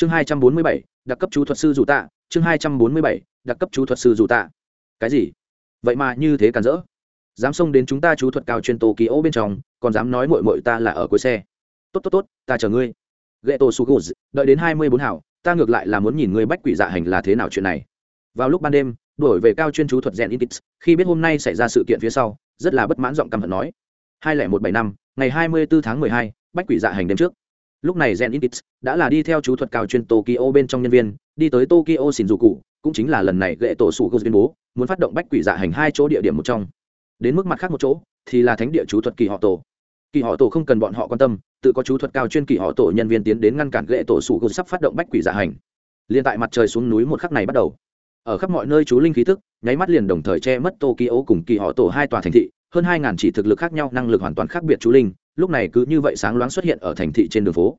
chương hai trăm bốn mươi bảy, đặc cấp chú thuật sư dù tạ. Chương hai trăm bốn mươi bảy, đặc cấp chú thuật sư dù tạ. Cái gì? Vậy mà như thế cản rỡ. Dám xông đến chúng ta chú thuật cao chuyên tokyo bên trong, còn dám nói mội mội ta là ở cuối xe. Tốt tốt tốt, ta chờ ngươi. Ghệ tổ suguz, đợi đến hai mươi bốn hảo, ta ngược lại là muốn nhìn ngươi bách quỷ dạ hành là thế nào chuyện này. Vào lúc ban đêm đổi về cao chuyên chú thuật rèn intis, khi biết hôm nay xảy ra sự kiện phía sau, rất là bất mãn giọng căm hận nói. Hai lẻ một bảy năm, ngày hai mươi bốn tháng mười hai, bách quỷ dạ hành đêm trước lúc này gen intis đã là đi theo chú thuật cao chuyên tokyo bên trong nhân viên, đi tới tokyo xin dù cụ cũng chính là lần này ghệ tổ suguz tuyên bố, muốn phát động bách quỷ dạ hành hai chỗ địa điểm một trong. Đến mức mặt khác một chỗ, thì là thánh địa chú thuật kỳ họ tổ. Kỳ họ tổ không cần bọn họ quan tâm, tự có chú thuật cao chuyên kỳ họ tổ nhân viên tiến đến ngăn cản ghệ tổ sủ gục sắp phát động bách quỷ dạ hành. Liền tại mặt trời xuống núi một khắc này bắt đầu. Ở khắp mọi nơi chú linh khí thức nháy mắt liền đồng thời che mất tokyo cùng kỳ họ tổ hai tòa thành thị, hơn hai ngàn chỉ thực lực khác nhau, năng lực hoàn toàn khác biệt chú linh lúc này cứ như vậy sáng loáng xuất hiện ở thành thị trên đường phố.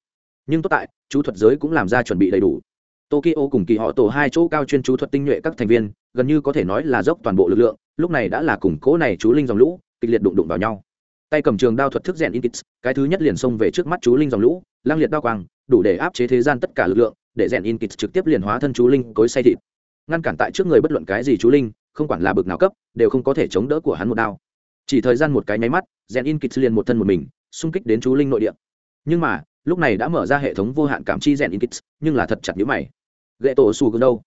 Nhưng tốt tại, chú thuật giới cũng làm ra chuẩn bị đầy đủ. Tokyo cùng kỳ họ tổ hai chỗ cao chuyên chú thuật tinh nhuệ các thành viên, gần như có thể nói là dốc toàn bộ lực lượng, lúc này đã là củng cố này chú linh dòng lũ, kịch liệt đụng đụng vào nhau. Tay cầm trường đao thuật thức rèn in kits cái thứ nhất liền xông về trước mắt chú linh dòng lũ, lang liệt đao quang, đủ để áp chế thế gian tất cả lực lượng, để rèn in kits trực tiếp liền hóa thân chú linh cối say thịt. Ngăn cản tại trước người bất luận cái gì chú linh, không quản là bực nào cấp, đều không có thể chống đỡ của hắn một đao. Chỉ thời gian một cái nháy mắt, rèn in kits liền một thân một mình xung kích đến chú linh nội địa. Nhưng mà, lúc này đã mở ra hệ thống vô hạn cảm chi rèn in kits nhưng là thật chặt nhữ mày. Gậy tổ xù gần đâu?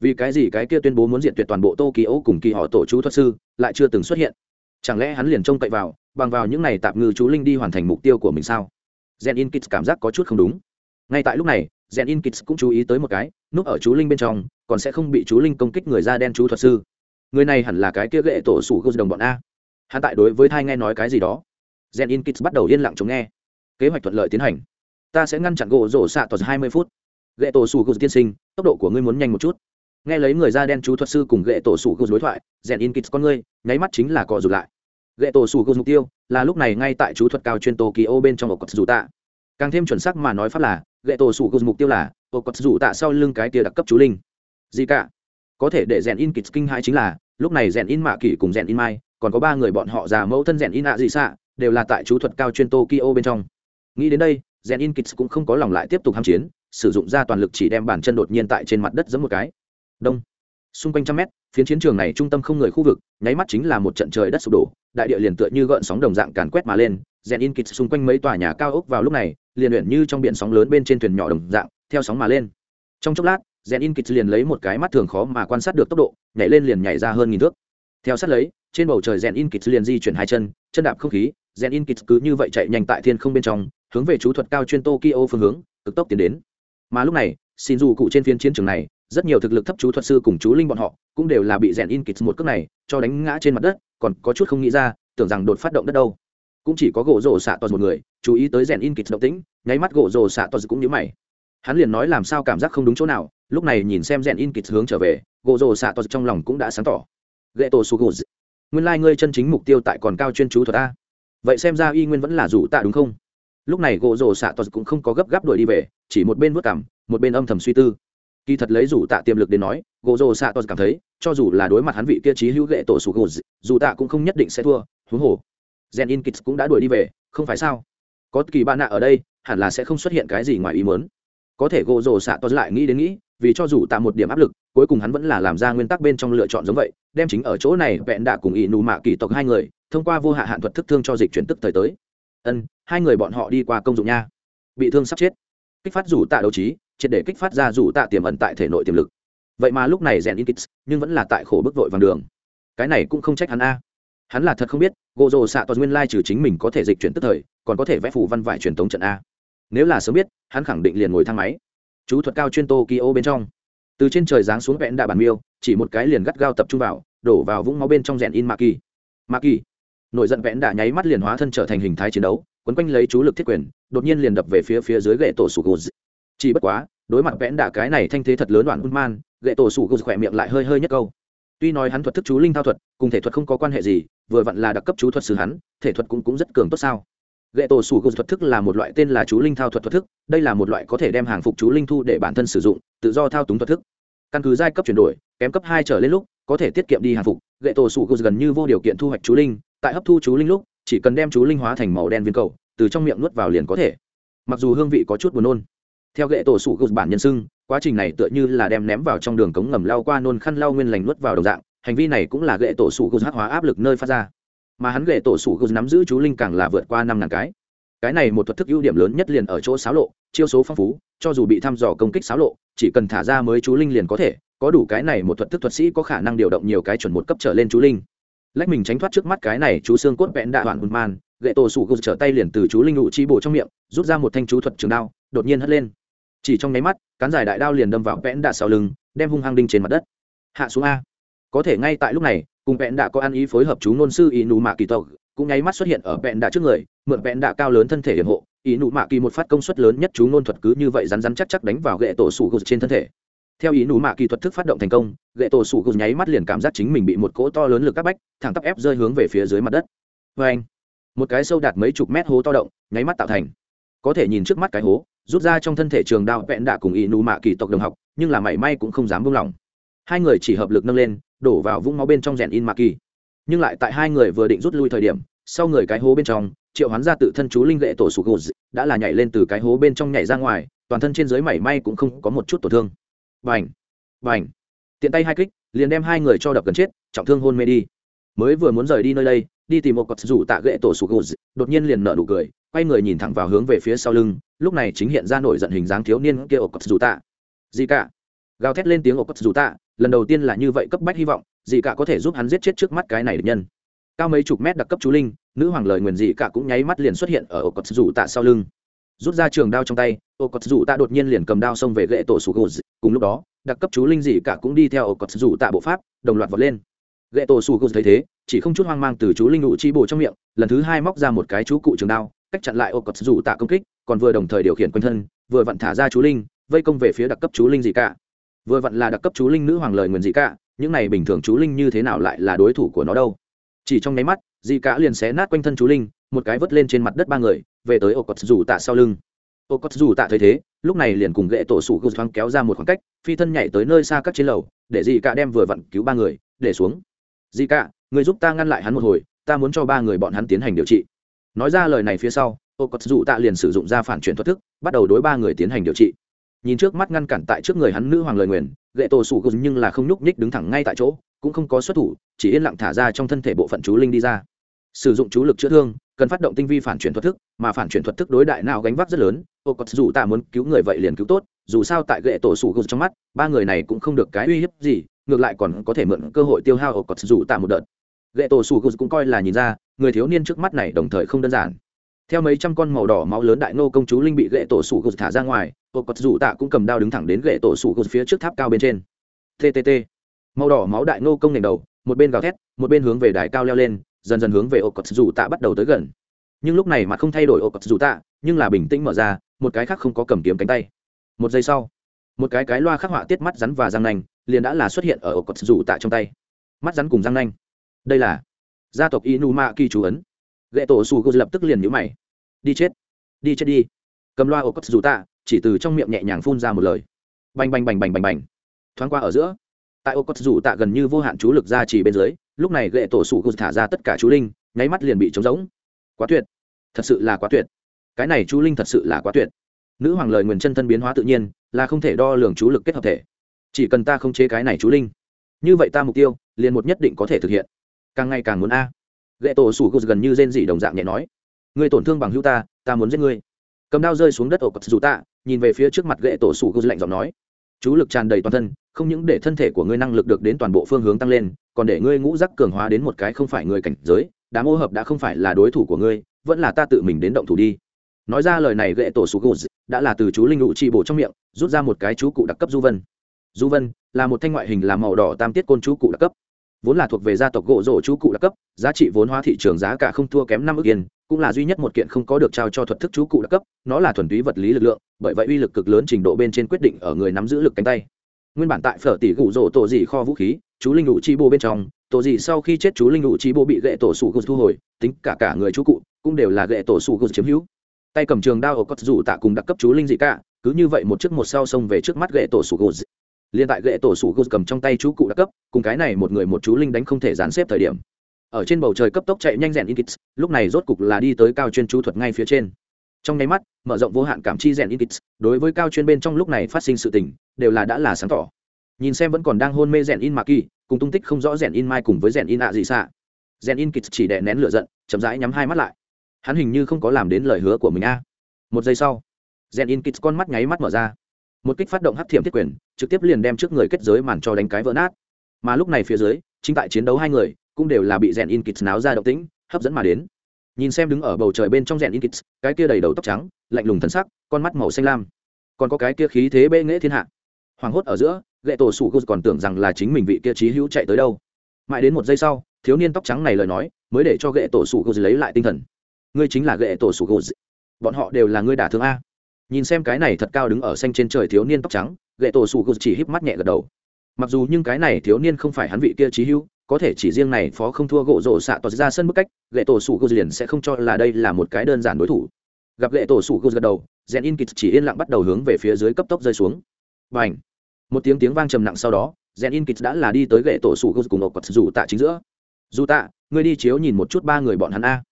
Vì cái gì cái kia tuyên bố muốn diện tuyệt toàn bộ tô kỳ ấu cùng kỳ họ tổ chú thuật sư, lại chưa từng xuất hiện? Chẳng lẽ hắn liền trông cậy vào, bằng vào những này tạm ngư chú linh đi hoàn thành mục tiêu của mình sao? Gen in kits cảm giác có chút không đúng. Ngay tại lúc này gen in kits cũng chú ý tới một cái, núp ở chú linh bên trong, còn sẽ không bị chú linh công kích người da đen chú thuật sư. Người này hẳn là cái kia gệ tổ sủ gô đồng bọn a. Hắn tại đối với thai nghe nói cái gì đó gen in kits bắt đầu yên lặng chống nghe. Kế hoạch thuận lợi tiến hành. Ta sẽ ngăn chặn gỗ rổ xạ tòa hai mươi phút. Gệ tổ sủ gô tiên sinh, tốc độ của ngươi muốn nhanh một chút. Nghe lấy người da đen chú thuật sư cùng gệ tổ sủ gô đối thoại, gen in kits con ngươi, nháy mắt chính là cọ rụt lại. Gậy tổ sủ gô mục tiêu là lúc này ngay tại chú thuật cao chuyên tokyo bên trong ổ cột dù tạ càng thêm chuẩn xác mà nói pháp là gậy tổ sủ gô mục tiêu là ổ cột dù tạ sau lưng cái tia đặc cấp chú linh. Gì cả? Có thể để rèn in kinh hãi chính là, lúc này rèn in mạ kỷ cùng rèn in mai, còn có ba người bọn họ già mẫu thân rèn in ạ dị xạ đều là tại chú thuật cao chuyên tokyo bên trong. Nghĩ đến đây rèn in cũng không có lòng lại tiếp tục ham chiến, sử dụng ra toàn lực chỉ đem bản chân đột nhiên tại trên mặt đất giấm một cái. Đông. Xung quanh trăm mét, phiến chiến trường này trung tâm không người khu vực, nháy mắt chính là một trận trời đất sụp đổ, đại địa liền tựa như gợn sóng đồng dạng càn quét mà lên. Rèn in kịch xung quanh mấy tòa nhà cao ốc vào lúc này, liền luyện như trong biển sóng lớn bên trên thuyền nhỏ đồng dạng, theo sóng mà lên. Trong chốc lát rèn in kịch liền lấy một cái mắt thường khó mà quan sát được tốc độ, nhảy lên liền nhảy ra hơn nghìn thước. Theo sát lấy, trên bầu trời rèn in kịch liền di chuyển hai chân chân đạp không khí rèn in kịch cứ như vậy chạy nhanh tại thiên không bên trong, hướng về chú thuật cao chuyên tokyo phương hướng, cực tốc tiến đến. Mà lúc này xin dù cụ trên phiến chiến trường này, rất nhiều thực lực thấp chú thuật sư cùng chú linh bọn họ cũng đều là bị rèn in kịch một cước này cho đánh ngã trên mặt đất, còn có chút không nghĩ ra, tưởng rằng đột phát động đất đâu. Cũng chỉ có gỗ rổ xạ toàn một người, chú ý tới rèn in kịch động tĩnh, nháy mắt gỗ rổ xạ toàn cũng nhớ mày. Hắn liền nói làm sao cảm giác không đúng chỗ nào, lúc này nhìn xem rèn in kịch hướng trở về, gỗ rổ xạ toàn trong lòng cũng đã sáng tỏ. Gậy tổ su gỗ nguyên lai、like、ngươi chân chính mục tiêu tại còn cao chuyên chú thuật a vậy xem ra y nguyên vẫn là rủ tạ đúng không? Lúc này gỗ rổ xạ tos cũng không có gấp gáp đuổi đi về, chỉ một bên vất cảm một bên âm thầm suy tư. Kỳ thật lấy rủ tạ tiềm lực đến nói, gỗ rồ xạ tos cảm thấy, cho dù là đối mặt hắn vị kia trí hữu lệ tổ sủ gỗ dù tạ cũng không nhất định sẽ thua, huống hồ. Gen in kits cũng đã đuổi đi về, không phải sao? Có kỳ ba nạ ở đây, hẳn là sẽ không xuất hiện cái gì ngoài ý mớn có thể gỗ rồ xạ tos lại nghĩ đến nghĩ vì cho dù tạo một điểm áp lực, cuối cùng hắn vẫn là làm ra nguyên tắc bên trong lựa chọn giống vậy, đem chính ở chỗ này vẹn đạ cùng ỷ nụ mạ kỳ tộc hai người, thông qua vô hạ hạn thuật thức thương cho dịch chuyển tức thời tới. Ân, hai người bọn họ đi qua công dụng nha. Bị thương sắp chết. Kích phát rủ tạ đấu trí, triệt để kích phát ra rủ tạ tiềm ẩn tại thể nội tiềm lực. Vậy mà lúc này rèn in kits nhưng vẫn là tại khổ bức vội vàng đường. Cái này cũng không trách hắn a. Hắn là thật không biết gộ rồ xạ toàn nguyên lai trừ chính mình có thể dịch chuyển tức thời, còn có thể vẽ phủ văn vải truyền thống trận a. Nếu là sớm biết, hắn khẳng định liền ngồi thang máy chú thuật cao chuyên tokyo bên trong. Từ trên trời giáng xuống vẹn đạ bản miêu, chỉ một cái liền gắt gao tập trung vào, đổ vào vũng máu bên trong rèn in ma kỳ ma kỳ nổi giận vẹn đạ nháy mắt liền hóa thân trở thành hình thái chiến đấu, quấn quanh lấy chú lực thiết quyền, đột nhiên liền đập về phía phía dưới gậy tổ sủ gù chỉ bất quá, đối mặt vẽn đạ cái này thanh thế thật lớn đoạn un man, gậy tổ sủ gù khỏe miệng lại hơi hơi nhất câu. Tuy nói hắn thuật thức chú linh thao thuật, cùng thể thuật không có quan hệ gì, vừa vặn là đặc cấp chú thuật sư hắn, thể thuật cũng cũng rất cường tốt sao gậy tổ sủ gục thuật thức là một loại tên là chú linh thao thuật thuật thức đây là một loại có thể đem hàng phục chú linh thu để bản thân sử dụng tự do thao túng thuật thức. Căn cứ giai cấp chuyển đổi kém cấp hai trở lên lúc có thể tiết kiệm đi hàng phục gậy tổ sủ gục gần như vô điều kiện thu hoạch chú linh tại hấp thu chú linh lúc chỉ cần đem chú linh hóa thành màu đen viên cầu từ trong miệng nuốt vào liền có thể. Mặc dù hương vị có chút buồn nôn theo gậy tổ sủ gục bản nhân sưng, quá trình này tựa như là đem ném vào trong đường cống ngầm lao qua nôn khăn lao nguyên lành nuốt vào đồng dạng hành vi này cũng là gậy tổ sủ gục hóa áp lực nơi phát ra mà hắn gậy tổ sủ gục nắm giữ chú linh càng là vượt qua năm ngàn cái. Cái này một thuật thức ưu điểm lớn nhất liền ở chỗ xáo lộ, chiêu số phong phú, cho dù bị thăm dò công kích xáo lộ, chỉ cần thả ra mới chú linh liền có thể, có đủ cái này một thuật thức thuật sĩ có khả năng điều động nhiều cái chuẩn một cấp trở lên chú linh. Lách mình tránh thoát trước mắt cái này chú xương cốt vẹn đạ đoạn hùn man, gậy tổ sủ gục trở tay liền từ chú linh ngụ chi bổ trong miệng, rút ra một thanh chú thuật trường đao, đột nhiên hất lên. Chỉ trong nháy mắt, cán dài đại đao liền đâm vào vẽn đạ sau lưng, đem hung hăng đinh trên mặt đất. Hạ xuống a có thể ngay tại lúc này, cùng vẹn đã có ăn ý phối hợp chú ngôn sư ý nụ mạ kỳ tộc cũng nháy mắt xuất hiện ở vẹn đã trước người, mượn vẹn đã cao lớn thân thể hiểm hộ. Ý nụ mạ kỳ một phát công suất lớn nhất chú ngôn thuật cứ như vậy rắn rắn chắc chắc đánh vào gậy tổ sủ gục trên thân thể. Theo ý nụ mạ kỳ thuật thức phát động thành công, gậy tổ sủ gục nháy mắt liền cảm giác chính mình bị một cỗ to lớn lực các bách, thẳng tắp ép rơi hướng về phía dưới mặt đất. Vê anh, một cái sâu đạt mấy chục mét hố to động, nháy mắt tạo thành. Có thể nhìn trước mắt cái hố, rút ra trong thân thể trường đao vẹn đạ cùng ý nụ mạ kỳ tộc đồng học, nhưng là mảy may cũng không dám buông lỏng. Hai người chỉ hợp lực nâng lên đổ vào vũng máu bên trong rèn in ma kỳ. Nhưng lại tại hai người vừa định rút lui thời điểm, sau người cái hố bên trong, triệu hoán ra tự thân chú linh lệ tổ sụt gột đã là nhảy lên từ cái hố bên trong nhảy ra ngoài, toàn thân trên dưới mảy may cũng không có một chút tổn thương. Vành vành tiện tay hai kích, liền đem hai người cho đập gần chết, trọng thương hôn mê đi. Mới vừa muốn rời đi nơi đây, đi tìm một cột rủ tạ gậy tổ sụt gột đột nhiên liền nở nụ cười, quay người nhìn thẳng vào hướng về phía sau lưng, lúc này chính hiện ra nổi giận hình dáng thiếu niên kia ổ cột rủ tạ. Gì cả? Gào thét lên tiếng ổ cột rủ tạ lần đầu tiên là như vậy cấp bách hy vọng gì cả có thể giúp hắn giết chết trước mắt cái này được nhân. Cao mấy chục mét đặc cấp chú linh, nữ hoàng lời nguyền dị cả cũng nháy mắt liền xuất hiện ở ô cọt rủ tạ sau lưng. Rút ra trường đao trong tay ô cọt rủ tạ đột nhiên liền cầm đao xông về gậy tổ sủ gù cùng lúc đó, đặc cấp chú linh dị cả cũng đi theo ô cọt rủ tạ bộ pháp, đồng loạt vọt lên. Gậy tổ sủ gù thấy thế, chỉ không chút hoang mang từ chú linh ngụ chi bổ trong miệng, lần thứ hai móc ra một cái chú cụ trường đao, cách chặn lại ô cọt rủ tạ công kích, còn vừa đồng thời điều khiển quanh thân, vừa vặn thả ra chú linh, vây công về phía đặc cấp chú linh dị cả vừa vặn là đặc cấp chú linh nữ hoàng lời nguyền dị cả, những này bình thường chú linh như thế nào lại là đối thủ của nó đâu? Chỉ trong nháy mắt, dị cả liền xé nát quanh thân chú linh, một cái vớt lên trên mặt đất ba người, về tới ô cột dù tạ sau lưng. Ô cột dù tạ thấy thế, lúc này liền cùng gậy tổ sủ gù thoáng kéo ra một khoảng cách, phi thân nhảy tới nơi xa các chiến lầu, để dị cả đem vừa vặn cứu ba người, để xuống. Dị cả, người giúp ta ngăn lại hắn một hồi, ta muốn cho ba người bọn hắn tiến hành điều trị. Nói ra lời này phía sau ô cột dù tạ liền sử dụng ra phản chuyển thuật thức, bắt đầu đối ba người tiến hành điều trị nhìn trước mắt ngăn cản tại trước người hắn nữ hoàng lời nguyền gậy tổ sủ gục nhưng là không nhúc nhích đứng thẳng ngay tại chỗ, cũng không có xuất thủ, chỉ yên lặng thả ra trong thân thể bộ phận chú linh đi ra. Sử dụng chú lực chữa thương, cần phát động tinh vi phản chuyển thuật thức, mà phản chuyển thuật thức đối đại nào gánh vác rất lớn, ô cọt dù ta muốn cứu người vậy liền cứu tốt, dù sao tại gậy tổ sủ gục trong mắt, ba người này cũng không được cái uy hiếp gì, ngược lại còn có thể mượn cơ hội tiêu hao ô cọt dù ta một đợt. Gậy tổ sủ gục cũng coi là nhìn ra, người thiếu niên trước mắt này đồng thời không đơn giản. Theo mấy trăm con màu đỏ máu lớn đại nô công chú linh bị gậy tổ sủ gục thả ra ngoài ô cọt dù tạ cũng cầm đao đứng thẳng đến gậy tổ sủ gục phía trước tháp cao bên trên. Ttt màu đỏ máu đại nô công nền đầu, một bên gào thét, một bên hướng về đài cao leo lên, dần dần hướng về ô cọt dù tạ bắt đầu tới gần. Nhưng lúc này mặt không thay đổi ô cọt dù tạ, nhưng là bình tĩnh mở ra, một cái khác không có cầm kiếm cánh tay. Một giây sau, một cái cái loa khắc họa tiết mắt rắn và răng nanh, liền đã là xuất hiện ở ô cọt dù tạ trong tay. Mắt rắn cùng răng nanh. Đây là gia tộc inuma kỳ chú ấn. Gậy tổ sủ cô lập tức liền nhũ mày. Đi chết đi chết đi. Cầm loa ô cọt dù tạ chỉ từ trong miệng nhẹ nhàng phun ra một lời. Bành bành bành bành bành bành. Thoáng qua ở giữa, tại ô cốt dù tạ gần như vô hạn chú lực ra chỉ bên dưới, lúc này gậy tổ sủ thả ra tất cả chú linh, nháy mắt liền bị trống rỗng. Quá tuyệt. Thật sự là quá tuyệt. Cái này chú linh thật sự là quá tuyệt. Nữ hoàng lời nguyền chân thân biến hóa tự nhiên, là không thể đo lường chú lực kết hợp thể. Chỉ cần ta không chế cái này chú linh, như vậy ta mục tiêu liền một nhất định có thể thực hiện. Càng ngày càng muốn a. Gậy tổ sủ gần như rên dị đồng dạng nhẹ nói. Người tổn thương bằng hữu ta ta muốn giết ngươi. Cầm đao rơi xuống đất ổ cột dù tạ nhìn về phía trước mặt gậy tổ sủ lạnh giọng nói. Chú lực tràn đầy toàn thân, không những để thân thể của ngươi năng lực được đến toàn bộ phương hướng tăng lên, còn để ngươi ngũ giác cường hóa đến một cái không phải người cảnh giới, đám ô hợp đã không phải là đối thủ của ngươi, vẫn là ta tự mình đến động thủ đi. Nói ra lời này gậy tổ sủ gù đã là từ chú linh ngụ trị bổ trong miệng, rút ra một cái chú cụ đặc cấp du vân. Du vân là một thanh ngoại hình làm màu đỏ tam tiết côn chú cụ đặc cấp vốn là thuộc về gia tộc gỗ rổ chú cụ đặc cấp, giá trị vốn hóa thị trường giá cả không thua kém năm ước yên, cũng là duy nhất một kiện không có được trao cho thuật thức chú cụ đặc cấp, nó là thuần túy vật lý lực lượng, bởi vậy uy lực cực lớn trình độ bên trên quyết định ở người nắm giữ lực cánh tay. Nguyên bản tại phở tỷ gụ rổ tổ dị kho vũ khí, chú linh ngụ chi bộ bên trong, tổ dị sau khi chết chú linh ngụ chi bộ bị gậy tổ sủ gụ thu hồi, tính cả cả người chú cụ cũng đều là gậy tổ sủ gụ chiếm hữu. Tay cầm trường đao ở cốt rủ tạ cùng đặc cấp chú linh dị cả, cứ như vậy một chiếc một sau xông về trước mắt gậy tổ sủ gụ liên tại gậy tổ sủ gụ cầm trong tay chú cụ đặc cấp, cùng cái này một người một chú linh đánh không thể dàn xếp thời điểm. Ở trên bầu trời cấp tốc chạy nhanh rèn inkits lúc này rốt cục là đi tới cao chuyên chú thuật ngay phía trên. Trong nháy mắt, mở rộng vô hạn cảm chi rèn inkits đối với cao chuyên bên trong lúc này phát sinh sự tình, đều là đã là sáng tỏ. Nhìn xem vẫn còn đang hôn mê rèn in ma kỳ cùng tung tích không rõ rèn in mai cùng với rèn in ạ gì xạ rèn in kits chỉ đè nén lửa giận, chậm rãi nhắm hai mắt lại. Hắn hình như không có làm đến lời hứa của mình a. Một giây sau, rèn in kits con mắt nháy mắt mở ra một kích phát động hấp thiểm thiết quyền, trực tiếp liền đem trước người kết giới màn cho đánh cái vỡ nát. Mà lúc này phía dưới, chính tại chiến đấu hai người, cũng đều là bị rèn in kits náo ra động tĩnh, hấp dẫn mà đến. Nhìn xem đứng ở bầu trời bên trong rèn in kits, cái kia đầy đầu tóc trắng, lạnh lùng thân sắc, con mắt màu xanh lam. Còn có cái kia khí thế bê nghễ thiên hạ. Hoảng hốt ở giữa gậy tổ sủ còn tưởng rằng là chính mình vị kia trí hữu chạy tới đâu. Mãi đến một giây sau, thiếu niên tóc trắng này lời nói, mới để cho gậy tổ sủ lấy lại tinh thần. Ngươi chính là gậy tổ sủ bọn họ đều là ngươi đả thương a nhìn xem cái này thật cao đứng ở xanh trên trời thiếu niên tóc trắng, gậy tổ sủ chỉ híp mắt nhẹ gật đầu. Mặc dù nhưng cái này thiếu niên không phải hắn vị kia trí hưu có thể chỉ riêng này phó không thua gỗ rổ xạ tỏ ra sân bức cách, gậy tổ sủ gô liền sẽ không cho là đây là một cái đơn giản đối thủ. Gặp gậy tổ sủ gô gật đầu rèn in kịch chỉ yên lặng bắt đầu hướng về phía dưới cấp tốc rơi xuống. Và ảnh một tiếng tiếng vang trầm nặng sau đó rèn in kịch đã là đi tới gậy tổ sủ gô cùng ổ quật dù tạ chính giữa. Dù tạ, ngươi đi chiếu nhìn một chút ba người bọn hắn a.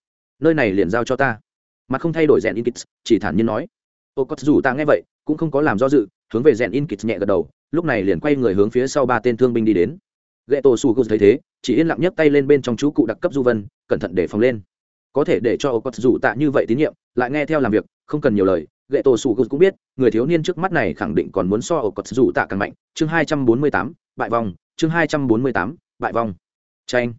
Nơi này liền giao cho ta. Mặt không thay đổi rèn in kịch chỉ thản nhiên nói ô cốt dù tạ nghe vậy, cũng không có làm do dự, hướng về rèn in kịt nhẹ gật đầu, lúc này liền quay người hướng phía sau ba tên thương binh đi đến. Ghệ tổ su gus thấy thế, chỉ yên lặng nhấc tay lên bên trong chú cụ đặc cấp du vân, cẩn thận để phòng lên. Có thể để cho ô cốt dù tạ như vậy tín nhiệm, lại nghe theo làm việc, không cần nhiều lời ghệ tổ su gus cũng biết, người thiếu niên trước mắt này khẳng định còn muốn so ô cốt dù tạ càng mạnh. Chương hai trăm bốn mươi tám, bại vòng chương hai trăm bốn mươi tám, bại vòng tranh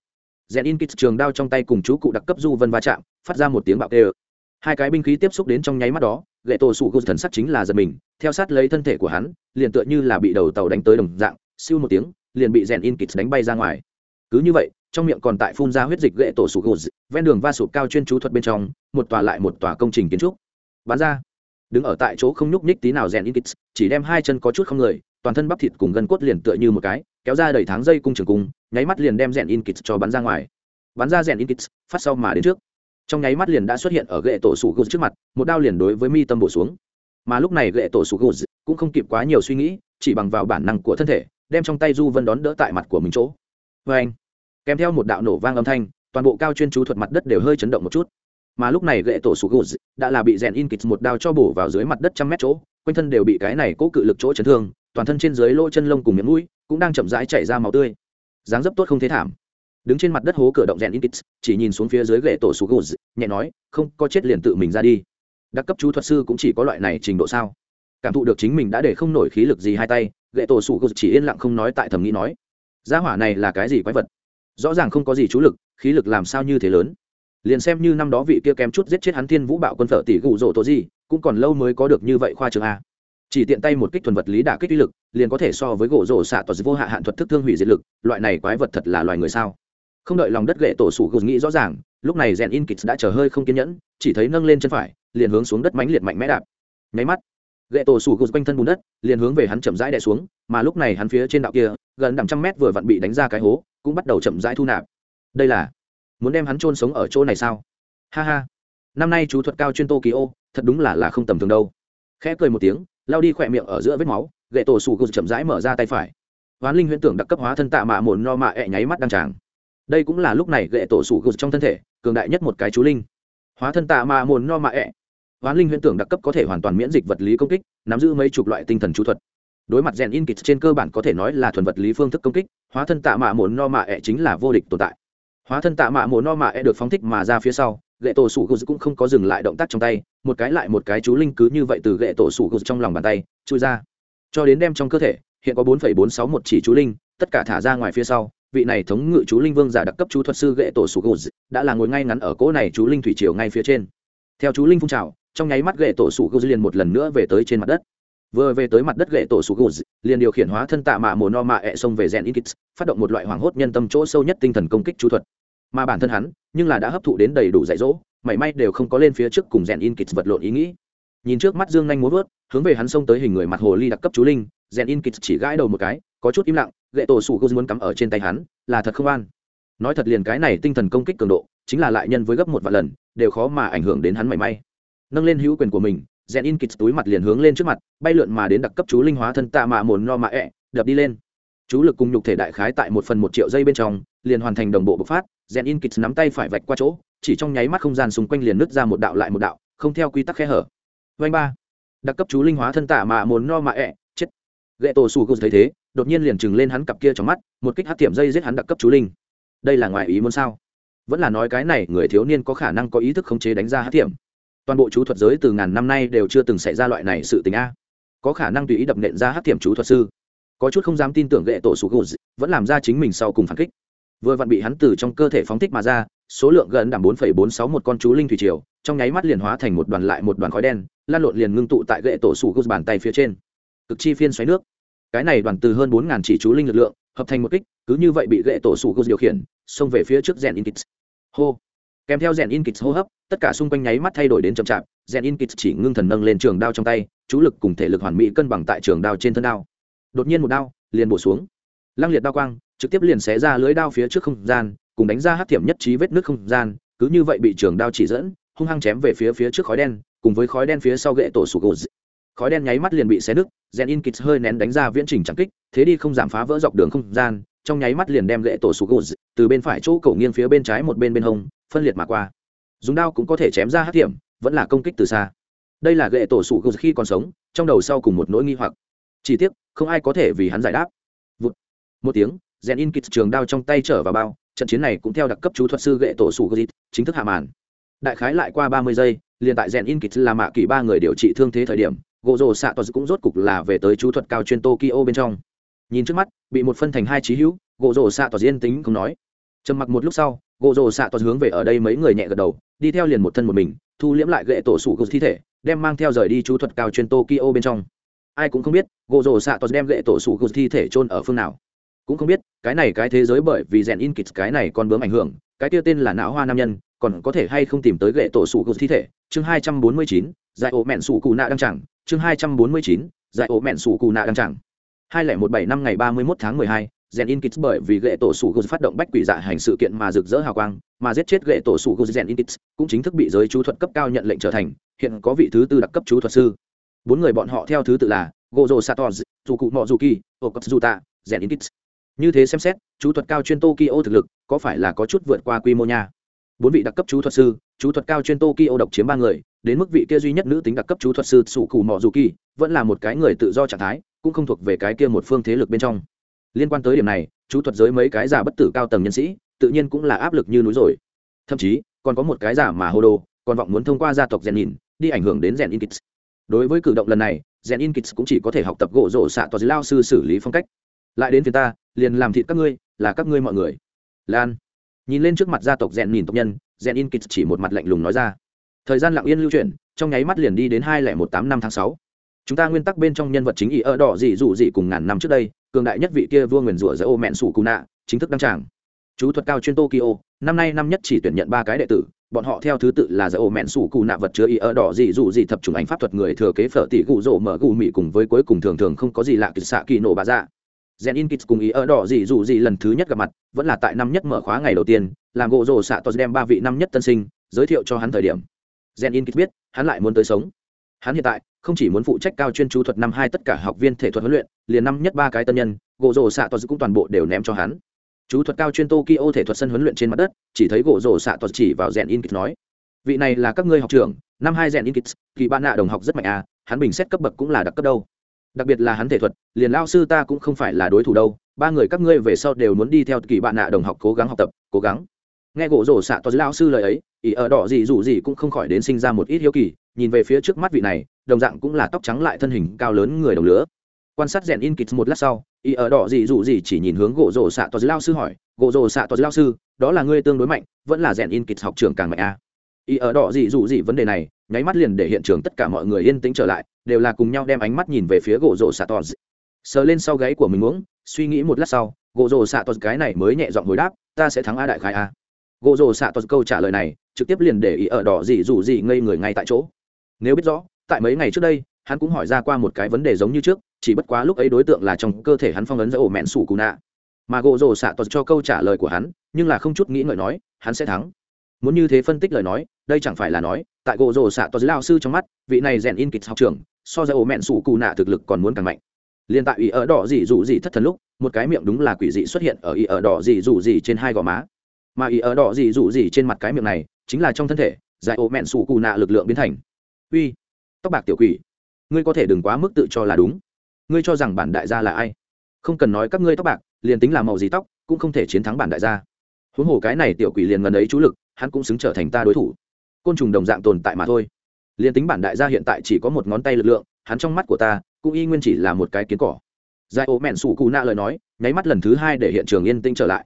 rèn in kịt trường đao trong tay cùng chú cụ đặc cấp du vân va chạm, phát ra một tiếng bạo kê ơ hai cái binh khí tiếp xúc đến trong nháy mắt đó gậy tổ sụ gục thần sắc chính là giật mình, theo sát lấy thân thể của hắn, liền tựa như là bị đầu tàu đánh tới đồng dạng, siêu một tiếng, liền bị rèn in kịt đánh bay ra ngoài. Cứ như vậy, trong miệng còn tại phun ra huyết dịch gậy tổ sụp gô ven đường va sụp cao chuyên chú thuật bên trong, một tòa lại một tòa công trình kiến trúc. Bán ra. Đứng ở tại chỗ không nhúc nhích tí nào rèn in kịt, chỉ đem hai chân có chút không người, toàn thân bắp thịt cùng gân cốt liền tựa như một cái, kéo ra đầy tháng dây cung trường cung, nháy mắt liền đem rèn in kịt cho bắn ra ngoài. Bắn ra rèn in kịt, phát sau mà đến trước trong nháy mắt liền đã xuất hiện ở gậy tổ sủ gột trước mặt, một đao liền đối với mi tâm bổ xuống. Mà lúc này gậy tổ sủ gột cũng không kịp quá nhiều suy nghĩ, chỉ bằng vào bản năng của thân thể, đem trong tay du vân đón đỡ tại mặt của mình chỗ. Vê anh, kèm theo một đạo nổ vang âm thanh, toàn bộ cao chuyên chú thuật mặt đất đều hơi chấn động một chút. Mà lúc này gậy tổ sủ gột đã là bị rèn in kịch một đao cho bổ vào dưới mặt đất trăm mét chỗ, quanh thân đều bị cái này cố cự lực chỗ chấn thương, toàn thân trên dưới lỗ chân lông cùng miệng mũi cũng đang chậm rãi chảy ra máu tươi. Dáng dấp tốt không thế thảm đứng trên mặt đất hố cửa động rèn inkits chỉ nhìn xuống phía dưới gậy tổ sụt gột nhẹ nói, không, có chết liền tự mình ra đi. Đặc cấp chú thuật sư cũng chỉ có loại này trình độ sao? Cảm thụ được chính mình đã để không nổi khí lực gì hai tay, gậy tổ sủ chỉ yên lặng không nói tại thầm nghĩ nói, gia hỏa này là cái gì quái vật? Rõ ràng không có gì chú lực, khí lực làm sao như thế lớn? Liền xem như năm đó vị kia kém chút giết chết hắn thiên vũ bạo quân phở tỷ gù rổ tổ gì cũng còn lâu mới có được như vậy khoa trường a. Chỉ tiện tay một kích thuần vật lý đả kích uy lực, liền có thể so với gỗ rổ xạ toàn vô hạ hạn thuật thức thương hủy diệt lực, loại này quái vật thật là loài người sao? Không đợi lòng đất gậy tổ sủ gù nghĩ rõ ràng, lúc này rèn in kịch đã chờ hơi không kiên nhẫn, chỉ thấy nâng lên chân phải, liền hướng xuống đất mánh liệt mạnh mẽ đạp. Nháy mắt, gậy tổ sủ gục quanh thân bùn đất, liền hướng về hắn chậm rãi đè xuống, mà lúc này hắn phía trên đạo kia, gần đằng trăm mét vừa vặn bị đánh ra cái hố, cũng bắt đầu chậm rãi thu nạp. Đây là, muốn đem hắn chôn sống ở chỗ này sao? Ha ha. Năm nay chú thuật cao chuyên tokyo, thật đúng là là không tầm thường đâu. Khẽ cười một tiếng, lao đi khỏe miệng ở giữa vết máu, gậy tổ sủ gục chậm rãi mở ra tay phải. Hoán linh huyễn tưởng đặc cấp hóa thân tạ mạ mồn no mạ ẹ nháy mắt đăng tràng đây cũng là lúc này gậy tổ sủ gục trong thân thể, cường đại nhất một cái chú linh. Hóa thân tạ mạ mồn no mạ ẹ. Hoán linh huyễn tưởng đặc cấp có thể hoàn toàn miễn dịch vật lý công kích, nắm giữ mấy chục loại tinh thần chú thuật. Đối mặt rèn in kịch trên cơ bản có thể nói là thuần vật lý phương thức công kích, hóa thân tạ mạ mồn no mạ ẹ chính là vô địch tồn tại. Hóa thân tạ mạ mồn no mạ ẹ được phóng thích mà ra phía sau gậy tổ sủ gục cũng không có dừng lại động tác trong tay, một cái lại một cái chú linh cứ như vậy từ gậy tổ sủ gục trong lòng bàn tay, chui ra. Cho đến đem trong cơ thể, hiện có bốn bốn sáu một chỉ chú linh, tất cả thả ra ngoài phía sau vị này thống ngự chú linh vương giả đặc cấp chú thuật sư gậy tổ sủ gù đã là ngồi ngay ngắn ở cỗ này chú linh thủy triều ngay phía trên. Theo chú linh phun trào, trong nháy mắt gậy tổ sủ gù liền một lần nữa về tới trên mặt đất. Vừa về tới mặt đất gậy tổ sủ gù liền điều khiển hóa thân tạ mạ mồ no mạ ẹ xông về rèn in kits phát động một loại hoảng hốt nhân tâm chỗ sâu nhất tinh thần công kích chú thuật. Mà bản thân hắn, nhưng là đã hấp thụ đến đầy đủ dạy dỗ, mảy may đều không có lên phía trước cùng rèn in kits vật lộn ý nghĩ. Nhìn trước mắt dương nhanh muốn vớt, hướng về hắn xông tới hình người mặt hồ ly đặc cấp chú linh rèn in kits chỉ gãi đầu một cái, có chút im lặng gậy tổ sủ gô muốn cắm ở trên tay hắn là thật không an. Nói thật liền cái này tinh thần công kích cường độ chính là lại nhân với gấp một vạn lần đều khó mà ảnh hưởng đến hắn mảy may. Nâng lên hữu quyền của mình rèn in kịt túi mặt liền hướng lên trước mặt bay lượn mà đến đặc cấp chú linh hóa thân tạ mạ mồn no mạ ẹ、e, đập đi lên. Chú lực cùng nhục thể đại khái tại một phần một triệu giây bên trong liền hoàn thành đồng bộ bộc phát rèn in kịt nắm tay phải vạch qua chỗ chỉ trong nháy mắt không gian xung quanh liền nứt ra một đạo lại một đạo không theo quy tắc khe hở. Vanh ba. Đặc cấp chú linh hóa thân tạ mạ muốn no mạ ẹ、e, chết. Gậy tổ sủ gô thấy thế đột nhiên liền chừng lên hắn cặp kia trong mắt, một kích hát tiệm dây giết hắn đặc cấp chú linh. Đây là ngoài ý muốn sao? Vẫn là nói cái này, người thiếu niên có khả năng có ý thức khống chế đánh ra hát tiệm. Toàn bộ chú thuật giới từ ngàn năm nay đều chưa từng xảy ra loại này sự tình a. Có khả năng tùy ý đập nện ra hát tiệm chú thuật sư. Có chút không dám tin tưởng gậy tổ sủ gù vẫn làm ra chính mình sau cùng phản kích. Vừa vặn bị hắn từ trong cơ thể phóng thích mà ra, số lượng gần đảm bốn bốn sáu một con chú linh thủy triều, trong nháy mắt liền hóa thành một đoàn lại một đoàn khói đen, lan lộn liền ngưng tụ tại gậy tổ sủ gù bàn tay phía trên. Cực chi phiên xoáy nước cái này đoàn từ hơn bốn ngàn chỉ chú linh lực lượng, hợp thành một kích, cứ như vậy bị gậy tổ sủ gục điều khiển, xông về phía trước rèn in kits hô. Kèm theo rèn in kits hô hấp, tất cả xung quanh nháy mắt thay đổi đến chậm chạp rèn in kits chỉ ngưng thần nâng lên trường đao trong tay, chú lực cùng thể lực hoàn mỹ cân bằng tại trường đao trên thân đao. Đột nhiên một đao, liền bổ xuống. Lăng liệt đao quang, trực tiếp liền xé ra lưới đao phía trước không gian, cùng đánh ra hát thiểm nhất trí vết nước không gian, cứ như vậy bị trường đao chỉ dẫn, hung hăng chém về phía phía trước khói đen, cùng với khói đen phía sau gậy tổ sủ gỗ khói đen nháy mắt liền bị xé nứt, gen in kits hơi nén đánh ra viễn trình trắng kích, thế đi không giảm phá vỡ dọc đường không gian, trong nháy mắt liền đem gậy tổ sụt gột, từ bên phải chỗ cổ nghiêng phía bên trái một bên bên hông, phân liệt mà qua. Dùng đao cũng có thể chém ra hát hiểm, vẫn là công kích từ xa. Đây là gậy tổ sụt gột khi còn sống, trong đầu sau cùng một nỗi nghi hoặc. Chỉ tiếc, không ai có thể vì hắn giải đáp. Vụt. một tiếng, gen in kits trường đao trong tay trở vào bao, trận chiến này cũng theo đặc cấp chú thuật sư gậy tổ sụt gột chính thức hạ màn. Đại khái lại qua ba mươi giây, liền tại rèn in kịch là mạ kỳ ba người điều trị thương thế thời điểm gỗ rồ xạ toz cũng rốt cục là về tới chú thuật cao chuyên tokyo bên trong. Nhìn trước mắt, bị một phân thành hai trí hữu, gỗ rồ xạ toz yên tính không nói. Trầm mặc một lúc sau, gỗ rồ xạ toz hướng về ở đây mấy người nhẹ gật đầu, đi theo liền một thân một mình, thu liễm lại gậy tổ sủ gục thi thể, đem mang theo rời đi chú thuật cao chuyên tokyo bên trong. Ai cũng không biết, gỗ rồ xạ toz đem gậy tổ sủ gục thi thể chôn ở phương nào. Cũng không biết, cái này cái thế giới bởi vì rèn in kịch, cái này còn bướm ảnh hưởng, cái kia tên là não hoa nam nhân, còn có thể hay không tìm tới gậy tổ sủ gục thi thể? Chương hai trăm bốn mươi chín, giải ổ mẹn sủ cù nạ đang chẳng chương hai trăm bốn mươi chín, giải ổ mẹn sủ cù nạ đăng chẳng hai lẻ một bảy năm ngày ba mươi mốt tháng mười hai rèn in kits bởi vì gậy tổ sủ gục phát động bách quỷ dạ hành sự kiện mà rực rỡ hào quang, mà giết chết gậy tổ sủ gục rèn in kits cũng chính thức bị giới chú thuật cấp cao nhận lệnh trở thành, hiện có vị thứ tư đặc cấp chú thuật sư. Bốn người bọn họ theo thứ tự là gozo sator dù cụ mọ dù kỳ okotsuta rèn in kits như thế xem xét, chú thuật cao chuyên tokyo thực lực có phải là có chút vượt qua quy mô nha? Bốn vị đặc cấp chú thuật sư, chú thuật cao chuyên tokyo độc chiếm ba người đến mức vị kia duy nhất nữ tính đặc cấp chú thuật sư sụ cù mọ dù kỳ, vẫn là một cái người tự do trạng thái, cũng không thuộc về cái kia một phương thế lực bên trong. Liên quan tới điểm này, chú thuật giới mấy cái giả bất tử cao tầng nhân sĩ, tự nhiên cũng là áp lực như núi rồi. Thậm chí, còn có một cái giả mà hô đồ, còn vọng muốn thông qua gia tộc rèn nhìn đi ảnh hưởng đến rèn in kits đối với cử động lần này rèn in kits cũng chỉ có thể học tập gỗ rổ xạ tòa lao sư xử lý phong cách. Lại đến phía ta, liền làm thịt các ngươi, là các ngươi mọi người. Lan, nhìn lên trước mặt gia tộc rèn nhìn tộc nhân rèn in kit chỉ một mặt lạnh lùng nói ra thời gian lặng yên lưu chuyển trong nháy mắt liền đi đến hai lẻ một tám năm tháng sáu. Chúng ta nguyên tắc bên trong nhân vật chính ý ở đỏ dị dụ dị cùng ngàn năm trước đây cường đại nhất vị kia vua nguyền rủa giữa ô mẹn sủ cù nạ chính thức đăng tràng. Chú thuật cao chuyên tokyo năm nay năm nhất chỉ tuyển nhận ba cái đệ tử bọn họ theo thứ tự là giữa ô mẹn sủ cù nạ vật chứa ý ở đỏ dị dụ dị thập chủng ánh pháp thuật người thừa kế phở tỷ gụ rỗ mở gù mị cùng với cuối cùng thường thường không có gì lạ kịch xạ kỳ nổ bà dạ. Gen In Kids cùng ý ở đỏ dị dụ dị lần thứ nhất gặp mặt, vẫn là tại năm nhất mở khóa ngày đầu tiên, làm gỗ rổ xạ tos đem ba vị năm nhất tân sinh, giới thiệu cho hắn thời điểm. Gen In biết, hắn lại muốn tới sống. Hắn hiện tại không chỉ muốn phụ trách cao chuyên chú thuật năm hai tất cả học viên thể thuật huấn luyện, liền năm nhất ba cái tân nhân, gỗ rồ xạ toàn cũng toàn bộ đều ném cho hắn. Chú thuật cao chuyên Tokyo thể thuật sân huấn luyện trên mặt đất, chỉ thấy gỗ rồ xạ toàn chỉ vào Gen In nói: "Vị này là các ngươi học trưởng, năm hai Gen In kỳ bạn nạ đồng học rất mạnh à, hắn bình xét cấp bậc cũng là đặc cấp đâu." đặc biệt là hắn thể thuật liền lao sư ta cũng không phải là đối thủ đâu ba người các ngươi về sau đều muốn đi theo kỳ bạn nạ đồng học cố gắng học tập cố gắng nghe gỗ rổ xạ to lao sư lời ấy ý ở đỏ gì dù gì cũng không khỏi đến sinh ra một ít hiếu kỳ, nhìn về phía trước mắt vị này, đồng dạng cũng là tóc trắng lại thân hình cao lớn người đồng lứa quan sát rèn in kịch một lát sau ý ở đỏ gì dù gì chỉ nhìn hướng gỗ rổ xạ to lao sư hỏi, gỗ rổ xạ to lao sư, đó là ngươi tương đối mạnh, vẫn là rèn in kịch học trường càng mạnh a à? ý ở đỏ gì dù gì vấn đề này, nháy mắt liền để hiện trường tất cả mọi người yên tĩnh trở lại, đều là cùng nhau đem ánh mắt nhìn về phía gỗ rổ xạ to sờ lên sau gáy của mình uống, suy nghĩ một lát sau, gỗ rổ xạ to cái này mới nhẹ giọng hồi đáp, ta sẽ thắng a đại khai a gỗ rổ xạ tos câu trả lời này, trực tiếp liền để ý ở đỏ gì dù gì ngây người ngay tại chỗ. Nếu biết rõ, tại mấy ngày trước đây, hắn cũng hỏi ra qua một cái vấn đề giống như trước, chỉ bất quá lúc ấy đối tượng là trong cơ thể hắn phong ấn giữa ổ mẹn sủ cù nạ. Mà gỗ rổ xạ tos cho câu trả lời của hắn, nhưng là không chút nghĩ ngợi nói, hắn sẽ thắng. Muốn như thế phân tích lời nói, đây chẳng phải là nói, tại gỗ rổ xạ tos lao sư trong mắt, vị này rèn in kịch học trường so ra ổ mẹn sủ cù nạ thực lực còn muốn càng mạnh. Liên tại ý ở đỏ gì dù gì thất thần lúc, một cái miệng đúng là quỷ dị xuất hiện ở ý ở đỏ gì dù gì trên hai gò má mà ý ở đỏ dị dụ gì trên mặt cái miệng này chính là trong thân thể, giải ổ mẹn sủ cù nạ lực lượng biến thành. Uy, tóc bạc tiểu quỷ, ngươi có thể đừng quá mức tự cho là đúng. Ngươi cho rằng bản đại gia là ai? Không cần nói các ngươi tóc bạc, liền tính là màu gì tóc, cũng không thể chiến thắng bản đại gia. Huống hồ cái này tiểu quỷ liền ngần ấy chú lực, hắn cũng xứng trở thành ta đối thủ. Côn trùng đồng dạng tồn tại mà thôi. Liền tính bản đại gia hiện tại chỉ có một ngón tay lực lượng, hắn trong mắt của ta, cũng y nguyên chỉ là một cái kiến cỏ. Giải ố mẹn sủ cù nạ lời nói, nháy mắt lần thứ hai để hiện trường yên tĩnh trở lại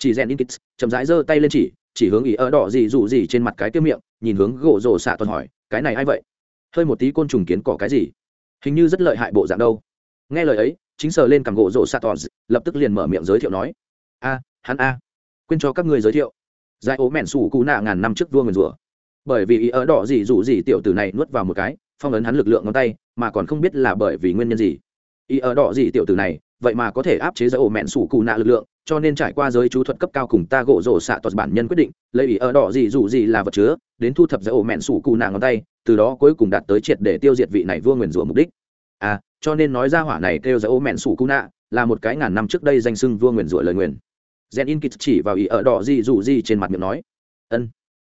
chỉ rèn in kits, chậm rãi giơ tay lên chỉ chỉ hướng ý ở đỏ gì rủ gì trên mặt cái kia miệng, nhìn hướng gỗ rổ xạ toàn hỏi, cái này a i vậy? Hơi một tí côn trùng kiến cỏ cái gì? Hình như rất lợi hại bộ dạng đâu. Nghe lời ấy, chính sờ lên cằm gỗ rổ xạ toàn, lập tức liền mở miệng giới thiệu nói, a, hắn a. Quên cho các người giới thiệu. Giải ố mẹn sủ cú nạ ngàn năm trước vua nguyền rủa. Bởi vì ý ở đỏ gì rủ gì tiểu tử này nuốt vào một cái, phong ấn hắn lực lượng ngón tay, mà còn không biết là bởi vì nguyên nhân gì ý ở đỏ gì tiểu tử này, vậy mà có thể áp chế giới ổ mẹn sủ cù nạ lực lượng, cho nên trải qua giới chú thuật cấp cao cùng ta gỗ rổ xạ toàn bản nhân quyết định, lấy ý ở đỏ gì dù gì là vật chứa, đến thu thập giới ổ mẹn sủ cù nạ ngón tay, từ đó cuối cùng đạt tới triệt để tiêu diệt vị này vua nguyền rủa mục đích. À cho nên nói ra hỏa này kêu giới ổ mẹn sủ cù nạ, là một cái ngàn năm trước đây danh sưng vua nguyền rủa lời nguyền. Gen in kịch chỉ vào ý ở đỏ gì dù gì trên mặt miệng nói. Ân.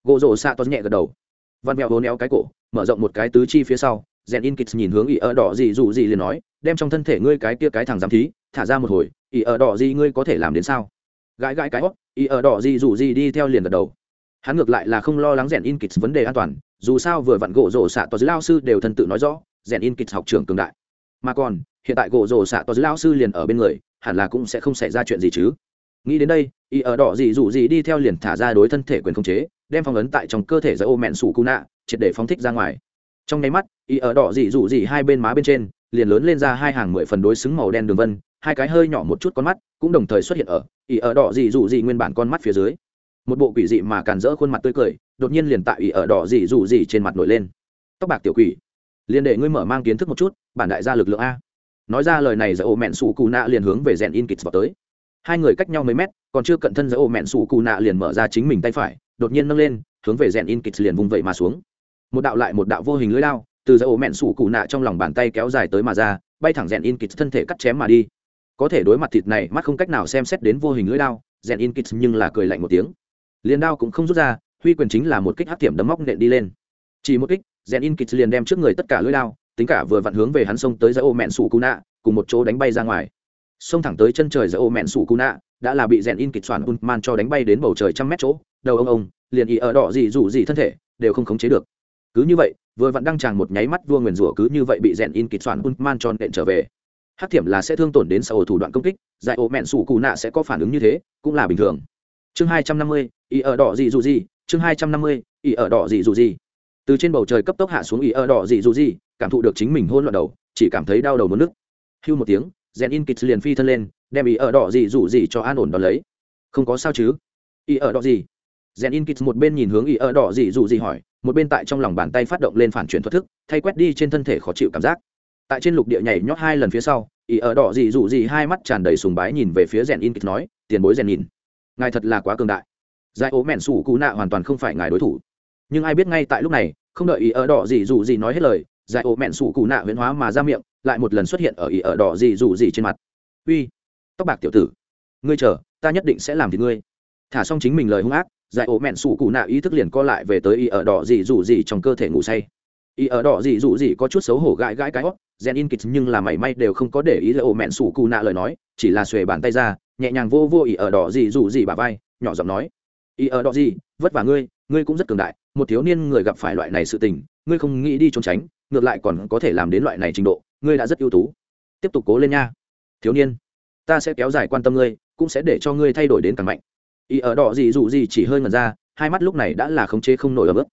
Gỗ rổ xạ toàn nhẹ gật đầu. Văn mèo hố néo cái cổ, mở rộng một cái tứ chi phía sau rèn in kịch nhìn hướng ý ở đỏ gì dù gì liền nói, đem trong thân thể ngươi cái kia cái thằng giám thí, thả ra một hồi ý ở đỏ gì ngươi có thể làm đến sao? Gãi gãi cái hót ý ở đỏ gì dù gì đi theo liền gật đầu. Hắn ngược lại là không lo lắng rèn in kịch vấn đề an toàn, dù sao vừa vặn gỗ rổ xạ tòa dưới lao sư đều thân tự nói rõ rèn in kịch học trường cường đại. Mà còn, hiện tại gỗ rổ xạ tòa dưới lao sư liền ở bên người, hẳn là cũng sẽ không xảy ra chuyện gì chứ. Nghĩ đến đây ý ở đỏ gì dù gì đi theo liền thả ra đối thân thể quyền khống chế, đem phong ấn tại trong cơ thể giữa ô mẹn sủ cú nạ triệt để phóng thích ra ngoài. Trong nháy mắt ý ở đỏ dị dụ dị hai bên má bên trên, liền lớn lên ra hai hàng mười phần đối xứng màu đen đường vân, hai cái hơi nhỏ một chút con mắt cũng đồng thời xuất hiện ở ý ở đỏ dị dụ dị nguyên bản con mắt phía dưới. Một bộ quỷ dị mà càn rỡ khuôn mặt tươi cười, đột nhiên liền tại ý ở đỏ dị dụ dị trên mặt nổi lên. Tóc bạc tiểu quỷ, liền để ngươi mở mang kiến thức một chút, bản đại gia lực lượng a. Nói ra lời này giữa ô mẹn sủ cù nạ liền hướng về rèn in kịch vào tới. Hai người cách nhau mấy mét, còn chưa cận thân giữa ô mẹn sủ cù nạ liền mở ra chính mình tay phải, đột nhiên nâng lên, hướng về rèn in kịch liền vùng vậy mà xuống. Một đạo lại một đạo vô hình lưỡi lao từ giữa ổ mẹn sủ cụ nạ trong lòng bàn tay kéo dài tới mà ra, bay thẳng rèn in kịt thân thể cắt chém mà đi. Có thể đối mặt thịt này, mắt không cách nào xem xét đến vô hình lưỡi đao, rèn in kịt nhưng là cười lạnh một tiếng. Liền đao cũng không rút ra, huy quyền chính là một kích hắc tiệm đấm móc nện đi lên. Chỉ một kích, rèn in kịt liền đem trước người tất cả lưỡi đao, tính cả vừa vặn hướng về hắn sông tới giữa ổ mẹn sủ cụ nạ, cùng một chỗ đánh bay ra ngoài. Xông thẳng tới chân trời giữa ổ mẹn sủ cụ nạ, đã là bị rèn in kịch soạn un man cho đánh bay đến bầu trời trăm mét chỗ, đầu ông ông, liền ý ở đỏ gì rủ gì thân thể, đều không khống chế được. Cứ như vậy vừa vặn đăng tràng một nháy mắt vua nguyền rủa cứ như vậy bị rèn in kịch soạn man tròn đện trở về. Hắc thiểm là sẽ thương tổn đến sau thủ đoạn công kích, giải ổ mẹn sủ cù nạ sẽ có phản ứng như thế, cũng là bình thường. Chương hai trăm năm mươi ý ở đỏ gì dù gì, chương hai trăm năm mươi ý ở đỏ gì dù gì. Từ trên bầu trời cấp tốc hạ xuống ý ở đỏ gì dù gì, cảm thụ được chính mình hôn loạn đầu, chỉ cảm thấy đau đầu mất nước hưu một tiếng, rèn in kịch liền phi thân lên, đem ý ở đỏ gì dù gì cho an ổn đón lấy. Không có sao chứ? Ý ở đỏ gì rèn in một bên nhìn hướng ý ở đỏ dị dụ gì hỏi, một bên tại trong lòng bàn tay phát động lên phản chuyển thuật thức, thay quét đi trên thân thể khó chịu cảm giác. Tại trên lục địa nhảy nhót hai lần phía sau ý ở đỏ dị dụ gì hai mắt tràn đầy sùng bái nhìn về phía rèn in nói, tiền bối rèn nhìn ngài thật là quá cường đại. Giải ố mẹn sủ cú nạ hoàn toàn không phải ngài đối thủ. Nhưng ai biết ngay tại lúc này, không đợi ý ở đỏ dị dụ gì nói hết lời, giải ố mẹn sủ cú nạ huyễn hóa mà ra miệng, lại một lần xuất hiện ở ý ở đỏ dị dụ gì trên mặt. Uy, tóc bạc tiểu tử, ngươi chờ, ta nhất định sẽ làm thì ngươi. Thả xong chính mình lời hung ác giải ổ mẹn sủ cụ nạ ý thức liền co lại về tới y ở đỏ gì dù gì trong cơ thể ngủ say. Y ở đỏ gì dù gì có chút xấu hổ gãi gãi cái hót, gen in kịch nhưng là mảy may đều không có để ý giải ổ mẹn sủ cụ nạ lời nói, chỉ là xuề bàn tay ra, nhẹ nhàng vô vô y ở đỏ gì dù gì bà vai, nhỏ giọng nói. Y ở đỏ gì vất vả ngươi ngươi cũng rất cường đại, một thiếu niên người gặp phải loại này sự tình, ngươi không nghĩ đi trốn tránh, ngược lại còn có thể làm đến loại này trình độ, ngươi đã rất ưu tú. Tiếp tục cố lên nha. Thiếu niên, ta sẽ kéo dài quan tâm ngươi, cũng sẽ để cho ngươi thay đổi đến càng mạnh y ở đỏ gì dù gì chỉ hơi ngần ra, hai mắt lúc này đã là khống chế không nổi ở bước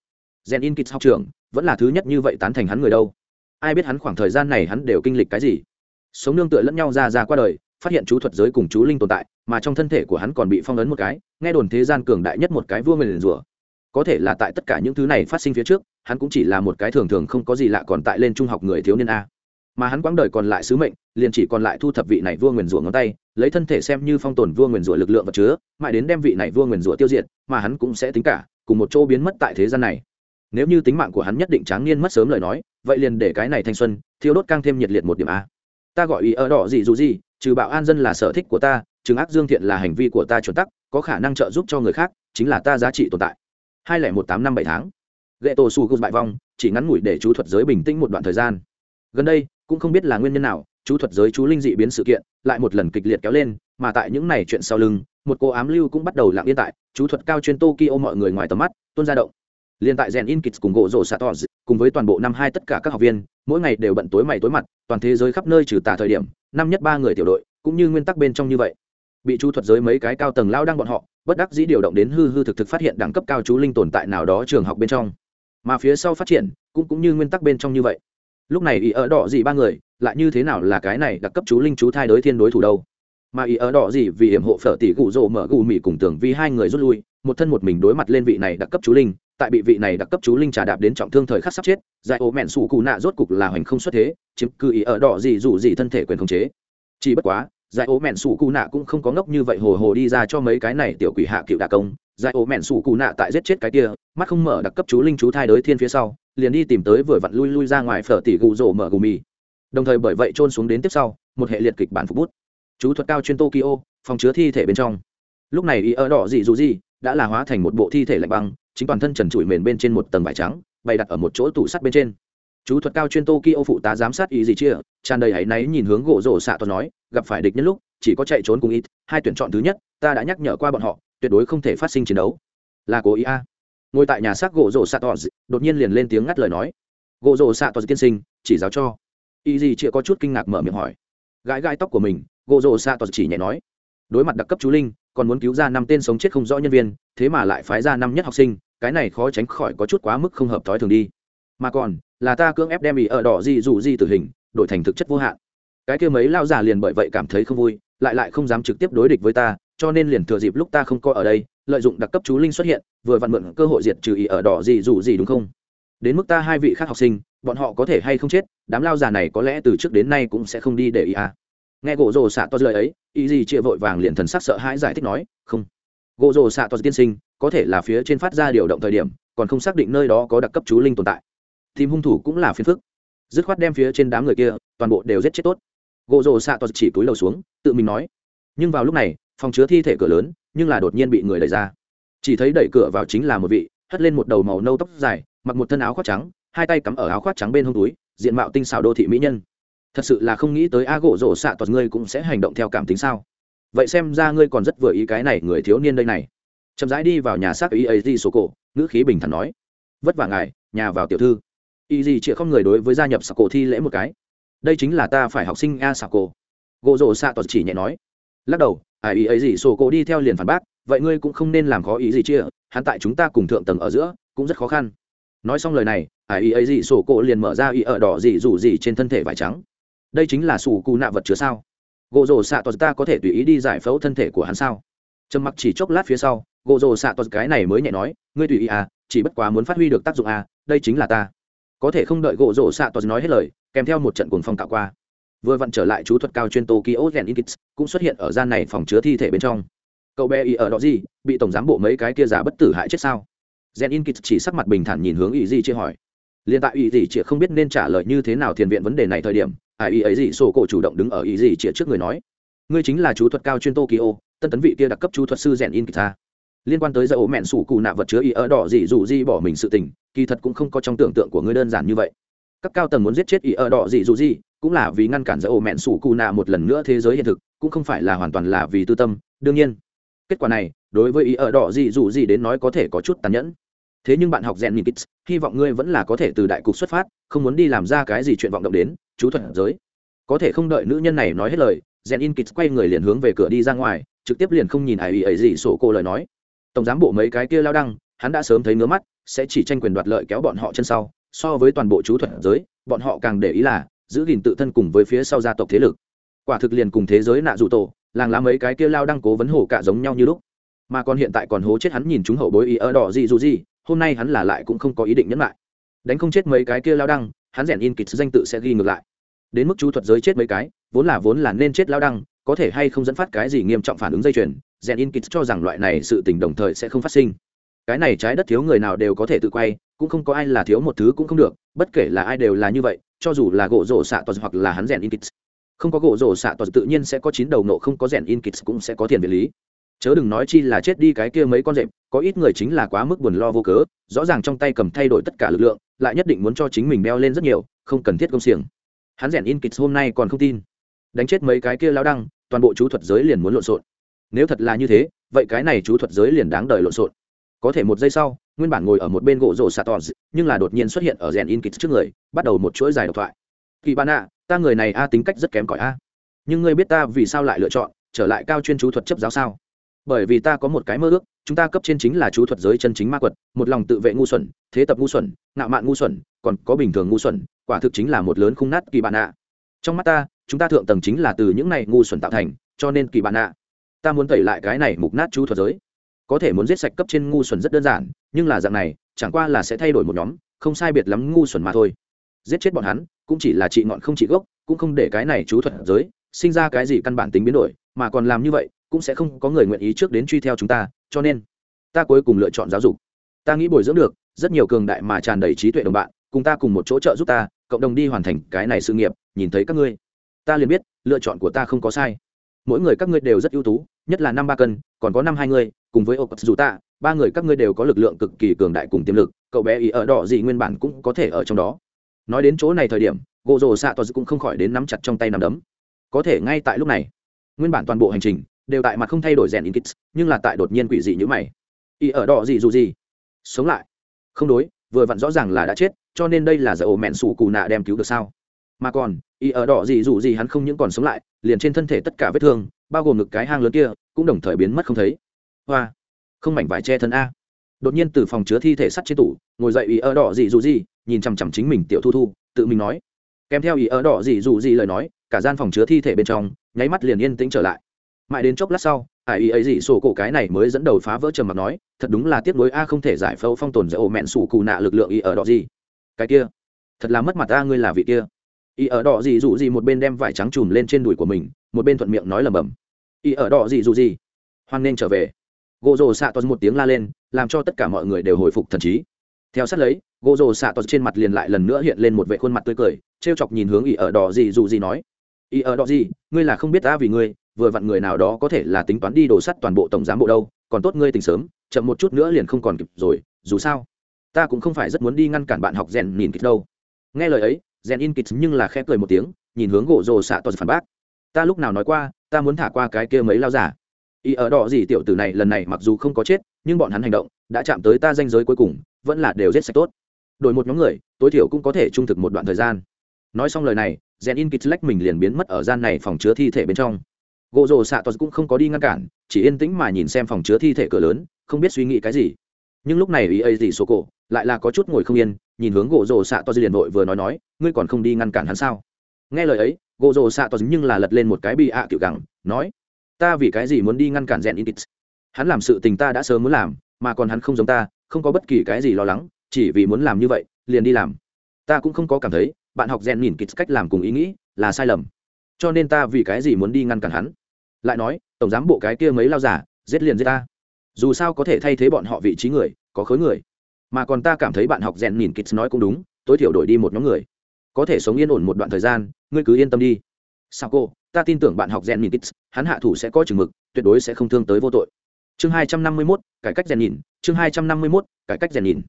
gen in kits học trường vẫn là thứ nhất như vậy tán thành hắn người đâu. Ai biết hắn khoảng thời gian này hắn đều kinh lịch cái gì? Sống nương tựa lẫn nhau ra ra qua đời, phát hiện chú thuật giới cùng chú linh tồn tại, mà trong thân thể của hắn còn bị phong ấn một cái, nghe đồn thế gian cường đại nhất một cái vua mình rủa. Có thể là tại tất cả những thứ này phát sinh phía trước, hắn cũng chỉ là một cái thường thường không có gì lạ còn tại lên trung học người thiếu niên a. Mà hắn quãng đời còn lại sứ mệnh, liền chỉ còn lại thu thập vị này vua nguyền rủa ngón tay lấy thân thể xem như phong tồn vua nguyền rủa lực lượng vật chứa, mãi đến đem vị này vua nguyền rủa tiêu diệt, mà hắn cũng sẽ tính cả, cùng một chỗ biến mất tại thế gian này. Nếu như tính mạng của hắn nhất định tráng niên mất sớm lời nói, vậy liền để cái này thanh xuân thiếu đốt càng thêm nhiệt liệt một điểm a. Ta gọi ý ở đỏ gì dù gì, trừ bạo an dân là sở thích của ta, trừng ác dương thiện là hành vi của ta chuẩn tắc, có khả năng trợ giúp cho người khác, chính là ta giá trị tồn tại. Hai lẻ một tám năm bảy tháng. Gậy tổ su gục bại vong, chỉ ngắn ngủi để chú thuật giới bình tĩnh một đoạn thời gian. Gần đây, cũng không biết là nguyên nhân nào chú thuật giới chú linh dị biến sự kiện lại một lần kịch liệt kéo lên, mà tại những này chuyện sau lưng, một cô ám lưu cũng bắt đầu lặng yên tại, chú thuật cao chuyên tokyo mọi người ngoài tầm mắt, tuôn ra động. Liên tại rèn in kịch cùng gỗ rổ xạ cùng với toàn bộ năm hai tất cả các học viên, mỗi ngày đều bận tối mày tối mặt, toàn thế giới khắp nơi trừ tà thời điểm, năm nhất ba người tiểu đội, cũng như nguyên tắc bên trong như vậy. Bị chú thuật giới mấy cái cao tầng lao đang bọn họ, bất đắc dĩ điều động đến hư hư thực thực phát hiện đẳng cấp cao chú linh tồn tại nào đó trường học bên trong. Mà phía sau phát triển, cũng cũng như nguyên tắc bên trong như vậy. Lúc này ý ở đỏ gì ba người lại như thế nào là cái này đặc cấp chú linh chú thai đối thiên đối thủ đâu? Mà ý ở đỏ gì vì hiểm hộ phở tỷ gụ rộ mở gù mì cùng tưởng vì hai người rút lui, một thân một mình đối mặt lên vị này đặc cấp chú linh, tại bị vị này đặc cấp chú linh trà đạp đến trọng thương thời khắc sắp chết, giải ố mẹn sủ cụ nạ rốt cục là hoành không xuất thế, chiếm cư ý ở đỏ gì dù gì thân thể quyền khống chế. Chỉ bất quá, giải ố mẹn sủ cụ nạ cũng không có ngốc như vậy hồ hồ đi ra cho mấy cái này tiểu quỷ hạ cựu đà công. Giải ố mẹn sủ cụ nạ tại giết chết cái kia, mắt không mở đặc cấp chú linh chú thai đới thiên phía sau, liền đi tìm tới vừa vặn lui lui ra ngoài phở tỷ gù rộ mở gù mì đồng thời bởi vậy trôn xuống đến tiếp sau, một hệ liệt kịch bản phục bút. Chú thuật cao chuyên tokyo, phòng chứa thi thể bên trong. Lúc này ý ở đỏ dị dù gì đã là hóa thành một bộ thi thể lạnh băng, chính toàn thân trần trụi mền bên trên một tầng vải trắng, bày đặt ở một chỗ tủ sắt bên trên. Chú thuật cao chuyên tokyo phụ tá giám sát ý gì chia tràn đầy hãy náy nhìn hướng gỗ rổ xạ toàn nói, gặp phải địch nhân lúc, chỉ có chạy trốn cùng ít, hai tuyển chọn thứ nhất, ta đã nhắc nhở qua bọn họ, tuyệt đối không thể phát sinh chiến đấu. Là cố ý a. Ngồi tại nhà xác gỗ rổ xạ toàn, đột nhiên liền lên tiếng ngắt lời nói. Gỗ rổ xạ toàn tiên sinh, chỉ giáo cho ý gì chịa có chút kinh ngạc mở miệng hỏi. Gãi gãi tóc của mình gỗ rồ xạ toàn chỉ nhẹ nói. Đối mặt đặc cấp chú linh, còn muốn cứu ra năm tên sống chết không rõ nhân viên, thế mà lại phái ra năm nhất học sinh, cái này khó tránh khỏi có chút quá mức không hợp thói thường đi. Mà còn, là ta cưỡng ép đem ý ở đỏ gì dù gì tử hình, đổi thành thực chất vô hạn. Cái kia mấy lao già liền bởi vậy cảm thấy không vui, lại lại không dám trực tiếp đối địch với ta, cho nên liền thừa dịp lúc ta không coi ở đây, lợi dụng đặc cấp chú linh xuất hiện, vừa vặn mượn cơ hội diệt trừ ý ở đỏ gì dù gì đúng không? Đến mức ta hai vị khác học sinh bọn họ có thể hay không chết, đám lao già này có lẽ từ trước đến nay cũng sẽ không đi để ý à. Nghe gỗ rồ xạ to lời ấy, ý gì chia vội vàng liền thần sắc sợ hãi giải thích nói, không. Gỗ rồ xạ to tiên sinh, có thể là phía trên phát ra điều động thời điểm, còn không xác định nơi đó có đặc cấp chú linh tồn tại. Tìm hung thủ cũng là phiền phức. Dứt khoát đem phía trên đám người kia, toàn bộ đều giết chết tốt. Gỗ rồ xạ to chỉ túi lầu xuống, tự mình nói, nhưng vào lúc này, phòng chứa thi thể cửa lớn, nhưng là đột nhiên bị người đẩy ra. Chỉ thấy đẩy cửa vào chính là một vị, hất lên một đầu màu nâu tóc dài, mặc một thân áo khoác trắng hai tay cắm ở áo khoác trắng bên hông túi, diện mạo tinh xảo đô thị mỹ nhân. Thật sự là không nghĩ tới a gỗ rổ xạ toàn ngươi cũng sẽ hành động theo cảm tính sao? Vậy xem ra ngươi còn rất vừa ý cái này người thiếu niên đây này. Chậm rãi đi vào nhà xác ý ấy di số cổ ngữ khí bình thản nói. Vất vả ngài, nhà vào tiểu thư. Y gì chịa không người đối với gia nhập sạc cổ thi lễ một cái. Đây chính là ta phải học sinh a sạc cổ gỗ rổ xạ toàn chỉ nhẹ nói. Lắc đầu ai ý ấy gì sổ cổ đi theo liền phản bác, vậy ngươi cũng không nên làm khó ý gì chia hắn tại chúng ta cùng thượng tầng ở giữa, cũng rất khó khăn nói xong lời này ai ý ấy gì sổ cổ liền mở ra ý ở đỏ gì rủ gì trên thân thể vải trắng. Đây chính là sủ cù nạ vật chứa sao? Gỗ rồ xạ tos ta có thể tùy ý đi giải phẫu thân thể của hắn sao? Trầm mặc chỉ chốc lát phía sau, gỗ rồ xạ tos cái này mới nhẹ nói, ngươi tùy ý à chỉ bất quá muốn phát huy được tác dụng à đây chính là ta. Có thể không đợi gỗ rồ xạ tos nói hết lời, kèm theo một trận cuồng phong tạo qua. Vừa vặn trở lại chú thuật cao chuyên tokyo gen inkits cũng xuất hiện ở gian này phòng chứa thi thể bên trong. Cậu bé ý ở đó gì bị tổng giám bộ mấy cái kia giả bất tử hại chết sao? Gen inkits chỉ sắc mặt bình thản nhìn hướng ý gì chưa hỏi. Liên tại ý gì chỉ không biết nên trả lời như thế nào thiền viện vấn đề này thời điểm, ai ý ấy gì sổ cổ chủ động đứng ở ý gì chĩa trước người nói, ngươi chính là chú thuật cao chuyên tokyo, tân tấn vị kia đặc cấp chú thuật sư rèn in ta. À? liên quan tới giải ố mẹn sủ cụ nạ vật chứa ý ở đỏ gì dù gì bỏ mình sự tình, kỳ thật cũng không có trong tưởng tượng của ngươi đơn giản như vậy. Các cao tầng muốn giết chết ý ở đỏ gì dù gì cũng là vì ngăn cản giải ố mẹn sủ cụ nạ một lần nữa thế giới hiện thực, cũng không phải là hoàn toàn là vì tư tâm. Đương nhiên, kết quả này đối với ý ở đỏ gì dù gì đến nói có thể có chút tàn nhẫn. Thế nhưng bạn học rèn nhìn kits, hy vọng ngươi vẫn là có thể từ đại cục xuất phát, không muốn đi làm ra cái gì chuyện vọng động đến, chú thuận giới. Có thể không đợi nữ nhân này nói hết lời, rèn in kits quay người liền hướng về cửa đi ra ngoài, trực tiếp liền không nhìn ai ý ấy gì sổ cô lời nói. Tổng giám bộ mấy cái kia lao đăng, hắn đã sớm thấy ngứa mắt, sẽ chỉ tranh quyền đoạt lợi kéo bọn họ chân sau. So với toàn bộ chú thuận giới, bọn họ càng để ý là, giữ gìn tự thân cùng với phía sau gia tộc thế lực. Quả thực liền cùng thế giới nạ dù tổ, làng lá mấy cái kia lao đăng cố vấn hổ cả giống nhau như lúc mà còn hiện tại còn hố chết hắn nhìn chúng hậu bối ý ở đỏ gì dù gì, hôm nay hắn là lại cũng không có ý định nhẫn lại. Đánh không chết mấy cái kia lao đăng, hắn rèn in kịch danh tự sẽ ghi ngược lại. Đến mức chú thuật giới chết mấy cái, vốn là vốn là nên chết lao đăng, có thể hay không dẫn phát cái gì nghiêm trọng phản ứng dây chuyền, rèn in kịch cho rằng loại này sự tình đồng thời sẽ không phát sinh. Cái này trái đất thiếu người nào đều có thể tự quay, cũng không có ai là thiếu một thứ cũng không được, bất kể là ai đều là như vậy, cho dù là gỗ rổ xạ toàn hoặc là hắn rèn in kịch. Không có gỗ rổ xạ toàn tự nhiên sẽ có chín đầu nộ, không có rèn in kịch cũng sẽ có tiền về lý chớ đừng nói chi là chết đi cái kia mấy con rệp có ít người chính là quá mức buồn lo vô cớ rõ ràng trong tay cầm thay đổi tất cả lực lượng lại nhất định muốn cho chính mình beo lên rất nhiều không cần thiết công xiềng. Hắn rèn in kịch hôm nay còn không tin. Đánh chết mấy cái kia lao đăng toàn bộ chú thuật giới liền muốn lộn xộn. Nếu thật là như thế vậy cái này chú thuật giới liền đáng đời lộn xộn. Có thể một giây sau nguyên bản ngồi ở một bên gỗ rổ xạ tòn, nhưng là đột nhiên xuất hiện ở rèn in kịch trước người bắt đầu một chuỗi dài độc thoại. Kỳ bạn ạ ta người này a tính cách rất kém cỏi a. Nhưng ngươi biết ta vì sao lại lựa chọn trở lại cao chuyên chú thuật chấp giáo sao? Bởi vì ta có một cái mơ ước, chúng ta cấp trên chính là chú thuật giới chân chính ma quật, một lòng tự vệ ngu xuẩn, thế tập ngu xuẩn, ngạo mạn ngu xuẩn, còn có bình thường ngu xuẩn, quả thực chính là một lớn khung nát kỳ bạn ạ. Trong mắt ta, chúng ta thượng tầng chính là từ những này ngu xuẩn tạo thành, cho nên kỳ bạn ạ. Ta muốn tẩy lại cái này mục nát chú thuật giới. Có thể muốn giết sạch cấp trên ngu xuẩn rất đơn giản, nhưng là dạng này, chẳng qua là sẽ thay đổi một nhóm, không sai biệt lắm ngu xuẩn mà thôi. Giết chết bọn hắn, cũng chỉ là trị ngọn không trị gốc, cũng không để cái này chú thuật giới sinh ra cái gì căn bản tính biến đổi, mà còn làm như vậy cũng sẽ không có người nguyện ý trước đến truy theo chúng ta, cho nên ta cuối cùng lựa chọn giáo dục. Ta nghĩ bồi dưỡng được, rất nhiều cường đại mà tràn đầy trí tuệ đồng bạn, cùng ta cùng một chỗ trợ giúp ta, cộng đồng đi hoàn thành cái này sự nghiệp, nhìn thấy các ngươi, ta liền biết, lựa chọn của ta không có sai. Mỗi người các ngươi đều rất ưu tú, nhất là năm ba cân, còn có năm hai người, cùng với opus dù ta ba người các ngươi đều có lực lượng cực kỳ cường đại cùng tiềm lực, cậu bé ý ở đỏ gì nguyên bản cũng có thể ở trong đó. Nói đến chỗ này thời điểm gỗ rồ xạ tos cũng không khỏi đến nắm chặt trong tay nắm đấm. Có thể ngay tại lúc này, nguyên bản toàn bộ hành trình đều tại mặt không thay đổi rèn in kits, nhưng là tại đột nhiên quỷ dị như mày. Y ở đỏ gì dù gì? Sống lại. Không đối, vừa vặn rõ ràng là đã chết, cho nên đây là giải ổ mẹn sủ cù nạ đem cứu được sao? Mà còn, y ở đỏ gì dù gì hắn không những còn sống lại, liền trên thân thể tất cả vết thương, bao gồm ngực cái hang lớn kia, cũng đồng thời biến mất không thấy. Hoa, không mảnh vải che thân a. Đột nhiên từ phòng chứa thi thể sắt trên tủ, ngồi dậy ý ở đỏ gì dù gì, nhìn chằm chằm chính mình tiểu thu thu, tự mình nói. Kèm theo ý ở đỏ gì dù gì lời nói, cả gian phòng chứa thi thể bên trong, nháy mắt liền yên tĩnh trở lại mãi đến chốc lát sau ải ý ấy gì sổ cổ cái này mới dẫn đầu phá vỡ trầm mặc nói, thật đúng là tiếc nuối a, không thể giải phẫu phong tồn giữa ổ mẹn sủ cù nạ lực lượng ý ở đó gì. Cái kia, thật là mất mặt ta ngươi là vị kia. Ý ở đỏ gì dù gì một bên đem vải trắng chùm lên trên đùi của mình, một bên thuận miệng nói lầm bầm ý ở đỏ gì dù gì? Hoan nên trở về. Gỗ rồ xạ tos một tiếng la lên, làm cho tất cả mọi người đều hồi phục thần trí. Theo sát lấy gỗ rồ xạ tos trên mặt liền lại lần nữa hiện lên một vệ khuôn mặt tươi cười t r e o chọc nhìn hướng ý ở đỏ gì dù gì nói. Ý ở đỏ gì? Ngươi là không biết ta vì ngươi vừa vặn người nào đó có thể là tính toán đi đổ sắt toàn bộ tổng giám bộ đâu, còn tốt ngươi tỉnh sớm, chậm một chút nữa liền không còn kịp rồi, dù sao, ta cũng không phải rất muốn đi ngăn cản bạn học rèn nhìn kịch đâu. Nghe lời ấy, rèn in kịch nhưng là khẽ cười một tiếng, nhìn hướng gỗ rồ xạ toàn phản bác. Ta lúc nào nói qua, ta muốn thả qua cái kia mấy lao giả. Ý ở đỏ gì tiểu tử này lần này mặc dù không có chết, nhưng bọn hắn hành động đã chạm tới ta danh giới cuối cùng, vẫn là đều giết sạch tốt. Đổi một nhóm người, tối thiểu cũng có thể trung thực một đoạn thời gian. Nói xong lời này, rèn in kịch lách mình liền biến mất ở gian này phòng chứa thi thể bên trong gỗ rồ xạ tos cũng không có đi ngăn cản, chỉ yên tĩnh mà nhìn xem phòng chứa thi thể cửa lớn, không biết suy nghĩ cái gì. Nhưng lúc này ý ấy gì số cổ, lại là có chút ngồi không yên, nhìn hướng gỗ rồ xạ tos liền vội vừa nói nói, ngươi còn không đi ngăn cản hắn sao? Nghe lời ấy, gỗ rồ xạ tos nhưng là lật lên một cái bị ạ à kiểu gẳng, nói, ta vì cái gì muốn đi ngăn cản rèn in hắn làm sự tình ta đã sớm muốn làm, mà còn hắn không giống ta, không có bất kỳ cái gì lo lắng, chỉ vì muốn làm như vậy, liền đi làm. Ta cũng không có cảm thấy, bạn học rèn nhìn kịch cách làm cùng ý nghĩ là sai lầm. Cho nên ta vì cái gì muốn đi ngăn cản hắn? Lại nói, tổng giám bộ cái kia mấy lao giả, giết liền giết ta. Dù sao có thể thay thế bọn họ vị trí người, có khối người. Mà còn ta cảm thấy bạn học rèn nhìn kịch nói cũng đúng, tối thiểu đổi đi một nhóm người. Có thể sống yên ổn một đoạn thời gian, ngươi cứ yên tâm đi. Sao cô, ta tin tưởng bạn học rèn nhìn kits hắn hạ thủ sẽ có chừng mực, tuyệt đối sẽ không thương tới vô tội. Chương hai trăm năm mươi mốt, cải cách rèn nhìn. Chương hai trăm năm mươi mốt, cải cách rèn nhìn.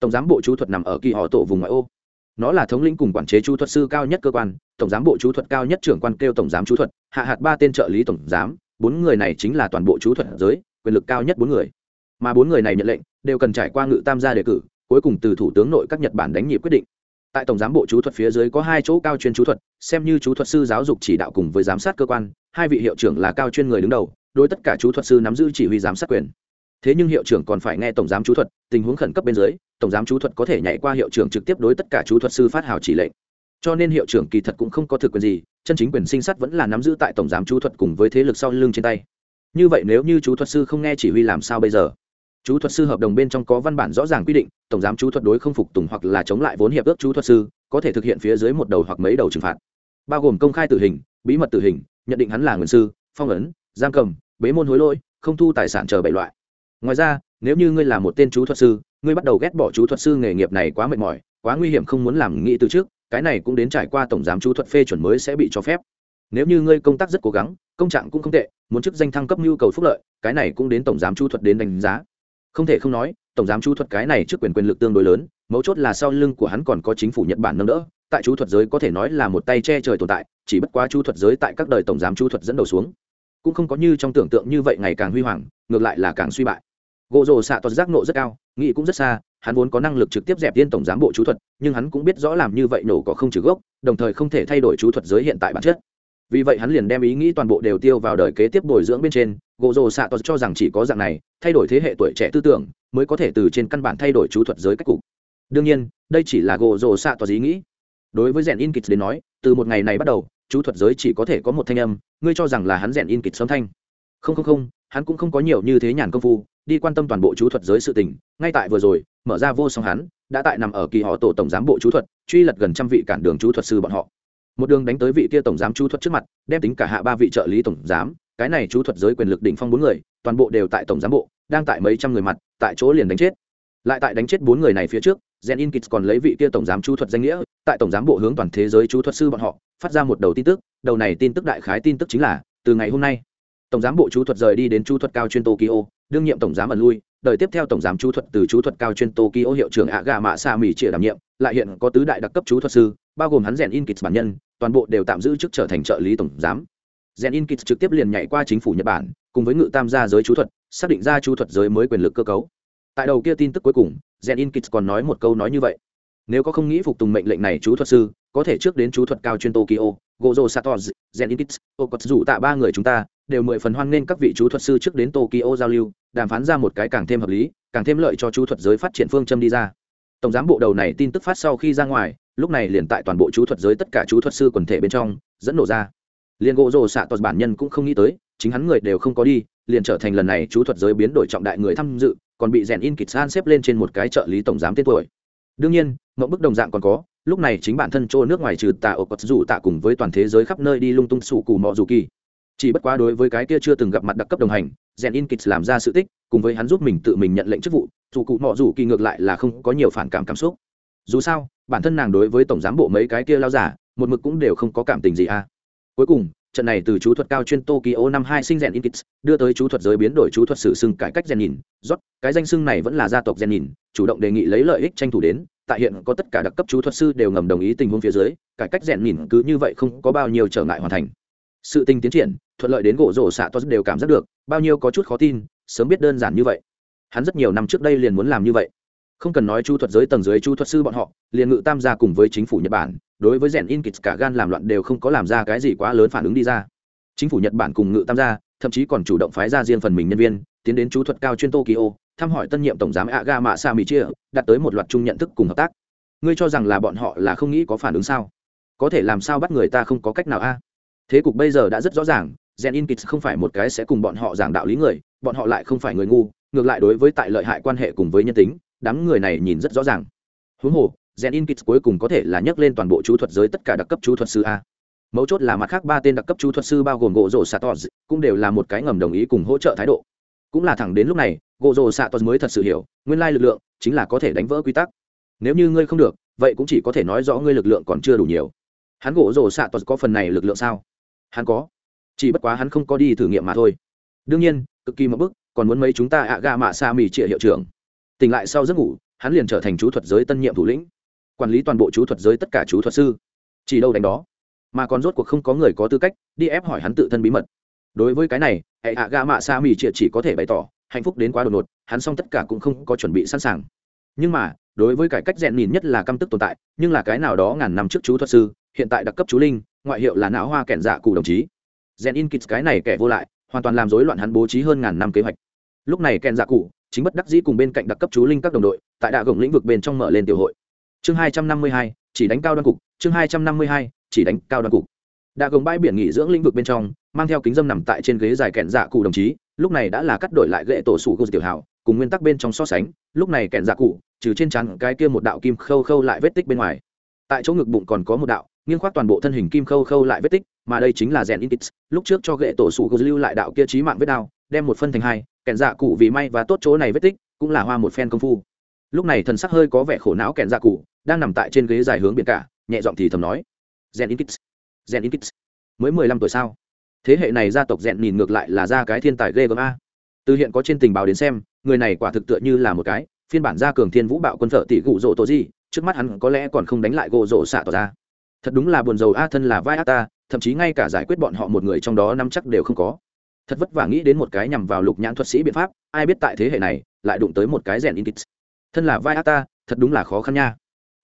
Tổng giám bộ chú thuật nằm ở kỳ họ tổ vùng ngoại ô. Nó là thống lĩnh cùng quản chế chú thuật sư cao nhất cơ quan, tổng giám bộ chú thuật cao nhất trưởng quan kêu tổng giám chú thuật hạ hạt ba tên trợ lý tổng giám, bốn người này chính là toàn bộ chú thuật giới, quyền lực cao nhất bốn người. Mà bốn người này nhận lệnh, đều cần trải qua ngự tam gia đề cử, cuối cùng từ thủ tướng nội các nhật bản đánh nhịp quyết định. Tại tổng giám bộ chú thuật phía dưới có hai chỗ cao chuyên chú thuật, xem như chú thuật sư giáo dục chỉ đạo cùng với giám sát cơ quan, hai vị hiệu trưởng là cao chuyên người đứng đầu, đối tất cả chú thuật sư nắm giữ chỉ huy giám sát quyền. Thế nhưng hiệu trưởng còn phải nghe tổng giám chú thuật, tình huống khẩn cấp bên dưới, tổng giám chú thuật có thể nhảy qua hiệu trưởng trực tiếp đối tất cả chú thuật sư phát hào chỉ lệnh cho nên hiệu trưởng kỳ thật cũng không có thực quyền gì, chân chính quyền sinh sát vẫn là nắm giữ tại tổng giám chú thuật cùng với thế lực sau lưng trên tay. Như vậy nếu như chú thuật sư không nghe chỉ huy làm sao bây giờ? Chú thuật sư hợp đồng bên trong có văn bản rõ ràng quy định, tổng giám chú thuật đối không phục tùng hoặc là chống lại vốn hiệp ước chú thuật sư, có thể thực hiện phía dưới một đầu hoặc mấy đầu trừng phạt. Bao gồm công khai tử hình, bí mật tử hình, nhận định hắn là nguyên sư, phong ấn, giam cầm, bế môn hối lỗi, không thu tài sản chờ bảy loại. Ngoài ra, nếu như ngươi là một tên chú thuật sư, ngươi bắt đầu ghét bỏ chú thuật sư nghề nghiệp này quá mệt mỏi, quá nguy hiểm không muốn làm nghĩ từ trước cái này cũng đến trải qua tổng giám chú thuật phê chuẩn mới sẽ bị cho phép. Nếu như ngươi công tác rất cố gắng, công trạng cũng không tệ, muốn chức danh thăng cấp nhu cầu phúc lợi, cái này cũng đến tổng giám chú thuật đến đánh giá. Không thể không nói, tổng giám chú thuật cái này trước quyền quyền lực tương đối lớn, mấu chốt là sau lưng của hắn còn có chính phủ nhật bản nâng đỡ, tại chú thuật giới có thể nói là một tay che trời tồn tại, chỉ bất quá chú thuật giới tại các đời tổng giám chú thuật dẫn đầu xuống. Cũng không có như trong tưởng tượng như vậy ngày càng huy hoàng, ngược lại là càng suy bại. Gỗ rồ xạ toàn giác nộ rất cao, nghĩ cũng rất xa hắn vốn có năng lực trực tiếp dẹp tiên tổng giám bộ chú thuật, nhưng hắn cũng biết rõ làm như vậy nổ có không trừ gốc, đồng thời không thể thay đổi chú thuật giới hiện tại bản chất. Vì vậy hắn liền đem ý nghĩ toàn bộ đều tiêu vào đời kế tiếp bồi dưỡng bên trên, gỗ rồ xạ tos cho rằng chỉ có dạng này, thay đổi thế hệ tuổi trẻ tư tưởng, mới có thể từ trên căn bản thay đổi chú thuật giới cách cục. Đương nhiên, đây chỉ là gỗ rồ xạ tos ý nghĩ. Đối với rèn in kịch đến nói, từ một ngày này bắt đầu, chú thuật giới chỉ có thể có một thanh âm, ngươi cho rằng là hắn rèn in kịch sớm thanh. Không không không, hắn cũng không có nhiều như thế nhàn công phu đi quan tâm toàn bộ chú thuật giới sự tình, ngay tại vừa rồi, mở ra vô song hắn, đã tại nằm ở kỳ họ tổ tổng giám bộ chú thuật, truy lật gần trăm vị cản đường chú thuật sư bọn họ. Một đường đánh tới vị kia tổng giám chú thuật trước mặt, đem tính cả hạ ba vị trợ lý tổng giám, cái này chú thuật giới quyền lực đỉnh phong bốn người, toàn bộ đều tại tổng giám bộ, đang tại mấy trăm người mặt, tại chỗ liền đánh chết. Lại tại đánh chết bốn người này phía trước, gen in kits còn lấy vị kia tổng giám chú thuật danh nghĩa, tại tổng giám bộ hướng toàn thế giới chú thuật sư bọn họ, phát ra một đầu tin tức, đầu này tin tức đại khái tin tức chính là, từ ngày hôm nay, tổng giám bộ chú thuật rời đi đến chú thuật cao chuyên tokyo đương nhiệm tổng giám ẩn lui, đời tiếp theo tổng giám chú thuật từ chú thuật cao chuyên tokyo hiệu trưởng ạ gà mạ sa mỹ trịa đảm nhiệm, lại hiện có tứ đại đặc cấp chú thuật sư, bao gồm hắn rèn in kits bản nhân, toàn bộ đều tạm giữ chức trở thành trợ lý tổng giám. Rèn in kits trực tiếp liền nhảy qua chính phủ nhật bản, cùng với ngự tam gia giới chú thuật, xác định ra chú thuật giới mới quyền lực cơ cấu. Tại đầu kia tin tức cuối cùng rèn in kits còn nói một câu nói như vậy. Nếu có không nghĩ phục tùng mệnh lệnh này chú thuật sư, có thể trước đến chú thuật cao chuyên tokyo, gozo satos gen inkits cốt dù tạ ba người chúng ta đều mười phần hoan nghênh các vị chú thuật sư trước đến tokyo giao lưu, đàm phán ra một cái càng thêm hợp lý, càng thêm lợi cho chú thuật giới phát triển phương châm đi ra. Tổng giám bộ đầu này tin tức phát sau khi ra ngoài, lúc này liền tại toàn bộ chú thuật giới tất cả chú thuật sư quần thể bên trong, dẫn nổ ra. Liền gỗ rồ xạ toàn bản nhân cũng không nghĩ tới, chính hắn người đều không có đi, liền trở thành lần này chú thuật giới biến đổi trọng đại người tham dự, còn bị rèn in kịch san xếp lên trên một cái trợ lý tổng giám tên tuổi. Đương nhiên mẫu bức đồng dạng còn có, lúc này chính bản thân chỗ nước ngoài trừ tạ ổ cột dù tạ cùng với toàn thế giới khắp nơi đi lung tung sủ cù mọ dù kỳ chỉ bất quá đối với cái kia chưa từng gặp mặt đặc cấp đồng hành rèn in kịch làm ra sự tích, cùng với hắn giúp mình tự mình nhận lệnh chức vụ, dù cụ mọ dù kỳ ngược lại là không có nhiều phản cảm cảm xúc. Dù sao, bản thân nàng đối với tổng giám bộ mấy cái kia lao giả, một mực cũng đều không có cảm tình gì à. Cuối cùng, trận này từ chú thuật cao chuyên tokyo năm hai sinh rèn in kits đưa tới chú thuật giới biến đổi chú thuật sử xưng cải cách rèn nhìn rót cái danh xưng này vẫn là gia tộc rèn nhìn chủ động đề nghị lấy lợi ích tranh thủ đến, tại hiện có tất cả đặc cấp chú thuật sư đều ngầm đồng ý tình huống phía dưới, cải cách rèn nhìn cứ như vậy không có bao nhiêu trở ngại hoàn thành sự tình tiến triển, thuận lợi đến gỗ rổ xạ tos đều cảm giác được, bao nhiêu có chút khó tin, sớm biết đơn giản như vậy. Hắn rất nhiều năm trước đây liền muốn làm như vậy. Không cần nói chu thuật giới tầng dưới chu thuật sư bọn họ, liền ngự tam gia cùng với chính phủ nhật bản, đối với rèn in kịch cả gan làm loạn đều không có làm ra cái gì quá lớn phản ứng đi ra. Chính phủ nhật bản cùng ngự tam gia, thậm chí còn chủ động phái ra riêng phần mình nhân viên, tiến đến chú thuật cao chuyên tokyo, thăm hỏi tân nhiệm tổng giám aga mạ sa mỹ chia đạt tới một loạt chung nhận thức cùng hợp tác. Ngươi cho rằng là bọn họ là không nghĩ có phản ứng sao? Có thể làm sao bắt người ta không có cách nào a? Thế cục bây giờ đã rất rõ ràng, gen in kits không phải một cái sẽ cùng bọn họ giảng đạo lý người, bọn họ lại không phải người ngu, ngược lại đối với tại lợi hại quan hệ cùng với nhân tính, đám người này nhìn rất rõ ràng. Huống hồ, gen in kits cuối cùng có thể là nhắc lên toàn bộ chú thuật giới tất cả đặc cấp chú thuật sư a. Mấu chốt là mặt khác ba tên đặc cấp chú thuật sư bao gồm gỗ rổ satos, cũng đều là một cái ngầm đồng ý cùng hỗ trợ thái độ. Cũng là thẳng đến lúc này gỗ rổ satos mới thật sự hiểu, nguyên lai lực lượng chính là có thể đánh vỡ quy tắc. Nếu như ngươi không được, vậy cũng chỉ có thể nói rõ ngươi lực lượng còn chưa đủ nhiều. Hắn gỗ rổ satos có phần này lực lượng sao? Hắn có. Chỉ bất quá hắn không có đi thử nghiệm mà thôi. Đương nhiên, cực kỳ mập bức, còn muốn mấy chúng ta ạ ga mạ sa mì trịa hiệu trưởng. Tỉnh lại sau giấc ngủ, hắn liền trở thành chú thuật giới tân nhiệm thủ lĩnh. Quản lý toàn bộ chú thuật giới tất cả chú thuật sư. Chỉ đâu đánh đó. Mà còn rốt cuộc không có người có tư cách đi ép hỏi hắn tự thân bí mật. Đối với cái này, hệ hạ gạ mạ sa mì triệt chỉ có thể bày tỏ, hạnh phúc đến quá đột ngột, hắn xong tất cả cũng không có chuẩn bị sẵn sàng. Nhưng mà, đối với cải cách rèn nhìn nhất là căm tức tồn tại, nhưng là cái nào đó ngàn năm trước chú thuật sư, hiện tại đặc cấp chú linh ngoại hiệu là não hoa kẻn dạ cụ đồng chí. Rèn in kits cái này kẻ vô lại, hoàn toàn làm rối loạn hắn bố trí hơn ngàn năm kế hoạch. Lúc này kẻn dạ cụ, chính bất đắc dĩ cùng bên cạnh đặc cấp chú linh các đồng đội, tại đạ gồng lĩnh vực bên trong mở lên tiểu hội. Chương hai trăm năm mươi hai, chỉ đánh cao đoan cục. Chương hai trăm năm mươi hai, chỉ đánh cao đoan cục. Đạ gồng bãi biển nghỉ dưỡng lĩnh vực bên trong, mang theo kính dâm nằm tại trên ghế dài kẹn dạ cụ đồng chí, lúc này đã là cắt đổi lại gậy tổ sủ của tiểu hảo cùng nguyên tắc bên trong so sánh, lúc này kẹn dạ cụ, trừ trên trán cái kia một đạo kim khâu khâu lại vết tích bên ngoài. Tại chỗ ngực bụng còn có một đạo nghiêng khoác toàn bộ thân hình kim khâu khâu lại vết tích, mà đây chính là rèn in kits, lúc trước cho gậy tổ sủ gô lưu lại đạo kia trí mạng vết đao, đem một phân thành hai, kẻn dạ cụ vì may và tốt chỗ này vết tích, cũng là hoa một phen công phu. Lúc này thần sắc hơi có vẻ khổ não kẻn dạ cụ, đang nằm tại trên ghế dài hướng biển cả, nhẹ giọng thì thầm nói, Rèn in kits gen in kits. Mới mười lăm tuổi sao? Thế hệ này gia tộc rèn nhìn ngược lại là ra cái thiên tài ghê gớm a. Từ hiện có trên tình báo đến xem, người này quả thực tựa như là một cái phiên bản gia cường thiên vũ bạo quân thợ tỷ gụ rỗ tổ gì, trước mắt hắn có lẽ còn không đánh lại gỗ rỗ xạ tỏ ra thật đúng là buồn rầu a thân là vai a ta, thậm chí ngay cả giải quyết bọn họ một người trong đó năm chắc đều không có. Thật vất vả nghĩ đến một cái nhằm vào lục nhãn thuật sĩ biện pháp, ai biết tại thế hệ này, lại đụng tới một cái rèn in kích thân là vai a ta, thật đúng là khó khăn nha.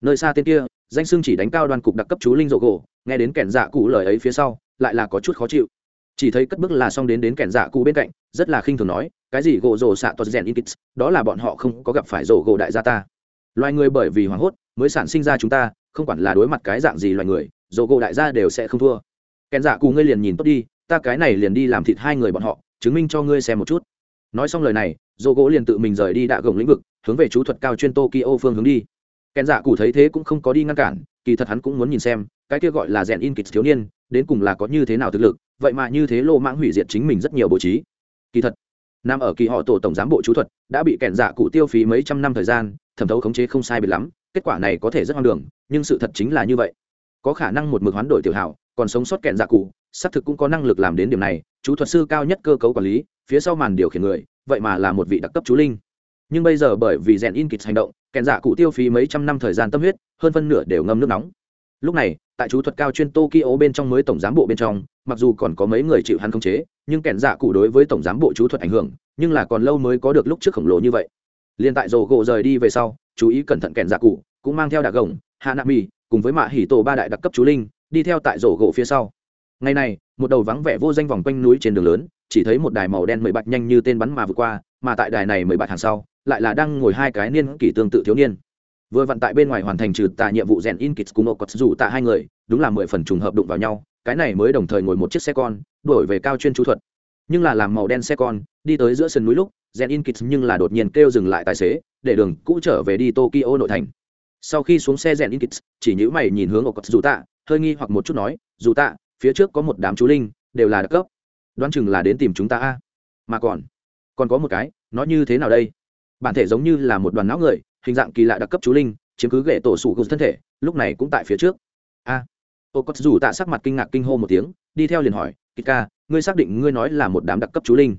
Nơi xa tên kia, danh xưng chỉ đánh cao đoàn cục đặc cấp chú linh rộ gỗ, nghe đến kẻn dạ cụ lời ấy phía sau, lại là có chút khó chịu. Chỉ thấy cất bước là xong đến đến kẻn dạ cụ bên cạnh, rất là khinh thường nói, cái gì gỗ rồ xạ toàn rèn in kits đó là bọn họ không có gặp phải rổ gỗ đại gia ta. Loài người bởi vì hoảng hốt mới sản sinh ra chúng ta không quản là đối mặt cái dạng gì loài người, dồ gỗ đại gia đều sẽ không thua. Kẻn dạ cụ ngươi liền nhìn tốt đi, ta cái này liền đi làm thịt hai người bọn họ, chứng minh cho ngươi xem một chút. Nói xong lời này, dồ gỗ liền tự mình rời đi đạ gồng lĩnh vực, hướng về chú thuật cao chuyên tokyo phương hướng đi. Kèn dạ cụ thấy thế cũng không có đi ngăn cản, kỳ thật hắn cũng muốn nhìn xem, cái kia gọi là rèn in kịch thiếu niên, đến cùng là có như thế nào thực lực, vậy mà như thế lô mãng hủy diệt chính mình rất nhiều bố trí. Kỳ thật nằm ở kỳ họ tổ tổng giám bộ chú thuật, đã bị kèn dạ cụ tiêu phí mấy trăm năm thời gian, thẩm thấu khống chế không sai biệt lắm, kết quả này có thể rất hoang đường nhưng sự thật chính là như vậy. Có khả năng một mực hoán đổi tiểu hảo, còn sống sót kẹn dạ cụ, xác thực cũng có năng lực làm đến điểm này. Chú thuật sư cao nhất cơ cấu quản lý, phía sau màn điều khiển người, vậy mà là một vị đặc cấp chú linh. Nhưng bây giờ bởi vì rèn in kịch hành động, kẹn dạ cụ tiêu phí mấy trăm năm thời gian tâm huyết, hơn phân nửa đều ngâm nước nóng. Lúc này, tại chú thuật cao chuyên tokyo bên trong mới tổng giám bộ bên trong, mặc dù còn có mấy người chịu hắn khống chế, nhưng kẹn dạ cụ đối với tổng giám bộ chú thuật ảnh hưởng, nhưng là còn lâu mới có được lúc trước khổng lồ như vậy. Liền tại rồ gỗ rời đi về sau, chú ý cẩn thận kẹn dạ cụ, cũng mang theo đạc gồng hạ nạ mì cùng với mạ hỉ tổ ba đại đặc cấp chú linh, đi theo tại rổ gỗ phía sau. Ngày này, một đầu vắng vẻ vô danh vòng quanh núi trên đường lớn, chỉ thấy một đài màu đen mười bạch nhanh như tên bắn mà vượt qua, mà tại đài này mười bạch hàng sau, lại là đang ngồi hai cái niên kỷ tương tự thiếu niên. Vừa vặn tại bên ngoài hoàn thành trừ tà nhiệm vụ rèn in kits cùng một cột dù tạ hai người, đúng là mười phần trùng hợp đụng vào nhau, cái này mới đồng thời ngồi một chiếc xe con đổi về cao chuyên chú thuật. Nhưng là làm màu đen xe con, đi tới giữa sườn núi lúc, rèn in kits nhưng là đột nhiên kêu dừng lại tài xế, để đường cũ trở về đi tokyo nội thành sau khi xuống xe rèn in kits, chỉ nhữ mày nhìn hướng ổ cọt dù tạ, hơi nghi hoặc một chút nói, dù tạ, phía trước có một đám chú linh, đều là đặc cấp. Đoán chừng là đến tìm chúng ta a. Mà còn còn có một cái, nó như thế nào đây? Bản thể giống như là một đoàn não người, hình dạng kỳ lạ đặc cấp chú linh, chiếm cứ ghệ tổ sủ gục thân thể, lúc này cũng tại phía trước. A. Ô cốt dù tạ sắc mặt kinh ngạc kinh hô một tiếng, đi theo liền hỏi kít ca, ngươi xác định ngươi nói là một đám đặc cấp chú linh?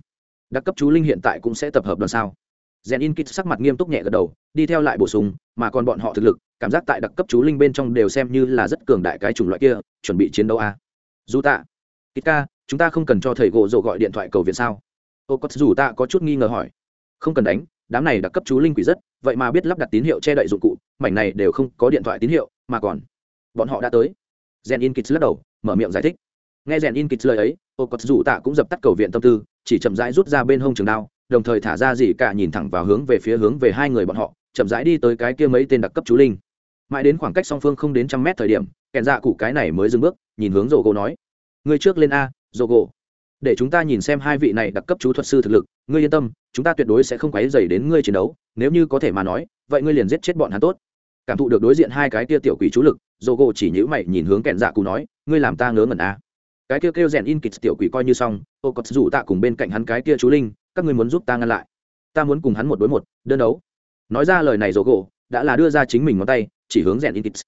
Đặc cấp chú linh hiện tại cũng sẽ tập hợp đoàn sao? Rèn in kít sắc mặt nghiêm túc nhẹ gật đầu, đi theo lại bổ sung mà còn bọn họ thực lực, cảm giác tại đặc cấp chú linh bên trong đều xem như là rất cường đại cái chủng loại kia, chuẩn bị chiến đấu a. Dù tạ. Ít ca, chúng ta không cần cho thầy gỗ rộ gọi điện thoại cầu viện sao? Ô cốt dù tạ có chút nghi ngờ hỏi. Không cần đánh, đám này đặc cấp chú linh quỷ rất, vậy mà biết lắp đặt tín hiệu che đậy dụng cụ, mảnh này đều không có điện thoại tín hiệu, mà còn. Bọn họ đã tới. Gen in kits lắc đầu, mở miệng giải thích. Nghe rèn in kits lời ấy, ô cốt dù tạ cũng dập tắt cầu viện tâm tư, chỉ chậm rãi rút ra bên hông trường đao, đồng thời thả ra gì cả nhìn thẳng vào hướng về phía hướng về hai người bọn họ chậm rãi đi tới cái kia mấy tên đặc cấp chú linh. Mãi đến khoảng cách song phương không đến trăm mét thời điểm kẹn dạ cụ cái này mới dừng bước, nhìn hướng rồ gỗ nói. Người trước lên a rồ gỗ. Để chúng ta nhìn xem hai vị này đặc cấp chú thuật sư thực lực, ngươi yên tâm, chúng ta tuyệt đối sẽ không quấy dày đến ngươi chiến đấu, nếu như có thể mà nói, vậy ngươi liền giết chết bọn hắn tốt. Cảm thụ được đối diện hai cái kia tiểu quỷ chú lực dô gỗ chỉ nhữ mày nhìn hướng kẹn dạ cụ nói, ngươi làm ta ngớ ngẩn a. À. cái kia kêu rèn in kịch tiểu quỷ coi như xong, ô cọt rủ tạ cùng bên cạnh hắn cái kia chú linh, các ngươi muốn giúp ta ngăn lại. Ta muốn cùng hắn một đối một, đơn đấu nói ra lời này rổ gỗ, đã là đưa ra chính mình ngón tay, chỉ hướng rèn in kits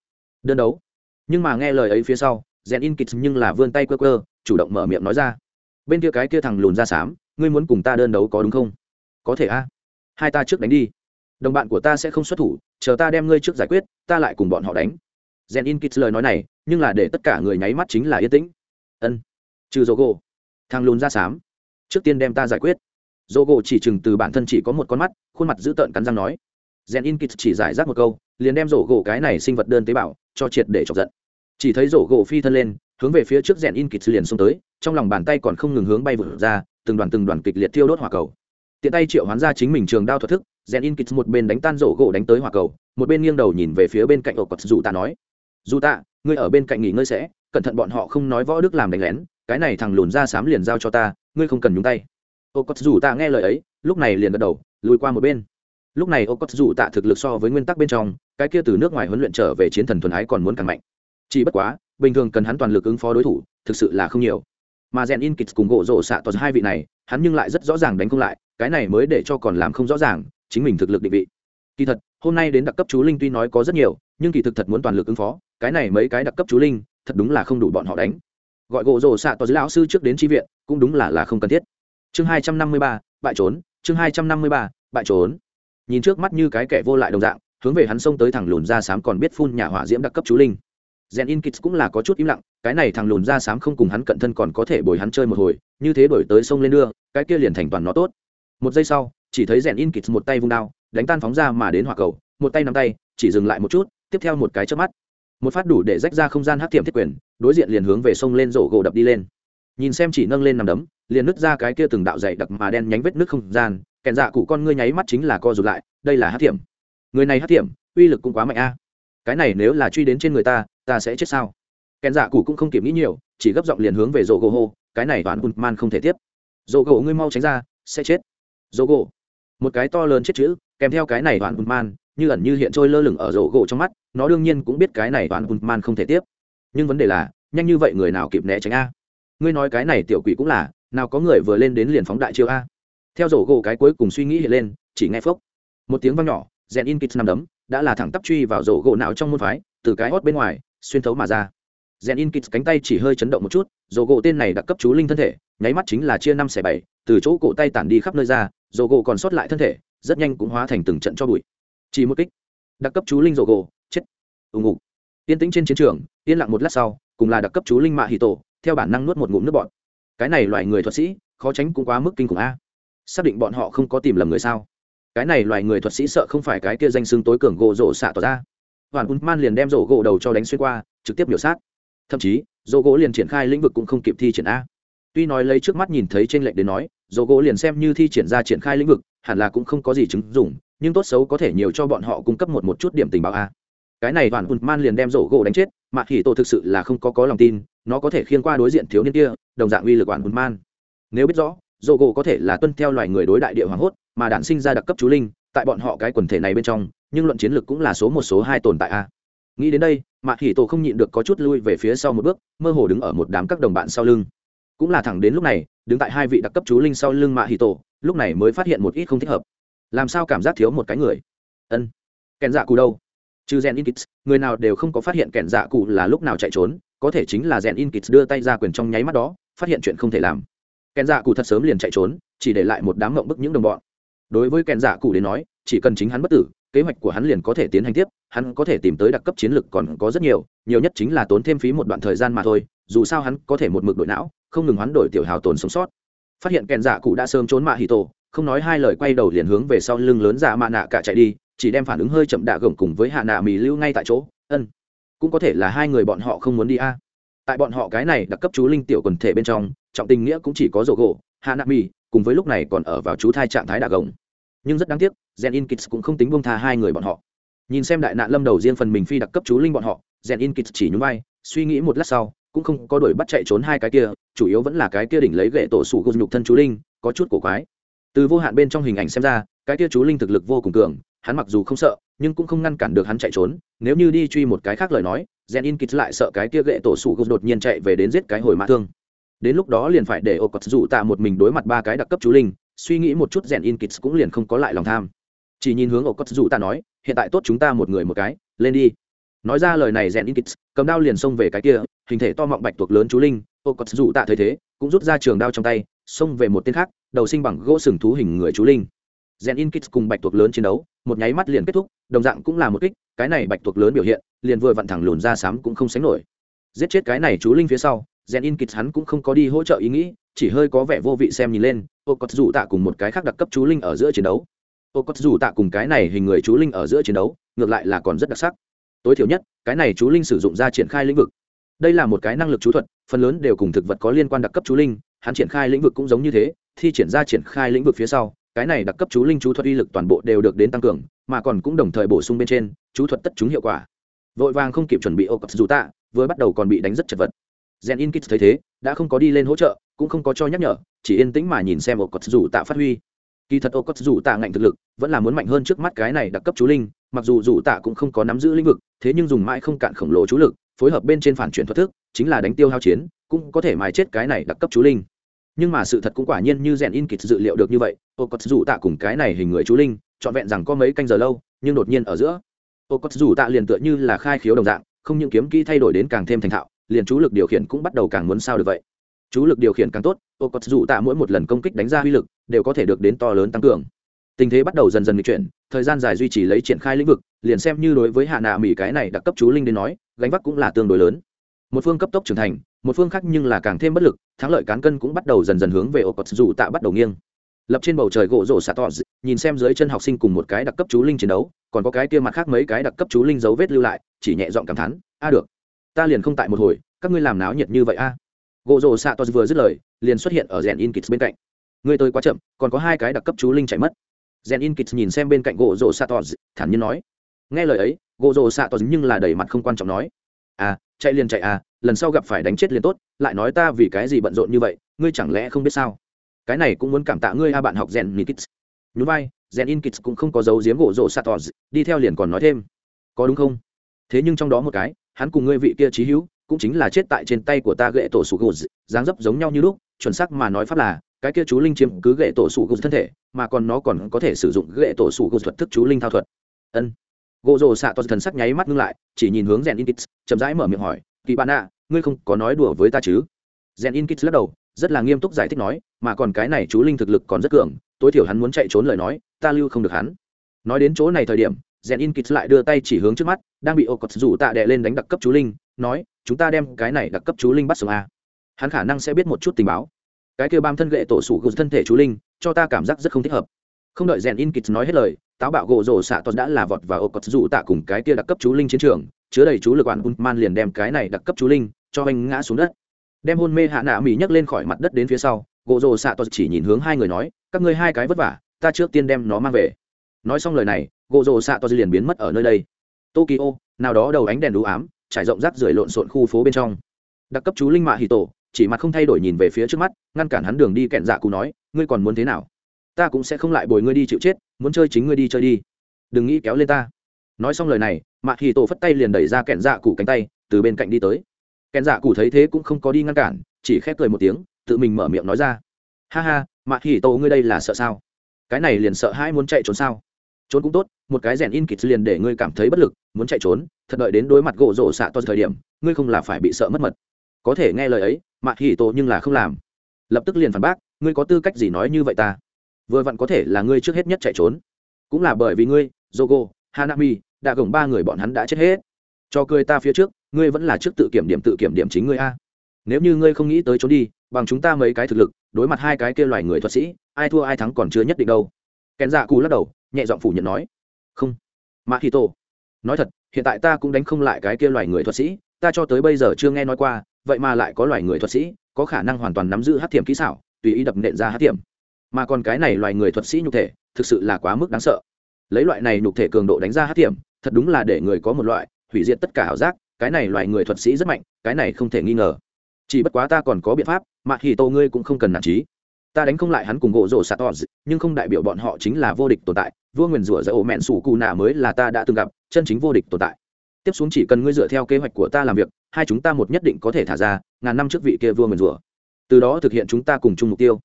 đơn đấu. Nhưng mà nghe lời ấy phía sau rèn in kits nhưng là vươn tay quơ quơ, chủ động mở miệng nói ra. Bên kia cái kia thằng lùn ra xám, ngươi muốn cùng ta đơn đấu có đúng không? Có thể a. Hai ta trước đánh đi. Đồng bạn của ta sẽ không xuất thủ, chờ ta đem ngươi trước giải quyết, ta lại cùng bọn họ đánh. Gen in kits lời nói này, nhưng là để tất cả người nháy mắt chính là yên tĩnh. Ân. Trừ dô gỗ. Thằng lùn ra xám. Trước tiên đem ta giải quyết. Dô gỗ chỉ chừng từ bản thân chỉ có một con mắt, khuôn mặt dữ tợn cắn răng nói gen in chỉ giải rác một câu, liền đem rổ gỗ cái này sinh vật đơn tế bào cho triệt để chọc giận. Chỉ thấy rổ gỗ phi thân lên, hướng về phía trước rèn in kịch liền xông tới, trong lòng bàn tay còn không ngừng hướng bay vụt ra, từng đoàn từng đoàn kịch liệt thiêu đốt hỏa cầu. Tiện tay triệu hoán ra chính mình trường đao thuật thức rèn in kịch một bên đánh tan rổ gỗ đánh tới hỏa cầu, một bên nghiêng đầu nhìn về phía bên cạnh ổ quật dù ta nói dù ta ngươi ở bên cạnh nghỉ ngơi sẽ, cẩn thận bọn họ không nói võ đức làm đánh lén, cái này thằng lùn ra sám liền giao cho ta, ngươi không cần nhúng tay. Ô cọt dù ta nghe lời ấy, lúc này liền gật đầu, lùi qua một bên lúc này ô cọt dù tạ thực lực so với nguyên tắc bên trong, cái kia từ nước ngoài huấn luyện trở về chiến thần thuần ái còn muốn càng mạnh. Chỉ bất quá, bình thường cần hắn toàn lực ứng phó đối thủ, thực sự là không nhiều. Mà rèn in kịch cùng gỗ rổ xạ toàn hai vị này, hắn nhưng lại rất rõ ràng đánh không lại, cái này mới để cho còn làm không rõ ràng, chính mình thực lực định vị. Kỳ thật, hôm nay đến đặc cấp chú linh tuy nói có rất nhiều, nhưng kỳ thực thật muốn toàn lực ứng phó, cái này mấy cái đặc cấp chú linh, thật đúng là không đủ bọn họ đánh. Gọi gỗ rổ xạ toàn lão sư trước đến tri viện, cũng đúng là là không cần thiết. Chương hai trăm năm mươi ba, bại trốn, chương hai trăm năm mươi ba, bại trốn nhìn trước mắt như cái kẻ vô lại đồng dạng, hướng về hắn xông tới thằng lùn ra sám còn biết phun nhà hỏa diễm đặc cấp chú linh. Rèn in kits cũng là có chút im lặng, cái này thằng lùn ra sám không cùng hắn cận thân còn có thể bồi hắn chơi một hồi, như thế đổi tới sông lên đưa, cái kia liền thành toàn nó tốt. Một giây sau, chỉ thấy rèn in kits một tay vung đao, đánh tan phóng ra mà đến hỏa cầu, một tay nắm tay, chỉ dừng lại một chút, tiếp theo một cái chớp mắt. Một phát đủ để rách ra không gian hắc tiệm thiết quyền, đối diện liền hướng về sông lên rổ gỗ đập đi lên. Nhìn xem chỉ nâng lên nằm đấm, liền nứt ra cái kia từng đạo dày đặc mà đen nhánh vết nước không gian kẻn dạ cụ con ngươi nháy mắt chính là co rụt lại đây là hắc thiểm, người này hắc thiểm, uy lực cũng quá mạnh a. Cái này nếu là truy đến trên người ta ta sẽ chết sao? Kẻn dạ cụ cũng không kịp nghĩ nhiều chỉ gấp giọng liền hướng về rổ gỗ hô cái này toàn man không thể tiếp. Rổ gỗ ngươi mau tránh ra sẽ chết. Rổ gỗ một cái to lớn chết chữ kèm theo cái này toàn man như ẩn như hiện trôi lơ lửng ở rổ gỗ trong mắt nó đương nhiên cũng biết cái này toàn man không thể tiếp. Nhưng vấn đề là nhanh như vậy người nào kịp né tránh a? Ngươi nói cái này tiểu quỷ cũng là nào có người vừa lên đến liền phóng đại chiêu a? Theo rổ gỗ cái cuối cùng suy nghĩ hiện lên, chỉ nghe phốc. Một tiếng vang nhỏ, rèn in kịch nằm đấm, đã là thẳng tắp truy vào rổ gỗ não trong môn phái, từ cái hót bên ngoài, xuyên thấu mà ra. Rèn in kịch cánh tay chỉ hơi chấn động một chút, rổ gỗ tên này đặc cấp chú linh thân thể, nháy mắt chính là chia năm xẻ bảy, từ chỗ cổ tay tản đi khắp nơi ra, rổ gỗ còn sót lại thân thể, rất nhanh cũng hóa thành từng trận cho bụi. Chỉ một kích đặc cấp chú linh rổ gỗ, chết. Ù ngụ yên tĩnh trên chiến trường, yên lặng một lát sau, cùng là đặc cấp chú linh mạ hì tổ, theo bản năng nuốt một ngụm nước bọt. Cái này loại người thuật sĩ, khó tránh cũng quá mức kinh khủng a xác định bọn họ không có tìm lầm người sao? Cái này loài người thuật sĩ sợ không phải cái kia danh xưng tối cường gỗ rổ xạ tỏ ra. Hoàn un man liền đem rổ gỗ đầu cho đánh xuyên qua, trực tiếp biểu sát. Thậm chí, rổ gỗ liền triển khai lĩnh vực cũng không kịp thi triển a. Tuy nói lấy trước mắt nhìn thấy trên lệnh đến nói, rổ gỗ liền xem như thi triển ra triển khai lĩnh vực, hẳn là cũng không có gì chứng dụng, nhưng tốt xấu có thể nhiều cho bọn họ cung cấp một một chút điểm tình báo a. Cái này hoàn un man liền đem rổ gỗ đánh chết, mà hỉ tổ thực sự là không có có lòng tin, nó có thể khiên qua đối diện thiếu niên kia, đồng dạng uy lực hoàn un man. Nếu biết rõ dồ gỗ có thể là tuân theo loài người đối đại địa hoàng hốt, mà đản sinh ra đặc cấp chú linh, tại bọn họ cái quần thể này bên trong, nhưng luận chiến lược cũng là số một số hai tồn tại a. Nghĩ đến đây, mạ hỉ tổ không nhịn được có chút lui về phía sau một bước, mơ hồ đứng ở một đám các đồng bạn sau lưng. Cũng là thẳng đến lúc này, đứng tại hai vị đặc cấp chú linh sau lưng mạ hỉ tổ, lúc này mới phát hiện một ít không thích hợp. Làm sao cảm giác thiếu một cái người? Ân. Kèn dạ cụ đâu? Trừ rèn in kits người nào đều không có phát hiện kèn dạ cụ là lúc nào chạy trốn, có thể chính là rèn in kits đưa tay ra quyền trong nháy mắt đó, phát hiện chuyện không thể làm kèn dạ cụ thật sớm liền chạy trốn, chỉ để lại một đám mộng bức những đồng bọn. Đối với kèn dạ cụ đến nói, chỉ cần chính hắn bất tử, kế hoạch của hắn liền có thể tiến hành tiếp, hắn có thể tìm tới đặc cấp chiến lược còn có rất nhiều nhiều nhất chính là tốn thêm phí một đoạn thời gian mà thôi, dù sao hắn có thể một mực đội não, không ngừng hoán đổi tiểu hào tồn sống sót. Phát hiện kèn dạ cụ đã sớm trốn mạ hì tổ, không nói hai lời quay đầu liền hướng về sau lưng lớn dạ mạ nạ cả chạy đi, chỉ đem phản ứng hơi chậm đạ gồng cùng với hạ nạ mì lưu ngay tại chỗ, ân, cũng có thể là hai người bọn họ không muốn đi a. Tại bọn họ cái này đặc cấp chú linh tiểu quần thể bên trong trọng tình nghĩa cũng chỉ có rổ gỗ hạ nạ mi cùng với lúc này còn ở vào chú thai trạng thái đà gồng. Nhưng rất đáng tiếc, gen in kits cũng không tính bông tha hai người bọn họ. Nhìn xem đại nạn lâm đầu riêng phần mình phi đặc cấp chú linh bọn họ, gen in kits chỉ nhún vai, suy nghĩ một lát sau, cũng không có đuổi bắt chạy trốn hai cái kia, chủ yếu vẫn là cái kia đỉnh lấy gậy tổ sủ gôn nhục thân chú linh, có chút cổ quái. Từ vô hạn bên trong hình ảnh xem ra, cái kia chú linh thực lực vô cùng cường, hắn mặc dù không sợ, nhưng cũng không ngăn cản được hắn chạy trốn. Nếu như đi truy một cái khác lời nói, gen in kits lại sợ cái kia gậy tổ sủ gôn đột nhiên chạy về đến giết cái hồi mã thương đến lúc đó liền phải để ô cọt dù tạ một mình đối mặt ba cái đặc cấp chú linh, suy nghĩ một chút rèn in kits cũng liền không có lại lòng tham. Chỉ nhìn hướng ô cọt dù tạ nói, hiện tại tốt chúng ta một người một cái, lên đi. Nói ra lời này rèn in kits, cầm đao liền xông về cái kia, hình thể to mọng bạch tuộc lớn chú linh, ô cọt dù tạ thấy thế, cũng rút ra trường đao trong tay, xông về một tên khác, đầu sinh bằng gỗ sừng thú hình người chú linh. Rèn in kits cùng bạch tuộc lớn chiến đấu, một nháy mắt liền kết thúc, đồng dạng cũng là một kích, cái này bạch tuộc lớn biểu hiện, liền vừa vặn thẳng lùn ra sám cũng không sánh nổi. Giết chết cái này chú linh phía sau rèn in kịch hắn cũng không có đi hỗ trợ ý nghĩ, chỉ hơi có vẻ vô vị xem nhìn lên ô cọt dù tạ cùng một cái khác đặc cấp chú linh ở giữa chiến đấu. Ô cọt dù tạ cùng cái này hình người chú linh ở giữa chiến đấu, ngược lại là còn rất đặc sắc. Tối thiểu nhất, cái này chú linh sử dụng ra triển khai lĩnh vực. Đây là một cái năng lực chú thuật, phần lớn đều cùng thực vật có liên quan đặc cấp chú linh, hắn triển khai lĩnh vực cũng giống như thế, thi triển ra triển khai lĩnh vực phía sau, cái này đặc cấp chú linh chú thuật uy lực toàn bộ đều được đến tăng cường, mà còn cũng đồng thời bổ sung bên trên, chú thuật tất chúng hiệu quả. Vội vàng không kịp chuẩn bị ô cọt dù tạ, vừa bắt đầu còn bị đánh rất chật vật gen in kits thấy thế, đã không có đi lên hỗ trợ, cũng không có cho nhắc nhở, chỉ yên tĩnh mà nhìn xem ô cốt dù tạ phát huy. Kỳ thật ô cốt dù tạ ngạnh thực lực, vẫn là muốn mạnh hơn trước mắt cái này đặc cấp chú linh, mặc dù dù tạ cũng không có nắm giữ lĩnh vực, thế nhưng dùng mãi không cạn khổng lồ chú lực, phối hợp bên trên phản chuyển thuật thức, chính là đánh tiêu hao chiến, cũng có thể mài chết cái này đặc cấp chú linh. Nhưng mà sự thật cũng quả nhiên như rèn in kịch dự liệu được như vậy ô cốt dù tạ cùng cái này hình người chú linh, trọn vẹn rằng có mấy canh giờ lâu, nhưng đột nhiên ở giữa ô cốt dù tạ liền tựa như là khai khiếu đồng dạng, không những kiếm kỹ thay đổi đến càng thêm thành thạo liền chú lực điều khiển cũng bắt đầu càng muốn sao được vậy. Chú lực điều khiển càng tốt, ô cọt dù tạ mỗi một lần công kích đánh ra uy lực đều có thể được đến to lớn tăng cường. Tình thế bắt đầu dần dần nghịch chuyển, thời gian dài duy trì lấy triển khai lĩnh vực, liền xem như đối với hạ nạ mỹ cái này đặc cấp chú linh đến nói, gánh vác cũng là tương đối lớn. Một phương cấp tốc trưởng thành, một phương khác nhưng là càng thêm bất lực, thắng lợi cán cân cũng bắt đầu dần dần hướng về ô cọt dù tạ bắt đầu nghiêng. Lập trên bầu trời gỗ rổ xạ tọt nhìn xem dưới chân học sinh cùng một cái đặc cấp chú linh chiến đấu, còn có cái kia mặt khác mấy cái đặc cấp chú linh dấu vết lưu lại, chỉ nhẹ dọn cảm thán, a, được ta liền không tại một hồi, các ngươi làm náo nhiệt như vậy a. Gỗ rổ xạ tọt vừa dứt lời, liền xuất hiện ở rèn in kits bên cạnh. Ngươi tôi quá chậm, còn có hai cái đặc cấp chú linh chạy mất. Rèn in kits nhìn xem bên cạnh gỗ rổ xạ tọt, thản nhiên nói. Nghe lời ấy, gỗ rổ xạ tọt nhưng là đầy mặt không quan trọng nói. À chạy liền chạy à lần sau gặp phải đánh chết liền tốt, lại nói ta vì cái gì bận rộn như vậy, ngươi chẳng lẽ không biết sao? Cái này cũng muốn cảm tạ ngươi a bạn học rèn in kits nhún vai, rèn in kits cũng không có dấu giếm gỗ rổ xạ tọt, đi theo liền còn nói thêm. Có đúng không? Thế nhưng trong đó một cái hắn cùng ngươi vị kia trí hữu, cũng chính là chết tại trên tay của ta gậy tổ sủ gỗ dáng dấp giống nhau như lúc, chuẩn xác mà nói pháp là, cái kia chú linh chiếm cứ gậy tổ sủ gỗ thân thể, mà còn nó còn có thể sử dụng gậy tổ sủ gỗ thuật thức chú linh thao thuật. Ân. Gỗ rồ xạ toàn thần sắc nháy mắt ngưng lại, chỉ nhìn hướng rèn in kits chậm rãi mở miệng hỏi, kỳ bạn ạ, ngươi không có nói đùa với ta chứ? Rèn in kits lắc đầu, rất là nghiêm túc giải thích nói, mà còn cái này chú linh thực lực còn rất cường, tối thiểu hắn muốn chạy trốn lời nói, ta lưu không được hắn. Nói đến chỗ này thời điểm rèn in kits lại đưa tay chỉ hướng trước mắt, đang bị ô cọt rủ tạ đè lên đánh đặc cấp chú linh, nói, chúng ta đem cái này đặc cấp chú linh bắt sống a. Hắn khả năng sẽ biết một chút tình báo. Cái kêu bam thân gậy tổ sủ gù thân thể chú linh, cho ta cảm giác rất không thích hợp. Không đợi rèn in kits nói hết lời, táo bạo gỗ rổ xạ tuần đã là vọt và ô cọt rủ tạ cùng cái kia đặc cấp chú linh chiến trường, chứa đầy chú lực quản man liền đem cái này đặc cấp chú linh cho anh ngã xuống đất. Đem hôn mê hạ nạ mỹ nhấc lên khỏi mặt đất đến phía sau, gỗ rồ xạ toàn chỉ nhìn hướng hai người nói, các ngươi hai cái vất vả, ta trước tiên đem nó mang về. Nói xong lời này gỗ rồ xạ toàn liền biến mất ở nơi đây. Tokyo, nào đó đầu ánh đèn đũ ám, trải rộng rác rưởi lộn xộn khu phố bên trong. Đặc cấp chú linh mạ hì tổ, chỉ mặt không thay đổi nhìn về phía trước mắt, ngăn cản hắn đường đi kẹn dạ cụ nói, ngươi còn muốn thế nào? Ta cũng sẽ không lại bồi ngươi đi chịu chết, muốn chơi chính ngươi đi chơi đi. Đừng nghĩ kéo lên ta. Nói xong lời này, mạ hì tổ phất tay liền đẩy ra kẹn dạ cụ cánh tay, từ bên cạnh đi tới. Kẹn dạ cụ thấy thế cũng không có đi ngăn cản, chỉ khép cười một tiếng, tự mình mở miệng nói ra. Ha ha, mạ hì tổ ngươi đây là sợ sao? Cái này liền sợ hai muốn chạy trốn sao? Trốn cũng tốt, một cái rèn in kịt liền để ngươi cảm thấy bất lực, muốn chạy trốn, thật đợi đến đối mặt gỗ rổ xạ to thời điểm, ngươi không là phải bị sợ mất mật. Có thể nghe lời ấy mạ hỉ tổ nhưng là không làm. Lập tức liền phản bác, ngươi có tư cách gì nói như vậy ta? Vừa vặn có thể là ngươi trước hết nhất chạy trốn. Cũng là bởi vì ngươi jogo hanami, đã gồng ba người bọn hắn đã chết hết. Cho cười ta phía trước, ngươi vẫn là trước tự kiểm điểm tự kiểm điểm chính ngươi a. Nếu như ngươi không nghĩ tới trốn đi, bằng chúng ta mấy cái thực lực, đối mặt hai cái kia loài người thuật sĩ, ai thua ai thắng còn chưa nhất định đâu. Kèn dạ cù lắc đầu nhẹ giọng phủ nhận nói, không. Mạ khi tổ, nói thật, hiện tại ta cũng đánh không lại cái kia loài người thuật sĩ, ta cho tới bây giờ chưa nghe nói qua, vậy mà lại có loài người thuật sĩ, có khả năng hoàn toàn nắm giữ hát thiểm kỹ xảo, tùy ý đập nện ra hát thiểm. Mà còn cái này loài người thuật sĩ nhục thể, thực sự là quá mức đáng sợ. Lấy loại này nhục thể cường độ đánh ra hát thiểm, thật đúng là để người có một loại hủy diệt tất cả ảo giác, cái này loài người thuật sĩ rất mạnh, cái này không thể nghi ngờ. Chỉ bất quá ta còn có biện pháp mà hì tô ngươi cũng không cần nản trí ta đánh không lại hắn cùng gỗ rổ sạt tọt nhưng không đại biểu bọn họ chính là vô địch tồn tại vua nguyền rủa giữa ổ mẹn sủ cù nạ mới là ta đã từng gặp, chân chính vô địch tồn tại. Tiếp xuống chỉ cần ngươi dựa theo kế hoạch của ta làm việc, hai chúng ta một nhất định có thể thả ra, ngàn năm trước vị kia vua nguyền rủa. Từ đó thực hiện chúng ta cùng chung mục tiêu.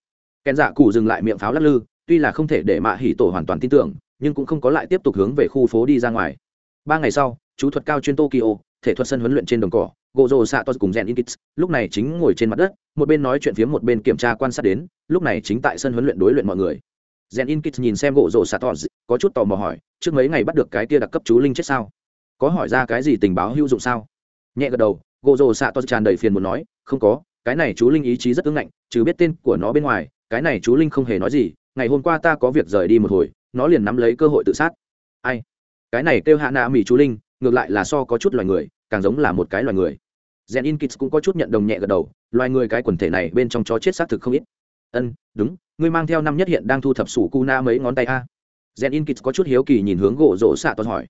Kèn dạ cụ dừng lại miệng pháo lắc lư, tuy là không thể để mạ hỉ tổ hoàn toàn tin tưởng, nhưng cũng không có lại tiếp tục hướng về khu phố đi ra ngoài. Ba ngày sau, chú thuật cao chuyên tokyo, thể thuật sân huấn luyện trên đồng cỏ gỗ rồ xạ to cùng rèn in kits lúc này chính ngồi trên mặt đất, một bên nói chuyện phía một bên kiểm tra quan sát đến, lúc này chính tại sân huấn luyện đối luyện mọi người rèn in nhìn xem gỗ rổ xạ to có chút tò mò hỏi, trước mấy ngày bắt được cái kia đặc cấp chú linh chết sao? Có hỏi ra cái gì tình báo hữu dụng sao? Nhẹ gật đầu, gỗ rổ xạ to tràn đầy phiền muốn nói, không có, cái này chú linh ý chí rất ứng ngạnh chứ biết tên của nó bên ngoài, cái này chú linh không hề nói gì, ngày hôm qua ta có việc rời đi một hồi, nó liền nắm lấy cơ hội tự sát. Ai? Cái này kêu hạ nạ mỹ chú linh, ngược lại là so có chút loài người, càng giống là một cái loài người. Gen in cũng có chút nhận đồng nhẹ gật đầu, loài người cái quần thể này bên trong chó chết xác thực không ít ân, đúng, ngươi mang theo năm nhất hiện đang thu thập sủ cu na mấy ngón tay a. Gen in kids có chút hiếu kỳ nhìn hướng gỗ rổ xạ toàn hỏi.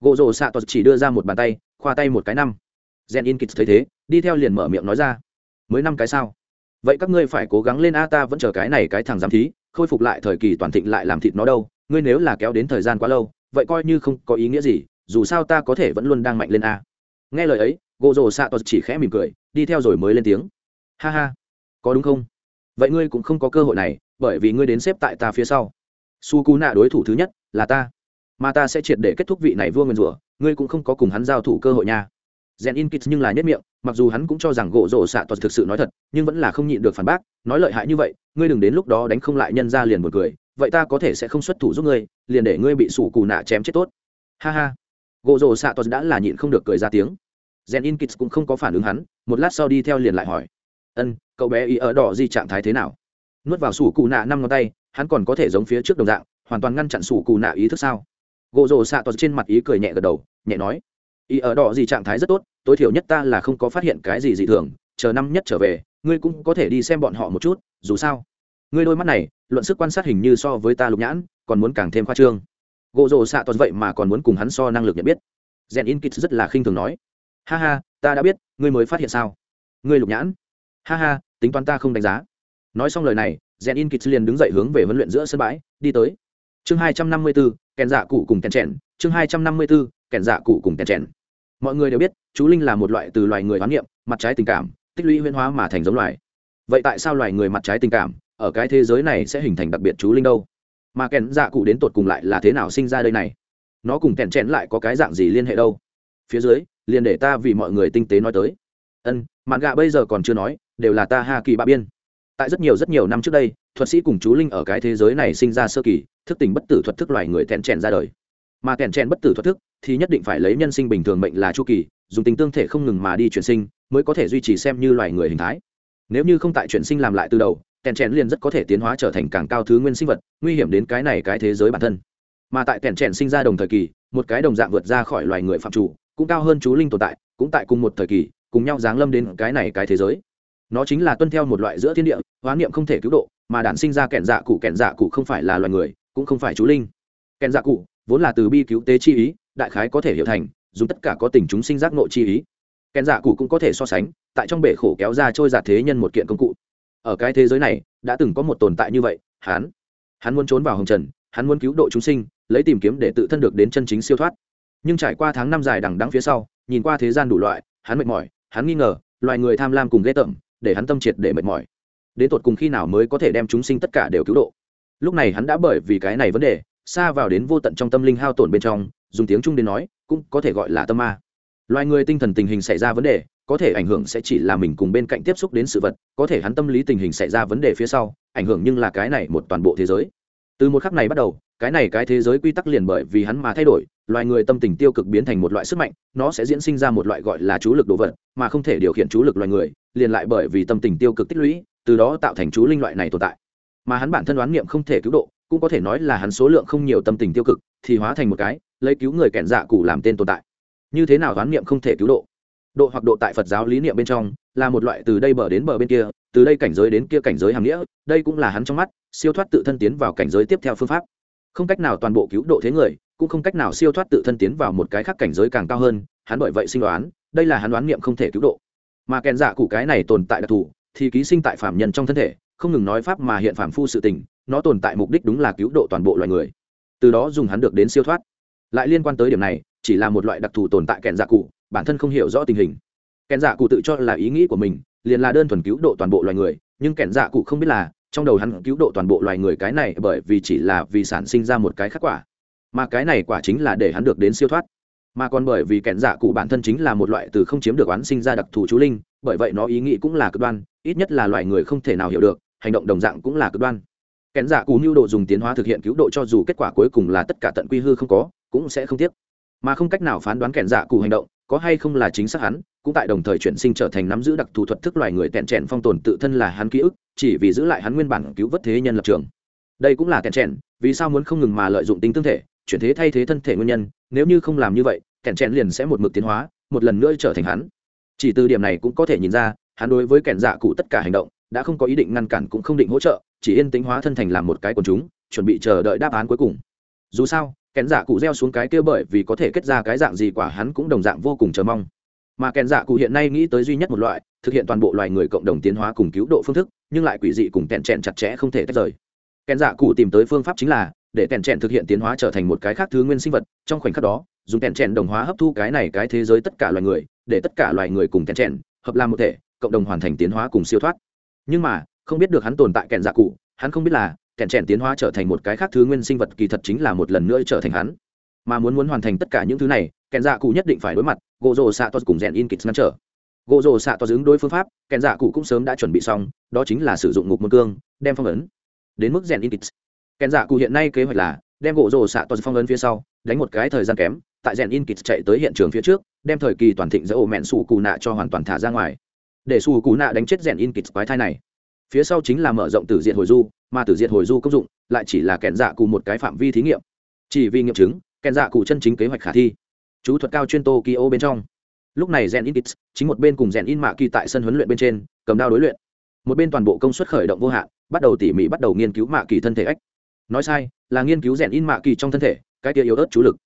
Gỗ rổ xạ toàn chỉ đưa ra một bàn tay, khoa tay một cái năm. Gen in kids thấy thế, đi theo liền mở miệng nói ra. Mới năm cái sao? Vậy các ngươi phải cố gắng lên a, ta vẫn chờ cái này cái thằng giám thí, khôi phục lại thời kỳ toàn thịnh lại làm thịt nó đâu. Ngươi nếu là kéo đến thời gian quá lâu, vậy coi như không có ý nghĩa gì, dù sao ta có thể vẫn luôn đang mạnh lên a. Nghe lời ấy, gỗ rồ xạ tos chỉ khẽ mỉm cười, đi theo rồi mới lên tiếng. Ha ha. Có đúng không? Vậy ngươi cũng không có cơ hội này, bởi vì ngươi đến xếp tại ta phía sau. Su cú nạ đối thủ thứ nhất là ta. Mà ta sẽ triệt để kết thúc vị này vua nguyên rủa, ngươi cũng không có cùng hắn giao thủ cơ hội nha. Rèn in kit nhưng là nhất miệng, mặc dù hắn cũng cho rằng gỗ rổ xạ toàn thực sự nói thật, nhưng vẫn là không nhịn được phản bác, nói lợi hại như vậy, ngươi đừng đến lúc đó đánh không lại nhân ra liền một cười, vậy ta có thể sẽ không xuất thủ giúp ngươi, liền để ngươi bị sủ cù nạ chém chết tốt. Ha ha. Gỗ rổ xạ toàn đã là nhịn không được cười ra tiếng. Rèn in kits cũng không có phản ứng hắn, một lát sau đi theo liền lại hỏi. Ân cậu bé ý ở đỏ gì trạng thái thế nào? Nuốt vào sủ cù nạ năm ngón tay, hắn còn có thể giống phía trước đồng dạng, hoàn toàn ngăn chặn sủ cù nạ ý thức sao? Gỗ rồ xạ toàn trên mặt ý cười nhẹ gật đầu, nhẹ nói ý ở đỏ gì trạng thái rất tốt, tối thiểu nhất ta là không có phát hiện cái gì dị thường, chờ năm nhất trở về, ngươi cũng có thể đi xem bọn họ một chút, dù sao. Ngươi đôi mắt này, luận sức quan sát hình như so với ta lục nhãn, còn muốn càng thêm khoa trương. Gỗ rồ xạ toàn vậy mà còn muốn cùng hắn so năng lực nhận biết. Gen in kit rất là khinh thường nói, ha ha, ta đã biết, ngươi mới phát hiện sao? Ngươi lục nhãn? Ha ha, tính toán ta không đánh giá. Nói xong lời này, gen in kit liền đứng dậy hướng về huấn luyện giữa sân bãi, đi tới. Chương hai trăm năm mươi bốn kèn dạ cụ cùng kèn trẻn chương hai trăm năm mươi bốn kèn dạ cụ cùng kèn trẻn mọi người đều biết, chú linh là một loại từ loài người hoán niệm, mặt trái tình cảm, tích lũy huyễn hóa mà thành giống loài. Vậy tại sao loài người mặt trái tình cảm, ở cái thế giới này sẽ hình thành đặc biệt chú linh đâu? Mà kèn dạ cụ đến tột cùng lại là thế nào sinh ra đây này? Nó cùng kèn chèn lại có cái dạng gì liên hệ đâu? Phía dưới, liền để ta vì mọi người tinh tế nói tới. Ân, mạn gạ bây giờ còn chưa nói đều là ta ha kỳ bạ biên. Tại rất nhiều rất nhiều năm trước đây, thuật sĩ cùng chú linh ở cái thế giới này sinh ra sơ kỳ, thức tỉnh bất tử thuật thức loài người tèn trèn ra đời. Mà tèn trèn bất tử thuật thức thì nhất định phải lấy nhân sinh bình thường mệnh là chu kỳ, dùng tình tương thể không ngừng mà đi chuyển sinh, mới có thể duy trì xem như loài người hình thái. Nếu như không tại chuyển sinh làm lại từ đầu tèn trèn liền rất có thể tiến hóa trở thành càng cao thứ nguyên sinh vật, nguy hiểm đến cái này cái thế giới bản thân. Mà tại tèn trèn sinh ra đồng thời kỳ, một cái đồng dạng vượt ra khỏi loài người phạm chủ, cũng cao hơn chú linh tồn tại, cũng tại cùng một thời kỳ, cùng nhau giáng lâm đến cái này cái thế giới nó chính là tuân theo một loại giữa thiên địa hóa niệm không thể cứu độ, mà đản sinh ra kèn dạ cụ kèn dạ cụ không phải là loài người, cũng không phải chú linh. Kèn dạ cụ vốn là từ bi cứu tế chi ý, đại khái có thể hiểu thành dùng tất cả có tình chúng sinh giác ngộ chi ý. Kèn dạ cụ cũng có thể so sánh, tại trong bể khổ kéo ra trôi giạt thế nhân một kiện công cụ. Ở cái thế giới này, đã từng có một tồn tại như vậy, hắn. Hắn muốn trốn vào hồng trần, hắn muốn cứu độ chúng sinh, lấy tìm kiếm để tự thân được đến chân chính siêu thoát. Nhưng trải qua tháng năm dài đằng đắng phía sau, nhìn qua thế gian đủ loại, hắn mệt mỏi, hắn nghi ngờ, loài người tham lam cùng ghê tởm để hắn tâm triệt để mệt mỏi. Đến tột cùng khi nào mới có thể đem chúng sinh tất cả đều cứu độ? Lúc này hắn đã bởi vì cái này vấn đề, xa vào đến vô tận trong tâm linh hao tổn bên trong, dùng tiếng trung đến nói, cũng có thể gọi là tâm ma. Loài người tinh thần tình hình xảy ra vấn đề, có thể ảnh hưởng sẽ chỉ là mình cùng bên cạnh tiếp xúc đến sự vật, có thể hắn tâm lý tình hình xảy ra vấn đề phía sau, ảnh hưởng nhưng là cái này một toàn bộ thế giới. Từ một khắc này bắt đầu, cái này cái thế giới quy tắc liền bởi vì hắn mà thay đổi loài người tâm tình tiêu cực biến thành một loại sức mạnh, nó sẽ diễn sinh ra một loại gọi là chú lực đồ vật, mà không thể điều khiển chú lực loài người, liền lại bởi vì tâm tình tiêu cực tích lũy, từ đó tạo thành chú linh loại này tồn tại. Mà hắn bản thân đoán niệm không thể cứu độ, cũng có thể nói là hắn số lượng không nhiều tâm tình tiêu cực, thì hóa thành một cái, lấy cứu người kẻn dạ cụ làm tên tồn tại. Như thế nào đoán niệm không thể cứu độ? Độ hoặc độ tại phật giáo lý niệm bên trong, là một loại từ đây bờ đến bờ bên kia, từ đây cảnh giới đến kia cảnh giới hàm nghĩa, đây cũng là hắn trong mắt, siêu thoát tự thân tiến vào cảnh giới tiếp theo phương pháp không cách nào toàn bộ cứu độ thế người, cũng không cách nào siêu thoát tự thân tiến vào một cái khác cảnh giới càng cao hơn, hắn bởi vậy sinh đoán, đây là hắn đoán niệm không thể cứu độ. Mà kèn dạ cụ cái này tồn tại đặc thù, thì ký sinh tại phạm nhân trong thân thể, không ngừng nói pháp mà hiện phạm phu sự tình, nó tồn tại mục đích đúng là cứu độ toàn bộ loài người. Từ đó dùng hắn được đến siêu thoát. Lại liên quan tới điểm này, chỉ là một loại đặc thù tồn tại kèn dạ cụ, bản thân không hiểu rõ tình hình. Kèn dạ cụ tự cho là ý nghĩ của mình, liền là đơn thuần cứu độ toàn bộ loài người, nhưng kèn dạ cụ không biết là trong đầu hắn cứu độ toàn bộ loài người cái này bởi vì chỉ là vì sản sinh ra một cái khắc quả. Mà cái này quả chính là để hắn được đến siêu thoát. Mà còn bởi vì kẻn giả dạ cụ bản thân chính là một loại từ không chiếm được oán sinh ra đặc thù chú linh, bởi vậy nó ý nghĩ cũng là cực đoan, ít nhất là loài người không thể nào hiểu được, hành động đồng dạng cũng là cực đoan. Kẻn giả dạ cụ mưu độ dùng tiến hóa thực hiện cứu độ cho dù kết quả cuối cùng là tất cả tận quy hư không có, cũng sẽ không tiếc. Mà không cách nào phán đoán kẻn giả dạ cụ hành động có hay không là chính xác hắn, cũng tại đồng thời chuyển sinh trở thành nắm giữ đặc thù thuật thức loài người tẹn trẻn phong tồn tự thân là hắn ký ức, chỉ vì giữ lại hắn nguyên bản cứu vớt thế nhân lập trường. Đây cũng là tẹn trẻn vì sao muốn không ngừng mà lợi dụng tính tương thể, chuyển thế thay thế thân thể nguyên nhân, nếu như không làm như vậy kẹn trẻn liền sẽ một mực tiến hóa, một lần nữa trở thành hắn. Chỉ từ điểm này cũng có thể nhìn ra, hắn đối với kẻn dạ cụ tất cả hành động, đã không có ý định ngăn cản cũng không định hỗ trợ, chỉ yên tính hóa thân thành làm một cái quần chúng, chuẩn bị chờ đợi đáp án cuối cùng. Dù sao kẻn dạ cụ gieo xuống cái kia bởi vì có thể kết ra cái dạng gì quả hắn cũng đồng dạng vô cùng chờ mong. Mà kèn dạ cụ hiện nay nghĩ tới duy nhất một loại, thực hiện toàn bộ loài người cộng đồng tiến hóa cùng cứu độ phương thức, nhưng lại quỷ dị cùng kèn trẹn chặt chẽ không thể tách rời. Kèn dạ cụ tìm tới phương pháp chính là, để kèn trẹn thực hiện tiến hóa trở thành một cái khác thứ nguyên sinh vật, trong khoảnh khắc đó, dùng kèn trẹn đồng hóa hấp thu cái này cái thế giới tất cả loài người, để tất cả loài người cùng kèn trẹn hợp làm một thể, cộng đồng hoàn thành tiến hóa cùng siêu thoát. Nhưng mà, không biết được hắn tồn tại kèn dạ cụ, hắn không biết là kẹn trẻn tiến hóa trở thành một cái khác thứ nguyên sinh vật kỳ thật chính là một lần nữa trở thành hắn. Mà muốn muốn hoàn thành tất cả những thứ này kẹn dạ cụ nhất định phải đối mặt gỗ rồ xạ To cùng rèn in kịch ngăn trở. Gỗ rồ xạ to ứng đối phương pháp kẹn dạ cụ cũng sớm đã chuẩn bị xong, đó chính là sử dụng ngục môn cương, đem phong ấn. Đến mức rèn in kịch kẹn dạ cụ hiện nay kế hoạch là đem gỗ rồ xạ to phong ấn phía sau, đánh một cái thời gian kém, tại rèn in kịch chạy tới hiện trường phía trước, đem thời kỳ toàn thịnh giữa ổ mẹn sủ cù nạ cho hoàn toàn thả ra ngoài. Để sủ cù nạ đánh chết rèn in kịch quái thai này phía sau chính là mở rộng tử diện hồi du, mà tử diện hồi du công dụng lại chỉ là kẻn dạ cụ một cái phạm vi thí nghiệm. Chỉ vì nghiệm chứng, kẻn dạ cụ chân chính kế hoạch khả thi. Chú thuật cao chuyên tokyo bên trong. Lúc này rèn in kits chính một bên cùng rèn in mạ kỳ tại sân huấn luyện bên trên, cầm đao đối luyện. Một bên toàn bộ công suất khởi động vô hạn, bắt đầu tỉ mỉ bắt đầu nghiên cứu mạ kỳ thân thể ếch nói sai, là nghiên cứu rèn in mạ kỳ trong thân thể, cái tia yếu ớt chú lực.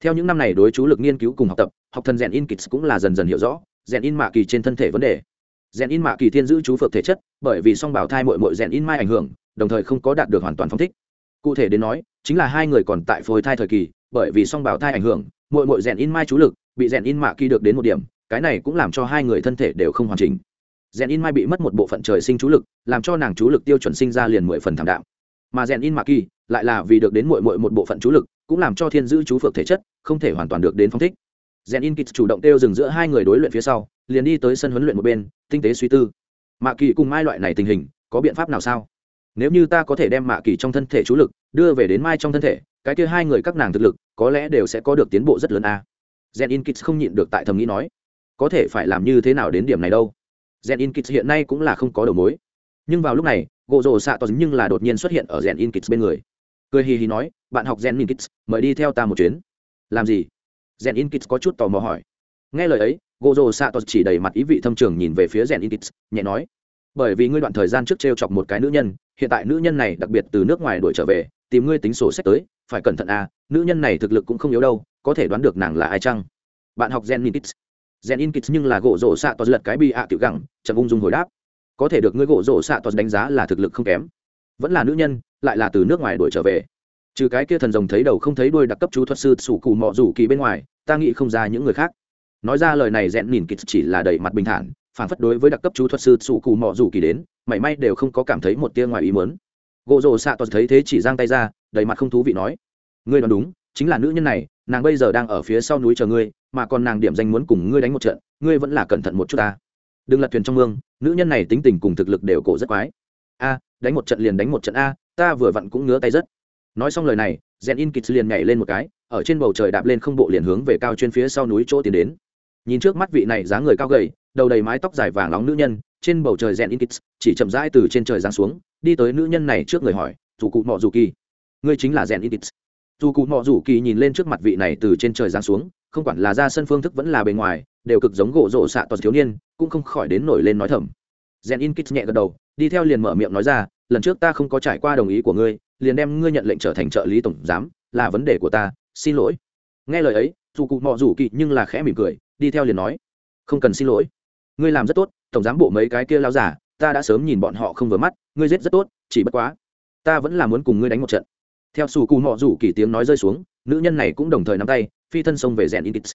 Theo những năm này đối chú lực nghiên cứu cùng học tập, học thần rèn in kits cũng là dần dần hiểu rõ rèn in mạ kỳ trên thân thể vấn đề rèn in mạ kỳ thiên giữ chú phược thể chất, bởi vì song bảo thai mội mội rèn in mai ảnh hưởng, đồng thời không có đạt được hoàn toàn phong thích. Cụ thể đến nói, chính là hai người còn tại phôi thai thời kỳ, bởi vì song bảo thai ảnh hưởng mội mội rèn in mai chú lực bị rèn in mạ kỳ được đến một điểm, cái này cũng làm cho hai người thân thể đều không hoàn chỉnh. Rèn in mai bị mất một bộ phận trời sinh chú lực, làm cho nàng chú lực tiêu chuẩn sinh ra liền mười phần thảm đạo mà rèn in mạ kỳ lại là vì được đến mội mội một bộ phận chú lực, cũng làm cho thiên giữ chú phược thể chất không thể hoàn toàn được đến phong thích. Rèn in kịch chủ động kêu dừng giữa hai người đối luyện phía sau liền đi tới sân huấn luyện một bên, tinh tế suy tư. Mạ kỳ cùng mai loại này tình hình, có biện pháp nào sao? Nếu như ta có thể đem mạ kỳ trong thân thể chú lực đưa về đến mai trong thân thể, cái kia hai người các nàng thực lực, có lẽ đều sẽ có được tiến bộ rất lớn a. À. gen in kits không nhịn được tại thầm nghĩ nói, có thể phải làm như thế nào đến điểm này đâu? Gen in kits hiện nay cũng là không có đầu mối. Nhưng vào lúc này gộ rồ xạ toàn nhưng là đột nhiên xuất hiện ở gen in kits bên người. Cười hì hì nói, bạn học gen in kits mời đi theo ta một chuyến. Làm gì? Gen in kits có chút tò mò hỏi. Nghe lời ấy gỗ rồ xạ toàn chỉ đầy mặt ý vị thâm trường nhìn về phía gen in nhẹ nói, bởi vì ngươi đoạn thời gian trước t r e o chọc một cái nữ nhân, hiện tại nữ nhân này đặc biệt từ nước ngoài đuổi trở về, tìm ngươi tính sổ sách tới, phải cẩn thận à nữ nhân này thực lực cũng không yếu đâu, có thể đoán được nàng là ai chăng? Bạn học gen in gen in nhưng là gỗ rổ xạ tos lật cái bi ạ tiểu gẳng, chậm ung dung hồi đáp, có thể được ngươi gỗ rổ xạ tos đánh giá là thực lực không kém, vẫn là nữ nhân, lại là từ nước ngoài đuổi trở về. Trừ cái kia thần rồng thấy đầu không thấy đuôi đặc cấp chú thuật sư sủ cụ mọ rủ kỳ bên ngoài, ta nghĩ không ra những người khác nói ra lời này rẽn nhìn kịch chỉ là đầy mặt bình thản phản phất đối với đặc cấp chú thuật sư sụ cụ mọ dù kỳ đến, mảy may đều không có cảm thấy một tia ngoài ý mớn gộ rồ xạ toàn thấy thế chỉ giang tay ra, đầy mặt không thú vị nói, ngươi đoán đúng, chính là nữ nhân này, nàng bây giờ đang ở phía sau núi chờ ngươi, mà còn nàng điểm danh muốn cùng ngươi đánh một trận, ngươi vẫn là cẩn thận một chút ta. Đừng lật thuyền trong mương, nữ nhân này tính tình cùng thực lực đều cổ rất quái. A, đánh một trận liền đánh một trận a, ta vừa vặn cũng ngứa tay rất. Nói xong lời này, rèn in kịch liền nhảy lên một cái, ở trên bầu trời đạp lên không bộ liền hướng về cao trên phía sau núi chỗ tiến đến nhìn trước mắt vị này dáng người cao gầy, đầu đầy mái tóc dài vàng nóng nữ nhân, trên bầu trời rèn in kits, chỉ chậm rãi từ trên trời giáng xuống, đi tới nữ nhân này trước người hỏi, dù cụ mọ dù kỳ, ngươi chính là rèn in kits. Dù cụ mọ dù kỳ nhìn lên trước mặt vị này từ trên trời giáng xuống, không quản là ra sân phương thức vẫn là bề ngoài, đều cực giống gỗ rộ xạ toàn thiếu niên, cũng không khỏi đến nổi lên nói thầm. Rèn in kits nhẹ gật đầu, đi theo liền mở miệng nói ra, lần trước ta không có trải qua đồng ý của ngươi, liền đem ngươi nhận lệnh trở thành trợ lý tổng giám, là vấn đề của ta, xin lỗi. Nghe lời ấy, dù cụ mọ rủ kỳ nhưng là khẽ mỉm cười đi theo liền nói, không cần xin lỗi. Ngươi làm rất tốt, tổng giám bộ mấy cái kia lao giả, ta đã sớm nhìn bọn họ không vừa mắt, ngươi giết rất tốt, chỉ bất quá, ta vẫn là muốn cùng ngươi đánh một trận. Theo sù cù mọ rủ kỳ tiếng nói rơi xuống, nữ nhân này cũng đồng thời nắm tay, phi thân xông về rèn in kits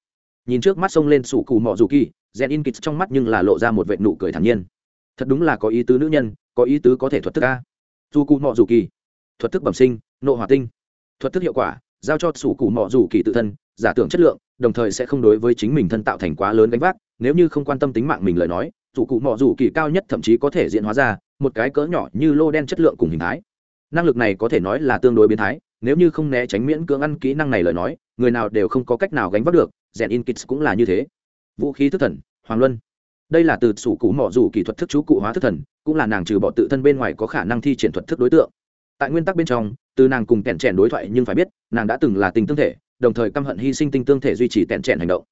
nhìn trước mắt xông lên sù cù mọ rủ kỳ rèn in kits trong mắt nhưng là lộ ra một vệ nụ cười thản nhiên. Thật đúng là có ý tứ nữ nhân, có ý tứ có thể thuật thức ca dù cù mọ rủ kỳ, thuật thức bẩm sinh, nộ hỏa tinh. Thuật thức hiệu quả, giao cho sủ cù mọ rủ kỳ tự thân, giả tưởng chất lượng đồng thời sẽ không đối với chính mình thân tạo thành quá lớn gánh vác, nếu như không quan tâm tính mạng mình lời nói sủ cụ mọ rủ kỳ cao nhất thậm chí có thể diễn hóa ra một cái cỡ nhỏ như lô đen chất lượng cùng hình thái. Năng lực này có thể nói là tương đối biến thái, nếu như không né tránh miễn cưỡng ăn kỹ năng này lời nói, người nào đều không có cách nào gánh vác được rèn in kits cũng là như thế. Vũ khí thức thần, hoàng luân. Đây là từ sủ cụ mỏ rủ kỹ thuật thức chú cụ hóa thức thần, cũng là nàng trừ bỏ tự thân bên ngoài có khả năng thi triển thuật thức đối tượng. Tại nguyên tắc bên trong, từ nàng cùng kẹn trẻn đối thoại nhưng phải biết, nàng đã từng là tình tương thể đồng thời căm hận hy sinh tinh tương thể duy trì tẹn trẹn hành động.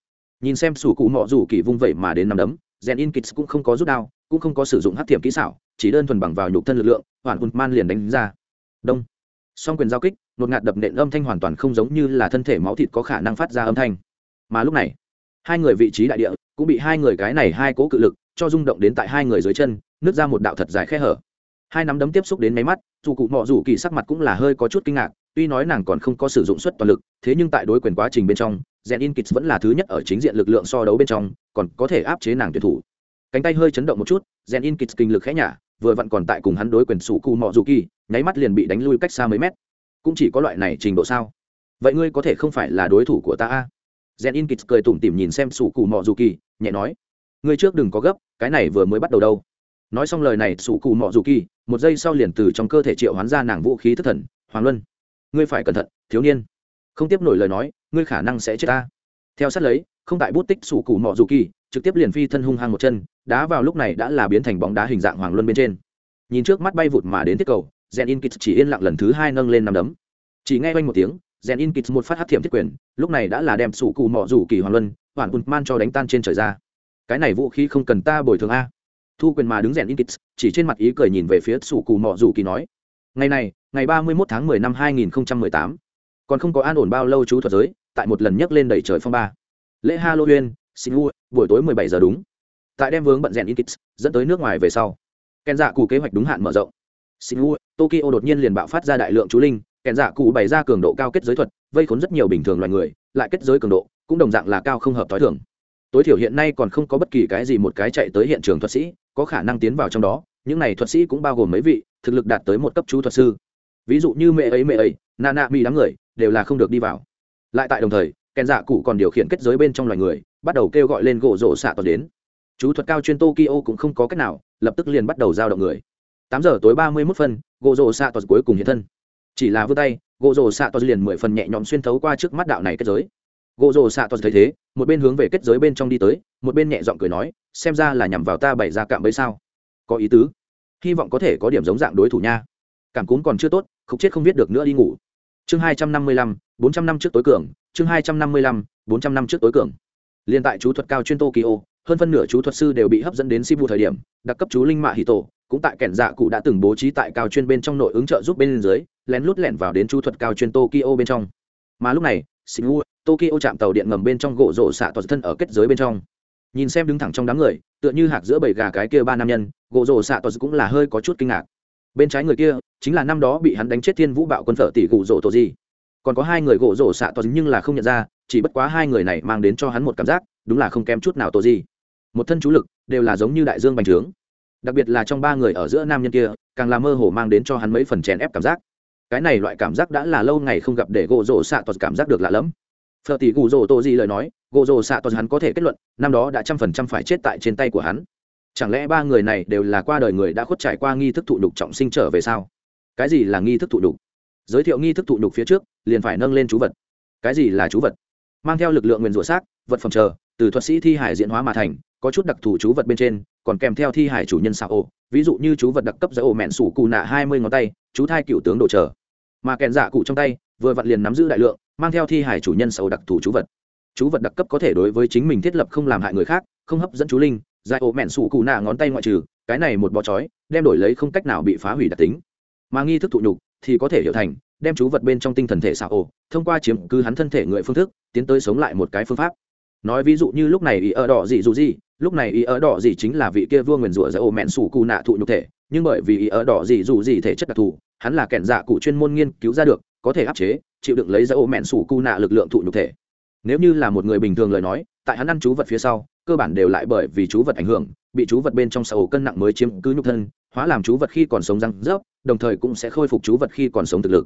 Nhìn xem sủ cụ mọ rủ kỳ vung vẩy mà đến nằm đấm rèn in kits cũng không có rút đao, cũng không có sử dụng hát thiểm kỹ xảo, chỉ đơn thuần bằng vào nhục thân lực lượng, hoàn hùn man liền đánh ra. Đông. Song quyền giao kích, nột ngạt đập nện âm thanh hoàn toàn không giống như là thân thể máu thịt có khả năng phát ra âm thanh. Mà lúc này, hai người vị trí đại địa cũng bị hai người cái này hai cố cự lực cho rung động đến tại hai người dưới chân, nứt ra một đạo thật dài khe hở. Hai nắm đấm tiếp xúc đến máy mắt, dù cụ mọ rủ kỳ sắc mặt cũng là hơi có chút kinh ngạc tuy nói nàng còn không có sử dụng suất toàn lực, thế nhưng tại đối quyền quá trình bên trong rèn in kits vẫn là thứ nhất ở chính diện lực lượng so đấu bên trong, còn có thể áp chế nàng tuyển thủ. Cánh tay hơi chấn động một chút rèn in kits kinh lực khẽ nhả, vừa vặn còn tại cùng hắn đối quyền sủ cụ mọ dù kỳ, nháy mắt liền bị đánh lui cách xa mấy mét. Cũng chỉ có loại này trình độ sao? Vậy ngươi có thể không phải là đối thủ của ta a? Gen in kits cười tủm tỉm nhìn xem sủ cụ mọ dù kỳ, nhẹ nói, ngươi trước đừng có gấp, cái này vừa mới bắt đầu đâu. Nói xong lời này, sủ cụ mọ dù kỳ, một giây sau liền từ trong cơ thể triệu hoán ra nàng vũ khí thất thần, hoàng luân ngươi phải cẩn thận, thiếu niên. Không tiếp nổi lời nói, ngươi khả năng sẽ chết ta. Theo sát lấy, không tại bút tích sủ cụ mọ dù kỳ, trực tiếp liền phi thân hung hăng một chân, đá vào lúc này đã là biến thành bóng đá hình dạng hoàng luân bên trên. Nhìn trước mắt bay vụt mà đến tiết cầu rèn in kịch chỉ yên lặng lần thứ hai nâng lên nằm đấm. Chỉ nghe quanh một tiếng rèn in kịch một phát hát thiểm thiết quyền, lúc này đã là đem sủ cụ mọ rủ kỳ hoàng luân, hoàn ùn man cho đánh tan trên trời ra. Cái này vũ khí không cần ta bồi thường a. Thu quyền mà đứng rèn in kịch chỉ trên mặt ý cười nhìn về phía sủ cụ mọ rủ kỳ nói, ngày này ngày ba mươi 31 tháng 10 năm 2018 còn không có an ổn bao lâu chú thuật giới tại một lần nhấc lên đẩy trời phong ba. Lễ halloween xin vui, buổi tối 17 giờ đúng. Tại đem vướng bận rèn in dẫn tới nước ngoài về sau. Kèn dạ cụ kế hoạch đúng hạn mở rộng. Xin vui, tokyo đột nhiên liền bạo phát ra đại lượng chú linh kèn dạ cụ bày ra cường độ cao kết giới thuật vây khốn rất nhiều bình thường loài người lại kết giới cường độ cũng đồng dạng là cao không hợp tối thường. Tối thiểu hiện nay còn không có bất kỳ cái gì một cái chạy tới hiện trường thuật sĩ có khả năng tiến vào trong đó những này thuật sĩ cũng bao gồm mấy vị thực lực đạt tới một cấp chú thuật sư ví dụ như mẹ ấy mẹ ấy, nà nạ mi đám người, đều là không được đi vào. Lại tại đồng thời, kèn dạ cụ còn điều khiển kết giới bên trong loài người, bắt đầu kêu gọi lên gỗ rổ xạ toàn đến. Chú thuật cao chuyên tokyo cũng không có cách nào, lập tức liền bắt đầu giao động người. Tám giờ tối ba mươi mốt phân, gỗ rổ xạ toàn cuối cùng hiện thân. Chỉ là vươn tay, gỗ rổ xạ toàn liền mười phần nhẹ nhõm xuyên thấu qua trước mắt đạo này kết giới. Gỗ rổ xạ toàn thấy thế, một bên hướng về kết giới bên trong đi tới, một bên nhẹ giọng cười nói, xem ra là nhằm vào ta bày ra cạm bẫy sao? Có ý tứ. Hy vọng có thể có điểm giống dạng đối thủ nha cảm cúm còn chưa tốt, khúc chết không biết được nữa đi ngủ. Chương hai trăm năm mươi lăm, bốn trăm năm trước tối cường, chương hai trăm năm mươi lăm, bốn trăm năm trước tối cường. Liên tại chú thuật cao chuyên tokyo, hơn phân nửa chú thuật sư đều bị hấp dẫn đến sibu thời điểm, đặc cấp chú linh mạ hì tổ, cũng tại kẻn dạ cụ đã từng bố trí tại cao chuyên bên trong nội ứng trợ giúp bên dưới, lén lút lẻn vào đến chú thuật cao chuyên tokyo bên trong. Mà lúc này sibu tokyo chạm tàu điện ngầm bên trong gỗ rổ xạ toàn thân ở kết giới bên trong. Nhìn xem đứng thẳng trong đám người, tựa như hạc giữa bầy gà cái kia ba nam nhân, gỗ rổ xạ toàn cũng là hơi có chút kinh ngạc bên trái người kia chính là năm đó bị hắn đánh chết thiên vũ bạo quân phở tỷ gỗ rổ tổ gì còn có hai người gỗ rổ xạ toàn nhưng là không nhận ra, chỉ bất quá hai người này mang đến cho hắn một cảm giác, đúng là không kém chút nào tổ gì một thân chú lực đều là giống như đại dương bành trướng. Đặc biệt là trong ba người ở giữa nam nhân kia, càng là mơ hồ mang đến cho hắn mấy phần chèn ép cảm giác. Cái này loại cảm giác đã là lâu ngày không gặp để gỗ rổ xạ toàn cảm giác được lạ lẫm. Phở tỷ gù rổ tổ gì lời nói gỗ rổ xạ toàn hắn có thể kết luận, năm đó đã trăm phần trăm phải chết tại trên tay của hắn chẳng lẽ ba người này đều là qua đời người đã khuất trải qua nghi thức thụ đục trọng sinh trở về sao? Cái gì là nghi thức thụ đục giới thiệu nghi thức thụ đục phía trước, liền phải nâng lên chú vật. Cái gì là chú vật? Mang theo lực lượng nguyền rủa xác, vật phẩm chờ, từ thuật sĩ thi hải diễn hóa mà thành, có chút đặc thù chú vật bên trên, còn kèm theo thi hải chủ nhân xạ ô. Ví dụ như chú vật đặc cấp giải ổ mẹn sủ cù nạ hai mươi ngón tay, chú thai cựu tướng đồ chờ. Mà kèn dạ cụ trong tay, vừa vặn liền nắm giữ đại lượng, mang theo thi hải chủ nhân xạ đặc thù chú vật. Chú vật đặc cấp có thể đối với chính mình thiết lập không làm hại người khác, không hấp dẫn chú linh giải ổ mẹn sủ cù nạ ngón tay ngoại trừ, cái này một bó chói, đem đổi lấy không cách nào bị phá hủy đặc tính. Mà nghi thức thụ nhục thì có thể hiểu thành, đem chú vật bên trong tinh thần thể xạ ổ, thông qua chiếm cứ hắn thân thể người phương thức, tiến tới sống lại một cái phương pháp. Nói ví dụ như lúc này ý ở đỏ gì dù gì, lúc này ý ở đỏ gì chính là vị kia vua nguyền rủa giải ổ mẹn sủ cù nạ thụ nhục thể, nhưng bởi vì ý ở đỏ gì dù gì thể chất đặc thù, hắn là kẻn dạ cụ chuyên môn nghiên cứu ra được, có thể áp chế, chịu đựng lấy giải ổ mẹn sủ cù nạ lực lượng thụ nhục thể. Nếu như là một người bình thường lời nói, tại hắn ăn chú vật phía sau cơ bản đều lại bởi vì chú vật ảnh hưởng, bị chú vật bên trong sở cân nặng mới chiếm cứ nhục thân, hóa làm chú vật khi còn sống răng rớp, đồng thời cũng sẽ khôi phục chú vật khi còn sống thực lực.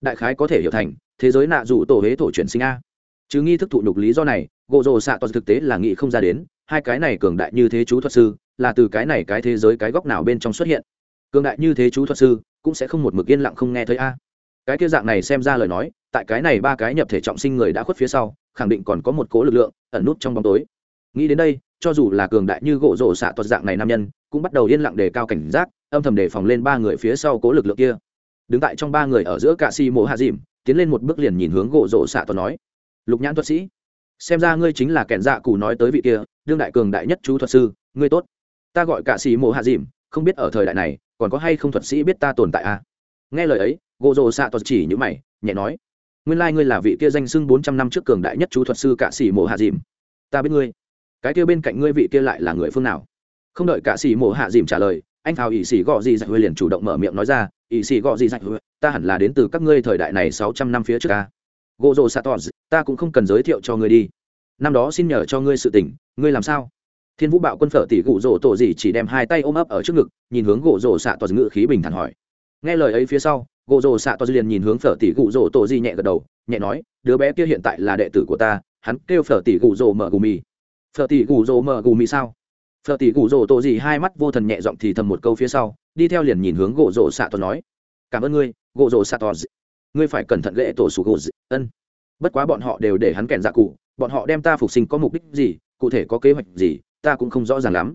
Đại khái có thể hiểu thành, thế giới nạ dụ tổ hế thổ chuyển sinh a. Chứ nghi thức thụ nhục lý do này, gỗ rồ xạ toàn thực tế là nghĩ không ra đến, hai cái này cường đại như thế chú thuật sư, là từ cái này cái thế giới cái góc nào bên trong xuất hiện. Cường đại như thế chú thuật sư, cũng sẽ không một mực yên lặng không nghe thấy a. Cái kia dạng này xem ra lời nói, tại cái này ba cái nhập thể trọng sinh người đã khuất phía sau, khẳng định còn có một cố lực lượng, ẩn nút trong bóng tối nghĩ đến đây, cho dù là cường đại như gỗ rổ xạ toàn dạng này nam nhân, cũng bắt đầu yên lặng đề cao cảnh giác, âm thầm đề phòng lên ba người phía sau cố lực lượng kia. Đứng tại trong ba người ở giữa cạ si mộ hạ dìm, tiến lên một bước liền nhìn hướng gỗ rổ xạ toàn nói, lục nhãn thuật sĩ, xem ra ngươi chính là kẻn dạ cù nói tới vị kia, đương đại cường đại nhất chú thuật sư, ngươi tốt. Ta gọi cạ sĩ mộ hạ dìm, không biết ở thời đại này, còn có hay không thuật sĩ biết ta tồn tại à? nghe lời ấy, gỗ rổ xạ thuật chỉ những mày, nhẹ nói, nguyên lai、like、ngươi là vị kia danh xưng bốn trăm năm trước cường đại nhất chú thuật sư cạ sĩ mộ hạ dìm. Ta biết ngươi cái kia bên cạnh ngươi vị kia lại là người phương nào? Không đợi cả xì mổ hạ dìm trả lời, anh thào ỵ sĩ gọ gì dạch huê liền chủ động mở miệng nói ra ỵ sĩ gọ gì dạch huê ta hẳn là đến từ các ngươi thời đại này sáu trăm năm phía trước ta. Gỗ rồ xạ tỏ ta cũng không cần giới thiệu cho ngươi đi. Năm đó xin nhờ cho ngươi sự tỉnh ngươi làm sao? Thiên vũ bạo quân phở tỷ gụ rồ tổ gì chỉ đem hai tay ôm ấp ở trước ngực, nhìn hướng gỗ rồ xạ tỏ ngự khí bình thản hỏi. Nghe lời ấy phía sau gỗ rồ xạ tỏ liền nhìn hướng phở tỷ gụ rồ tổ gì nhẹ gật đầu, nhẹ nói, đứa bé kia hiện tại là đệ tử của ta, hắn kêu phở tỷ gụ rồ mở gù mì phở tỷ gù rồ mở gù mì sao? Phở tỷ gù rồ tổ gì hai mắt vô thần nhẹ giọng thì thầm một câu phía sau, đi theo liền nhìn hướng gỗ rồ xạ tos nói. Cảm ơn ngươi, gỗ rồ xạ tos ngươi phải cẩn thận lễ tổ sủ gỗ ân. Bất quá bọn họ đều để hắn kèn dạ cụ, bọn họ đem ta phục sinh có mục đích gì, cụ thể có kế hoạch gì, ta cũng không rõ ràng lắm.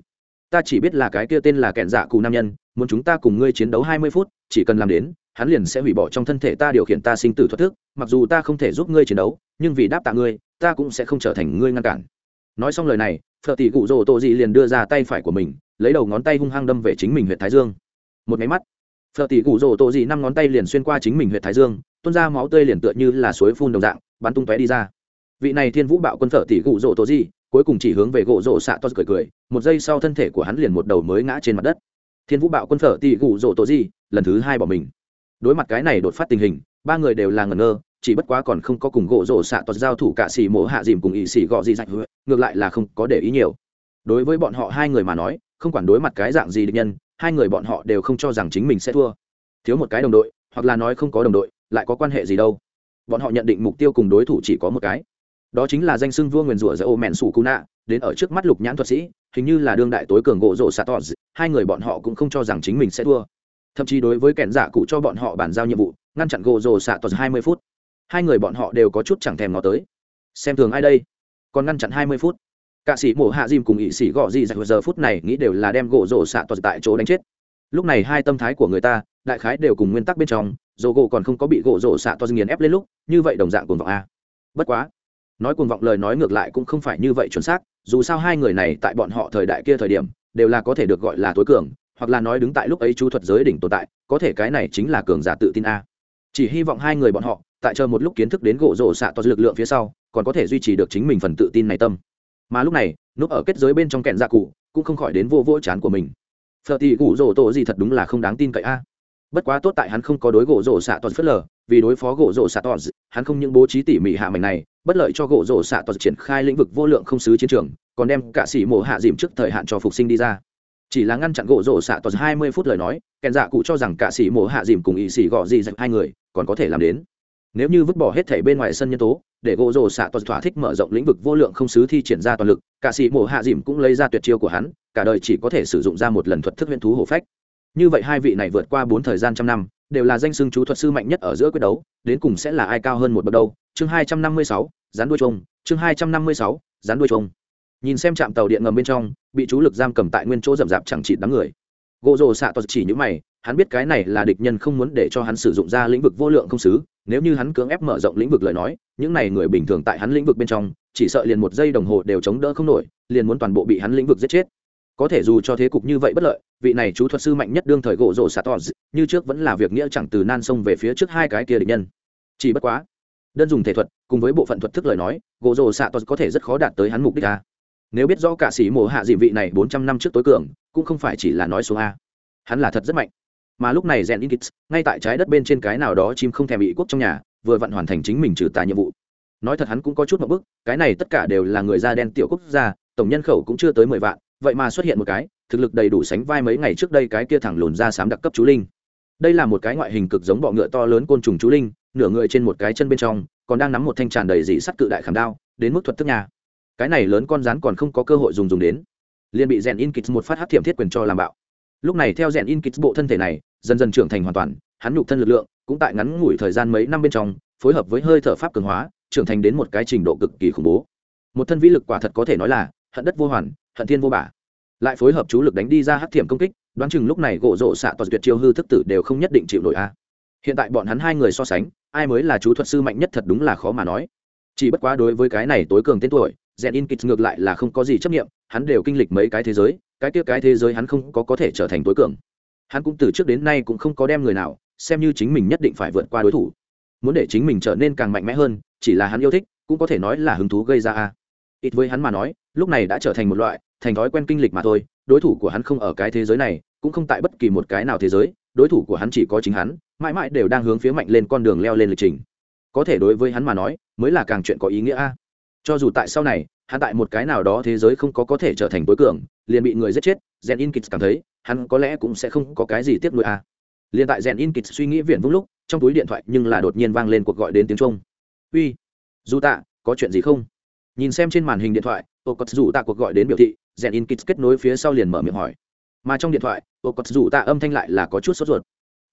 Ta chỉ biết là cái kia tên là kẹn dạ cụ nam nhân, muốn chúng ta cùng ngươi chiến đấu hai mươi phút, chỉ cần làm đến, hắn liền sẽ hủy bỏ trong thân thể ta điều khiển ta sinh tử thoát thức, mặc dù ta không thể giúp ngươi chiến đấu, nhưng vì đáp tạ ngươi, ta cũng sẽ không trở thành ngươi ngăn cản nói xong lời này, phở tỷ cụ rồ tổ dị liền đưa ra tay phải của mình, lấy đầu ngón tay hung hăng đâm về chính mình huyện thái dương. Một máy mắt, phở tỷ cụ rồ tổ dị năm ngón tay liền xuyên qua chính mình huyện thái dương, tuôn ra máu tươi liền tựa như là suối phun đồng dạng, bắn tung tóe đi ra. Vị này thiên vũ bạo quân phở tỷ cụ rồ tổ dị, cuối cùng chỉ hướng về gỗ rồ xạ to cười cười, một giây sau thân thể của hắn liền một đầu mới ngã trên mặt đất. Thiên vũ bạo quân phở tỷ cụ rồ tổ dị, lần thứ hai bỏ mình. Đối mặt cái này đột phát tình hình, ba người đều là ngẩn ngơ chỉ bất quá còn không có cùng gỗ rổ xạ toàn giao thủ cả xì mổ hạ dìm cùng ỵ xì gọ gì dạch ngược lại là không có để ý nhiều. Đối với bọn họ hai người mà nói, không quản đối mặt cái dạng gì địch nhân, hai người bọn họ đều không cho rằng chính mình sẽ thua. Thiếu một cái đồng đội, hoặc là nói không có đồng đội, lại có quan hệ gì đâu. Bọn họ nhận định mục tiêu cùng đối thủ chỉ có một cái. Đó chính là danh xưng vua nguyền rủa giữa ô mẹn sủ cú nạ, đến ở trước mắt lục nhãn thuật sĩ, hình như là đương đại tối cường gỗ rổ xạ tọt. Hai người bọn họ cũng không cho rằng chính mình sẽ thua. Thậm chí đối với kẻn giả cụ cho bọn họ bàn giao nhiệm vụ, ngăn chặn gỗ rổ xạ tọt hai mươi phút hai người bọn họ đều có chút chẳng thèm ngó tới. Xem thường ai đây? Còn ngăn chặn hai mươi phút. Cả sĩ mổ hạ dìm cùng ỵ sĩ gõ dị dạch giờ phút này nghĩ đều là đem gỗ rổ xạ toàn tại chỗ đánh chết. Lúc này hai tâm thái của người ta, đại khái đều cùng nguyên tắc bên trong dồ gỗ còn không có bị gỗ rổ xạ toàn nghiền ép lên lúc, như vậy đồng dạng cuồng vọng a. Bất quá, nói cuồng vọng lời nói ngược lại cũng không phải như vậy chuẩn xác, dù sao hai người này tại bọn họ thời đại kia thời điểm, đều là có thể được gọi là tối cường, hoặc là nói đứng tại lúc ấy chú thuật giới đỉnh tồn tại, có thể cái này chính là cường giả tự tin a. Chỉ hy vọng hai người bọn họ tại chờ một lúc kiến thức đến gỗ rổ xạ to lực lượng phía sau còn có thể duy trì được chính mình phần tự tin này tâm. Mà lúc này núp ở kết giới bên trong kẹn dạ cụ cũng không khỏi đến vô vỗ chán của mình. Phở thì gỗ rổ tổ gì thật đúng là không đáng tin cậy a. Bất quá tốt tại hắn không có đối gỗ rổ xạ to phớt lờ vì đối phó gỗ rổ xạ to, hắn không những bố trí tỉ mỉ hạ mảnh này bất lợi cho gỗ rổ xạ to triển khai lĩnh vực vô lượng không xứ chiến trường còn đem cả sĩ mổ hạ dìm trước thời hạn cho phục sinh đi ra. Chỉ là ngăn chặn gỗ rổ xạ toàn hai mươi phút lời nói kèn dạ cụ cho rằng cả sĩ mổ hạ dìm cùng ý sĩ gọ gì dạch hai người còn có thể làm đến nếu như vứt bỏ hết thể bên ngoài sân nhân tố, để gỗ rồ xạ toàn thỏa thích mở rộng lĩnh vực vô lượng không xứ thi triển ra toàn lực, cả sĩ mổ hạ dìm cũng lấy ra tuyệt chiêu của hắn, cả đời chỉ có thể sử dụng ra một lần thuật thức huyễn thú hổ phách. Như vậy hai vị này vượt qua bốn thời gian trăm năm, đều là danh xưng chú thuật sư mạnh nhất ở giữa quyết đấu, đến cùng sẽ là ai cao hơn một bậc đâu? Chương hai trăm năm mươi sáu rán đuôi trông chương hai trăm năm mươi sáu rán đuôi trông nhìn xem trạm tàu điện ngầm bên trong, bị chú lực giam cầm tại nguyên chỗ rậm rạp chẳng chịt đám người. Gỗ rồ xạ toàn chỉ những mày, hắn biết cái này là địch nhân không muốn để cho hắn sử dụng ra lĩnh vực vô lượng không xứ nếu như hắn cưỡng ép mở rộng lĩnh vực lời nói, những này người bình thường tại hắn lĩnh vực bên trong, chỉ sợ liền một giây đồng hồ đều chống đỡ không nổi, liền muốn toàn bộ bị hắn lĩnh vực giết chết. Có thể dù cho thế cục như vậy bất lợi, vị này chú thuật sư mạnh nhất đương thời gỗ rổ sạt tọt như trước vẫn là việc nghĩa chẳng từ nan sông về phía trước hai cái kia địch nhân. Chỉ bất quá, đơn dùng thể thuật, cùng với bộ phận thuật thức lời nói, gỗ rổ sạt tọt có thể rất khó đạt tới hắn mục đích a. Nếu biết rõ cả sĩ mổ hạ dị vị này bốn trăm năm trước tối cường, cũng không phải chỉ là nói số a. Hắn là thật rất mạnh mà lúc này rèn inkits ngay tại trái đất bên trên cái nào đó chim không thèm bị quốc trong nhà, vừa vặn hoàn thành chính mình trừ tà nhiệm vụ. Nói thật hắn cũng có chút một bức, cái này tất cả đều là người da đen tiểu quốc gia, tổng nhân khẩu cũng chưa tới mười vạn, vậy mà xuất hiện một cái, thực lực đầy đủ sánh vai mấy ngày trước đây cái kia thẳng lùn ra sám đặc cấp chú linh. Đây là một cái ngoại hình cực giống bọ ngựa to lớn côn trùng chú linh, nửa người trên một cái chân bên trong, còn đang nắm một thanh tràn đầy dị sắt cự đại khảm đao, đến mức thuật thức nhà. Cái này lớn con rắn còn không có cơ hội dùng dùng đến. Liền bị rèn in kịch một phát hát thiểm thiết quyền cho làm bạo lúc này theo rèn in kịch bộ thân thể này, dần dần trưởng thành hoàn toàn, hắn nhục thân lực lượng cũng tại ngắn ngủi thời gian mấy năm bên trong, phối hợp với hơi thở pháp cường hóa, trưởng thành đến một cái trình độ cực kỳ khủng bố. Một thân vĩ lực quả thật có thể nói là hận đất vô hoàn, hận thiên vô bả. Lại phối hợp chú lực đánh đi ra hắc thiểm công kích, đoán chừng lúc này gỗ rộ xạ toàn tuyệt chiêu hư thức tử đều không nhất định chịu nổi a. Hiện tại bọn hắn hai người so sánh, ai mới là chú thuật sư mạnh nhất thật đúng là khó mà nói. Chỉ bất quá đối với cái này tối cường tên tuổi, rèn in kịch ngược lại là không có gì chấp nghiệm hắn đều kinh lịch mấy cái thế giới cái kia cái thế giới hắn không có có thể trở thành tối cường. Hắn cũng từ trước đến nay cũng không có đem người nào, xem như chính mình nhất định phải vượt qua đối thủ. Muốn để chính mình trở nên càng mạnh mẽ hơn, chỉ là hắn yêu thích, cũng có thể nói là hứng thú gây ra a. Ít với hắn mà nói, lúc này đã trở thành một loại, thành thói quen kinh lịch mà thôi, đối thủ của hắn không ở cái thế giới này, cũng không tại bất kỳ một cái nào thế giới, đối thủ của hắn chỉ có chính hắn, mãi mãi đều đang hướng phía mạnh lên con đường leo lên lịch trình. Có thể đối với hắn mà nói, mới là càng chuyện có ý nghĩa a. Cho dù tại sau này, hắn tại một cái nào đó thế giới không có có thể trở thành tối cường liền bị người giết chết gen in cảm thấy hắn có lẽ cũng sẽ không có cái gì tiếp nối à. liền tại gen in suy nghĩ viển vung lúc trong túi điện thoại nhưng là đột nhiên vang lên cuộc gọi đến tiếng trung. Uy dù tạ có chuyện gì không? Nhìn xem trên màn hình điện thoại ô cất dù tạ cuộc gọi đến biểu thị rèn in kết nối phía sau liền mở miệng hỏi. Mà trong điện thoại ô cất dù tạ âm thanh lại là có chút sốt ruột.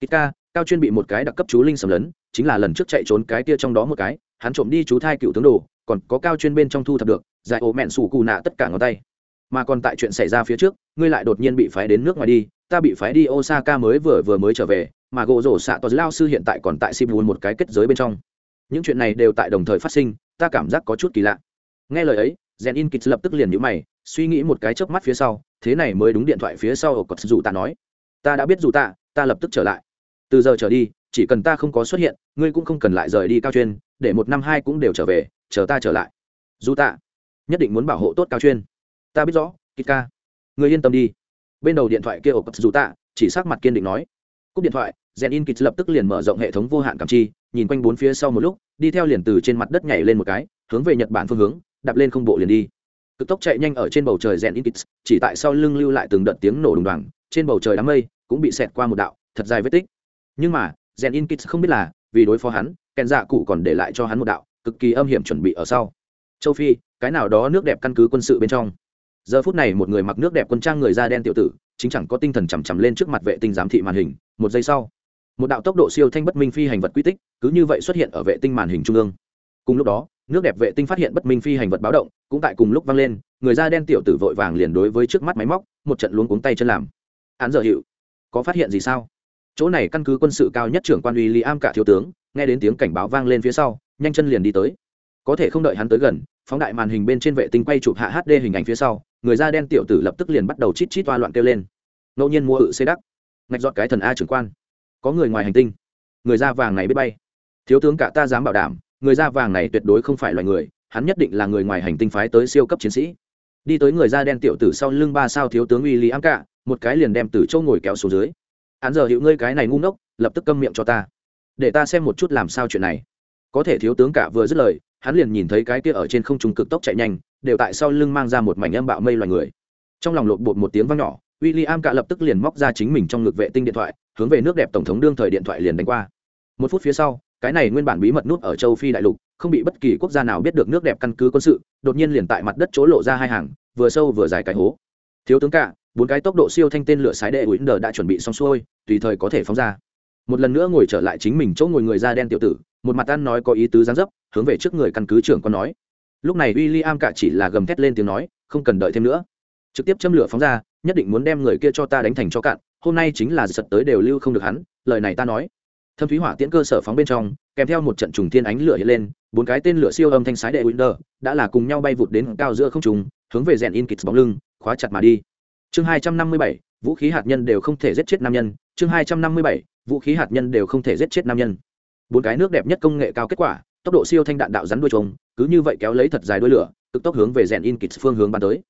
Kika, ca cao chuyên bị một cái đặc cấp chú linh sầm lấn chính là lần trước chạy trốn cái kia trong đó một cái hắn trộm đi chú thai cựu tướng đồ còn có cao chuyên bên trong thu thập được giải ổ mẹn sủ cù nạ tất cả ngón tay mà còn tại chuyện xảy ra phía trước, ngươi lại đột nhiên bị phái đến nước ngoài đi, ta bị phái đi osaka mới vừa vừa mới trở về, mà gỗ rổ xạ tos lao sư hiện tại còn tại sibun một cái kết giới bên trong. Những chuyện này đều tại đồng thời phát sinh, ta cảm giác có chút kỳ lạ. Nghe lời ấy rèn in kịch lập tức liền nhíu mày, suy nghĩ một cái chớp mắt phía sau, thế này mới đúng điện thoại phía sau ở cột dù ta nói. Ta đã biết dù ta ta lập tức trở lại. Từ giờ trở đi, chỉ cần ta không có xuất hiện, ngươi cũng không cần lại rời đi cao chuyên, để một năm hai cũng đều trở về, chờ ta trở lại. Dù ta nhất định muốn bảo hộ tốt cao chuyên ta biết rõ kịch ca người yên tâm đi. Bên đầu điện thoại kia ổ cột dù ta chỉ sắc mặt kiên định nói. Cúp điện thoại rèn in kịch lập tức liền mở rộng hệ thống vô hạn cảm chi nhìn quanh bốn phía sau một lúc đi theo liền từ trên mặt đất nhảy lên một cái hướng về nhật bản phương hướng đạp lên không bộ liền đi. Cực tốc chạy nhanh ở trên bầu trời rèn in kịch chỉ tại sau lưng lưu lại từng đợt tiếng nổ đùng đoàn, trên bầu trời đám mây cũng bị xẹt qua một đạo thật dài vết tích. Nhưng mà rèn in kịch không biết là vì đối phó hắn kèn dạ cụ còn để lại cho hắn một đạo cực kỳ âm hiểm chuẩn bị ở sau. Châu phi cái nào đó nước đẹp căn cứ quân sự bên trong giờ phút này một người mặc nước đẹp quân trang người da đen tiểu tử, chính chẳng có tinh thần chằm chằm lên trước mặt vệ tinh giám thị màn hình, một giây sau, một đạo tốc độ siêu thanh bất minh phi hành vật quy tích cứ như vậy xuất hiện ở vệ tinh màn hình trung ương. Cùng lúc đó, nước đẹp vệ tinh phát hiện bất minh phi hành vật báo động, cũng tại cùng lúc vang lên, người da đen tiểu tử vội vàng liền đối với trước mắt máy móc, một trận luống cuống tay chân làm. Án giờ hiệu, có phát hiện gì sao? Chỗ này căn cứ quân sự cao nhất trưởng quan uy lý am cả thiếu tướng, nghe đến tiếng cảnh báo vang lên phía sau, nhanh chân liền đi tới. Có thể không đợi hắn tới gần, phóng đại màn hình bên trên vệ tinh quay chụp hạ hd hình ảnh phía sau người da đen tiểu tử lập tức liền bắt đầu chít chít toa loạn kêu lên. Ngẫu nhiên mua ự xê đắc. Ngạch dọn cái thần a trưởng quan. Có người ngoài hành tinh. Người da vàng này biết bay. Thiếu tướng cả ta dám bảo đảm, người da vàng này tuyệt đối không phải loài người, hắn nhất định là người ngoài hành tinh phái tới siêu cấp chiến sĩ. Đi tới người da đen tiểu tử sau lưng ba sao thiếu tướng uy lý ám cả, một cái liền đem từ châu ngồi kéo xuống dưới. Hắn giờ hiệu ngươi cái này ngu ngốc, lập tức câm miệng cho ta. Để ta xem một chút làm sao chuyện này. Có thể thiếu tướng cả vừa dứt lời hắn liền nhìn thấy cái kia ở trên không trung cực tốc chạy nhanh đều tại sau lưng mang ra một mảnh âm bạo mây loài người. Trong lòng lột bột một tiếng vang nhỏ w i l l i am cả lập tức liền móc ra chính mình trong ngực vệ tinh điện thoại hướng về nước đẹp tổng thống đương thời điện thoại liền đánh qua. Một phút phía sau cái này nguyên bản bí mật nút ở châu phi đại lục không bị bất kỳ quốc gia nào biết được nước đẹp căn cứ quân sự đột nhiên liền tại mặt đất chỗ lộ ra hai hàng vừa sâu vừa dài cái hố. Thiếu tướng cả bốn cái tốc độ siêu thanh tên lửa sái đệ Winder đã chuẩn bị xong xuôi, tùy thời có thể phóng ra. Một lần nữa ngồi trở lại chính mình chỗ ngồi người da đen tiểu tử, một mặt ăn nói có ý tứ gián dấp, hướng về trước người căn cứ trưởng con nói. Lúc này William cả chỉ là gầm thét lên tiếng nói, không cần đợi thêm nữa, trực tiếp châm lửa phóng ra, nhất định muốn đem người kia cho ta đánh thành cho cạn, hôm nay chính là sật tới đều lưu không được hắn, lời này ta nói. Thâm thúy hỏa tiễn cơ sở phóng bên trong, kèm theo một trận trùng thiên ánh lửa hiện lên, bốn cái tên lửa siêu âm thanh sái đệ Winder đã là cùng nhau bay vụt đến cao giữa không trung, hướng về rèn in kịt bóng lưng, khóa chặt mà đi chương hai trăm năm mươi bảy vũ khí hạt nhân đều không thể giết chết nam nhân chương hai trăm năm mươi bảy vũ khí hạt nhân đều không thể giết chết nam nhân bốn cái nước đẹp nhất công nghệ cao kết quả, tốc độ siêu thanh đạn đạo rắn đuôi trống, cứ như vậy kéo lấy thật dài đuôi lửa, cực tốc hướng về rèn in kịch phương hướng bắn tới.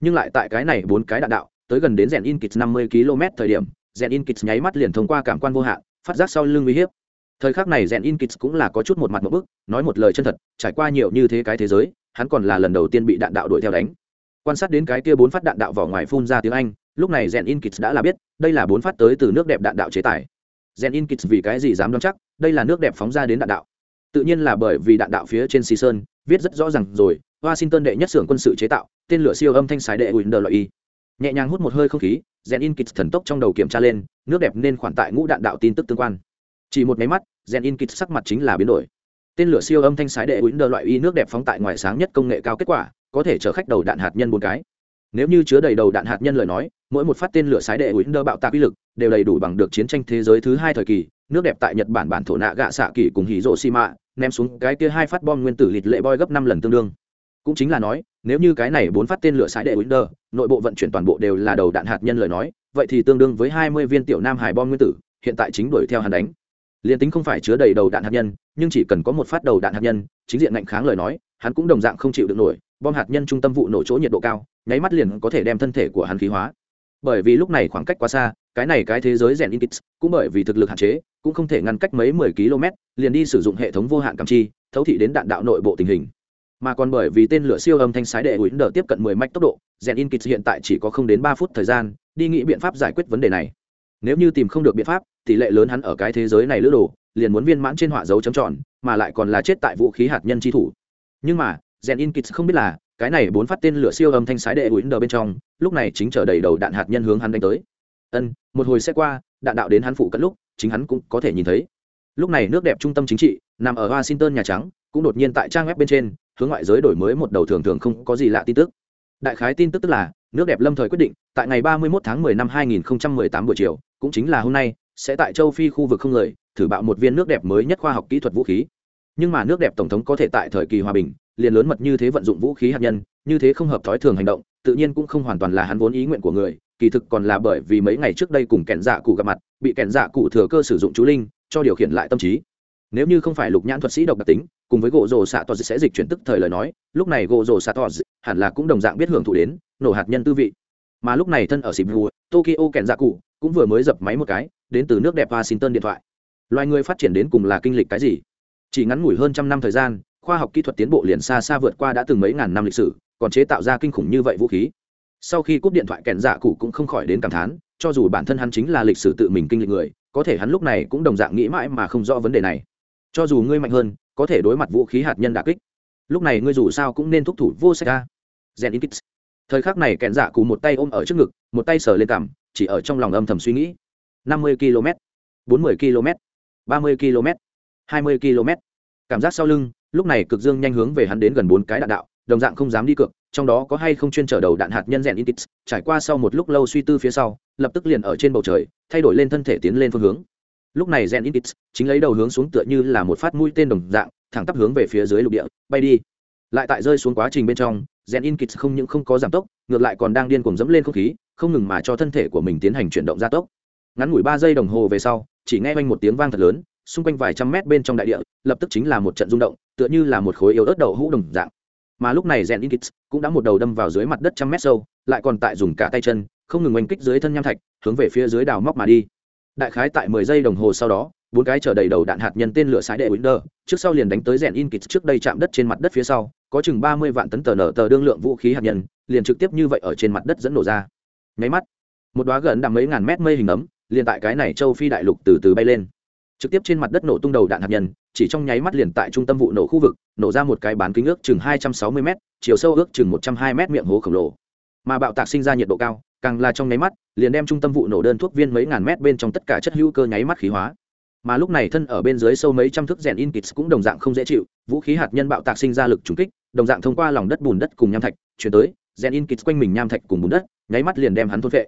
Nhưng lại tại cái này bốn cái đạn đạo, tới gần đến rèn in kịch năm mươi km thời điểm, rèn in kịch nháy mắt liền thông qua cảm quan vô hạn, phát giác sau lưng uy hiếp. Thời khắc này rèn in kịch cũng là có chút một mặt một bức, nói một lời chân thật, trải qua nhiều như thế cái thế giới, hắn còn là lần đầu tiên bị đạn đạo đuổi theo đánh. Quan sát đến cái kia bốn phát đạn đạo vỏ ngoài phun ra tiếng anh, lúc này rèn in kịch đã là biết, đây là bốn phát tới từ nước đẹp đạn đạo chế tài rèn in kịch vì cái gì dám đoán chắc? Đây là nước đẹp phóng ra đến đạn đạo. Tự nhiên là bởi vì đạn đạo phía trên xì sơn, viết rất rõ ràng rồi, washington đệ nhất xưởng quân sự chế tạo, tên lửa siêu âm thanh sái đệ winder loại y nhẹ nhàng hút một hơi không khí rèn in kịch thần tốc trong đầu kiểm tra lên, nước đẹp nên khoản tại ngũ đạn đạo tin tức tương quan. Chỉ một máy mắt rèn in kịch sắc mặt chính là biến đổi. Tên lửa siêu âm thanh sái đệ winder loại y nước đẹp phóng tại ngoài sáng nhất công nghệ cao kết quả, có thể chở khách đầu đạn hạt nhân bốn cái nếu như chứa đầy đầu đạn hạt nhân lời nói, mỗi một phát tên lửa sái đệ đơ bạo tạc uy lực, đều đầy đủ bằng được chiến tranh thế giới thứ hai thời kỳ, nước đẹp tại nhật bản bản thổ nạ gạ xạ kỳ cùng hỉ rộ xi mạ ném xuống cái kia hai phát bom nguyên tử lịt lệ boi gấp năm lần tương đương. Cũng chính là nói, nếu như cái này bốn phát tên lửa sái đệ đơ, nội bộ vận chuyển toàn bộ đều là đầu đạn hạt nhân lời nói, vậy thì tương đương với hai mươi viên tiểu nam hải bom nguyên tử, hiện tại chính đuổi theo hắn đánh. Liền tính không phải chứa đầy đầu đạn hạt nhân, nhưng chỉ cần có một phát đầu đạn hạt nhân, chính diện ngạnh kháng lời nói, hắn cũng đồng dạng không chịu được nổi bom hạt nhân trung tâm vụ nổ chỗ nhiệt độ cao, nháy mắt liền có thể đem thân thể của hắn khí hóa. Bởi vì lúc này khoảng cách quá xa, cái này cái thế giới rèn in kits cũng bởi vì thực lực hạn chế, cũng không thể ngăn cách mấy mười km, liền đi sử dụng hệ thống vô hạn cảm chi, thấu thị đến đạn đạo nội bộ tình hình. Mà còn bởi vì tên lửa siêu âm thanh sái đệ hủy đờ tiếp cận mười mạch tốc độ, rèn in kits hiện tại chỉ có không đến ba phút thời gian, đi nghĩ biện pháp giải quyết vấn đề này. Nếu như tìm không được biện pháp, tỷ lệ lớn hắn ở cái thế giới này lữ đồ, liền muốn viên mãn trên họa dấu chấm tròn, mà lại còn là chết tại vũ khí hạt nhân chi thủ. Nhưng mà rèn in kits không biết là, cái này bốn phát tên lửa siêu âm thanh sái đệ ủi đờ bên trong, lúc này chính chở đầy đầu đạn hạt nhân hướng hắn đánh tới. Ân, một hồi xe qua, đạn đạo đến hắn phụ cận lúc, chính hắn cũng có thể nhìn thấy. Lúc này nước đẹp trung tâm chính trị, nằm ở washington nhà trắng, cũng đột nhiên tại trang web bên trên, hướng ngoại giới đổi mới một đầu thường thường không có gì lạ tin tức. Đại khái tin tức tức là, nước đẹp lâm thời quyết định, tại ngày 31 tháng 10 năm 2018 buổi chiều, cũng chính là hôm nay, sẽ tại châu phi khu vực không người, thử bạo một viên nước đẹp mới nhất khoa học kỹ thuật vũ khí. Nhưng mà nước đẹp tổng thống có thể tại thời kỳ hòa bình liền lớn mật như thế vận dụng vũ khí hạt nhân, như thế không hợp thói thường hành động, tự nhiên cũng không hoàn toàn là hắn vốn ý nguyện của người, kỳ thực còn là bởi vì mấy ngày trước đây cùng kẻn dạ cụ gặp mặt, bị kẻn dạ cụ thừa cơ sử dụng chú linh, cho điều khiển lại tâm trí. Nếu như không phải lục nhãn thuật sĩ độc đặc tính, cùng với gỗ rồ xạ tos sẽ dịch chuyển tức thời lời nói, lúc này gỗ rồ xạ tos hẳn là cũng đồng dạng biết hưởng thụ đến nổ hạt nhân tư vị. Mà lúc này thân ở xịp vua, tokyo kẻn dạ cụ cũng vừa mới dập máy một cái, đến từ nước đẹp washington điện thoại. Loài người phát triển đến cùng là kinh lịch cái gì? Chỉ ngắn ngủi hơn trăm năm thời gian khoa học kỹ thuật tiến bộ liền xa xa vượt qua đã từng mấy ngàn năm lịch sử, còn chế tạo ra kinh khủng như vậy vũ khí. Sau khi cúp điện thoại kẹn dạ cụ cũng không khỏi đến cảm thán, cho dù bản thân hắn chính là lịch sử tự mình kinh lịch người, có thể hắn lúc này cũng đồng dạng nghĩ mãi mà không rõ vấn đề này. Cho dù ngươi mạnh hơn, có thể đối mặt vũ khí hạt nhân đà kích. Lúc này ngươi dù sao cũng nên thúc thủ vô sách ra gen in kits thời khắc này kẹn dạ cụ một tay ôm ở trước ngực, một tay sờ lên cằm, chỉ ở trong lòng âm thầm suy nghĩ. Năm mươi km bốn mươi km ba mươi km hai mươi km cảm giác sau lưng lúc này cực dương nhanh hướng về hắn đến gần bốn cái đạn đạo, đồng dạng không dám đi cược, trong đó có hay không chuyên trở đầu đạn hạt nhân rèn intis, trải qua sau một lúc lâu suy tư phía sau, lập tức liền ở trên bầu trời, thay đổi lên thân thể tiến lên phương hướng. Lúc này rèn intis chính lấy đầu hướng xuống tựa như là một phát mũi tên đồng dạng, thẳng tắp hướng về phía dưới lục địa, bay đi. Lại tại rơi xuống quá trình bên trong, rèn intis không những không có giảm tốc, ngược lại còn đang điên cuồng dẫm lên không khí, không ngừng mà cho thân thể của mình tiến hành chuyển động gia tốc. Ngắn ngủi ba giây đồng hồ về sau, chỉ nghe quanh một tiếng vang thật lớn xung quanh vài trăm mét bên trong đại địa, lập tức chính là một trận rung động, tựa như là một khối yếu ớt đậu hũ đồng dạng. Mà lúc này rèn inkits cũng đã một đầu đâm vào dưới mặt đất trăm mét sâu, lại còn tại dùng cả tay chân, không ngừng oanh kích dưới thân nham thạch, hướng về phía dưới đào móc mà đi. Đại khái tại mười giây đồng hồ sau đó, bốn cái chở đầy đầu đạn hạt nhân tên lửa sái đệ winder, trước sau liền đánh tới rèn inkits trước đây chạm đất trên mặt đất phía sau, có chừng ba mươi vạn tấn tờ nở tờ đương lượng vũ khí hạt nhân, liền trực tiếp như vậy ở trên mặt đất dẫn nổ ra. Nháy mắt, một đoá gần đằng mấy ngàn mét mây hình ấm, liền tại cái này châu phi đại lục từ từ bay lên trực tiếp trên mặt đất nổ tung đầu đạn hạt nhân, chỉ trong nháy mắt liền tại trung tâm vụ nổ khu vực, nổ ra một cái bán kính ước chừng hai trăm sáu mươi m chiều sâu ước chừng một trăm hai m miệng hố khổng lồ. Mà bạo tạc sinh ra nhiệt độ cao, càng là trong nháy mắt, liền đem trung tâm vụ nổ đơn thuốc viên mấy ngàn mét bên trong tất cả chất hữu cơ nháy mắt khí hóa. Mà lúc này thân ở bên dưới sâu mấy trăm thước rèn in kits cũng đồng dạng không dễ chịu, vũ khí hạt nhân bạo tạc sinh ra lực trùng kích, đồng dạng thông qua lòng đất bùn đất cùng nham thạch, chuyển tới, rèn in kits quanh mình nham thạch cùng bùn đất, nháy mắt liền đem hắn thôn vệ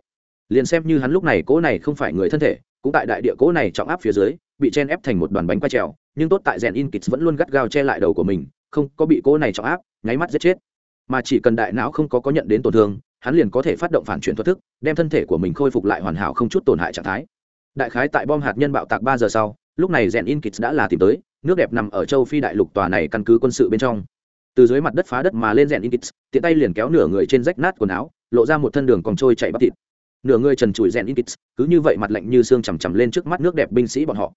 liền xem như hắn lúc này, cỗ này không phải người thân thể, cũng tại đại địa cỗ này trọng áp phía dưới bị chen ép thành một đoàn bánh quay trèo, nhưng tốt tại rèn in kits vẫn luôn gắt gao che lại đầu của mình, không có bị cô này trọng áp, nháy mắt giết chết. Mà chỉ cần đại não không có có nhận đến tổn thương, hắn liền có thể phát động phản chuyển thoát thức, đem thân thể của mình khôi phục lại hoàn hảo không chút tổn hại trạng thái. Đại khái tại bom hạt nhân bạo tạc ba giờ sau, lúc này rèn in kits đã là tìm tới, nước đẹp nằm ở châu phi đại lục tòa này căn cứ quân sự bên trong. Từ dưới mặt đất phá đất mà lên rèn in kits, tiện tay liền kéo nửa người trên rách nát quần áo, lộ ra một thân đường còn trôi chạy bắp thịt. Nửa người trần trụi rèn in kits, cứ như vậy mặt lạnh như xương chằm chằm lên trước mắt nước đẹp binh sĩ bọn họ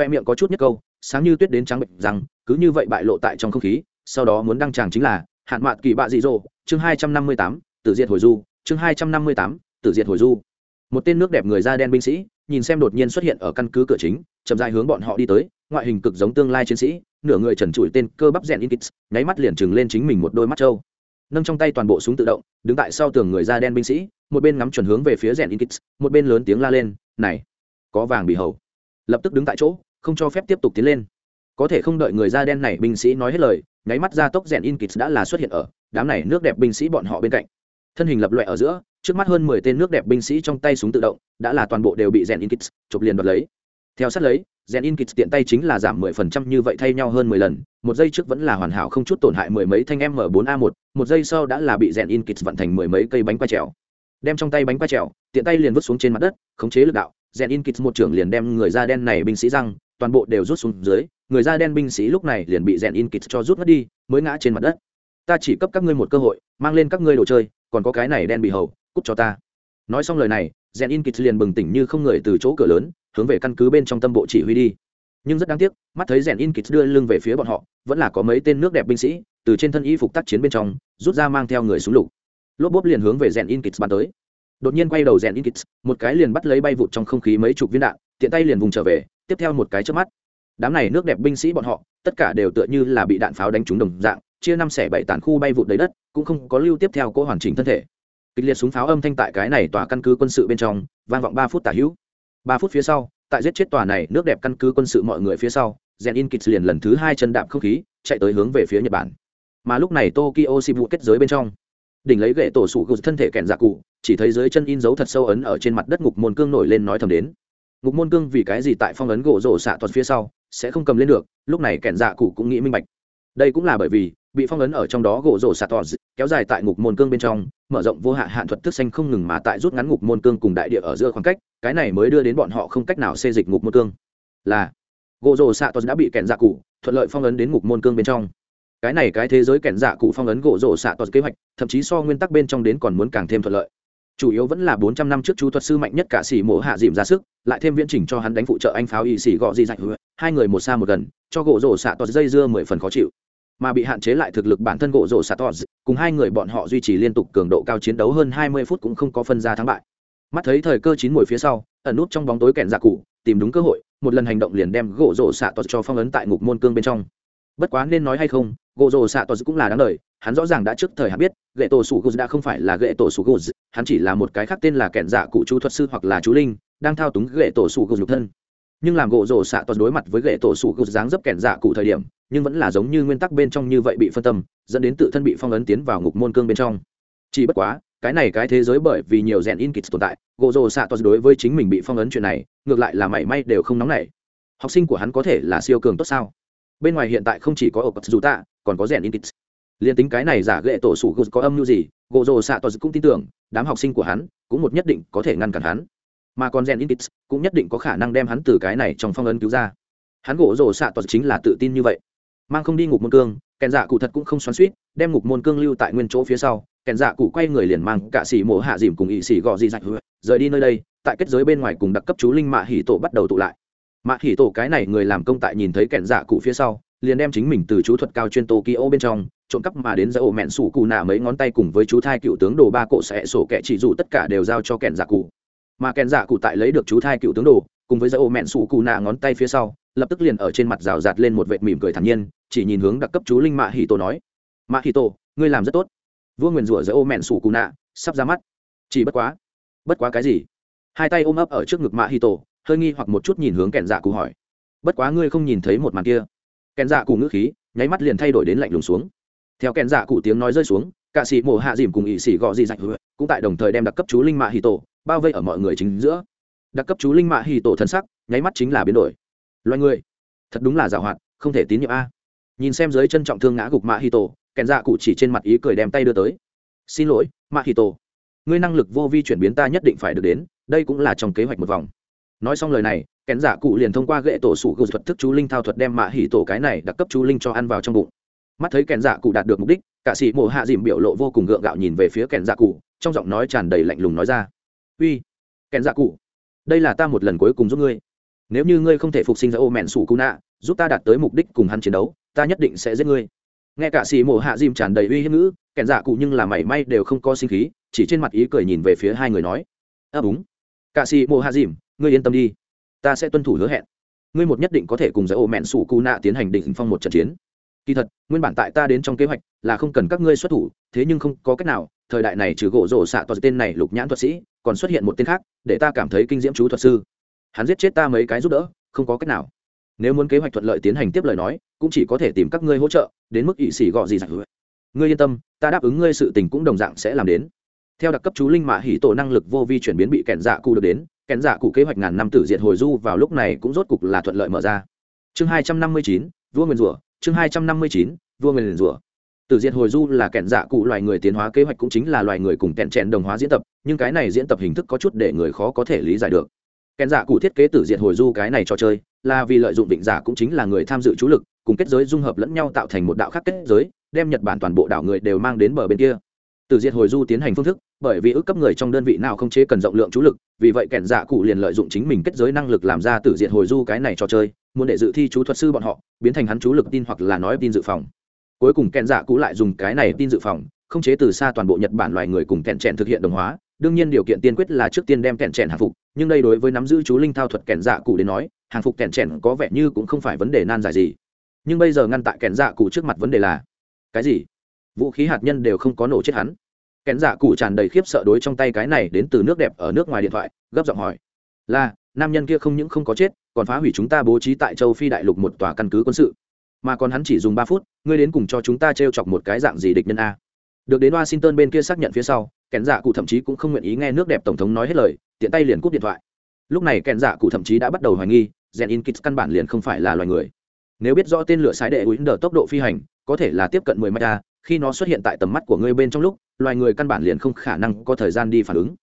khoe miệng có chút nhất câu, sáng như tuyết đến trắng bệnh rằng, cứ như vậy bại lộ tại trong không khí, sau đó muốn đăng tràng chính là, hạn mạn kỳ bạ dị dỗ, chương hai trăm năm mươi tám, tử diệt hồi du, chương hai trăm năm mươi tám, tử diệt hồi du. Một tên nước đẹp người da đen binh sĩ, nhìn xem đột nhiên xuất hiện ở căn cứ cửa chính, chậm dài hướng bọn họ đi tới, ngoại hình cực giống tương lai chiến sĩ, nửa người trần trụi tên cơ bắp rèn in kits nháy mắt liền chừng lên chính mình một đôi mắt trâu. Nâng trong tay toàn bộ súng tự động, đứng tại sau tường người da đen binh sĩ, một bên ngắm chuẩn hướng về phía rèn in kits một bên lớn tiếng la lên, này, có vàng bị hầu. Lập tức đứng tại chỗ không cho phép tiếp tục tiến lên. Có thể không đợi người da đen này binh sĩ nói hết lời, nháy mắt ra tốc rèn in kits đã là xuất hiện ở đám này nước đẹp binh sĩ bọn họ bên cạnh. Thân hình lập loại ở giữa, trước mắt hơn mười tên nước đẹp binh sĩ trong tay súng tự động, đã là toàn bộ đều bị rèn in kits chụp liền đoạt lấy. Theo sát lấy, rèn in kits tiện tay chính là giảm mười phần trăm như vậy thay nhau hơn mười lần, một giây trước vẫn là hoàn hảo không chút tổn hại mười mấy thanh m bốn a một một giây sau đã là bị rèn in kits vận thành mười mấy cây bánh quay trèo. Đem trong tay bánh quay trèo, tiện tay liền vứt xuống trên mặt đất, khống chế lực đạo, rèn in kits một trưởng liền đem người da đen này binh sĩ răng toàn bộ đều rút xuống dưới, người da đen binh sĩ lúc này liền bị rèn in kịt cho rút mất đi, mới ngã trên mặt đất. Ta chỉ cấp các ngươi một cơ hội, mang lên các ngươi đồ chơi, còn có cái này đen bị hầu, cút cho ta. Nói xong lời này, rèn in kịt liền bừng tỉnh như không người từ chỗ cửa lớn, hướng về căn cứ bên trong tâm bộ chỉ huy đi. Nhưng rất đáng tiếc, mắt thấy rèn in kịt đưa lưng về phía bọn họ, vẫn là có mấy tên nước đẹp binh sĩ, từ trên thân y phục tác chiến bên trong, rút ra mang theo người xuống lục. Lốp bốp liền hướng về rèn in kịt bắn tới. Đột nhiên quay đầu rèn in kịt một cái liền bắt lấy bay vụt trong không khí mấy chục viên đạn, tiện tay liền vùng trở về tiếp theo một cái trước mắt. Đám này nước đẹp binh sĩ bọn họ, tất cả đều tựa như là bị đạn pháo đánh trúng đồng dạng, chia năm xẻ bảy tàn khu bay vụt đầy đất, cũng không có lưu tiếp theo cỗ hoàn chỉnh thân thể. Kịch liệt súng pháo âm thanh tại cái này tòa căn cứ quân sự bên trong, vang vọng ba phút tả hữu. Ba phút phía sau, tại giết chết tòa này nước đẹp căn cứ quân sự mọi người phía sau rèn in kịch liền lần thứ hai chân đạp không khí, chạy tới hướng về phía nhật bản. Mà lúc này tokyo shibu kết giới bên trong, đỉnh lấy gậy tổ sủ gục thân thể kẹn dạ cụ, chỉ thấy dưới chân in dấu thật sâu ấn ở trên mặt đất ngục môn cương nổi lên nói thầm đến ngục môn cương vì cái gì tại phong ấn gỗ rổ xạ toàn phía sau, sẽ không cầm lên được, lúc này kẹn dạ cụ cũng nghĩ minh bạch. Đây cũng là bởi vì, bị phong ấn ở trong đó gỗ rổ xạ toàn kéo dài tại ngục môn cương bên trong, mở rộng vô hạn hạn thuật tức xanh không ngừng mà tại rút ngắn ngục môn cương cùng đại địa ở giữa khoảng cách, cái này mới đưa đến bọn họ không cách nào xê dịch ngục môn cương. Là, gỗ rổ xạ toàn đã bị kẹn dạ cụ thuận lợi phong ấn đến ngục môn cương bên trong. Cái này cái thế giới kẹn dạ cụ phong ấn gỗ rổ xạ toàn kế hoạch, thậm chí so nguyên tắc bên trong đến còn muốn càng thêm thuận lợi chủ yếu vẫn là bốn trăm năm trước chú thuật sư mạnh nhất cả sĩ mộ hạ dìm ra sức, lại thêm viễn trình cho hắn đánh phụ trợ anh pháo y sĩ gọ di dạch hai người một xa một gần, cho gỗ rổ xạ to dây dưa mười phần khó chịu. Mà bị hạn chế lại thực lực bản thân gỗ rổ xạ to cùng hai người bọn họ duy trì liên tục cường độ cao chiến đấu hơn hai mươi phút cũng không có phân ra thắng bại. Mắt thấy thời cơ chín mùi phía sau, ẩn nút trong bóng tối kẹn dạ cụ, tìm đúng cơ hội, một lần hành động liền đem gỗ rổ xạ to cho phong ấn tại ngục môn cương bên trong. Bất quá nên nói hay không, gỗ rổ xạ to cũng là đáng lời hắn rõ ràng đã trước thời hắn biết gậy tổ sủ guz đã không phải là gậy tổ sủ guz hắn chỉ là một cái khác tên là kẻn dạ cụ chú thuật sư hoặc là chú linh, đang thao túng gậy tổ sủ guz nhục thân. Nhưng làm gỗ rồ xạ toàn đối mặt với gậy tổ sủ guz dáng dấp kẻn dạ cụ thời điểm, nhưng vẫn là giống như nguyên tắc bên trong như vậy bị phân tâm, dẫn đến tự thân bị phong ấn tiến vào ngục môn cương bên trong. Chỉ bất quá, cái này cái thế giới bởi vì nhiều rèn in kịch tồn tại, gỗ rồ xạ tos đối với chính mình bị phong ấn chuyện này, ngược lại là mảy may đều không nóng nảy. Học sinh của hắn có thể là siêu cường tốt sao? Bên ngoài hiện tại không chỉ có ở dù tạ còn có rèn in kịch liền tính cái này giả ghệ tổ sủ gục có âm mưu gì gỗ rồ xạ tos cũng tin tưởng, đám học sinh của hắn cũng một nhất định có thể ngăn cản hắn. Mà còn gen intis cũng nhất định có khả năng đem hắn từ cái này trong phong ấn cứu ra. Hắn gỗ rồ xạ tos chính là tự tin như vậy. Mang không đi ngục môn cương, kèn dạ cụ thật cũng không xoắn suýt đem ngục môn cương lưu tại nguyên chỗ phía sau, kèn dạ cụ quay người liền mang cả xỉ mổ hạ dìm cùng ỵ xỉ gọ dị dạch rời đi nơi đây, tại kết giới bên ngoài cùng đặc cấp chú linh mạ hỉ tổ bắt đầu tụ lại. Mạ hỉ tổ cái này người làm công tại nhìn thấy kẹn dạ cụ phía sau, liền đem chính mình từ chú thuật cao chuyên tokyo bên trong trộm cắp mà đến giải ổ mẹn sủ cụ nạ mấy ngón tay cùng với chú thai cựu tướng đồ ba cộ sẽ sổ kẻ chỉ dù tất cả đều giao cho kẹn giả cụ. Mà kẹn giả cụ tại lấy được chú thai cựu tướng đồ, cùng với giải ổ mẹn sủ cụ nạ ngón tay phía sau, lập tức liền ở trên mặt rào rạt lên một vệt mỉm cười thản nhiên, chỉ nhìn hướng đặc cấp chú linh mạ hì tổ nói, mạ hì tổ, ngươi làm rất tốt. Vua nguyền rủa giải ổ mẹn sủ cụ nạ, sắp ra mắt. Chỉ bất quá bất quá cái gì? Hai tay ôm ấp ở trước ngực mạ hì tổ, hơi nghi hoặc một chút nhìn hướng kẹn giả cụ hỏi, bất quá ngươi không nhìn thấy một màn kia? Kẹn giả cụ ngữ khí, nháy mắt liền thay đổi đến lạnh lùng xuống theo kèn dạ cụ tiếng nói rơi xuống, cả sĩ mổ hạ dìm cùng ỵ sĩ gọ dị dạch cũng tại đồng thời đem đặc cấp chú linh mạ hì tổ bao vây ở mọi người chính giữa. Đặc cấp chú linh mạ hì tổ thân sắc, nháy mắt chính là biến đổi. Loài người, thật đúng là giảo hoạt, không thể tín nhiệm a. Nhìn xem dưới chân trọng thương ngã gục mạ hì tổ, kèn dạ cụ chỉ trên mặt ý cười đem tay đưa tới. Xin lỗi, mạ hì tổ. Ngươi năng lực vô vi chuyển biến ta nhất định phải được đến, đây cũng là trong kế hoạch một vòng. Nói xong lời này, kèn giả cụ liền thông qua gậy tổ sủ gù thuật thức chú linh thao thuật đem mạ hỉ tổ cái này đặc cấp chú linh cho ăn vào trong bụng mắt thấy kén dạ cụ đạt được mục đích, cả sĩ mộ hạ dìm biểu lộ vô cùng gượng gạo nhìn về phía kén dạ cụ, trong giọng nói tràn đầy lạnh lùng nói ra. Uy kén dạ cụ, đây là ta một lần cuối cùng giúp ngươi. Nếu như ngươi không thể phục sinh ra ô mẹn sủ cụ nạ, giúp ta đạt tới mục đích cùng hắn chiến đấu, ta nhất định sẽ giết ngươi. Nghe cả sĩ mộ hạ dìm tràn đầy uy hiếp ngữ kẻn dạ cụ nhưng là mảy may đều không có sinh khí, chỉ trên mặt ý cười nhìn về phía hai người nói. Ấp úng cả sĩ mộ hạ dìm, ngươi yên tâm đi. Ta sẽ tuân thủ hứa hẹn. Ngươi một nhất định có thể cùng giới ô mẹn sủ cụ nạ tiến hành định phong một trận chiến kỳ thật, nguyên bản tại ta đến trong kế hoạch là không cần các ngươi xuất thủ, thế nhưng không có cách nào, thời đại này trừ gỗ rổ xạ toàn tên này lục nhãn thuật sĩ, còn xuất hiện một tên khác, để ta cảm thấy kinh diễm chú thuật sư. Hắn giết chết ta mấy cái giúp đỡ, không có cách nào. Nếu muốn kế hoạch thuận lợi tiến hành tiếp lời nói, cũng chỉ có thể tìm các ngươi hỗ trợ, đến mức ỵ sĩ gọ gì giải ngươi yên tâm, ta đáp ứng ngươi sự tình cũng đồng dạng sẽ làm đến. Theo đặc cấp chú linh mạ hỉ tổ năng lực vô vi chuyển biến bị kẹn dạ cụ được đến kẹn giả dạ cụ kế hoạch ngàn năm tử diệt hồi du vào lúc này cũng rốt cục là thuận lợi mở ra. Chương hai trăm năm mươi chín, vua nguyên rủa chương hai trăm năm mươi chín, vua nguyên rủa. Tử diệt hồi du là kẹn dạ cụ loài người tiến hóa kế hoạch cũng chính là loài người cùng kẹn chèn đồng hóa diễn tập, nhưng cái này diễn tập hình thức có chút để người khó có thể lý giải được. Kẹn dạ cụ thiết kế tử diệt hồi du cái này cho chơi, là vì lợi dụng định giả cũng chính là người tham dự chú lực, cùng kết giới dung hợp lẫn nhau tạo thành một đạo khác kết giới, đem nhật bản toàn bộ đảo người đều mang đến bờ bên kia. Từ diệt hồi du tiến hành phương thức bởi vì ước cấp người trong đơn vị nào không chế cần rộng lượng chú lực, vì vậy kẻn dạ cụ liền lợi dụng chính mình kết giới năng lực làm ra tử diện hồi du cái này cho chơi, muốn để dự thi chú thuật sư bọn họ biến thành hắn chú lực tin hoặc là nói tin dự phòng. Cuối cùng kẻn dạ cụ lại dùng cái này tin dự phòng, không chế từ xa toàn bộ nhật bản loài người cùng kẹn trẻn thực hiện đồng hóa. Đương nhiên điều kiện tiên quyết là trước tiên đem kẹn trẻn hàng phục, nhưng đây đối với nắm giữ chú linh thao thuật kẹn dạ cụ đến nói, hàng phục kẹn trẻn có vẻ như cũng không phải vấn đề nan giải gì. Nhưng bây giờ ngăn tại kẹn dạ cụ trước mặt vấn đề là, cái gì? Vũ khí hạt nhân đều không có nổ chết hắn kén dạ cụ tràn đầy khiếp sợ đối trong tay cái này đến từ nước đẹp ở nước ngoài điện thoại, gấp giọng hỏi. Là, nam nhân kia không những không có chết, còn phá hủy chúng ta bố trí tại châu phi đại lục một tòa căn cứ quân sự. Mà còn hắn chỉ dùng ba phút, ngươi đến cùng cho chúng ta t r e o chọc một cái dạng gì địch nhân a? Được đến washington bên kia xác nhận phía sau kẻn dạ cụ thậm chí cũng không nguyện ý nghe nước đẹp tổng thống nói hết lời, tiện tay liền cúp điện thoại. Lúc này kẻn dạ cụ thậm chí đã bắt đầu hoài nghi gen in kits căn bản liền không phải là loài người. Nếu biết rõ tên lửa sái đệ uýnh đờ tốc độ phi hành, có thể là tiếp cận mười mạch a, khi nó xuất hiện tại tầm mắt của ngươi bên trong lúc loài người căn bản liền không khả năng có thời gian đi phản ứng.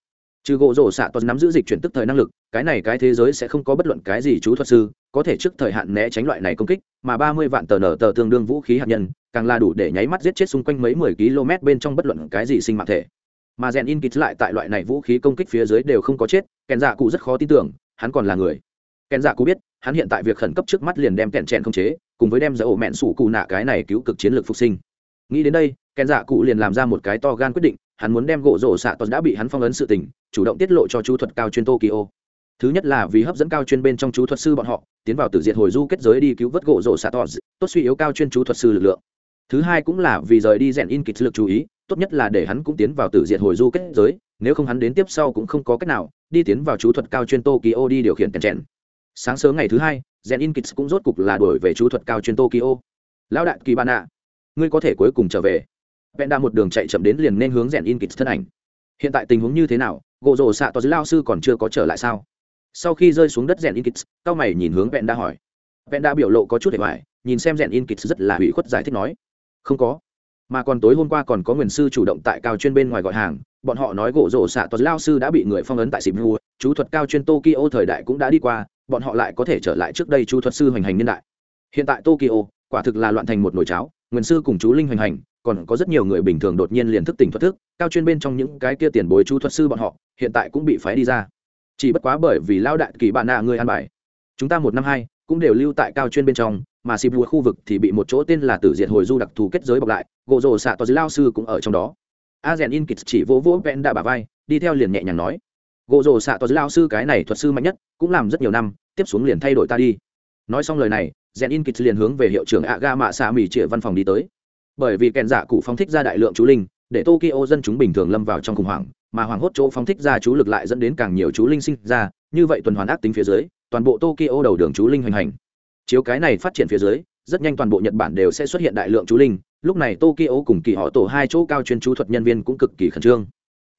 Trừ gỗ rổ xạ toàn nắm giữ dịch chuyển tức thời năng lực, cái này cái thế giới sẽ không có bất luận cái gì chú thuật sư có thể trước thời hạn né tránh loại này công kích, mà ba mươi vạn tờ nở tờ tương đương vũ khí hạt nhân, càng là đủ để nháy mắt giết chết xung quanh mấy mười km bên trong bất luận cái gì sinh mạng thể. Mà rèn in kịch lại tại loại này vũ khí công kích phía dưới đều không có chết, kèn dạ cụ rất khó tin tưởng, hắn còn là người. Kèn dạ cụ biết, hắn hiện tại việc khẩn cấp trước mắt liền đem kèn chèn không chế, cùng với đem dỡ ổ mẹn sủ cụ nạ cái này cứu cực chiến lược phục sinh nghĩ đến đây kèn dạ cụ liền làm ra một cái to gan quyết định, hắn muốn đem gỗ rổ xạ tos đã bị hắn phong ấn sự tình, chủ động tiết lộ cho chú thuật cao chuyên tokyo. Thứ nhất là vì hấp dẫn cao chuyên bên trong chú thuật sư bọn họ, tiến vào tử diệt hồi du kết giới đi cứu vớt gỗ rổ xạ tos tốt suy yếu cao chuyên chú thuật sư lực lượng. Thứ hai cũng là vì rời đi rèn in kịch lực chú ý, tốt nhất là để hắn cũng tiến vào tử diệt hồi du kết giới, nếu không hắn đến tiếp sau cũng không có cách nào, đi tiến vào chú thuật cao chuyên tokyo đi điều khiển kèn trèn sáng sớm ngày thứ hai, rèn in kịch cũng rốt cục là đổi về chú thuật cao chuyên tokyo. Lão đại kỳ ban ạ ngươi có thể cuối cùng trở về. Vẹn đa một đường chạy chậm đến liền nên hướng rèn in kịch thân ảnh. Hiện tại tình huống như thế nào? Gỗ rồ xạ to dưới lao sư còn chưa có trở lại sao? Sau khi rơi xuống đất rèn in kịch, cao mày nhìn hướng vẹn đa hỏi. Vẹn đa biểu lộ có chút để hoài, nhìn xem rèn in kịch rất là hủy khuất giải thích nói. Không có. Mà còn tối hôm qua còn có nguyên sư chủ động tại cao chuyên bên ngoài gọi hàng, bọn họ nói gỗ rổ xạ tòa lao sư đã bị người phong ấn tại sibu chú thuật cao chuyên tokyo thời đại cũng đã đi qua, bọn họ lại có thể trở lại trước đây chú thuật sư hoành hành niên đại. Hiện tại tokyo quả thực là loạn thành một nồi cháo, nguyên sư cùng chú linh hoành hành, còn có rất nhiều người bình thường đột nhiên liền thức tỉnh thuật thức, cao chuyên bên trong những cái kia tiền bối chú thuật sư bọn họ, hiện tại cũng bị phái đi ra. Chỉ bất quá bởi vì lao đại kỳ bạn nạ người an bài, chúng ta một năm hai cũng đều lưu tại cao chuyên bên trong, mà xịp vua khu vực thì bị một chỗ tên là tử diệt hồi du đặc thù kết giới bọc lại, gỗ rồ xạ to dưới lao sư cũng ở trong đó. A rèn in kịch chỉ vỗ vỗ vẹn đạ bà vai, đi theo liền nhẹ nhàng nói, gỗ rồ xạ to dưới lao sư cái này thuật sư mạnh nhất, cũng làm rất nhiều năm, tiếp xuống liền thay đổi ta đi. Nói xong lời này rèn in kịch liền hướng về hiệu trưởng ạ ga mạ xạ mỹ trịa văn phòng đi tới. Bởi vì kèn giả cụ phóng thích ra đại lượng chú linh, để tokyo dân chúng bình thường lâm vào trong khủng hoảng, mà hoàng hốt chỗ phóng thích ra chú lực lại dẫn đến càng nhiều chú linh sinh ra, như vậy tuần hoàn ác tính phía dưới, toàn bộ tokyo đầu đường chú linh hoành hành. Chiếu cái này phát triển phía dưới, rất nhanh toàn bộ nhật bản đều sẽ xuất hiện đại lượng chú linh, lúc này tokyo cùng kỳ họ tổ hai chỗ cao chuyên chú thuật nhân viên cũng cực kỳ khẩn trương.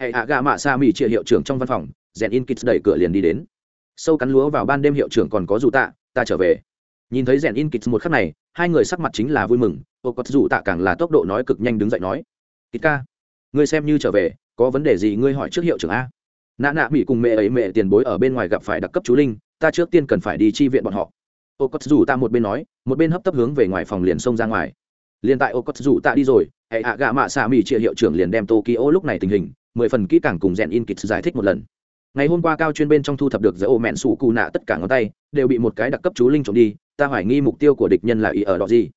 Hệ hạ gà mạ sa mỹ chia hiệu trưởng trong văn phòng rèn in kits đẩy cửa liền đi đến. Sâu cắn lúa vào ban đêm hiệu trưởng còn có dù tạ, ta trở về nhìn thấy rèn in kịch một khắc này, hai người sắc mặt chính là vui mừng. Ô cọt dù tạ càng là tốc độ nói cực nhanh đứng dậy nói kịch ca, ngươi xem như trở về, có vấn đề gì ngươi hỏi trước hiệu trưởng a. Nạ nạ mỹ cùng mẹ ấy mẹ tiền bối ở bên ngoài gặp phải đặc cấp chú linh, ta trước tiên cần phải đi chi viện bọn họ. Ô cọt dù ta một bên nói, một bên hấp tấp hướng về ngoài phòng liền xông ra ngoài. Liền tại ô cọt dù ta đi rồi, hệ hạ gạ mạ xạ mỹ chia hiệu trưởng liền đem tokyo lúc này tình hình, mười phần kỹ càng cùng rèn in kịch giải thích một lần ngày hôm qua cao chuyên bên trong thu thập được giữa ô mẹn sủ cù nạ tất cả ngón tay, đều bị một cái đặc cấp chú linh trộm đi, ta hoài nghi mục tiêu của địch nhân là ý ở đó gì.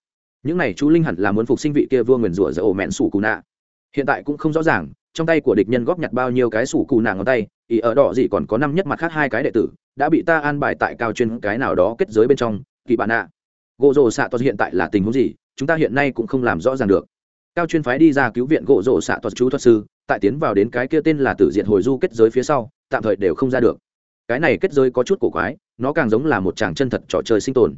Những này chú linh hẳn là muốn phục sinh vị kia vua nguyền rủa giữa ô mẹn sủ cù nạ. Hiện tại cũng không rõ ràng, trong tay của địch nhân góp nhặt bao nhiêu cái sủ cù nạ ngón tay ý ở đỏ gì còn có năm nhất mặt khác hai cái đệ tử, đã bị ta an bài tại cao chuyên cái nào đó kết giới bên trong, kỳ bạn ạ. gỗ rồ xạ toa hiện tại là tình huống gì, chúng ta hiện nay cũng không làm rõ ràng được. Cao chuyên phái đi ra cứu viện gỗ rổ xạ toa chú thuật sư, tại tiến vào đến cái kia tên là tử diện hồi du kết giới phía sau tạm thời đều không ra được. Cái này kết giới có chút cổ quái nó càng giống là một chàng chân thật trò chơi sinh tồn.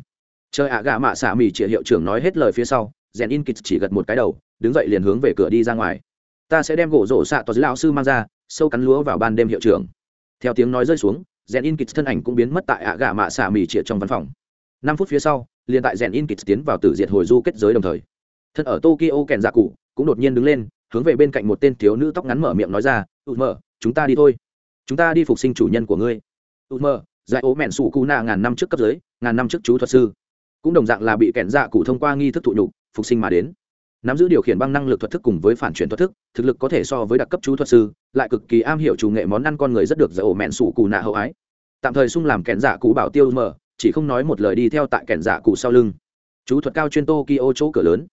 Chơi ạ gạ mạ xạ mì chĩa hiệu trưởng nói hết lời phía sau rèn in kịch chỉ gật một cái đầu đứng dậy liền hướng về cửa đi ra ngoài. Ta sẽ đem gỗ rổ xạ tòa lão sư mang ra sâu cắn lúa vào ban đêm hiệu trưởng. Theo tiếng nói rơi xuống rèn in kịch thân ảnh cũng biến mất tại ạ gạ mạ xạ mì chĩa trong văn phòng. Năm phút phía sau liền tại rèn in kịch tiến vào tử diệt hồi du kết giới đồng thời. Thân ở tokyo kèn dạ cụ cũng đột nhiên đứng lên hướng về bên cạnh một tên thiếu nữ tóc ngắn mở miệng nói ra ụt mở, chúng ta đi thôi chúng ta đi phục sinh chủ nhân của ngươi. Ưu mơ giải ố mẹn sủ cụ nạ ngàn năm trước cấp dưới, ngàn năm trước chú thuật sư. Cũng đồng dạng là bị kẹn dạ cụ thông qua nghi thức thụ nhục phục sinh mà đến. Nắm giữ điều khiển băng năng lực thuật thức cùng với phản chuyển thuật thức thực lực có thể so với đặc cấp chú thuật sư lại cực kỳ am hiểu chủ nghệ món ăn con người rất được giải ổ mẹn sủ cù nạ hậu ái. Tạm thời sung làm kẹn dạ cụ bảo tiêu mở chỉ không nói một lời đi theo tại kẹn dạ cụ sau lưng. Chú thuật cao chuyên tokyo chỗ cửa lớn.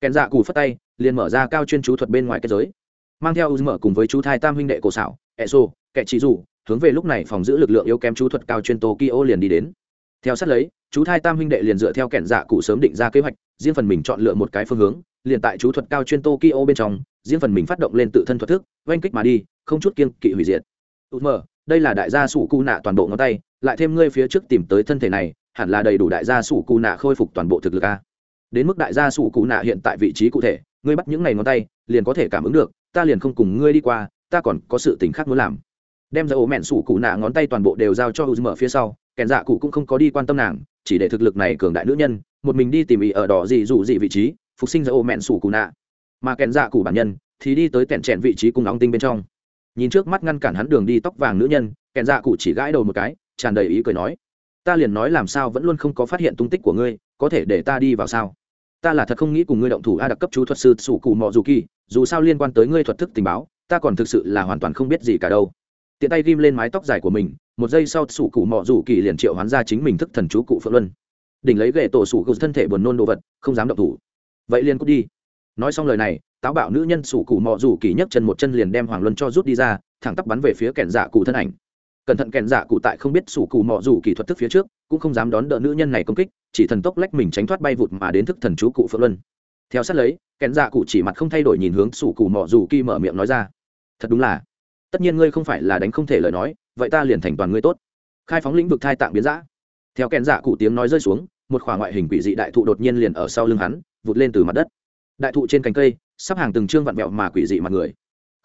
Kẹn dạ cụ phất tay liền mở ra cao chuyên chú thuật bên ngoài kết giới. Mang theo mở cùng với chú thai tam huynh đệ cổ xảo eso kẻ chỉ dù, hướng về lúc này phòng giữ lực lượng yếu kém chú thuật cao chuyên tokyo liền đi đến. Theo sát lấy, chú thai tam huynh đệ liền dựa theo kẻn dạ cụ sớm định ra kế hoạch, riêng phần mình chọn lựa một cái phương hướng, liền tại chú thuật cao chuyên tokyo bên trong, riêng phần mình phát động lên tự thân thuật thức, oanh kích mà đi, không chút kiên kỵ hủy diệt. Út mờ đây là đại gia sủ cu nạ toàn bộ ngón tay, lại thêm ngươi phía trước tìm tới thân thể này, hẳn là đầy đủ đại gia sủ cu nạ khôi phục toàn bộ thực lực a. Đến mức đại gia sủ cụ nạ hiện tại vị trí cụ thể, ngươi bắt những ngày ngón tay, liền có thể cảm ứng được, ta liền không cùng ngươi đi qua, ta còn có sự tình khác muốn làm đem ra ổ mẹn sủ cụ nạ ngón tay toàn bộ đều giao cho u mở phía sau, kèn dạ cụ cũng không có đi quan tâm nàng, chỉ để thực lực này cường đại nữ nhân, một mình đi tìm ý ở đỏ gì rủ gì vị trí, phục sinh ra ổ mẹn sủ cụ nạ. Mà kèn dạ cụ bản nhân thì đi tới tẹn trẹn vị trí cùng óng tinh bên trong. Nhìn trước mắt ngăn cản hắn đường đi tóc vàng nữ nhân, kèn dạ cụ chỉ gãi đầu một cái, tràn đầy ý cười nói, ta liền nói làm sao vẫn luôn không có phát hiện tung tích của ngươi, có thể để ta đi vào sao? Ta là thật không nghĩ cùng ngươi động thủ a đặc cấp chú thuật sư sủ cụ mọ dù kỳ, dù sao liên quan tới ngươi thuật thức tình báo, ta còn thực sự là hoàn toàn không biết gì cả đâu tiện tay ghim lên mái tóc dài của mình, một giây sau sủ cụ mọ rủ kỳ liền triệu hoán ra chính mình thức thần chú cụ phượng luân. Đỉnh lấy gậy tổ sủ cụ thân thể buồn nôn đồ vật, không dám động thủ. Vậy liền cút đi. Nói xong lời này, táo bạo nữ nhân sủ cụ mọ rủ kỳ nhấc chân một chân liền đem hoàng luân cho rút đi ra, thẳng tắp bắn về phía kẻn dạ cụ thân ảnh. Cẩn thận kẻn dạ cụ tại không biết sủ cụ mọ rủ kỳ thuật thức phía trước, cũng không dám đón đỡ nữ nhân này công kích, chỉ thần tốc lách mình tránh thoát bay vụt mà đến thức thần chú cụ phượng luân. Theo sát lấy, kẻn dạ cụ chỉ mặt không thay đổi nhìn hướng sủ cụ mọ rủ kỳ mở miệng nói ra. Thật đúng là tất nhiên ngươi không phải là đánh không thể lời nói, vậy ta liền thành toàn ngươi tốt. Khai phóng lĩnh vực thai tạng biến giã theo kèn dạ cụ tiếng nói rơi xuống, một khoảng ngoại hình quỷ dị đại thụ đột nhiên liền ở sau lưng hắn, vụt lên từ mặt đất. Đại thụ trên cành cây, sắp hàng từng chương vặn vẹo mà quỷ dị mặt người.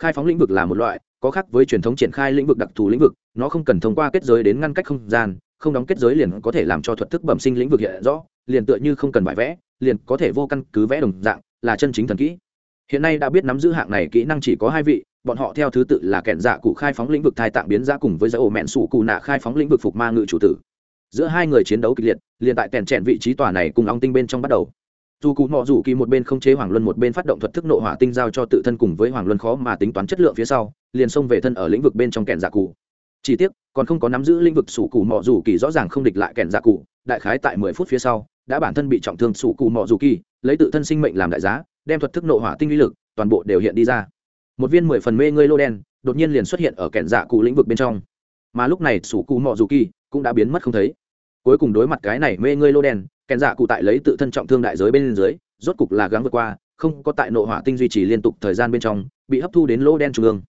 Khai phóng lĩnh vực là một loại, có khác với truyền thống triển khai lĩnh vực đặc thù lĩnh vực, nó không cần thông qua kết giới đến ngăn cách không gian, không đóng kết giới liền có thể làm cho thuật thức bẩm sinh lĩnh vực hiện rõ, liền tựa như không cần bài vẽ, liền có thể vô căn cứ vẽ đồng dạng, là chân chính thần kỹ. Hiện nay đã biết nắm giữ hạng này kỹ năng chỉ có hai vị bọn họ theo thứ tự là kẻn dạ cụ khai phóng lĩnh vực thai tạng biến ra cùng với giải ổ mẹn sủ cụ nạ khai phóng lĩnh vực phục ma ngự chủ tử. Giữa hai người chiến đấu kịch liệt, liền tại kèn chèn vị trí tòa này cùng ong tinh bên trong bắt đầu. Dù cụ mọ rủ kỳ một bên không chế hoàng luân một bên phát động thuật thức nộ hỏa tinh giao cho tự thân cùng với hoàng luân khó mà tính toán chất lượng phía sau, liền xông về thân ở lĩnh vực bên trong kèn dạ cụ. Chỉ tiếc, còn không có nắm giữ lĩnh vực sủ cụ mọ rủ kỳ rõ ràng không địch lại kèn dạ cụ, đại khái tại mười phút phía sau, đã bản thân bị trọng thương sủ cụ mọ rủ kỳ, lấy tự thân sinh mệnh làm đại giá, đem thuật thức nộ hỏa tinh uy lực toàn bộ đều hiện đi ra một viên mười phần mê ngươi lô đen, đột nhiên liền xuất hiện ở kẻn dạ cụ lĩnh vực bên trong. Mà lúc này, sủ cụ mọ dù kỳ cũng đã biến mất không thấy. Cuối cùng đối mặt cái này mê ngươi lô đen kẻn dạ cụ tại lấy tự thân trọng thương đại giới bên dưới, rốt cục là gắng vượt qua, không có tại nộ hỏa tinh duy trì liên tục thời gian bên trong, bị hấp thu đến lô đen trung ương.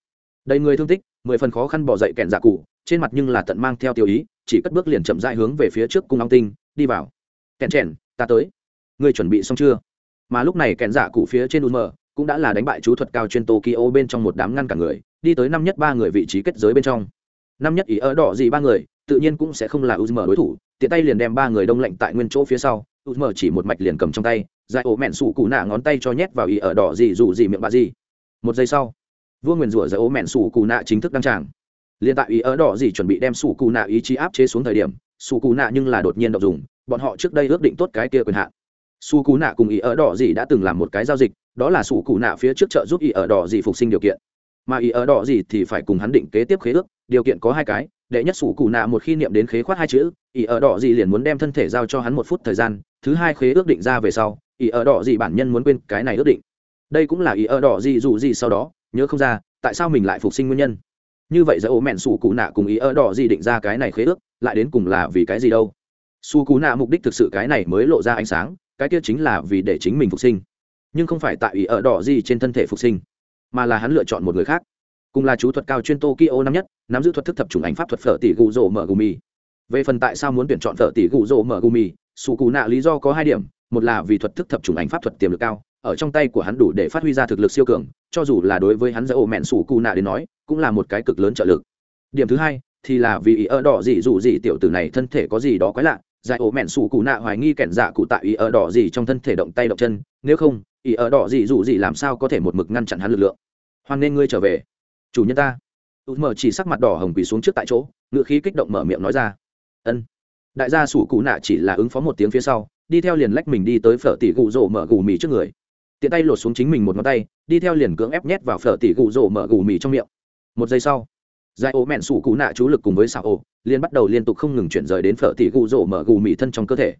Đầy người thương tích, mười phần khó khăn bỏ dậy kẻn dạ cụ, trên mặt nhưng là tận mang theo tiêu ý, chỉ cất bước liền chậm dại hướng về phía trước cung long tinh, đi vào. Kẹn trẻn ta tới. Người chuẩn bị xong chưa? Mà lúc này kẹn dạ cụ phía trên u mờ cũng đã là đánh bại chú thuật cao chuyên tokyo bên trong một đám ngăn cả người, đi tới năm nhất ba người vị trí kết giới bên trong. Năm nhất ý ở đỏ gì ba người, tự nhiên cũng sẽ không là uzm đối thủ, tiện tay liền đem ba người đông lạnh tại nguyên chỗ phía sau uzm chỉ một mạch liền cầm trong tay, giải ổ mẹn sủ cụ nạ ngón tay cho nhét vào ý ở đỏ gì dù gì miệng bà gì. Một giây sau, vua nguyền rủa giải ổ mẹn sủ cụ nạ chính thức đăng tràng. Liền tại ý ở đỏ gì chuẩn bị đem sủ cụ nạ ý chí áp chế xuống thời điểm, sủ cụ nạ nhưng là đột nhiên đọc dùng, bọn họ trước đây ước định tốt cái kia quyền hạn su cú nạ cùng ý ở đỏ gì đã từng làm một cái giao dịch, đó là su cú nạ phía trước chợ giúp ý ở đỏ gì phục sinh điều kiện. Mà ý ở đỏ gì thì phải cùng hắn định kế tiếp khế ước, điều kiện có hai cái, đệ nhất su cú nạ một khi niệm đến khế khoát hai chữ, ý ở đỏ gì liền muốn đem thân thể giao cho hắn một phút thời gian, thứ hai khế ước định ra về sau, ý ở đỏ gì bản nhân muốn quên cái này ước định. Đây cũng là ý ở đỏ gì dù gì sau đó, nhớ không ra, tại sao mình lại phục sinh nguyên nhân. Như vậy giữa ố mẹn sủ cụ nạ cùng ý ở đỏ gì định ra cái này khế ước, lại đến cùng là vì cái gì đâu? Su cú nạ mục đích thực sự cái này mới lộ ra ánh sáng cái kia chính là vì để chính mình phục sinh. Nhưng không phải tại ý ở đỏ gì trên thân thể phục sinh, mà là hắn lựa chọn một người khác. Cùng là chú thuật cao chuyên tokyo năm nhất, nắm giữ thuật thức thập chủng ảnh pháp thuật phở tỷ gù rỗ mở gumi về phần tại sao muốn tuyển chọn phở tỷ gù rỗ mở gumi su cù nạ lý do có hai điểm. Một là vì thuật thức thập chủng ảnh pháp thuật tiềm lực cao, ở trong tay của hắn đủ để phát huy ra thực lực siêu cường, cho dù là đối với hắn giữa ổ mẹn sủ cù nạ đến nói, cũng là một cái cực lớn trợ lực. Điểm thứ hai thì là vì ý ở đỏ gì dù gì tiểu tử này thân thể có gì đó quái lạ giải ổ mẹn sủ cụ nạ hoài nghi kẻn dạ cụ tại ý ở đỏ gì trong thân thể động tay động chân, nếu không, ý ở đỏ gì dù gì làm sao có thể một mực ngăn chặn hắn lực lượng. Hoan nên ngươi trở về. Chủ nhân ta. U mờ chỉ sắc mặt đỏ hồng quỳ xuống trước tại chỗ ngựa khí kích động mở miệng nói ra. Ân. Đại gia sủ cụ nạ chỉ là ứng phó một tiếng phía sau, đi theo liền lách mình đi tới phở tỷ gù rổ mở gù mì trước người. Tiện tay lột xuống chính mình một ngón tay, đi theo liền cưỡng ép nhét vào phở tỷ gù rổ mở gù mì trong miệng. Một giây sau giải ố mẹn sủ cụ nạ chú lực cùng với xảo ổ, liền bắt đầu liên tục không ngừng chuyển rời đến phở tỷ gù rổ mở gù mì thân trong cơ thể.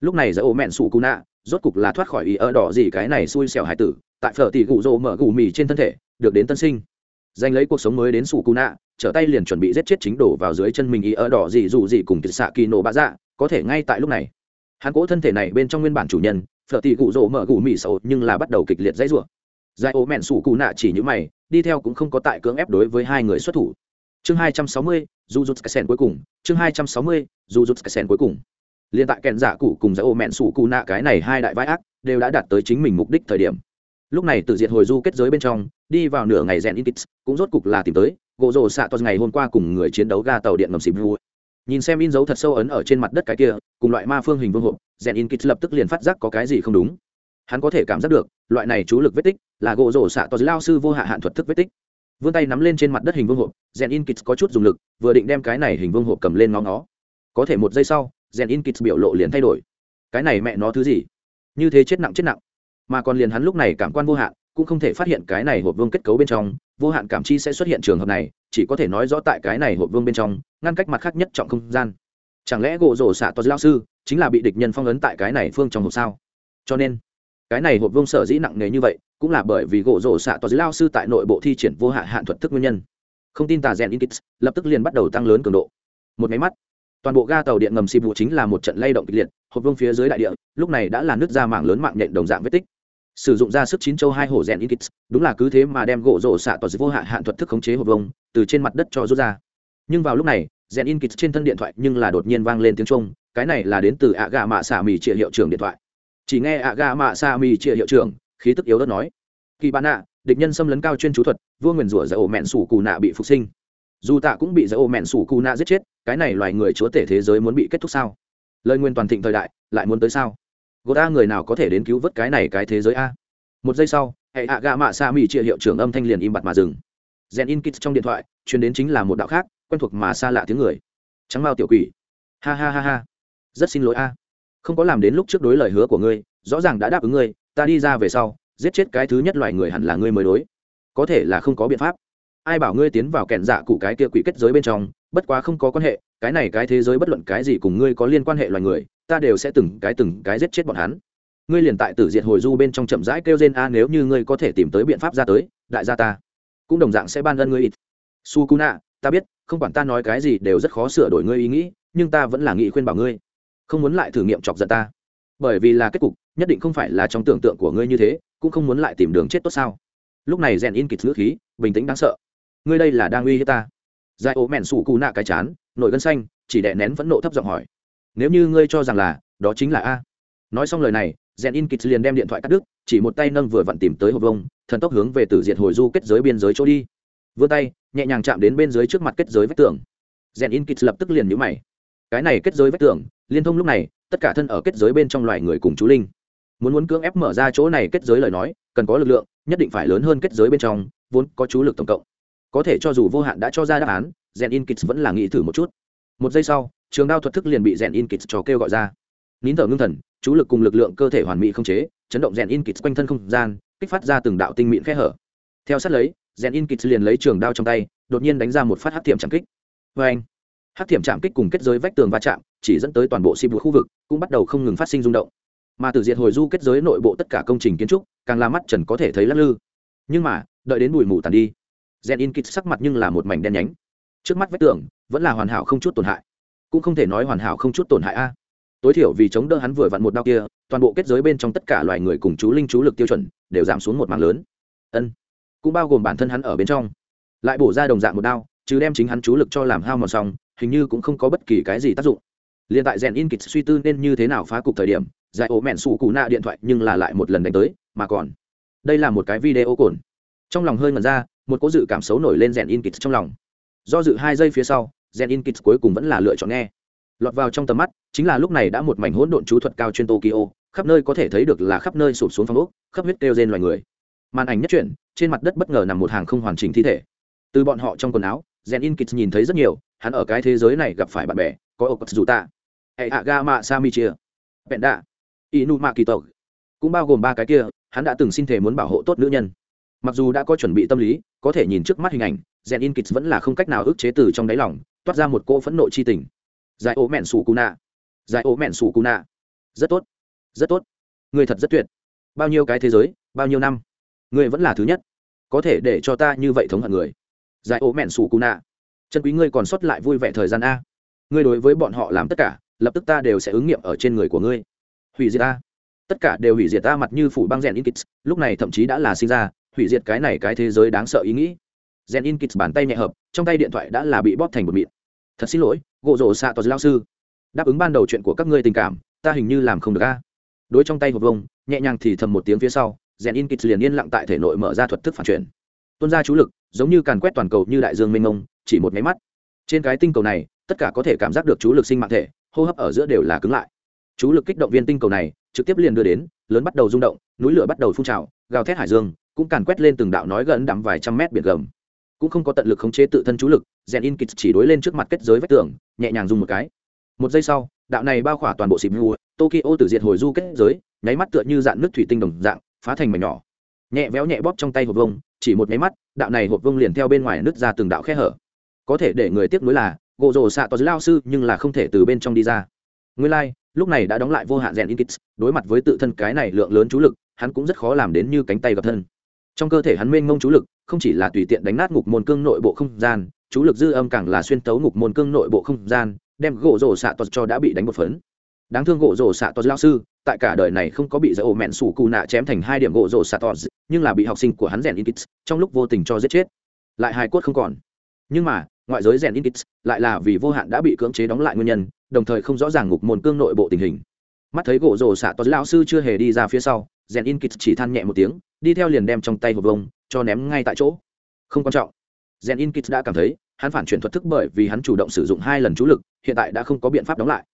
Lúc này giải ố mẹn sủ cụ nạ, rốt cục là thoát khỏi ý ở đỏ gì cái này xui xẻo hải tử, tại phở tỷ gù rổ mở gù mì trên thân thể, được đến tân sinh. Giành lấy cuộc sống mới đến sủ cụ nạ, trở tay liền chuẩn bị giết chết chính đổ vào dưới chân mình ý ở đỏ gì dù gì cùng kịch xạ kỳ nổ bạ dạ có thể ngay tại lúc này. Hắn cỗ thân thể này bên trong nguyên bản chủ nhân, phở tỷ gù rổ mở gù mì sầu nhưng là bắt đầu kịch liệt dãy rủa. Giải ố mẹn sủ cụ nạ chỉ như mày, đi theo cũng không có tại cưỡng ép đối với hai người xuất thủ chương hai trăm sáu mươi dù rút cái sen cuối cùng. Chương hai trăm sáu mươi dù rút cái sen cuối cùng. Liên tại kèn giả cụ cùng giải ô mẹn sủ cụ nạ cái này hai đại vai ác đều đã đạt tới chính mình mục đích thời điểm. Lúc này tự diệt hồi du kết giới bên trong, đi vào nửa ngày rèn in cũng rốt cục là tìm tới, gỗ rồ xạ toàn ngày hôm qua cùng người chiến đấu ga tàu điện ngầm xịp vua nhìn xem in dấu thật sâu ấn ở trên mặt đất cái kia, cùng loại ma phương hình vương hộp, rèn in lập tức liền phát giác có cái gì không đúng. Hắn có thể cảm giác được, loại này chú lực vết tích là gỗ rổ xạ toàn lao sư vô hạ hạn thuật thức vết tích vươn tay nắm lên trên mặt đất hình vương hộp rèn in kits có chút dùng lực, vừa định đem cái này hình vương hộp cầm lên ngó nó có thể một giây sau rèn in kits biểu lộ liền thay đổi. Cái này mẹ nó thứ gì? Như thế chết nặng chết nặng. Mà còn liền hắn lúc này cảm quan vô hạn, cũng không thể phát hiện cái này hộp vương kết cấu bên trong, vô hạn cảm chi sẽ xuất hiện trường hợp này, chỉ có thể nói rõ tại cái này hộp vương bên trong, ngăn cách mặt khác nhất trọng không gian. Chẳng lẽ gỗ rổ xạ toàn lao sư chính là bị địch nhân phong ấn tại cái này phương trong hộp sao? Cho nên, cái này hộp vương sở dĩ nặng nề như vậy cũng là bởi vì gỗ rổ xạ toàn lao sư tại nội bộ thi triển vô hạn hạn thuật thức nguyên nhân. Không tin tà rèn in kits lập tức liền bắt đầu tăng lớn cường độ. Một máy mắt, toàn bộ ga tàu điện ngầm xịp vụ chính là một trận lay động kịch liệt, hộp vương phía dưới đại địa, lúc này đã là nứt ra mạng lớn mạng nhện đồng dạng vết tích. Sử dụng ra sức chín châu hai hổ rèn in kits đúng là cứ thế mà đem gỗ rổ xạ toàn vô hạn hạn thuật thức khống chế hộp vương từ trên mặt đất cho rút ra. Nhưng vào lúc này, rèn in kits trên thân điện thoại nhưng là đột nhiên vang lên tiếng trung cái này là đến từ ạ gà mạ xạ mì trịa hiệu trưởng điện thoại. Chỉ nghe ạ gà mạ xạ mì trịa hiệu trưởng khí tức yếu đất nói. Kỳ bạn ạ, địch nhân xâm lấn cao chuyên chú thuật, vua nguyền rủa giải ổ mẹn sủ cù nạ bị phục sinh. Dù tạ cũng bị giải ổ mẹn sủ cù nạ giết chết, cái này loài người chúa tể thế giới muốn bị kết thúc sao? Lời nguyên toàn thịnh thời đại, lại muốn tới sao? Gột a người nào có thể đến cứu vớt cái này cái thế giới a? Một giây sau, hệ hạ gạ mạ sa mỹ trịa hiệu trưởng âm thanh liền im bặt mà dừng. Rèn in kit trong điện thoại, truyền đến chính là một đạo khác, quen thuộc mà xa lạ tiếng người. Trắng mao tiểu quỷ. Ha ha ha ha. Rất xin lỗi a. Không có làm đến lúc trước đối lời hứa của ngươi, rõ ràng đã đáp ứng ngươi ta đi ra về sau, giết chết cái thứ nhất loài người hẳn là ngươi mới đối. Có thể là không có biện pháp. Ai bảo ngươi tiến vào kẹn dạ cụ cái kia quỷ kết giới bên trong, bất quá không có quan hệ, cái này cái thế giới bất luận cái gì cùng ngươi có liên quan hệ loài người, ta đều sẽ từng cái từng cái giết chết bọn hắn. Ngươi liền tại tử diệt hồi du bên trong chậm rãi kêu gen a, nếu như ngươi có thể tìm tới biện pháp ra tới, đại gia ta cũng đồng dạng sẽ ban ân ngươi ít. Su kuna ta biết, không quản ta nói cái gì đều rất khó sửa đổi ngươi ý nghĩ, nhưng ta vẫn là nghĩ khuyên bảo ngươi, không muốn lại thử nghiệm chọc giận ta. Bởi vì là kết cục nhất định không phải là trong tưởng tượng của ngươi như thế, cũng không muốn lại tìm đường chết tốt sao. Lúc này rèn in kịch ngữ khí, bình tĩnh đáng sợ. Ngươi đây là đang uy hiếp ta. Giải ố mẹn sủ cù nạ cái chán, nổi gân xanh, chỉ đè nén phẫn nộ thấp giọng hỏi. Nếu như ngươi cho rằng là, đó chính là a. Nói xong lời này rèn in kịch liền đem điện thoại cắt đứt, chỉ một tay nâng vừa vặn tìm tới hộp vông, thần tốc hướng về tử diện hồi du kết giới biên giới chỗ đi. Vươn tay, nhẹ nhàng chạm đến bên dưới trước mặt kết giới vách tường. Rèn in kịch lập tức liền nhũ mày. Cái này kết giới vách tường, liên thông lúc này, tất cả thân ở kết giới bên trong loài người cùng chú linh muốn muốn cưỡng ép mở ra chỗ này kết giới lời nói, cần có lực lượng, nhất định phải lớn hơn kết giới bên trong, vốn có chú lực tổng cộng. Có thể cho dù vô hạn đã cho ra đáp án rèn in kits vẫn là nghĩ thử một chút. Một giây sau, trường đao thuật thức liền bị rèn in kits cho kêu gọi ra. Nín thở ngưng thần, chú lực cùng lực lượng cơ thể hoàn mỹ không chế, chấn động rèn in kits quanh thân không gian, kích phát ra từng đạo tinh mịn khe hở. Theo sát lấy rèn in kits liền lấy trường đao trong tay, đột nhiên đánh ra một phát hát tiệm chạm kích. Vê anh hát tiệm chạm kích cùng kết giới vách tường va chạm, chỉ dẫn tới toàn bộ xịp khu vực, cũng bắt đầu không ngừng phát sinh rung động mà từ diệt hồi du kết giới nội bộ tất cả công trình kiến trúc, càng là mắt trần có thể thấy lắc lư. Nhưng mà, đợi đến bụi mù tàn đi, gen in kịt sắc mặt nhưng là một mảnh đen nhánh. Trước mắt vách tường, vẫn là hoàn hảo không chút tổn hại. Cũng không thể nói hoàn hảo không chút tổn hại a. Tối thiểu vì chống đỡ hắn vừa vặn một đau kia, toàn bộ kết giới bên trong tất cả loài người cùng chú linh chú lực tiêu chuẩn đều giảm xuống một mảng lớn. Ân, cũng bao gồm bản thân hắn ở bên trong. Lại bổ ra đồng dạng một đao chứ đem chính hắn chú lực cho làm hao mòn xong, hình như cũng không có bất kỳ cái gì tác dụng. Liền tại rèn in kịch suy tư nên như thế nào phá cục thời điểm giải ổ mẹn sủ cụ nạ điện thoại nhưng là lại một lần đánh tới, mà còn, đây là một cái video cồn. Trong lòng hơi ngần ra, một cố dự cảm xấu nổi lên rèn in kịch trong lòng. Do dự hai giây phía sau rèn in kịch cuối cùng vẫn là lựa chọn nghe. Lọt vào trong tầm mắt, chính là lúc này đã một mảnh hỗn độn chú thuật cao chuyên tokyo, khắp nơi có thể thấy được là khắp nơi sụp xuống phong ốc, khắp huyết kêu trên loài người. Màn ảnh nhất chuyển, trên mặt đất bất ngờ nằm một hàng không hoàn chỉnh thi thể. Từ bọn họ trong quần áo rèn in kịch nhìn thấy rất nhiều, hắn ở cái thế giới này gặp phải bạn bè, có ốc dù tạ hệ hạ ga mạ sa mi chia vẹn đạ inu mạ kỳ tộc cũng bao gồm ba cái kia, hắn đã từng xin thể muốn bảo hộ tốt nữ nhân. Mặc dù đã có chuẩn bị tâm lý, có thể nhìn trước mắt hình ảnh rèn in kịch vẫn là không cách nào ức chế từ trong đáy lòng, toát ra một cỗ phẫn nộ chi tình. Giải ố mẹn sủ cù nạ. Giải ố mẹn sủ cù nạ. Rất tốt. Rất tốt. Người thật rất tuyệt. Bao nhiêu cái thế giới, bao nhiêu năm. Người vẫn là thứ nhất. Có thể để cho ta như vậy thống hận người. Giải ố mẹn sủ cù nạ. Chân quý ngươi còn sót lại vui vẻ thời gian a. Ngươi đối với bọn họ làm tất cả, lập tức ta đều sẽ ứng nghiệm ở trên người của ngươi hủy diệt ta. Tất cả đều hủy diệt ta mặt như phủ băng rèn in kits lúc này thậm chí đã là sinh ra, hủy diệt cái này cái thế giới đáng sợ ý nghĩ. Rèn in kits bàn tay nhẹ hợp, trong tay điện thoại đã là bị bóp thành một mịn. Thật xin lỗi gộ rổ xạ tòa lao sư. Đáp ứng ban đầu chuyện của các ngươi tình cảm, ta hình như làm không được a. Đối trong tay hộp vông, nhẹ nhàng thì thầm một tiếng phía sau rèn in kits liền yên lặng tại thể nội mở ra thuật thức phản chuyển tuôn ra chú lực, giống như càn quét toàn cầu như đại dương mênh mông, chỉ một máy mắt. Trên cái tinh cầu này, tất cả có thể cảm giác được chú lực sinh mạng thể, hô hấp ở giữa đều là cứng lại chú lực kích động viên tinh cầu này trực tiếp liền đưa đến lớn bắt đầu rung động núi lửa bắt đầu phun trào gào thét hải dương cũng càn quét lên từng đạo nói gần đắm vài trăm mét biển gầm. Cũng không có tận lực khống chế tự thân chú lực rèn in kịch chỉ đối lên trước mặt kết giới vách tường nhẹ nhàng dùng một cái. Một giây sau đạo này bao khỏa toàn bộ xịp mua, tokyo từ diệt hồi du kết giới nháy mắt tựa như dạng nước thủy tinh đồng dạng phá thành mảnh nhỏ. Nhẹ véo nhẹ bóp trong tay hộp vông chỉ một nháy mắt đạo này hộp vông liền theo bên ngoài nứt ra từng đạo khe hở. Có thể để người tiếp nối là gộ rồ xạ toàn lao sư nhưng là không thể từ bên trong đi ra. Nguyên lai、like, lúc này đã đóng lại vô hạn rèn in kits đối mặt với tự thân cái này lượng lớn chú lực, hắn cũng rất khó làm đến như cánh tay gặp thân. Trong cơ thể hắn mênh mông chú lực, không chỉ là tùy tiện đánh nát ngục môn cương nội bộ không gian, chú lực dư âm càng là xuyên tấu ngục môn cương nội bộ không gian, đem gỗ rổ xạ tos cho đã bị đánh một phấn. Đáng thương gỗ rổ xạ tos lao sư, tại cả đời này không có bị giải ổ mẹn sủ cù nạ chém thành hai điểm gỗ rổ xạ tos nhưng là bị học sinh của hắn rèn in kits trong lúc vô tình cho giết chết. Lại hai cốt không còn. Nhưng mà, ngoại giới rèn in kits lại là vì vô hạn đã bị cưỡng chế đóng lại nguyên nhân đồng thời không rõ ràng ngục môn cương nội bộ tình hình. Mắt thấy gỗ rổ xạ tos lao sư chưa hề đi ra phía sau, rèn in kịch chỉ than nhẹ một tiếng, đi theo liền đem trong tay hộp vông cho ném ngay tại chỗ. Không quan trọng. Rèn in kịch đã cảm thấy, hắn phản chuyển thuật thức bởi vì hắn chủ động sử dụng hai lần chú lực, hiện tại đã không có biện pháp đóng lại.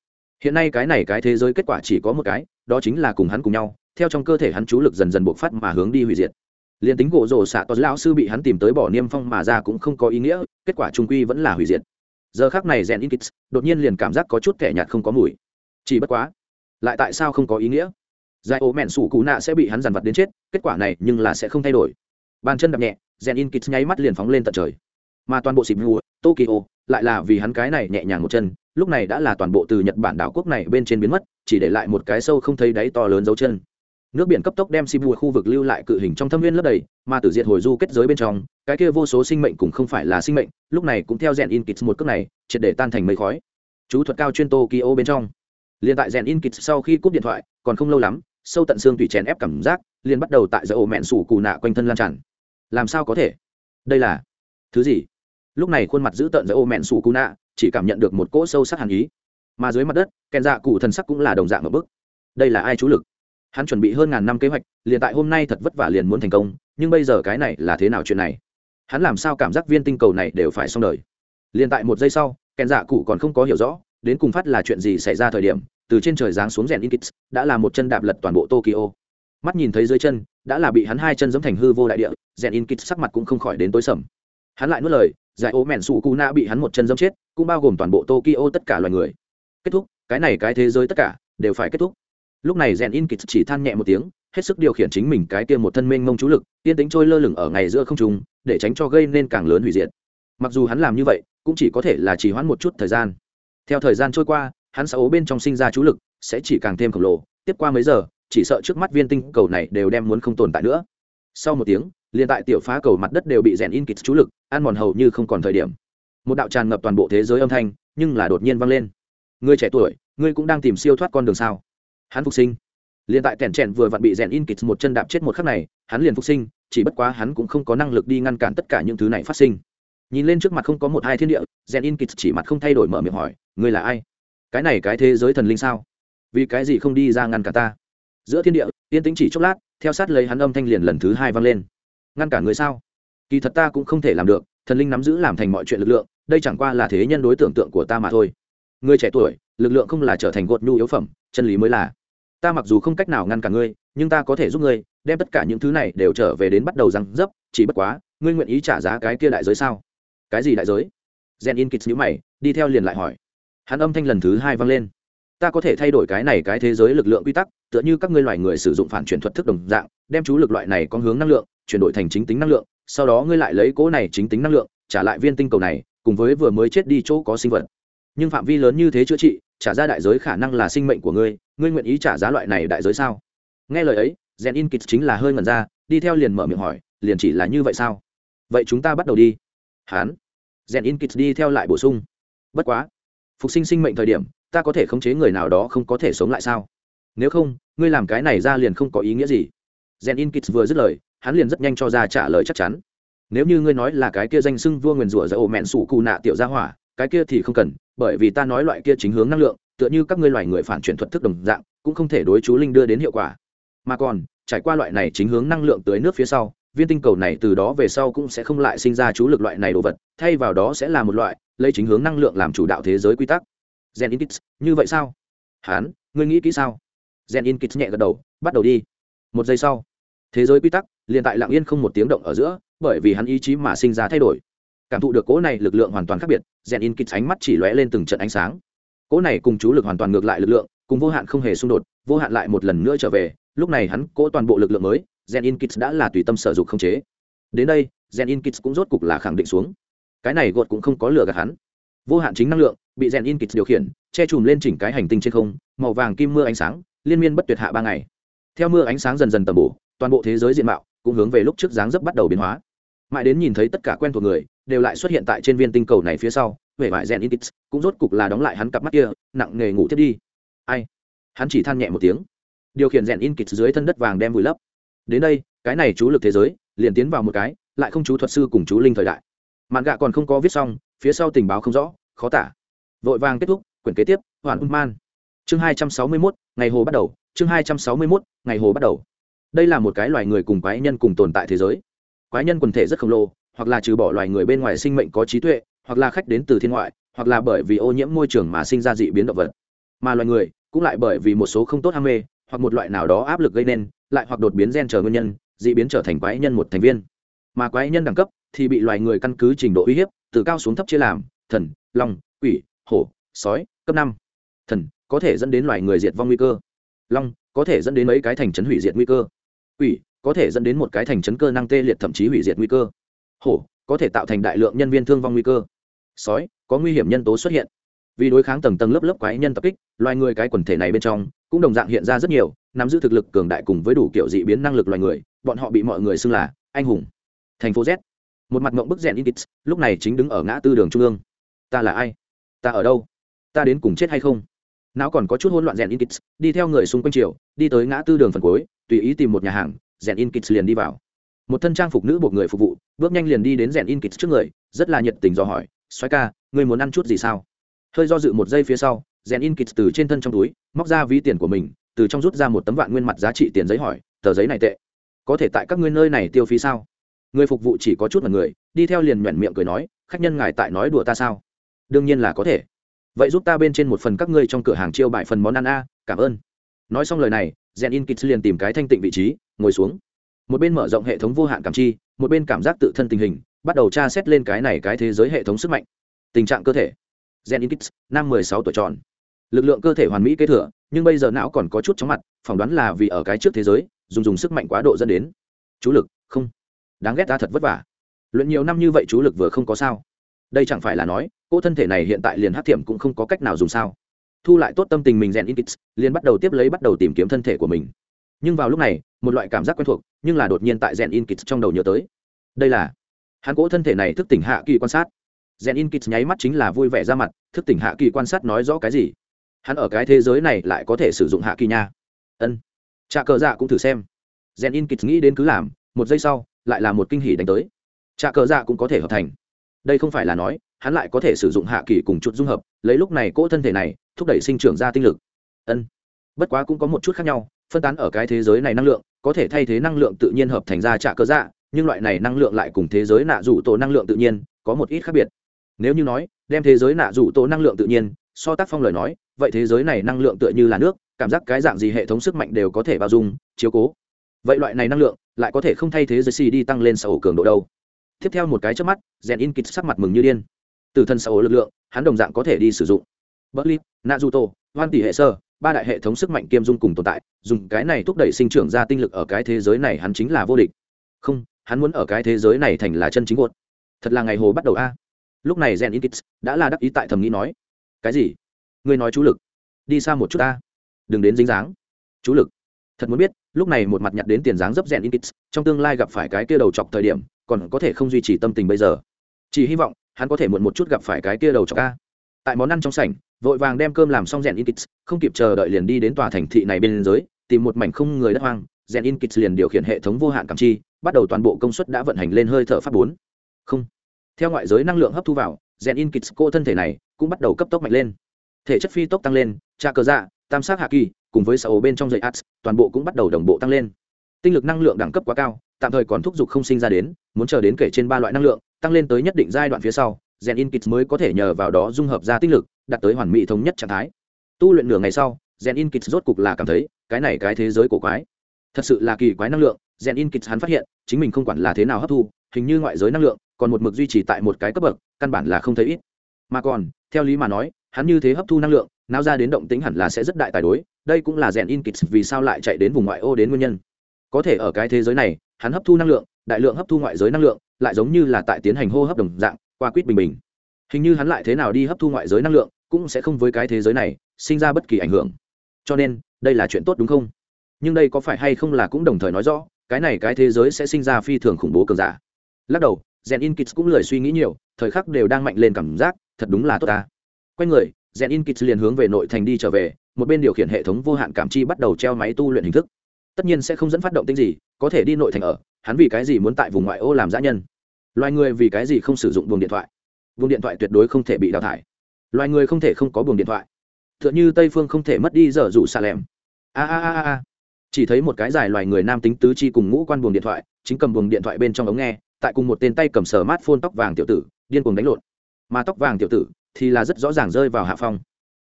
Hiện nay cái này cái thế giới kết quả chỉ có một cái, đó chính là cùng hắn cùng nhau, theo trong cơ thể hắn chú lực dần dần bộc phát mà hướng đi hủy diệt. Liền tính gỗ rổ xạ to lão sư bị hắn tìm tới bỏ niêm phong mà ra cũng không có ý nghĩa, kết quả trung quy vẫn là hủy diệt giờ khác này rèn in kits đột nhiên liền cảm giác có chút thẻ nhạt không có mùi. Chỉ bất quá, lại tại sao không có ý nghĩa? Giải ố mẹn sủ cụ nạ sẽ bị hắn dằn vặt đến chết, kết quả này nhưng là sẽ không thay đổi. Bàn chân đập nhẹ rèn in kits nháy mắt liền phóng lên tận trời. Mà toàn bộ xịp vua, tokyo, lại là vì hắn cái này nhẹ nhàng một chân, lúc này đã là toàn bộ từ nhật bản đảo quốc này bên trên biến mất, chỉ để lại một cái sâu không thấy đáy to lớn dấu chân nước biển cấp tốc đem sibu khu vực lưu lại cự hình trong thâm viên lấp đầy, mà tử diệt hồi du kết giới bên trong, cái kia vô số sinh mệnh cũng không phải là sinh mệnh, lúc này cũng theo rèn in kits một cước này, triệt để tan thành mây khói. Chú thuật cao chuyên tokyo bên trong. Liền tại rèn in kits sau khi cúp điện thoại, còn không lâu lắm, sâu tận xương tùy chèn ép cảm giác, liền bắt đầu tại giữa ổ mẹn sủ cù nạ quanh thân lan tràn. Làm sao có thể? Đây là thứ gì? Lúc này khuôn mặt giữ tợn giữa ô mẹn sủ cù nạ, chỉ cảm nhận được một cỗ sâu sắc hàn ý. Mà dưới mặt đất kèn dạ cụ thần sắc cũng là đồng dạng ở bức. Đây là ai chú lực? Hắn chuẩn bị hơn ngàn năm kế hoạch, liền tại hôm nay thật vất vả liền muốn thành công, nhưng bây giờ cái này là thế nào chuyện này? Hắn làm sao cảm giác viên tinh cầu này đều phải xong đời? Liền tại một giây sau, kèn dạ cụ còn không có hiểu rõ, đến cùng phát là chuyện gì xảy ra thời điểm, từ trên trời giáng xuống rèn in kits, đã là một chân đạp lật toàn bộ tokyo. Mắt nhìn thấy dưới chân, đã là bị hắn hai chân giẫm thành hư vô đại địa, rèn in kits sắc mặt cũng không khỏi đến tối sầm. Hắn lại nuốt lời, giải ố mẹn sụ cụ na bị hắn một chân giẫm chết, cũng bao gồm toàn bộ tokyo tất cả loài người. Kết thúc, cái này cái thế giới tất cả đều phải kết thúc lúc này rèn in kits chỉ than nhẹ một tiếng, hết sức điều khiển chính mình cái tiêm một thân mênh mông chú lực tiên tính trôi lơ lửng ở ngày giữa không trung, để tránh cho gây nên càng lớn hủy diệt. Mặc dù hắn làm như vậy, cũng chỉ có thể là chỉ hoãn một chút thời gian. Theo thời gian trôi qua, hắn sẽ ố bên trong sinh ra chú lực, sẽ chỉ càng thêm khổng lồ. Tiếp qua mấy giờ, chỉ sợ trước mắt viên tinh cầu này đều đem muốn không tồn tại nữa. Sau một tiếng, liền tại tiểu phá cầu mặt đất đều bị rèn in kịch chú lực, ăn mòn hầu như không còn thời điểm. Một đạo tràn ngập toàn bộ thế giới âm thanh, nhưng là đột nhiên vang lên. Người trẻ tuổi, ngươi cũng đang tìm siêu thoát con đường sao? Hắn phục sinh. Liền tại kẻn trẻn vừa vặn bị rèn in kịch một chân đạp chết một khắc này, hắn liền phục sinh, chỉ bất quá hắn cũng không có năng lực đi ngăn cản tất cả những thứ này phát sinh. Nhìn lên trước mặt không có một hai thiên địa, rèn in kịch chỉ mặt không thay đổi mở miệng hỏi, ngươi là ai? Cái này cái thế giới thần linh sao? Vì cái gì không đi ra ngăn cả ta? Giữa thiên địa, yên tĩnh chỉ chốc lát, theo sát lấy hắn âm thanh liền lần thứ hai vang lên. Ngăn cả người sao? Kỳ thật ta cũng không thể làm được, thần linh nắm giữ làm thành mọi chuyện lực lượng, đây chẳng qua là thế nhân đối tưởng tượng của ta mà thôi. Người trẻ tuổi, lực lượng không là trở thành gột nhu yếu phẩm, chân lý mới là ta mặc dù không cách nào ngăn cả ngươi, nhưng ta có thể giúp ngươi, đem tất cả những thứ này đều trở về đến bắt đầu răng dấp, chỉ bất quá, ngươi nguyện ý trả giá cái kia đại giới sao? Cái gì đại giới? Gen in kits nhữ mày, đi theo liền lại hỏi. Hắn âm thanh lần thứ hai vang lên. Ta có thể thay đổi cái này cái thế giới lực lượng quy tắc, tựa như các ngươi loài người sử dụng phản chuyển thuật thức đồng dạng, đem chú lực loại này có hướng năng lượng, chuyển đổi thành chính tính năng lượng, sau đó ngươi lại lấy cỗ này chính tính năng lượng, trả lại viên tinh cầu này, cùng với vừa mới chết đi chỗ có sinh vật nhưng phạm vi lớn như thế chữa trị, trả ra đại giới khả năng là sinh mệnh của ngươi ngươi nguyện ý trả giá loại này đại giới sao? Nghe lời ấy rèn in kit chính là hơi ngẩn ra, đi theo liền mở miệng hỏi, liền chỉ là như vậy sao? Vậy chúng ta bắt đầu đi. Hán. Rèn in kit đi theo lại bổ sung. Bất quá. Phục sinh sinh mệnh thời điểm, ta có thể khống chế người nào đó không có thể sống lại sao? Nếu không, ngươi làm cái này ra liền không có ý nghĩa gì. Rèn in kits vừa dứt lời, hắn liền rất nhanh cho ra trả lời chắc chắn. Nếu như ngươi nói là cái kia danh sưng vua nguyền rủa giữa ổ mẹn sủ cù nạ tiểu gia hỏa cái kia thì không cần, bởi vì ta nói loại kia chính hướng năng lượng, tựa như các ngươi loài người phản chuyển thuật thức đồng dạng, cũng không thể đối chú linh đưa đến hiệu quả. Mà còn, trải qua loại này chính hướng năng lượng tới nước phía sau, viên tinh cầu này từ đó về sau cũng sẽ không lại sinh ra chú lực loại này đồ vật, thay vào đó sẽ là một loại, lấy chính hướng năng lượng làm chủ đạo thế giới quy tắc. Gen in kits, như vậy sao? Hán, ngươi nghĩ kỹ sao? Gen in kits nhẹ gật đầu, bắt đầu đi. Một giây sau, thế giới quy tắc liền tại lặng yên không một tiếng động ở giữa, bởi vì hắn ý chí mà sinh ra thay đổi cảm thụ được cỗ này lực lượng hoàn toàn khác biệt rèn in kits ánh mắt chỉ lóe lên từng trận ánh sáng. Cỗ này cùng chú lực hoàn toàn ngược lại lực lượng, cùng vô hạn không hề xung đột, vô hạn lại một lần nữa trở về, lúc này hắn cỗ toàn bộ lực lượng mới, gen in kits đã là tùy tâm sở dục không chế. Đến đây, gen in kits cũng rốt cục là khẳng định xuống. Cái này gột cũng không có lừa gạt hắn. Vô hạn chính năng lượng, bị gen in kits điều khiển, che chùm lên chỉnh cái hành tinh trên không, màu vàng kim mưa ánh sáng, liên miên bất tuyệt hạ ba ngày. Theo mưa ánh sáng dần dần tầm bổ, toàn bộ thế giới diện mạo cũng hướng về lúc trước dáng dấp bắt đầu biến hóa. Mãi đến nhìn thấy tất cả quen thuộc người đều lại xuất hiện tại trên viên tinh cầu này phía sau, vẻ vải rèn in cũng rốt cục là đóng lại hắn cặp mắt kia, nặng nghề ngủ thiết đi. Ai? Hắn chỉ than nhẹ một tiếng. Điều khiển rèn in dưới thân đất vàng đem vùi lấp. Đến đây, cái này chú lực thế giới, liền tiến vào một cái, lại không chú thuật sư cùng chú linh thời đại. Mạn gạ còn không có viết xong, phía sau tình báo không rõ, khó tả. Vội vàng kết thúc, quyển kế tiếp, hoàn hung man. Chương hai trăm sáu mươi mốt, ngày hồ bắt đầu, chương hai trăm sáu mươi mốt, ngày hồ bắt đầu. Đây là một cái loài người cùng quái nhân cùng tồn tại thế giới. Quái nhân quần thể rất khổng lồ hoặc là trừ bỏ loài người bên ngoài sinh mệnh có trí tuệ, hoặc là khách đến từ thiên ngoại, hoặc là bởi vì ô nhiễm môi trường mà sinh ra dị biến động vật. Mà loài người cũng lại bởi vì một số không tốt ham mê, hoặc một loại nào đó áp lực gây nên, lại hoặc đột biến gen chờ nguyên nhân, dị biến trở thành quái nhân một thành viên. Mà quái nhân đẳng cấp thì bị loài người căn cứ trình độ uy hiếp, từ cao xuống thấp chia làm, thần, long, quỷ, hổ, sói, cấp năm. Thần có thể dẫn đến loài người diệt vong nguy cơ. Long có thể dẫn đến mấy cái thành trấn hủy diệt nguy cơ. Quỷ có thể dẫn đến một cái thành trấn cơ năng tê liệt thậm chí hủy diệt nguy cơ hổ, có thể tạo thành đại lượng nhân viên thương vong nguy cơ. Sói, có nguy hiểm nhân tố xuất hiện. Vì đối kháng tầng tầng lớp lớp quái nhân tập kích, loài người cái quần thể này bên trong, cũng đồng dạng hiện ra rất nhiều, nắm giữ thực lực cường đại cùng với đủ kiểu dị biến năng lực loài người, bọn họ bị mọi người xưng là anh hùng. Thành phố z. Một mặt mộng bức rèn in lúc này chính đứng ở ngã tư đường trung ương. Ta là ai? Ta ở đâu? Ta đến cùng chết hay không? Não còn có chút hỗn loạn rèn in đi theo người xung quanh chiều đi tới ngã tư đường phần cuối, tùy ý tìm một nhà hàng, rèn in liền đi vào một thân trang phục nữ buộc người phục vụ, bước nhanh liền đi đến rèn in trước người, rất là nhiệt tình dò hỏi xoáy ca người muốn ăn chút gì sao? Hơi do dự một giây phía sau, rèn in từ trên thân trong túi, móc ra ví tiền của mình, từ trong rút ra một tấm vạn nguyên mặt giá trị tiền giấy hỏi, tờ giấy này tệ, có thể tại các ngươi nơi này tiêu phí sao? Người phục vụ chỉ có chút là người, đi theo liền nhoẻn miệng cười nói, khách nhân ngài tại nói đùa ta sao? Đương nhiên là có thể. Vậy giúp ta bên trên một phần các ngươi trong cửa hàng chiêu bài phần món ăn a, cảm ơn. Nói xong lời này, rèn in kịch liền tìm cái thanh tịnh vị trí, ngồi xuống một bên mở rộng hệ thống vô hạn cảm chi, một bên cảm giác tự thân tình hình, bắt đầu tra xét lên cái này cái thế giới hệ thống sức mạnh. Tình trạng cơ thể. Gen in kits năm mười sáu tuổi tròn. Lực lượng cơ thể hoàn mỹ kế thừa, nhưng bây giờ não còn có chút chóng mặt, phỏng đoán là vì ở cái trước thế giới, dùng dùng sức mạnh quá độ dẫn đến. Chú lực, không. Đáng ghét ta thật vất vả. Luyện nhiều năm như vậy chú lực vừa không có sao. Đây chẳng phải là nói cô thân thể này hiện tại liền hát thiểm cũng không có cách nào dùng sao. Thu lại tốt tâm tình mình rèn in kits liền bắt đầu tiếp lấy bắt đầu tìm kiếm thân thể của mình nhưng vào lúc này, một loại cảm giác quen thuộc, nhưng là đột nhiên tại rèn in kits trong đầu nhớ tới. Đây là, hắn cỗ thân thể này thức tỉnh hạ kỳ quan sát. Rèn in kits nháy mắt chính là vui vẻ ra mặt, thức tỉnh hạ kỳ quan sát nói rõ cái gì? Hắn ở cái thế giới này lại có thể sử dụng hạ kỳ nha. Ân. Trà cờ dạ cũng thử xem. Rèn in kits nghĩ đến cứ làm, một giây sau, lại là một kinh hỉ đánh tới. Trà cờ dạ cũng có thể hợp thành. Đây không phải là nói, hắn lại có thể sử dụng hạ kỳ cùng chút dung hợp, lấy lúc này cỗ thân thể này, thúc đẩy sinh trưởng ra tinh lực. Ân. Bất quá cũng có một chút khác nhau phân tán ở cái thế giới này năng lượng có thể thay thế năng lượng tự nhiên hợp thành ra trả cơ dạ nhưng loại này năng lượng lại cùng thế giới nạ rủ tổ năng lượng tự nhiên có một ít khác biệt. Nếu như nói đem thế giới nạ rủ tổ năng lượng tự nhiên so tác phong lời nói vậy thế giới này năng lượng tựa như là nước cảm giác cái dạng gì hệ thống sức mạnh đều có thể bao dung chiếu cố. Vậy loại này năng lượng lại có thể không thay thế giới xì đi tăng lên sở cường độ đâu. Tiếp theo một cái trước mắt rèn in kịch sắc mặt mừng như điên. Từ thân sở lực lượng hắn đồng dạng có thể đi sử dụng. Bất lip nạ dù tổ Hoan tỷ hệ sơ, ba đại hệ thống sức mạnh kiêm dung cùng tồn tại, dùng cái này thúc đẩy sinh trưởng ra tinh lực ở cái thế giới này hắn chính là vô địch. Không, hắn muốn ở cái thế giới này thành là chân chính cột. Thật là ngày hồ bắt đầu a. Lúc này Gen Inkits đã là đắc ý tại thầm nghĩ nói. Cái gì? Ngươi nói chú lực? Đi xa một chút ta. Đừng đến dính dáng. Chú lực. Thật muốn biết, lúc này một mặt nhặt đến tiền dáng dấp rèn Inkits, trong tương lai gặp phải cái kia đầu chọc thời điểm, còn có thể không duy trì tâm tình bây giờ. Chỉ hy vọng hắn có thể muộn một chút gặp phải cái kia đầu chọc a tại món ăn trong sảnh vội vàng đem cơm làm xong rèn in kits, không kịp chờ đợi liền đi đến tòa thành thị này bên giới tìm một mảnh không người đất hoang, rèn in kits liền điều khiển hệ thống vô hạn cảm chi, bắt đầu toàn bộ công suất đã vận hành lên hơi thở pháp bốn. Không. Theo ngoại giới năng lượng hấp thu vào, rèn in kits cô thân thể này cũng bắt đầu cấp tốc mạnh lên. Thể chất phi tốc tăng lên tra cờ dạ tam sát hạ kỳ cùng với sáu bên trong dây ats toàn bộ cũng bắt đầu đồng bộ tăng lên. Tinh lực năng lượng đẳng cấp quá cao, tạm thời còn thúc giục không sinh ra đến, muốn chờ đến kể trên ba loại năng lượng, tăng lên tới nhất định giai đoạn phía sau gen in kits mới có thể nhờ vào đó dung hợp ra tinh lực đạt tới hoàn mỹ thống nhất trạng thái. Tu luyện nửa ngày sau, gen in kits rốt cục là cảm thấy, cái này cái thế giới cổ quái. Thật sự là kỳ quái năng lượng, gen in kits hắn phát hiện, chính mình không quản là thế nào hấp thu, hình như ngoại giới năng lượng, còn một mực duy trì tại một cái cấp bậc, căn bản là không thấy ít. Mà còn, theo lý mà nói, hắn như thế hấp thu năng lượng nao ra đến động tính hẳn là sẽ rất đại tài đối, đây cũng là rèn in kits vì sao lại chạy đến vùng ngoại ô đến nguyên nhân. Có thể ở cái thế giới này, hắn hấp thu năng lượng, đại lượng hấp thu ngoại giới năng lượng, lại giống như là tại tiến hành hô hấp đồng dạng, qua quýt bình bình. Hình như hắn lại thế nào đi hấp thu ngoại giới năng lượng cũng sẽ không với cái thế giới này sinh ra bất kỳ ảnh hưởng. Cho nên, đây là chuyện tốt đúng không? Nhưng đây có phải hay không là cũng đồng thời nói rõ, cái này cái thế giới sẽ sinh ra phi thường khủng bố cường giả. Lắc đầu rèn in kits cũng lười suy nghĩ nhiều, thời khắc đều đang mạnh lên cảm giác, thật đúng là tốt ta. Quay người rèn in kits liền hướng về nội thành đi trở về, một bên điều khiển hệ thống vô hạn cảm chi bắt đầu treo máy tu luyện hình thức. Tất nhiên sẽ không dẫn phát động tính gì, có thể đi nội thành ở, hắn vì cái gì muốn tại vùng ngoại ô làm giã nhân? Loài người vì cái gì không sử dụng buồng điện thoại? Vùng điện thoại tuyệt đối không thể bị đào thải loài người không thể không có buồng điện thoại. T h ư ợ n h ư tây phương không thể mất đi dở dụ xà lẻm. A a a a chỉ thấy một cái dài loài người nam tính tứ chi cùng ngũ quan buồng điện thoại, chính cầm buồng điện thoại bên trong ống nghe, tại cùng một tên tay cầm sờ mát phôn tóc vàng tiểu tử, điên cuồng đánh lộn. Mà tóc vàng tiểu tử thì là rất rõ ràng rơi vào hạ phong.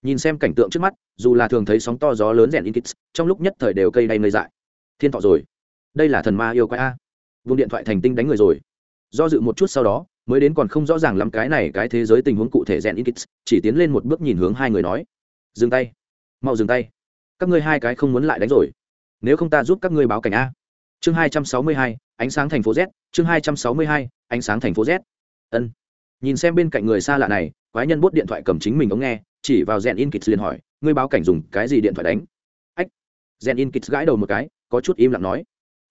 Nhìn xem cảnh tượng trước mắt, dù là thường thấy sóng to gió lớn rèn in kits, trong lúc nhất thời đều cây đay ngây dại. Thiên thọ rồi. Đây là thần ma yêu quái a. Vùng điện thoại thành tinh đánh người rồi. Do dự một chút sau đó mới đến còn không rõ ràng lắm cái này cái thế giới tình huống cụ thể rèn in kits chỉ tiến lên một bước nhìn hướng hai người nói. Dừng tay. Mau dừng tay. Các ngươi hai cái không muốn lại đánh rồi. Nếu không ta giúp các ngươi báo cảnh a. Chương hai trăm sáu mươi hai, ánh sáng thành phố z. Chương hai trăm sáu mươi hai, ánh sáng thành phố z. Ân. Nhìn xem bên cạnh người xa lạ này, quái nhân bốt điện thoại cầm chính mình ống nghe, chỉ vào rèn in kits liền hỏi, ngươi báo cảnh dùng cái gì điện thoại đánh? Ách. Rèn in kits gãi đầu một cái, có chút im lặng nói,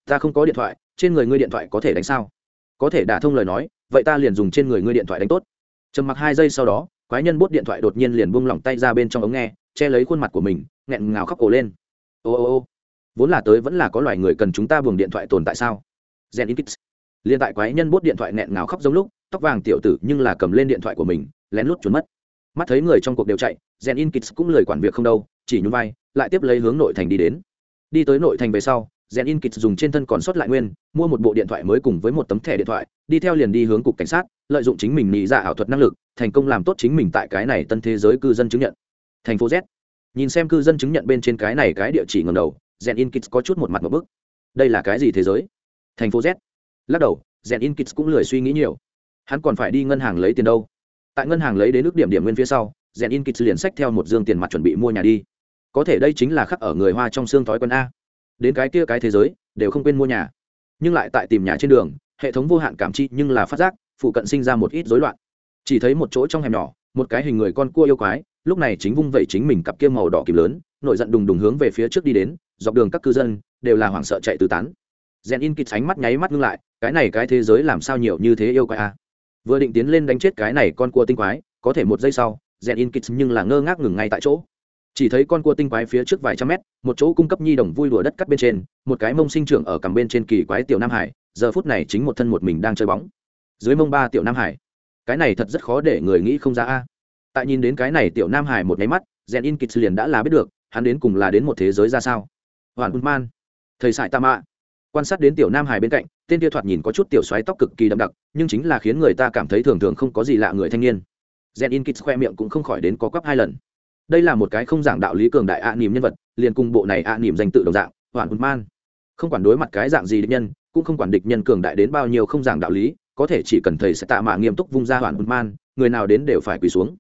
ta không có điện thoại, trên người ngươi điện thoại có thể đánh sao? Có thể đả thông lời nói vậy ta liền dùng trên người ngươi điện thoại đánh tốt. Trầm mặc hai giây sau đó, quái nhân bốt điện thoại đột nhiên liền buông lỏng tay ra bên trong ống nghe, che lấy khuôn mặt của mình, nghẹn ngào khóc cổ lên. Ô ô ô, vốn là tới vẫn là có loài người cần chúng ta buồng điện thoại tồn tại sao? Gen in kits liền tại quái nhân bốt điện thoại nghẹn ngào khóc giống lúc, tóc vàng tiểu tử nhưng là cầm lên điện thoại của mình, lén lút trốn mất. Mắt thấy người trong cuộc đều chạy, gen in kits cũng lời quản việc không đâu, chỉ nhún vai, lại tiếp lấy hướng nội thành đi đến. Đi tới nội thành về sau rèn in kịch dùng trên thân còn sót lại nguyên, mua một bộ điện thoại mới cùng với một tấm thẻ điện thoại, đi theo liền đi hướng cục cảnh sát, lợi dụng chính mình nghĩ ra dạ ảo thuật năng lực, thành công làm tốt chính mình tại cái này tân thế giới cư dân chứng nhận. Thành phố z. Nhìn xem cư dân chứng nhận bên trên cái này cái địa chỉ ngầm đầu rèn in kịch có chút một mặt một bức. Đây là cái gì thế giới? Thành phố z. Lắc đầu rèn in kịch cũng lười suy nghĩ nhiều. Hắn còn phải đi ngân hàng lấy tiền đâu? Tại ngân hàng lấy đến nước điểm điểm nguyên phía sau rèn in kịch liền sách theo một dương tiền mặt chuẩn bị mua nhà đi. Có thể đây chính là khắc ở người hoa trong xương thói quân a đến cái kia cái thế giới, đều không quên mua nhà. Nhưng lại tại tìm nhà trên đường, hệ thống vô hạn cảm chi nhưng là phát giác, phụ cận sinh ra một ít rối loạn. Chỉ thấy một chỗ trong hẻm nhỏ, một cái hình người con cua yêu quái, lúc này chính vung vẩy chính mình cặp kia màu đỏ kịp lớn, nổi giận đùng đùng hướng về phía trước đi đến, dọc đường các cư dân, đều là hoảng sợ chạy tứ tán. Rèn in kịch sánh mắt nháy mắt ngưng lại, cái này cái thế giới làm sao nhiều như thế yêu quái a vừa định tiến lên đánh chết cái này con cua tinh quái, có thể một giây sau rèn in kịch nhưng là ngơ ngác ngừng ngay tại chỗ chỉ thấy con cua tinh quái phía trước vài trăm mét, một chỗ cung cấp nhi đồng vui đùa đất cắt bên trên, một cái mông sinh trưởng ở cằm bên trên kỳ quái tiểu nam hải, giờ phút này chính một thân một mình đang chơi bóng. Dưới mông ba tiểu nam hải. Cái này thật rất khó để người nghĩ không ra a. Tại nhìn đến cái này tiểu nam hải một máy mắt rèn in kịch liền đã là biết được, hắn đến cùng là đến một thế giới ra sao. Hoàn hôn man. Thầy sại tam mạ quan sát đến tiểu nam hải bên cạnh, tên kia thoạt nhìn có chút tiểu xoáy tóc cực kỳ đậm đặc, nhưng chính là khiến người ta cảm thấy thường thường không có gì lạ người thanh niên. Rèn in kịch khoe miệng cũng không khỏi đến có quắp hai lần đây là một cái không giảng đạo lý cường đại ạ à nỉm nhân vật, liền cùng bộ này ạ à nỉm danh tự đồng dạng hoàn hồn man. Không quản đối mặt cái dạng gì địch nhân, cũng không quản địch nhân cường đại đến bao nhiêu không giảng đạo lý, có thể chỉ cần thầy sẽ tạ mạ nghiêm túc vung ra hoàn hồn man, người nào đến đều phải quỳ xuống.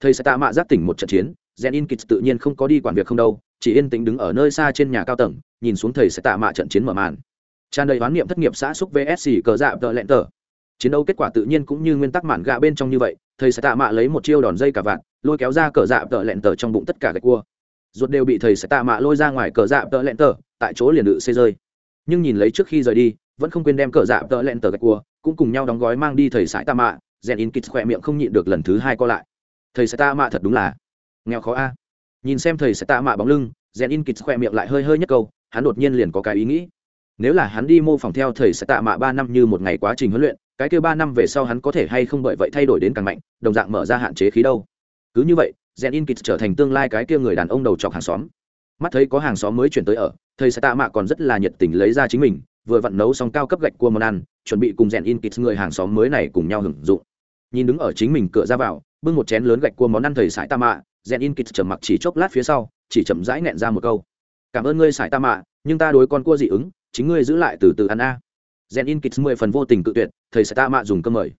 Thầy sẽ tạ mạ giác tỉnh một trận chiến gen in kịch tự nhiên không có đi quản việc không đâu, chỉ yên tĩnh đứng ở nơi xa trên nhà cao tầng, nhìn xuống thầy sẽ tạ mạ trận chiến mở màn. Tràn đầy oán niệm thất nghiệp xã xúc vsc cờ dạ tờ lẹn tờ. Chiến đấu kết quả tự nhiên cũng như nguyên tắc mạn gạ bên trong như vậy, thầy sẽ tạ mạ lấy một chiêu đòn dây cả vạn lôi kéo ra cờ dạ tợ lẹn tờ trong bụng tất cả gạch cua. Ruột đều bị thầy sẽ tạ mạ lôi ra ngoài cờ dạ tợ lẹn tờ, tại chỗ liền đự xê rơi. Nhưng nhìn lấy trước khi rời đi, vẫn không quên đem cờ dạ tợ lẹn tờ gạch cua, cũng cùng nhau đóng gói mang đi thầy sải tạ mạ. Rèn in kịt khỏe miệng không nhịn được lần thứ hai co lại. Thầy sẽ tạ mạ thật đúng là nghèo khó a. Nhìn xem thầy sẽ tạ mạ bóng lưng, rèn in kịt khỏe miệng lại hơi hơi nhất câu, hắn đột nhiên liền có cái ý nghĩ. Nếu là hắn đi mô phỏng theo thầy sẽ tạ mạ ba năm như một ngày quá trình huấn luyện, cái kêu ba năm về sau hắn có thể hay không bởi vậy thay đổi đến càng mạnh, đồng dạng mở ra hạn chế khí đâu cứ như vậy rèn in kịch trở thành tương lai cái kia người đàn ông đầu chọc hàng xóm. Mắt thấy có hàng xóm mới chuyển tới ở, thầy sẽ tạ mạ còn rất là nhiệt tình lấy ra chính mình, vừa vặn nấu xong cao cấp gạch cua món ăn, chuẩn bị cùng rèn in kịch người hàng xóm mới này cùng nhau hưởng dụng. Nhìn đứng ở chính mình cửa ra vào, bưng một chén lớn gạch cua món ăn thầy sải tạ mạ rèn in kịch trầm mặc chỉ chốc lát phía sau, chỉ chậm rãi nẹn ra một câu. Cảm ơn ngươi sải tạ mạ, nhưng ta đối con cua dị ứng, chính ngươi giữ lại từ từ ăn a. Rèn in kịch mười phần vô tình cự tuyệt, thầy sải tạ mạ dùng cơm mời.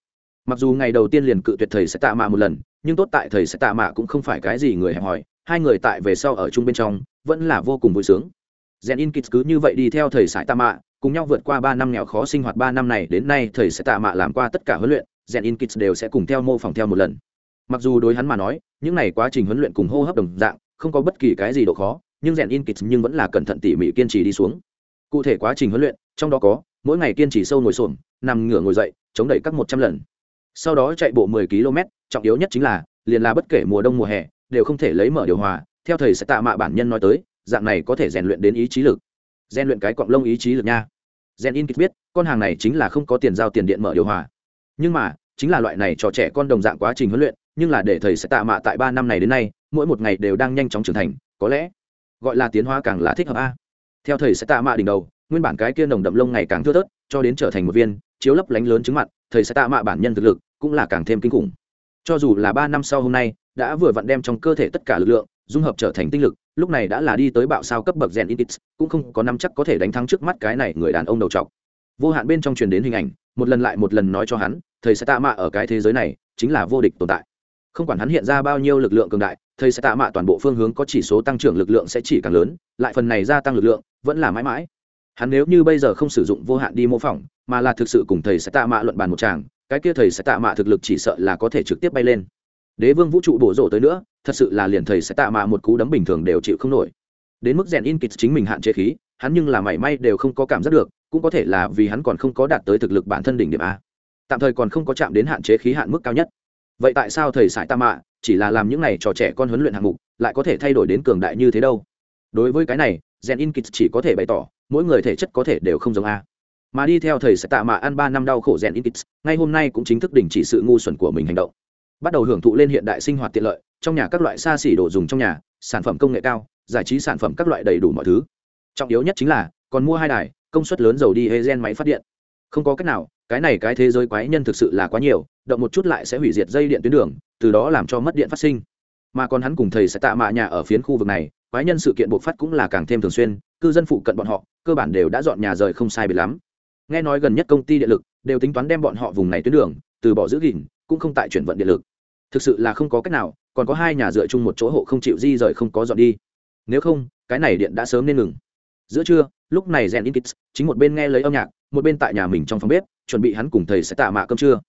Mặc dù ngày đầu tiên liền cự tuyệt thầy sải tạ mạ một lần nhưng tốt tại thầy sẽ tạ mạ cũng không phải cái gì người hẹp hòi, hai người tại về sau ở chung bên trong, vẫn là vô cùng vui sướng. Rèn in kịch cứ như vậy đi theo thầy sải tạ mạ, cùng nhau vượt qua ba năm nghèo khó sinh hoạt ba năm này, đến nay thầy sẽ tạ mạ làm qua tất cả huấn luyện rèn in kits đều sẽ cùng theo mô phỏng theo một lần. Mặc dù đối hắn mà nói, những này quá trình huấn luyện cùng hô hấp đồng dạng, không có bất kỳ cái gì độ khó, nhưng rèn in kits nhưng vẫn là cẩn thận tỉ mỉ kiên trì đi xuống. Cụ thể quá trình huấn luyện, trong đó có, mỗi ngày kiên trì sâu ngồi xổm, nằm ngửa ngồi dậy, chống đẩy các một trăm lần sau đó chạy bộ 10 km, trọng yếu nhất chính là, liền là bất kể mùa đông mùa hè, đều không thể lấy mở điều hòa. Theo thầy sẽ tạ mạ bản nhân nói tới, dạng này có thể rèn luyện đến ý chí lực. Rèn luyện cái cọng lông ý chí lực nha. Rèn in kịch biết, con hàng này chính là không có tiền giao tiền điện mở điều hòa. Nhưng mà, chính là loại này cho trẻ con đồng dạng quá trình huấn luyện, nhưng là để thầy sẽ tạ mạ tại ba năm này đến nay, mỗi một ngày đều đang nhanh chóng trưởng thành, có lẽ gọi là tiến hóa càng là thích hợp a. Theo thầy sẽ tạ mạ đỉnh đầu, nguyên bản cái kia nồng đậm lông ngày càng thưa thớt, cho đến trở thành một viên chiếu lấp lánh lớn chứng mặt, thầy sẽ tạ mạ bản nhân thực lực cũng là càng thêm kinh khủng. Cho dù là ba năm sau hôm nay, đã vừa vặn đem trong cơ thể tất cả lực lượng dung hợp trở thành tinh lực, lúc này đã là đi tới bạo sao cấp bậc rèn intis cũng không có năm chắc có thể đánh thắng trước mắt cái này người đàn ông đầu trọc. Vô hạn bên trong truyền đến hình ảnh, một lần lại một lần nói cho hắn, thầy sẽ tạ mạ ở cái thế giới này chính là vô địch tồn tại. Không quản hắn hiện ra bao nhiêu lực lượng cường đại, thầy sẽ tạ mạ toàn bộ phương hướng có chỉ số tăng trưởng lực lượng sẽ chỉ càng lớn, lại phần này gia tăng lực lượng vẫn là mãi mãi hắn nếu như bây giờ không sử dụng vô hạn đi mô phỏng, mà là thực sự cùng thầy sẽ tạ mạ luận bàn một tràng, cái kia thầy sẽ tạ mạ thực lực chỉ sợ là có thể trực tiếp bay lên. Đế vương vũ trụ bổ rộ tới nữa, thật sự là liền thầy sẽ tạ mạ một cú đấm bình thường đều chịu không nổi. Đến mức rèn in kịch chính mình hạn chế khí, hắn nhưng là mảy may đều không có cảm giác được, cũng có thể là vì hắn còn không có đạt tới thực lực bản thân đỉnh điểm a. Tạm thời còn không có chạm đến hạn chế khí hạn mức cao nhất. Vậy tại sao thầy sải tạ mạ chỉ là làm những này trò trẻ con huấn luyện hạng mục, lại có thể thay đổi đến cường đại như thế đâu? Đối với cái này, rèn in kịch chỉ có thể bày tỏ mỗi người thể chất có thể đều không giống a. Mà đi theo thầy sẽ tạ mạ ăn ba năm đau khổ rèn in ngay hôm nay cũng chính thức đình chỉ sự ngu xuẩn của mình hành động. Bắt đầu hưởng thụ lên hiện đại sinh hoạt tiện lợi, trong nhà các loại xa xỉ đồ dùng trong nhà, sản phẩm công nghệ cao, giải trí sản phẩm các loại đầy đủ mọi thứ. Trọng yếu nhất chính là, còn mua hai đài, công suất lớn dầu đi hê gen máy phát điện. Không có cách nào, cái này cái thế giới quái nhân thực sự là quá nhiều, động một chút lại sẽ hủy diệt dây điện tuyến đường, từ đó làm cho mất điện phát sinh. Mà còn hắn cùng thầy sẽ tạ mạ nhà ở phiến khu vực này, quái nhân sự kiện bộc phát cũng là càng thêm thường xuyên cư dân phụ cận bọn họ, cơ bản đều đã dọn nhà rời không sai biệt lắm. Nghe nói gần nhất công ty điện lực đều tính toán đem bọn họ vùng này tuyến đường, từ bỏ giữ gìn, cũng không tại chuyển vận điện lực. Thực sự là không có cách nào, còn có hai nhà dựa chung một chỗ hộ không chịu di rời không có dọn đi. Nếu không, cái này điện đã sớm nên ngừng. Giữa trưa, lúc này rèn in kits chính một bên nghe lấy âm nhạc, một bên tại nhà mình trong phòng bếp, chuẩn bị hắn cùng thầy sẽ tạ mạ cơm trưa.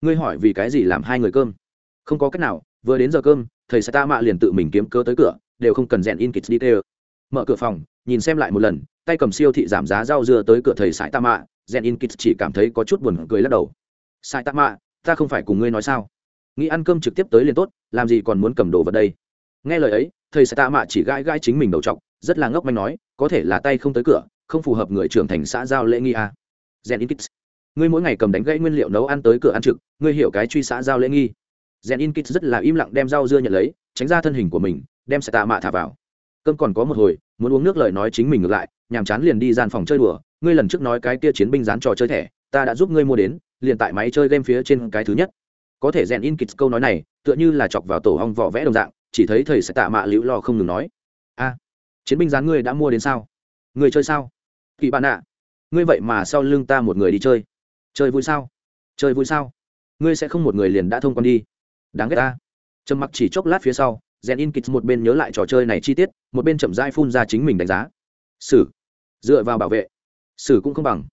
Ngươi hỏi vì cái gì làm hai người cơm? Không có cách nào, vừa đến giờ cơm, thầy sẽ tạ mạ liền tự mình kiếm cơ tới cửa, đều không cần rèn in kits đi tê mở cửa phòng nhìn xem lại một lần, tay cầm siêu thị giảm giá rau dưa tới cửa thầy sải tạ mạ rèn in kits chỉ cảm thấy có chút buồn cười lắc đầu. Sải tạ mạ ta không phải cùng ngươi nói sao? Nghĩ ăn cơm trực tiếp tới liền tốt, làm gì còn muốn cầm đồ vật đây? Nghe lời ấy, thầy sai tạ mạ chỉ gãi gãi chính mình đầu t rất là ngốc manh nói, có thể là tay không tới cửa, không phù hợp người trưởng thành xã giao lễ nghi à. gen in kits ngươi mỗi ngày cầm đánh gãy nguyên liệu nấu ăn tới cửa ăn trực, ngươi hiểu cái truy xã giao lễ nghi. Gen in kits rất là im lặng đem rau dưa nhận lấy, tránh ra thân hình của mình, đem sai tạ mạ thả vào. Cơm còn có một hồi muốn uống nước lời nói chính mình ngược lại, nhàm chán liền đi gian phòng chơi đùa. Ngươi lần trước nói cái kia chiến binh dán trò chơi thẻ, ta đã giúp ngươi mua đến, liền tại máy chơi game phía trên cái thứ nhất. Có thể rèn in kịch câu nói này, tựa như là chọc vào tổ hong vỏ vẽ đồng dạng, chỉ thấy thầy sẽ tạ mạ liễu lo không ngừng nói. A, chiến binh dán ngươi đã mua đến sao? Người chơi sao? Kỳ bạn ạ, ngươi vậy mà sau lưng ta một người đi chơi. Chơi vui sao? Chơi vui sao? Ngươi sẽ không một người liền đã thông quan đi. Đáng ghét ta. Trầm mặc chỉ chốc lát phía sau rèn in kịch một bên nhớ lại trò chơi này chi tiết, một bên chậm dai phun ra chính mình đánh giá. Sử. Dựa vào bảo vệ. Sử cũng không bằng.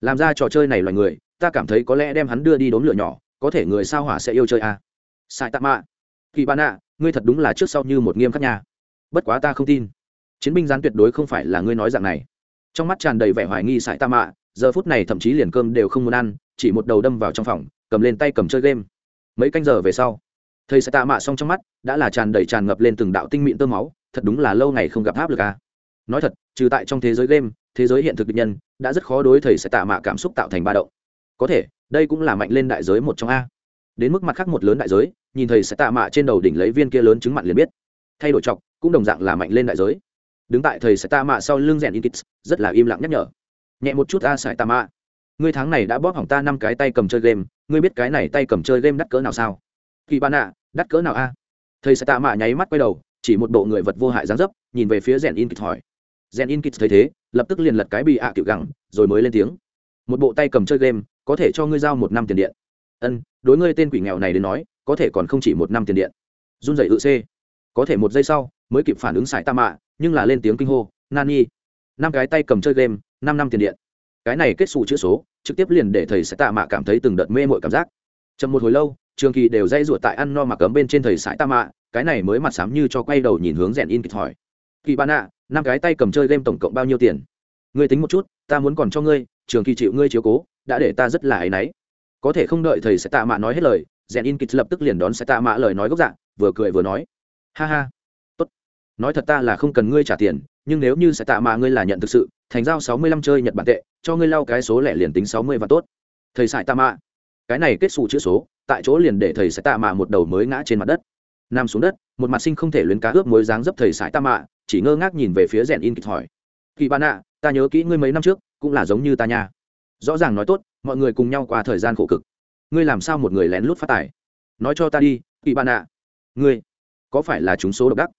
Làm ra trò chơi này loài người, ta cảm thấy có lẽ đem hắn đưa đi đốn lửa nhỏ, có thể người sao hỏa sẽ yêu chơi à. sai tạ mạ. Kỳ bạn ạ, ngươi thật đúng là trước sau như một nghiêm khắc nhà bất quá ta không tin. Chiến binh gián tuyệt đối không phải là ngươi nói dạng này. Trong mắt tràn đầy vẻ hoài nghi sải tạ mạ, giờ phút này thậm chí liền cơm đều không muốn ăn, chỉ một đầu đâm vào trong phòng, cầm lên tay cầm chơi game. Mấy canh giờ về sau thầy sẽ tạ mạ xong trong mắt, đã là tràn đầy tràn ngập lên từng đạo tinh mịn tơ máu, thật đúng là lâu ngày không gặp áp lực à. nói thật, trừ tại trong thế giới game, thế giới hiện thực nhân, đã rất khó đối thầy sẽ tạ mạ cảm xúc tạo thành ba động. Có thể, đây cũng là mạnh lên đại giới một trong a. Đến mức mặt khác một lớn đại giới, nhìn thầy sẽ tạ mạ trên đầu đỉnh lấy viên kia lớn chứng mặn liền biết. Thay đổi chọc, cũng đồng dạng là mạnh lên đại giới. Đứng tại thầy sẽ tạ mạ sau lưng rèn in kits rất là im lặng nhắc nhở. Nhẹ một chút a sải tạ mạ. Ngươi tháng này đã bóp hỏng ta năm cái tay cầm chơi game, ngươi biết cái này tay cầm chơi game đắt cỡ nào sao? Kỳ bạn ạ, đắt cỡ nào a? Thầy sẽ tạ mạ nháy mắt quay đầu, chỉ một bộ người vật vô hại dáng dấp, nhìn về phía rèn in kịch hỏi. Rèn in kịch thấy thế, lập tức liền lật cái bị ạ à kiểu gẳng, rồi mới lên tiếng. Một bộ tay cầm chơi game, có thể cho ngươi giao một năm tiền điện. Ân, đối ngươi tên quỷ nghèo này đến nói, có thể còn không chỉ một năm tiền điện. Run dậy tự c có thể một giây sau, mới kịp phản ứng xài tạ mạ, nhưng là lên tiếng kinh hô, nani, năm cái tay cầm chơi game, năm năm tiền điện. Cái này kết xù chữ số, trực tiếp liền để thầy sẽ tạ mạ cảm thấy từng đợt mê mội cảm giác chậm một hồi lâu, trường kỳ đều dây ruột tại ăn no mà cấm bên trên thầy sải ta mạ, cái này mới mặt sám như cho quay đầu nhìn hướng rèn in kịch hỏi. Kỳ bạn ạ, năm cái tay cầm chơi game tổng cộng bao nhiêu tiền? Ngươi tính một chút, ta muốn còn cho ngươi, trường kỳ chịu ngươi chiếu cố, đã để ta rất là áy náy. Có thể không đợi thầy sẽ tạ mạ nói hết lời, rèn in kịch lập tức liền đón sẽ tạ mạ lời nói gốc dạng vừa cười vừa nói. Ha ha. Tốt. Nói thật ta là không cần ngươi trả tiền, nhưng nếu như sẽ tạ mạ ngươi là nhận thực sự, thành giao sáu mươi lăm chơi nhật bản tệ, cho ngươi lau cái số lẻ liền tính sáu mươi và tốt. Thầy sải tạ mạ cái này kết xù chữ số, tại chỗ liền để thầy sẽ tạ mạ một đầu mới ngã trên mặt đất. Nằm xuống đất, một mặt sinh không thể luyến cá ướp mối dáng dấp thầy sải tạ mạ, chỉ ngơ ngác nhìn về phía rèn in kịch hỏi. Kỳ bạn ạ, ta nhớ kỹ ngươi mấy năm trước, cũng là giống như ta nha. Rõ ràng nói tốt, mọi người cùng nhau qua thời gian khổ cực. Ngươi làm sao một người lén lút phát tài? Nói cho ta đi, kỳ bạn ạ. Ngươi, có phải là chúng số độc đắc?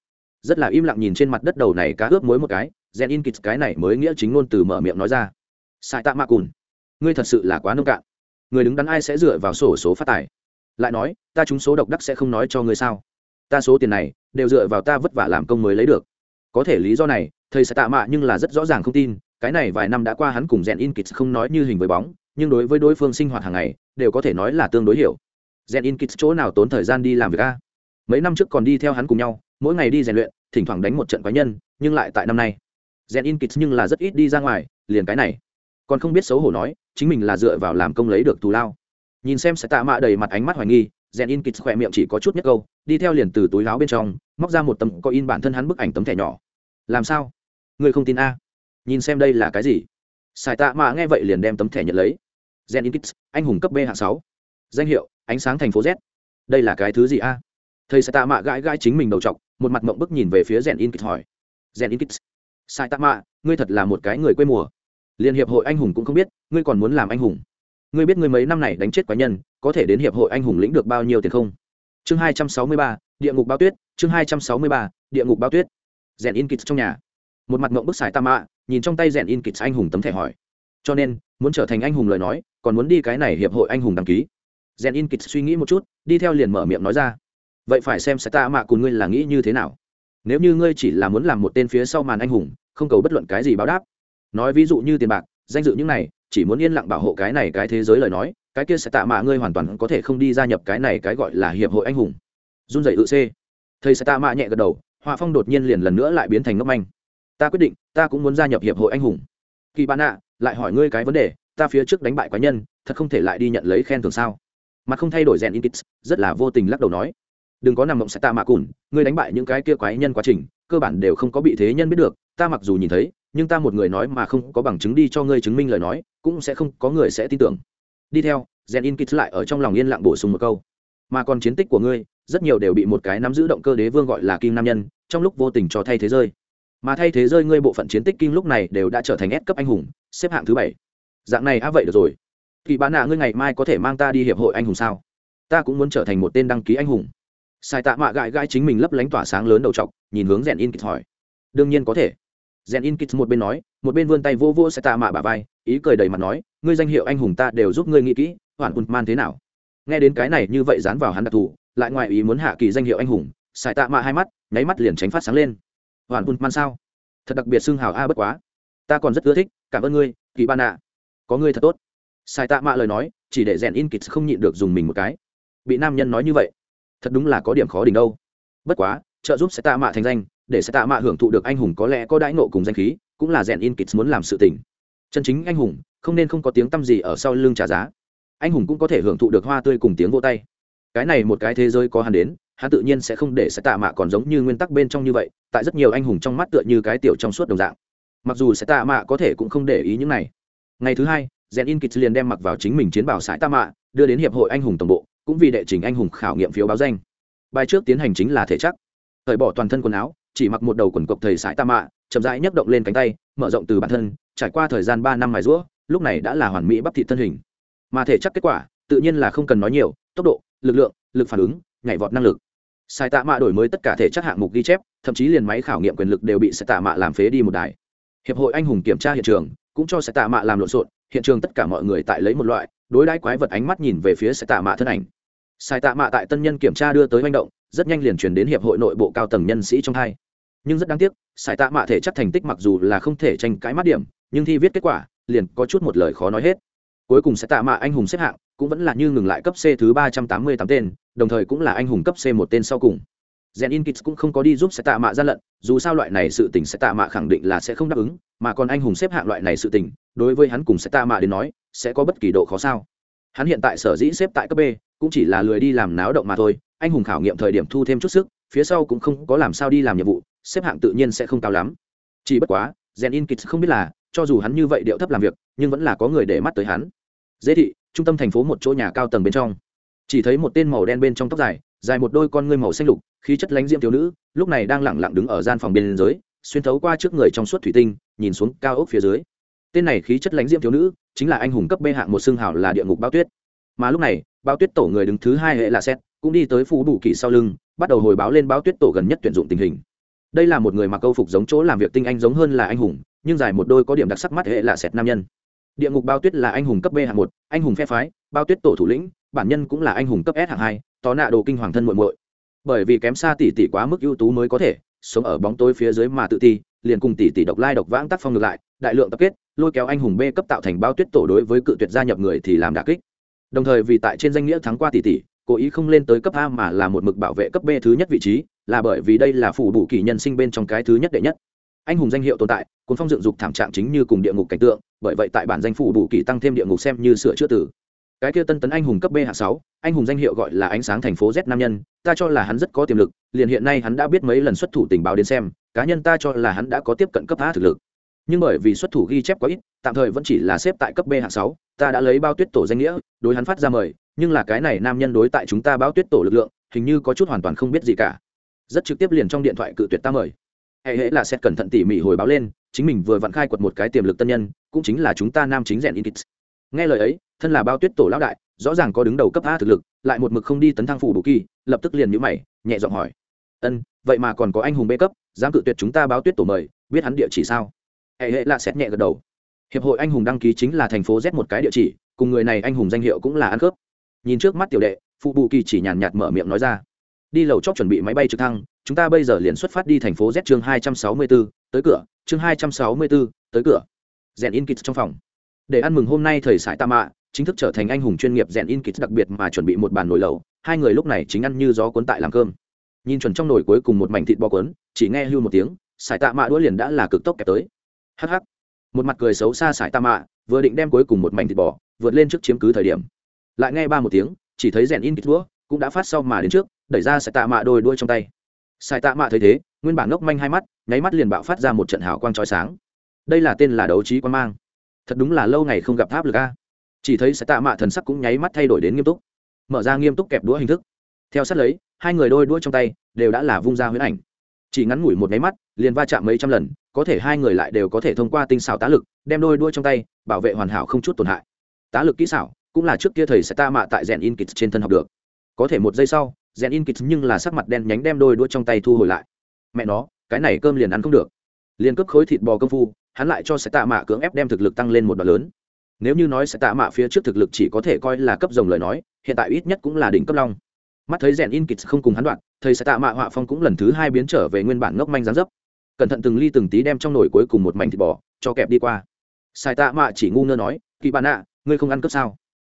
Rất là im lặng nhìn trên mặt đất đầu này cá ướp mối một cái, rèn in kịch cái này mới nghĩa chính ngôn từ mở miệng nói ra. Sai tạ mạ cùn, ngươi thật sự là quá nông cạn người đứng đắn ai sẽ dựa vào sổ số phát tài? Lại nói, ta chúng số độc đắc sẽ không nói cho ngươi sao? Ta số tiền này, đều dựa vào ta vất vả làm công mới lấy được. Có thể lý do này, thầy sẽ tạ mạ nhưng là rất rõ ràng không tin, cái này vài năm đã qua hắn cùng rèn in kits không nói như hình với bóng, nhưng đối với đối phương sinh hoạt hàng ngày, đều có thể nói là tương đối hiểu. Rèn in kits chỗ nào tốn thời gian đi làm việc a? Mấy năm trước còn đi theo hắn cùng nhau, mỗi ngày đi rèn luyện, thỉnh thoảng đánh một trận quái nhân, nhưng lại tại năm nay. Rèn in kits nhưng là rất ít đi ra ngoài, liền cái này còn không biết xấu hổ nói, chính mình là dựa vào làm công lấy được thù lao. Nhìn xem sẽ tạ mạ đầy mặt ánh mắt hoài nghi rèn in kịt khỏe miệng chỉ có chút nhất câu, đi theo liền từ túi láo bên trong, móc ra một tấm có in bản thân hắn bức ảnh tấm thẻ nhỏ. Làm sao? Người không tin a? Nhìn xem đây là cái gì? Sài tạ mạ nghe vậy liền đem tấm thẻ nhận lấy. Gen in kịt anh hùng cấp b hạng sáu. Danh hiệu, ánh sáng thành phố z. Đây là cái thứ gì a? Thầy sài tạ mạ gãi gãi chính mình đầu t một mặt mộng bức nhìn về phía gen in kịt hỏi. Rèn in kịt sài tạ mạ, ngươi thật là một cái người quê mùa liên hiệp hội anh hùng cũng không biết, ngươi còn muốn làm anh hùng. Ngươi biết ngươi mấy năm này đánh chết quái nhân, có thể đến hiệp hội anh hùng lĩnh được bao nhiêu tiền không? Chương hai trăm sáu mươi ba, địa ngục bao tuyết, chương hai trăm sáu mươi ba, địa ngục bao tuyết. Rèn in kits trong nhà. Một mặt mộng bức xài tam mạ nhìn trong tay rèn in kits anh hùng tấm thẻ hỏi. Cho nên, muốn trở thành anh hùng lời nói, còn muốn đi cái này hiệp hội anh hùng đăng ký. Rèn in kits suy nghĩ một chút, đi theo liền mở miệng nói ra. Vậy phải xem xài ta mạ cùng ngươi là nghĩ như thế nào. Nếu như ngươi chỉ là muốn làm một tên phía sau màn anh hùng, không cầu bất luận cái gì báo đáp nói ví dụ như tiền bạc, danh dự những này, chỉ muốn yên lặng bảo hộ cái này cái thế giới lời nói, cái kia sẽ tạ mạ ngươi hoàn toàn có thể không đi gia nhập cái này cái gọi là hiệp hội anh hùng. Run dậy tự c thầy sẽ tạ mạ nhẹ gật đầu, họa phong đột nhiên liền lần nữa lại biến thành ngốc manh. Ta quyết định, ta cũng muốn gia nhập hiệp hội anh hùng. Kỳ bạn ạ, lại hỏi ngươi cái vấn đề, ta phía trước đánh bại quái nhân, thật không thể lại đi nhận lấy khen thưởng sao? Mà không thay đổi rèn in kits rất là vô tình lắc đầu nói. Đừng có nằm mộng sẽ tạ mạ cùn, ngươi đánh bại những cái kia quái nhân quá trình, cơ bản đều không có bị thế nhân biết được, ta mặc dù nhìn thấy nhưng ta một người nói mà không có bằng chứng đi cho ngươi chứng minh lời nói, cũng sẽ không có người sẽ tin tưởng. Đi theo, gen in kits lại ở trong lòng yên lặng bổ sung một câu. Mà còn chiến tích của ngươi, rất nhiều đều bị một cái nắm giữ động cơ đế vương gọi là kim nam nhân, trong lúc vô tình cho thay thế rơi. Mà thay thế rơi ngươi bộ phận chiến tích kim lúc này đều đã trở thành S cấp anh hùng, xếp hạng thứ bảy. Dạng này, á vậy được rồi. Kỳ bán nạ ngươi ngày mai có thể mang ta đi hiệp hội anh hùng sao? Ta cũng muốn trở thành một tên đăng ký anh hùng. Sai tạ mạ gãi gãi chính mình lấp lánh tỏa sáng lớn đầu t nhìn hướng rèn in kịch hỏi. Đương nhiên có thể rèn in kịch một bên nói, một bên vươn tay vô vô sẽ tạ mạ bà vai, ý cười đầy mặt nói, ngươi danh hiệu anh hùng ta đều giúp ngươi nghĩ kỹ, hoàn hùn man thế nào? Nghe đến cái này như vậy dán vào hắn đặc thù, lại ngoài ý muốn hạ kỳ danh hiệu anh hùng sai tạ mạ hai mắt, nháy mắt liền tránh phát sáng lên. Hoàn hùn man sao? Thật đặc biệt xưng hào a bất quá. Ta còn rất ưa thích, cảm ơn ngươi, kỳ ban ạ. Có ngươi thật tốt. Sai tạ mạ lời nói, chỉ để rèn in kịch không nhịn được dùng mình một cái. Bị nam nhân nói như vậy, thật đúng là có điểm khó đỉnh đâu. Bất quá, trợ giúp sẽ tạ mạ thành danh để sẽ tạ mạ hưởng thụ được anh hùng có lẽ có đãi nộ cùng danh khí, cũng là rèn in kịch muốn làm sự tình. Chân chính anh hùng, không nên không có tiếng t â m gì ở sau lưng trả giá. Anh hùng cũng có thể hưởng thụ được hoa tươi cùng tiếng vô tay. Cái này một cái thế giới có hắn đến, hắn tự nhiên sẽ không để sẽ tạ mạ còn giống như nguyên tắc bên trong như vậy, tại rất nhiều anh hùng trong mắt tựa như cái tiểu trong suốt đồng dạng. Mặc dù sẽ tạ mạ có thể cũng không để ý những này. Ngày thứ hai, rèn in kịch liền đem mặc vào chính mình chiến bảo sải tạ mạ, đưa đến hiệp hội anh hùng tổng bộ, cũng vì đệ trình anh hùng khảo nghiệm phiếu báo danh. Bài trước tiến hành chính là thể chắc thời bỏ toàn thân quần áo chỉ mặc một đầu quần cộc thầy sải tạ mạ, chậm rãi nhấc động lên cánh tay, mở rộng từ bản thân, trải qua thời gian ba năm mài rũa, lúc này đã là hoàn mỹ bắp thị thân hình. Mà thể chắc kết quả, tự nhiên là không cần nói nhiều, tốc độ, lực lượng, lực phản ứng, nhảy vọt năng lực. Sai tạ mạ đổi mới tất cả thể chất hạng mục ghi chép, thậm chí liền máy khảo nghiệm quyền lực đều bị sai tạ mạ làm phế đi một đài. Hiệp hội anh hùng kiểm tra hiện trường, cũng cho sai tạ mạ làm lộn xộn, hiện trường tất cả mọi người tại lấy một loại, đối đãi quái vật ánh mắt nhìn về phía sai tạ mạ thân ảnh. Sai tạ mạ tại tân nhân kiểm tra đưa tới manh động, rất nhanh liền truyền đến hiệp hội nội bộ cao tầng nhân sĩ trong hai nhưng rất đáng tiếc, sải tạ mạ thể chất thành tích mặc dù là không thể tranh cãi mát điểm, nhưng thi viết kết quả, liền có chút một lời khó nói hết. Cuối cùng sải tạ mạ anh hùng xếp hạng cũng vẫn là như ngừng lại cấp c thứ ba trăm tám mươi tám tên, đồng thời cũng là anh hùng cấp c một tên sau cùng. Gen in kits cũng không có đi giúp sải tạ mạ gian lận, dù sao loại này sự tình sải tạ mạ khẳng định là sẽ không đáp ứng, mà còn anh hùng xếp hạng loại này sự tình, đối với hắn cùng sải tạ mạ đến nói, sẽ có bất kỳ độ khó sao. Hắn hiện tại sở dĩ xếp tại cấp b, cũng chỉ là lười đi làm náo động mà thôi, anh hùng khảo nghiệm thời điểm thu thêm chút sức, phía sau cũng không có làm sao đi làm nhiệm vụ xếp hạng tự nhiên sẽ không cao lắm. Chỉ bất quá, gen in kits không biết là, cho dù hắn như vậy điệu thấp làm việc, nhưng vẫn là có người để mắt tới hắn. Dễ thị, trung tâm thành phố một chỗ nhà cao tầng bên trong. Chỉ thấy một tên màu đen bên trong tóc dài dài một đôi con ngươi màu xanh lục, khí chất lánh diễm thiếu nữ, lúc này đang lẳng lặng đứng ở gian phòng bên dưới, xuyên thấu qua trước người trong suốt thủy tinh, nhìn xuống cao ốc phía dưới. Tên này khí chất lánh diễm thiếu nữ, chính là anh hùng cấp b hạng một xương hảo là địa ngục bao tuyết. Mà lúc này bao tuyết tổ người đứng thứ hai hệ là xét cũng đi tới phú đủ kỳ sau lưng, bắt đầu hồi báo lên báo tuyết tổ gần nhất tuyển dụng tình hình đây là một người mặc câu phục giống chỗ làm việc tinh anh giống hơn là anh hùng, nhưng dài một đôi có điểm đặc sắc mắt hệ là sẹt nam nhân. Địa ngục bao tuyết là anh hùng cấp b hạng một, anh hùng phe phái, bao tuyết tổ thủ lĩnh, bản nhân cũng là anh hùng cấp s hạng hai tó nạ đồ kinh hoàng thân muội muội. Bởi vì kém xa tỷ tỷ quá mức ưu tú mới có thể sống ở bóng tối phía dưới mà tự ti, liền cùng tỷ tỷ độc lai độc vãng tác phong ngược lại, đại lượng tập kết, lôi kéo anh hùng b cấp tạo thành bao tuyết tổ đối với cự tuyệt gia nhập người thì làm đả kích. Đồng thời vì tại trên danh nghĩa thắng qua tỷ tỷ cố ý không lên tới cấp a mà là một mực bảo vệ cấp b thứ nhất vị trí, là bởi vì đây là phủ bù kỳ nhân sinh bên trong cái thứ nhất đệ nhất. Anh hùng danh hiệu tồn tại, cuốn phong dựng dục thảm trạng chính như cùng địa ngục cảnh tượng, bởi vậy tại bản danh phủ bù kỳ tăng thêm địa ngục xem như sửa chữa tử. Cái kia tân tấn anh hùng cấp b hạ sáu, anh hùng danh hiệu gọi là ánh sáng thành phố z nam nhân, ta cho là hắn rất có tiềm lực, liền hiện nay hắn đã biết mấy lần xuất thủ tình báo đến xem, cá nhân ta cho là hắn đã có tiếp cận cấp a thực lực. Nhưng bởi vì xuất thủ ghi chép quá ít, tạm thời vẫn chỉ là xếp tại cấp b hạng sáu, ta đã lấy bao tuyết tổ danh nghĩa, đối hắn phát ra mời nhưng là cái này nam nhân đối tại chúng ta báo tuyết tổ lực lượng, hình như có chút hoàn toàn không biết gì cả. Rất trực tiếp liền trong điện thoại cự tuyệt ta mời. Hệ hệ là xét cẩn thận tỉ mỉ hồi báo lên, chính mình vừa vặn khai quật một cái tiềm lực tân nhân, cũng chính là chúng ta nam chính rèn in nghe lời ấy, thân là bao tuyết tổ lão đại, rõ ràng có đứng đầu cấp a thực lực, lại một mực không đi tấn thăng phủ đủ kỳ, lập tức liền nhữ mày, nhẹ giọng hỏi. Ân, vậy mà còn có anh hùng bê cấp, dám cự tuyệt chúng ta báo tuyết tổ mời, biết hắn địa chỉ sao? Hệ hệ là xét nhẹ gật đầu. Hiệp hội anh hùng đăng ký chính là thành phố z một cái địa chỉ, cùng người này anh hùng danh hiệu cũng là ăn khớp nhìn trước mắt tiểu đệ phụ bù kỳ chỉ nhàn nhạt mở miệng nói ra. Đi lầu chót chuẩn bị máy bay trực thăng chúng ta bây giờ liền xuất phát đi thành phố z chương hai trăm sáu mươi 264, tới cửa chương hai trăm sáu mươi 264, tới cửa. Rèn in kit trong phòng. Để ăn mừng hôm nay thời sải tam mạ chính thức trở thành anh hùng chuyên nghiệp rèn in kit đặc biệt mà chuẩn bị một bàn nồi lẩu hai người lúc này chính ăn như gió cuốn tại làm cơm. Nhìn chuẩn trong nồi cuối cùng một mảnh thịt bò cuốn chỉ nghe hưu một tiếng sải tạ mạ đũa liền đã là cực tốc kẹp tới. Hh một mặt cười xấu xa sải tạ mạ vừa định đem cuối cùng một mảnh thịt bò vượt lên trước chiếm cứ thời điểm lại nghe ba một tiếng, chỉ thấy rèn in kit đũa cũng đã phát sau mà đến trước, đẩy ra sải tạ mạ đôi đuôi trong tay. Sải tạ mạ thấy thế, nguyên bản ngốc manh hai mắt, nháy mắt liền bạo phát ra một trận hào quang trói sáng. Đây là tên là đấu trí quan mang. Thật đúng là lâu ngày không gặp tháp lực a. Chỉ thấy sải tạ mạ thần sắc cũng nháy mắt thay đổi đến nghiêm túc. Mở ra nghiêm túc kẹp đũa hình thức. Theo sát lấy, hai người đôi đuôi trong tay đều đã là vung ra huyễn ảnh. Chỉ ngắn ngủi một nháy mắt, liền va chạm mấy trăm lần, có thể hai người lại đều có thể thông qua tinh xảo tá lực, đem đôi đuôi trong tay bảo vệ hoàn hảo không chút tổn hại. Tá lực kỹ xảo cũng là trước kia thầy sẽ ta mạ tại rèn in kịch trên thân học được. Có thể một giây sau rèn in kịch nhưng là sắc mặt đen nhánh đem đôi đuôi trong tay thu hồi lại. Mẹ nó, cái này cơm liền ăn không được. Liền cướp khối thịt bò công phu, hắn lại cho sẽ tạ mạ cưỡng ép đem thực lực tăng lên một đoạn lớn. Nếu như nói sẽ tạ mạ phía trước thực lực chỉ có thể coi là cấp rồng lời nói, hiện tại ít nhất cũng là đỉnh cấp long. Mắt thấy rèn in kịch không cùng hắn đoạn, thầy sẽ tạ mạ họa phong cũng lần thứ hai biến trở về nguyên bản ngốc manh gián dấp. Cẩn thận từng ly từng tí đem trong nồi cuối cùng một mảnh thịt bò cho kẹp đi qua. Sai tạ mạ chỉ ngu ngơ nói kỳ bạn ạ, ngươi không ăn cướp sao?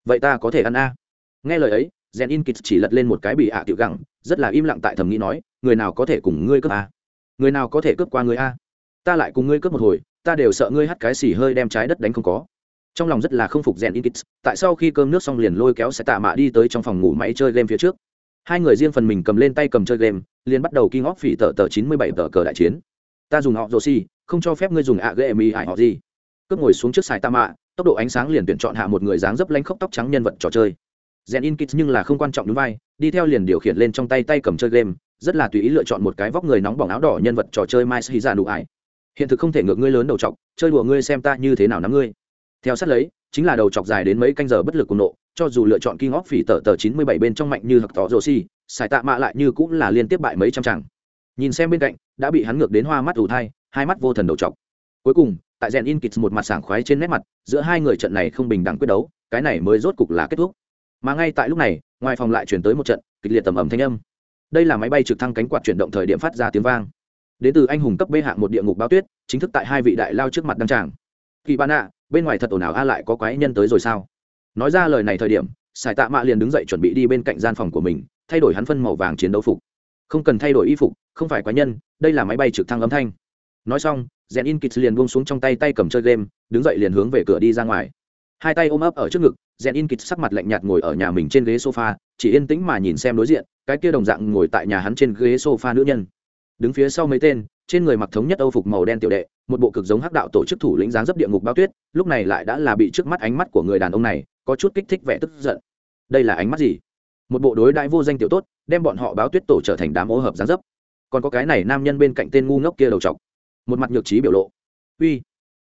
Vậy ta có thể ăn a? Nghe lời ấy rèn in kit chỉ lật lên một cái bị ạ tiểu gẳng, rất là im lặng tại thầm nghĩ nói, người nào có thể cùng ngươi cướp a? Người nào có thể cướp qua người a? Ta lại cùng ngươi cướp một hồi, ta đều sợ ngươi hắt cái xỉ hơi đem trái đất đánh không có. Trong lòng rất là không phục rèn in kits tại sau khi cơm nước xong liền lôi kéo sẽ tạ mạ đi tới trong phòng ngủ máy chơi game phía trước. Hai người riêng phần mình cầm lên tay cầm chơi game, liền bắt đầu kinh óc phỉ tờ tờ chín mươi bảy tờ cờ đại chiến. Ta dùng họ rồ xi không cho phép ngươi dùng ạ ghệ mi ải họ gì. Cướp ngồi xuống trước xài tạ mạ tốc độ ánh sáng liền tuyển chọn hạ một người dáng dấp lanh khóc tóc trắng nhân vật trò chơi. Rèn in kits nhưng là không quan trọng đúng vai, đi theo liền điều khiển lên trong tay tay cầm chơi game, rất là tùy ý lựa chọn một cái vóc người nóng bỏng áo đỏ nhân vật trò chơi mai sĩ ra nụ ải. Hiện thực không thể ngược ngươi lớn đầu chọc, chơi đùa ngươi xem ta như thế nào nắm ngươi. Theo sát lấy, chính là đầu chọc dài đến mấy canh giờ bất lực cùng nộ, cho dù lựa chọn kinh óc phỉ tờ tờ chín mươi bảy bên trong mạnh như hặc tỏ rồ xi xài tạ mạ lại như cũng là liên tiếp bại mấy trăm chẳng nhìn xem bên cạnh, đã bị hắn ngược đến hoa mắt ủ thai, hai mắt vô thần đầu chọc cuối cùng, tại rèn in kịch một mặt sảng khoái trên nét mặt, giữa hai người trận này không bình đẳng quyết đấu, cái này mới rốt cục là kết thúc. Mà ngay tại lúc này, ngoài phòng lại chuyển tới một trận kịch liệt tầm ầm thanh âm. Đây là máy bay trực thăng cánh quạt chuyển động thời điểm phát ra tiếng vang. Đến từ anh hùng cấp b hạng một địa ngục bao tuyết, chính thức tại hai vị đại lao trước mặt đăng tràng. Kỳ bạn ạ, bên ngoài thật ồn ào a lại có quái nhân tới rồi sao? Nói ra lời này thời điểm, sài tạ mạ liền đứng dậy chuẩn bị đi bên cạnh gian phòng của mình, thay đổi hắn phân màu vàng chiến đấu phục. Không cần thay đổi y phục, không phải quái nhân, đây là máy bay trực thăng âm thanh. Nói xong rèn in kit liền buông xuống trong tay tay cầm chơi game, đứng dậy liền hướng về cửa đi ra ngoài. Hai tay ôm ấp ở trước ngực rèn in kit sắc mặt lạnh nhạt ngồi ở nhà mình trên ghế sofa, chỉ yên tĩnh mà nhìn xem đối diện, cái kia đồng dạng ngồi tại nhà hắn trên ghế sofa nữ nhân. Đứng phía sau mấy tên, trên người mặc thống nhất âu phục màu đen tiểu đệ, một bộ cực giống hắc đạo tổ chức thủ lĩnh dáng dấp địa ngục bao tuyết, lúc này lại đã là bị trước mắt ánh mắt của người đàn ông này, có chút kích thích vẻ tức giận. Đây là ánh mắt gì? Một bộ đối đại vô danh tiểu tốt, đem bọn họ báo tuyết tổ trở thành đám ô hợp dáng dấp. Còn có cái này nam nhân bên cạnh tên ngu ngốc kia đầu trọc một mặt nhược trí biểu lộ. Uy,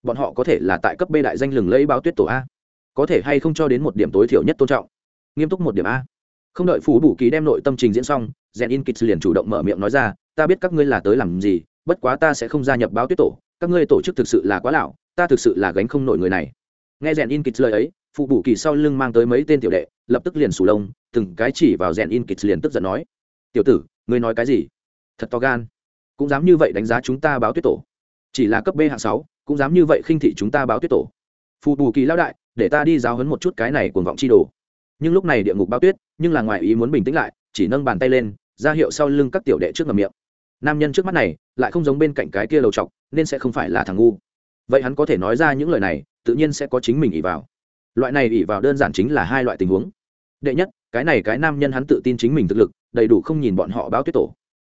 bọn họ có thể là tại cấp b đại danh lừng lẫy báo tuyết tổ a. Có thể hay không cho đến một điểm tối thiểu nhất tôn trọng. Nghiêm túc một điểm a. Không đợi phú bù ký đem nội tâm trình diễn xong rèn in kịch liền chủ động mở miệng nói ra, ta biết các ngươi là tới làm gì, bất quá ta sẽ không gia nhập báo tuyết tổ. Các ngươi tổ chức thực sự là quá lão, ta thực sự là gánh không nổi người này. Nghe rèn in kịch lời ấy phụ bù kỳ sau lưng mang tới mấy tên tiểu đệ, lập tức liền sù lông, từng cái chỉ vào rèn in kịch liền tức giận nói, tiểu tử, ngươi nói cái gì? Thật to gan cũng dám như vậy đánh giá chúng ta báo tuyết tổ. Chỉ là cấp b hạng sáu, cũng dám như vậy khinh thị chúng ta báo tuyết tổ. Phù bù kỳ lao đại, để ta đi giáo hấn một chút cái này cuồng vọng chi đồ. Nhưng lúc này địa ngục báo tuyết, nhưng là ngoài ý muốn bình tĩnh lại, chỉ nâng bàn tay lên, ra hiệu sau lưng các tiểu đệ trước ngầm miệng. Nam nhân trước mắt này, lại không giống bên cạnh cái kia lầu chọc, nên sẽ không phải là thằng ngu. Vậy hắn có thể nói ra những lời này, tự nhiên sẽ có chính mình ỉ vào. Loại này ỉ vào đơn giản chính là hai loại tình huống. Đệ nhất, cái này cái nam nhân hắn tự tin chính mình thực lực, đầy đủ không nhìn bọn họ báo tuyết tổ.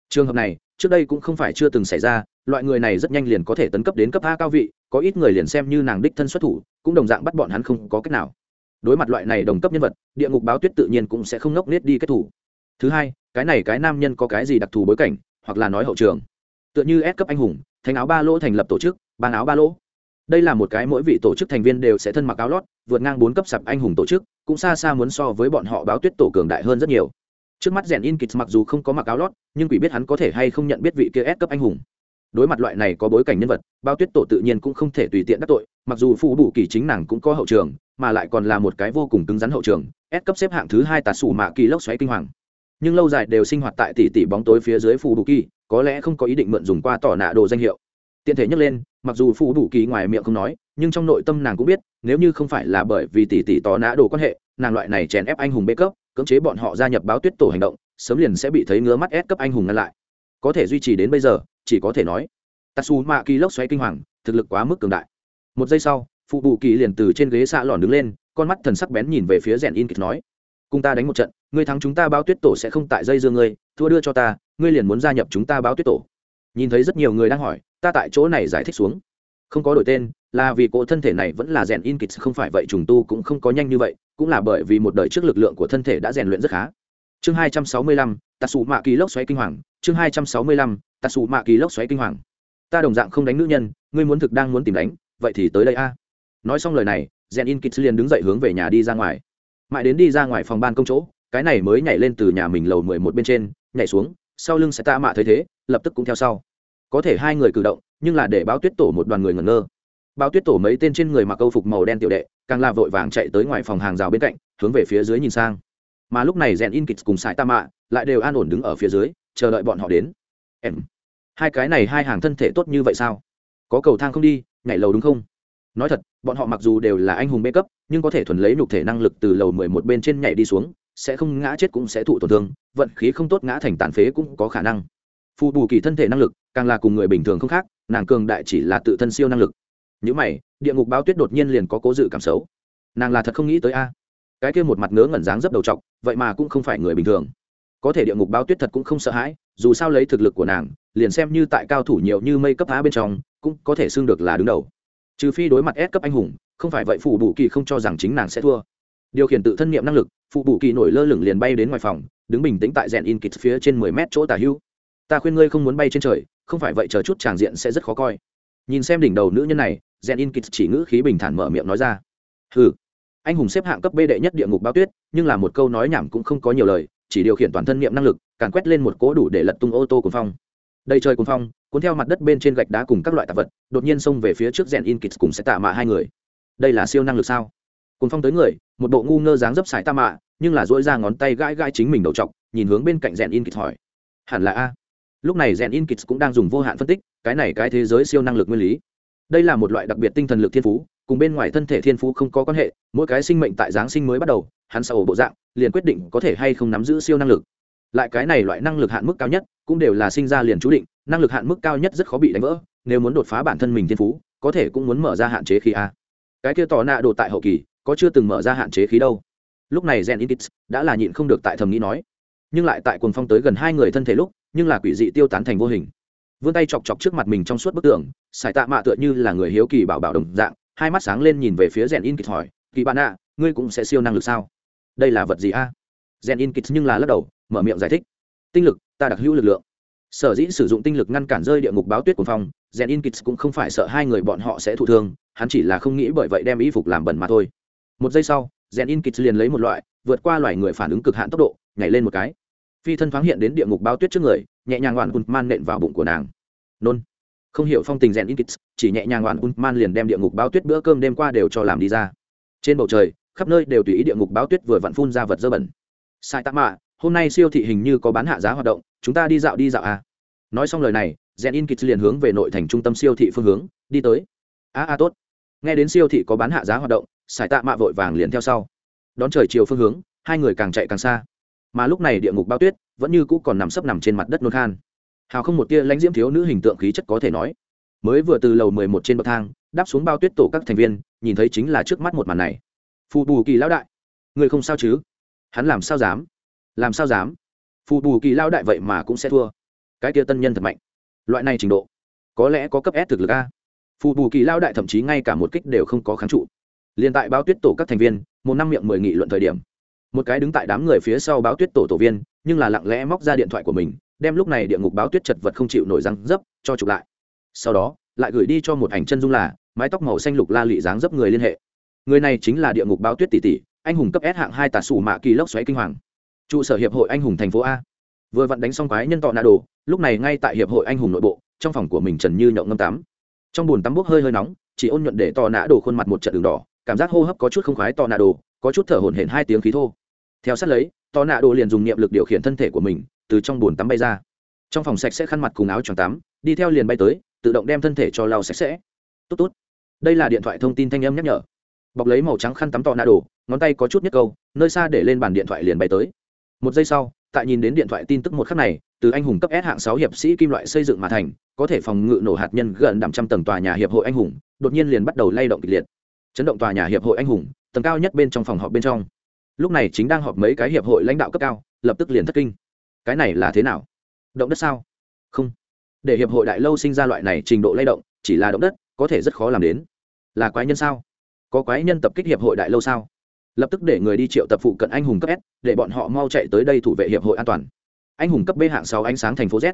Trường hợp này trước đây cũng không phải chưa từng xảy ra, loại người này rất nhanh liền có thể tấn cấp đến cấp a cao vị, có ít người liền xem như nàng đích thân xuất thủ, cũng đồng dạng bắt bọn hắn không có cách nào. Đối mặt loại này đồng cấp nhân vật, địa ngục báo tuyết tự nhiên cũng sẽ không ngốc nết đi kết thủ. Thứ hai, cái này cái nam nhân có cái gì đặc thù bối cảnh, hoặc là nói hậu trường? Tựa như S cấp anh hùng thành áo ba lỗ thành lập tổ chức ban áo ba lỗ. Đây là một cái mỗi vị tổ chức thành viên đều sẽ thân mặc áo lót, vượt ngang bốn cấp sập anh hùng tổ chức, cũng xa xa muốn so với bọn họ báo tuyết tổ cường đại hơn rất nhiều trước mắt rèn in kịch mặc dù không có mặc áo lót, nhưng quỷ biết hắn có thể hay không nhận biết vị kia S cấp anh hùng. Đối mặt loại này có bối cảnh nhân vật, bao tuyết tổ tự nhiên cũng không thể tùy tiện đắc tội, mặc dù phụ bù kỳ chính nàng cũng có hậu trường, mà lại còn là một cái vô cùng cứng rắn hậu trường, S cấp xếp hạng thứ hai tà sủ mạ kỳ lốc xoáy kinh hoàng. Nhưng lâu dài đều sinh hoạt tại tỷ tỷ bóng tối phía dưới phụ đủ kỳ, có lẽ không có ý định mượn dùng qua tỏ nạ đồ danh hiệu. Tiện thể nhắc lên, mặc dù phụ đủ kỳ ngoài miệng không nói, nhưng trong nội tâm nàng cũng biết, nếu như không phải là bởi vì tỷ tỷ tỏ nạ đồ quan hệ, nàng loại này chèn ép anh hùng bê cấp cưỡng chế bọn họ gia nhập báo tuyết tổ hành động, sớm liền sẽ bị thấy ngứa mắt ép cấp anh hùng ngăn lại. Có thể duy trì đến bây giờ, chỉ có thể nói tatsu mạ kỳ lốc xoáy kinh hoàng, thực lực quá mức cường đại. Một giây sau, phụ bù kỳ liền từ trên ghế xạ lòn đứng lên, con mắt thần sắc bén nhìn về phía rèn in kịch nói, cùng ta đánh một trận, ngươi thắng chúng ta báo tuyết tổ sẽ không tại dây dương ngươi, thua đưa cho ta, ngươi liền muốn gia nhập chúng ta báo tuyết tổ. Nhìn thấy rất nhiều người đang hỏi, ta tại chỗ này giải thích xuống. Không có đổi tên, là vì cỗ thân thể này vẫn là rèn in kịch, không phải vậy trùng tu cũng không có nhanh như vậy cũng là bởi vì một đời trước lực lượng của thân thể đã rèn luyện rất khá. Chương hai trăm sáu mươi lăm, tà mạ kỳ lốc xoáy kinh hoàng. Chương hai trăm sáu mươi lăm, tà mạ kỳ lốc xoáy kinh hoàng. Ta đồng dạng không đánh nữ nhân, ngươi muốn thực đang muốn tìm đánh, vậy thì tới đây a. Nói xong lời này rèn in kịch liền đứng dậy hướng về nhà đi ra ngoài. Mãi đến đi ra ngoài phòng ban công chỗ, cái này mới nhảy lên từ nhà mình lầu mười một bên trên, nhảy xuống, sau lưng sẽ tạ mạ thấy thế, lập tức cũng theo sau. Có thể hai người cử động, nhưng là để báo tuyết tổ một đoàn người ngẩn ngơ. Báo tuyết tổ mấy tên trên người mặc câu phục màu đen tiểu đệ càng là vội vàng chạy tới ngoài phòng hàng rào bên cạnh, hướng về phía dưới nhìn sang. Mà lúc này rèn in kịch cùng sải tạ mạ lại đều an ổn đứng ở phía dưới, chờ đợi bọn họ đến. Em, hai cái này hai hàng thân thể tốt như vậy sao? Có cầu thang không đi, nhảy lầu đúng không? Nói thật, bọn họ mặc dù đều là anh hùng bê cấp, nhưng có thể thuần lấy nhục thể năng lực từ lầu mười một bên trên nhảy đi xuống, sẽ không ngã chết cũng sẽ thụ tổn thương, vận khí không tốt ngã thành tàn phế cũng có khả năng. Phù bù kỳ thân thể năng lực, càng là cùng người bình thường không khác, nàng cường đại chỉ là tự thân siêu năng lực những mày, địa ngục báo tuyết đột nhiên liền có cố dự cảm xấu. Nàng là thật không nghĩ tới a. Cái kia một mặt ngớ ngẩn dáng dấp đầu t vậy mà cũng không phải người bình thường. Có thể địa ngục báo tuyết thật cũng không sợ hãi, dù sao lấy thực lực của nàng, liền xem như tại cao thủ nhiều như mây cấp á bên trong, cũng có thể xưng được là đứng đầu. Trừ phi đối mặt ép cấp anh hùng, không phải vậy phụ bù kỳ không cho rằng chính nàng sẽ thua. Điều khiển tự thân nhiệm năng lực phụ bù kỳ nổi lơ lửng liền bay đến ngoài phòng, đứng bình tĩnh tại rèn in kịt phía trên mười mét chỗ tả hưu. Ta khuyên ngươi không muốn bay trên trời, không phải vậy chờ chút tràng diện sẽ rất khó coi. Nhìn xem đỉnh đầu nữ nhân này rèn in kịch chỉ ngữ khí bình thản mở miệng nói ra. Hừ, anh hùng xếp hạng cấp b đệ nhất địa ngục bao tuyết nhưng là một câu nói nhảm cũng không có nhiều lời chỉ điều khiển toàn thân niệm năng lực càn quét lên một cỗ đủ để lật tung ô tô cuồng phong. Đầy trời cuồng phong cuốn theo mặt đất bên trên gạch đá cùng các loại tạp vật đột nhiên xông về phía trước rèn in kịch cùng sẽ tạ mạ hai người. Đây là siêu năng lực sao? Cuồng phong tới người một bộ ngu ngơ dáng dấp sải tạ mạ nhưng là dỗi ra ngón tay gãi gãi chính mình đầu trọc nhìn hướng bên cạnh rèn in kịch hỏi. Hẳn là a. Lúc này rèn in kịch cũng đang dùng vô hạn phân tích cái này cái thế giới siêu năng lực nguyên lý đây là một loại đặc biệt tinh thần lực thiên phú, cùng bên ngoài thân thể thiên phú không có quan hệ, mỗi cái sinh mệnh tại giáng sinh mới bắt đầu, hắn sau bộ dạng, liền quyết định có thể hay không nắm giữ siêu năng lực. Lại cái này loại năng lực hạn mức cao nhất, cũng đều là sinh ra liền chú định, năng lực hạn mức cao nhất rất khó bị đánh vỡ, nếu muốn đột phá bản thân mình thiên phú, có thể cũng muốn mở ra hạn chế khí a. Cái kia tỏ nạ đồ tại hậu kỳ, có chưa từng mở ra hạn chế khí đâu. Lúc này gen intis đã là nhịn không được tại thầm nghĩ nói. Nhưng lại tại cuồng phong tới gần hai người thân thể lúc, nhưng là quỷ dị tiêu tán thành vô hình vươn tay chọc chọc trước mặt mình trong suốt bức tường sải tạ mạ tựa như là người hiếu kỳ bảo bảo đồng dạng, hai mắt sáng lên nhìn về phía rèn in kịch hỏi, kỳ bạn ạ, ngươi cũng sẽ siêu năng lực sao? Đây là vật gì a? Rèn in kịch nhưng là lắc đầu, mở miệng giải thích, tinh lực, ta đặc hữu lực lượng. Sở dĩ sử dụng tinh lực ngăn cản rơi địa ngục báo tuyết của phong rèn in kịch cũng không phải sợ hai người bọn họ sẽ thụ thương, hắn chỉ là không nghĩ bởi vậy đem y phục làm bẩn mà thôi. Một giây sau rèn in kịch liền lấy một loại, vượt qua loài người phản ứng cực hạn tốc độ, nhảy lên một cái phi thân thoáng hiện đến địa ngục bao tuyết trước người, nhẹ nhàng ngoạn un man nện vào bụng của nàng. Nôn. Không hiểu phong tình rèn in kits, chỉ nhẹ nhàng ngoạn un man liền đem địa ngục bao tuyết bữa cơm đêm qua đều cho làm đi ra. Trên bầu trời, khắp nơi đều tùy ý địa ngục bao tuyết vừa vặn phun ra vật dơ bẩn. Sai tạm mạ hôm nay siêu thị hình như có bán hạ giá hoạt động, chúng ta đi dạo đi dạo à. nói xong lời này, rèn in kits liền hướng về nội thành trung tâm siêu thị phương hướng, đi tới. A a tốt. Nghe đến siêu thị có bán hạ giá hoạt động sải tạ mạ vội vàng liền theo sau. Đón trời chiều phương hướng, hai người càng chạy càng xa mà lúc này địa ngục bao tuyết vẫn như cũ còn nằm sấp nằm trên mặt đất nôn khan. Hào không một tia lãnh diễm thiếu nữ hình tượng khí chất có thể nói. Mới vừa từ lầu mười một trên bậc thang, đáp xuống bao tuyết tổ các thành viên, nhìn thấy chính là trước mắt một màn này. Phù bù kỳ lão đại, người không sao chứ? Hắn làm sao dám? Làm sao dám? Phù bù kỳ lão đại vậy mà cũng sẽ thua. Cái tia tân nhân thật mạnh. Loại này trình độ, có lẽ có cấp s thực lực a. Phù bù kỳ lão đại thậm chí ngay cả một kích đều không có kháng trụ. Liền tại bao tuyết tổ các thành viên, một năm miệng mười nghị luận thời điểm một cái đứng tại đám người phía sau báo tuyết tổ tổ viên, nhưng là lặng lẽ móc ra điện thoại của mình, đem lúc này địa ngục báo tuyết chật vật không chịu nổi răng dấp, cho chụp lại. Sau đó, lại gửi đi cho một ảnh chân dung là, mái tóc màu xanh lục la lị dáng dấp người liên hệ. Người này chính là địa ngục báo tuyết tỷ tỷ, anh hùng cấp s hạng hai tà sủ mạ kỳ lốc xoáy kinh hoàng. Trụ sở hiệp hội anh hùng thành phố a. Vừa vặn đánh xong quái nhân tọ nạ đồ, lúc này ngay tại hiệp hội anh hùng nội bộ, trong phòng của mình trần như nhậu ngâm tắm. Trong bồn tắm bốc hơi hơi nóng, chỉ ôn nhuận để tọ nạ đồ khuôn mặt một trận đường đỏ, cảm giác hô hấp có chút không khoái tọ nạ đồ, có chút thở hổn hển hai tiếng khí thô theo sát lấy, To nạ đồ liền dùng niệm lực điều khiển thân thể của mình, từ trong bồn tắm bay ra. Trong phòng sạch sẽ khăn mặt cùng áo choàng tắm, đi theo liền bay tới, tự động đem thân thể cho lau sạch sẽ. Tốt tốt. Đây là điện thoại thông tin thanh âm nhắc nhở. Bọc lấy màu trắng khăn tắm To nạ đồ, ngón tay có chút nhất câu, nơi xa để lên bàn điện thoại liền bay tới. Một giây sau, tại nhìn đến điện thoại tin tức một khắc này, từ anh hùng cấp s hạng sáu hiệp sĩ kim loại xây dựng mà thành, có thể phòng ngự nổ hạt nhân gần đạm trăm tầng tòa nhà hiệp hội anh hùng, đột nhiên liền bắt đầu lay động kịch liệt. Chấn động tòa nhà hiệp hội anh hùng, tầng cao nhất bên trong phòng họp bên trong lúc này chính đang họp mấy cái hiệp hội lãnh đạo cấp cao, lập tức liền thất kinh. Cái này là thế nào? Động đất sao? Không. Để hiệp hội đại lâu sinh ra loại này trình độ lay động, chỉ là động đất, có thể rất khó làm đến. Là quái nhân sao? Có quái nhân tập kích hiệp hội đại lâu sao? Lập tức để người đi triệu tập phụ cận anh hùng cấp s, để bọn họ mau chạy tới đây thủ vệ hiệp hội an toàn. Anh hùng cấp b hạng sáu ánh sáng thành phố z.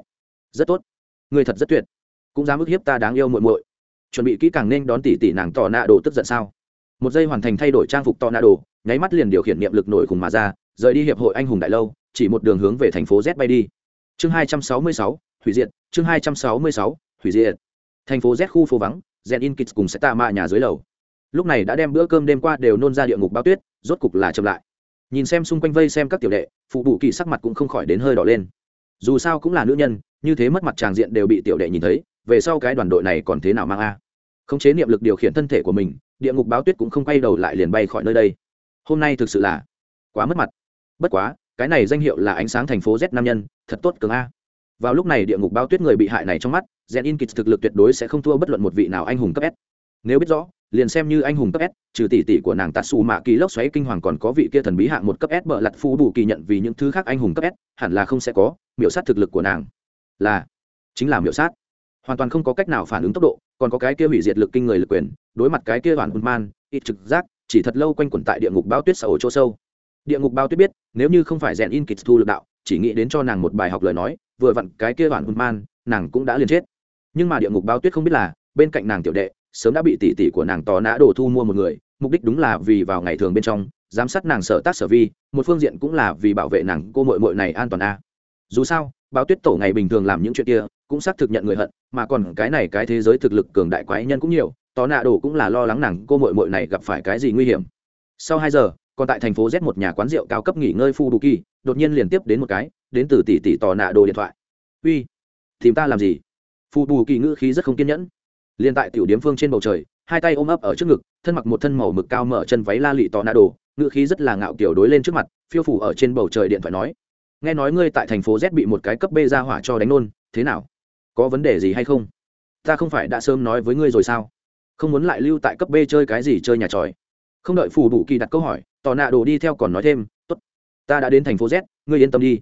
Rất tốt. Người thật rất tuyệt. Cũng dám ức hiếp ta đáng yêu muội muội. Chuẩn bị kỹ càng nên đón tỷ tỷ nàng tỏ nạ đồ tức giận sao? Một giây hoàn thành thay đổi trang phục tỏ nạ đồ nháy mắt liền điều khiển niệm lực nổi cùng mà ra, rời đi hiệp hội anh hùng đại lâu, chỉ một đường hướng về thành phố z bay đi. Chương hai trăm sáu mươi sáu, hủy diệt, chương hai trăm sáu mươi sáu, hủy diệt. Thành phố z khu phố vắng, zen in kids cùng sẽ tạ mạ nhà dưới lầu. Lúc này đã đem bữa cơm đêm qua đều nôn ra địa ngục bao tuyết, rốt cục là chậm lại. Nhìn xem xung quanh vây xem các tiểu đệ, phụ bụ kỳ sắc mặt cũng không khỏi đến hơi đỏ lên. Dù sao cũng là nữ nhân, như thế mất mặt tràng diện đều bị tiểu đệ nhìn thấy, về sau cái đoàn đội này còn thế nào mang a? Khống chế niệm lực điều khiển thân thể của mình, địa ngục báo tuyết cũng không quay đầu lại liền bay khỏi nơi đây hôm nay thực sự là quá mất mặt. Bất quá, cái này danh hiệu là ánh sáng thành phố z nam nhân, thật tốt cường a. Vào lúc này địa ngục bao tuyết người bị hại này trong mắt gen in kịch thực lực tuyệt đối sẽ không thua bất luận một vị nào anh hùng cấp s. Nếu biết rõ, liền xem như anh hùng cấp s, trừ tỷ tỷ của nàng tạ xù mạ kỳ lốc xoáy kinh hoàng còn có vị kia thần bí hạng một cấp s bợ lặt phu đủ kỳ nhận vì những thứ khác anh hùng cấp s, hẳn là không sẽ có miểu sát thực lực của nàng. Là, chính là miểu sát. Hoàn toàn không có cách nào phản ứng tốc độ, còn có cái kia hủy diệt lực kinh người lực quyền, đối mặt cái kia hoàn hùn man, ít trực giác chỉ thật lâu quanh quẩn tại địa ngục bao tuyết xã chỗ sâu. Địa ngục bao tuyết biết, nếu như không phải rèn in kịch thu lực đạo, chỉ nghĩ đến cho nàng một bài học lời nói, vừa vặn cái kia bản hùn man nàng cũng đã liền chết. Nhưng mà địa ngục bao tuyết không biết là, bên cạnh nàng tiểu đệ, sớm đã bị tỷ tỷ của nàng tò nã đồ thu mua một người, mục đích đúng là vì vào ngày thường bên trong, giám sát nàng sở tác sở vi, một phương diện cũng là vì bảo vệ nàng cô mội mội này an toàn a. Dù sao báo tuyết tổ ngày bình thường làm những chuyện kia, cũng xác thực nhận người hận, mà còn cái này cái thế giới thực lực cường đại quái nhân cũng nhiều tò nạ đồ cũng là lo lắng nàng cô mội mội này gặp phải cái gì nguy hiểm. Sau hai giờ, còn tại thành phố z một nhà quán rượu cao cấp nghỉ ngơi phu đủ kỳ đột nhiên liền tiếp đến một cái, đến từ tỷ tỷ tò nạ đồ điện thoại. Uy, tìm ta làm gì? Phu đủ kỳ ngữ khí rất không kiên nhẫn. Liền tại tiểu điếm phương trên bầu trời, hai tay ôm ấp ở trước ngực, thân mặc một thân màu mực cao mở chân váy la lị tò nạ đồ, ngữ khí rất là ngạo kiểu đối lên trước mặt, phiêu phủ ở trên bầu trời điện thoại nói, nghe nói ngươi tại thành phố z bị một cái cấp b ra hỏa cho đánh nôn, thế nào? Có vấn đề gì hay không? Ta không phải đã sớm nói với ngươi rồi sao? Không muốn lại lưu tại cấp b chơi cái gì chơi nhà tròi. Không đợi phù đủ kỳ đặt câu hỏi, tò nạ đồ đi theo còn nói thêm t ố t ta đã đến thành phố z, ngươi yên tâm đi.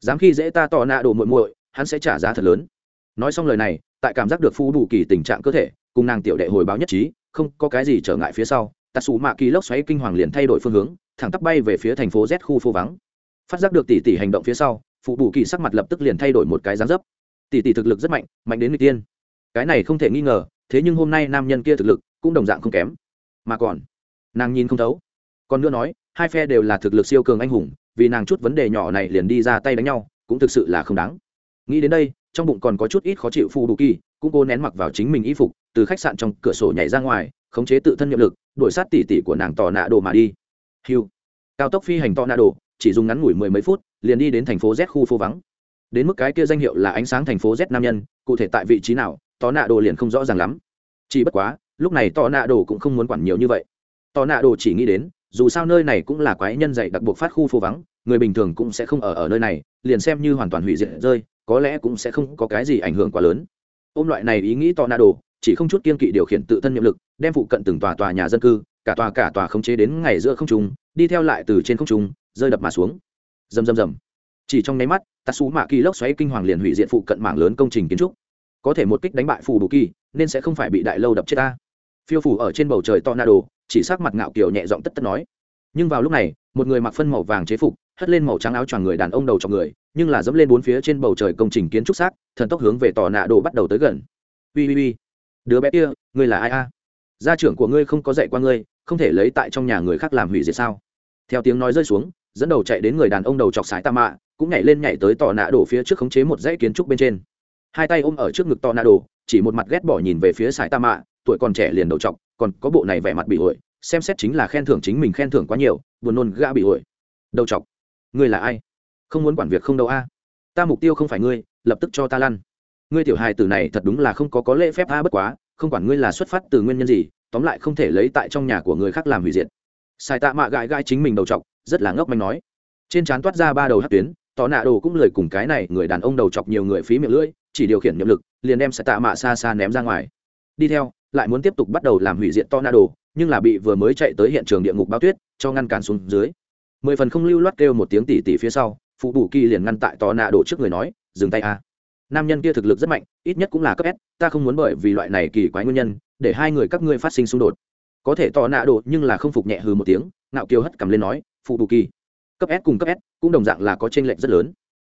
Dám khi dễ ta tò nạ đồ muội muội, hắn sẽ trả giá thật lớn. Nói xong lời này, tại cảm giác được phù đủ kỳ tình trạng cơ thể, cùng nàng tiểu đệ hồi báo nhất trí, không có cái gì trở ngại phía sau tạ xù mạ kỳ lốc xoáy kinh hoàng liền thay đổi phương hướng, thẳng tắp bay về phía thành phố z khu phố vắng. Phát giác được tỷ tỷ hành động phía sau phụ bù kỳ sắc mặt lập tức liền thay đổi một cái dáng dấp. Tỷ tỷ thực lực rất mạnh mạnh đến người tiên. Cái này không thể nghi ngờ thế nhưng hôm nay nam nhân kia thực lực cũng đồng dạng không kém. Mà còn, nàng nhìn không thấu. Còn nữa nói, hai phe đều là thực lực siêu cường anh hùng, vì nàng chút vấn đề nhỏ này liền đi ra tay đánh nhau, cũng thực sự là không đáng. Nghĩ đến đây, trong bụng còn có chút ít khó chịu phù đủ kỳ, cũng cố nén mặc vào chính mình y phục, từ khách sạn trong cửa sổ nhảy ra ngoài, khống chế tự thân nhiệm lực, đuổi sát tỉ tỉ của nàng tò nạ đồ mà đi. Hiu cao tốc phi hành tò nạ đồ, chỉ dùng ngắn ngủi mười mấy phút, liền đi đến thành phố z khu phố vắng. Đến mức cái kia danh hiệu là ánh sáng thành phố z nam nhân, cụ thể tại vị trí nào tò nạ đồ liền không rõ ràng lắm. Chỉ bất quá, lúc này tò nạ đồ cũng không muốn quản nhiều như vậy. Tò nạ đồ chỉ nghĩ đến, dù sao nơi này cũng là quái nhân dạy đặc buộc phát khu phố vắng, người bình thường cũng sẽ không ở ở nơi này, liền xem như hoàn toàn hủy diệt rơi, có lẽ cũng sẽ không có cái gì ảnh hưởng quá lớn. Ôm loại này ý nghĩ tò nạ đồ, chỉ không chút kiên kỵ điều khiển tự thân nhiệm lực, đem phụ cận từng tòa tòa nhà dân cư, cả tòa cả tòa khống chế đến ngày giữa không trung, đi theo lại từ trên không trung, rơi đập mà xuống. Rầm rầm rầm. Chỉ trong nháy mắt tạ xú mạ kỳ lốc xoáy kinh hoàng liền hủy diện phụ cận mạng lớn công trình kiến trúc có thể một kích đánh bại phù đủ kỳ, nên sẽ không phải bị đại lâu đập chết ta. Phiêu phủ ở trên bầu trời to na đồ chỉ sắc mặt ngạo kiều nhẹ giọng tất tất nói. Nhưng vào lúc này, một người mặc phân màu vàng chế phục, hất lên màu trắng áo choàng người đàn ông đầu chọc người, nhưng là dẫm lên bốn phía trên bầu trời công trình kiến trúc xác, thần tốc hướng về tò nạ đồ bắt đầu tới gần. Ui ui ui. Đứa bé kia, ngươi là ai a? Gia trưởng của ngươi không có dạy qua ngươi, không thể lấy tại trong nhà người khác làm hủy diệt sao? Theo tiếng nói rơi xuống, dẫn đầu chạy đến người đàn ông đầu chọc sải tạ mạ, cũng nhảy lên nhảy tới tò nạ đổ phía trước khống chế một dãy kiến trúc bên trên hai tay ôm ở trước ngực to na đồ chỉ một mặt ghét bỏ nhìn về phía sải ta mạ tuổi còn trẻ liền đầu chọc còn có bộ này vẻ mặt bị ổi xem xét chính là khen thưởng chính mình khen thưởng quá nhiều, buồn nôn gã bị ổi đầu chọc ngươi là ai? Không muốn quản việc không đâu a. Ta mục tiêu không phải ngươi, lập tức cho ta lăn. Ngươi tiểu hài tử này thật đúng là không có có lễ phép a, bất quá, không quản ngươi là xuất phát từ nguyên nhân gì, tóm lại không thể lấy tại trong nhà của người khác làm hủy diệt. Sai tạ mạ gãi gãi chính mình đầu chọc rất là ngốc manh nói. Trên trán toát ra ba đầu hát tuyến tò nạ đồ cũng lời cùng cái này, người đàn ông đầu chọc nhiều người phí miệng lưỡi chỉ điều khiển nhiệm lực, liền đem sẽ tạ mạ xa xa ném ra ngoài. Đi theo, lại muốn tiếp tục bắt đầu làm hủy diệt to na đồ nhưng là bị vừa mới chạy tới hiện trường địa ngục bao tuyết, cho ngăn cản xuống dưới. Mười phần không lưu loát kêu một tiếng tỉ tỉ phía sau, phụ bù kỳ liền ngăn tại to nạ đổ trước người nói, dừng tay a. Nam nhân kia thực lực rất mạnh, ít nhất cũng là cấp s, ta không muốn bởi vì loại này kỳ quái nguyên nhân, để hai người các ngươi phát sinh xung đột. Có thể to nạ đổ nhưng là không phục nhẹ hừ một tiếng, ngạo kiều hất cầm lên nói, phụ bù kỳ, cấp s cùng cấp s cũng đồng dạng là có tranh lệch rất lớn.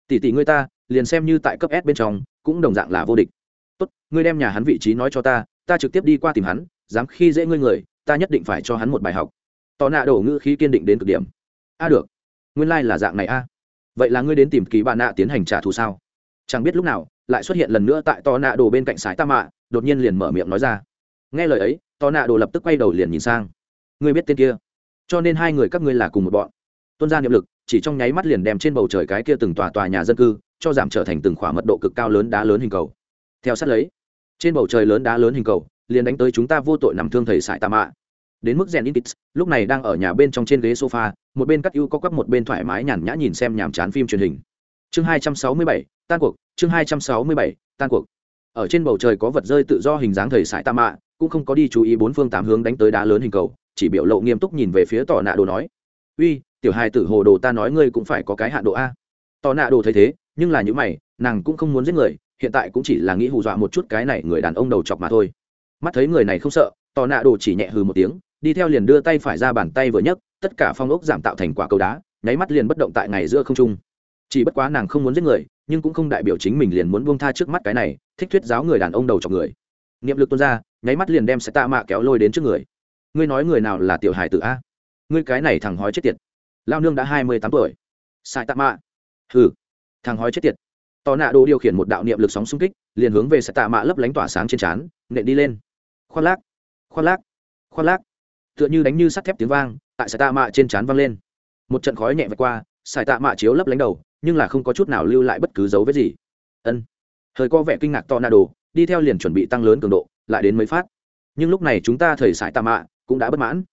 Tỷ tỷ ngươi ta, liền xem như tại cấp s bên trong cũng đồng dạng là vô địch. Tốt, ngươi đem nhà hắn vị trí nói cho ta ta trực tiếp đi qua tìm hắn, dám khi dễ ngươi người, ta nhất định phải cho hắn một bài học. Tỏ nạ đổ ngữ khí kiên định đến cực điểm. A được, nguyên lai、like、là dạng này a. Vậy là ngươi đến tìm kỳ bạn nạ tiến hành trả thù sao? Chẳng biết lúc nào, lại xuất hiện lần nữa tại tò nạ đồ bên cạnh sái ta mạ đột nhiên liền mở miệng nói ra. Nghe lời ấy tò nạ đồ lập tức quay đầu liền nhìn sang. Ngươi biết tên kia? Cho nên hai người các ngươi là cùng một bọn. Tuân gia niệm lực, chỉ trong nháy mắt liền đem trên bầu trời cái kia từng tòa tòa nhà dân cư cho giảm trở thành từng khỏa mật độ cực cao lớn đá lớn hình cầu. Theo sát lấy trên bầu trời lớn đá lớn hình cầu liền đánh tới chúng ta vô tội nằm thương thầy sải tà mạ. Đến mức rèn intit lúc này đang ở nhà bên trong trên ghế sofa một bên cắt ưu có quắp một bên thoải mái nhàn nhã nhìn xem nhàm chán phim truyền hình. Chương 267, tan cuộc chương 267, tan cuộc. Ở trên bầu trời có vật rơi tự do hình dáng thầy sải tà mạ cũng không có đi chú ý bốn phương tám hướng đánh tới đá lớn hình cầu chỉ biểu lộ nghiêm túc nhìn về phía tỏ nạ đồ nói uy tiểu hai tử hồ đồ ta nói ngươi cũng phải có cái hạn độ a. Tỏ nạ đồ thấy thế nhưng là những mày, nàng cũng không muốn giết người, hiện tại cũng chỉ là nghĩ hù dọa một chút cái này người đàn ông đầu chọc mà thôi. Mắt thấy người này không sợ, tò nạ đồ chỉ nhẹ hừ một tiếng, đi theo liền đưa tay phải ra bàn tay vừa nhấc, tất cả phong ốc giảm tạo thành quả cầu đá, nháy mắt liền bất động tại ngày giữa không trung. Chỉ bất quá nàng không muốn giết người, nhưng cũng không đại biểu chính mình liền muốn buông tha trước mắt cái này, thích thuyết giáo người đàn ông đầu chọc người. Niệm lực tuôn ra, nháy mắt liền đem xe tạ mạ kéo lôi đến trước người. Ngươi nói người nào là tiểu hải tử a? Ngươi cái này thằng hói chết tiệt. Lao nương đã hai mươi tám tuổi. Sai tạ mạ. Hừ thằng hói chết tiệt. Tò nạ đồ điều khiển một đạo niệm lực sóng xung kích, liền hướng về sai tạ mạ lấp lánh tỏa sáng trên trán, nện đi lên. Khoác lác khoác lác khoác lác. Tựa như đánh như sắt thép tiếng vang, tại sai tạ mạ trên trán vang lên. Một trận khói nhẹ vạch qua sải tạ mạ chiếu lấp lánh đầu, nhưng là không có chút nào lưu lại bất cứ dấu vết gì. Ân. Hơi có vẻ kinh ngạc to nạ đồ, đi theo liền chuẩn bị tăng lớn cường độ, lại đến mấy phát. Nhưng lúc này chúng ta thầy sải tạ mạ cũng đã bất mãn.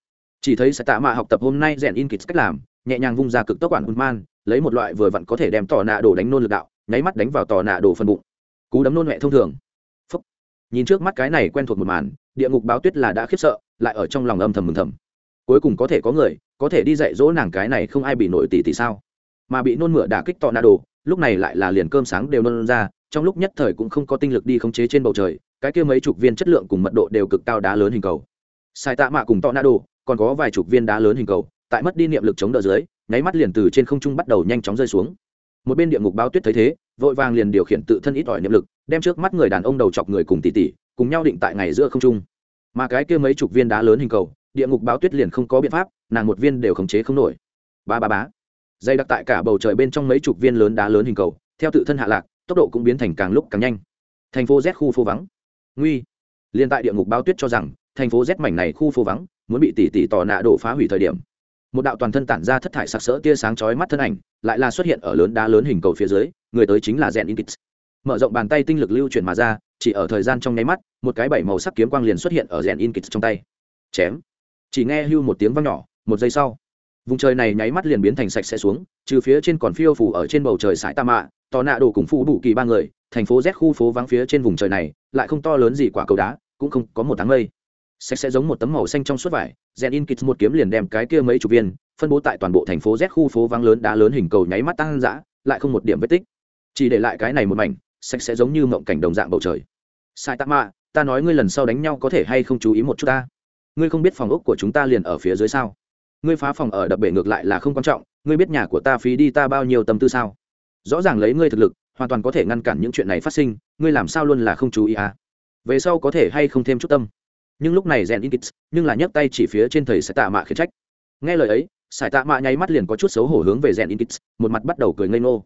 Chỉ thấy sải tạ mạ học tập hôm nay rèn in kịch cách làm, nhẹ nhàng vung ra cực tốc quản man lấy một loại vừa vặn có thể đem tò nạ đồ đánh nôn lực đạo, nháy mắt đánh vào tò nạ đồ phần bụng. Cú đấm nôn mẹ thông thường. Phúc. nhìn trước mắt cái này quen thuộc một màn, địa ngục báo tuyết là đã khiếp sợ, lại ở trong lòng âm thầm mừng thầm. Cuối cùng có thể có người, có thể đi dạy dỗ nàng cái này không ai bị nổi tỷ tỷ sao? Mà bị nôn mửa đả kích tò nạ đồ, lúc này lại là liền cơm sáng đều nôn ra, trong lúc nhất thời cũng không có tinh lực đi khống chế trên bầu trời, cái kia mấy chục viên chất lượng cùng mật độ đều cực cao đá lớn hình cầu. Sai tạ mạ cùng tọ nạ đồ, còn có vài chục viên đá lớn hình cầu, tại mất đi niệm lực chống đỡ dưới nháy mắt liền từ trên không trung bắt đầu nhanh chóng rơi xuống. Một bên địa ngục báo tuyết thấy thế, vội vàng liền điều khiển tự thân ít ỏi niệm lực, đem trước mắt người đàn ông đầu chọc người cùng tỷ tỷ, cùng nhau định tại ngày giữa không trung. Mà cái kia mấy chục viên đá lớn hình cầu, địa ngục báo tuyết liền không có biện pháp, nàng một viên đều khống chế không nổi. Ba ba bá Dây đặc tại cả bầu trời bên trong mấy chục viên lớn đá lớn hình cầu, theo tự thân hạ lạc, tốc độ cũng biến thành càng lúc càng nhanh. Thành phố z khu phố vắng. Nguy. Liên tại địa ngục báo tuyết cho rằng, thành phố z mảnh này khu phố vắng, muốn bị tỷ tỷ tỏ nạ đổ phá hủy thời điểm một đạo toàn thân tản ra thất thải sặc sỡ tia sáng chói mắt thân ảnh lại là xuất hiện ở lớn đá lớn hình cầu phía dưới, người tới chính là rèn in kits mở rộng bàn tay tinh lực lưu chuyển mà ra, chỉ ở thời gian trong nháy mắt, một cái bảy màu sắc kiếm quang liền xuất hiện ở rèn in kits trong tay. Chém. Chỉ nghe hưu một tiếng vang nhỏ, một giây sau, vùng trời này nháy mắt liền biến thành sạch sẽ xuống, trừ phía trên còn phiêu phủ ở trên bầu trời sải ta mạ, tò nạ đổ cùng phụ đủ kỳ ba người, thành phố z khu phố vắng phía trên vùng trời này, lại không to lớn gì quả cầu đá, cũng không có một tháng mây sạch sẽ giống một tấm màu xanh trong suốt vải. Rèn in kit một kiếm liền đem cái kia mấy chục viên phân bố tại toàn bộ thành phố z khu phố vắng lớn đá lớn hình cầu nháy mắt tăng dã, lại không một điểm vết tích. Chỉ để lại cái này một mảnh, sạch sẽ giống như mộng cảnh đồng dạng bầu trời. Sai tạ mạ ta nói ngươi lần sau đánh nhau có thể hay không chú ý một chút ta? Ngươi không biết phòng ốc của chúng ta liền ở phía dưới sao? Ngươi phá phòng ở đập bể ngược lại là không quan trọng, ngươi biết nhà của ta phí đi ta bao nhiêu tâm tư sao? Rõ ràng lấy ngươi thực lực, hoàn toàn có thể ngăn cản những chuyện này phát sinh, ngươi làm sao luôn là không chú ý à? Về sau có thể hay không thêm chút tâm? Nhưng lúc này rèn in kits, nhưng là nhấc tay chỉ phía trên thầy sẽ tạ mạ khiển trách. Nghe lời ấy, sải tạ mạ nháy mắt liền có chút xấu hổ hướng về rèn in kits, một mặt bắt đầu cười ngây ngô.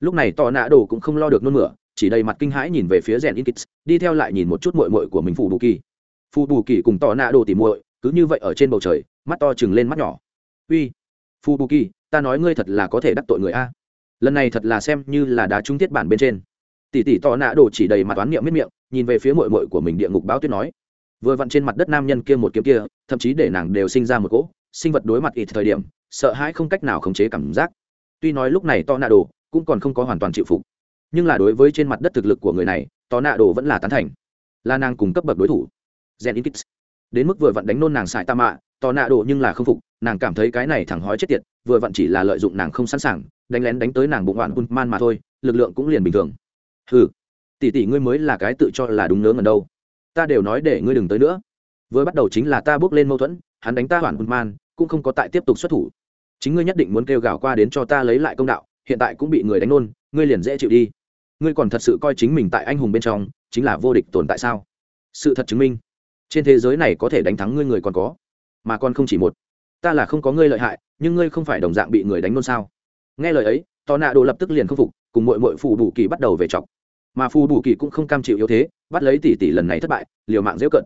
Lúc này tò nạ đồ cũng không lo được nôn mửa, chỉ đầy mặt kinh hãi nhìn về phía rèn in kits, đi theo lại nhìn một chút mội mội của mình phù bù kỳ. Phù bù kỳ cùng tò nạ đồ tỉ muội, cứ như vậy ở trên bầu trời, mắt to chừng lên mắt nhỏ. Uy, phù bù kỳ, ta nói ngươi thật là có thể đắc tội người a. Lần này thật là xem như là đá trung tiết bản bên trên. Tỷ tỷ tỏ nạ đồ chỉ đầy mặt toán miệng miết miệng, nhìn về phía mội mội của mình địa ngục báo tuyết nói vừa vặn trên mặt đất nam nhân kia một kiếm kia, thậm chí để nàng đều sinh ra một cỗ sinh vật đối mặt ít thời điểm, sợ hãi không cách nào khống chế cảm giác. Tuy nói lúc này to nạ đồ cũng còn không có hoàn toàn chịu phục, nhưng là đối với trên mặt đất thực lực của người này to nạ đồ vẫn là tán thành. Là nàng cùng cấp bậc đối thủ. Gen in kits đến mức vừa vặn đánh nôn nàng xài ta mạ to nạ đồ nhưng là không phục, nàng cảm thấy cái này thẳng hói chết tiệt, vừa vặn chỉ là lợi dụng nàng không sẵn sàng, đánh lén đánh tới nàng bụng hoạn man mà thôi, lực lượng cũng liền bình thường. Hừ, tỷ tỷ ngươi mới là cái tự cho là đúng nớ ngần đâu ta đều nói để ngươi đừng tới nữa. Vừa bắt đầu chính là ta bước lên mâu thuẫn, hắn đánh ta hoạn man, cũng không có tại tiếp tục xuất thủ. Chính ngươi nhất định muốn kêu gào qua đến cho ta lấy lại công đạo, hiện tại cũng bị người đánh nôn, ngươi liền dễ chịu đi. Ngươi còn thật sự coi chính mình tại anh hùng bên trong, chính là vô địch tồn tại sao? Sự thật chứng minh, trên thế giới này có thể đánh thắng ngươi người còn có, mà còn không chỉ một. Ta là không có ngươi lợi hại, nhưng ngươi không phải đồng dạng bị người đánh nôn sao? Nghe lời ấy tò nạ đồ lập tức liền không phục, cùng mội mội phù đủ kỳ bắt đầu về chọc mà phù bù kỳ cũng không cam chịu yếu thế, bắt lấy tỷ tỷ lần này thất bại, liều mạng dễu cận.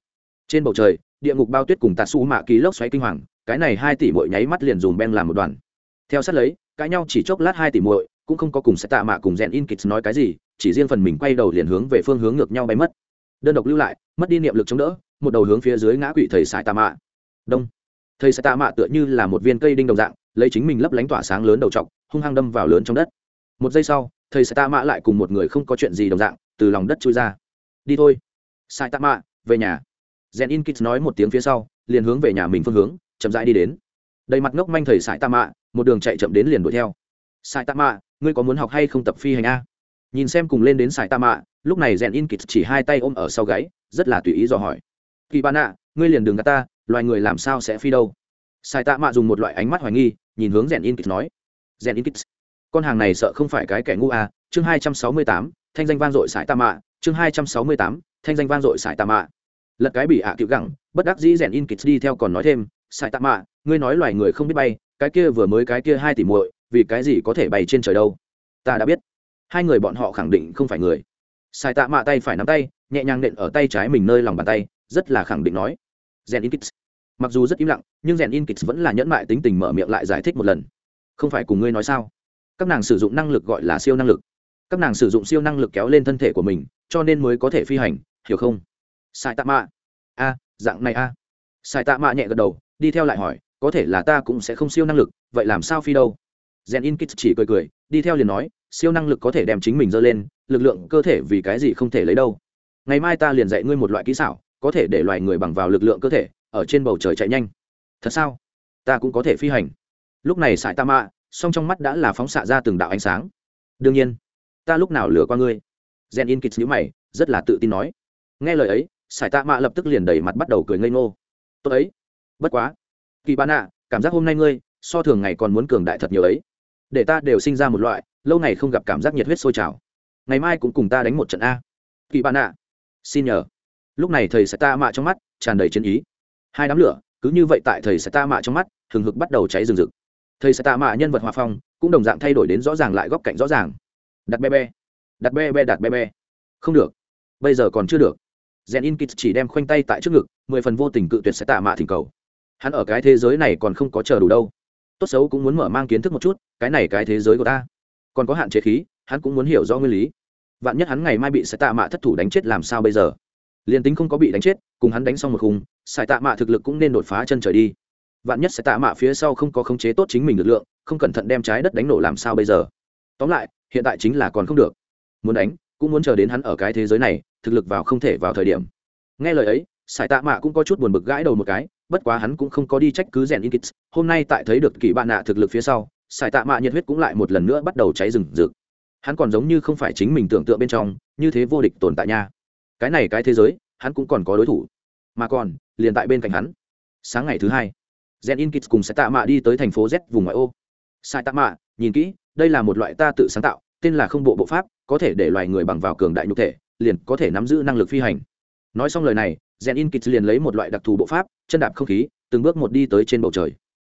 Trên bầu trời, địa ngục bao tuyết cùng tạ su mạ kỳ lốc xoáy kinh hoàng, cái này hai tỷ mội nháy mắt liền dùng ben làm một đoàn. Theo sát lấy, cãi nhau chỉ chốc lát hai tỷ mội cũng không có cùng sẽ tạ mạ cùng rèn in kịch nói cái gì, chỉ riêng phần mình quay đầu liền hướng về phương hướng ngược nhau bay mất. Đơn độc lưu lại, mất đi niệm lực chống đỡ, một đầu hướng phía dưới ngã quỵ thầy sải tạ mạ. Đông. Thầy sẽ tạ mạ tựa như là một viên cây đinh đồng dạng, lấy chính mình lấp lánh tỏa sáng lớn đầu trọc, hung hăng đâm vào lớn trong đất. Một giây sau thầy sẽ tạ mạ lại cùng một người không có chuyện gì đồng dạng, từ lòng đất chui ra. Đi thôi. Sai tạ mạ về nhà. Rèn in kits nói một tiếng phía sau, liền hướng về nhà mình phương hướng, chậm rãi đi đến. Đầy mặt ngốc manh thầy sải tạ mạ một đường chạy chậm đến liền đuổi theo. Sải tạ mạ ngươi có muốn học hay không tập phi hành a? Nhìn xem cùng lên đến sải tạ mạ lúc này rèn in kits chỉ hai tay ôm ở sau gáy, rất là tùy ý dò hỏi. Kỳ bạn ạ, ngươi liền đường gà ta, loài người làm sao sẽ phi đâu? Sải tạ mạ dùng một loại ánh mắt hoài nghi, nhìn hướng rèn in kits nói. Rèn in kits con hàng này sợ không phải cái kẻ ngu à chương hai trăm sáu mươi tám, thanh danh vang dội sải tạm mạ, chương hai trăm sáu mươi tám, thanh danh vang dội sải tạm mạ. Lật cái bị ạ à cựu gẳng, bất đắc dĩ rèn in kịch đi theo còn nói thêm, sải tạm mạ, ngươi nói loài người không biết bay, cái kia vừa mới cái kia hai tỷ muội, vì cái gì có thể bay trên trời đâu? Ta đã biết. Hai người bọn họ khẳng định không phải người. Sải tạ mạ tay phải nắm tay, nhẹ nhàng nện ở tay trái mình nơi lòng bàn tay, rất là khẳng định nói. Rèn in kịch. Mặc dù rất im lặng, nhưng rèn in kịch vẫn là nhẫn mại tính tình mở miệng lại giải thích một lần. Không phải cùng ngươi nói sao? Các nàng sử dụng năng lực gọi là siêu năng lực. Các nàng sử dụng siêu năng lực kéo lên thân thể của mình, cho nên mới có thể phi hành, hiểu không? Sai tạ mạ. A, dạng này a. À. sai tạ mạ nhẹ gật đầu, đi theo lại hỏi, có thể là ta cũng sẽ không siêu năng lực, vậy làm sao phi đâu? Gen in kits chỉ cười cười, đi theo liền nói, siêu năng lực có thể đem chính mình dơ lên, lực lượng, cơ thể vì cái gì không thể lấy đâu? Ngày mai ta liền dạy ngươi một loại kỹ xảo, có thể để loài người bằng vào lực lượng cơ thể, ở trên bầu trời chạy nhanh. Thật sao? Ta cũng có thể phi hành. Lúc này sải tạ mạ song trong mắt đã là phóng xạ ra từng đạo ánh sáng. Đương nhiên, ta lúc nào lừa qua ngươi? Gen in kits nhữ mày, rất là tự tin nói. Nghe lời ấy, sải tạ mạ lập tức liền đẩy mặt bắt đầu cười ngây ngô. Tốt ấy. Bất quá. Kỳ bán ạ cảm giác hôm nay ngươi, so thường ngày còn muốn cường đại thật nhiều ấy. Để ta đều sinh ra một loại, lâu ngày không gặp cảm giác nhiệt huyết sôi trào. Ngày mai cũng cùng ta đánh một trận a. Kỳ bán ạ xin nhờ. Lúc này thầy sải tạ mạ trong mắt tràn đầy chiến ý. Hai đám lửa, cứ như vậy tại thầy sải tạ mạ trong mắt, hừng hực bắt đầu cháy rừng rực thầy sẽ tạ mạ nhân vật hòa phong, cũng đồng dạng thay đổi đến rõ ràng lại góc cạnh rõ ràng. Đặt be be. Đặt be be, đặt be be. Không được. Bây giờ còn chưa được. Rèn in kit chỉ đem khoanh tay tại trước ngực, mười phần vô tình cự tuyệt sẽ tạ mạ thỉnh cầu. Hắn ở cái thế giới này còn không có chờ đủ đâu. Tốt xấu cũng muốn mở mang kiến thức một chút, cái này cái thế giới của ta. Còn có hạn chế khí, hắn cũng muốn hiểu rõ nguyên lý. Vạn nhất hắn ngày mai bị sẽ tạ mạ thất thủ đánh chết làm sao bây giờ? Liền tính không có bị đánh chết, cùng hắn đánh xong một khung sài tạ mạ thực lực cũng nên đột phá chân trời đi vạn nhất sẽ tạ mạ phía sau không có khống chế tốt chính mình lực lượng, không cẩn thận đem trái đất đánh nổ làm sao bây giờ? Tóm lại, hiện tại chính là còn không được. Muốn đánh, cũng muốn chờ đến hắn ở cái thế giới này, thực lực vào không thể vào thời điểm. Nghe lời ấy, sải tạ mạ cũng có chút buồn bực gãi đầu một cái, bất quá hắn cũng không có đi trách cứ rèn in kits hôm nay tại thấy được kỳ bạn nạ thực lực phía sau, sải tạ mạ nhiệt huyết cũng lại một lần nữa bắt đầu cháy rừng rực. Hắn còn giống như không phải chính mình tưởng tượng bên trong, như thế vô địch tồn tại nha. Cái này cái thế giới, hắn cũng còn có đối thủ. Mà còn, liền tại bên cạnh hắn. Sáng ngày thứ hai gen in kits cùng sẽ tạ mạ đi tới thành phố z vùng ngoại ô. Sai tạ mạ nhìn kỹ, đây là một loại ta tự sáng tạo, tên là không bộ bộ pháp, có thể để loài người bằng vào cường đại nhục thể, liền có thể nắm giữ năng lực phi hành. Nói xong lời này, gen in liền lấy một loại đặc thù bộ pháp, chân đạp không khí, từng bước một đi tới trên bầu trời.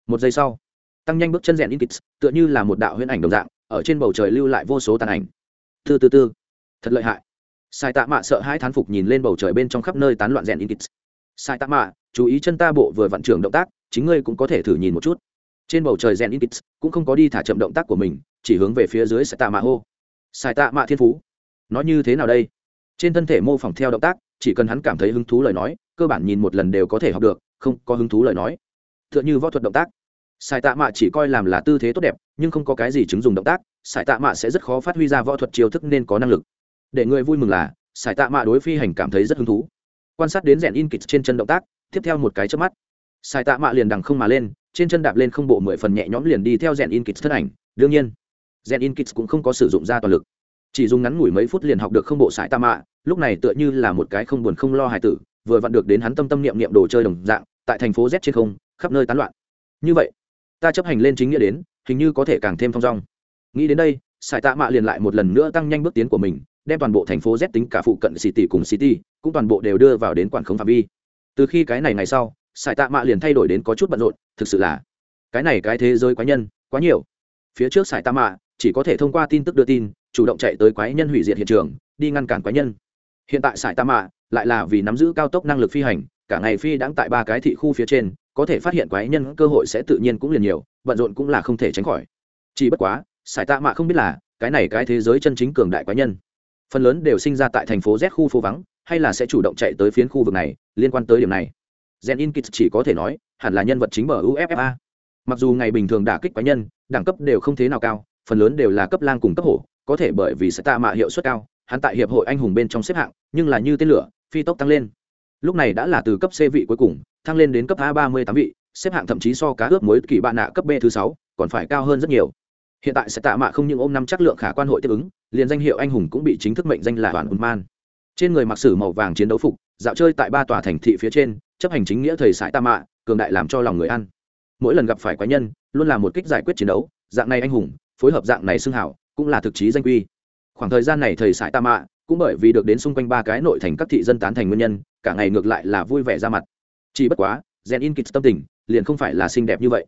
Một giây sau, tăng nhanh bước chân gen in tựa như là một đạo huyễn ảnh đồng dạng, ở trên bầu trời lưu lại vô số tàn ảnh. Từ từ từ, thật lợi hại. Sai tạ mạ sợ hai thán phục nhìn lên bầu trời bên trong khắp nơi tán loạn rèn in sai tạ mạ, chú ý chân ta bộ vừa vận trưởng động tác, chính ngươi cũng có thể thử nhìn một chút. Trên bầu trời Gen in cũng không có đi thả chậm động tác của mình, chỉ hướng về phía dưới sai tạ mạ hô. Sai tạ mạ thiên phú nói như thế nào đây? Trên thân thể mô phỏng theo động tác, chỉ cần hắn cảm thấy hứng thú lời nói, cơ bản nhìn một lần đều có thể học được, không có hứng thú lời nói. T h ư ợ n h ư võ thuật động tác. Sài tạ mạ chỉ coi làm là tư thế tốt đẹp, nhưng không có cái gì chứng dùng động tác sài tạ mạ sẽ rất khó phát huy ra võ thuật chiêu thức nên có năng lực. Để người vui mừng là sài tạ mạ đối phi hành cảm thấy rất hứng thú quan sát đến rèn in kịch trên chân động tác, tiếp theo một cái trước mắt. Sai tạ mạ liền đằng không mà lên, trên chân đạp lên không bộ mười phần nhẹ nhõm liền đi theo rèn in kịch thất ảnh. Đương nhiên, rèn in kịch cũng không có sử dụng ra toàn lực. Chỉ dùng ngắn ngủi mấy phút liền học được không bộ sải tạ mạ, lúc này tựa như là một cái không buồn không lo hài tử, vừa vặn được đến hắn tâm tâm niệm niệm đồ chơi đồng dạng, tại thành phố z trên không, khắp nơi tán loạn. Như vậy, ta chấp hành lên chính nghĩa đến, hình như có thể càng thêm thong dong. Nghĩ đến đây sải tạ mạ liền lại một lần nữa tăng nhanh bước tiến của mình đem toàn bộ thành phố z tính cả phụ cận city cùng city, cũng toàn bộ đều đưa vào đến quản khống phạm vi. Từ khi cái này ngày sau, sải tạ mạ liền thay đổi đến có chút bận rộn, thực sự là cái này cái thế giới quái nhân quá nhiều. Phía trước sải tạ mạ chỉ có thể thông qua tin tức đưa tin, chủ động chạy tới quái nhân hủy diệt hiện trường, đi ngăn cản quái nhân. Hiện tại sải Tạ mạ lại là vì nắm giữ cao tốc năng lực phi hành, cả ngày phi đãng tại ba cái thị khu phía trên, có thể phát hiện quái nhân cơ hội sẽ tự nhiên cũng liền nhiều, bận rộn cũng là không thể tránh khỏi. Chỉ bất quá, sải tạ mạ không biết là cái này cái thế giới chân chính cường đại quái nhân phần lớn đều sinh ra tại thành phố z khu phố vắng, hay là sẽ chủ động chạy tới phiến khu vực này, liên quan tới điểm này. Gen in chỉ có thể nói, hẳn là nhân vật chính bờ uffa mặc dù ngày bình thường đả kích quái nhân, đẳng cấp đều không thế nào cao, phần lớn đều là cấp lang cùng cấp hổ, có thể bởi vì sẽ tạ mạ hiệu suất cao, hắn tại hiệp hội anh hùng bên trong xếp hạng, nhưng là như tên lửa, phi tốc tăng lên. Lúc này đã là từ cấp c vị cuối cùng, thăng lên đến cấp a ba mươi tám vị, xếp hạng thậm chí so cá ướp muối kỳ bạn nạ cấp b thứ sáu, còn phải cao hơn rất nhiều hiện tại sẽ tạ mạ không những ôm năm chắc lượng khả quan hội tiếp ứng, liền danh hiệu anh hùng cũng bị chính thức mệnh danh là đoàn ùn man. Trên người mặc sử màu vàng chiến đấu phục, dạo chơi tại ba tòa thành thị phía trên, chấp hành chính nghĩa thầy sải tạ mạ, cường đại làm cho lòng người ăn. Mỗi lần gặp phải quái nhân, luôn là một kích giải quyết chiến đấu, dạng này anh hùng, phối hợp dạng này xưng hảo, cũng là thực chí danh quy khoảng thời gian này thầy sải tạ mạ, cũng bởi vì được đến xung quanh ba cái nội thành các thị dân tán thành nguyên nhân, cả ngày ngược lại là vui vẻ ra mặt. Chỉ bất quá gen in kịch tâm tình, liền không phải là xinh đẹp như vậy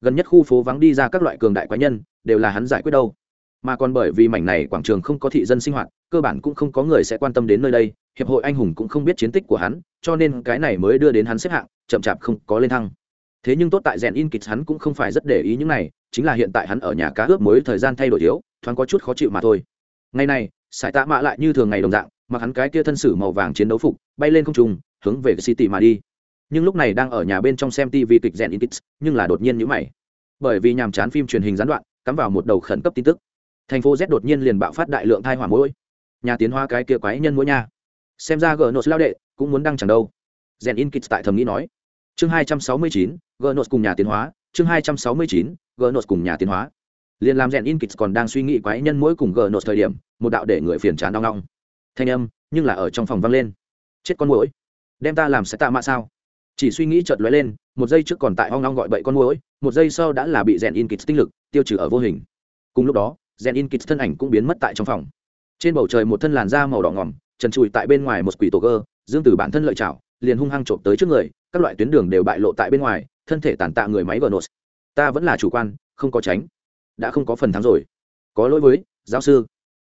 gần nhất khu phố vắng đi ra các loại cường đại quái nhân, đều là hắn giải quyết đâu. Mà còn bởi vì mảnh này quảng trường không có thị dân sinh hoạt, cơ bản cũng không có người sẽ quan tâm đến nơi đây, hiệp hội anh hùng cũng không biết chiến tích của hắn, cho nên cái này mới đưa đến hắn xếp hạng, chậm chạp không có lên thăng. Thế nhưng tốt tại rèn in kịch hắn cũng không phải rất để ý những này, chính là hiện tại hắn ở nhà cá ướp mới thời gian thay đổi thiếu, thoáng có chút khó chịu mà thôi. Ngày này, sải tạ mạ lại như thường ngày đồng dạng, mặc hắn cái kia thân sử màu vàng chiến đấu phục, bay lên không trung, hướng về city mà đi nhưng lúc này đang ở nhà bên trong xem tv kịch rèn in kịch nhưng là đột nhiên nhữ mày. Bởi vì nhàm chán phim truyền hình gián đoạn, cắm vào một đầu khẩn cấp tin tức. Thành phố z đột nhiên liền bạo phát đại lượng thai hỏa mũi nhà tiến hóa cái kia quái nhân mũi nha. Xem ra gnos lao đệ cũng muốn đăng chẳng đâu. Rèn in kịch tại thầm nghĩ nói. Chương hai trăm sáu mươi chín gnos cùng nhà tiến hóa. Chương hai trăm sáu mươi chín gnos cùng nhà tiến hóa. Liền làm rèn in kịch còn đang suy nghĩ quái nhân mũi cùng gnos thời điểm, một đạo để người phiền chán đau ngong thanh âm, nhưng là ở trong phòng vang lên. Chết con mũi đem ta làm sẽ tạ mạ sao? Chỉ suy nghĩ chợt lóe lên, một giây trước còn tại hoang long gọi bậy con mũi một giây sau đã là bị rèn in kịch tinh lực tiêu trừ ở vô hình. Cùng lúc đó rèn in kịch thân ảnh cũng biến mất tại trong phòng. Trên bầu trời một thân làn da màu đỏ ngỏm, trần trụi tại bên ngoài một quỷ tổ cơ, dương từ bản thân lợi chảo, liền hung hăng trộm tới trước người, các loại tuyến đường đều bại lộ tại bên ngoài, thân thể tàn tạ người máy vờ nốt ta vẫn là chủ quan, không có tránh. Đã không có phần thắng rồi. Có lỗi với, giáo sư.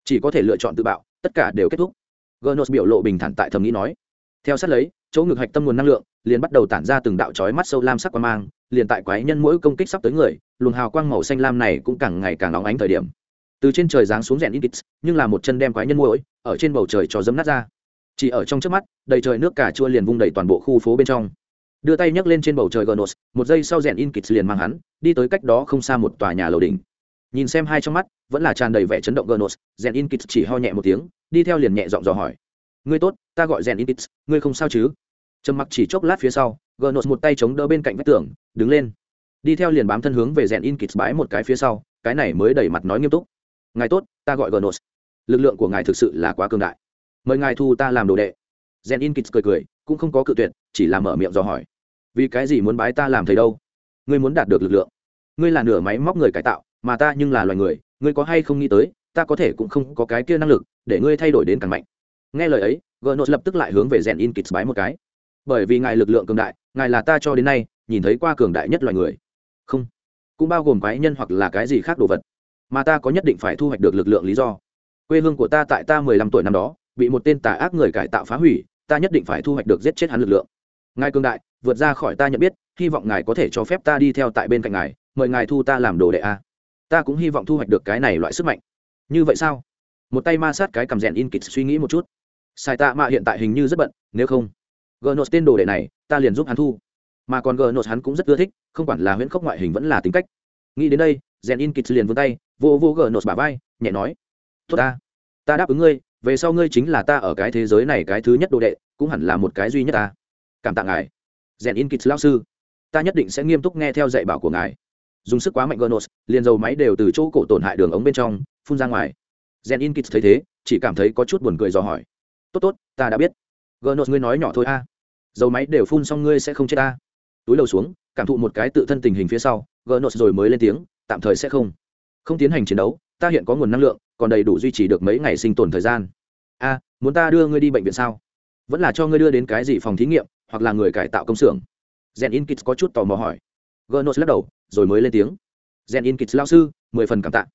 Chỉ có thể lựa chọn tự bạo, tất cả đều kết thúc. Gnos biểu lộ bình thản tại thầm nghĩ nói. Theo sát lấy, chỗ ngực hạch tâm nguồn năng lượng liền bắt đầu tản ra từng đạo chói mắt sâu lam sắc quang mang, liền tại quái nhân mỗi công kích sắp tới người, luồng hào quang màu xanh lam này cũng càng ngày càng nóng ánh thời điểm. Từ trên trời giáng xuống rèn ít nhưng là một chân đem quái nhân mỗi ở trên bầu trời cho dấm nát ra. Chỉ ở trong trước mắt, đầy trời nước cả chua liền vung đầy toàn bộ khu phố bên trong. Đưa tay nhấc lên trên bầu trời gonos một giây sau rèn in liền mang hắn, đi tới cách đó không xa một tòa nhà lầu đỉnh. Nhìn xem hai trong mắt, vẫn là tràn đầy vẻ chấn động gonos rèn in chỉ ho nhẹ một tiếng, đi theo liền nhẹ giọng dò hỏi ngươi tốt, ta gọi rèn in ngươi không sao chứ? Trầm mặc chỉ chốc lát phía sau gờ nốt một tay chống đỡ bên cạnh vách tường, đứng lên. Đi theo liền bám thân hướng về rèn in bãi một cái phía sau, cái này mới đẩy mặt nói nghiêm túc. Ngài tốt, ta gọi gờ nốt lực lượng của ngài thực sự là quá cường đại. Mời ngài thu ta làm đồ đệ. Rèn in cười cười, cũng không có cự tuyệt, chỉ là mở miệng dò hỏi. Vì cái gì muốn bái ta làm thầy đâu? Ngươi muốn đạt được lực lượng. Ngươi là nửa máy móc người cải tạo, mà ta nhưng là loài người, ngươi có hay không nghĩ tới, ta có thể cũng không có cái kia năng lực, để ngươi thay đổi đến càng mạnh nghe lời ấy gờ nốt lập tức lại hướng về rèn in kịch bái một cái. Bởi vì ngài lực lượng cường đại, ngài là ta cho đến nay, nhìn thấy qua cường đại nhất loài người. Không. Cũng bao gồm quái nhân hoặc là cái gì khác đồ vật. Mà ta có nhất định phải thu hoạch được lực lượng lý do. Quê hương của ta tại ta mười lăm tuổi năm đó, bị một tên tà ác người cải tạo phá hủy, ta nhất định phải thu hoạch được giết chết hắn lực lượng. Ngài cường đại, vượt ra khỏi ta nhận biết, hy vọng ngài có thể cho phép ta đi theo tại bên cạnh ngài, mời ngài thu ta làm đồ đệ a. Ta cũng hy vọng thu hoạch được cái này loại sức mạnh. Như vậy sao? Một tay ma sát cái cầm rèn in kịch suy nghĩ một chút sai tạ mạ hiện tại hình như rất bận, nếu không gnos tên đồ đệ này, ta liền giúp hắn thu. Mà còn gnos hắn cũng rất ưa thích, không quản là huyễn khốc ngoại hình vẫn là tính cách. Nghĩ đến đây rèn in kịch liền vươn tay, vô vô gnos bả vai, nhẹ nói, tốt ta ta đáp ứng ngươi, về sau ngươi chính là ta ở cái thế giới này cái thứ nhất đồ đệ, cũng hẳn là một cái duy nhất ta. Cảm tạ ngài rèn in kịch lao sư, ta nhất định sẽ nghiêm túc nghe theo dạy bảo của ngài. Dùng sức quá mạnh gnos liền dầu máy đều từ chỗ cổ tổn hại đường ống bên trong, phun ra ngoài. Gen in kịch thấy thế, chỉ cảm thấy có chút buồn cười dò hỏi tốt tốt, ta đã biết. Gnos, ngươi nói nhỏ thôi a. Dầu máy đều phun xong ngươi sẽ không chết ta túi đầu xuống, cảm thụ một cái tự thân tình hình phía sau, gnos rồi mới lên tiếng, tạm thời sẽ không. Không tiến hành chiến đấu, ta hiện có nguồn năng lượng, còn đầy đủ duy trì được mấy ngày sinh tồn thời gian. A, muốn ta đưa ngươi đi bệnh viện sao? Vẫn là cho ngươi đưa đến cái gì phòng thí nghiệm, hoặc là người cải tạo công xưởng? Gen in kit có chút tò mò hỏi. Gnos lắc đầu, rồi mới lên tiếng. Gen in kit lao sư, mười phần cảm tạ.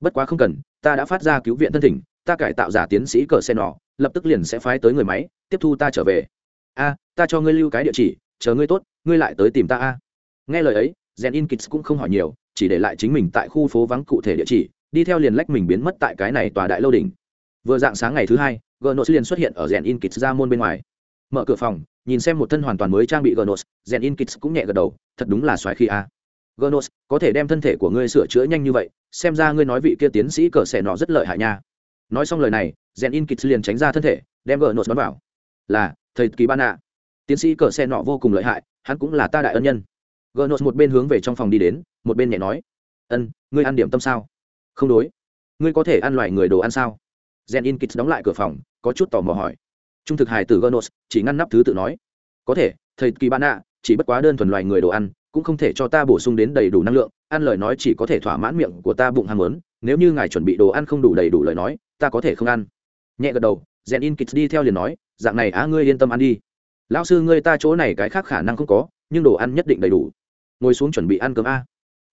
Bất quá không cần, ta đã phát ra cứu viện thân thỉnh, ta cải tạo giả tiến sĩ cờ xe nọ lập tức liền sẽ phái tới người máy, tiếp thu ta trở về. A, ta cho ngươi lưu cái địa chỉ, chờ ngươi tốt, ngươi lại tới tìm ta a. Nghe lời ấy, gen in kids cũng không hỏi nhiều, chỉ để lại chính mình tại khu phố vắng cụ thể địa chỉ, đi theo liền lách mình biến mất tại cái này tòa đại lâu đình. vừa dạng sáng ngày thứ hai gnos liền xuất hiện ở gen in kids ra môn bên ngoài. Mở cửa phòng, nhìn xem một thân hoàn toàn mới trang bị gnos gen in kids cũng nhẹ gật đầu, thật đúng là xoáy khi a. Gnos có thể đem thân thể của ngươi sửa chữa nhanh như vậy, xem ra ngươi nói vị kia tiến sĩ cờ xẻ nọ rất lợi hại nha nói xong lời này rèn in kịch liền tránh ra thân thể, đem gỡ nốt bắn vào. Là, thầy kỳ ban ạ tiến sĩ cờ xe nọ vô cùng lợi hại, hắn cũng là ta đại ân nhân. Gỡ nốt một bên hướng về trong phòng đi đến, một bên nhẹ nói. Ân, ngươi ăn điểm tâm sao? Không đối. Ngươi có thể ăn loại người đồ ăn sao? Rèn in kịch đóng lại cửa phòng, có chút tò mò hỏi. Trung thực hài tử Gonos chỉ ngăn nắp thứ tự nói. Có thể, thầy kỳ ban ạ chỉ bất quá đơn thuần loài người đồ ăn, cũng không thể cho ta bổ sung đến đầy đủ năng lượng, ăn lời nói chỉ có thể thỏa mãn miệng của ta bụng ham muốn, nếu như ngài chuẩn bị đồ ăn không đủ đầy đủ lời nói ta có thể không ăn. Nhẹ gật đầu rèn in kịch đi theo liền nói, dạng này á, ngươi yên tâm ăn đi. Lão sư ngươi ta chỗ này cái khác khả năng không có, nhưng đồ ăn nhất định đầy đủ. Ngồi xuống chuẩn bị ăn cơm a.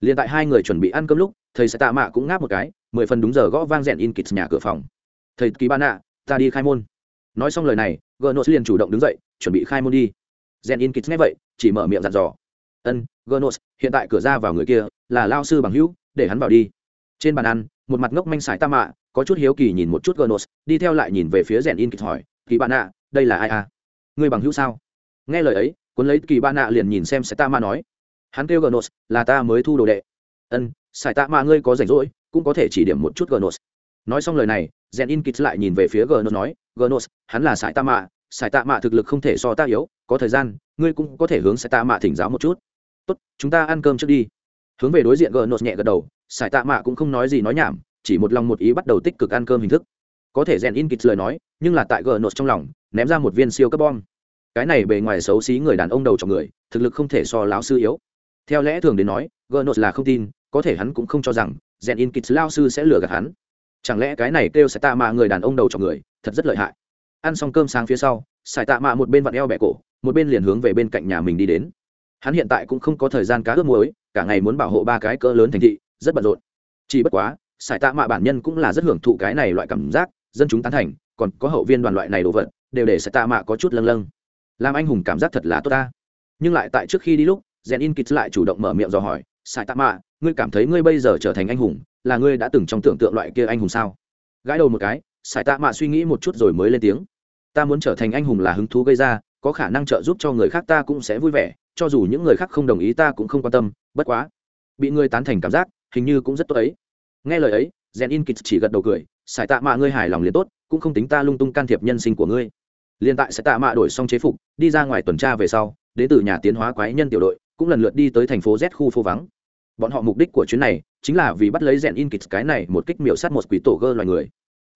Liền tại hai người chuẩn bị ăn cơm lúc, thầy sẽ tạ mạ cũng ngáp một cái, mười phần đúng giờ gõ vang rèn in kịch nhà cửa phòng. Thầy kỳ ban ạ, ta đi khai môn. Nói xong lời này gnos liền chủ động đứng dậy, chuẩn bị khai môn đi. Rèn in kịch nghe vậy, chỉ mở miệng dặn dò. Ân gnos hiện tại cửa ra vào người kia là lao sư bằng hữu, để hắn vào đi. Trên bàn ăn, một mặt ngốc manh sải tam mạ có chút hiếu kỳ nhìn một chút gnos đi theo lại nhìn về phía rèn in kịch hỏi kỳ bạn ạ đây là ai à? Người bằng hữu sao? Nghe lời ấy, cuốn lấy kỳ bạn ạ liền nhìn xem Saitama nói, hắn kêu gnos là ta mới thu đồ đệ. Ân sải Tạ mạ ngươi có rảnh rỗi, cũng có thể chỉ điểm một chút gnos nói xong lời này, rèn in kịch lại nhìn về phía gnos nói gnos hắn là sải tạ sải tạ mạ thực lực không thể so ta yếu, có thời gian, ngươi cũng có thể hướng sải tạ mạ thỉnh giáo một chút. Tốt, chúng ta ăn cơm trước đi. Hướng về đối diện gnos nhẹ gật đầu sải tạ mạ cũng không nói gì nói nhảm chỉ một lòng một ý bắt đầu tích cực ăn cơm hình thức. Có thể rèn in kịch lời nói, nhưng là tại gờ nốt trong lòng, ném ra một viên siêu cấp bom. Cái này bề ngoài xấu xí người đàn ông đầu trong người, thực lực không thể so lão sư yếu. Theo lẽ thường đến nói gờ nốt là không tin, có thể hắn cũng không cho rằng, rèn in kịch lao sư sẽ lừa gạt hắn. Chẳng lẽ cái này kêu sẽ tạ mạ người đàn ông đầu trong người, thật rất lợi hại. Ăn xong cơm sáng phía sau sài tạ mạ một bên vặn eo bẹ cổ, một bên liền hướng về bên cạnh nhà mình đi đến. Hắn hiện tại cũng không có thời gian cá ướp muối, cả ngày muốn bảo hộ ba cái cỡ lớn thành thị, rất bận rộn. Chỉ bất quá Sải tạ mạ bản nhân cũng là rất hưởng thụ cái này loại cảm giác, dân chúng tán thành, còn có hậu viên đoàn loại này đồ vật, đều để Sải tạ mạ có chút lâng lâng. Làm anh hùng cảm giác thật là tốt ta. Nhưng lại tại trước khi đi lúc rèn in kit lại chủ động mở miệng dò hỏi, Sải tạ mạ, ngươi cảm thấy ngươi bây giờ trở thành anh hùng, là ngươi đã từng trong tưởng tượng loại kia anh hùng sao? Gãi đầu một cái, Sải tạ mạ suy nghĩ một chút rồi mới lên tiếng, ta muốn trở thành anh hùng là hứng thú gây ra, có khả năng trợ giúp cho người khác ta cũng sẽ vui vẻ, cho dù những người khác không đồng ý ta cũng không quan tâm, bất quá. Bị người tán thành cảm giác, hình như cũng rất tốt ấy nghe lời ấy rèn in kit chỉ gật đầu cười sài tạ mạ ngươi hài lòng liền tốt, cũng không tính ta lung tung can thiệp nhân sinh của ngươi. Liền tại sài tạ mạ đổi xong chế phục, đi ra ngoài tuần tra về sau đến từ nhà tiến hóa quái nhân tiểu đội cũng lần lượt đi tới thành phố z khu phố vắng. Bọn họ mục đích của chuyến này chính là vì bắt lấy rèn in kịch cái này một kích miểu sát một quỷ tổ gơ loài người.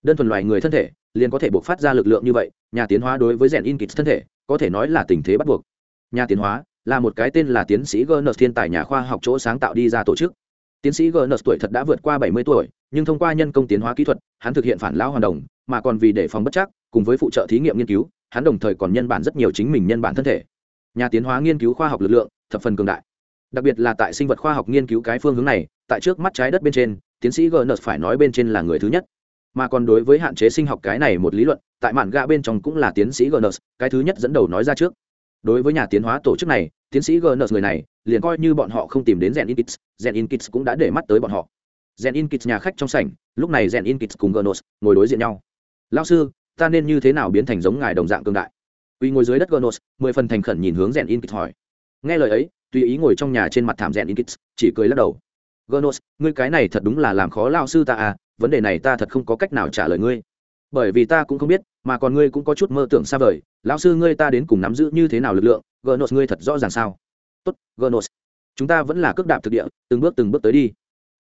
Đơn thuần loài người thân thể, liền có thể buộc phát ra lực lượng như vậy, nhà tiến hóa đối với rèn in kịch thân thể, có thể nói là tình thế bắt buộc. Nhà tiến hóa là một cái tên là tiến sĩ Gerners thiên tài nhà khoa học chỗ sáng tạo đi ra tổ chức. Tiến sĩ Gerners tuổi thật đã vượt qua 70 tuổi, nhưng thông qua nhân công tiến hóa kỹ thuật, hắn thực hiện phản lão hoàn đồng, mà còn vì để phòng bất chắc, cùng với phụ trợ thí nghiệm nghiên cứu, hắn đồng thời còn nhân bản rất nhiều chính mình nhân bản thân thể. Nhà tiến hóa nghiên cứu khoa học lực lượng, thập phần cường đại. Đặc biệt là tại sinh vật khoa học nghiên cứu cái phương hướng này tại trước mắt trái đất bên trên tiến sĩ gn phải nói bên trên là người thứ nhất. Mà còn đối với hạn chế sinh học cái này một lý luận tại mạn gạ bên trong cũng là tiến sĩ gn cái thứ nhất dẫn đầu nói ra trước. Đối với nhà tiến hóa tổ chức này tiến sĩ gn người này liền coi như bọn họ không tìm đến gen in kits gen in kits cũng đã để mắt tới bọn họ. Gen in kits nhà khách trong sảnh lúc này gen in kits cùng gnos ngồi đối diện nhau. Lao sư ta nên như thế nào biến thành giống ngài đồng dạng cương đại? Uy ngồi dưới đất gnos mười phần thành khẩn nhìn hướng gen in kits hỏi. Nghe lời ấy tùy ý ngồi trong nhà trên mặt thảm rèn in kits chỉ cười lắc đầu. Gonos, ngươi cái này thật đúng là làm khó lao sư ta à vấn đề này ta thật không có cách nào trả lời ngươi. Bởi vì ta cũng không biết mà còn ngươi cũng có chút mơ tưởng xa vời. Lão sư ngươi ta đến cùng nắm giữ như thế nào lực lượng? Gonos ngươi thật rõ ràng sao? Tốt Gonos, chúng ta vẫn là cước đạp thực địa từng bước từng bước tới đi.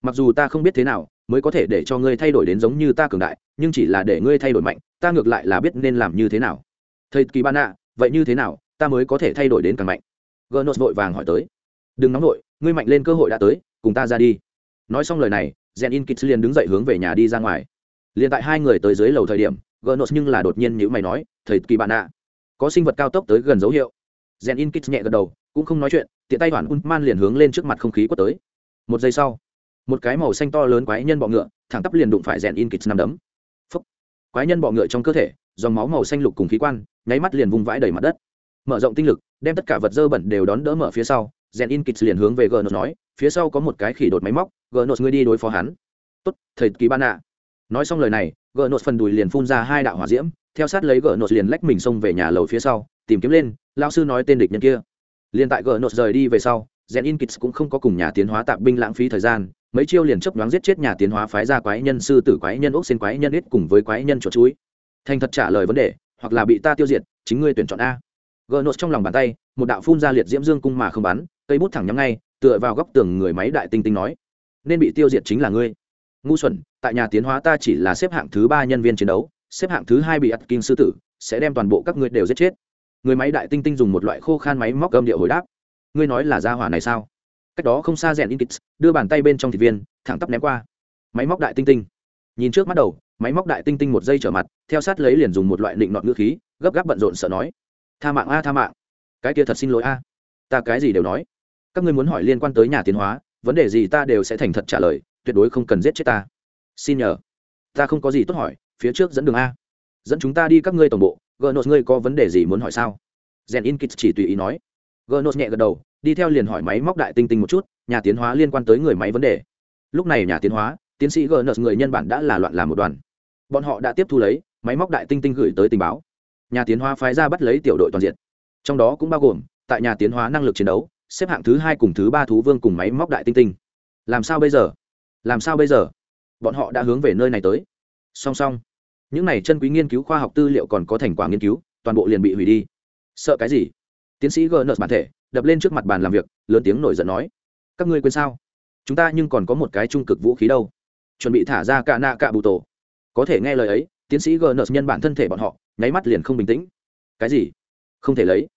Mặc dù ta không biết thế nào mới có thể để cho ngươi thay đổi đến giống như ta cường đại nhưng chỉ là để ngươi thay đổi mạnh ta ngược lại là biết nên làm như thế nào. Thầy kỳ ban ạ vậy như thế nào ta mới có thể thay đổi đến càng mạnh? Gnos vội vàng hỏi tới. Đừng nóng vội ngươi mạnh lên cơ hội đã tới cùng ta ra đi. Nói xong lời này gen in kits liền đứng dậy hướng về nhà đi ra ngoài. Liền tại hai người tới dưới lầu thời điểm gnos nhưng là đột nhiên nhíu mày nói, thầy kỳ bạn ạ, có sinh vật cao tốc tới gần dấu hiệu. Gen in kits nhẹ gật đầu, cũng không nói chuyện, tiện tay hoàn unman liền hướng lên trước mặt không khí quất tới. Một giây sau, một cái màu xanh to lớn quái nhân bọ ngựa, thẳng tắp liền đụng phải rèn in năm đấm. Phốc. quái nhân bọ ngựa trong cơ thể, dòng máu màu xanh lục cùng khí quan, nháy mắt liền vùng vãi đầy mặt đất. Mở rộng tinh lực, đem tất cả vật dơ bẩn đều đón đỡ mở phía sau rèn in liền hướng về gnos nói, phía sau có một cái khỉ đột máy móc gnos ngươi đi đối phó hắn. Tốt, thầy kỳ bạn ạ nói xong lời này gnos phần đùi liền phun ra hai đạo hỏa diễm, theo sát lấy gnos liền lách mình xông về nhà lầu phía sau, tìm kiếm lên lao sư nói tên địch nhân kia. Liền tại gnos rời đi về sau rèn in kits cũng không có cùng nhà tiến hóa tạp binh lãng phí thời gian, mấy chiêu liền chấp đoán giết chết nhà tiến hóa phái ra quái nhân sư tử quái nhân ốc xin quái nhân ít cùng với quái nhân chuột chuối. Thành thật trả lời vấn đề, hoặc là bị ta tiêu diệt, chính ngươi tuyển chọn a. Gờ nốt trong lòng bàn tay, một đạo phun ra liệt diễm dương cung mà không bắn, cây bút thẳng nhắm ngay, tựa vào góc tường người máy đại tinh tinh nói, nên bị tiêu diệt chính là ngươi ngu xuẩn, tại nhà tiến hóa ta chỉ là xếp hạng thứ ba nhân viên chiến đấu, xếp hạng thứ hai bị ắt kinh sư tử, sẽ đem toàn bộ các ngươi đều giết chết. Người máy đại tinh tinh dùng một loại khô khan máy móc gâm điệu hồi đáp. Ngươi nói là gia hỏa này sao? Cách đó không xa rèn in kits, đưa bàn tay bên trong thịt viên, thẳng tắp ném qua. Máy móc đại tinh tinh. Nhìn trước mắt đầu, máy móc đại tinh tinh một giây trở mặt, theo sát lấy liền dùng một loại định nọn ngữ khí, gấp gáp bận rộn sợ nói, tha mạng a, tha mạng. Cái kia thật xin lỗi a. Ta cái gì đều nói. Các ngươi muốn hỏi liên quan tới nhà tiến hóa, vấn đề gì ta đều sẽ thành thật trả lời tuyệt đối không cần giết chết ta. Xin nhờ. Ta không có gì tốt hỏi, phía trước dẫn đường a. Dẫn chúng ta đi các ngươi tổng bộ Gernos ngươi có vấn đề gì muốn hỏi sao? Gen in chỉ tùy ý nói. Gernos nhẹ gật đầu, đi theo liền hỏi máy móc đại tinh tinh một chút, nhà tiến hóa liên quan tới người máy vấn đề. Lúc này nhà tiến hóa, tiến sĩ Gernos người nhân bản đã là loạn làm một đoàn. Bọn họ đã tiếp thu lấy, máy móc đại tinh tinh gửi tới tình báo. Nhà tiến hóa phái ra bắt lấy tiểu đội toàn diện. Trong đó cũng bao gồm, tại nhà tiến hóa năng lực chiến đấu, xếp hạng thứ hai cùng thứ ba thú vương cùng máy móc đại tinh tinh. Làm sao bây giờ? Làm sao bây giờ? Bọn họ đã hướng về nơi này tới. Song song, những này chân quý nghiên cứu khoa học tư liệu còn có thành quả nghiên cứu, toàn bộ liền bị hủy đi. Sợ cái gì? Tiến sĩ gờ nợ bản thể, đập lên trước mặt bàn làm việc, lớn tiếng nổi giận nói. Các ngươi quên sao? Chúng ta nhưng còn có một cái trung cực vũ khí đâu. Chuẩn bị thả ra cả nạ cả bù tổ. Có thể nghe lời ấy, tiến sĩ gờ nợ nhân bản thân thể bọn họ, nháy mắt liền không bình tĩnh. Cái gì? Không thể lấy.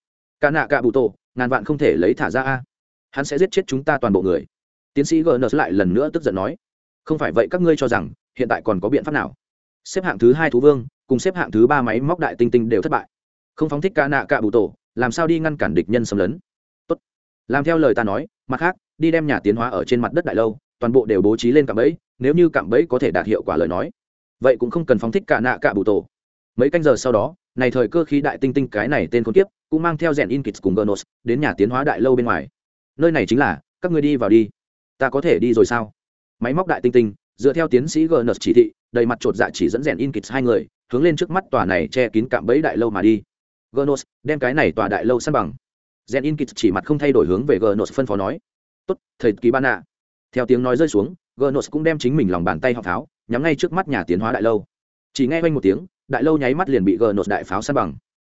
Cả nạ cả bù tổ, ngàn vạn không thể lấy thả ra a. Hắn sẽ giết chết chúng ta toàn bộ người tiến sĩ gờ lại lần nữa tức giận nói, không phải vậy các ngươi cho rằng hiện tại còn có biện pháp nào? Xếp hạng thứ hai thú vương cùng xếp hạng thứ ba máy móc đại tinh tinh đều thất bại. Không phóng thích ca nạ cả bù tổ làm sao đi ngăn cản địch nhân xâm lấn? Tốt. làm theo lời ta nói, mặt khác, đi đem nhà tiến hóa ở trên mặt đất đại lâu, toàn bộ đều bố trí lên cạm bẫy, nếu như cạm bẫy có thể đạt hiệu quả lời nói, vậy cũng không cần phóng thích cả nạ cả bù tổ mấy canh giờ sau đó, này thời cơ khí đại tinh tinh cái này tên con tiếp cũng mang theo rèn in kịch cùng Gnos đến nhà tiến hóa đại lâu bên ngoài. Nơi này chính là, các người đi vào đi ta có thể đi rồi sao? Máy móc đại tinh tinh dựa theo tiến sĩ gernos chỉ thị đầy mặt chột dạ chỉ dẫn rèn in kịch hai người hướng lên trước mắt tòa này che kín cạm bẫy đại lâu mà đi. Gnos, đem cái này tòa đại lâu săn bằng. Rèn in kịch chỉ mặt không thay đổi hướng về Gnos phân phó nói. Tốt thầy kỳ ban ạ. Theo tiếng nói rơi xuống Gnos cũng đem chính mình lòng bàn tay họ pháo nhắm ngay trước mắt nhà tiến hóa đại lâu. Chỉ nghe quanh một tiếng đại lâu nháy mắt liền bị Gnos đại pháo săn bằng.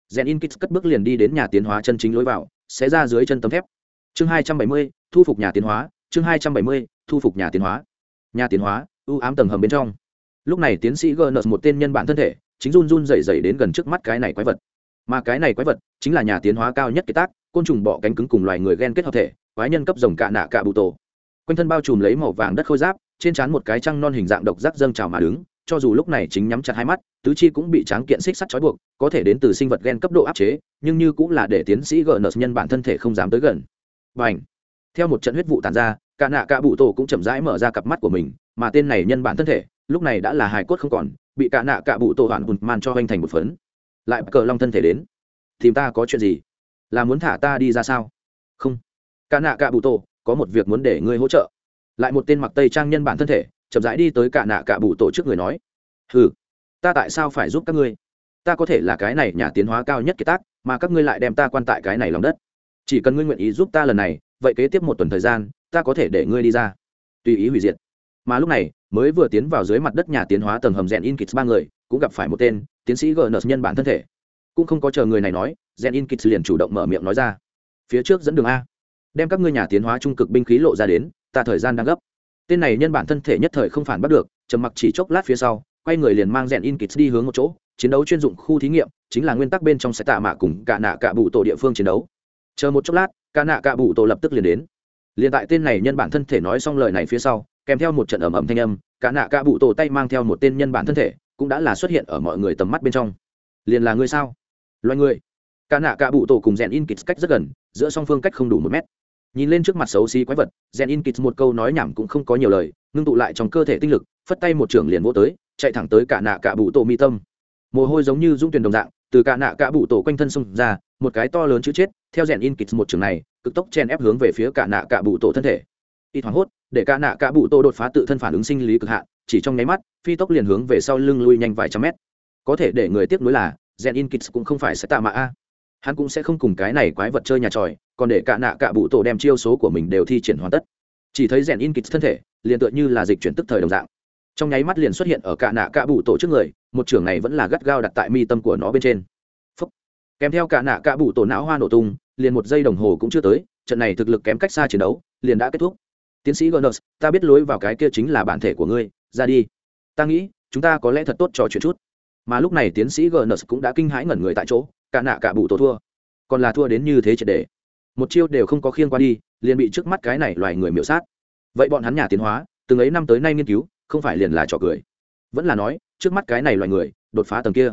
Rèn in kịch cất bước liền đi đến nhà tiến hóa chân chính lối vào sẽ ra dưới chân tấm thép. Chương hai trăm bảy mươi thu phục nhà tiến hóa chương hai trăm bảy mươi, thu phục nhà tiến hóa. Nhà tiến hóa, ưu ám tầng hầm bên trong. Lúc này tiến sĩ gernus một tên nhân bản thân thể, chính run run dày dày đến gần trước mắt cái này quái vật. Mà cái này quái vật chính là nhà tiến hóa cao nhất kế tác, côn trùng bọ cánh cứng cùng loài người ghen kết hợp thể, quái nhân cấp rồng cạ nạ cạ bụ tổ. Quanh thân bao trùm lấy màu vàng đất khôi giáp, trên trán một cái trăng non hình dạng độc giác dâng trào mà đứng, cho dù lúc này chính nhắm chặt hai mắt, tứ chi cũng bị tráng kiện xích sắt trói buộc, có thể đến từ sinh vật gen cấp độ áp chế, nhưng như cũng là để tiến sĩ gns nhân bản thân thể không dám tới gần. Và theo một trận huyết vụ tàn ra, cả nạ cả bụ tổ cũng chậm rãi mở ra cặp mắt của mình, mà tên này nhân bản thân thể, lúc này đã là hài cốt không còn, bị cả nạ cả bụ tổ hoàn hùn man cho hoành thành một phấn. Lại cờ long thân thể đến. Tìm ta có chuyện gì? Là muốn thả ta đi ra sao? Không. Cả nạ cả bụ tổ, có một việc muốn để ngươi hỗ trợ. Lại một tên mặc tây trang nhân bản thân thể, chậm rãi đi tới cả nạ cả bụ tổ trước người nói. Ừ ta tại sao phải giúp các ngươi? Ta có thể là cái này nhà tiến hóa cao nhất kiệt tác, mà các ngươi lại đem ta quan tại cái này lòng đất. Chỉ cần ngươi nguyện ý giúp ta lần này vậy kế tiếp một tuần thời gian, ta có thể để ngươi đi ra. Tùy ý hủy diệt. Mà lúc này, mới vừa tiến vào dưới mặt đất nhà tiến hóa tầng hầm rèn in kits ba người, cũng gặp phải một tên tiến sĩ gn nhân bản thân thể. Cũng không có chờ người này nói rèn in kits liền chủ động mở miệng nói ra. Phía trước dẫn đường a. Đem các ngươi nhà tiến hóa trung cực binh khí lộ ra đến, ta thời gian đang gấp. Tên này nhân bản thân thể nhất thời không phản bắt được, trầm mặc chỉ chốc lát phía sau, quay người liền mang rèn in kits đi hướng một chỗ, chiến đấu chuyên dụng khu thí nghiệm, chính là nguyên tắc bên trong sẽ tạ mạ cùng cả nạ cả bụ tổ địa phương chiến đấu. Chờ một chốc lát cả nạ cạ bụ tổ lập tức liền đến. Liền tại tên này nhân bản thân thể nói xong lời này phía sau, kèm theo một trận ẩm ẩm thanh âm, cả nạ cạ bụ tổ tay mang theo một tên nhân bản thân thể cũng đã là xuất hiện ở mọi người tầm mắt bên trong. Liền là người sao? Loài người. Cả nạ cạ bụ tổ cùng rèn in kits cách rất gần, giữa song phương cách không đủ một mét. Nhìn lên trước mặt xấu xí quái vật rèn in kits một câu nói nhảm cũng không có nhiều lời, ngưng tụ lại trong cơ thể tinh lực, phất tay một trưởng liền vô tới, chạy thẳng tới cả nạ cả bụ tổ mi tâm. Mồ hôi giống như dung tuyển đồng dạng, từ cả nạ cả bụ tổ quanh thân xông ra, một cái to lớn chữ chết theo rèn in kịch một trường này, cực tốc chen ép hướng về phía cả nạ cả bụ tổ thân thể. Y thoáng hốt, để cả nạ cả bụ tổ đột phá tự thân phản ứng sinh lý cực hạn, chỉ trong nháy mắt, phi tốc liền hướng về sau lưng lui nhanh vài trăm mét. Có thể để người tiếc nuối là, rèn in kịch cũng không phải sẽ tạ mạ a. Hắn cũng sẽ không cùng cái này quái vật chơi nhà tròi, còn để cả nạ cả bụ tổ đem chiêu số của mình đều thi triển hoàn tất. Chỉ thấy rèn in kịch thân thể, liền tựa như là dịch chuyển tức thời đồng dạng. Trong nháy mắt liền xuất hiện ở cả nạ cả bụ tổ trước người, một trường này vẫn là gắt gao đặt tại mi tâm của nó bên trên. Phúc. kèm theo cả nạ cả bụ tổ não hoa nổ tung liền một giây đồng hồ cũng chưa tới trận này thực lực kém cách xa chiến đấu liền đã kết thúc. Tiến sĩ Gunners, ta biết lối vào cái kia chính là bản thể của ngươi ra đi. Ta nghĩ chúng ta có lẽ thật tốt trò chuyện chút. Mà lúc này tiến sĩ Gunners cũng đã kinh hãi ngẩn người tại chỗ cả nạ cả bụ tổ thua. Còn là thua đến như thế triệt để. Một chiêu đều không có khiêng qua đi liền bị trước mắt cái này loài người miễu sát. Vậy bọn hắn nhà tiến hóa từng ấy năm tới nay nghiên cứu không phải liền là trò cười. Vẫn là nói trước mắt cái này loài người đột phá tầng kia.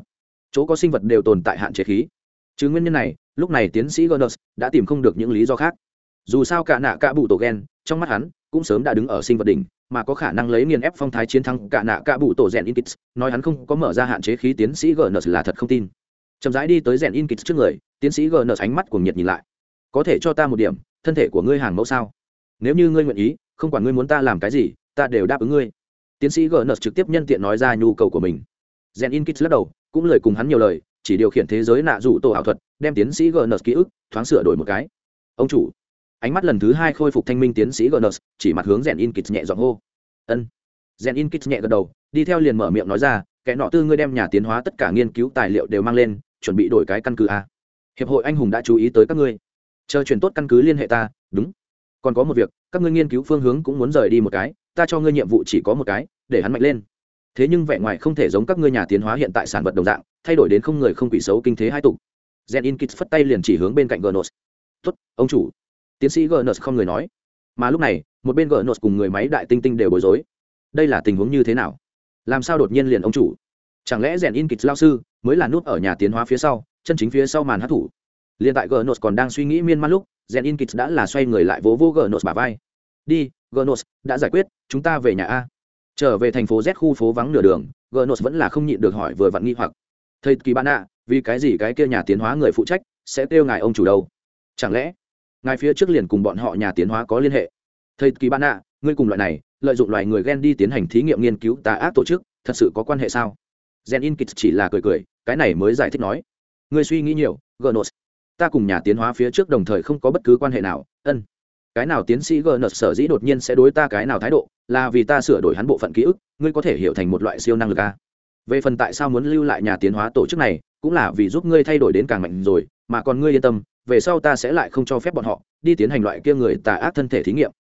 Chỗ có sinh vật đều tồn tại hạn chế khí chứ nguyên nhân này, lúc này tiến sĩ Gunners đã tìm không được những lý do khác. Dù sao cả nạ cả bụ tổ gen, trong mắt hắn, cũng sớm đã đứng ở sinh vật đỉnh, mà có khả năng lấy nghiền ép phong thái chiến thắng cả nạ cả bụ tổ rèn in kits nói hắn không có mở ra hạn chế khí tiến sĩ Gunners là thật không tin. Chậm rãi đi tới rèn in kits trước người, tiến sĩ Gunners ánh mắt cuồng nhiệt nhìn lại. Có thể cho ta một điểm, thân thể của ngươi hàng mẫu sao? Nếu như ngươi nguyện ý, không quản ngươi muốn ta làm cái gì, ta đều đáp ứng ngươi. Tiến sĩ Gunners trực tiếp nhân tiện nói ra nhu cầu của mình. Rèn in kits lắc đầu, cũng lời cùng hắn nhiều lời chỉ điều khiển thế giới nạ dụ tổ ảo thuật, đem tiến sĩ gurnus ký ức, thoáng sửa đổi một cái. Ông chủ. Ánh mắt lần thứ hai khôi phục thanh minh tiến sĩ gurnus chỉ mặt hướng rèn in kits nhẹ giọng hô. Ân. Rèn in kits nhẹ gật đầu, đi theo liền mở miệng nói ra, kẻ nọ tư ngươi đem nhà tiến hóa tất cả nghiên cứu tài liệu đều mang lên, chuẩn bị đổi cái căn cứ a. Hiệp hội anh hùng đã chú ý tới các ngươi. Chờ chuyển tốt căn cứ liên hệ ta, đúng. Còn có một việc, các ngươi nghiên cứu phương hướng cũng muốn rời đi một cái, ta cho ngươi nhiệm vụ chỉ có một cái, để hắn mạnh lên. Thế nhưng vẻ ngoài không thể giống các ngươi nhà tiến hóa hiện tại sản vật đồng dạng thay đổi đến không người không quỷ xấu kinh thế hai tục. Gen in kits phất tay liền chỉ hướng bên cạnh gnos tuất ông chủ. Tiến sĩ gnos không người nói. Mà lúc này, một bên gnos cùng người máy đại tinh tinh đều bối rối. Đây là tình huống như thế nào? Làm sao đột nhiên liền ông chủ? Chẳng lẽ rèn in kịch lao sư mới là nút ở nhà tiến hóa phía sau, chân chính phía sau màn hát thủ? Liền tại gnos còn đang suy nghĩ miên man lúc rèn in kịch đã là xoay người lại vỗ vô gnos bà vai. Đi gnos đã giải quyết, chúng ta về nhà a. Trở về thành phố z khu phố vắng nửa đường gnos vẫn là không nhịn được hỏi vừa vặn nghi hoặc thầy kỳ bạn ạ, vì cái gì cái kia nhà tiến hóa người phụ trách sẽ kêu ngài ông chủ đâu? Chẳng lẽ ngài phía trước liền cùng bọn họ nhà tiến hóa có liên hệ? Thầy kỳ bạn ạ, ngươi cùng loại này, lợi dụng loài người ghen đi tiến hành thí nghiệm nghiên cứu tà ác tổ chức, thật sự có quan hệ sao? Gen in kịch chỉ là cười cười, cái này mới giải thích nói. Ngươi suy nghĩ nhiều gnos ta cùng nhà tiến hóa phía trước đồng thời không có bất cứ quan hệ nào, ân. Cái nào tiến sĩ gnos sở dĩ đột nhiên sẽ đối ta cái nào thái độ, là vì ta sửa đổi hắn bộ phận ký ức, ngươi có thể hiểu thành một loại siêu năng lực a về phần tại sao muốn lưu lại nhà tiến hóa tổ chức này, cũng là vì giúp ngươi thay đổi đến càng mạnh rồi, mà còn ngươi yên tâm, về sau ta sẽ lại không cho phép bọn họ đi tiến hành loại kia người tà ác thân thể thí nghiệm.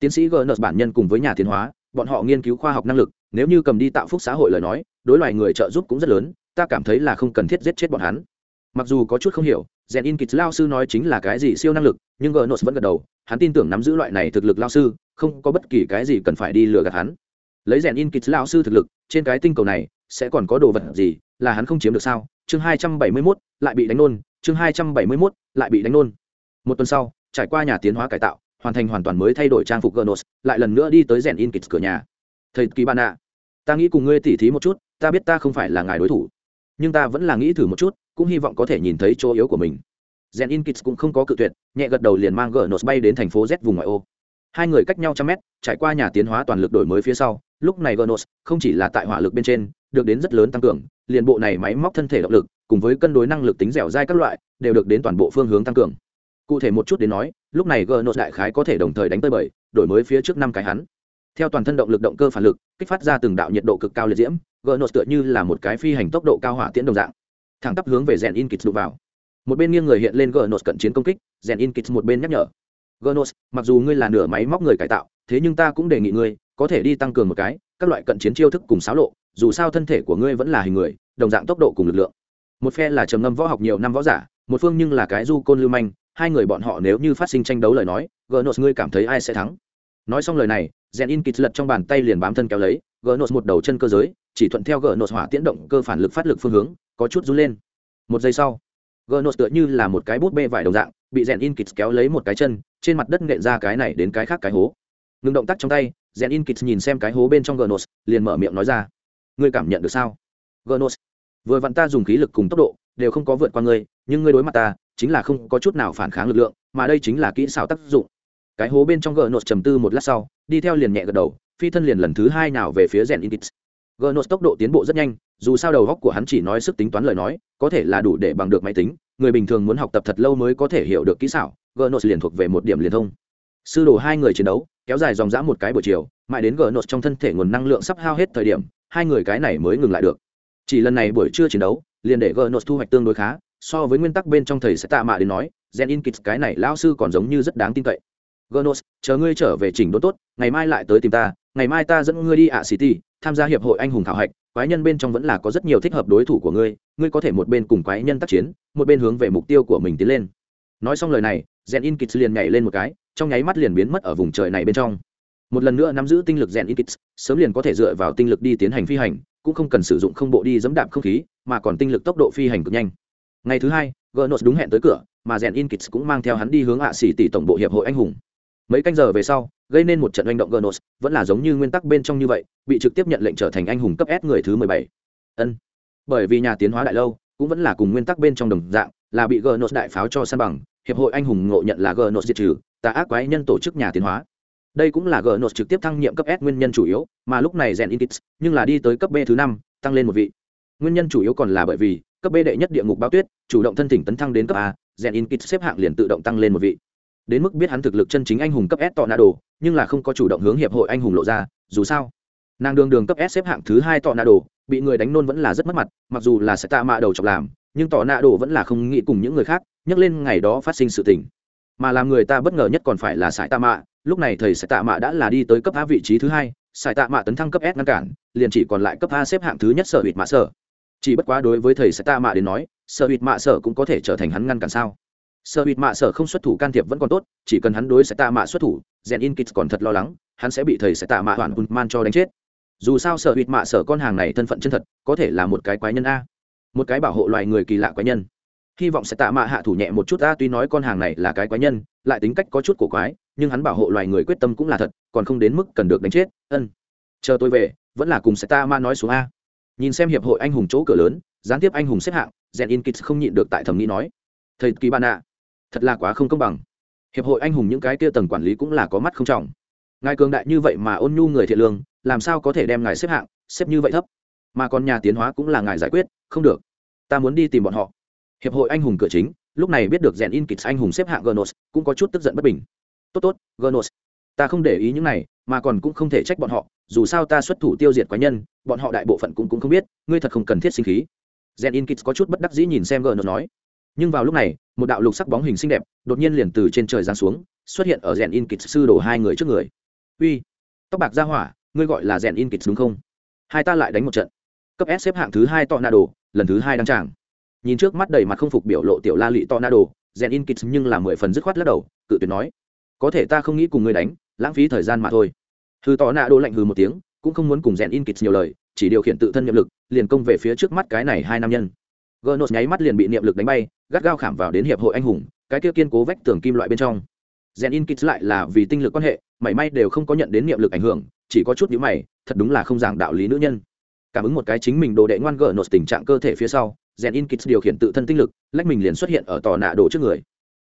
Tiến sĩ gns bản nhân cùng với nhà tiến hóa, bọn họ nghiên cứu khoa học năng lực, nếu như cầm đi tạo phúc xã hội lời nói, đối loài người trợ giúp cũng rất lớn, ta cảm thấy là không cần thiết giết chết bọn hắn. Mặc dù có chút không hiểu rèn in kịch lao sư nói chính là cái gì siêu năng lực, nhưng gnos vẫn gật đầu, hắn tin tưởng nắm giữ loại này thực lực lao sư, không có bất kỳ cái gì cần phải đi lừa gạt hắn. Lấy rèn in kịch lao sư thực lực, trên cái tinh cầu này sẽ còn có đồ vật gì là hắn không chiếm được sao? Chương hai trăm bảy mươi 271, lại bị đánh nôn. Chương hai trăm bảy mươi 271, lại bị đánh nôn. Một tuần sau trải qua nhà tiến hóa cải tạo hoàn thành hoàn toàn mới thay đổi trang phục gnos lại lần nữa đi tới rèn in kịch cửa nhà. Thầy kỳ bạn ạ ta nghĩ cùng ngươi tỉ thí một chút ta biết ta không phải là ngài đối thủ. Nhưng ta vẫn là nghĩ thử một chút cũng hy vọng có thể nhìn thấy chỗ yếu của mình. Rèn in kịch cũng không có cự tuyệt nhẹ gật đầu liền mang gờ bay đến thành phố z vùng ngoại ô. Hai người cách nhau trăm mét trải qua nhà tiến hóa toàn lực đổi mới phía sau lúc này gờ không chỉ là tại hỏa lực bên trên được đến rất lớn tăng cường liền bộ này máy móc thân thể động lực cùng với cân đối năng lực tính dẻo dai các loại đều được đến toàn bộ phương hướng tăng cường. Cụ thể một chút đến nói lúc này gờ đại khái có thể đồng thời đánh tới bảy, đổi mới phía trước năm cái hắn. Theo toàn thân động lực động cơ phản lực kích phát ra từng đạo nhiệt độ cực cao liệt diễm gờ tựa như là một cái phi hành tốc độ cao hỏa tiễn đồng dạng. Thẳng tắp hướng về Zen in kits đụng vào. Một bên nghiêng người hiện lên gnos cận chiến công kích Zen in kits một bên nhắc nhở gnos mặc dù ngươi là nửa máy móc người cải tạo, thế nhưng ta cũng đề nghị ngươi, có thể đi tăng cường một cái, các loại cận chiến chiêu thức cùng xáo lộ, dù sao thân thể của ngươi vẫn là hình người, đồng dạng tốc độ cùng lực lượng. Một phe là trầm ngâm võ học nhiều năm võ giả, một phương nhưng là cái du côn lưu manh, hai người bọn họ nếu như phát sinh tranh đấu lời nói gnos ngươi cảm thấy ai sẽ thắng? Nói xong lời này rèn in kịch lật trong bàn tay liền bám thân kéo lấy gnos một đầu chân cơ giới, chỉ thuận theo gnos hỏa tiễn động cơ phản lực phát lực phương hướng, có chút run lên. Một giây sau gnos tựa như là một cái bút bê vải đồng dạng bị rèn in kịch kéo lấy một cái chân, trên mặt đất nện ra cái này đến cái khác cái hố. Ngừng động tác trong tay rèn in kịch nhìn xem cái hố bên trong gnos liền mở miệng nói ra. Ngươi cảm nhận được sao? Gnos vừa vặn ta dùng khí lực cùng tốc độ, đều không có vượt qua ngươi, nhưng ngươi đối mặt ta, chính là không có chút nào phản kháng lực lượng, mà đây chính là kỹ xảo tác dụng. Cái hố bên trong gnos trầm tư một lát sau, đi theo liền nhẹ gật đầu, phi thân liền lần thứ hai nào về phía rèn in kịch gnos tốc độ tiến bộ rất nhanh dù sao đầu góc của hắn chỉ nói sức tính toán lời nói có thể là đủ để bằng được máy tính người bình thường muốn học tập thật lâu mới có thể hiểu được kỹ xảo gnos liền thuộc về một điểm liền thông. Sư đồ hai người chiến đấu kéo dài dòng dã một cái buổi chiều mãi đến gnos trong thân thể nguồn năng lượng sắp hao hết thời điểm hai người cái này mới ngừng lại được. Chỉ lần này buổi trưa chiến đấu liền để gnos thu hoạch tương đối khá so với nguyên tắc bên trong thầy sẽ tạ mạ đến nói gen in kịch cái này lão sư còn giống như rất đáng tin cậy. Gnos, chờ ngươi trở về chỉnh đốn tốt, ngày mai lại tới tìm ta, ngày mai ta dẫn ngươi đi ạ City, tham gia hiệp hội anh hùng thảo hạch, quái nhân bên trong vẫn là có rất nhiều thích hợp đối thủ của ngươi, ngươi có thể một bên cùng quái nhân tác chiến, một bên hướng về mục tiêu của mình tiến lên. Nói xong lời này, rèn In kits liền nhảy lên một cái, trong nháy mắt liền biến mất ở vùng trời này bên trong. Một lần nữa nắm giữ tinh lực rèn In kits sớm liền có thể dựa vào tinh lực đi tiến hành phi hành, cũng không cần sử dụng không bộ đi dẫm đạp không khí, mà còn tinh lực tốc độ phi hành cực nhanh. Ngày thứ hai, Gnos đúng hẹn tới cửa, mà rèn In kits cũng mang theo hắn đi hướng ạ xỉ tỷ tổng bộ hiệp hội anh hùng mấy canh giờ về sau gây nên một trận hành động Gnos, vẫn là giống như nguyên tắc bên trong như vậy, bị trực tiếp nhận lệnh trở thành anh hùng cấp S người thứ mười bảy. Ân. Bởi vì nhà tiến hóa đại lâu, cũng vẫn là cùng nguyên tắc bên trong đồng dạng, là bị Gnos đại pháo cho san bằng, hiệp hội anh hùng ngộ nhận là Gnos diệt trừ, tà ác quái nhân tổ chức nhà tiến hóa. Đây cũng là Gnos trực tiếp thăng nhiệm cấp S nguyên nhân chủ yếu, mà lúc này gen Inkits, nhưng là đi tới cấp B thứ năm, tăng lên một vị. Nguyên nhân chủ yếu còn là bởi vì, cấp B đệ nhất địa ngục bao tuyết, chủ động thân thỉnh tấn thăng đến cấp A, gen Inkits xếp hạng liền tự động tăng lên một vị đến mức biết hắn thực lực chân chính anh hùng cấp s tọ nạ đồ nhưng là không có chủ động hướng hiệp hội anh hùng lộ ra, dù sao, nàng đường đường cấp s xếp hạng thứ hai tọ nạ đồ bị người đánh nôn vẫn là rất mất mặt, mặc dù là sẽ tạ mạ đầu chọc làm, nhưng tọ nạ đồ vẫn là không nghĩ cùng những người khác nhắc lên ngày đó phát sinh sự tình. Mà làm người ta bất ngờ nhất còn phải là sải tạ mạ, lúc này thầy sải tạ mạ đã là đi tới cấp a vị trí thứ hai, sải tạ mạ tấn thăng cấp s ngăn cản, liền chỉ còn lại cấp a xếp hạng thứ nhất sở hụt mạ sở. Chỉ bất quá đối với thầy sải tạ mạ đến nói, sở hụt mạ sở cũng có thể trở thành hắn ngăn cản sao? Sợ bịt mạ sợ không xuất thủ can thiệp vẫn còn tốt, chỉ cần hắn đối sẽ tạ mạ xuất thủ rèn in kits còn thật lo lắng, hắn sẽ bị thầy sẽ tạ mạ hoàn man cho đánh chết. Dù sao sợ bịt mạ sợ con hàng này thân phận chân thật, có thể là một cái quái nhân a. Một cái bảo hộ loài người kỳ lạ quái nhân. Hy vọng sẽ tạ mạ hạ thủ nhẹ một chút ta tuy nói con hàng này là cái quái nhân, lại tính cách có chút cổ quái, nhưng hắn bảo hộ loài người quyết tâm cũng là thật, còn không đến mức cần được đánh chết, ân. Chờ tôi về, vẫn là cùng sẽ tạ mạ nói xuống a. Nhìn xem hiệp hội anh hùng chỗ cửa lớn, gián tiếp anh hùng xếp hạng rèn in kits không nhịn được tại thẩm nghĩ nói. Thầy kỳ ban ạ thật là quá không công bằng. Hiệp hội anh hùng những cái kia tầng quản lý cũng là có mắt không trọng. Ngài cường đại như vậy mà ôn nhu người thiện lương làm sao có thể đem ngài xếp hạng xếp như vậy thấp? Mà còn nhà tiến hóa cũng là ngài giải quyết không được. Ta muốn đi tìm bọn họ. Hiệp hội anh hùng cửa chính lúc này biết được rèn in kịch anh hùng xếp hạng gnos cũng có chút tức giận bất bình. Tốt tốt gnos ta không để ý những này mà còn cũng không thể trách bọn họ dù sao ta xuất thủ tiêu diệt quái nhân bọn họ đại bộ phận cũng, cũng không biết ngươi thật không cần thiết sinh khí. Rèn in kịch có chút bất đắc dĩ nhìn xem gnos nói. Nhưng vào lúc này một đạo lục sắc bóng hình xinh đẹp đột nhiên liền từ trên trời giáng xuống, xuất hiện ở rèn in kịch sư đổ hai người trước người. Uy, tóc bạc ra hỏa, ngươi gọi là rèn in kịch đúng không? Hai ta lại đánh một trận. Cấp s xếp hạng thứ hai to na đồ lần thứ hai đăng tràng. Nhìn trước mắt đầy mặt không phục biểu lộ tiểu la lị to na đồ rèn in kịch nhưng là mười phần dứt khoát lắc đầu, cự tuyệt nói, có thể ta không nghĩ cùng ngươi đánh, lãng phí thời gian mà thôi. Hư to na đồ lạnh hừ một tiếng, cũng không muốn cùng rèn in kịch nhiều lời, chỉ điều khiển tự thân nhiệm lực, liền công về phía trước mắt cái này hai nam nhân. Gnos nháy mắt liền bị niệm lực đánh bay, gắt gao khảm vào đến hiệp hội anh hùng, cái kia kiên cố vách tường kim loại bên trong. Zenin Kits lại là vì tinh lực quan hệ, mảy may đều không có nhận đến niệm lực ảnh hưởng, chỉ có chút nhíu mày, thật đúng là không giảng đạo lý nữ nhân. Cảm ứng một cái chính mình đồ đệ ngoan Gnos tình trạng cơ thể phía sau, Zenin Kits điều khiển tự thân tinh lực, lách mình liền xuất hiện ở tòa nạ đồ trước người.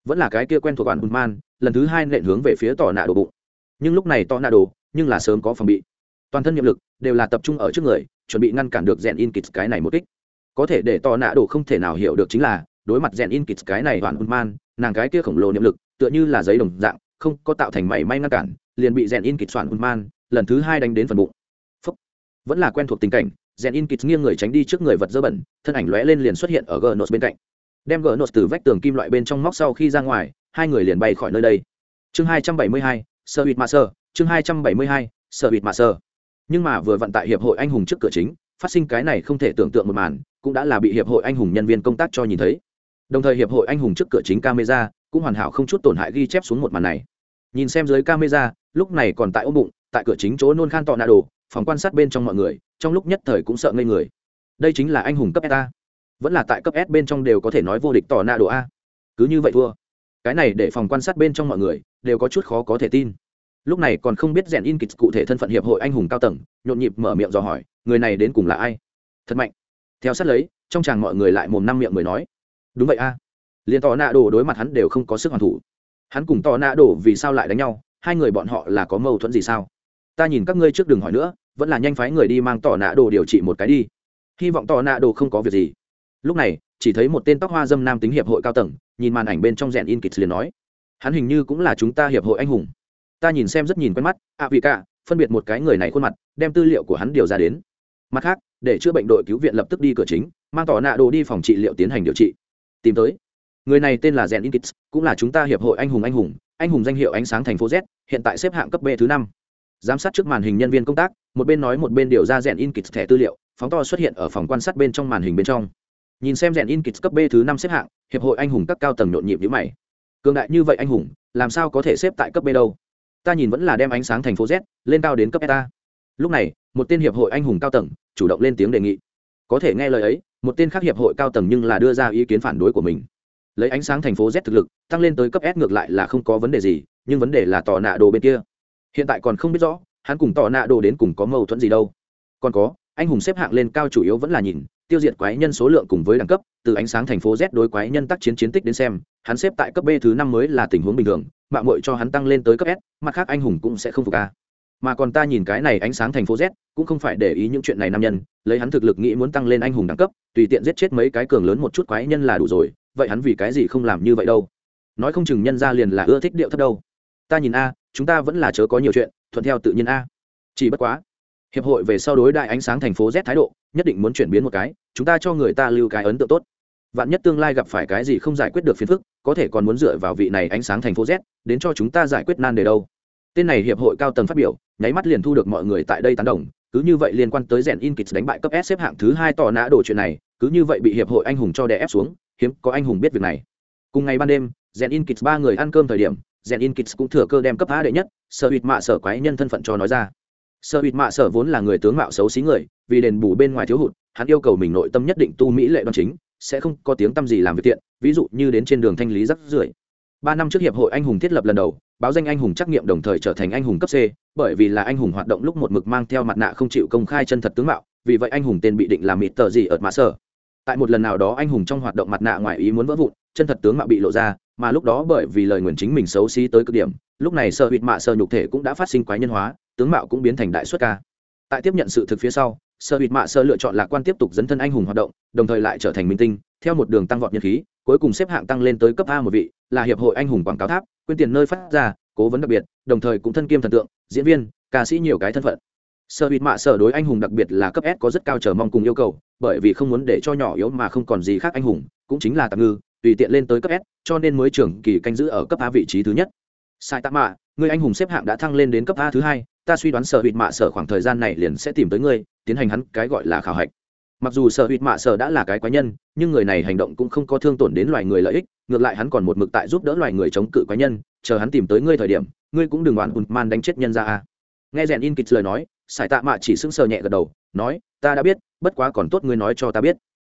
Vẫn là cái kia quen thuộc bản Man, lần thứ hai nện hướng về phía tòa nạ đồ bụng. Nhưng lúc này tòa nạ đồ, nhưng là sớm có phòng bị. Toàn thân niệm lực đều là tập trung ở trước người, chuẩn bị ngăn cản được Zenin Kits cái này một kích có thể để tò nạ đồ không thể nào hiểu được chính là, đối mặt rèn in kịt cái này hoàn un man, nàng cái kia khổng lồ niệm lực, tựa như là giấy đồng dạng, không có tạo thành mảy may ngăn cản, liền bị rèn in kịt soạn un man, lần thứ hai đánh đến phần bụng. Phúc. vẫn là quen thuộc tình cảnh rèn in kịt nghiêng người tránh đi trước người vật dơ bẩn, thân ảnh lóe lên liền xuất hiện ở gờ nốt bên cạnh. Đem gờ nốt từ vách tường kim loại bên trong móc sau khi ra ngoài, hai người liền bay khỏi nơi đây. Chương hai trăm bảy mươi hai sơ bịt mà sơ chương hai trăm bảy mươi hai sơ bịt mà sơ nhưng mà vừa vận tại hiệp hội anh hùng trước cửa chính phát sinh cái này không thể tưởng tượng một màn, cũng đã là bị hiệp hội anh hùng nhân viên công tác cho nhìn thấy. Đồng thời hiệp hội anh hùng trước cửa chính camera cũng hoàn hảo không chút tổn hại ghi chép xuống một màn này. Nhìn xem dưới camera, lúc này còn tại ôm bụng, tại cửa chính chỗ nôn khan tọ nạ đồ, phòng quan sát bên trong mọi người, trong lúc nhất thời cũng sợ ngây người. Đây chính là anh hùng cấp s a. Vẫn là tại cấp s bên trong đều có thể nói vô địch tỏ nạ đồ a. Cứ như vậy thua. Cái này để phòng quan sát bên trong mọi người đều có chút khó có thể tin. Lúc này còn không biết rèn in kịch cụ thể thân phận hiệp hội anh hùng cao tầng, nhộn nhịp mở miệng dò hỏi người này đến cùng là ai? Thật mạnh. Theo sát lấy trong chàng mọi người lại mồm năm miệng người nói. Đúng vậy a. À. liền tò nạ đồ đối mặt hắn đều không có sức hoàn thủ. Hắn cùng tò nạ đồ vì sao lại đánh nhau? Hai người bọn họ là có mâu thuẫn gì sao? Ta nhìn các ngươi trước đừng hỏi nữa vẫn là nhanh phái người đi mang tò nạ đồ điều trị một cái đi. Hy vọng tò nạ đồ không có việc gì. Lúc này chỉ thấy một tên tóc hoa dâm nam tính hiệp hội cao tầng nhìn màn ảnh bên trong rèn in kịch liền nói hắn hình như cũng là chúng ta hiệp hội anh hùng. Ta nhìn xem rất nhìn quen mắt ạ à, vì cả phân biệt một cái người này khuôn mặt đem tư liệu của hắn điều ra đến mặt khác, để chữa bệnh đội cứu viện lập tức đi cửa chính, mang tỏ nạ đồ đi phòng trị liệu tiến hành điều trị. Tìm tới. Người này tên là rèn in kits cũng là chúng ta hiệp hội anh hùng anh hùng anh hùng danh hiệu ánh sáng thành phố z, hiện tại xếp hạng cấp b thứ năm. Giám sát trước màn hình nhân viên công tác, một bên nói một bên điều ra rèn in kits thẻ tư liệu, phóng to xuất hiện ở phòng quan sát bên trong màn hình bên trong. Nhìn xem rèn in kits cấp b thứ năm xếp hạng, hiệp hội anh hùng các cao tầng nhộn nhịp nhữ mày. Cường đại như vậy anh hùng, làm sao có thể xếp tại cấp b đâu? Ta nhìn vẫn là đem ánh sáng thành phố z, lên cao đến cấp E ta. lúc này, một tên hiệp hội anh hùng cao tầng chủ động lên tiếng đề nghị. Có thể nghe lời ấy, một tên khác hiệp hội cao tầng nhưng là đưa ra ý kiến phản đối của mình. Lấy ánh sáng thành phố z thực lực, tăng lên tới cấp s ngược lại là không có vấn đề gì, nhưng vấn đề là tò nạ đồ bên kia. Hiện tại còn không biết rõ, hắn cùng tò nạ đồ đến cùng có mâu thuẫn gì đâu. Còn có, anh hùng xếp hạng lên cao chủ yếu vẫn là nhìn, tiêu diệt quái nhân số lượng cùng với đẳng cấp, từ ánh sáng thành phố z đối quái nhân tác chiến chiến tích đến xem, hắn xếp tại cấp b thứ năm mới là tình huống bình thường, mạng mội cho hắn tăng lên tới cấp s, mặt khác anh hùng cũng sẽ không phục a mà còn ta nhìn cái này ánh sáng thành phố z, cũng không phải để ý những chuyện này nam nhân, lấy hắn thực lực nghĩ muốn tăng lên anh hùng đẳng cấp, tùy tiện giết chết mấy cái cường lớn một chút quái nhân là đủ rồi, vậy hắn vì cái gì không làm như vậy đâu? Nói không chừng nhân ra liền là ưa thích điệu thấp đâu. Ta nhìn a, chúng ta vẫn là chớ có nhiều chuyện, thuận theo tự nhiên a. Chỉ bất quá, hiệp hội về sau đối đại ánh sáng thành phố z thái độ, nhất định muốn chuyển biến một cái, chúng ta cho người ta lưu cái ấn tượng tốt. Vạn nhất tương lai gặp phải cái gì không giải quyết được phiền phức, có thể còn muốn dựa vào vị này ánh sáng thành phố z, đến cho chúng ta giải quyết nan đề đâu tên này hiệp hội cao tầng phát biểu, nháy mắt liền thu được mọi người tại đây tán đồng, cứ như vậy liên quan tới rèn in kịch đánh bại cấp s xếp hạng thứ hai tỏ nã đồ chuyện này, cứ như vậy bị hiệp hội anh hùng cho đè ép xuống, hiếm có anh hùng biết việc này. Cùng ngày ban đêm, rèn in kịch ba người ăn cơm thời điểm, rèn in kịch cũng thừa cơ đem cấp a đệ nhất sợ hụt mạ sở quái nhân thân phận cho nói ra. Sợ hụt mạ sở vốn là người tướng mạo xấu xí người, vì đền bù bên ngoài thiếu hụt, hắn yêu cầu mình nội tâm nhất định tu mỹ lệ đoan chính, sẽ không có tiếng tăm gì làm việc tiện, ví dụ như đến trên đường thanh lý rắc rưởi ba năm trước hiệp hội anh hùng thiết lập lần đầu, báo danh anh hùng trắc nghiệm đồng thời trở thành anh hùng cấp c, bởi vì là anh hùng hoạt động lúc một mực mang theo mặt nạ không chịu công khai chân thật tướng mạo, vì vậy anh hùng tên bị định là mịt tờ gì ở mã sở tại một lần nào đó anh hùng trong hoạt động mặt nạ ngoài ý muốn vỡ vụn, chân thật tướng mạo bị lộ ra, mà lúc đó bởi vì lời nguyền chính mình xấu xí tới cực điểm, lúc này sợ hụt mạ sợ nhục thể cũng đã phát sinh quái nhân hóa, tướng mạo cũng biến thành đại xuất ca. Tại tiếp nhận sự thực phía sau sợ hụt mạ sợ lựa chọn lạc quan tiếp tục dấn thân anh hùng hoạt động, đồng thời lại trở thành minh tinh theo một đường tăng vọt nhân khí, cuối cùng xếp hạng tăng lên tới cấp a một vị, là hiệp hội anh hùng quảng cáo tháp quyên tiền nơi phát ra, cố vấn đặc biệt, đồng thời cũng thân kiêm thần tượng, diễn viên, ca sĩ nhiều cái thân phận. Sở hụt mạ sở đối anh hùng đặc biệt là cấp s có rất cao chờ mong cùng yêu cầu, bởi vì không muốn để cho nhỏ yếu mà không còn gì khác anh hùng, cũng chính là tạm ngư, tùy tiện lên tới cấp s, cho nên mới trưởng kỳ canh giữ ở cấp a vị trí thứ nhất. Sai tạ mạ, người anh hùng xếp hạng đã thăng lên đến cấp a thứ hai, ta suy đoán sở hụt mạ sở khoảng thời gian này liền sẽ tìm tới ngươi, tiến hành hắn cái gọi là khảo hạch mặc dù sở hụt mạ sở đã là cái quái nhân, nhưng người này hành động cũng không có thương tổn đến loài người lợi ích, ngược lại hắn còn một mực tại giúp đỡ loài người chống cự quái nhân, chờ hắn tìm tới ngươi thời điểm, ngươi cũng đừng oán ùn man đánh chết nhân ra a. Nghe rèn in kịch lời nói, sải tạ mạ chỉ sững sờ nhẹ gật đầu, nói, ta đã biết, bất quá còn tốt ngươi nói cho ta biết.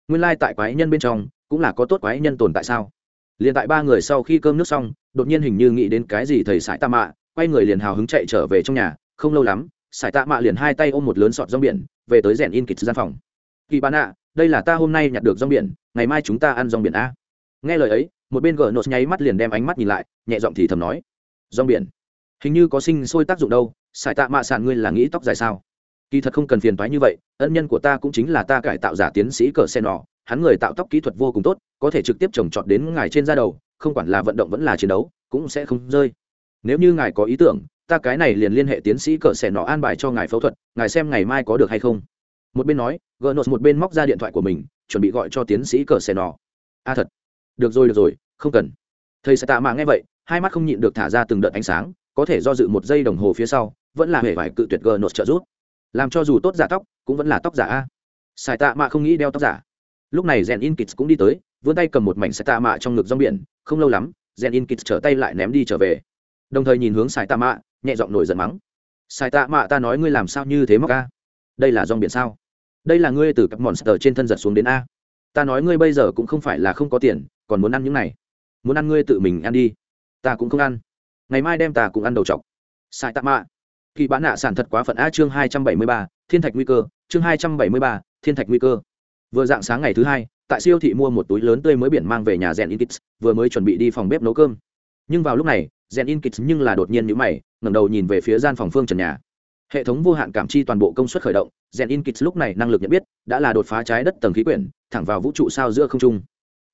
Nguyên lai tại quái nhân bên trong, cũng là có tốt quái nhân tồn tại sao? Liền tại ba người sau khi cơm nước xong, đột nhiên hình như nghĩ đến cái gì thầy sải tạ mạ, quay người liền hào hứng chạy trở về trong nhà. Không lâu lắm, sải tạ mạ liền hai tay ôm một lớn sọt rong biển, về tới rèn in kịch gian phòng kỳ bán ạ, đây là ta hôm nay nhặt được rong biển, ngày mai chúng ta ăn rong biển a. Nghe lời ấy, một bên gờ nốt nháy mắt liền đem ánh mắt nhìn lại, nhẹ giọng thì thầm nói. Rong biển? Hình như có sinh sôi tác dụng đâu sải tạ mạ sản ngươi là nghĩ tóc dài sao? Kỳ thật không cần phiền toái như vậy, ân nhân của ta cũng chính là ta cải tạo giả tiến sĩ cờ xe nọ, hắn người tạo tóc kỹ thuật vô cùng tốt, có thể trực tiếp trồng trọt đến ngài trên da đầu, không quản là vận động vẫn là chiến đấu, cũng sẽ không rơi. Nếu như ngài có ý tưởng, ta cái này liền liên hệ tiến sĩ cờ xe nọ an bài cho ngài phẫu thuật, ngài xem ngày mai có được hay không một bên nói gờ nốt một bên móc ra điện thoại của mình, chuẩn bị gọi cho tiến sĩ cờ xe nọ a thật. Được rồi được rồi, không cần. Thầy sẽ tạ mạ nghe vậy, hai mắt không nhịn được thả ra từng đợt ánh sáng, có thể do dự một giây đồng hồ phía sau, vẫn là hề vải cự tuyệt gờ nốt trợ giúp. Làm cho dù tốt giả tóc, cũng vẫn là tóc giả a. Sài tạ mạ không nghĩ đeo tóc giả. Lúc này rèn in kits cũng đi tới, vươn tay cầm một mảnh sài tạ mạ trong ngực rong biển, không lâu lắm rèn in kits trở tay lại ném đi trở về. Đồng thời nhìn hướng sài tạ mạ nhẹ giọng nổi giận mắng. Sài tạ mạ ta nói ngươi làm sao như thế móc a? Đây là rong biển sao? Đây là ngươi từ các monster trên thân giật xuống đến a. Ta nói ngươi bây giờ cũng không phải là không có tiền, còn muốn ăn những này. Muốn ăn ngươi tự mình ăn đi. Ta cũng không ăn. Ngày mai đem ta cũng ăn đầu chọc. Sai tạ mạ. Kỳ bán nạ sản thật quá phận a chương hai trăm bảy mươi ba, thiên thạch nguy cơ, chương hai trăm bảy mươi ba, thiên thạch nguy cơ. Vừa dạng sáng ngày thứ hai, tại siêu thị mua một túi lớn tươi mới biển mang về nhà rèn in kits vừa mới chuẩn bị đi phòng bếp nấu cơm. Nhưng vào lúc này rèn in kits nhưng là đột nhiên nhữ mày, ngẩng đầu nhìn về phía gian phòng phương trần nhà hệ thống vô hạn cảm chi toàn bộ công suất khởi động rèn in kits lúc này năng lực nhận biết, đã là đột phá trái đất tầng khí quyển, thẳng vào vũ trụ sao giữa không trung.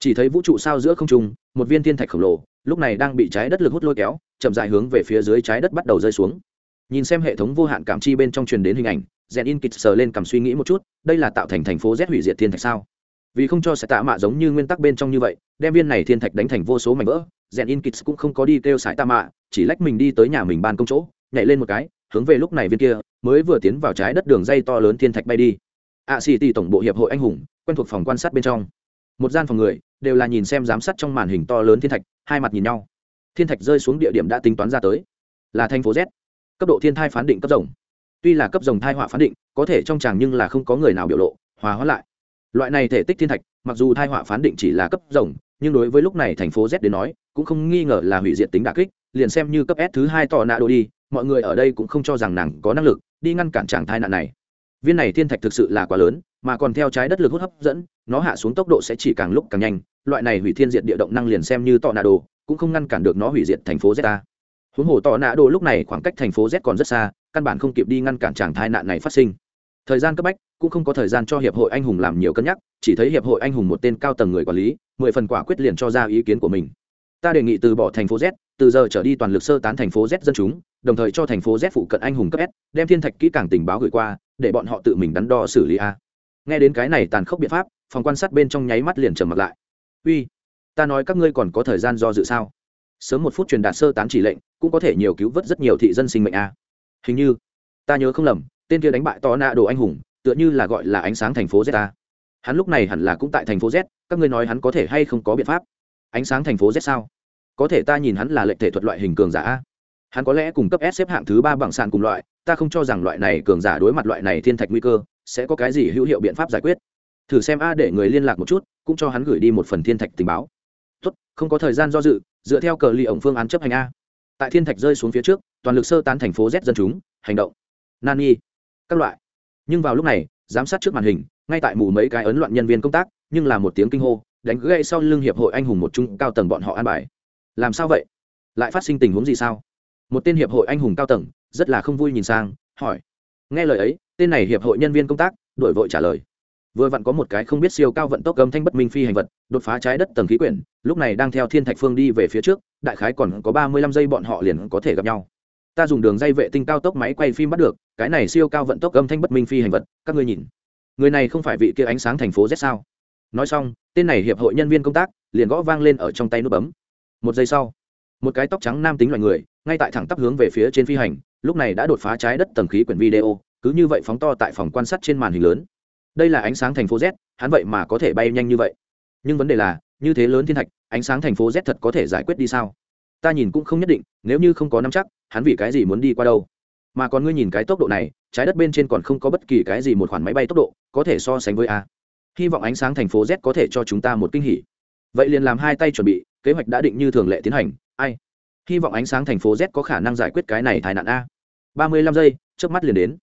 Chỉ thấy vũ trụ sao giữa không trung, một viên thiên thạch khổng lồ, lúc này đang bị trái đất lực hút lôi kéo, chậm dài hướng về phía dưới trái đất bắt đầu rơi xuống. Nhìn xem hệ thống vô hạn cảm chi bên trong truyền đến hình ảnh rèn in kịch sờ lên cầm suy nghĩ một chút, đây là tạo thành thành phố rét hủy diệt thiên thạch sao? Vì không cho sẽ tạ mạ giống như nguyên tắc bên trong như vậy, đem viên này thiên thạch đánh thành vô số mảnh vỡ rèn in kits cũng không có đi kêu sải tạ mạ, chỉ lách mình đi tới nhà mình ban công chỗ, nhảy lên một cái hướng về lúc này viên kia, mới vừa tiến vào trái đất đường dây to lớn thiên thạch bay đi. Ạ xì tỷ tổng bộ hiệp hội anh hùng, quen thuộc phòng quan sát bên trong. Một gian phòng người, đều là nhìn xem giám sát trong màn hình to lớn thiên thạch, hai mặt nhìn nhau. Thiên thạch rơi xuống địa điểm đã tính toán ra tới. Là thành phố z. Cấp độ thiên thai phán định cấp rồng. Tuy là cấp rồng thai họa phán định, có thể trong tràng nhưng là không có người nào biểu lộ, hòa hóa lại. Loại này thể tích thiên thạch, mặc dù thai họa phán định chỉ là cấp rồng, nhưng đối với lúc này thành phố z đến nói, cũng không nghi ngờ là hủy diệt tính đà kích, liền xem như cấp s thứ hai tò nạ đồ đi mọi người ở đây cũng không cho rằng nàng có năng lực đi ngăn cản chàng thai nạn này. Viên này thiên thạch thực sự là quá lớn, mà còn theo trái đất lực hút hấp dẫn, nó hạ xuống tốc độ sẽ chỉ càng lúc càng nhanh. Loại này hủy thiên diệt địa động năng liền xem như tọ nạ đồ cũng không ngăn cản được nó hủy diệt thành phố z ta huống hồ tọ nạ đồ lúc này khoảng cách thành phố z còn rất xa, căn bản không kịp đi ngăn cản chàng thai nạn này phát sinh. Thời gian cấp bách, cũng không có thời gian cho hiệp hội anh hùng làm nhiều cân nhắc, chỉ thấy hiệp hội anh hùng một tên cao tầng người quản lý, mười phần quả quyết liền cho ra ý kiến của mình. Ta đề nghị từ bỏ thành phố z, từ giờ trở đi toàn lực sơ tán thành phố z dân chúng đồng thời cho thành phố z phụ cận anh hùng cấp s, đem thiên thạch kỹ càng tình báo gửi qua, để bọn họ tự mình đắn đo xử lý a. Nghe đến cái này tàn khốc biện pháp, phòng quan sát bên trong nháy mắt liền trầm mặt lại. Uy, ta nói các ngươi còn có thời gian do dự sao? Sớm một phút truyền đạt sơ tán chỉ lệnh, cũng có thể nhiều cứu vớt rất nhiều thị dân sinh mệnh a. Hình như, ta nhớ không lầm, tên kia đánh bại to nạ đồ anh hùng, tựa như là gọi là ánh sáng thành phố z ta hắn lúc này hẳn là cũng tại thành phố z, các ngươi nói hắn có thể hay không có biện pháp? Ánh sáng thành phố z sao? Có thể ta nhìn hắn là lệnh thể thuật loại hình cường giả a hắn có lẽ cùng cấp s xếp hạng thứ ba bằng sàn cùng loại, ta không cho rằng loại này cường giả đối mặt loại này thiên thạch nguy cơ, sẽ có cái gì hữu hiệu biện pháp giải quyết. Thử xem a để người liên lạc một chút, cũng cho hắn gửi đi một phần thiên thạch tình báo. Tốt, không có thời gian do dự, dựa theo cờ ly ổng phương án chấp hành a. Tại thiên thạch rơi xuống phía trước, toàn lực sơ tán thành phố z dân chúng, hành động. Nani. Các loại. Nhưng vào lúc này, giám sát trước màn hình, ngay tại mù mấy cái ấn loạn nhân viên công tác, nhưng là một tiếng kinh hô, đánh gãy sau lưng hiệp hội anh hùng một trung cao tầng bọn họ an bài. Làm sao vậy? Lại phát sinh tình huống gì sao? Một tên hiệp hội anh hùng cao tầng, rất là không vui nhìn sang, hỏi. Nghe lời ấy, tên này hiệp hội nhân viên công tác, đổi vội trả lời. Vừa vặn có một cái không biết siêu cao vận tốc âm thanh bất minh phi hành vật, đột phá trái đất tầng khí quyển, lúc này đang theo thiên thạch phương đi về phía trước, đại khái còn có ba mươi lăm giây bọn họ liền có thể gặp nhau. Ta dùng đường dây vệ tinh cao tốc máy quay phim bắt được, cái này siêu cao vận tốc âm thanh bất minh phi hành vật, các ngươi nhìn. Người này không phải vị kia ánh sáng thành phố z sao? Nói xong, tên này hiệp hội nhân viên công tác, liền gõ vang lên ở trong tay nút bấm. Một giây sau, một cái tóc trắng nam tính loài người ngay tại thẳng tắp hướng về phía trên phi hành, lúc này đã đột phá trái đất tầng khí quyển video, cứ như vậy phóng to tại phòng quan sát trên màn hình lớn. Đây là ánh sáng thành phố z, hắn vậy mà có thể bay nhanh như vậy. Nhưng vấn đề là, như thế lớn thiên thạch, ánh sáng thành phố z thật có thể giải quyết đi sao? Ta nhìn cũng không nhất định, nếu như không có nắm chắc, hắn vì cái gì muốn đi qua đâu? Mà còn ngươi nhìn cái tốc độ này, trái đất bên trên còn không có bất kỳ cái gì một khoản máy bay tốc độ, có thể so sánh với a. Hy vọng ánh sáng thành phố z có thể cho chúng ta một kinh hỉ. Vậy liền làm hai tay chuẩn bị, kế hoạch đã định như thường lệ tiến hành. Ai? Hy vọng ánh sáng thành phố z có khả năng giải quyết cái này tai nạn a. Ba mươi lăm giây trước mắt liền đến.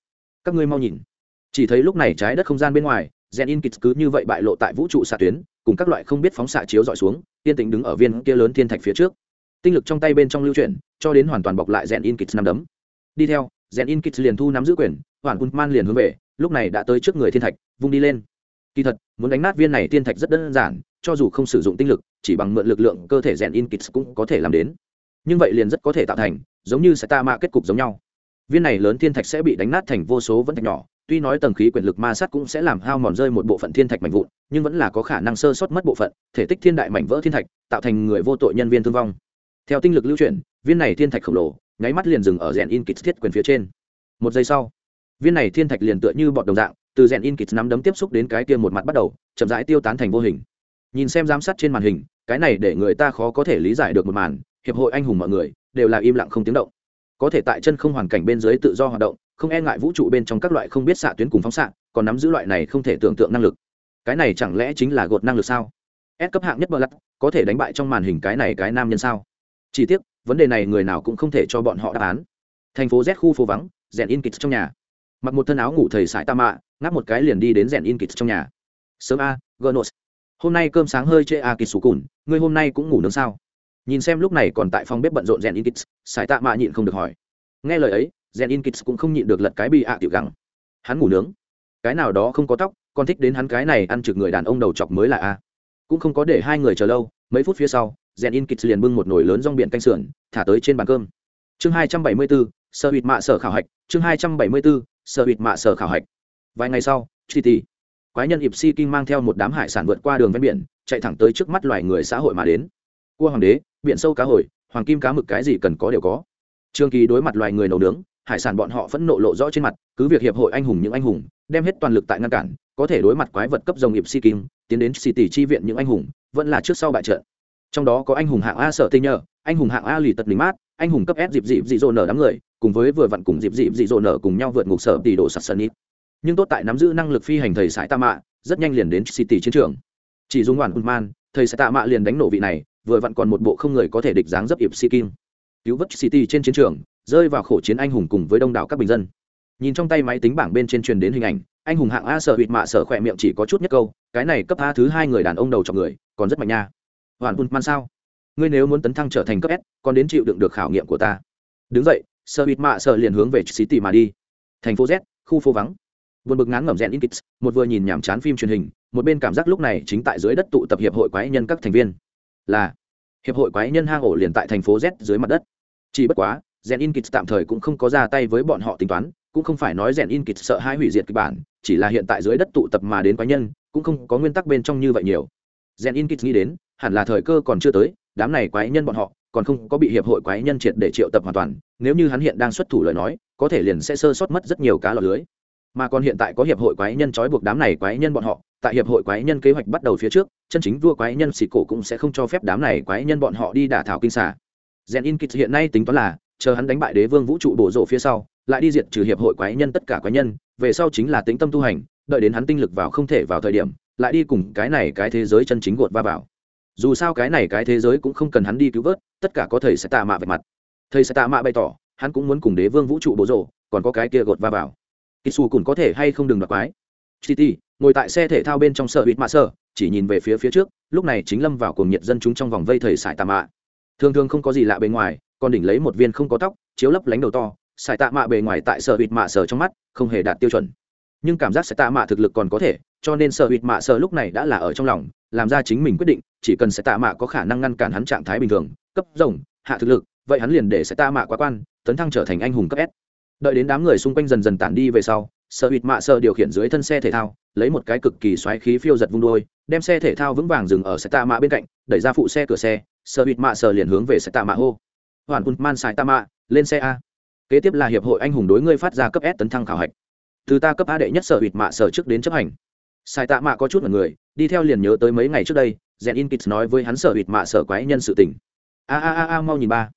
Các ngươi mau nhìn. Chỉ thấy lúc này trái đất không gian bên ngoài, gen in kits cứ như vậy bại lộ tại vũ trụ xạ tuyến, cùng các loại không biết phóng xạ chiếu dọi xuống tiên tính đứng ở viên kia lớn thiên thạch phía trước. Tinh lực trong tay bên trong lưu chuyển, cho đến hoàn toàn bọc lại gen in kits năm đấm. Đi theo, gen in kits liền thu nắm giữ quyền, hoàn quân man liền hướng về, lúc này đã tới trước người thiên thạch, vung đi lên. Kỳ thật, muốn đánh nát viên này thiên thạch rất đơn giản, cho dù không sử dụng tinh lực, chỉ bằng mượn lực lượng cơ thể gen in kits cũng có thể làm đến nhưng vậy liền rất có thể tạo thành, giống như sẽ ta mạ kết cục giống nhau. Viên này lớn thiên thạch sẽ bị đánh nát thành vô số vẫn thạch nhỏ, tuy nói tầng khí quyền lực ma sát cũng sẽ làm hao mòn rơi một bộ phận thiên thạch mạnh vụn, nhưng vẫn là có khả năng sơ sót mất bộ phận, thể tích thiên đại mảnh vỡ thiên thạch, tạo thành người vô tội nhân viên thương vong. Theo tinh lực lưu chuyển, viên này thiên thạch khổng lồ, nháy mắt liền dừng ở rèn in kit thiết quyền phía trên. Một giây sau, viên này thiên thạch liền tựa như bọt đồng dạng, từ rèn in kit nắm đấm tiếp xúc đến cái kia một mặt bắt đầu, chậm rãi tiêu tán thành vô hình. Nhìn xem giám sát trên màn hình, cái này để người ta khó có thể lý giải được một màn hiệp hội anh hùng mọi người đều là im lặng không tiếng động. Có thể tại chân không hoàn cảnh bên dưới tự do hoạt động, không e ngại vũ trụ bên trong các loại không biết xạ tuyến cùng phóng xạ, còn nắm giữ loại này không thể tưởng tượng năng lực. Cái này chẳng lẽ chính là gột năng lực sao? S cấp hạng nhất bờ lắc có thể đánh bại trong màn hình cái này cái nam nhân sao? Chỉ tiếc, vấn đề này người nào cũng không thể cho bọn họ đáp án. Thành phố z khu phố vắng, rèn in kịch trong nhà. Mặc một thân áo ngủ thầy sải ta mạ ngáp một cái liền đi đến rèn in kịch trong nhà. Sớm a, gonos. Hôm nay cơm sáng hơi chê a kịch sủ cùn ngươi hôm nay cũng ngủ nướng sao? Nhìn xem lúc này còn tại phòng bếp bận rộn rèn in kits sải tạ mạ nhịn không được hỏi. Nghe lời ấy rèn in kits cũng không nhịn được lật cái bị ạ tiểu gắng hắn ngủ nướng. Cái nào đó không có tóc, còn thích đến hắn cái này ăn trực người đàn ông đầu chọc mới là a. Cũng không có để hai người chờ lâu, mấy phút phía sau rèn in kits liền bưng một nồi lớn rong biển canh sườn, thả tới trên bàn cơm. Chương hai trăm bảy mươi bốn, sơ hụt mạ sở khảo hạch, chương hai trăm bảy mươi bốn, sơ hụt mạ sở khảo hạch. Vài ngày sau, chi tì, quái nhân ịp si kinh mang theo một đám hải sản vượt qua đường ven biển, chạy thẳng tới trước mắt loài người xã hội mà đến. Cua hoàng đế biển sâu cá hồi hoàng kim cá mực cái gì cần có đều có trường kỳ đối mặt loài người nấu nướng hải sản bọn họ phẫn nộ lộ rõ trên mặt cứ việc hiệp hội anh hùng những anh hùng đem hết toàn lực tại ngăn cản có thể đối mặt quái vật cấp dòng nghiệp si kim tiến đến xì tỷ chi viện những anh hùng vẫn là trước sau bại trận trong đó có anh hùng hạng a sợ tây nhờ anh hùng hạng a lì tật lính mát anh hùng cấp s dịp dịp dị dỗ nở đám người cùng với vừa vặn cùng dịp dịp dị dỗ nở cùng nhau vượt ngục sở tỷ đồ sạt sơn ít nhưng tốt tại nắm giữ năng lực phi hành thầy sải tạ mạ rất nhanh liền đến city chiến trường chỉ dùng hoàn man thầy sải tạ mạ liền đánh nổ vị này vừa vặn còn một bộ không người có thể địch dáng dấp ịp si kim cứu vớt city trên chiến trường, rơi vào khổ chiến anh hùng cùng với đông đảo các bình dân. Nhìn trong tay máy tính bảng bên trên truyền đến hình ảnh, anh hùng hạng a sợ bịt mạ sợ khỏe miệng chỉ có chút nhất câu, cái này cấp a thứ hai người đàn ông đầu chọc người, còn rất mạnh nha. Hoàn man sao? Ngươi nếu muốn tấn thăng trở thành cấp s, còn đến chịu đựng được khảo nghiệm của ta. Đứng dậy, sợ bịt mạ sợ liền hướng về city mà đi. Thành phố z, khu phố vắng. Buồn bực ngán ngẩm rèn in kits, một vừa nhìn nhàm chán phim truyền hình, một bên cảm giác lúc này chính tại dưới đất tụ tập hiệp hội quái nhân các thành viên là hiệp hội quái nhân hang ổ liền tại thành phố z dưới mặt đất. Chỉ bất quá rèn in kịch tạm thời cũng không có ra tay với bọn họ tính toán, cũng không phải nói rèn in kịch sợ hai hủy diệt kịch bản, chỉ là hiện tại dưới đất tụ tập mà đến quái nhân, cũng không có nguyên tắc bên trong như vậy nhiều. Rèn in kịch nghĩ đến, hẳn là thời cơ còn chưa tới, đám này quái nhân bọn họ còn không có bị hiệp hội quái nhân triệt để triệu tập hoàn toàn, nếu như hắn hiện đang xuất thủ lời nói, có thể liền sẽ sơ sót mất rất nhiều cá lọc lưới. Mà còn hiện tại có hiệp hội quái nhân trói buộc đám này quái nhân bọn họ tại hiệp hội quái nhân kế hoạch bắt đầu phía trước, chân chính vua quái nhân xì cổ cũng sẽ không cho phép đám này quái nhân bọn họ đi đả thảo kinh xả rèn in kịch hiện nay tính toán là, chờ hắn đánh bại đế vương vũ trụ bổ rộ phía sau, lại đi diệt trừ hiệp hội quái nhân tất cả quái nhân, về sau chính là tính tâm tu hành, đợi đến hắn tinh lực vào không thể vào thời điểm, lại đi cùng cái này cái thế giới chân chính gột va vào. Dù sao cái này cái thế giới cũng không cần hắn đi cứu vớt, tất cả có thầy sẽ tạ mạ về mặt. Thầy sẽ tạ mạ bày tỏ, hắn cũng muốn cùng đế vương vũ trụ bổ rộ còn có cái kia gột va vào. Kỳ xù cũng có thể hay không đừng đoạt quái. City ngồi tại xe thể thao bên trong sợ bịt mạ sợ chỉ nhìn về phía phía trước, lúc này chính lâm vào cùng nhiệt dân chúng trong vòng vây thầy sải tạ mạ. Thường thường không có gì lạ bên ngoài, còn đỉnh lấy một viên không có tóc, chiếu lấp lánh đầu to, sải tạ mạ bề ngoài tại sợ bịt mạ sợ trong mắt, không hề đạt tiêu chuẩn. Nhưng cảm giác sải tạ mạ thực lực còn có thể, cho nên sợ bịt mạ sợ lúc này đã là ở trong lòng, làm ra chính mình quyết định, chỉ cần sải tạ mạ có khả năng ngăn cản hắn trạng thái bình thường, cấp rồng, hạ thực lực, vậy hắn liền để sải tạ mạ quá quan, tấn thăng trở thành anh hùng cấp s. Đợi đến đám người xung quanh dần dần tản đi về sau sợ hụt mạ sợ điều khiển dưới thân xe thể thao, lấy một cái cực kỳ xoáy khí phiêu giật vung đôi, đem xe thể thao vững vàng dừng ở xe tạ mạ bên cạnh, đẩy ra phụ xe cửa xe sợ hụt mạ sợ liền hướng về xe tạ mạ hô. Hoàn quân man xài tạ mạ lên xe a. Kế tiếp là hiệp hội anh hùng đối ngươi phát ra cấp s tấn thăng khảo hạch. Từ ta cấp a đệ nhất sở hụt mạ sở trước đến chấp hành. Sai tạ mạ có chút một người, đi theo liền nhớ tới mấy ngày trước đây rèn in kits nói với hắn sở hụt mạ sở quái nhân sự tình. A a a a, mau nhìn ba.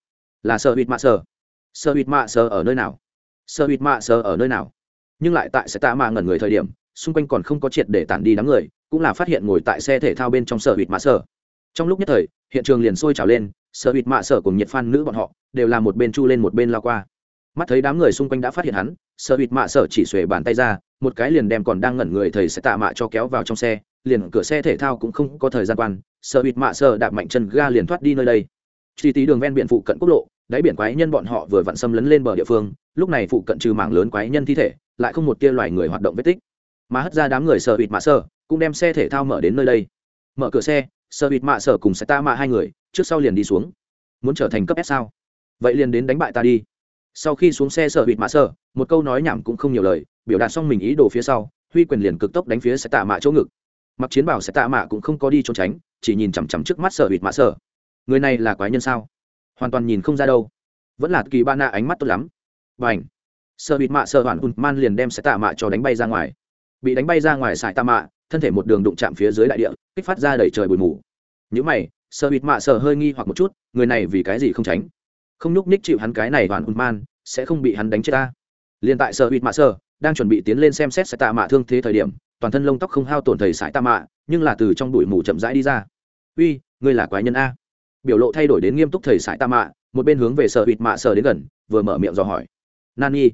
Là sở hụt mạ sở. Sở hụt mạ sở ở nơi nào? Sở hụt mạ sơ ở nơi nào? Nhưng lại tại xe tạ mạ ngẩn người thời điểm, xung quanh còn không có triệt để tản đi đám người, cũng là phát hiện ngồi tại xe thể thao bên trong sở bịt mạ sở. Trong lúc nhất thời, hiện trường liền sôi trào lên, sở bịt mạ sở cùng nhiệt phan nữ bọn họ đều là một bên chu lên một bên lao qua. Mắt thấy đám người xung quanh đã phát hiện hắn, sở bịt mạ sở chỉ xuề bàn tay ra, một cái liền đem còn đang ngẩn người thầy sẽ tạ mạ cho kéo vào trong xe, liền cửa xe thể thao cũng không có thời gian quan, sở bịt mạ sở đạp mạnh chân ga liền thoát đi nơi đây. Truy tí đường ven biển phụ cận quốc lộ, đáy biển quái nhân bọn họ vừa vặn xâm lấn lên bờ địa phương, lúc này phụ cận trừ mảng lớn quái nhân thi thể lại không một tia loài người hoạt động vết tích. Mà hất ra đám người sợ bịt mạ sợ cũng đem xe thể thao mở đến nơi đây. Mở cửa xe sợ bịt mạ sở cùng xe ta mạ hai người trước sau liền đi xuống. Muốn trở thành cấp s sao? Vậy liền đến đánh bại ta đi. Sau khi xuống xe sợ bịt mạ sợ một câu nói nhảm cũng không nhiều lời, biểu đạt xong mình ý đồ phía sau, huy quyền liền cực tốc đánh phía xe tạ mạ chỗ ngực. Mặc chiến bảo xe tạ mạ cũng không có đi trốn tránh, chỉ nhìn chằm chằm trước mắt sợ bịt mạ sợ người này là quái nhân sao? Hoàn toàn nhìn không ra đâu. Vẫn là kỳ ba na ánh mắt tốt lắm. Và ảnh sợ bịt mạ sợ hoàn ùn man liền đem sẽ tạ mạ cho đánh bay ra ngoài. Bị đánh bay ra ngoài sải tạ mạ, thân thể một đường đụng chạm phía dưới đại địa, kích phát ra đẩy trời bụi mù. Những mày sợ bịt mạ sợ hơi nghi hoặc một chút, người này vì cái gì không tránh? Không nhúc ních chịu hắn cái này hoàn ùn man, sẽ không bị hắn đánh chết ta. Liền tại sợ bịt mạ sợ đang chuẩn bị tiến lên xem xét sẽ tạ mạ thương thế thời điểm, toàn thân lông tóc không hao tổn thầy sải tạ mạ, nhưng là từ trong bụi mù chậm rãi đi ra. Uy, ngươi là quái nhân a. Biểu lộ thay đổi đến nghiêm túc thầy sải tạ mạ, một bên hướng về sợ bịt mạ sợ đến gần, vừa mở miệng dò hỏi. Nani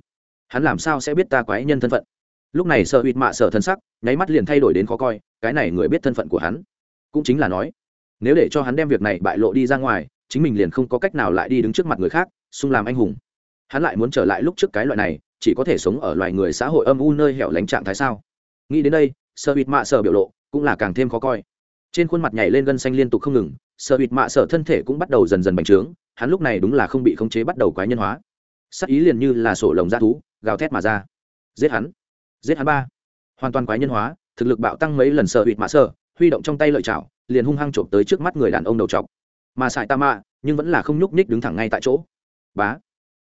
hắn làm sao sẽ biết ta quái nhân thân phận? Lúc này sợ bịt mạ sợ thân sắc, nháy mắt liền thay đổi đến khó coi, cái này người biết thân phận của hắn. Cũng chính là nói, nếu để cho hắn đem việc này bại lộ đi ra ngoài, chính mình liền không có cách nào lại đi đứng trước mặt người khác, xung làm anh hùng. Hắn lại muốn trở lại lúc trước cái loại này, chỉ có thể sống ở loài người xã hội âm u nơi hẻo lánh trạng thái sao? Nghĩ đến đây, sợ bịt mạ sợ biểu lộ cũng là càng thêm khó coi. Trên khuôn mặt nhảy lên gân xanh liên tục không ngừng, sợ bịt mạ sợ thân thể cũng bắt đầu dần dần bành trướng, hắn lúc này đúng là không bị khống chế bắt đầu quái nhân hóa. Sắc ý liền như là sổ lồng ra thú gào thét mà ra. Giết hắn. Giết hắn ba. Hoàn toàn quái nhân hóa, thực lực bạo tăng mấy lần sợ hụt mạ sợ, huy động trong tay lợi chảo, liền hung hăng trộm tới trước mắt người đàn ông đầu trọc. Mà sải tạ mạ, nhưng vẫn là không nhúc nhích đứng thẳng ngay tại chỗ. Bá.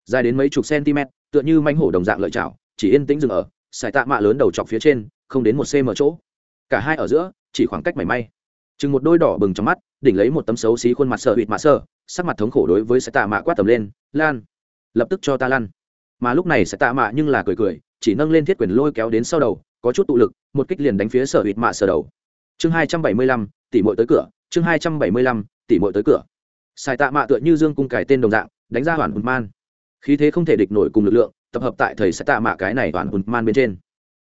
Dài đến mấy chục cm, tựa như manh hổ đồng dạng lợi chảo, chỉ yên tĩnh dừng ở sải tạ mạ lớn đầu chọc phía trên, không đến một cm chỗ. Cả hai ở giữa, chỉ khoảng cách mảy may. Chừng một đôi đỏ bừng trong mắt, đỉnh lấy một tấm xấu xí khuôn mặt sợ hụt mạ sợ, sắc mặt thống khổ đối với sải tạ mạ quát tầm lên, lan, lập tức cho ta lăn mà lúc này sẽ tạ mạ nhưng là cười cười, chỉ nâng lên thiết quyền lôi kéo đến sau đầu, có chút tụ lực, một kích liền đánh phía sở hụt mạ sở đầu. Chương hai trăm bảy mươi lăm tỷ mội tới cửa, chương hai trăm bảy mươi lăm tỷ mội tới cửa. Sài tạ mạ tựa như dương cung cải tên đồng dạng, đánh ra hoàn hùn man. Khí thế không thể địch nổi cùng lực lượng, tập hợp tại thầy sẽ tạ mạ cái này hoàn hùn man bên trên.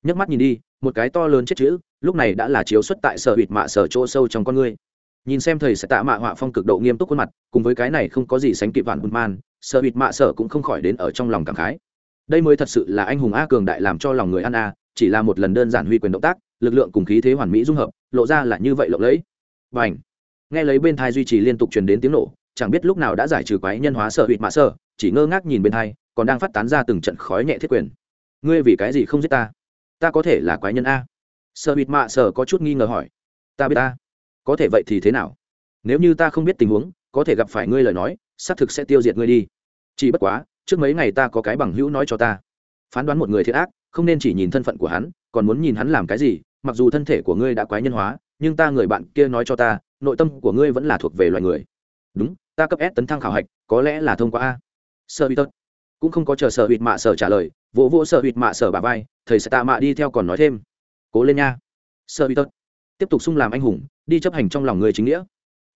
Nhấc mắt nhìn đi, một cái to lớn chết chữ, lúc này đã là chiếu xuất tại sở hụt mạ sở chỗ sâu trong con ngươi nhìn xem thầy sẽ tạ mạ họa phong cực độ nghiêm túc khuôn mặt, cùng với cái này không có gì sánh kịp hoàn hùn man, sở hụt mạ sở cũng không khỏi đến ở trong lòng cảm khái đây mới thật sự là anh hùng a cường đại làm cho lòng người ăn a, chỉ là một lần đơn giản huy quyền động tác, lực lượng cùng khí thế hoàn mỹ dung hợp, lộ ra là như vậy lộng lẫy. Và ảnh nghe lấy bên thai duy trì liên tục truyền đến tiếng nổ, chẳng biết lúc nào đã giải trừ quái nhân hóa sợ hụt mạ sợ chỉ ngơ ngác nhìn bên thai, còn đang phát tán ra từng trận khói nhẹ thiết quyền. Ngươi vì cái gì không giết ta? Ta có thể là quái nhân a. Sợ hụt mạ sợ có chút nghi ngờ hỏi. Ta biết ta có thể vậy thì thế nào? Nếu như ta không biết tình huống, có thể gặp phải ngươi lời nói, xác thực sẽ tiêu diệt ngươi đi. Chỉ bất quá trước mấy ngày ta có cái bằng hữu nói cho ta. Phán đoán một người thiệt ác, không nên chỉ nhìn thân phận của hắn, còn muốn nhìn hắn làm cái gì, mặc dù thân thể của ngươi đã quái nhân hóa, nhưng ta người bạn kia nói cho ta, nội tâm của ngươi vẫn là thuộc về loài người. Đúng, ta cấp s tấn thăng khảo hạch, có lẽ là thông qua a. Sơ bị tật cũng không có chờ sợ bịt mạ sở trả lời, vỗ vỗ sợ bịt mạ sở bà vai, thầy sẽ tạ mạ đi theo còn nói thêm. Cố lên nha. Sơ bị tật tiếp tục sung làm anh hùng, đi chấp hành trong lòng người chính nghĩa.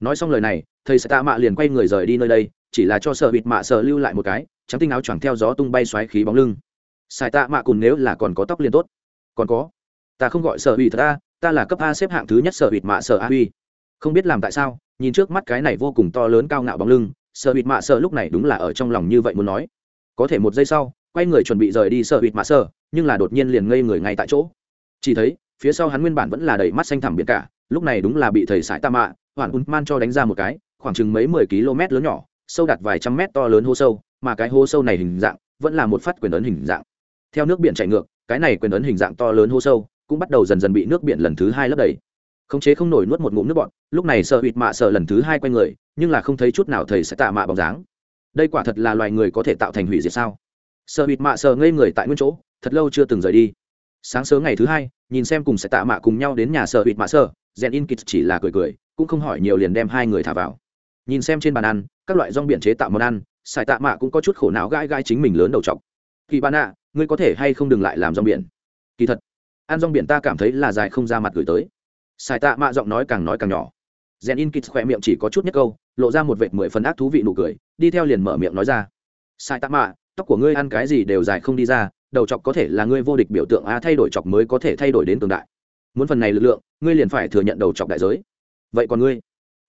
Nói xong lời này, thầy sẽ tạ mạ liền quay người rời đi nơi đây, chỉ là cho sợ bịt mạ sở lưu lại một cái trắng tinh áo choàng theo gió tung bay xoáy khí bóng lưng. Xài tạ mạ cùn nếu là còn có tóc liền tốt. Còn có, ta không gọi sở hủy ta ta là cấp a xếp hạng thứ nhất sở hủy mạ sở a huy. Không biết làm tại sao, nhìn trước mắt cái này vô cùng to lớn cao ngạo bóng lưng, sở hủy mạ sở lúc này đúng là ở trong lòng như vậy muốn nói. Có thể một giây sau, quay người chuẩn bị rời đi sở hủy mạ sở, nhưng là đột nhiên liền ngây người ngay tại chỗ. Chỉ thấy, phía sau hắn nguyên bản vẫn là đầy mắt xanh thẳm biển cả, lúc này đúng là bị thầy sải tạ mạ hoàn un man cho đánh ra một cái, khoảng chừng mấy mười km lớn nhỏ, sâu đạt vài trăm mét to lớn hô sâu mà cái hố sâu này hình dạng vẫn là một phát quyền ấn hình dạng. Theo nước biển chảy ngược, cái này quyền ấn hình dạng to lớn hố sâu cũng bắt đầu dần dần bị nước biển lần thứ hai lấp đầy. Khống chế không nổi nuốt một ngụm nước bọt, lúc này sợ hụt mạ sợ lần thứ hai q u a người, nhưng là không thấy chút nào thầy sẽ tạ mạ bóng dáng. Đây quả thật là loài người có thể tạo thành hủy diệt sao? Sợ hụt mạ sợ ngây người tại nguyên chỗ, thật lâu chưa từng rời đi. Sáng sớm ngày thứ hai, nhìn xem cùng sẽ tạ mạ cùng nhau đến nhà sợ hụt mạ sợ rèn in chỉ là cười cười, cũng không hỏi nhiều liền đem hai người thả vào. Nhìn xem trên bàn ăn, các loại rong biển chế tạo món ăn sài tạ mạ cũng có chút khổ não gai gai chính mình lớn đầu t kỳ ban ạ, ngươi có thể hay không đừng lại làm rong biển? Kỳ thật, ăn rong biển ta cảm thấy là dài không ra mặt gửi tới. Sài tạ mạ giọng nói càng nói càng nhỏ. Rèn in kịt khỏe miệng chỉ có chút nhất câu, lộ ra một vệt mười phần ác thú vị nụ cười, đi theo liền mở miệng nói ra. Sai tạ mạ, tóc của ngươi ăn cái gì đều dài không đi ra, đầu chọc có thể là ngươi vô địch biểu tượng a, thay đổi chọc mới có thể thay đổi đến tương đại. Muốn phần này lực lượng, ngươi liền phải thừa nhận đầu chọc đại giới. Vậy còn ngươi?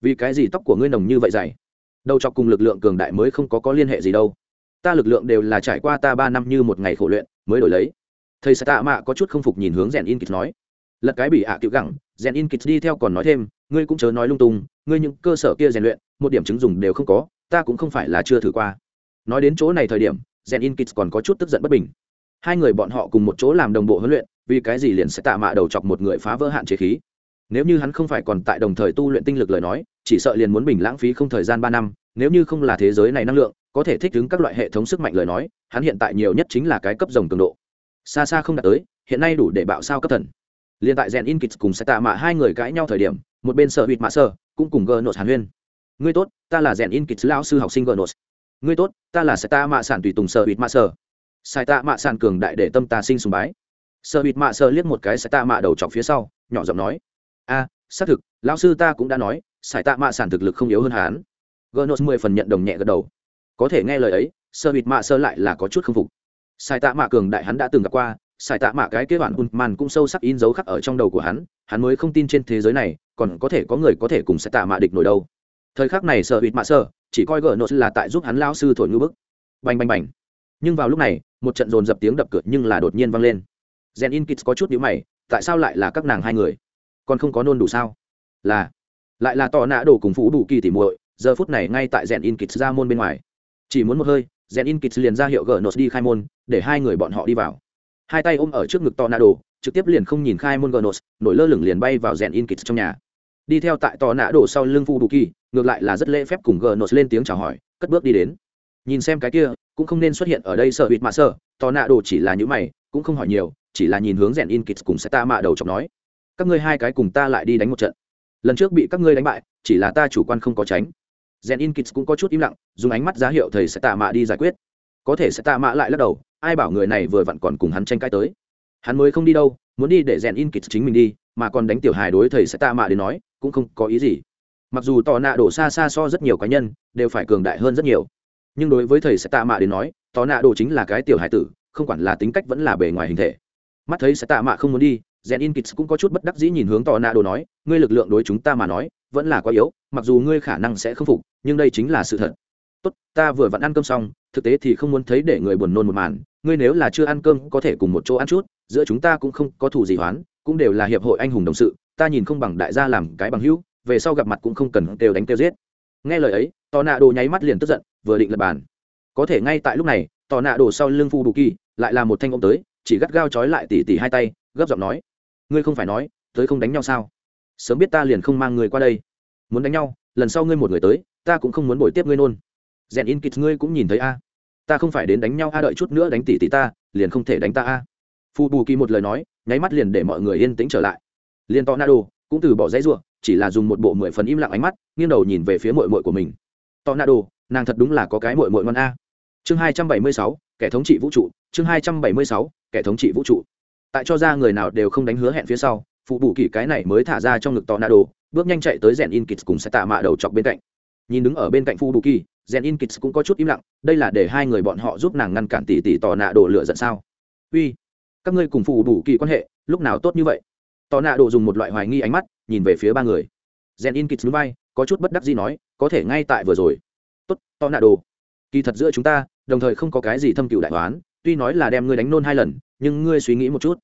Vì cái gì tóc của ngươi nồng như vậy dày? Đầu chọc cùng lực lượng cường đại mới không có có liên hệ gì đâu. Ta lực lượng đều là trải qua ta ba năm như một ngày khổ luyện, mới đổi lấy. Thầy sa tạ mạ có chút không phục nhìn hướng rèn in kịch nói. Lật cái bị ạ à tiểu gẳng, rèn in kịch đi theo còn nói thêm, ngươi cũng chớ nói lung tung, ngươi những cơ sở kia rèn luyện, một điểm chứng dùng đều không có, ta cũng không phải là chưa thử qua. Nói đến chỗ này thời điểm, rèn in kịch còn có chút tức giận bất bình. Hai người bọn họ cùng một chỗ làm đồng bộ huấn luyện, vì cái gì liền sẽ tạ mạ đầu chọc một người phá vỡ hạn chế khí? Nếu như hắn không phải còn tại đồng thời tu luyện tinh lực lời nói chỉ sợ liền muốn bình lãng phí không thời gian ba năm, nếu như không là thế giới này năng lượng, có thể thích ứng các loại hệ thống sức mạnh lời nói, hắn hiện tại nhiều nhất chính là cái cấp rồng cường độ. Xa xa không đạt tới, hiện nay đủ để bạo sao cấp thần. Liền tại rèn in kịch cùng sẽ tạ mạ hai người cãi nhau thời điểm, một bên sở hụt mạ sơ cũng cùng gờ nốt hàn huyên. Ngươi tốt, ta là rèn in kịch lão sư học sinh gờ nốt ngươi tốt, ta là sẽ tạ mạ sản tùy tùng sở hụt mạ sơ sai tạ mạ sản cường đại để tâm ta sinh sùng bái. Sở hụt mạ sơ liếc một cái sẽ tạ mạ đầu chọc phía sau, nhỏ giọng nói, a, xác thực, lão sư ta cũng đã nói Sải tạ mạ sản thực lực không yếu hơn hắn. Gonos mười phần nhận đồng nhẹ gật đầu. Có thể nghe lời ấy sơ bịt mạ sơ lại là có chút không phục. Sải tạ mạ cường đại hắn đã từng gặp qua Sải tạ mạ cái kế bản màn cũng sâu sắc in dấu khắc ở trong đầu của hắn hắn mới không tin trên thế giới này, còn có thể có người có thể cùng Sải tạ mạ địch nổi đâu. Thời khắc này sợ bịt mạ sơ chỉ coi gonos là tại giúp hắn lao sư thổi ngư bức. Bành bành bành. Nhưng vào lúc này, một trận dồn dập tiếng đập cửa nhưng là đột nhiên vang lên. Gen in kids có chút nhíu mày, tại sao lại là các nàng hai người? Còn không có nôn đủ sao? Là lại là tò nã đồ cùng phú đủ kỳ tỉ muội, giờ phút này ngay tại rèn in kids ra môn bên ngoài. Chỉ muốn một hơi rèn in kids liền ra hiệu gỡ nốt đi khai môn, để hai người bọn họ đi vào. Hai tay ôm ở trước ngực tornado trực tiếp liền không nhìn khai môn gnos nổi lơ lửng liền bay vào rèn in kịch trong nhà. Đi theo tại tò nạ đổ sau lưng phụ đủ kỳ, ngược lại là rất lễ phép cùng gnos lên tiếng chào hỏi, cất bước đi đến. Nhìn xem cái kia, cũng không nên xuất hiện ở đây sợ bịt mạ sợ tò nạ đồ chỉ là những mày, cũng không hỏi nhiều, chỉ là nhìn hướng rèn in kịch cùng sẽ ta mạ đầu chọc nói. Các ngươi hai cái cùng ta lại đi đánh một trận lần trước bị các ngươi đánh bại, chỉ là ta chủ quan không có tránh. Rèn in kits cũng có chút im lặng, dùng ánh mắt giá hiệu thầy sẽ tạ mạ đi giải quyết. Có thể sẽ tạ mạ lại lắc đầu, ai bảo người này vừa vặn còn cùng hắn tranh cãi tới. Hắn mới không đi đâu, muốn đi để rèn in kịch chính mình đi, mà còn đánh tiểu hài đối thầy sẽ tạ mạ đến nói, cũng không có ý gì. Mặc dù tò nạ đổ xa xa so rất nhiều cá nhân, đều phải cường đại hơn rất nhiều. Nhưng đối với thầy sẽ tạ mạ đến nói, tò nạ Đổ chính là cái tiểu hài tử, không quản là tính cách vẫn là bề ngoài hình thể. Mắt thấy sẽ tạ mạ không muốn đi rèn in kits cũng có chút bất đắc dĩ nhìn hướng tò nạ đồ nói, ngươi lực lượng đối chúng ta mà nói, vẫn là quá yếu, mặc dù ngươi khả năng sẽ không phục, nhưng đây chính là sự thật. Tốt, ta vừa vặn ăn cơm xong, thực tế thì không muốn thấy để người buồn nôn một màn, ngươi nếu là chưa ăn cơm có thể cùng một chỗ ăn chút, giữa chúng ta cũng không có thù gì hoán, cũng đều là hiệp hội anh hùng đồng sự, ta nhìn không bằng đại gia làm cái bằng hữu, về sau gặp mặt cũng không cần kêu đánh kêu giết. Nghe lời ấy tò nạ đồ nháy mắt liền tức giận, vừa định lập bàn. Có thể ngay tại lúc này tò nạ đồ sau lưng phu đủ kỳ lại là một thanh ông tới, chỉ gắt gao trói lại tỉ tỉ hai tay, gấp giọng nói ngươi không phải nói, tới không đánh nhau sao? Sớm biết ta liền không mang người qua đây. Muốn đánh nhau, lần sau ngươi một người tới, ta cũng không muốn bồi tiếp ngươi nôn. Rèn in kịt ngươi cũng nhìn thấy a. Ta không phải đến đánh nhau a, đợi chút nữa đánh tỉ tỉ ta, liền không thể đánh ta a. Phù bù kỳ một lời nói, nháy mắt liền để mọi người yên tĩnh trở lại. Liền to na đồ cũng từ bỏ dãy ruộng chỉ là dùng một bộ mười phần im lặng ánh mắt, nghiêng đầu nhìn về phía mội mội của mình. To na đồ, nàng thật đúng là có cái mội mội ngon a. Chương hai trăm bảy mươi sáu, kẻ thống trị vũ trụ, chương hai trăm bảy mươi sáu, kẻ thống trị vũ trụ tại cho ra người nào đều không đánh hứa hẹn phía sau, phụ bù kỳ cái này mới thả ra trong ngực to na đồ bước nhanh chạy tới rèn in kits cùng sẽ tạ mạ đầu chọc bên cạnh. Nhìn đứng ở bên cạnh phụ bù kỳ rèn in kits cũng có chút im lặng, đây là để hai người bọn họ giúp nàng ngăn cản tỷ tỷ tò nạ đồ lựa giận sao? Uy, các ngươi cùng phụ bù kỳ quan hệ, lúc nào tốt như vậy? Tò nạ đồ dùng một loại hoài nghi ánh mắt, nhìn về phía ba người. Rèn in kits núi bay có chút bất đắc gì nói, có thể ngay tại vừa rồi. Tốt tò nạ đồ kỳ thật giữa chúng ta, đồng thời không có cái gì thâm cựu đại toán tuy nói là đem ngươi đánh nôn hai lần nhưng ngươi suy nghĩ một chút.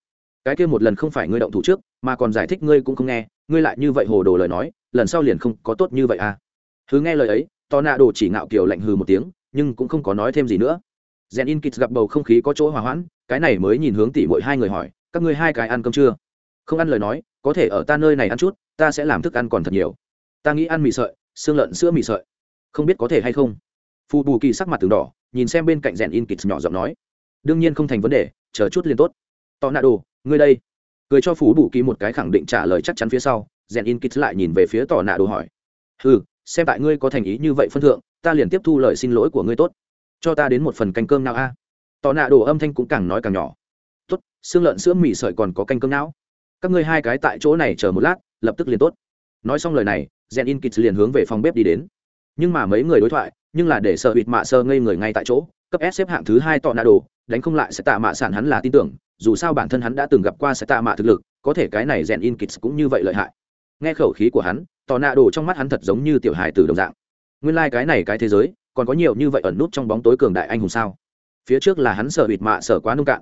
Cái kia một lần không phải ngươi động thủ trước, mà còn giải thích ngươi cũng không nghe, ngươi lại như vậy hồ đồ lời nói, lần sau liền không có tốt như vậy à? Thứ nghe lời ấy, to nạ đồ chỉ ngạo kiều lạnh hừ một tiếng, nhưng cũng không có nói thêm gì nữa. Rèn in kịt gặp bầu không khí có chỗ hòa hoãn, cái này mới nhìn hướng tỉ mỗi hai người hỏi, các ngươi hai cái ăn cơm chưa? Không ăn lời nói, có thể ở ta nơi này ăn chút, ta sẽ làm thức ăn còn thật nhiều. Ta nghĩ ăn mì sợi, xương lợn sữa mì sợi. Không biết có thể hay không? Phù bù kỳ sắc mặt từng đỏ, nhìn xem bên cạnh rèn in kịt nhỏ giọng nói. Đương nhiên không thành vấn đề chờ chút liền tốt. Tò nạ đồ, ngươi đây. Cười cho phú bù kỳ một cái khẳng định trả lời chắc chắn phía sau, rèn in kịch lại nhìn về phía tỏ nạ đồ hỏi. Ừ xem tại ngươi có thành ý như vậy phân thượng, ta liền tiếp thu lời xin lỗi của ngươi tốt. Cho ta đến một phần canh cơm nào a? Tỏ nạ đồ âm thanh cũng càng nói càng nhỏ. Tốt, xương lợn sữa mì sợi còn có canh cơm não các ngươi hai cái tại chỗ này chờ một lát, lập tức liền tốt. Nói xong lời này, rèn in kịch liền hướng về phòng bếp đi đến. Nhưng mà mấy người đối thoại, nhưng là để sợ hụt mạ sơ ngây người ngay tại chỗ, cấp s xếp hạng thứ hai tò nạ đồ đánh không lại sẽ tạ mạ sản hắn là tin tưởng, dù sao bản thân hắn đã từng gặp qua sẽ tạ mạ thực lực, có thể cái này rèn in kits cũng như vậy lợi hại. Nghe khẩu khí của hắn, tò nạ đồ trong mắt hắn thật giống như tiểu hài từ đồng dạng. Nguyên lai、like、cái này cái thế giới, còn có nhiều như vậy ẩn nút trong bóng tối cường đại anh hùng sao? Phía trước là hắn sợ bịt mạ sợ quá nông cạn.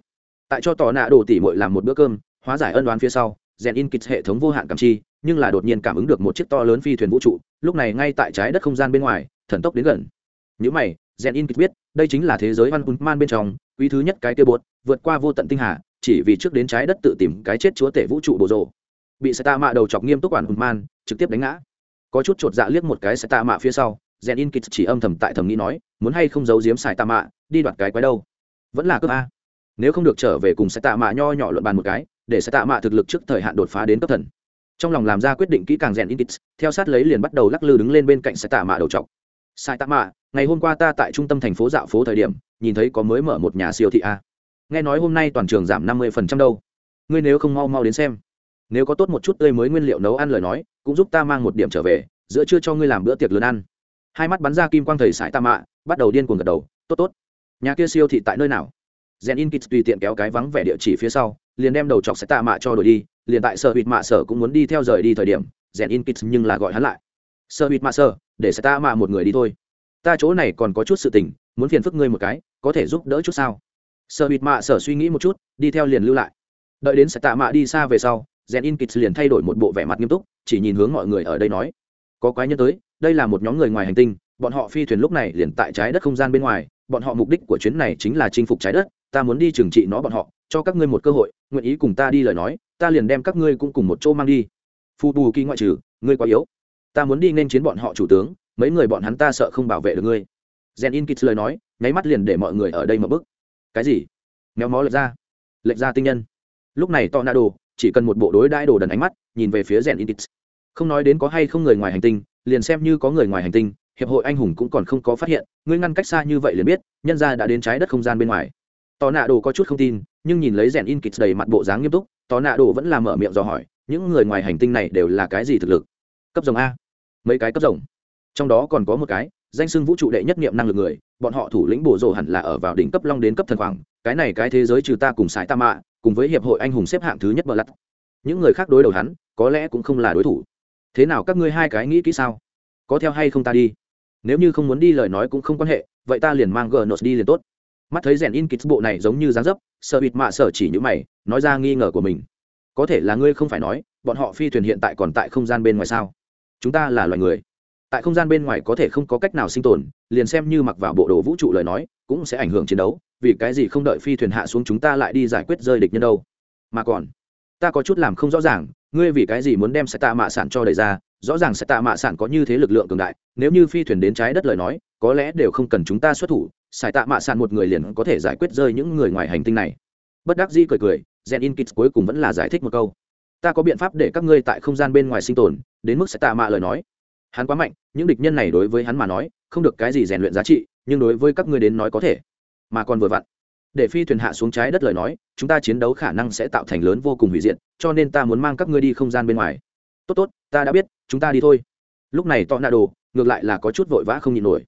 Tại cho tò nạ đồ tỉ mội làm một bữa cơm, hóa giải ân đoán phía sau, rèn in kits hệ thống vô hạn cảm chi, nhưng là đột nhiên cảm ứng được một chiếc to lớn phi thuyền vũ trụ, lúc này ngay tại trái đất không gian bên ngoài, thần tốc đến gần. Những mày, rèn in kịch biết, đây chính là thế giới văn hùn man bên trong quý thứ nhất cái kia bột, vượt qua vô tận tinh hà, chỉ vì trước đến trái đất tự tìm cái chết chúa tể vũ trụ bồ rồ. Bị xe tạ mạ đầu chọc nghiêm túc quản hùn man, trực tiếp đánh ngã. Có chút chột dạ liếc một cái xe tạ mạ phía sau rèn in kịch chỉ âm thầm tại thầm nghĩ nói, muốn hay không giấu giếm xài tạ mạ, đi đoạt cái quái đâu? Vẫn là cấp a. Nếu không được trở về cùng xe tạ mạ nho nhỏ luận bàn một cái, để xe tạ mạ thực lực trước thời hạn đột phá đến cấp thần. Trong lòng làm ra quyết định kỹ càng rèn in kịch theo sát lấy liền bắt đầu lắc lư đứng lên bên cạnh xe tạ mạ đầu chọc. Sai tạ mạ, ngày hôm qua ta tại trung tâm thành phố dạo phố thời điểm nhìn thấy có mới mở một nhà siêu thị a nghe nói hôm nay toàn trường giảm năm mươi phần trăm đâu. Ngươi nếu không mau mau đến xem. Nếu có tốt một chút tươi mới nguyên liệu nấu ăn lời nói, cũng giúp ta mang một điểm trở về, giữa trưa cho ngươi làm bữa tiệc lớn ăn. Hai mắt bắn ra kim quang thầy sải ta mạ bắt đầu điên cuồng gật đầu, tốt tốt. Nhà kia siêu thị tại nơi nào? Rèn in tùy tiện kéo cái vắng vẻ địa chỉ phía sau, liền đem đầu chọc sẽ tạ mạ cho đổi đi, liền tại sở hụt mạ sở cũng muốn đi theo rời đi thời điểm rèn in nhưng là gọi hắn lại. Sở hụt mạ sở, để sẽ tạ mạ một người đi thôi. Ta chỗ này còn có chút sự tình, muốn phiền phức ngươi một cái có thể giúp đỡ chút sao? Sợ bịt mạ sở suy nghĩ một chút, đi theo liền lưu lại. Đợi đến sẽ tạ mạ đi xa về sau rèn in kịch liền thay đổi một bộ vẻ mặt nghiêm túc, chỉ nhìn hướng mọi người ở đây nói. Có quái nhân tới, đây là một nhóm người ngoài hành tinh, bọn họ phi thuyền lúc này liền tại trái đất không gian bên ngoài, bọn họ mục đích của chuyến này chính là chinh phục trái đất, ta muốn đi trừng trị nó bọn họ, cho các ngươi một cơ hội, nguyện ý cùng ta đi lời nói, ta liền đem các ngươi cũng cùng một chỗ mang đi. Phu bù kỳ ngoại trừ, ngươi quá yếu. Ta muốn đi nên chiến bọn họ chủ tướng, mấy người bọn hắn ta sợ không bảo vệ được ngươi gen in lời nói, nháy mắt liền để mọi người ở đây mở bức. Cái gì? Méo mó lệch ra. Lệch ra tinh nhân. Lúc này to na đồ chỉ cần một bộ đối đãi đồ đần ánh mắt, nhìn về phía gen in không nói đến có hay không người ngoài hành tinh, liền xem như có người ngoài hành tinh, hiệp hội anh hùng cũng còn không có phát hiện, ngươi ngăn cách xa như vậy liền biết, nhân ra đã đến trái đất không gian bên ngoài. Tò nạ đồ có chút không tin, nhưng nhìn lấy rèn in kịch đầy mặt bộ dáng nghiêm túc tò nạ đồ vẫn là mở miệng dò hỏi, những người ngoài hành tinh này đều là cái gì thực lực? Cấp rồng a. Mấy cái cấp rồng? Trong đó còn có một cái danh xưng vũ trụ đệ nhất nghiệm năng lực người, bọn họ thủ lĩnh bổ rồ hẳn là ở vào đỉnh cấp long đến cấp thần khoảng cái này cái thế giới trừ ta cùng sải ta mạ, cùng với hiệp hội anh hùng xếp hạng thứ nhất bờ lặt. Những người khác đối đầu hắn, có lẽ cũng không là đối thủ. Thế nào các ngươi hai cái nghĩ kỹ sao? Có theo hay không ta đi? Nếu như không muốn đi lời nói cũng không quan hệ, vậy ta liền mang gờ nốt đi liền tốt. Mắt thấy rèn in kịch bộ này giống như dáng dấp sợ bịt mạ sợ chỉ những mày, nói ra nghi ngờ của mình. Có thể là ngươi không phải nói, bọn họ phi thuyền hiện tại còn tại không gian bên ngoài sao? Chúng ta là loài người tại không gian bên ngoài có thể không có cách nào sinh tồn, liền xem như mặc vào bộ đồ vũ trụ lời nói, cũng sẽ ảnh hưởng chiến đấu, vì cái gì không đợi phi thuyền hạ xuống chúng ta lại đi giải quyết rơi địch nhân đâu. Mà còn, ta có chút làm không rõ ràng, ngươi vì cái gì muốn đem sẽ tạ mạ sản cho đẩy ra? Rõ ràng sẽ tạ mạ sản có như thế lực lượng cường đại, nếu như phi thuyền đến trái đất lời nói, có lẽ đều không cần chúng ta xuất thủ xài tạ mạ sản một người liền có thể giải quyết rơi những người ngoài hành tinh này. Bất đắc dĩ cười cười, gen in kits cuối cùng vẫn là giải thích một câu. Ta có biện pháp để các ngươi tại không gian bên ngoài sinh tồn, đến mức sẽ tạ mạ lời nói hắn quá mạnh những địch nhân này đối với hắn mà nói không được cái gì rèn luyện giá trị nhưng đối với các ngươi đến nói có thể. Mà còn vừa vặn để phi thuyền hạ xuống trái đất lời nói chúng ta chiến đấu khả năng sẽ tạo thành lớn vô cùng hủy diện, cho nên ta muốn mang các ngươi đi không gian bên ngoài. Tốt tốt ta đã biết chúng ta đi thôi. Lúc này tọ nạ đồ ngược lại là có chút vội vã không nhịn nổi.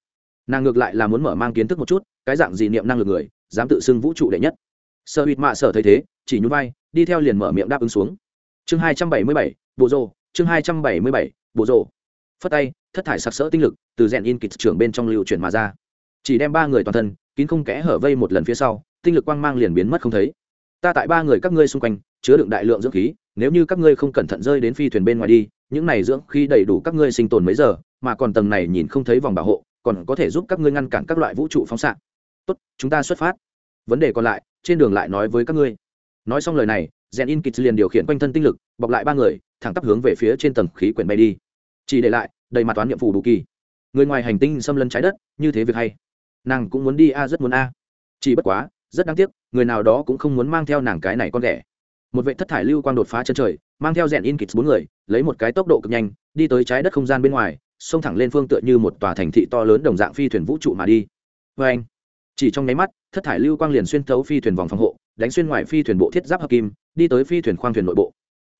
Nàng ngược lại là muốn mở mang kiến thức một chút cái dạng gì niệm năng lực người dám tự xưng vũ trụ đệ nhất. Sợ hụt mạ sở thấy thế chỉ nhún vai đi theo liền mở miệng đáp ứng xuống. Chương hai trăm bảy mươi bảy bộ rồ chương hai trăm bảy mươi bảy bộ rồ phất tay, thất thải sặc sỡ tinh lực, từ rèn in kịch trưởng bên trong lưu chuyển mà ra. Chỉ đem ba người toàn thân, kín không kẽ hở vây một lần phía sau, tinh lực quang mang liền biến mất không thấy. Ta tại ba người các ngươi xung quanh, chứa đựng đại lượng dưỡng khí, nếu như các ngươi không cẩn thận rơi đến phi thuyền bên ngoài đi, những này dưỡng khí đầy đủ các ngươi sinh tồn mấy giờ, mà còn tầng này nhìn không thấy vòng bảo hộ, còn có thể giúp các ngươi ngăn cản các loại vũ trụ phóng xạ. Tốt, chúng ta xuất phát. Vấn đề còn lại, trên đường lại nói với các ngươi. Nói xong lời này, rèn in kịch liền điều khiển quanh thân tinh lực, bọc lại ba người, thẳng tắp hướng về phía trên tầng khí quyển bay đi chỉ để lại đầy mặt toán nhiệm vụ đủ kỳ. Người ngoài hành tinh xâm lấn trái đất, như thế việc hay. Nàng cũng muốn đi a, rất muốn a. Chỉ bất quá, rất đáng tiếc, người nào đó cũng không muốn mang theo nàng cái này con ghẻ. Một vệ thất thải lưu quang đột phá chân trời, mang theo rèn in kịch bốn người, lấy một cái tốc độ cực nhanh, đi tới trái đất không gian bên ngoài, xông thẳng lên phương tựa như một tòa thành thị to lớn đồng dạng phi thuyền vũ trụ mà đi. Vê anh, chỉ trong nháy mắt, thất thải lưu quang liền xuyên thấu phi thuyền vòng phòng hộ, đánh xuyên ngoài phi thuyền bộ thiết giáp hợp kim, đi tới phi thuyền khoang thuyền nội bộ.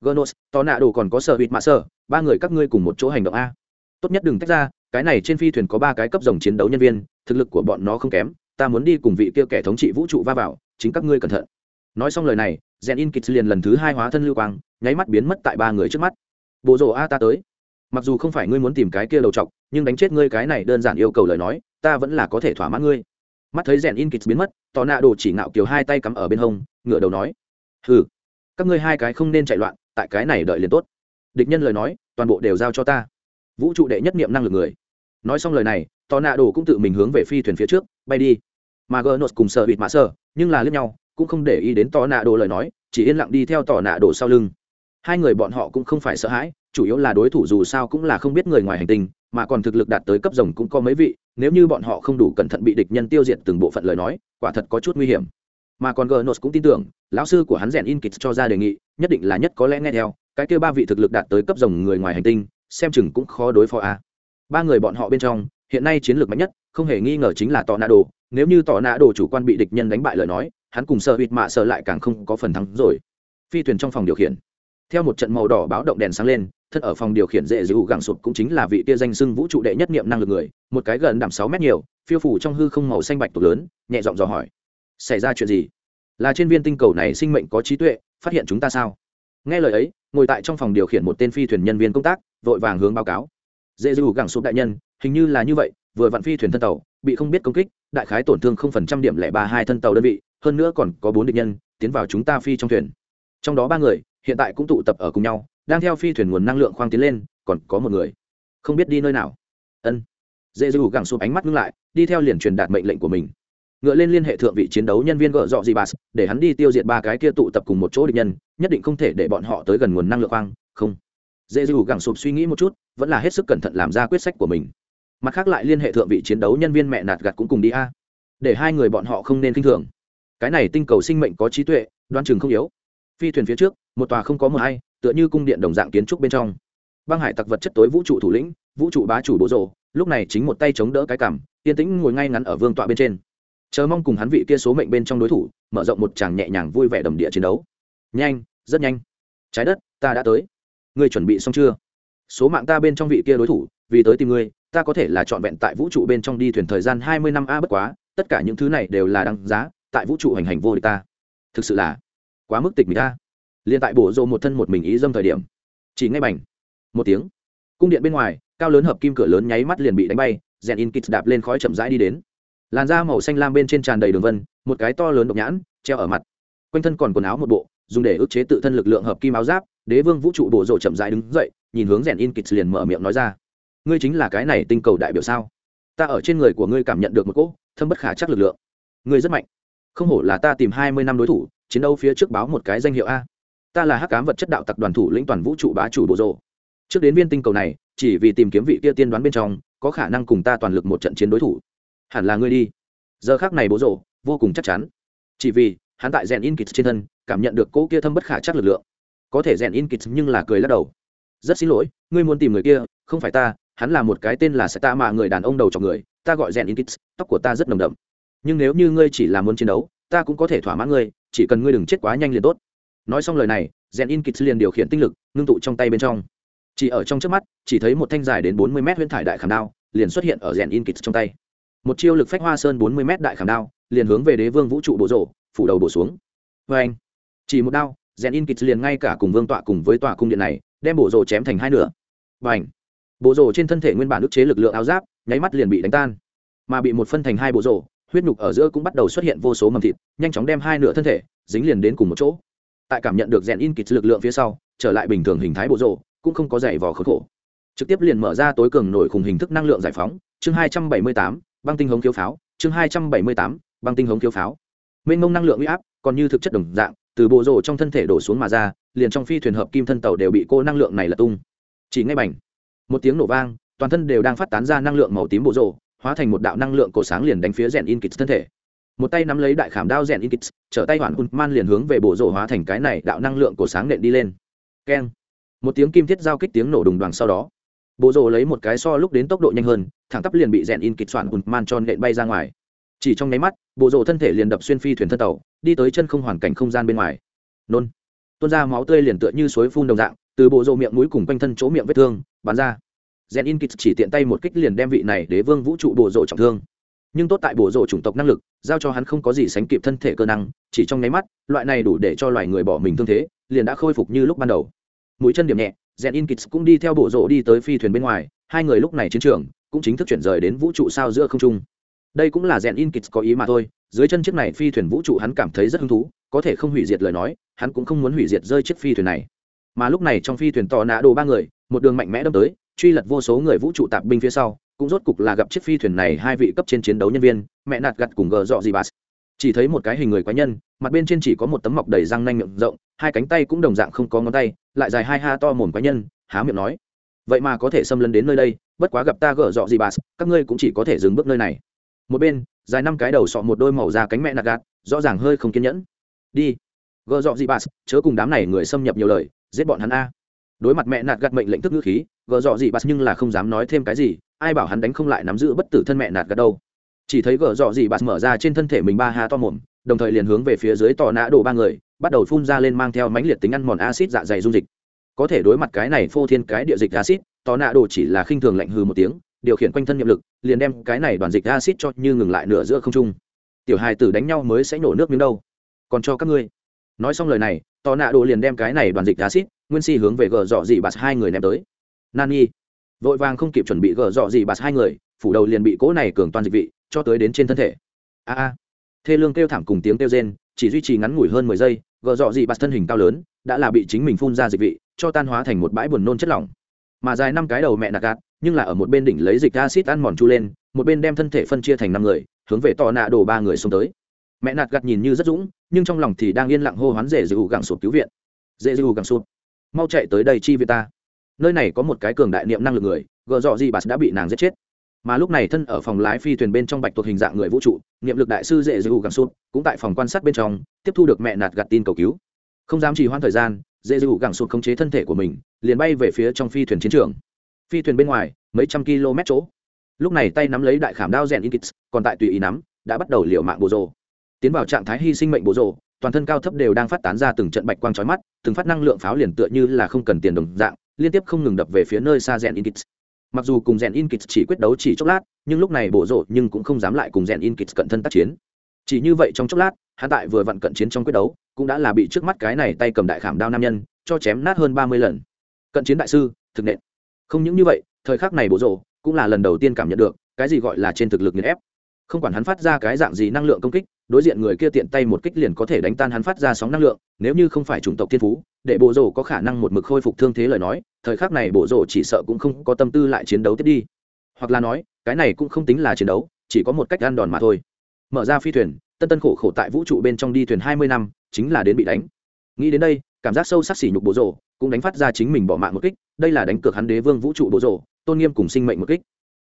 Genos, to nạ đồ còn có sở bịt mạ sở, ba người các ngươi cùng một chỗ hành động a. Tốt nhất đừng tách ra, cái này trên phi thuyền có ba cái cấp rồng chiến đấu nhân viên, thực lực của bọn nó không kém, ta muốn đi cùng vị kia kẻ thống trị vũ trụ va vào, chính các ngươi cẩn thận. Nói xong lời này, Zen In Kits liền lần thứ hai hóa thân lưu quang, nháy mắt biến mất tại ba người trước mắt. Bộ rồ a ta tới. Mặc dù không phải ngươi muốn tìm cái kia đầu trọc, nhưng đánh chết ngươi cái này đơn giản yêu cầu lời nói, ta vẫn là có thể thỏa mãn ngươi. Mắt thấy Zen In Kits biến mất, Tòa nạ đồ chỉ ngạo kiều hai tay cắm ở bên hông, ngửa đầu nói: "Hừ, các ngươi hai cái không nên chạy loạn, tại cái này đợi liền tốt. Địch nhân lời nói toàn bộ đều giao cho ta. Vũ trụ đệ nhất niệm năng lực người. Nói xong lời này tò nạ đồ cũng tự mình hướng về phi thuyền phía trước bay đi. Mà gờ nốt cùng sợ bịt mã sợ, nhưng là lướt nhau cũng không để ý đến tò nạ đồ lời nói chỉ yên lặng đi theo tò nạ đồ sau lưng. Hai người bọn họ cũng không phải sợ hãi chủ yếu là đối thủ dù sao cũng là không biết người ngoài hành tinh mà còn thực lực đạt tới cấp rồng cũng có mấy vị nếu như bọn họ không đủ cẩn thận bị địch nhân tiêu diệt từng bộ phận lời nói quả thật có chút nguy hiểm mà còn Gnos cũng tin tưởng, lão sư của hắn rèn in kịch cho ra đề nghị, nhất định là nhất có lẽ nghe theo, cái kia ba vị thực lực đạt tới cấp rồng người ngoài hành tinh, xem chừng cũng khó đối phó a. À. Ba người bọn họ bên trong, hiện nay chiến lược mạnh nhất, không hề nghi ngờ chính là tò Nạ Đồ, nếu như tò Nạ Đồ chủ quan bị địch nhân đánh bại lời nói, hắn cùng sợ hụt Mạ sợ lại càng không có phần thắng rồi. Phi thuyền trong phòng điều khiển, theo một trận màu đỏ báo động đèn sáng lên, thân ở phòng điều khiển dễ dữ gẳng sụp cũng chính là vị kia danh sưng vũ trụ đệ nhất niệm năng lực người, một cái gần đảm sáu mét nhiều, phiêu phủ trong hư không màu xanh bạch tụ lớn, nhẹ giọng dò hỏi: "Xảy ra chuyện gì?" là trên viên tinh cầu này sinh mệnh có trí tuệ, phát hiện chúng ta sao? Nghe lời ấy, ngồi tại trong phòng điều khiển một tên phi thuyền nhân viên công tác, vội vàng hướng báo cáo. Dễ dù gẳng sụp đại nhân, hình như là như vậy, vừa vặn phi thuyền thân tàu, bị không biết công kích, đại khái tổn thương không phần trăm điểm lẻ ba hai thân tàu đơn vị, hơn nữa còn có bốn địch nhân, tiến vào chúng ta phi trong thuyền. Trong đó ba người, hiện tại cũng tụ tập ở cùng nhau, đang theo phi thuyền nguồn năng lượng khoang tiến lên, còn có một người. Không biết đi nơi nào. Ân. Dễ dù gẳng sụp ánh mắt ngưng lại, đi theo liền truyền đạt mệnh lệnh của mình ngựa lên liên hệ thượng vị chiến đấu nhân viên gợ dọ gì bà để hắn đi tiêu diệt ba cái kia tụ tập cùng một chỗ địch nhân, nhất định không thể để bọn họ tới gần nguồn năng lượng khoang không. Dễ dù gẳng sụp suy nghĩ một chút, vẫn là hết sức cẩn thận làm ra quyết sách của mình. Mặt khác lại liên hệ thượng vị chiến đấu nhân viên mẹ nạt gặt cũng cùng đi a. Để hai người bọn họ không nên kinh thường. Cái này tinh cầu sinh mệnh có trí tuệ, đoan chừng không yếu. Phi thuyền phía trước, một tòa không có mờ hay, tựa như cung điện đồng dạng kiến trúc bên trong. Băng hải tặc vật chất tối vũ trụ thủ lĩnh, vũ trụ bá chủ bố rộ lúc này chính một tay chống đỡ cái cảm yên tĩnh ngồi ngay ngắn ở vương tọa bên trên chờ mong cùng hắn vị kia số mệnh bên trong đối thủ, mở rộng một tràng nhẹ nhàng vui vẻ đầm địa chiến đấu. Nhanh, rất nhanh. Trái đất, ta đã tới. Ngươi chuẩn bị xong chưa? Số mạng ta bên trong vị kia đối thủ, vì tới tìm ngươi, ta có thể là trọn vẹn tại vũ trụ bên trong đi thuyền thời gian hai mươi năm a bất quá, tất cả những thứ này đều là đăng giá, tại vũ trụ hành hành vô địch ta. Thực sự là quá mức tịch mình ta. Liền tại bổ rộ một thân một mình ý dâm thời điểm, chỉ ngay bành, một tiếng. Cung điện bên ngoài, cao lớn hợp kim cửa lớn nháy mắt liền bị đánh bay, rèn in kit đạp lên khói chậm rãi đi đến làn da màu xanh lam bên trên tràn đầy đường vân, một cái to lớn độc nhãn, treo ở mặt. Quanh thân còn quần áo một bộ, dùng để ức chế tự thân lực lượng hợp kim áo giáp, đế vương vũ trụ bổ rộ chậm rãi đứng dậy, nhìn hướng rèn in kịch liền mở miệng nói ra. Ngươi chính là cái này tinh cầu đại biểu sao? Ta ở trên người của ngươi cảm nhận được một cỗ thâm bất khả chắc lực lượng. Ngươi rất mạnh. Không hổ là ta tìm hai mươi năm đối thủ, chiến đấu phía trước báo một cái danh hiệu a. Ta là hắc cám vật chất đạo tặc đoàn thủ lĩnh toàn vũ trụ bá chủ bộ rộ trước đến viên tinh cầu này, chỉ vì tìm kiếm vị kia tiên đoán bên trong, có khả năng cùng ta toàn lực một trận chiến đối thủ hẳn là ngươi đi. Giờ khác này bố rộ vô cùng chắc chắn. Chỉ vì, hắn tại rèn in kịch trên thân, cảm nhận được cỗ kia thâm bất khả chắc lực lượng. Có thể rèn in kịch nhưng là cười lắc đầu. Rất xin lỗi, ngươi muốn tìm người kia, không phải ta, hắn là một cái tên là sẽ ta mà người đàn ông đầu chọc người, ta gọi rèn in kịch tóc của ta rất nồng đậm. Nhưng nếu như ngươi chỉ là muốn chiến đấu, ta cũng có thể thỏa mãn ngươi, chỉ cần ngươi đừng chết quá nhanh liền tốt. Nói xong lời này rèn in kịch liền điều khiển tinh lực, ngưng tụ trong tay bên trong. Chỉ ở trong trước mắt, chỉ thấy một thanh dài đến bốn mươi mét huyễn thải đại khảm đao, liền xuất hiện ở rèn in kịch trong tay một chiêu lực phách hoa sơn bốn mươi mét đại khảm đao, liền hướng về đế vương vũ trụ bộ rộ phủ đầu bổ xuống. Vê anh, chỉ một đao rèn in kịch liền ngay cả cùng vương tọa cùng với tọa cung điện này, đem bộ rộ chém thành hai nửa. Và anh bộ rộ trên thân thể nguyên bản ức chế lực lượng áo giáp, nháy mắt liền bị đánh tan. Mà bị một phân thành hai bộ rộ huyết nhục ở giữa cũng bắt đầu xuất hiện vô số mầm thịt, nhanh chóng đem hai nửa thân thể dính liền đến cùng một chỗ. Tại cảm nhận được rèn in kịch lực lượng phía sau, trở lại bình thường hình thái bộ rộ cũng không có dày vò khốn khổ. Trực tiếp liền mở ra tối cường nổi khủng hình thức năng lượng giải phóng, chương hai trăm bảy mươi tám băng tinh hống khiếu pháo, chương hai trăm bảy mươi tám, băng tinh hống khiếu pháo. Mênh mông năng lượng uy áp, còn như thực chất đồng dạng, từ bộ rộ trong thân thể đổ xuống mà ra, liền trong phi thuyền hợp kim thân tàu đều bị cô năng lượng này là tung. Chỉ ngay bành, một tiếng nổ vang, toàn thân đều đang phát tán ra năng lượng màu tím bộ rộ hóa thành một đạo năng lượng cổ sáng liền đánh phía rèn in kịch thân thể. Một tay nắm lấy đại khảm đao rèn in kịch trở tay hoàn man liền hướng về bộ rộ hóa thành cái này đạo năng lượng cổ sáng nện đi lên. Keng. Một tiếng kim thiết giao kích tiếng nổ đùng đoàn sau đó bộ rồ lấy một cái so lúc đến tốc độ nhanh hơn, thẳng tắp liền bị rèn in kịch soạn hùn man tròn nện bay ra ngoài. Chỉ trong nháy mắt bộ rồ thân thể liền đập xuyên phi thuyền thân tàu, đi tới chân không hoàn cảnh không gian bên ngoài. Nôn. Tuôn ra máu tươi liền tựa như suối phun đồng dạng, từ bộ rồ miệng mũi cùng quanh thân chỗ miệng vết thương, bắn ra. Rèn in kịch chỉ tiện tay một kích liền đem vị này đế vương vũ trụ bộ rộ trọng thương. Nhưng tốt tại bộ rộ chủng tộc năng lực, giao cho hắn không có gì sánh kịp thân thể cơ năng, chỉ trong nháy mắt, loại này đủ để cho loài người bỏ mình thương thế, liền đã khôi phục như lúc ban đầu. Mũi chân điểm nhẹ rèn in cũng đi theo bộ rộ đi tới phi thuyền bên ngoài, hai người lúc này chiến trường cũng chính thức chuyển rời đến vũ trụ sao giữa không trung. Đây cũng là rèn in có ý mà thôi, dưới chân chiếc này phi thuyền vũ trụ hắn cảm thấy rất hứng thú, có thể không hủy diệt lời nói, hắn cũng không muốn hủy diệt rơi chiếc phi thuyền này. Mà lúc này trong phi thuyền tò nã đồ ba người, một đường mạnh mẽ đâm tới, truy lật vô số người vũ trụ tạp binh phía sau, cũng rốt cục là gặp chiếc phi thuyền này hai vị cấp trên chiến đấu nhân viên, mẹ nạt gặt cùng gờ dọ gì bà chỉ thấy một cái hình người quái nhân, mặt bên trên chỉ có một tấm mọc đầy răng nanh miệng rộng, hai cánh tay cũng đồng dạng không có ngón tay, lại dài hai ha to mồm quái nhân, há miệng nói. Vậy mà có thể xâm lấn đến nơi đây, bất quá gặp ta gỡ dọ gì bà, các ngươi cũng chỉ có thể dừng bước nơi này. Một bên, dài năm cái đầu sọ một đôi màu da cánh mẹ nạt gạt, rõ ràng hơi không kiên nhẫn. Đi. Gỡ dọ gì bà, chớ cùng đám này người xâm nhập nhiều lời, giết bọn hắn a. Đối mặt mẹ nạt gạt mệnh lệnh tức ngữ khí, gỡ dọ gì bà nhưng là không dám nói thêm cái gì, ai bảo hắn đánh không lại nắm giữ bất tử thân mẹ nạt gạt đâu chỉ thấy gỡ dọ gì bạt mở ra trên thân thể mình ba há to mồm, đồng thời liền hướng về phía dưới tò nã đổ ba người, bắt đầu phun ra lên mang theo mãnh liệt tính ăn mòn acid dạ dày dung dịch. Có thể đối mặt cái này phô thiên cái địa dịch acid tò nạ đồ chỉ là khinh thường lạnh hư một tiếng, điều khiển quanh thân nhiệm lực, liền đem cái này đoàn dịch acid cho như ngừng lại nửa giữa không trung. Tiểu hài tử đánh nhau mới sẽ nổ nước miếng đâu. Còn cho các ngươi. Nói xong lời này, tò nạ đồ liền đem cái này đoàn dịch acid nguyên si hướng về gờ dọ dị bạt hai người ném tới. Nani. Vội vàng không kịp chuẩn bị gờ dọ dị bạt hai người phủ đầu liền bị cỗ này cường toàn dịch vị, cho tới đến trên thân thể. A a. Thê lương kêu thảm cùng tiếng kêu rên, chỉ duy trì ngắn ngủi hơn mười giây gờ dọ dị bạt thân hình cao lớn, đã là bị chính mình phun ra dịch vị, cho tan hóa thành một bãi buồn nôn chất lỏng. Mà dài năm cái đầu mẹ nạt gạt, nhưng là ở một bên đỉnh lấy dịch acid ăn mòn chu lên, một bên đem thân thể phân chia thành năm người, hướng về tò nạ đổ ba người xuống tới. Mẹ nạt gạt nhìn như rất dũng, nhưng trong lòng thì đang yên lặng hô hoán rể dư gặng sụp cứu viện. Dễ dư gặng sụp. Mau chạy tới đây chi viện ta. Nơi này có một cái cường đại niệm năng lực người gợ dọ gì bà đã bị nàng giết chết mà lúc này thân ở phòng lái phi thuyền bên trong bạch tuộc hình dạng người vũ trụ, niệm lực đại sư dễ dư gặng sụp cũng tại phòng quan sát bên trong, tiếp thu được mẹ nạt gặt tin cầu cứu. Không dám trì hoãn thời gian, dễ dư gặng sụp khống chế thân thể của mình, liền bay về phía trong phi thuyền chiến trường. Phi thuyền bên ngoài, mấy trăm km chỗ. Lúc này tay nắm lấy đại khảm đao rèn in kits còn tại tùy ý nắm, đã bắt đầu liều mạng bồ rồ. Tiến vào trạng thái hy sinh mệnh bồ rồ, toàn thân cao thấp đều đang phát tán ra từng trận bạch quang chói mắt, từng phát năng lượng pháo liền tựa như là không cần tiền đồng dạng, liên tiếp không ngừng đập về phía nơi xa rèn in kits mặc dù cùng rèn in kits chỉ quyết đấu chỉ chốc lát, nhưng lúc này bộ rộ nhưng cũng không dám lại cùng rèn in kits cận thân tác chiến. Chỉ như vậy trong chốc lát, hắn tại vừa vặn cận chiến trong quyết đấu, cũng đã là bị trước mắt cái này tay cầm đại khảm đao nam nhân, cho chém nát hơn ba mươi lần. Cận chiến đại sư, thực nện. Không những như vậy, thời khắc này bộ rộ cũng là lần đầu tiên cảm nhận được cái gì gọi là trên thực lực nghiền ép không quản hắn phát ra cái dạng gì năng lượng công kích, đối diện người kia tiện tay một kích liền có thể đánh tan hắn phát ra sóng năng lượng, nếu như không phải chủng tộc thiên phú, để bộ rồ có khả năng một mực khôi phục thương thế lời nói, thời khắc này bộ rồ chỉ sợ cũng không có tâm tư lại chiến đấu tiếp đi. Hoặc là nói, cái này cũng không tính là chiến đấu, chỉ có một cách ăn đòn mà thôi. Mở ra phi thuyền, tân tân khổ khổ tại vũ trụ bên trong đi thuyền hai mươi năm, chính là đến bị đánh. Nghĩ đến đây, cảm giác sâu sắc xỉ nhục bộ rồ cũng đánh phát ra chính mình bỏ mạng một kích, đây là đánh cược hắn đế vương vũ trụ bộ rồ, tôn nghiêm cùng sinh mệnh một kích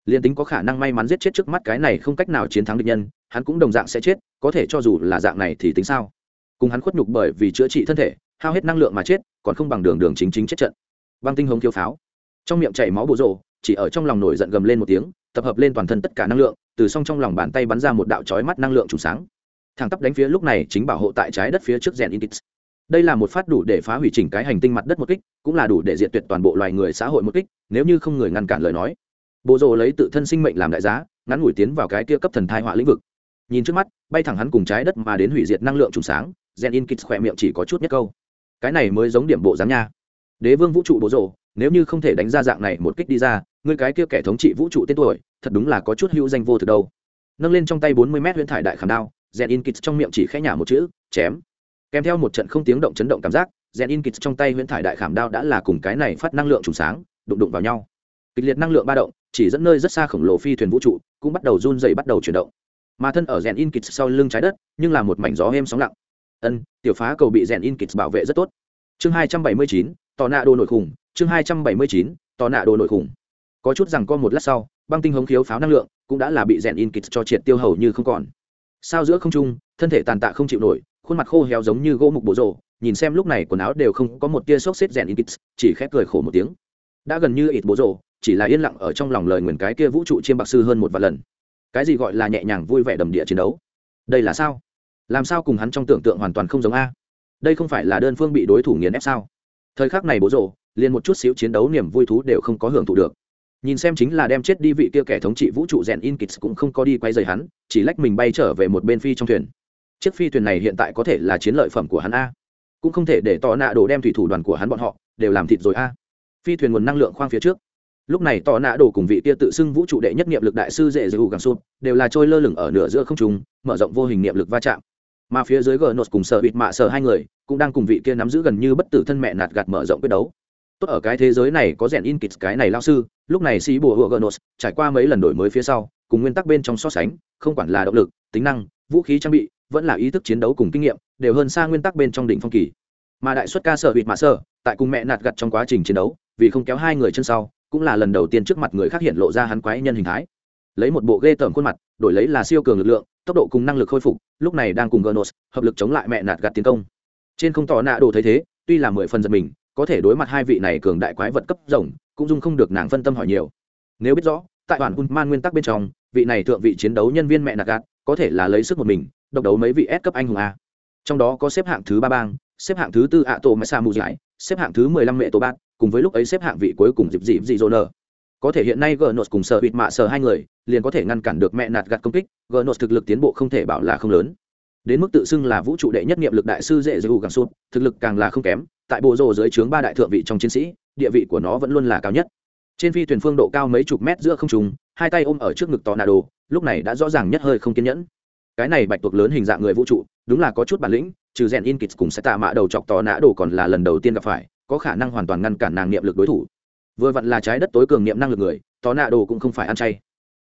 liền tính có khả năng may mắn giết chết trước mắt cái này không cách nào chiến thắng địch nhân, hắn cũng đồng dạng sẽ chết, có thể cho dù là dạng này thì tính sao? Cùng hắn khuất nhục bởi vì chữa trị thân thể, hao hết năng lượng mà chết, còn không bằng đường đường chính chính chết trận. Băng tinh hồng thiếu pháo. Trong miệng chảy máu bồ rộ chỉ ở trong lòng nổi giận gầm lên một tiếng, tập hợp lên toàn thân tất cả năng lượng, từ song trong lòng bàn tay bắn ra một đạo chói mắt năng lượng trùng sáng. Thẳng tắp đánh phía lúc này chính bảo hộ tại trái đất phía trước rèn inkits đây là một phát đủ để phá hủy chỉnh cái hành tinh mặt đất một kích, cũng là đủ để diệt tuyệt toàn bộ loài người xã hội một kích, nếu như không người ngăn cản lời nói bộ rồ lấy tự thân sinh mệnh làm đại giá, ngắn ngủi tiến vào cái kia cấp thần thai họa lĩnh vực. Nhìn trước mắt, bay thẳng hắn cùng trái đất mà đến hủy diệt năng lượng trùng sáng, gen in kit khỏe miệng chỉ có chút nhất câu. Cái này mới giống điểm bộ dáng nha. Đế vương vũ trụ bộ rồ, nếu như không thể đánh ra dạng này một kích đi ra người cái kia kẻ thống trị vũ trụ tên tuổi, thật đúng là có chút hữu danh vô thực đâu. Nâng lên trong tay bốn mươi mét huyễn thải đại khảm đao, gen in kit trong miệng chỉ khẽ nhả một chữ, chém. Kèm theo một trận không tiếng động chấn động cảm giác, gen in kit trong tay huyễn thải đại khảm đao đã là cùng cái này phát năng lượng trùng sáng, đụng đụng vào nhau kịch liệt năng lượng ba động, chỉ dẫn nơi rất xa khổng lồ phi thuyền vũ trụ, cũng bắt đầu run dày bắt đầu chuyển động. Mà thân ở rèn in kịch sau lưng trái đất, nhưng là một mảnh gió êm sóng lặng. Ân, tiểu phá cầu bị rèn in kịch bảo vệ rất tốt. Chương hai trăm bảy mươi chín tò nạ đồ nổi khủng. Chương hai trăm bảy mươi chín tò nạ đồ nổi khủng. Có chút rằng co một lát sau, băng tinh hống khiếu pháo năng lượng cũng đã là bị rèn in kịch cho triệt tiêu hầu như không còn. Sao giữa không trung, thân thể tàn tạ không chịu nổi, khuôn mặt khô héo giống như gỗ mục bồ rồ, nhìn xem lúc này quần áo đều không có một tia xốc xếp rèn in kịch chỉ khép cười khổ một tiếng. Đã gần như ít bố rồ chỉ là yên lặng ở trong lòng lời nguyền cái kia vũ trụ chiêm bạc sư hơn một vài lần. Cái gì gọi là nhẹ nhàng vui vẻ đầm địa chiến đấu? Đây là sao? Làm sao cùng hắn trong tưởng tượng hoàn toàn không giống a? Đây không phải là đơn phương bị đối thủ nghiền ép sao? Thời khắc này bố rộ liền một chút xíu chiến đấu niềm vui thú đều không có hưởng thụ được. Nhìn xem chính là đem chết đi vị kia kẻ thống trị vũ trụ rèn in kits cũng không có đi quay dày hắn, chỉ lách mình bay trở về một bên phi trong thuyền. Chiếc phi thuyền này hiện tại có thể là chiến lợi phẩm của hắn a. Cũng không thể để tỏ nạ đồ đem thủy thủ đoàn của hắn bọn họ đều làm thịt rồi a. Phi thuyền nguồn năng lượng khoang phía trước lúc này tò nạ đồ cùng vị kia tự xưng vũ trụ đệ nhất niệm lực đại sư dễ dư gàng sụp đều là trôi lơ lửng ở nửa giữa không trung, mở rộng vô hình niệm lực va chạm. Mà phía dưới gờ nốt cùng sợ bịt mạ sợ hai người cũng đang cùng vị kia nắm giữ gần như bất tử thân mẹ nạt gạt mở rộng quyết đấu. Tốt ở cái thế giới này có rèn in kịch cái này lao sư, lúc này sĩ bùa hựa gờ nốt trải qua mấy lần đổi mới phía sau, cùng nguyên tắc bên trong so sánh, không quản là động lực, tính năng, vũ khí trang bị, vẫn là ý thức chiến đấu cùng kinh nghiệm, đều hơn xa nguyên tắc bên trong đỉnh phong kỳ. Mà đại xuất ca sở bịt mạ sợ tại cùng mẹ nạt gặt trong quá trình chiến đấu, vì không kéo hai người chân sau cũng là lần đầu tiên trước mặt người khác hiện lộ ra hắn quái nhân hình thái. Lấy một bộ ghê tởm khuôn mặt, đổi lấy là siêu cường lực lượng, tốc độ cùng năng lực khôi phục, lúc này đang cùng gonos hợp lực chống lại mẹ nạt gạt tiến công. Trên không tỏ nạ đồ thấy thế, tuy là mười phần giật mình, có thể đối mặt hai vị này cường đại quái vật cấp rồng, cũng dung không được nàng phân tâm hỏi nhiều. Nếu biết rõ, tại bản man nguyên tắc bên trong, vị này thượng vị chiến đấu nhân viên mẹ nạt gạt, có thể là lấy sức một mình, độc đấu mấy vị S cấp anh hùng a. Trong đó có xếp hạng thứ ba bang, xếp hạng thứ tư ạ tổ mẹ sa mù giải xếp hạng thứ mười lăm mẹ tổ bát cùng với lúc ấy xếp hạng vị cuối cùng dịp dịp dị dỗ nơ có thể hiện nay gnos cùng sợ bịt mạ sợ hai người, liền có thể ngăn cản được mẹ nạt gạt công kích gnos thực lực tiến bộ không thể bảo là không lớn. Đến mức tự xưng là vũ trụ đệ nhất nghiệm lực đại sư dễ dư gàng sụt, thực lực càng là không kém, tại bộ rồ dưới trướng ba đại thượng vị trong chiến sĩ, địa vị của nó vẫn luôn là cao nhất. Trên phi thuyền phương độ cao mấy chục mét giữa không trùng hai tay ôm ở trước ngực tò nà đồ lúc này đã rõ ràng nhất hơi không kiên nhẫn. Cái này bạch tuộc lớn hình dạng người vũ trụ, đúng là có chút bản lĩnh, trừ rèn in kịch cùng sẽ tạ mạ đầu chọc tò nã đồ còn là lần đầu tiên gặp phải có khả năng hoàn toàn ngăn cản nàng niệm lực đối thủ. Vừa vặn là trái đất tối cường niệm năng lực người tò nạ đồ cũng không phải ăn chay.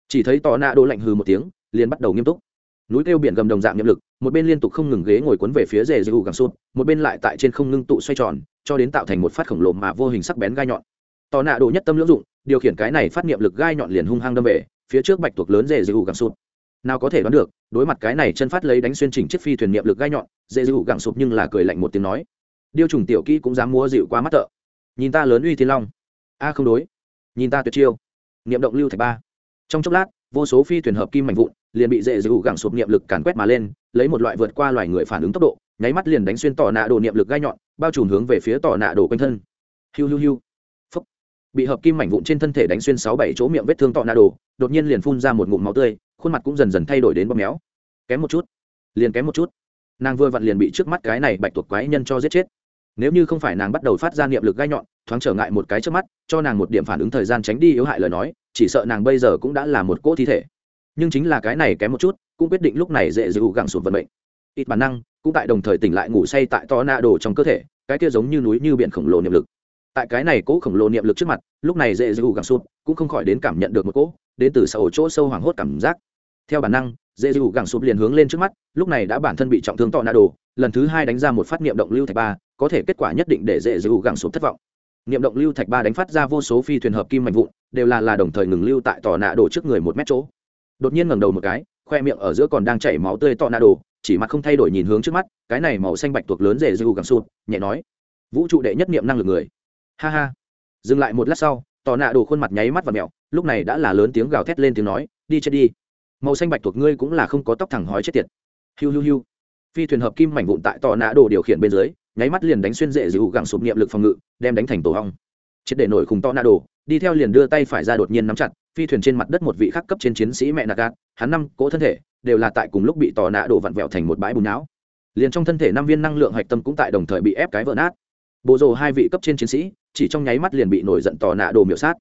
Chỉ thấy tò nạ đồ lạnh hừ một tiếng, liền bắt đầu nghiêm túc. Núi kêu biển gầm đồng dạng niệm lực, một bên liên tục không ngừng ghế ngồi cuốn về phía rề dư gẳng sụt một bên lại tại trên không ngưng tụ xoay tròn, cho đến tạo thành một phát khổng lồ mà vô hình sắc bén gai nhọn. Tò nạ đồ nhất tâm lưỡng dụng, điều khiển cái này phát niệm lực gai nhọn liền hung hăng đâm về, phía trước bạch tuộc lớn rề dư gẳng sụt nào có thể đoán được, đối mặt cái này chân phát lấy đánh xuyên chỉnh chiếc phi thuyền niệm lực gai nhọn dễ dư gẳng sụp nhưng là cười lạnh một tiếng nói điêu trùng tiểu kỹ cũng dám mua dịu quá mắt tợ nhìn ta lớn uy thiên long. A, không đối. Nhìn ta tuyệt chiêu. Niệm động lưu thạch ba. Trong chốc lát, vô số phi thuyền hợp kim mạnh vụn liền bị dễ dịu gẳng sụp niệm lực càn quét mà lên, lấy một loại vượt qua loài người phản ứng tốc độ, nháy mắt liền đánh xuyên tỏ nạ đồ niệm lực gai nhọn, bao trùm hướng về phía tỏ nạ đồ quanh thân. Hiu hiu hiu. Phấp bị hợp kim mảnh vụn trên thân thể đánh xuyên sáu bảy chỗ miệng vết thương tỏ nạ đồ, đột nhiên liền phun ra một ngụm máu tươi, khuôn mặt cũng dần dần thay đổi đến bóp méo. Kém một chút. Liền kém một chút. Nàng vừa vặn liền bị trước mắt cái này bạch tuộc quái nhân cho giết chết nếu như không phải nàng bắt đầu phát ra niệm lực gai nhọn, thoáng trở ngại một cái trước mắt, cho nàng một điểm phản ứng thời gian tránh đi yếu hại lời nói, chỉ sợ nàng bây giờ cũng đã là một cỗ thi thể. Nhưng chính là cái này kém một chút, cũng quyết định lúc này dễ dịu gặng sụt vận mệnh. Ít bản năng, cũng tại đồng thời tỉnh lại ngủ say tại to na đồ trong cơ thể, cái kia giống như núi như biển khổng lồ niệm lực. Tại cái này cỗ khổng lồ niệm lực trước mặt, lúc này dễ dịu gặng sụt cũng không khỏi đến cảm nhận được một cỗ, đến từ sau chỗ sâu hoảng hốt cảm giác. Theo bản năng, dễ dịu gẳng sụt liền hướng lên trước mắt, lúc này đã bản thân bị trọng thương to na đồ lần thứ hai đánh ra một phát niệm động lưu thạch ba có thể kết quả nhất định để dễ dữ gẳng sụp thất vọng. Niệm động lưu thạch ba đánh phát ra vô số phi thuyền hợp kim mạnh vụn, đều là là đồng thời ngừng lưu tại tò nạ đồ trước người một mét chỗ. Đột nhiên ngẩng đầu một cái, khoe miệng ở giữa còn đang chảy máu tươi tò nạ đồ, chỉ mặt không thay đổi nhìn hướng trước mắt, cái này màu xanh bạch tuộc lớn dễ dữ gẳng sụp, nhẹ nói, vũ trụ đệ nhất niệm năng lực người. Ha ha. Dừng lại một lát sau, tò nạ đồ khuôn mặt nháy mắt và mẹo, lúc này đã là lớn tiếng gào thét lên tiếng nói, đi chết đi. Màu xanh bạch tuộc ngươi cũng là không có tóc thẳng hói chết tiệt. Hiu hiu hiu. Phi thuyền hợp kim mảnh vụn tại tò nã đồ điều khiển bên dưới nháy mắt liền đánh xuyên dễ dịu gẳng sụp niệm lực phòng ngự, đem đánh thành tổ hong. Triệt để nổi khùng to na đồ đi theo liền đưa tay phải ra đột nhiên nắm chặt, phi thuyền trên mặt đất một vị khắc cấp trên chiến sĩ mẹ nạc gạt, hắn năm cỗ thân thể, đều là tại cùng lúc bị tò nạ đổ vặn vẹo thành một bãi bùn não. Liền trong thân thể năm viên năng lượng hạch tâm cũng tại đồng thời bị ép cái vỡ nát. Bộ rồ hai vị cấp trên chiến sĩ, chỉ trong nháy mắt liền bị nổi giận tò nạ đồ miểu sát.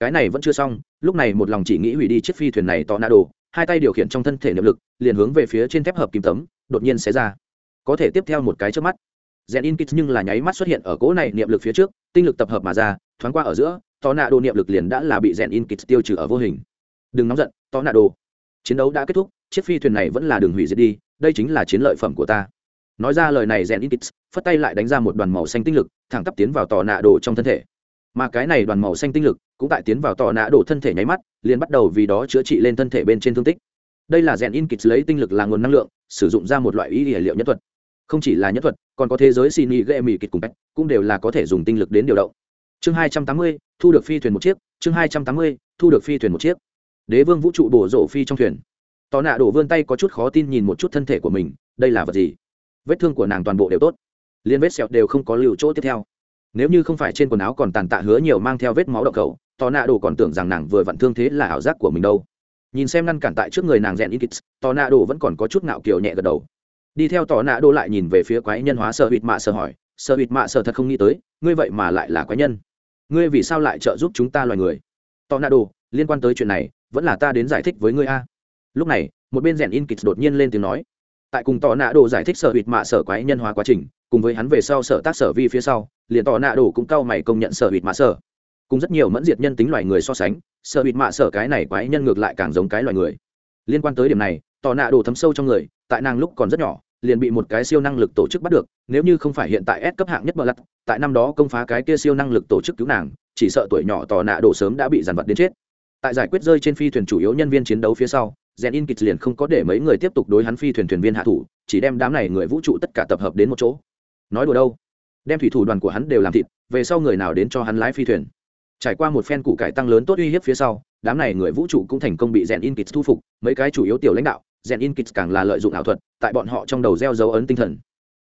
Cái này vẫn chưa xong, lúc này một lòng chỉ nghĩ hủy đi chiếc phi thuyền này tò nạ đồ hai tay điều khiển trong thân thể niệm lực, liền hướng về phía trên thép hợp kim tấm, đột nhiên xé ra. Có thể tiếp theo một cái trước mắt rèn in kit nhưng là nháy mắt xuất hiện ở cỗ này niệm lực phía trước, tinh lực tập hợp mà ra, thoáng qua ở giữa tò nạ đồ niệm lực liền đã là bị rèn in kit tiêu trừ ở vô hình. Đừng nóng giận tò nạ đồ. Chiến đấu đã kết thúc, chiếc phi thuyền này vẫn là đường hủy diệt đi, đây chính là chiến lợi phẩm của ta. Nói ra lời này rèn in kit phất tay lại đánh ra một đoàn màu xanh tinh lực, thẳng tắp tiến vào tò nạ đồ trong thân thể. Mà cái này đoàn màu xanh tinh lực cũng tại tiến vào tò nạ đồ thân thể nháy mắt, liền bắt đầu vì đó chữa trị lên thân thể bên trên thương tích. Đây là rèn in kịch lấy tinh lực là nguồn năng lượng, sử dụng ra một loại ý địa liệu nhất thuật. Không chỉ là nhất thuật còn có thế giới xin ý ghệ mỹ kịch cùng cách, cũng đều là có thể dùng tinh lực đến điều động. Chương hai trăm tám mươi, thu được phi thuyền một chiếc. Chương hai trăm tám mươi, thu được phi thuyền một chiếc. Đế vương vũ trụ bổ rổ phi trong thuyền. Tò nạ đổ vươn tay có chút khó tin nhìn một chút thân thể của mình, đây là vật gì? Vết thương của nàng toàn bộ đều tốt. Liên vết sẹo đều không có lưu chỗ tiếp theo. Nếu như không phải trên quần áo còn tàn tạ hứa nhiều mang theo vết máu đậu cầu tò nạ đồ còn tưởng rằng nàng vừa vặn thương thế là ảo giác của mình đâu. Nhìn xem ngăn cản tại trước người nàng rèn ít kits tò nạ đồ vẫn còn có chút ngạo kiều nhẹ gật đầu đi theo tỏ nạ đô lại nhìn về phía quái nhân hóa sợ hụt mạ sợ hỏi sợ hụt mạ sợ thật không nghĩ tới, ngươi vậy mà lại là quái nhân. Ngươi vì sao lại trợ giúp chúng ta loài người? Tỏ nạ đô, liên quan tới chuyện này, vẫn là ta đến giải thích với ngươi a. Lúc này, một bên rèn in kịch đột nhiên lên tiếng nói. Tại cùng tỏ nạ đồ giải thích sợ hụt mạ sợ quái nhân hóa quá trình, cùng với hắn về sau sở tác sở vi phía sau, liền tỏ nạ đồ cũng cau mày công nhận sợ hụt mạ sợ cùng rất nhiều mẫn diệt nhân tính loài người so sánh sợ hụt mạ sợ cái này quái nhân ngược lại càng giống cái loài người. Liên quan tới điểm này, tỏ nạ đồ thấm sâu trong người, tại nàng lúc còn rất nhỏ liền bị một cái siêu năng lực tổ chức bắt được, nếu như không phải hiện tại S cấp hạng nhất bờ lặt tại năm đó công phá cái kia siêu năng lực tổ chức cứu nàng, chỉ sợ tuổi nhỏ tò nạ đổ sớm đã bị dàn vật đến chết. Tại giải quyết rơi trên phi thuyền chủ yếu nhân viên chiến đấu phía sau rèn in kịch liền không có để mấy người tiếp tục đối hắn phi thuyền thuyền viên hạ thủ, chỉ đem đám này người vũ trụ tất cả tập hợp đến một chỗ. Nói đùa đâu? Đem thủy thủ đoàn của hắn đều làm thịt, về sau người nào đến cho hắn lái phi thuyền? Trải qua một phen củ cải tăng lớn tốt uy hiếp phía sau, đám này người vũ trụ cũng thành công bị rèn in kịch thu phục, mấy cái chủ yếu tiểu lãnh đạo rèn in kịch càng là lợi dụng ảo thuật, tại bọn họ trong đầu gieo dấu ấn tinh thần.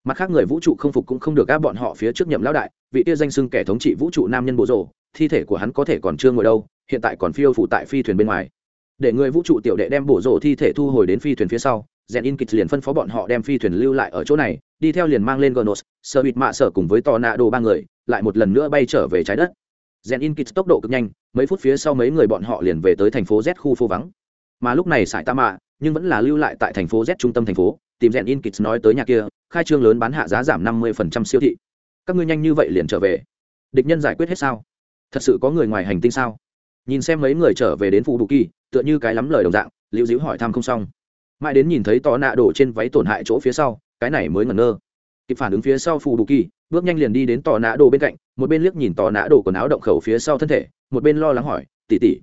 Mặt khác người vũ trụ không phục cũng không được áp bọn họ phía trước nhậm lão đại, vị tia danh xưng kẻ thống trị vũ trụ nam nhân bộ rộ thi thể của hắn có thể còn chưa ngồi đâu, hiện tại còn phiêu phụ tại phi thuyền bên ngoài. Để người vũ trụ tiểu đệ đem bổ rồ thi thể thu hồi đến phi thuyền phía sau rèn in kịch liền phân phó bọn họ đem phi thuyền lưu lại ở chỗ này, đi theo liền mang lên gonos sơ bịt mạ sở cùng với to nạ đồ ba người, lại một lần nữa bay trở về trái đất. Rèn in kịch tốc độ cực nhanh, mấy phút phía sau mấy người bọn họ liền về tới thành phố z khu phố vắng. Mà lúc này sải tạ mạ nhưng vẫn là lưu lại tại thành phố z trung tâm thành phố, tìm rèn in kits nói tới nhà kia, khai trương lớn bán hạ giá giảm năm mươi siêu thị. Các ngươi nhanh như vậy liền trở về? Địch nhân giải quyết hết sao? Thật sự có người ngoài hành tinh sao? Nhìn xem mấy người trở về đến phụ đủ kỳ, tựa như cái lắm lời đồng dạng, liễu Dữu hỏi thăm không xong. Mãi đến nhìn thấy tò nạ đổ trên váy tổn hại chỗ phía sau, cái này mới ngẩn ngơ. Kịp phản ứng phía sau phụ đủ kỳ, bước nhanh liền đi đến tò nạ đồ bên cạnh, một bên liếc nhìn tò nạ đồ quần áo động khẩu phía sau thân thể, một bên lo lắng hỏi, tỷ tỷ,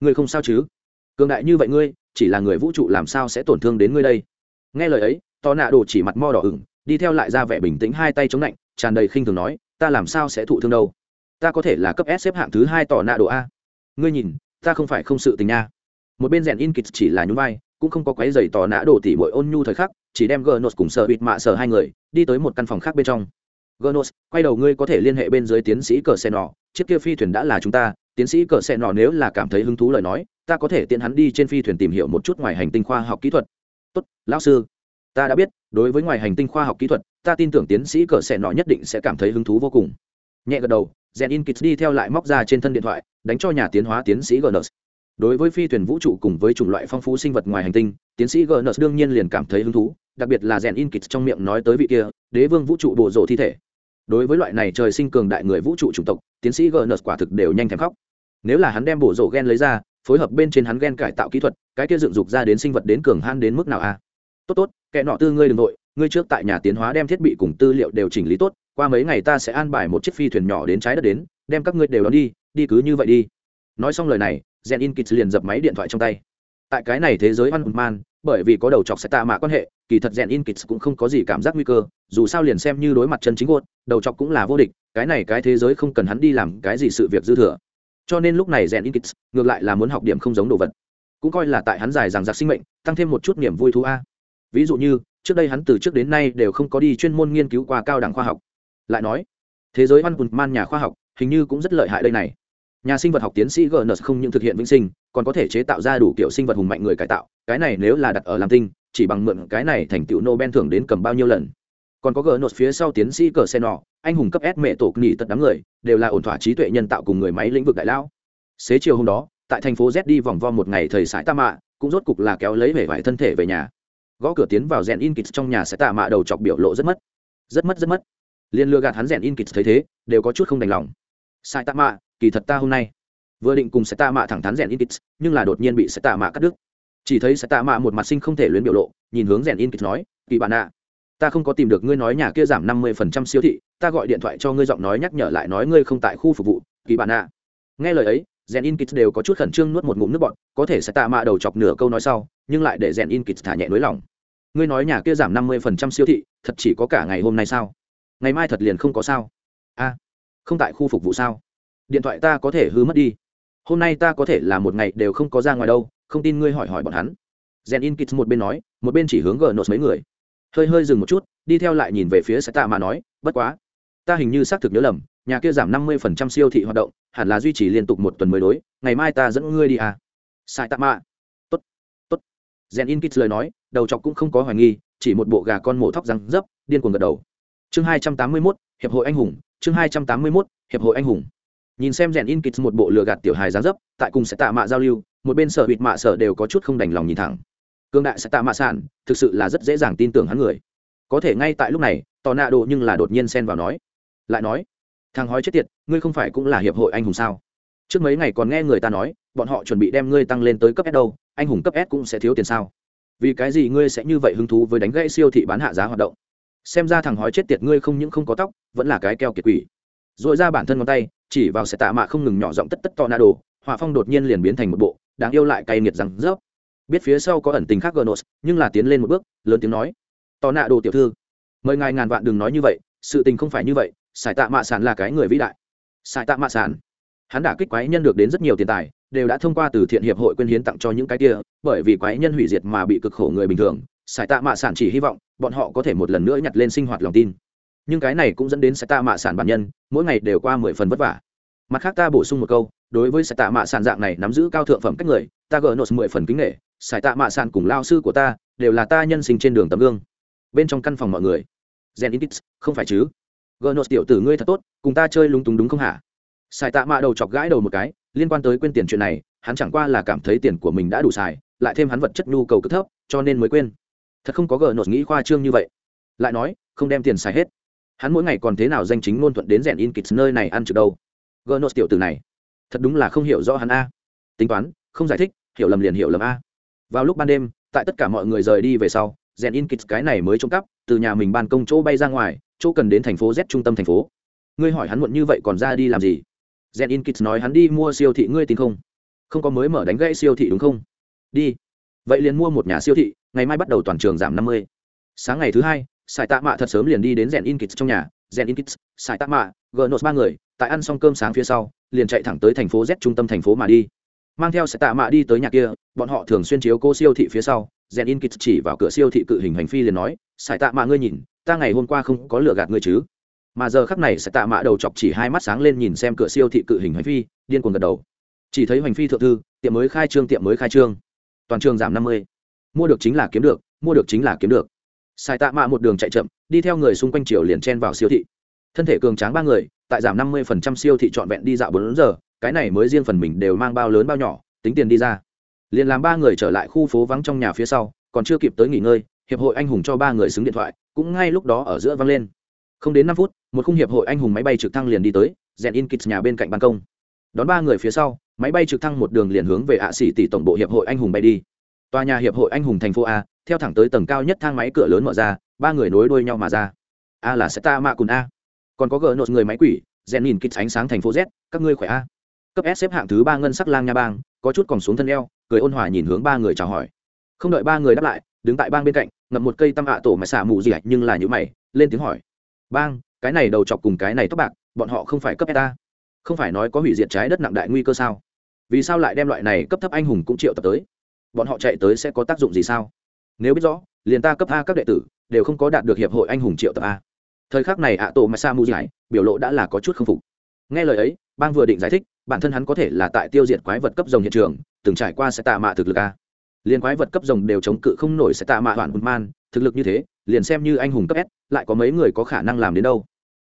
ngươi không sao chứ? Cường đại như vậy ngươi chỉ là người vũ trụ làm sao sẽ tổn thương đến ngươi đây? Nghe lời ấy to nạ đồ chỉ mặt mo đỏ ửng, đi theo lại ra vẻ bình tĩnh hai tay chống lạnh, tràn đầy khinh thường nói, ta làm sao sẽ thụ thương đâu? Ta có thể là cấp s xếp hạng thứ hai tỏ nạ đồ a. Ngươi nhìn, ta không phải không sự tình nha. Một bên rèn in kịch chỉ là nhún vai, cũng không có quấy giày tỏ nạ đồ tỉ bội ôn nhu thời khắc, chỉ đem gnos cùng sợ bịt mạ sợ hai người, đi tới một căn phòng khác bên trong. Gnos quay đầu ngươi có thể liên hệ bên dưới tiến sĩ cờ xe nọ, chiếc kia phi thuyền đã là chúng ta. Tiến sĩ cờ xe nọ nếu là cảm thấy hứng thú lời nói ta có thể tiện hắn đi trên phi thuyền tìm hiểu một chút ngoài hành tinh khoa học kỹ thuật. Tốt, lão sư. Ta đã biết, đối với ngoài hành tinh khoa học kỹ thuật, ta tin tưởng tiến sĩ cờ xe nọ nhất định sẽ cảm thấy hứng thú vô cùng. Nhẹ gật đầu rèn in kits đi theo lại móc ra trên thân điện thoại, đánh cho nhà tiến hóa tiến sĩ gns đối với phi thuyền vũ trụ cùng với chủng loại phong phú sinh vật ngoài hành tinh, tiến sĩ gns đương nhiên liền cảm thấy hứng thú, đặc biệt là rèn in kits trong miệng nói tới vị kia, đế vương vũ trụ bổ rộ thi thể. Đối với loại này trời sinh cường đại người vũ trụ chủng tộc, tiến sĩ gns quả thực đều nhanh thèm khóc. Nếu là hắn đem bổ rộ gen lấy ra phối hợp bên trên hắn gen cải tạo kỹ thuật, cái kia dựng dục ra đến sinh vật đến cường han đến mức nào a? Tốt tốt, kẻ nọ tư ngươi đ ừ n g nội ngươi trước tại nhà tiến hóa đem thiết bị cùng tư liệu đều chỉnh lý tốt, qua mấy ngày ta sẽ an bài một chiếc phi thuyền nhỏ đến trái đất đến, đem các ngươi đều đón đi đi cứ như vậy đi. Nói xong lời này, gen in kits liền dập máy điện thoại trong tay. Tại cái này thế giới văn man bởi vì có đầu chọc sẽ tạ mạ quan hệ, kỳ thật gen in kits cũng không có gì cảm giác nguy cơ, dù sao liền xem như đối mặt chân chính gột đầu chọc cũng là vô địch, cái này cái thế giới không cần hắn đi làm cái gì sự việc dư thừa cho nên lúc này rèn in kits ngược lại là muốn học điểm không giống đồ vật. Cũng coi là tại hắn dài rằng giặc sinh mệnh, tăng thêm một chút niềm vui thú a. Ví dụ như, trước đây hắn từ trước đến nay đều không có đi chuyên môn nghiên cứu qua cao đẳng khoa học. Lại nói, thế giới văn quần man nhà khoa học hình như cũng rất lợi hại đây này. Nhà sinh vật học tiến sĩ gns không những thực hiện vĩnh sinh, còn có thể chế tạo ra đủ kiểu sinh vật hùng mạnh người cải tạo. Cái này nếu là đặt ở làm tinh, chỉ bằng mượn cái này thành tựu nobel thưởng đến cầm bao nhiêu lần còn có gnos phía sau tiến sĩ cờ xe nọ, anh hùng cấp s mẹ tổ nghỉ tật đám người, đều là ổn thỏa trí tuệ nhân tạo cùng người máy lĩnh vực đại lão. Xế chiều hôm đó, tại thành phố z đi vòng vo một ngày thời sải ta mạ cũng rốt cục là kéo lấy vẻ vải thân thể về nhà. Gõ cửa tiến vào rèn in kịch trong nhà sẽ tạ mạ đầu chọc biểu lộ rất mất. Rất mất rất mất. Liên lừa gạt hắn rèn in kịch thấy thế, đều có chút không đành lòng. Sai tạ mạ kỳ thật ta hôm nay vừa định cùng sẽ tạ mạ thẳng thắn rèn in kịch nhưng là đột nhiên bị sẽ tạ mạ cắt đứt. Chỉ thấy sẽ tạ mạ một mặt sinh không thể luyến biểu lộ, nhìn hướng rèn in kịch nói, kỳ bạn ạ ta không có tìm được ngươi nói nhà kia giảm năm mươi phần trăm siêu thị, ta gọi điện thoại cho ngươi giọng nói nhắc nhở lại nói ngươi không tại khu phục vụ, kỳ bạn ạ. Nghe lời ấy rèn in kịch đều có chút khẩn trương nuốt một ngụm nước bọt, có thể sẽ tạ mạ đầu chọc nửa câu nói sau, nhưng lại để rèn in kịch thả nhẹ nới lòng. Ngươi nói nhà kia giảm năm mươi phần trăm siêu thị, thật chỉ có cả ngày hôm nay sao? Ngày mai thật liền không có sao? A không tại khu phục vụ sao? Điện thoại ta có thể hư mất đi. Hôm nay ta có thể là một ngày đều không có ra ngoài đâu, không tin ngươi hỏi hỏi bọn hắn. Gen in kit một bên nói, một bên chỉ hướng gờ nốt mấy người hơi hơi dừng một chút, đi theo lại nhìn về phía sẽ tạ mà nói, bất quá, ta hình như xác thực nhớ lầm, nhà kia giảm năm mươi phần trăm siêu thị hoạt động, hẳn là duy trì liên tục một tuần mới đối, ngày mai ta dẫn ngươi đi à. Sai tạ mạ tốt tốt. Gen in kits lời nói, đầu chọc cũng không có hoài nghi, chỉ một bộ gà con mổ thóc răng dấp, điên cuồng gật đầu. Chương hai trăm tám mươi mốt, hiệp hội anh hùng, chương hai trăm tám mươi mốt, hiệp hội anh hùng. Nhìn xem rèn in kits một bộ lừa gạt tiểu hài gián dấp, tại cùng sẽ tạ mạ giao lưu, một bên sở bịt mạ sở đều có chút không đành lòng nhìn thẳng cương đại sẽ tạ mạ sản thực sự là rất dễ dàng tin tưởng hắn người. Có thể ngay tại lúc này, tò nạ độ nhưng là đột nhiên xen vào nói. Lại nói, thằng hói chết tiệt, ngươi không phải cũng là hiệp hội anh hùng sao? Trước mấy ngày còn nghe người ta nói, bọn họ chuẩn bị đem ngươi tăng lên tới cấp s đâu, anh hùng cấp s cũng sẽ thiếu tiền sao? Vì cái gì ngươi sẽ như vậy hứng thú với đánh gãy siêu thị bán hạ giá hoạt động? Xem ra thằng hói chết tiệt ngươi không những không có tóc, vẫn là cái keo kiệt quỷ. R ồ i ra bản thân ngón tay, chỉ vào sẽ tạ mạ không ngừng nhỏ giọng tất tất to na đồ hỏa phong đột nhiên liền biến thành một bộ, đáng yêu lại cay nghiệt rằng, rớp biết phía sau có ẩn tình khác gnos nhưng là tiến lên một bước, lớn tiếng nói to nạ đồ tiểu thư, mời ngài ngàn vạn đừng nói như vậy, sự tình không phải như vậy, sải tạ mạ sản là cái người vĩ đại. Sải tạ mạ sản hắn đã kích quái nhân được đến rất nhiều tiền tài, đều đã thông qua từ thiện hiệp hội quyên hiến tặng cho những cái kia, bởi vì quái nhân hủy diệt mà bị cực khổ người bình thường, sải tạ mạ sản chỉ hy vọng bọn họ có thể một lần nữa nhặt lên sinh hoạt lòng tin. Nhưng cái này cũng dẫn đến sải tạ mạ sản bản nhân, mỗi ngày đều qua mười phần vất vả. Mặt khác ta bổ sung một câu, đối với sải tạ mạ sản dạng này nắm giữ cao thượng phẩm cách người, ta gỡ nốt mười phần kính nghệ sải tạ mạ sàn cùng lao sư của ta đều là ta nhân sinh trên đường tấm gương. Bên trong căn phòng mọi người. Gen intis, không phải chứ? Gỡ tiểu tử ngươi thật tốt, cùng ta chơi lúng túng đúng không hả? Sải tạ mạ đầu chọc gãi đầu một cái, liên quan tới quên tiền chuyện này, hắn chẳng qua là cảm thấy tiền của mình đã đủ xài, lại thêm hắn vật chất nhu cầu cực thấp, cho nên mới quên. Thật không có gỡ nghĩ khoa trương như vậy. Lại nói, không đem tiền xài hết. Hắn mỗi ngày còn thế nào danh chính ngôn thuận đến rèn in kịch nơi này ăn trực đâu? Gỡ tiểu tử này, thật đúng là không hiểu rõ hắn a. Tính toán, không giải thích, hiểu lầm liền hiểu lầm a vào lúc ban đêm, tại tất cả mọi người rời đi về sau rèn in kịch cái này mới trộm cắp, từ nhà mình ban công chỗ bay ra ngoài, chỗ cần đến thành phố z trung tâm thành phố. Ngươi hỏi hắn muộn như vậy còn ra đi làm gì? Rèn in kịch nói hắn đi mua siêu thị, ngươi tin không? Không có mới mở đánh gãy siêu thị đúng không? Đi. Vậy liền mua một nhà siêu thị, ngày mai bắt đầu toàn trường giảm năm mươi. Sáng ngày thứ hai, sài tạ mạ thật sớm liền đi đến rèn in kịch trong nhà. Rèn in kịch sài tạ mạ gờ nốt ba người, tại ăn xong cơm sáng phía sau, liền chạy thẳng tới thành phố z trung tâm thành phố mà đi mang theo sẽ tạ mạ đi tới nhà kia, bọn họ thường xuyên chiếu cô siêu thị phía sau. Rèn in kịch chỉ vào cửa siêu thị cự hình hành phi liền nói sài tạ mạ ngươi nhìn, ta ngày hôm qua không có lừa gạt ngươi chứ? Mà giờ khắc này sài tạ mạ đầu chọc chỉ hai mắt sáng lên nhìn xem cửa siêu thị cự hình hành phi, điên cuồng gật đầu. Chỉ thấy hành phi thượng thư, tiệm mới khai trương, tiệm mới khai trương. Toàn trường giảm năm mươi. Mua được chính là kiếm được, mua được chính là kiếm được. Sài tạ mạ một đường chạy chậm, đi theo người xung quanh chiều liền chen vào siêu thị. Thân thể cường tráng ba người, tại giảm năm mươi phần trăm siêu thị trọn vẹn đi dạo bốn giờ cái này mới riêng phần mình đều mang bao lớn bao nhỏ, tính tiền đi ra. Liền làm ba người trở lại khu phố vắng trong nhà phía sau, còn chưa kịp tới nghỉ ngơi, hiệp hội anh hùng cho ba người xứng điện thoại, cũng ngay lúc đó ở giữa văng lên. Không đến năm phút, một khung hiệp hội anh hùng máy bay trực thăng liền đi tới rèn in kits nhà bên cạnh ban công. Đón ba người phía sau, máy bay trực thăng một đường liền hướng về ạ xỉ tỷ tổng bộ hiệp hội anh hùng bay đi. Tòa nhà hiệp hội anh hùng thành phố a, theo thẳng tới tầng cao nhất thang máy cửa lớn mở ra, ba người nối đuôi nhau mà ra. A là sẽ ta cùn a. Còn có gờ nốt người máy quỷ rèn in kits ánh sáng thành phố z, các ngươi khỏe a cấp s xếp hạng thứ ba ngân sắc lang nha bang, có chút còn xuống thân eo, cười ôn hòa nhìn hướng ba người chào hỏi. Không đợi ba người đáp lại, đứng tại bang bên cạnh, ngậm một cây tăm ạ tổ mà xả mù gì nhưng là những mày, lên tiếng hỏi. Bang, cái này đầu chọc cùng cái này tóc bạc, bọn họ không phải cấp ta. Không phải nói có hủy diệt trái đất nặng đại nguy cơ sao? Vì sao lại đem loại này cấp thấp anh hùng cũng triệu tập tới? Bọn họ chạy tới sẽ có tác dụng gì sao? Nếu biết rõ, liền ta cấp a các đệ tử, đều không có đạt được hiệp hội anh hùng triệu tập a. Thời khắc này ạ tổ mà sa mu giải biểu lộ đã là có chút k phục. Nghe lời ấy bang vừa định giải thích, bản thân hắn có thể là tại tiêu diệt quái vật cấp rồng hiện trường, từng trải qua sẽ tạ mạ thực lực a. Liền quái vật cấp rồng đều chống cự không nổi sẽ tạ mạ hoàn hùn man, thực lực như thế, liền xem như anh hùng cấp s, lại có mấy người có khả năng làm đến đâu.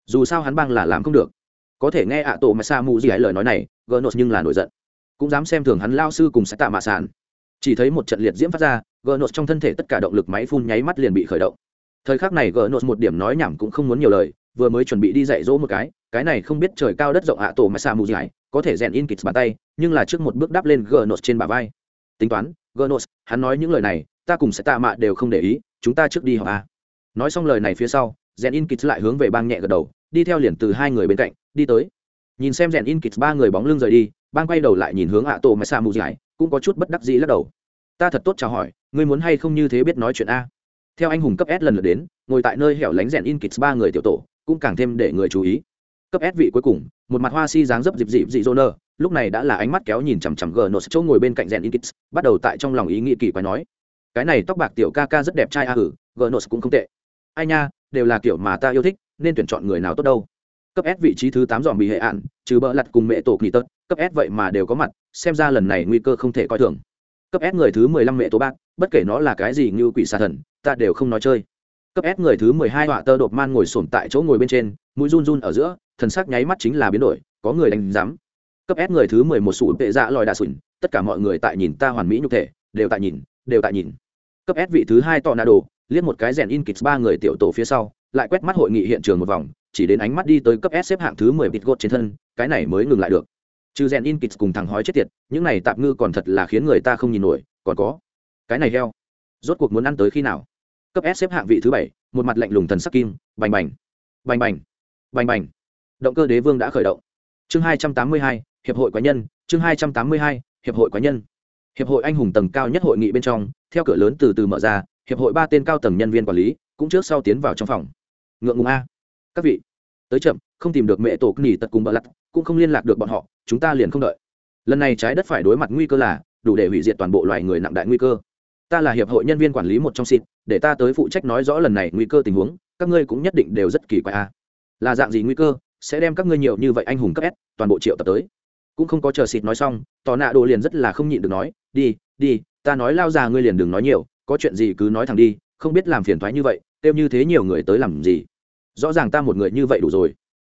Dù sao hắn bang là làm không được. Có thể nghe ạ tổ mà sa mu ấy lời nói này gỡ nốt nhưng là nổi giận. Cũng dám xem thường hắn lao sư cùng sẽ tạ mạ sản chỉ thấy một trận liệt diễm phát ra gờ nốt trong thân thể tất cả động lực máy phun nháy mắt liền bị khởi động. Thời khắc này gờ nốt một điểm nói nhảm cũng không muốn nhiều lời vừa mới chuẩn bị đi dạy dỗ một cái cái này không biết trời cao đất rộng ạ tổ mà xa mù dài có thể rèn in kịch bàn tay, nhưng là trước một bước đắp lên gnos trên bả vai. Tính toán gnos hắn nói những lời này, ta cùng sẽ tạ mạ đều không để ý, chúng ta trước đi học a nói xong lời này phía sau, rèn in kịch lại hướng về bang nhẹ gật đầu, đi theo liền từ hai người bên cạnh, đi tới. Nhìn xem rèn in kịch ba người bóng lưng rời đi, bang quay đầu lại nhìn hướng ạ tổ mà xa mù dài cũng có chút bất đắc dĩ lắc đầu. Ta thật tốt chào hỏi, ngươi muốn hay không như thế biết nói chuyện a? Theo anh hùng cấp s lần lượt đến, ngồi tại nơi hẻo lánh rèn in kịch ba người tiểu tổ cũng càng thêm để người chú ý. Cấp s vị cuối cùng một mặt hoa si dáng dấp dịp dịp dị Zoner, lúc này đã là ánh mắt kéo nhìn chằm chằm Gnos nốt chỗ ngồi bên cạnh rèn Inkits, bắt đầu tại trong lòng ý nghĩ kỳ quái nói. Cái này tóc bạc tiểu ca ca rất đẹp trai a ừ, hử Gnos nốt cũng không tệ. Ai nha đều là kiểu mà ta yêu thích nên tuyển chọn người nào tốt đâu. Cấp s vị trí thứ tám dòm bị hệ án, trừ bỡ lặt cùng mẹ tổ kỳ tật cấp s vậy mà đều có mặt xem ra lần này nguy cơ không thể coi thường. Cấp s người thứ mười lăm mẹ tổ bạc, bất kể nó là cái gì như quỷ xà thần ta đều không nói chơi cấp s người thứ mười hai họa tơ đột man ngồi sổm tại chỗ ngồi bên trên, mũi run run ở giữa, thần sắc nháy mắt chính là biến đổi, có người đánh giám. Cấp s người thứ mười một sủ tệ dạ lòi đà sủn, tất cả mọi người tại nhìn ta hoàn mỹ nhục thể, đều tại nhìn, đều tại nhìn. Cấp s vị thứ hai tọ nà đồ liếc một cái rèn in kịch ba người tiểu tổ phía sau, lại quét mắt hội nghị hiện trường một vòng, chỉ đến ánh mắt đi tới cấp s xếp hạng thứ mười bịt gột trên thân, cái này mới ngừng lại được. Trừ rèn in kịch cùng thằng hói chết tiệt, những này tạm ngư còn thật là khiến người ta không nhìn nổi, còn có cái này heo. Rốt cuộc muốn ăn tới khi nào? Cấp s xếp hạng vị thứ bảy, một mặt lạnh lùng thần sắc kim, bành bành. Bành bành. Bành bành. Động cơ đế vương đã khởi động. Chương hai trăm tám mươi hai, hiệp hội quái nhân. Chương hai trăm tám mươi hai, hiệp hội quái nhân. Hiệp hội anh hùng tầng cao nhất hội nghị bên trong, theo cửa lớn từ từ mở ra, hiệp hội ba tên cao tầng nhân viên quản lý cũng trước sau tiến vào trong phòng. Ngượng ngùng a. Các vị, tới chậm, không tìm được mẹ tổ nỉ tật cùng bờ lặt, cũng không liên lạc được bọn họ, chúng ta liền không đợi. Lần này trái đất phải đối mặt nguy cơ là đủ để hủy diệt toàn bộ loài người nặng đại nguy cơ ta là hiệp hội nhân viên quản lý một trong xịt, để ta tới phụ trách nói rõ lần này nguy cơ tình huống, các ngươi cũng nhất định đều rất kỳ quái a là dạng gì nguy cơ, sẽ đem các ngươi nhiều như vậy anh hùng cấp s, toàn bộ triệu tập tới. Cũng không có chờ xịt nói xong, tò nạ đồ liền rất là không nhịn được nói, đi đi, ta nói lao già ngươi liền đừng nói nhiều, có chuyện gì cứ nói thẳng đi, không biết làm phiền thoái như vậy, kêu như thế nhiều người tới làm gì. Rõ ràng ta một người như vậy đủ rồi.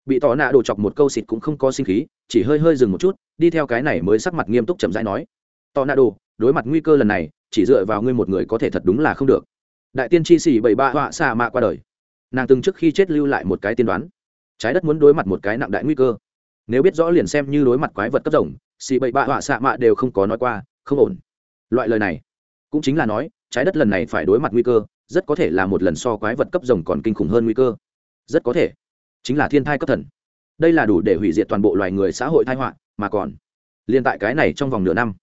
Bị tò nạ đồ chọc một câu xịt cũng không có sinh khí, chỉ hơi hơi dừng một chút, đi theo cái này mới sắc mặt nghiêm túc chậm rãi nói. Tò nạ đồ đối mặt nguy cơ lần này, chỉ dựa vào ngươi một người có thể thật đúng là không được. Đại tiên tri xỉ bảy ba họa xa mạ qua đời. Nàng từng trước khi chết lưu lại một cái tiên đoán. Trái đất muốn đối mặt một cái nặng đại nguy cơ. Nếu biết rõ liền xem như đối mặt quái vật cấp rồng xì bậy bạ họa xạ mạ đều không có nói qua, không ổn. Loại lời này cũng chính là nói, trái đất lần này phải đối mặt nguy cơ, rất có thể là một lần so quái vật cấp rồng còn kinh khủng hơn nguy cơ. Rất có thể chính là thiên thai cấp thần. Đây là đủ để hủy diệt toàn bộ loài người xã hội thai họa, mà còn liên tại cái này trong vòng nửa năm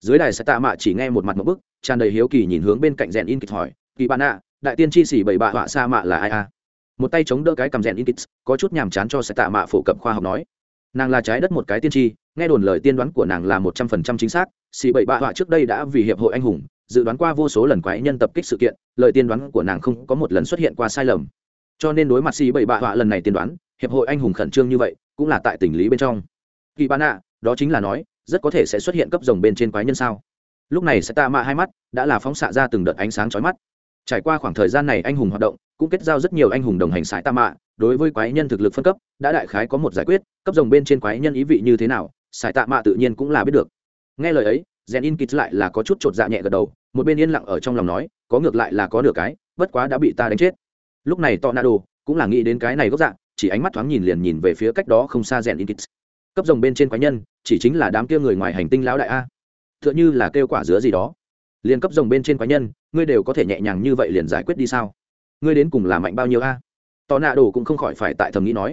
dưới đài sẽ tạ mạ chỉ nghe một mặt một bức, tràn đầy hiếu kỳ nhìn hướng bên cạnh rèn in kịch hỏi, kỳ bạn ạ, đại tiên chi xỉ bảy bạ họa sa mạ là ai a? Một tay chống đỡ cái cầm rèn in kịch có chút nhàm chán cho sẽ tạ mạ phổ cập khoa học nói, nàng là trái đất một cái tiên tri, nghe đồn lời tiên đoán của nàng là một trăm phần trăm chính xác xỉ bảy bạ họa trước đây đã vì hiệp hội anh hùng, dự đoán qua vô số lần quái nhân tập kích sự kiện, lời tiên đoán của nàng không có một lần xuất hiện qua sai lầm. Cho nên đối mặt xỉ bảy bạ họa lần này tiên đoán, hiệp hội anh hùng khẩn trương như vậy, cũng là tại tình lý bên trong. Kỳ bạn ạ, đó chính là nói rất có thể sẽ xuất hiện cấp rồng bên trên quái nhân sao? Lúc này sẽ tạ mạ hai mắt đã là phóng xạ ra từng đợt ánh sáng chói mắt. Trải qua khoảng thời gian này anh hùng hoạt động, cũng kết giao rất nhiều anh hùng đồng hành sải tạ mạ, đối với quái nhân thực lực phân cấp, đã đại khái có một giải quyết, cấp rồng bên trên quái nhân ý vị như thế nào, sải tạ mạ tự nhiên cũng là biết được. Nghe lời ấy rèn in kịch lại là có chút chột dạ nhẹ gật đầu, một bên yên lặng ở trong lòng nói, có ngược lại là có nửa cái, bất quá đã bị ta đánh chết. Lúc này tornado cũng là nghĩ đến cái này gốc dạ chỉ ánh mắt thoáng nhìn liền nhìn về phía cách đó không xa rèn in kịch cấp rồng bên trên quái nhân, chỉ chính là đám kia người ngoài hành tinh lão đại a. T h ư ợ n h ư là kêu quả dứa gì đó. Liền cấp rồng bên trên quái nhân, ngươi đều có thể nhẹ nhàng như vậy liền giải quyết đi sao? Ngươi đến cùng là mạnh bao nhiêu a? Tò nạ đồ cũng không khỏi phải tại thầm nghĩ nói.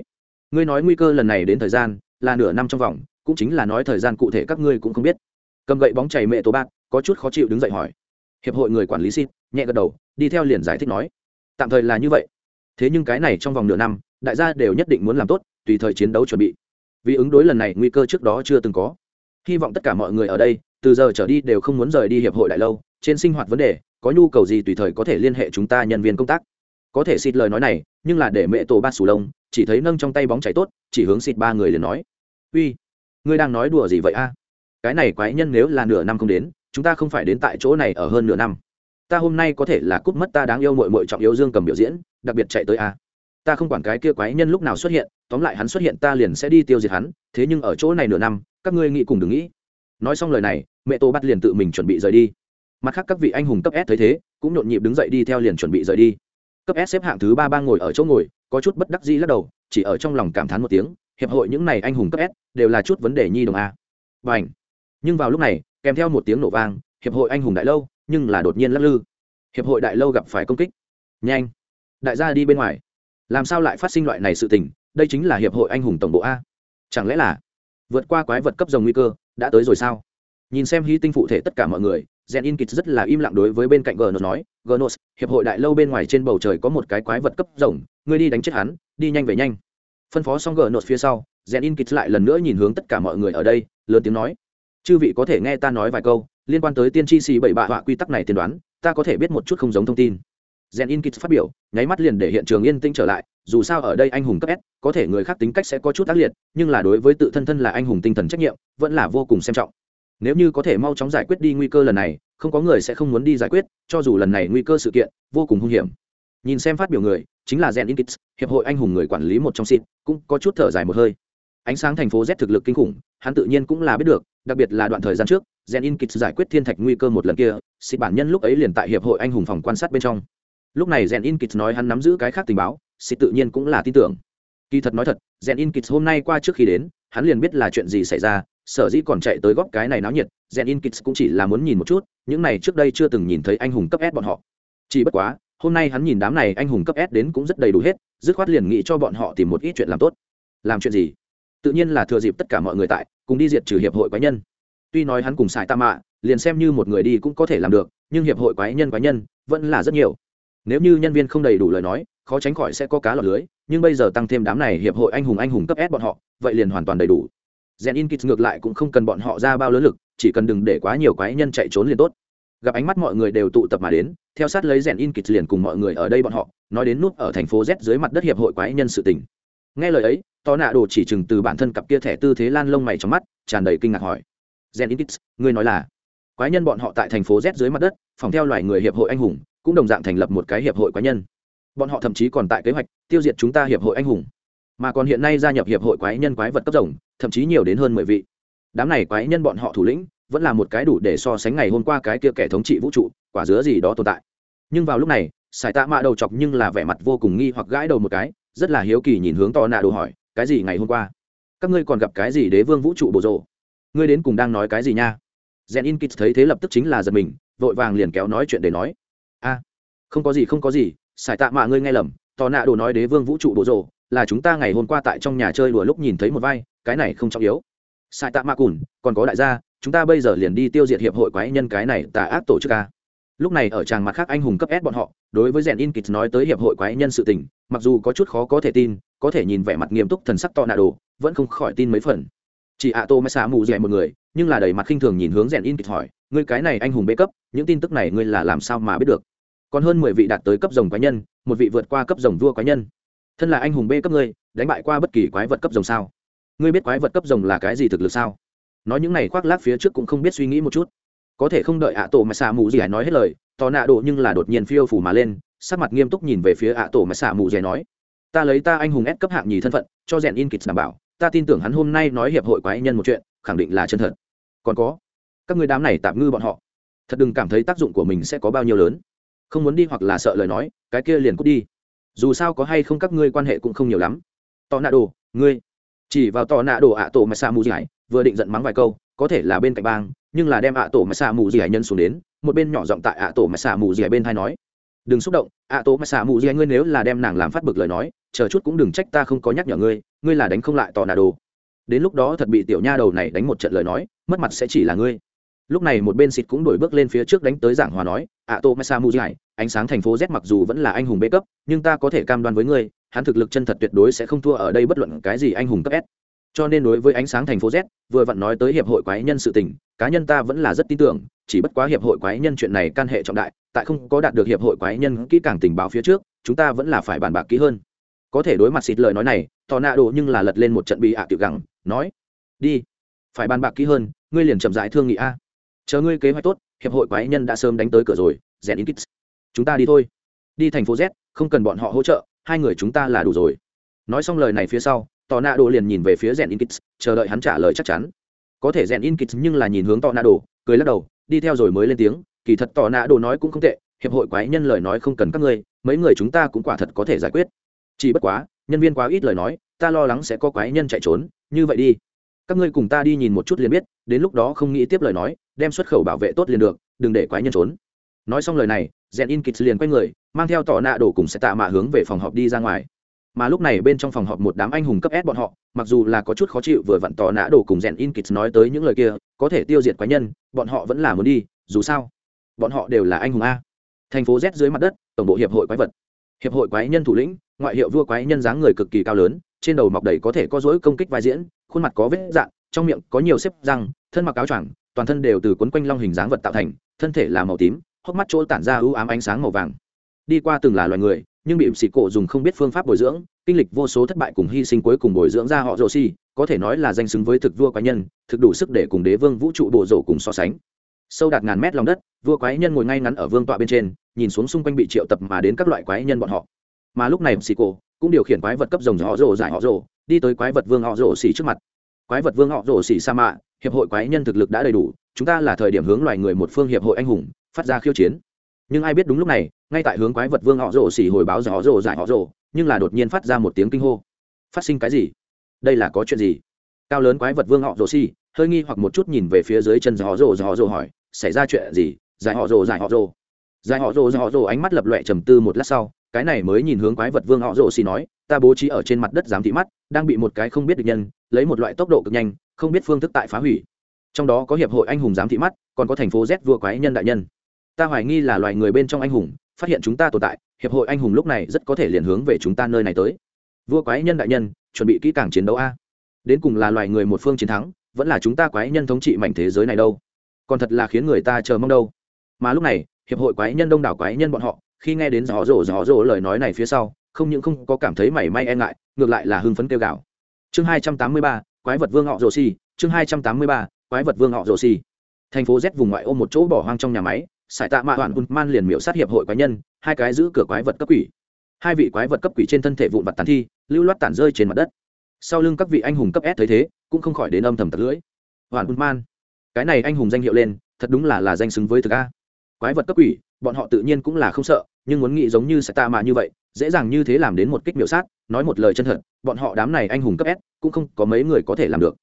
Ngươi nói nguy cơ lần này đến thời gian là nửa năm trong vòng, cũng chính là nói thời gian cụ thể các ngươi cũng không biết. Cầm gậy bóng chảy mẹ tố bạc có chút khó chịu đứng dậy hỏi. Hiệp hội người quản lý xin, nhẹ gật đầu, đi theo liền giải thích nói. Tạm thời là như vậy. Thế nhưng cái này trong vòng nửa năm, đại gia đều nhất định muốn làm tốt, tùy thời chiến đấu chuẩn bị vì ứng đối lần này nguy cơ trước đó chưa từng có. Hy vọng tất cả mọi người ở đây, từ giờ trở đi đều không muốn rời đi hiệp hội đại lâu, trên sinh hoạt vấn đề, có nhu cầu gì tùy thời có thể liên hệ chúng ta nhân viên công tác. Có thể xịt lời nói này, nhưng là để mẹ tổ ba sù lông, chỉ thấy nâng trong tay bóng cháy tốt, chỉ hướng xịt ba người liền nói. Uy, ngươi đang nói đùa gì vậy a? Cái này quái nhân nếu là nửa năm không đến, chúng ta không phải đến tại chỗ này ở hơn nửa năm. Ta hôm nay có thể là cút mất ta đáng yêu mội mội trọng yếu dương cầm biểu diễn, đặc biệt chạy tới a ta không quản cái kia quái nhân lúc nào xuất hiện, tóm lại hắn xuất hiện ta liền sẽ đi tiêu diệt hắn, thế nhưng ở chỗ này nửa năm, các ngươi nghĩ cùng đừng nghĩ. Nói xong lời này, mẹ tô bắt liền tự mình chuẩn bị rời đi. Mặt khác các vị anh hùng cấp s thấy thế, cũng nhộn nhịp đứng dậy đi theo liền chuẩn bị rời đi. Cấp s xếp hạng thứ ba ba ngồi ở chỗ ngồi, có chút bất đắc dĩ lắc đầu, chỉ ở trong lòng cảm thán một tiếng, hiệp hội những này anh hùng cấp s đều là chút vấn đề nhi đồng a. B à n h nhưng vào lúc này, kèm theo một tiếng nổ vang, hiệp hội anh hùng đại lâu, nhưng là đột nhiên lắc lư. Hiệp hội đại lâu gặp phải công kích. Nhanh! Đại gia đi bên ngoài làm sao lại phát sinh loại này sự tình, đây chính là hiệp hội anh hùng tổng bộ a. Chẳng lẽ là vượt qua quái vật cấp dòng nguy cơ, đã tới rồi sao? Nhìn xem hy tinh phụ thể tất cả mọi người, gen in kịch rất là im lặng đối với bên cạnh gnos nói gnos hiệp hội đại lâu bên ngoài trên bầu trời có một cái quái vật cấp rồng, ngươi đi đánh chết hắn, đi nhanh về nhanh. Phân phó xong gnos phía sau, gen in kịch lại lần nữa nhìn hướng tất cả mọi người ở đây, lớn tiếng nói, chư vị có thể nghe ta nói vài câu, liên quan tới tiên tri xì bảy bạ họa quy tắc này tiên đoán, ta có thể biết một chút không giống thông tin gen in kit phát biểu, nháy mắt liền để hiện trường yên tĩnh trở lại, dù sao ở đây anh hùng cấp s, có thể người khác tính cách sẽ có chút tác liệt, nhưng là đối với tự thân thân là anh hùng tinh thần trách nhiệm, vẫn là vô cùng xem trọng. Nếu như có thể mau chóng giải quyết đi nguy cơ lần này, không có người sẽ không muốn đi giải quyết, cho dù lần này nguy cơ sự kiện, vô cùng hung hiểm. Nhìn xem phát biểu người, chính là gen inkits hiệp hội anh hùng người quản lý một trong xịt, cũng có chút thở dài một hơi. Ánh sáng thành phố z thực lực kinh khủng, hắn tự nhiên cũng là biết được, đặc biệt là đoạn thời gian trước, gen inkits giải quyết thiên thạch nguy cơ một lần kia, xịt bản nhân lúc ấy liền tại hiệp hội anh hùng phòng quan sát bên trong lúc này gen inkits nói hắn nắm giữ cái khác tình báo xịt tự nhiên cũng là tin tưởng. Kỳ thật nói thật gen inkits hôm nay qua trước khi đến, hắn liền biết là chuyện gì xảy ra, sở dĩ còn chạy tới góp cái này náo nhiệt rèn in kids cũng chỉ là muốn nhìn một chút, những này trước đây chưa từng nhìn thấy anh hùng cấp s bọn họ. Chỉ bất quá, hôm nay hắn nhìn đám này anh hùng cấp s đến cũng rất đầy đủ hết, dứt khoát liền nghĩ cho bọn họ tìm một ít chuyện làm tốt. Làm chuyện gì? Tự nhiên là thừa dịp tất cả mọi người tại, cùng đi diệt trừ hiệp hội quái nhân. Tuy nói hắn cùng xài tam mạ, liền xem như một người đi cũng có thể làm được, nhưng hiệp hội quái nhân quái nhân vẫn là rất nhiều nếu như nhân viên không đầy đủ lời nói, khó tránh khỏi sẽ có cá lọt lưới, nhưng bây giờ tăng thêm đám này hiệp hội anh hùng anh hùng cấp s bọn họ, vậy liền hoàn toàn đầy đủ. Gen in kits ngược lại cũng không cần bọn họ ra bao lớn lực, chỉ cần đừng để quá nhiều quái nhân chạy trốn liền tốt. Gặp ánh mắt mọi người đều tụ tập mà đến, theo sát lấy rèn in kịch liền cùng mọi người ở đây bọn họ, nói đến nút ở thành phố z dưới mặt đất hiệp hội quái nhân sự tình. Nghe lời ấy to nạ đồ chỉ chừng từ bản thân cặp kia thẻ tư thế lan lông mày trong mắt, tràn đầy kinh ngạc hỏi. Rèn in kịch ngươi nói là quái nhân bọn họ tại thành phố z dưới mặt đất, phòng theo loài người hiệp hội anh hùng cũng đồng dạng thành lập một cái hiệp hội quái nhân. Bọn họ thậm chí còn tại kế hoạch tiêu diệt chúng ta hiệp hội anh hùng. Mà còn hiện nay gia nhập hiệp hội quái nhân quái vật cấp rồng, thậm chí nhiều đến hơn mười vị. Đám này quái nhân bọn họ thủ lĩnh vẫn là một cái đủ để so sánh ngày hôm qua cái kia kẻ thống trị vũ trụ, quả dứa gì đó tồn tại. Nhưng vào lúc này, sài tạ mạ đầu chọc nhưng là vẻ mặt vô cùng nghi hoặc gãi đầu một cái, rất là hiếu kỳ nhìn hướng to nạ đồ hỏi, cái gì ngày hôm qua? Các ngươi còn gặp cái gì đế vương vũ trụ bồ rộ ngươi đến cùng đang nói cái gì nha? Rèn in kit thấy thế lập tức chính là giật mình, vội vàng liền kéo nói chuyện để nói không có gì, không có gì sải tạ mạ ngươi nghe lầm, tò nạ đồ nói đế vương vũ trụ bộ rồ, là chúng ta ngày hôm qua tại trong nhà chơi đùa lúc nhìn thấy một vai, cái này không trọng yếu. Sải tạ mạ cùn, còn có đại gia, chúng ta bây giờ liền đi tiêu diệt hiệp hội quái nhân cái này tà ác tổ chức a. Lúc này ở tràng mặt khác anh hùng cấp s bọn họ, đối với rèn in kịch nói tới hiệp hội quái nhân sự tình, mặc dù có chút khó có thể tin, có thể nhìn vẻ mặt nghiêm túc thần sắc to nạ đồ, vẫn không khỏi tin mấy phần. Chỉ ạ tô mới xả mù rẻ một người, nhưng là đầy mặt khinh thường nhìn hướng rèn in kịch hỏi, ngươi cái này anh hùng bê cấp, những tin tức này ngươi là làm sao mà biết được? Còn hơn mười vị đạt tới cấp rồng quái nhân, một vị vượt qua cấp rồng vua quái nhân. Thân là anh hùng B cấp ngươi, đánh bại qua bất kỳ quái vật cấp rồng sao? Ngươi biết quái vật cấp rồng là cái gì thực lực sao? Nói những này khoác lác phía trước cũng không biết suy nghĩ một chút. Có thể không đợi ạ tổ mà xả mù gì nói hết lời, tò nạ độ nhưng là đột nhiên phiêu phủ mà lên, sắc mặt nghiêm túc nhìn về phía ạ tổ mà xả mù dẻ nói. Ta lấy ta anh hùng ép cấp hạng nhì thân phận, cho rèn in kịch đảm bảo, ta tin tưởng hắn hôm nay nói hiệp hội quái nhân một chuyện, khẳng định là chân thật. Còn có, các người đám này tạm ngư bọn họ, thật đừng cảm thấy tác dụng của mình sẽ có bao nhiêu lớn không muốn đi hoặc là sợ lời nói, cái kia liền cút đi. Dù sao có hay không các ngươi quan hệ cũng không nhiều lắm. Tò nạ đồ ngươi. Chỉ vào tò nạ đồ ạ tổ mà xa mù dải vừa định giận mắng vài câu, có thể là bên cạnh bang, nhưng là đem ạ tổ mà xa mù dải nhân xuống đến, một bên nhỏ giọng tại ạ tổ mà xả mù dẻ bên thai nói. Đừng xúc động, ạ tổ mà xả mù dẻ ngươi nếu là đem nàng làm phát bực lời nói, chờ chút cũng đừng trách ta không có nhắc nhở ngươi ngươi là đánh không lại tò nạ đồ đến lúc đó thật bị tiểu nha đầu này đánh một trận lời nói, mất mặt sẽ chỉ là ngươi lúc này một bên xịt cũng đổi bước lên phía trước đánh tới giảng hòa nói, ạ, tô massa mu ánh sáng thành phố z mặc dù vẫn là anh hùng bê cấp, nhưng ta có thể cam đoan với ngươi, hắn thực lực chân thật tuyệt đối sẽ không thua ở đây bất luận cái gì anh hùng cấp s. Cho nên đối với ánh sáng thành phố z, vừa vặn nói tới hiệp hội quái nhân sự tình, cá nhân ta vẫn là rất tin tưởng, chỉ bất quá hiệp hội quái nhân chuyện này can hệ trọng đại, tại không có đạt được hiệp hội quái nhân kỹ càng tình báo phía trước, chúng ta vẫn là phải bàn bạc kỹ hơn. Có thể đối mặt xịt lời nói này, tò nạ đồ nhưng là lật lên một trận bị ạ à tiểu gẳng, nói, đi, phải bàn bạc kỹ hơn, ngươi liền chậm rãi thương nghị a chờ ngươi kế hoạch tốt hiệp hội quái nhân đã sớm đánh tới cửa rồi rèn in kits. Chúng ta đi thôi. Đi thành phố z không cần bọn họ hỗ trợ hai người chúng ta là đủ rồi. Nói xong lời này phía sau tò nạ đồ liền nhìn về phía rèn in kits chờ đợi hắn trả lời chắc chắn. Có thể rèn in kits nhưng là nhìn hướng tò nạ đồ, cười lắc đầu đi theo rồi mới lên tiếng kỳ thật tò nạ đồ nói cũng không tệ hiệp hội quái nhân lời nói không cần các ngươi mấy người chúng ta cũng quả thật có thể giải quyết. Chỉ bất quá nhân viên quá ít lời nói ta lo lắng sẽ có quái nhân chạy trốn như vậy đi. Các ngươi cùng ta đi nhìn một chút liền biết đến lúc đó không nghĩ tiếp lời nói đem xuất khẩu bảo vệ tốt liền được, đừng để quái nhân trốn. Nói xong lời này rèn in kịch liền quay người, mang theo tỏ nạ đổ cùng sẽ tạ mạ hướng về phòng họp đi ra ngoài. Mà lúc này bên trong phòng họp một đám anh hùng cấp ép bọn họ, mặc dù là có chút khó chịu vừa vặn tỏ nạ đổ cùng rèn in kịch nói tới những lời kia, có thể tiêu diệt quái nhân, bọn họ vẫn là muốn đi, dù sao, bọn họ đều là anh hùng a. Thành phố z dưới mặt đất, tổng bộ hiệp hội quái vật. Hiệp hội quái nhân thủ lĩnh, ngoại hiệu vua quái nhân dáng người cực kỳ cao lớn, trên đầu mọc đầy có thể có dỗi công kích vai diễn, khuôn mặt có vết dạn trong miệng có nhiều xếp răng, thân mặc áo choàng toàn thân đều từ quấn quanh long hình dáng vật tạo thành, thân thể là màu tím, hốc mắt chỗ tản ra ưu ám ánh sáng màu vàng. Đi qua từng là loài người, nhưng bị xịt cổ dùng không biết phương pháp bồi dưỡng, kinh lịch vô số thất bại cùng hy sinh cuối cùng bồi dưỡng ra họ rồ si, có thể nói là danh xứng với thực vua quái nhân, thực đủ sức để cùng đế vương vũ trụ bộ rổ cùng so sánh. Sâu đạt ngàn mét lòng đất, vua quái nhân ngồi ngay ngắn ở vương tọa bên trên, nhìn xuống xung quanh bị triệu tập mà đến các loại quái nhân bọn họ. Mà lúc này xì cổ cũng điều khiển quái vật cấp rồng họ rồ giải họ rồ đi tới quái vật vương họ rồ xì trước mặt. Quái vật vương họ rồ xì sa mạ hiệp hội quái nhân thực lực đã đầy đủ, chúng ta là thời điểm hướng loài người một phương hiệp hội anh hùng, phát ra khiêu chiến. Nhưng ai biết đúng lúc này, ngay tại hướng quái vật vương họ rồ xỉ hồi báo giải họ rồ giải họ rồ, nhưng là đột nhiên phát ra một tiếng kinh hô. Phát sinh cái gì? Đây là có chuyện gì? Cao lớn quái vật vương họ rồ xỉ, hơi nghi hoặc một chút nhìn về phía dưới chân giải họ rồ giải họ rồ hỏi, xảy ra chuyện gì? Giải họ rồ, giải họ rồ. Giải họ rồ, giải họ rồ ánh mắt lập loẹ trầm tư một lát sau, cái này mới nhìn hướng quái vật vương họ rồ xỉ nói, ta bố trí ở trên mặt đất giám thị mắt, đang bị một cái không biết được nhân, lấy một loại tốc độ cực nhanh không biết phương thức tại phá hủy. Trong đó có hiệp hội anh hùng giám thị mắt, còn có thành phố z vua quái nhân đại nhân. Ta hoài nghi là loài người bên trong anh hùng, phát hiện chúng ta tồn tại, hiệp hội anh hùng lúc này rất có thể liền hướng về chúng ta nơi này tới. Vua quái nhân đại nhân, chuẩn bị kỹ càng chiến đấu a. Đến cùng là loài người một phương chiến thắng, vẫn là chúng ta quái nhân thống trị mảnh thế giới này đâu? Còn thật là khiến người ta chờ mong đâu. Mà lúc này, hiệp hội quái nhân đông đảo quái nhân bọn họ, khi nghe đến gió rổ gió rổ lời nói này phía sau, không những không có cảm thấy mảy may e ngại, ngược lại là hưng phấn kêu gào. Chương hai trăm tám mươi ba quái vật vương họ rồ xì, chương hai trăm tám mươi ba, quái vật vương họ rồ xì. Thành phố z vùng ngoại ô một chỗ bỏ hoang trong nhà máy, sải tạ mạ hoạn man liền miễu sát hiệp hội quái nhân, hai cái giữ cửa quái vật cấp quỷ. Hai vị quái vật cấp quỷ trên thân thể vụn vặt tàn thi, lưu loát tản rơi trên mặt đất. Sau lưng các vị anh hùng cấp s thấy thế, cũng không khỏi đến âm thầm tật lưỡi. Hoạn man. Cái này anh hùng danh hiệu lên, thật đúng là là danh xứng với thực a quái vật cấp quỷ, bọn họ tự nhiên cũng là không sợ, nhưng muốn nghĩ giống như sẽ tạ mạ như vậy, dễ dàng như thế làm đến một kích miểu sát, nói một lời chân thật, bọn họ đám này anh hùng cấp s, cũng không có mấy người có thể làm được.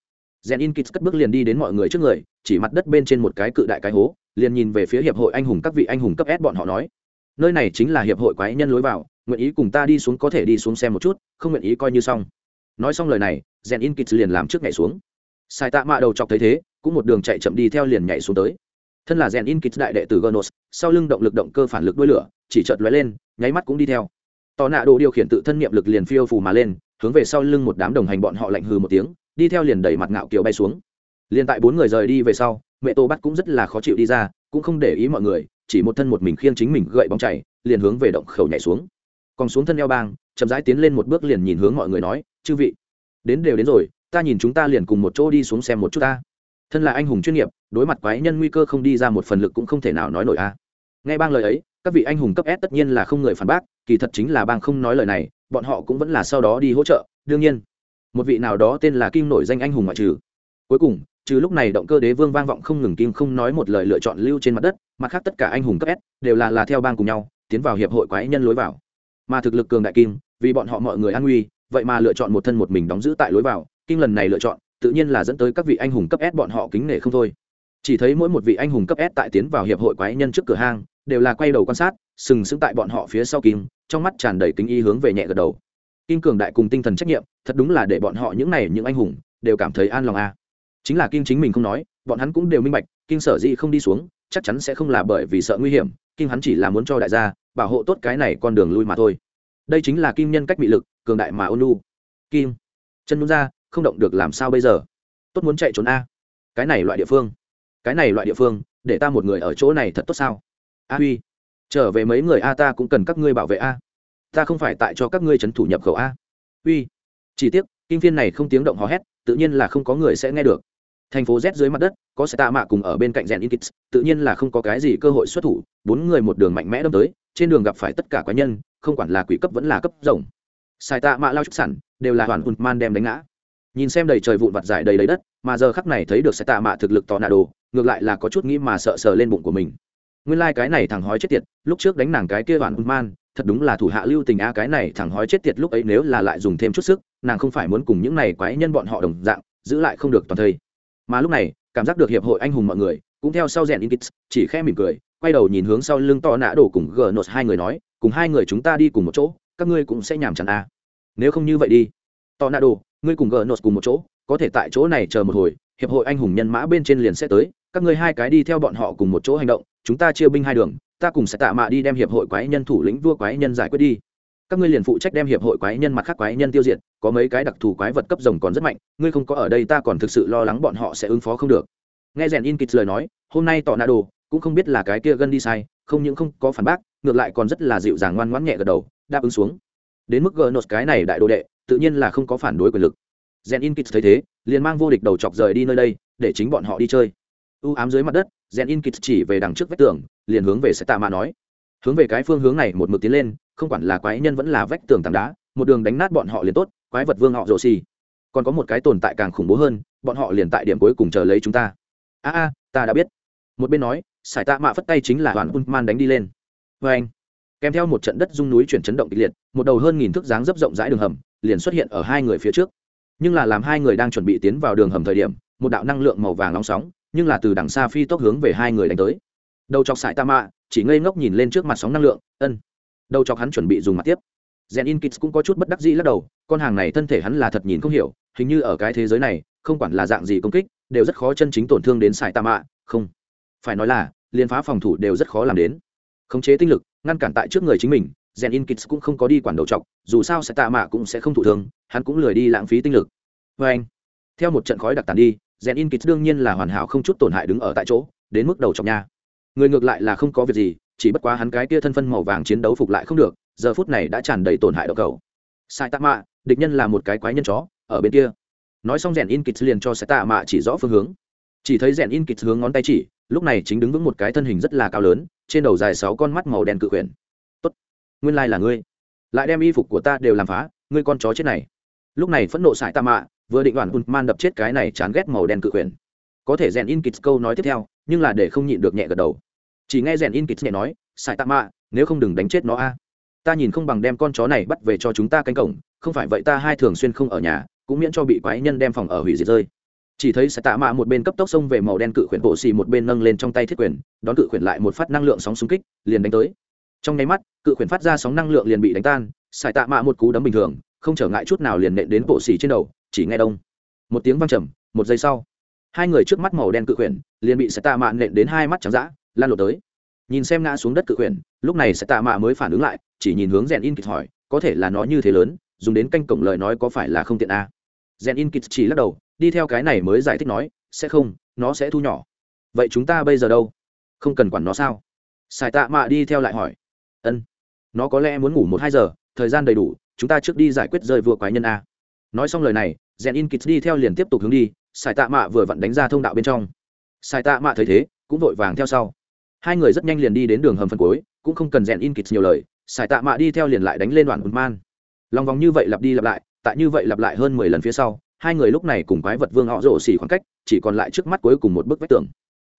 Rèn in kit cất bước liền đi đến mọi người trước người, chỉ mặt đất bên trên một cái cự đại cái hố, liền nhìn về phía hiệp hội anh hùng các vị anh hùng cấp s bọn họ nói, nơi này chính là hiệp hội quái nhân lối vào, nguyện ý cùng ta đi xuống có thể đi xuống xem một chút, không nguyện ý coi như xong. Nói xong lời này rèn in liền làm trước nhảy xuống. Sai tạ mạ đầu chọc thấy thế, cũng một đường chạy chậm đi theo liền nhảy xuống tới thân là rèn in kịch đại đệ tử gonos, sau lưng động lực động cơ phản lực đuôi lửa, chỉ chợt lóe lên, nháy mắt cũng đi theo. Tò nạ đồ điều khiển tự thân niệm lực liền phiêu phù mà lên, hướng về sau lưng một đám đồng hành bọn họ lạnh hừ một tiếng, đi theo liền đẩy mặt ngạo kiều bay xuống. Liền tại bốn người rời đi về sau, mẹ tô bắt cũng rất là khó chịu đi ra, cũng không để ý mọi người, chỉ một thân một mình khiêng chính mình gậy bóng chảy, liền hướng về động khẩu nhảy xuống. Còn xuống thân eo bang, chậm rãi tiến lên một bước liền nhìn hướng mọi người nói, chư vị, đến đều đến rồi, ta nhìn chúng ta liền cùng một chỗ đi xuống xem một chút ta thân là anh hùng chuyên nghiệp, đối mặt quái nhân nguy cơ không đi ra một phần lực cũng không thể nào nói nổi a. Nghe bang lời ấy, các vị anh hùng cấp s tất nhiên là không người phản bác, kỳ thật chính là bang không nói lời này, bọn họ cũng vẫn là sau đó đi hỗ trợ, đương nhiên. Một vị nào đó tên là kim nổi danh anh hùng ngoại trừ. Cuối cùng, trừ lúc này động cơ đế vương vang vọng không ngừng kim không nói một lời lựa chọn lưu trên mặt đất, mặt khác tất cả anh hùng cấp s đều là là theo bang cùng nhau, tiến vào hiệp hội quái nhân lối vào. Mà thực lực cường đại kim, vì bọn họ mọi người an nguy, vậy mà lựa chọn một thân một mình đóng giữ tại lối vào, kim lần này lựa chọn tự nhiên là dẫn tới các vị anh hùng cấp s bọn họ kính nể không thôi. Chỉ thấy mỗi một vị anh hùng cấp s tại tiến vào hiệp hội quái nhân trước cửa hang, đều là quay đầu quan sát, sừng sững tại bọn họ phía sau kim trong mắt tràn đầy kính y hướng về nhẹ gật đầu. Kim cường đại cùng tinh thần trách nhiệm, thật đúng là để bọn họ những này những anh hùng, đều cảm thấy an lòng a. Chính là kim chính mình không nói, bọn hắn cũng đều minh bạch kim sở dĩ không đi xuống, chắc chắn sẽ không là bởi vì sợ nguy hiểm kim hắn chỉ là muốn cho đại gia, bảo hộ tốt cái này con đường lui mà thôi. Đây chính là kim nhân cách bị lực, cường đại mà ôn nhu. kim chân nhún ra không động được làm sao bây giờ? Tốt muốn chạy trốn a. Cái này loại địa phương. Cái này loại địa phương, để ta một người ở chỗ này thật tốt sao? A huy, trở về mấy người a ta cũng cần các ngươi bảo vệ a. Ta không phải tại cho các ngươi trấn thủ nhập khẩu a. Uy chỉ tiếc, kinh phiên này không tiếng động hò hét, tự nhiên là không có người sẽ nghe được. Thành phố z dưới mặt đất, có sẽ tạ mạ cùng ở bên cạnh rèn in kits tự nhiên là không có cái gì cơ hội xuất thủ. Bốn người một đường mạnh mẽ đâm tới, trên đường gặp phải tất cả quái nhân, không quản là quỷ cấp vẫn là cấp rồng. Sai tạ mạ lao trúc sẵn, đều là hoàn hùn man đem đánh ngã nhìn xem đầy trời vụn vặt dài đầy đầy đất, mà giờ khắc này thấy được xe tạ mạ thực lực tò nạ đồ, ngược lại là có chút nghĩ mà sợ sờ lên bụng của mình. Nguyên lai、like、cái này thằng hói chết tiệt, lúc trước đánh nàng cái kia bản un man, thật đúng là thủ hạ lưu tình a cái này thằng hói chết tiệt lúc ấy nếu là lại dùng thêm chút sức, nàng không phải muốn cùng những này quái nhân bọn họ đồng dạng, giữ lại không được toàn thây. Mà lúc này, cảm giác được hiệp hội anh hùng mọi người, cũng theo sau rèn in kits chỉ khe mỉm cười, quay đầu nhìn hướng sau lưng to nã đổ cùng gờ nốt hai người nói, cùng hai người chúng ta đi cùng một chỗ, các ngươi cũng sẽ nhàm chán a nếu không như vậy đi. To nã đổ ngươi cùng gờ nốt cùng một chỗ, có thể tại chỗ này chờ một hồi, hiệp hội anh hùng nhân mã bên trên liền sẽ tới, các ngươi hai cái đi theo bọn họ cùng một chỗ hành động, chúng ta chia binh hai đường, ta cùng sẽ tạ mạ đi đem hiệp hội quái nhân thủ lĩnh vua quái nhân giải quyết đi. Các ngươi liền phụ trách đem hiệp hội quái nhân mặt khác quái nhân tiêu diệt, có mấy cái đặc thù quái vật cấp rồng còn rất mạnh, ngươi không có ở đây ta còn thực sự lo lắng bọn họ sẽ ứng phó không được. Nghe rèn in kịch lời nói, hôm nay tỏ nạ đồ, cũng không biết là cái kia gân đi sai, không những không có phản bác, ngược lại còn rất là dịu dàng ngoan ngoãn nhẹ gật đầu, đáp ứng xuống đến mức gnos cái này đại đồ đệ, tự nhiên là không có phản đối quyền lực. Rèn in kits thấy thế, liền mang vô địch đầu chọc rời đi nơi đây, để chính bọn họ đi chơi. U ám dưới mặt đất rèn in kits chỉ về đằng trước vách tường, liền hướng về sẽ tạ mà nói. Hướng về cái phương hướng này một mực tiến lên, không quản là quái nhân vẫn là vách tường tảng đá, một đường đánh nát bọn họ liền tốt, quái vật vương họ rồ xì còn có một cái tồn tại càng khủng bố hơn, bọn họ liền tại điểm cuối cùng chờ lấy chúng ta. A a, ta đã biết. Một bên nói sải tạ mạ phất tay chính là hoàn man đánh đi lên. Vê anh kèm theo một trận đất rung núi chuyển chấn động kịch liệt, một đầu hơn nghìn thước dáng dấp rộng rãi đường hầm liền xuất hiện ở hai người phía trước. Nhưng là làm hai người đang chuẩn bị tiến vào đường hầm thời điểm, một đạo năng lượng màu vàng nóng sóng, nhưng là từ đằng xa phi tốc hướng về hai người đánh tới. Đầu chọc sải ta mạ chỉ ngây ngốc nhìn lên trước mặt sóng năng lượng, ân. Đầu chọc hắn chuẩn bị dùng mặt tiếp. Rèn in kits cũng có chút bất đắc dĩ lắc đầu, con hàng này thân thể hắn là thật nhìn không hiểu, hình như ở cái thế giới này, không quản là dạng gì công kích, đều rất khó chân chính tổn thương đến sải ta mạ không. Phải nói là liên phá phòng thủ đều rất khó làm đến. Khống chế tinh lực ngăn cản tại trước người chính mình rèn in kits cũng không có đi quản đầu chọc dù sao sẽ tạ mạ cũng sẽ không thụ thương, hắn cũng lười đi lãng phí tinh lực. Vê anh, theo một trận khói đặc tàn đi rèn in kits đương nhiên là hoàn hảo không chút tổn hại đứng ở tại chỗ, đến mức đầu chọc nha. Người ngược lại là không có việc gì, chỉ bất quá hắn cái kia thân phân màu vàng chiến đấu phục lại không được, giờ phút này đã tràn đầy tổn hại đậu cầu. Sai tạ mạ, địch nhân là một cái quái nhân chó, ở bên kia. Nói xong rèn in kits liền cho sai tạ mạ chỉ rõ phương hướng. Chỉ thấy rèn in kits hướng ngón tay chỉ lúc này chính đứng vững một cái thân hình rất là cao lớn, trên đầu dài sáu con mắt màu đen cự quyển. Tốt, nguyên lai là ngươi. Lại đem y phục của ta đều làm phá, ngươi con chó chết này. Lúc này phẫn nộ sải tạ mạ, vừa định đoàn man đập chết cái này chán ghét màu đen cự quyển. Có thể rèn in kịch câu nói tiếp theo, nhưng là để không nhịn được nhẹ gật đầu. Chỉ nghe rèn in kịch nhẹ nói, sải tạ mạ, nếu không đừng đánh chết nó a. Ta nhìn không bằng đem con chó này bắt về cho chúng ta canh cổng, không phải vậy ta hai thường xuyên không ở nhà, cũng miễn cho bị quái nhân đem phòng ở hủy diệt rơi chỉ thấy sẽ tạ mạ một bên cấp tốc xông về màu đen cự khuyển bộ xì một bên nâng lên trong tay thiết quyền, đón cự khuyển lại một phát năng lượng sóng xung kích, liền đánh tới. Trong nháy mắt, cự khuyển phát ra sóng năng lượng liền bị đánh tan sải tạ mạ một cú đấm bình thường, không trở ngại chút nào liền nện đến bộ xì trên đầu, chỉ nghe đông. Một tiếng vang trầm, một giây sau, hai người trước mắt màu đen cự khuyển liền bị sải tạ mạ nện đến hai mắt trắng dã, lan lộ tới. Nhìn xem ngã xuống đất cự khuyển, lúc này sải tạ mạ mới phản ứng lại, chỉ nhìn hướng rèn in kịch hỏi, có thể là nó như thế lớn, dùng đến canh cổng lời nói có phải là không tiện a à? rèn in kịch chỉ lắc đầu đi theo cái này mới giải thích nói, sẽ không, nó sẽ thu nhỏ. Vậy chúng ta bây giờ đâu? Không cần quản nó sao? Sài tạ mạ đi theo lại hỏi. Ân, nó có lẽ muốn ngủ một hai giờ, thời gian đầy đủ, chúng ta trước đi giải quyết rơi vừa quái nhân a. Nói xong lời này rèn in kịch đi theo liền tiếp tục hướng đi, sài tạ mạ vừa vặn đánh ra thông đạo bên trong. Sài tạ mạ thấy thế, cũng vội vàng theo sau. Hai người rất nhanh liền đi đến đường hầm phân cuối, cũng không cần rèn in kịch nhiều lời, sài tạ mạ đi theo liền lại đánh lên đoạn hùn man. Lòng vòng như vậy lặp đi lặp lại, tại như vậy lặp lại hơn mười lần phía sau hai người lúc này cùng quái vật vương họ rổ xỉ khoảng cách, chỉ còn lại trước mắt cuối cùng một bức vách tường.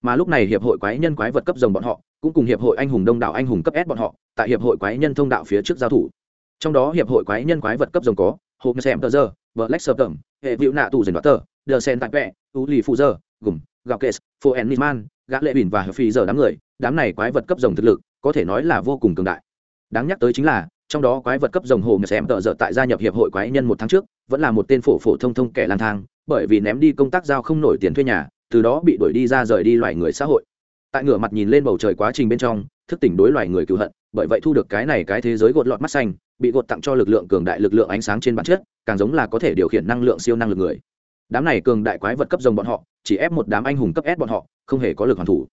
Mà lúc này hiệp hội quái nhân quái vật cấp rồng bọn họ, cũng cùng hiệp hội anh hùng đông đảo anh hùng cấp s bọn họ, tại hiệp hội quái nhân thông đạo phía trước giao thủ. Trong đó hiệp hội quái nhân quái vật cấp rồng có, hồ xem tờ giờ, vợ lách sơ tầm hệ vịu nạ tù dần đoạt tờ, đờ sen tại vẹ, tú lì phụ giờ, gùm, gạo kê phô en nisman gã lệ bỉn và hợp phi giờ đám người, đám này quái vật cấp rồng thực lực, có thể nói là vô cùng cường đại. Đáng nhắc tới chính là trong đó quái vật cấp rồng hồ xem tợ dở tại gia nhập hiệp hội quái nhân một tháng trước, vẫn là một tên phổ phổ thông thông kẻ lang thang, bởi vì ném đi công tác giao không nổi tiền thuê nhà, từ đó bị đuổi đi ra rời đi loài người xã hội. Tại ngửa mặt nhìn lên bầu trời quá trình bên trong, thức tỉnh đối loài người cựu hận, bởi vậy thu được cái này cái thế giới gột lọt mắt xanh, bị gột tặng cho lực lượng cường đại lực lượng ánh sáng trên bản chất, càng giống là có thể điều khiển năng lượng siêu năng lực người. Đám này cường đại quái vật cấp rồng bọn họ, chỉ ép một đám anh hùng cấp s bọn họ, không hề có lực hoàn thủ.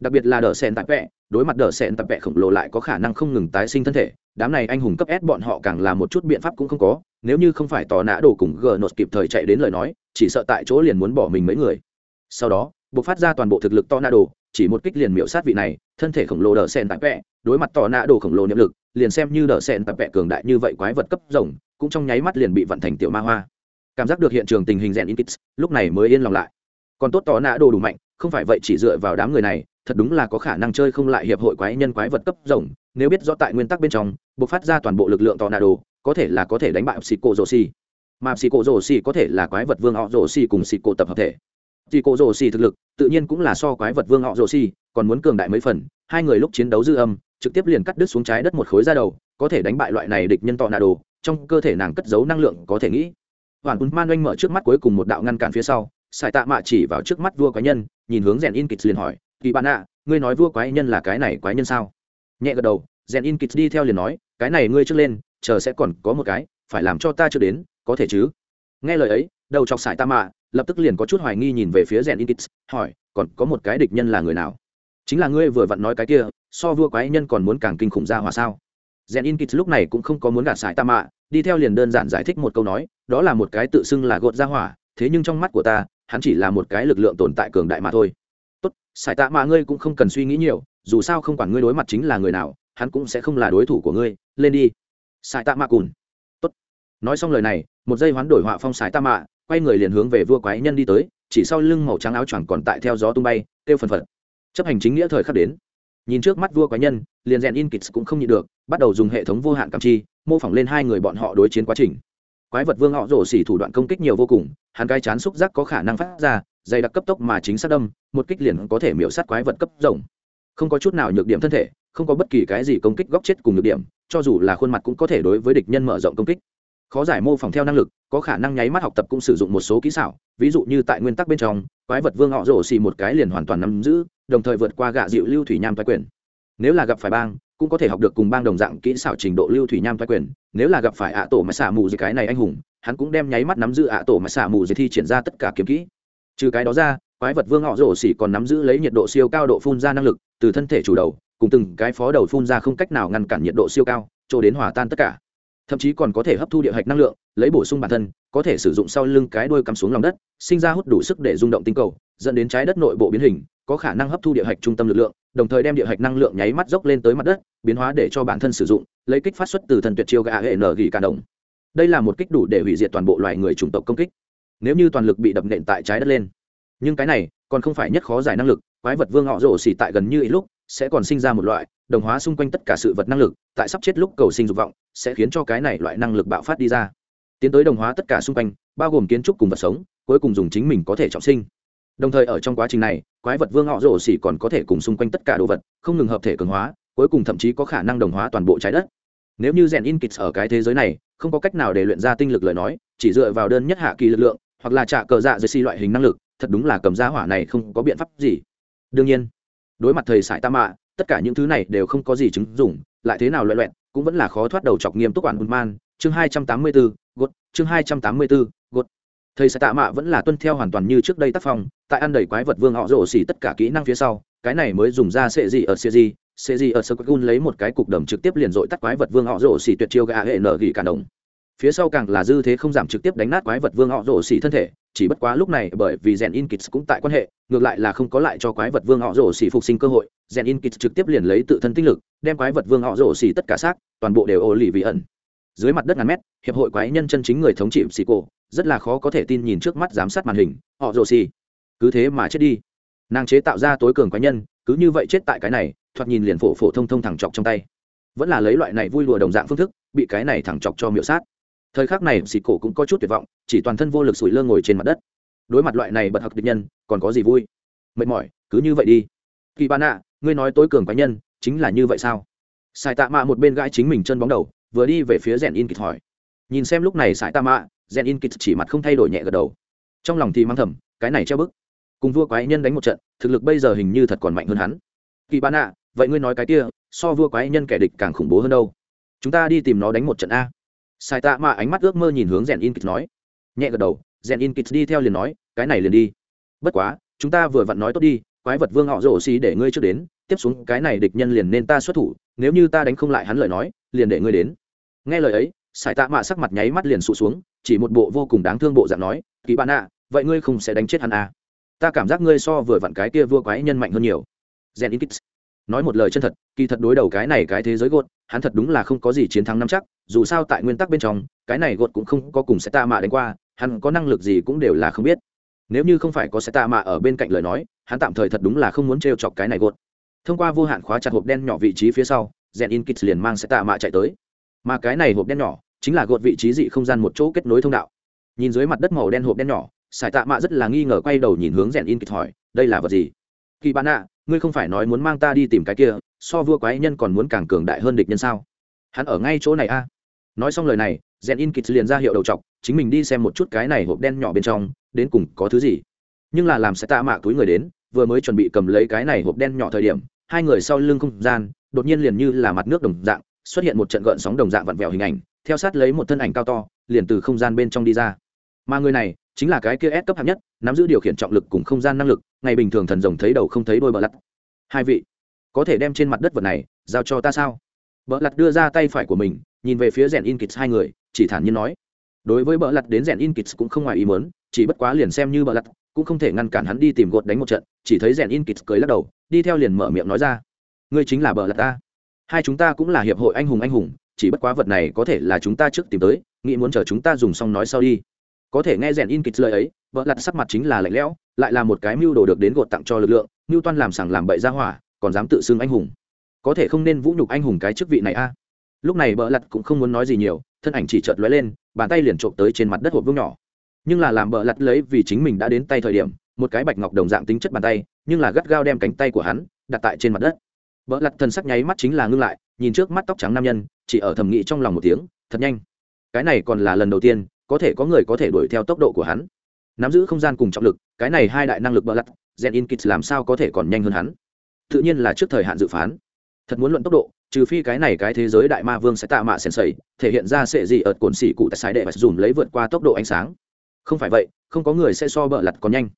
Đặc biệt là đờ sen tại vẹ, đối mặt đờ sen tạp vẹ khổng lồ lại có khả năng không ngừng tái sinh thân thể đám này anh hùng cấp s bọn họ càng là một chút biện pháp cũng không có, nếu như không phải tò nã đồ cùng gờ nốt kịp thời chạy đến lời nói, chỉ sợ tại chỗ liền muốn bỏ mình mấy người. Sau đó, buộc phát ra toàn bộ thực lực to nã đồ, chỉ một kích liền miểu sát vị này, thân thể khổng lồ đỡ sen tại vẹ, đối mặt tò nã đồ khổng lồ niệm lực, liền xem như đỡ sen tại vẹ cường đại như vậy quái vật cấp rồng, cũng trong nháy mắt liền bị vận thành tiểu ma hoa. Cảm giác được hiện trường tình hình rèn in lúc này mới yên lòng lại. Còn tốt tò nã đồ đủ mạnh không phải vậy chỉ dựa vào đám người này thật đúng là có khả năng chơi không lại hiệp hội quái nhân quái vật cấp rồng nếu biết rõ tại nguyên tắc bên trong buộc phát ra toàn bộ lực lượng tornado có thể là có thể đánh bại Psycho xì Mà Psycho xì có thể là quái vật vương họ Rossi cùng Psycho tập hợp thể. Psycho xì thực lực, tự nhiên cũng là so quái vật vương họ Rossi, còn muốn cường đại mấy phần, hai người lúc chiến đấu dư âm, trực tiếp liền cắt đứt xuống trái đất một khối ra đầu, có thể đánh bại loại này địch nhân tornado, trong cơ thể nàng cất giấu năng lượng có thể nghĩ. Hoàn Man Oanh mở trước mắt cuối cùng một đạo ngăn cản phía sau, Sải Tạ Mạ chỉ vào trước mắt vua quái nhân, nhìn hướng Rèn In Kịch liền hỏi, "Kỳ bạn ạ, ngươi nói vua quái nhân là cái này quái nhân sao?" Nhẹ gật đầu, rèn in kịch đi theo liền nói cái này ngươi trước lên chờ sẽ còn có một cái phải làm cho ta chưa đến có thể chứ? Nghe lời ấy đầu chọc sải Tạ mạ lập tức liền có chút hoài nghi nhìn về phía rèn in kịch hỏi còn có một cái địch nhân là người nào? Chính là ngươi vừa vặn nói cái kia so vua quái nhân còn muốn càng kinh khủng ra hòa sao? Rèn in kịch lúc này cũng không có muốn gạt sải Tạ mạ đi theo liền đơn giản giải thích một câu nói đó là một cái tự xưng là gột ra hỏa thế nhưng trong mắt của ta hắn chỉ là một cái lực lượng tồn tại cường đại mà thôi. Tốt, sải tạ mạ ngươi cũng không cần suy nghĩ nhiều, dù sao không quản ngươi đối mặt chính là người nào, hắn cũng sẽ không là đối thủ của ngươi. Lên đi. Sải tạ mạ cùn. Tốt. Nói xong lời này, một giây hoán đổi họa phong sải tạ mạ, quay người liền hướng về vua quái nhân đi tới, chỉ sau lưng màu trắng áo choàng còn tại theo gió tung bay, kêu phần phật. Chấp hành chính nghĩa thời khắc đến. Nhìn trước mắt vua quái nhân, liền rèn in kits cũng không nhịn được, bắt đầu dùng hệ thống vô hạn cảm chi, mô phỏng lên hai người bọn họ đối chiến quá trình quái vật vương họ rổ xỉ thủ đoạn công kích nhiều vô cùng, hắn cái chán xúc giác có khả năng phát ra, dày đặc cấp tốc mà chính xác đâm, một kích liền có thể miễu sát quái vật cấp rồng. Không có chút nào nhược điểm thân thể, không có bất kỳ cái gì công kích góc chết cùng nhược điểm, cho dù là khuôn mặt cũng có thể đối với địch nhân mở rộng công kích. Khó giải mô phỏng theo năng lực, có khả năng nháy mắt học tập cũng sử dụng một số kỹ xảo, ví dụ như tại nguyên tắc bên trong, quái vật vương họ rổ xì một cái liền hoàn toàn nắm giữ, đồng thời vượt qua gạ dịu lưu thủy nham toái quyền. Nếu là gặp phải bang cũng có thể học được cùng bang đồng dạng kỹ xảo trình độ lưu thủy nham toái quyền, nếu là gặp phải ạ tổ mà xả mù gì cái này anh hùng, hắn cũng đem nháy mắt nắm giữ ạ tổ mà xả mù gì thi triển ra tất cả kiếm kỹ. Trừ cái đó ra, quái vật vương họ rổ xỉ còn nắm giữ lấy nhiệt độ siêu cao độ phun ra năng lực, từ thân thể chủ đầu, cùng từng cái phó đầu phun ra không cách nào ngăn cản nhiệt độ siêu cao chỗ đến hòa tan tất cả. Thậm chí còn có thể hấp thu địa hạch năng lượng, lấy bổ sung bản thân, có thể sử dụng sau lưng cái đuôi cắm xuống lòng đất, sinh ra hút đủ sức để rung động tinh cầu, dẫn đến trái đất nội bộ biến hình có khả năng hấp thu địa hạch trung tâm lực lượng, đồng thời đem địa hạch năng lượng nháy mắt dốc lên tới mặt đất, biến hóa để cho bản thân sử dụng, lấy kích phát xuất từ thần tuyệt chiêu gà hệ nở gỉ cả đồng. Đây là một kích đủ để hủy diệt toàn bộ loài người chủng tộc công kích. Nếu như toàn lực bị đập nện tại trái đất lên, nhưng cái này còn không phải nhất khó giải năng lực, quái vật vương họ rổ xỉ tại gần như ít lúc sẽ còn sinh ra một loại đồng hóa xung quanh tất cả sự vật năng lực, tại sắp chết lúc cầu sinh dục vọng sẽ khiến cho cái này loại năng lực bạo phát đi ra. Tiến tới đồng hóa tất cả xung quanh, bao gồm kiến trúc cùng vật sống, cuối cùng dùng chính mình có thể trọng sinh đồng thời ở trong quá trình này, quái vật vương họ rổ xỉ còn có thể cùng xung quanh tất cả đồ vật, không ngừng hợp thể cường hóa, cuối cùng thậm chí có khả năng đồng hóa toàn bộ trái đất. Nếu như rèn in kits ở cái thế giới này, không có cách nào để luyện ra tinh lực lời nói, chỉ dựa vào đơn nhất hạ kỳ lực lượng, hoặc là trả cờ dạ dưới xi loại hình năng lực, thật đúng là cầm giá hỏa này không có biện pháp gì. Đương nhiên, đối mặt thầy sải tam mạ tất cả những thứ này đều không có gì chứng dụng, lại thế nào loẹ loẹn cũng vẫn là khó thoát đầu chọc nghiêm túc quản man chương hai trăm tám mươi bốn gột, chương hai trăm tám mươi bốn gột thầy sẽ tạ mạ vẫn là tuân theo hoàn toàn như trước đây tác phong, tại ăn đầy quái vật vương họ rổ xỉ tất cả kỹ năng phía sau, cái này mới dùng ra sệ gì ở sệ gì sệ gì ở sơ gun lấy một cái cục đầm trực tiếp liền dội tắt quái vật vương họ rổ xỉ tuyệt chiêu gà hệ nở gỉ cả đồng. Phía sau càng là dư thế không giảm trực tiếp đánh nát quái vật vương họ rổ xỉ thân thể, chỉ bất quá lúc này bởi vì rèn in kits cũng tại quan hệ, ngược lại là không có lại cho quái vật vương họ rổ xỉ phục sinh cơ hội rèn in kits trực tiếp liền lấy tự thân tích lực, đem quái vật vương họ rổ xỉ tất cả xác, toàn bộ đều ô lì vị ẩn dưới mặt đất ngàn mét, hiệp hội quái nhân chân chính người thống trị xì cổ rất là khó có thể tin nhìn trước mắt giám sát màn hình, họ rồ xì cứ thế mà chết đi. Nàng chế tạo ra tối cường quái nhân, cứ như vậy chết tại cái này, thoạt nhìn liền phổ phổ thông thông thẳng chọc trong tay. Vẫn là lấy loại này vui lùa đồng dạng phương thức, bị cái này thẳng chọc cho miệu sát. Thời khắc này xì cổ cũng có chút tuyệt vọng, chỉ toàn thân vô lực sủi lơ ngồi trên mặt đất. Đối mặt loại này bật hặc địch nhân, còn có gì vui? Mệt mỏi, cứ như vậy đi. Kỳ ban ạ ngươi nói tối cường quái nhân, chính là như vậy sao? Sai tạ mạ một bên gãi chính mình chân bóng đầu vừa đi về phía rèn in kịch hỏi. Nhìn xem lúc này sải ta mạ rèn in kịch chỉ mặt không thay đổi nhẹ gật đầu. Trong lòng thì mang thầm, cái này treo bức. Cùng vua quái nhân đánh một trận, thực lực bây giờ hình như thật còn mạnh hơn hắn. Kỳ bạn ạ, vậy ngươi nói cái kia, so vua quái nhân kẻ địch càng khủng bố hơn đâu. Chúng ta đi tìm nó đánh một trận a. Sai tạ mạ ánh mắt ước mơ nhìn hướng rèn in kịch nói. Nhẹ gật đầu rèn in kịch đi theo liền nói, cái này liền đi. Bất quá, chúng ta vừa vặn nói tốt đi, quái vật vương họ rổ xì để ngươi trước đến, tiếp xuống cái này địch nhân liền nên ta xuất thủ, nếu như ta đánh không lại hắn lời nói, liền để ngươi đến nghe lời ấy, sải tạ mạ sắc mặt nháy mắt liền sụt xuống, chỉ một bộ vô cùng đáng thương bộ dạng nói, kỳ bạn ạ, vậy ngươi không sẽ đánh chết hắn à? Ta cảm giác ngươi so vừa vặn cái kia vua quái nhân mạnh hơn nhiều. Gen in kits nói một lời chân thật, kỳ thật đối đầu cái này cái thế giới gột, hắn thật đúng là không có gì chiến thắng nắm chắc, dù sao tại nguyên tắc bên trong, cái này gột cũng không có cùng sẽ tạ mạ đánh qua, hắn có năng lực gì cũng đều là không biết. Nếu như không phải có sẽ tạ mạ ở bên cạnh lời nói, hắn tạm thời thật đúng là không muốn trêu chọc cái này gột. Thông qua vô hạn khóa chặt hộp đen nhỏ vị trí phía sau rèn in kits liền mang sẽ tạ mạ chạy tới mà cái này hộp đen nhỏ chính là gột vị trí dị không gian một chỗ kết nối thông đạo. Nhìn dưới mặt đất màu đen hộp đen nhỏ, sải tạ mạ rất là nghi ngờ quay đầu nhìn hướng rèn in kịch hỏi, đây là vật gì? Kỳ bạn ạ, ngươi không phải nói muốn mang ta đi tìm cái kia, so vua quái nhân còn muốn càng cường đại hơn địch nhân sao? Hắn ở ngay chỗ này a. Nói xong lời này, rèn in kịch liền ra hiệu đầu t chính mình đi xem một chút cái này hộp đen nhỏ bên trong, đến cùng có thứ gì. Nhưng là làm sải tạ mạ túi người đến, vừa mới chuẩn bị cầm lấy cái này hộp đen nhỏ thời điểm, hai người sau lưng không gian, đột nhiên liền như là mặt nước đồng dạng xuất hiện một trận gợn sóng đồng dạng vặn vẹo hình ảnh theo sát lấy một thân ảnh cao to liền từ không gian bên trong đi ra mà người này chính là cái kia S cấp hạng nhất, nắm giữ điều khiển trọng lực cùng không gian năng lực, ngày bình thường thần rồng thấy đầu không thấy đuôi bờ lật. Hai vị, có thể đem trên mặt đất vật này giao cho ta sao? Bờ lật đưa ra tay phải của mình, nhìn về phía Rèn In hai người, chỉ thản nhiên nói. Đối với bờ lật đến Rèn In cũng không ngoài ý muốn, chỉ bất quá liền xem như bờ lật, cũng không thể ngăn cản hắn đi tìm gột đánh một trận, chỉ thấy Rèn In cười lắc đầu, đi theo liền mở miệng nói ra, ngươi chính là bờ lật ta. Hai chúng ta cũng là hiệp hội anh hùng anh hùng, chỉ bất quá vật này có thể là chúng ta trước tìm tới, nghĩ muốn chờ chúng ta dùng xong nói sau đi. Có thể nghe rèn in kịch lời ấy vợ lặt sắc mặt chính là lạnh lẽo lại là một cái mưu đồ được đến gột tặng cho lực lượng mưu toan làm sảng làm bậy ra hỏa còn dám tự xưng anh hùng. Có thể không nên vũ nhục anh hùng cái chức vị này a. Lúc này bợ lặt cũng không muốn nói gì nhiều thân ảnh chỉ chợt lóe lên bàn tay liền trộm tới trên mặt đất hộp vương nhỏ. Nhưng là làm bợ lặt lấy vì chính mình đã đến tay thời điểm một cái bạch ngọc đồng dạng tính chất bàn tay nhưng là gắt gao đem cánh tay của hắn đặt tại trên mặt đất bợ lặt thần sắc nháy mắt chính là ngưng lại, nhìn trước mắt tóc trắng nam nhân, chỉ ở thầm nghĩ trong lòng một tiếng, thật nhanh. Cái này còn là lần đầu tiên, có thể có người có thể đuổi theo tốc độ của hắn. Nắm giữ không gian cùng trọng lực, cái này hai đại năng lực bờ lặt gen in kits làm sao có thể còn nhanh hơn hắn? Tự nhiên là trước thời hạn dự phán. Thật muốn luận tốc độ, trừ phi cái này cái thế giới đại ma vương sẽ tạ mạ sèn sẩy, thể hiện ra sẽ gì ợt cồn xỉ cụ tại sái đệ và dùm lấy vượt qua tốc độ ánh sáng. Không phải vậy, không có người sẽ so bờ lặt còn nhanh.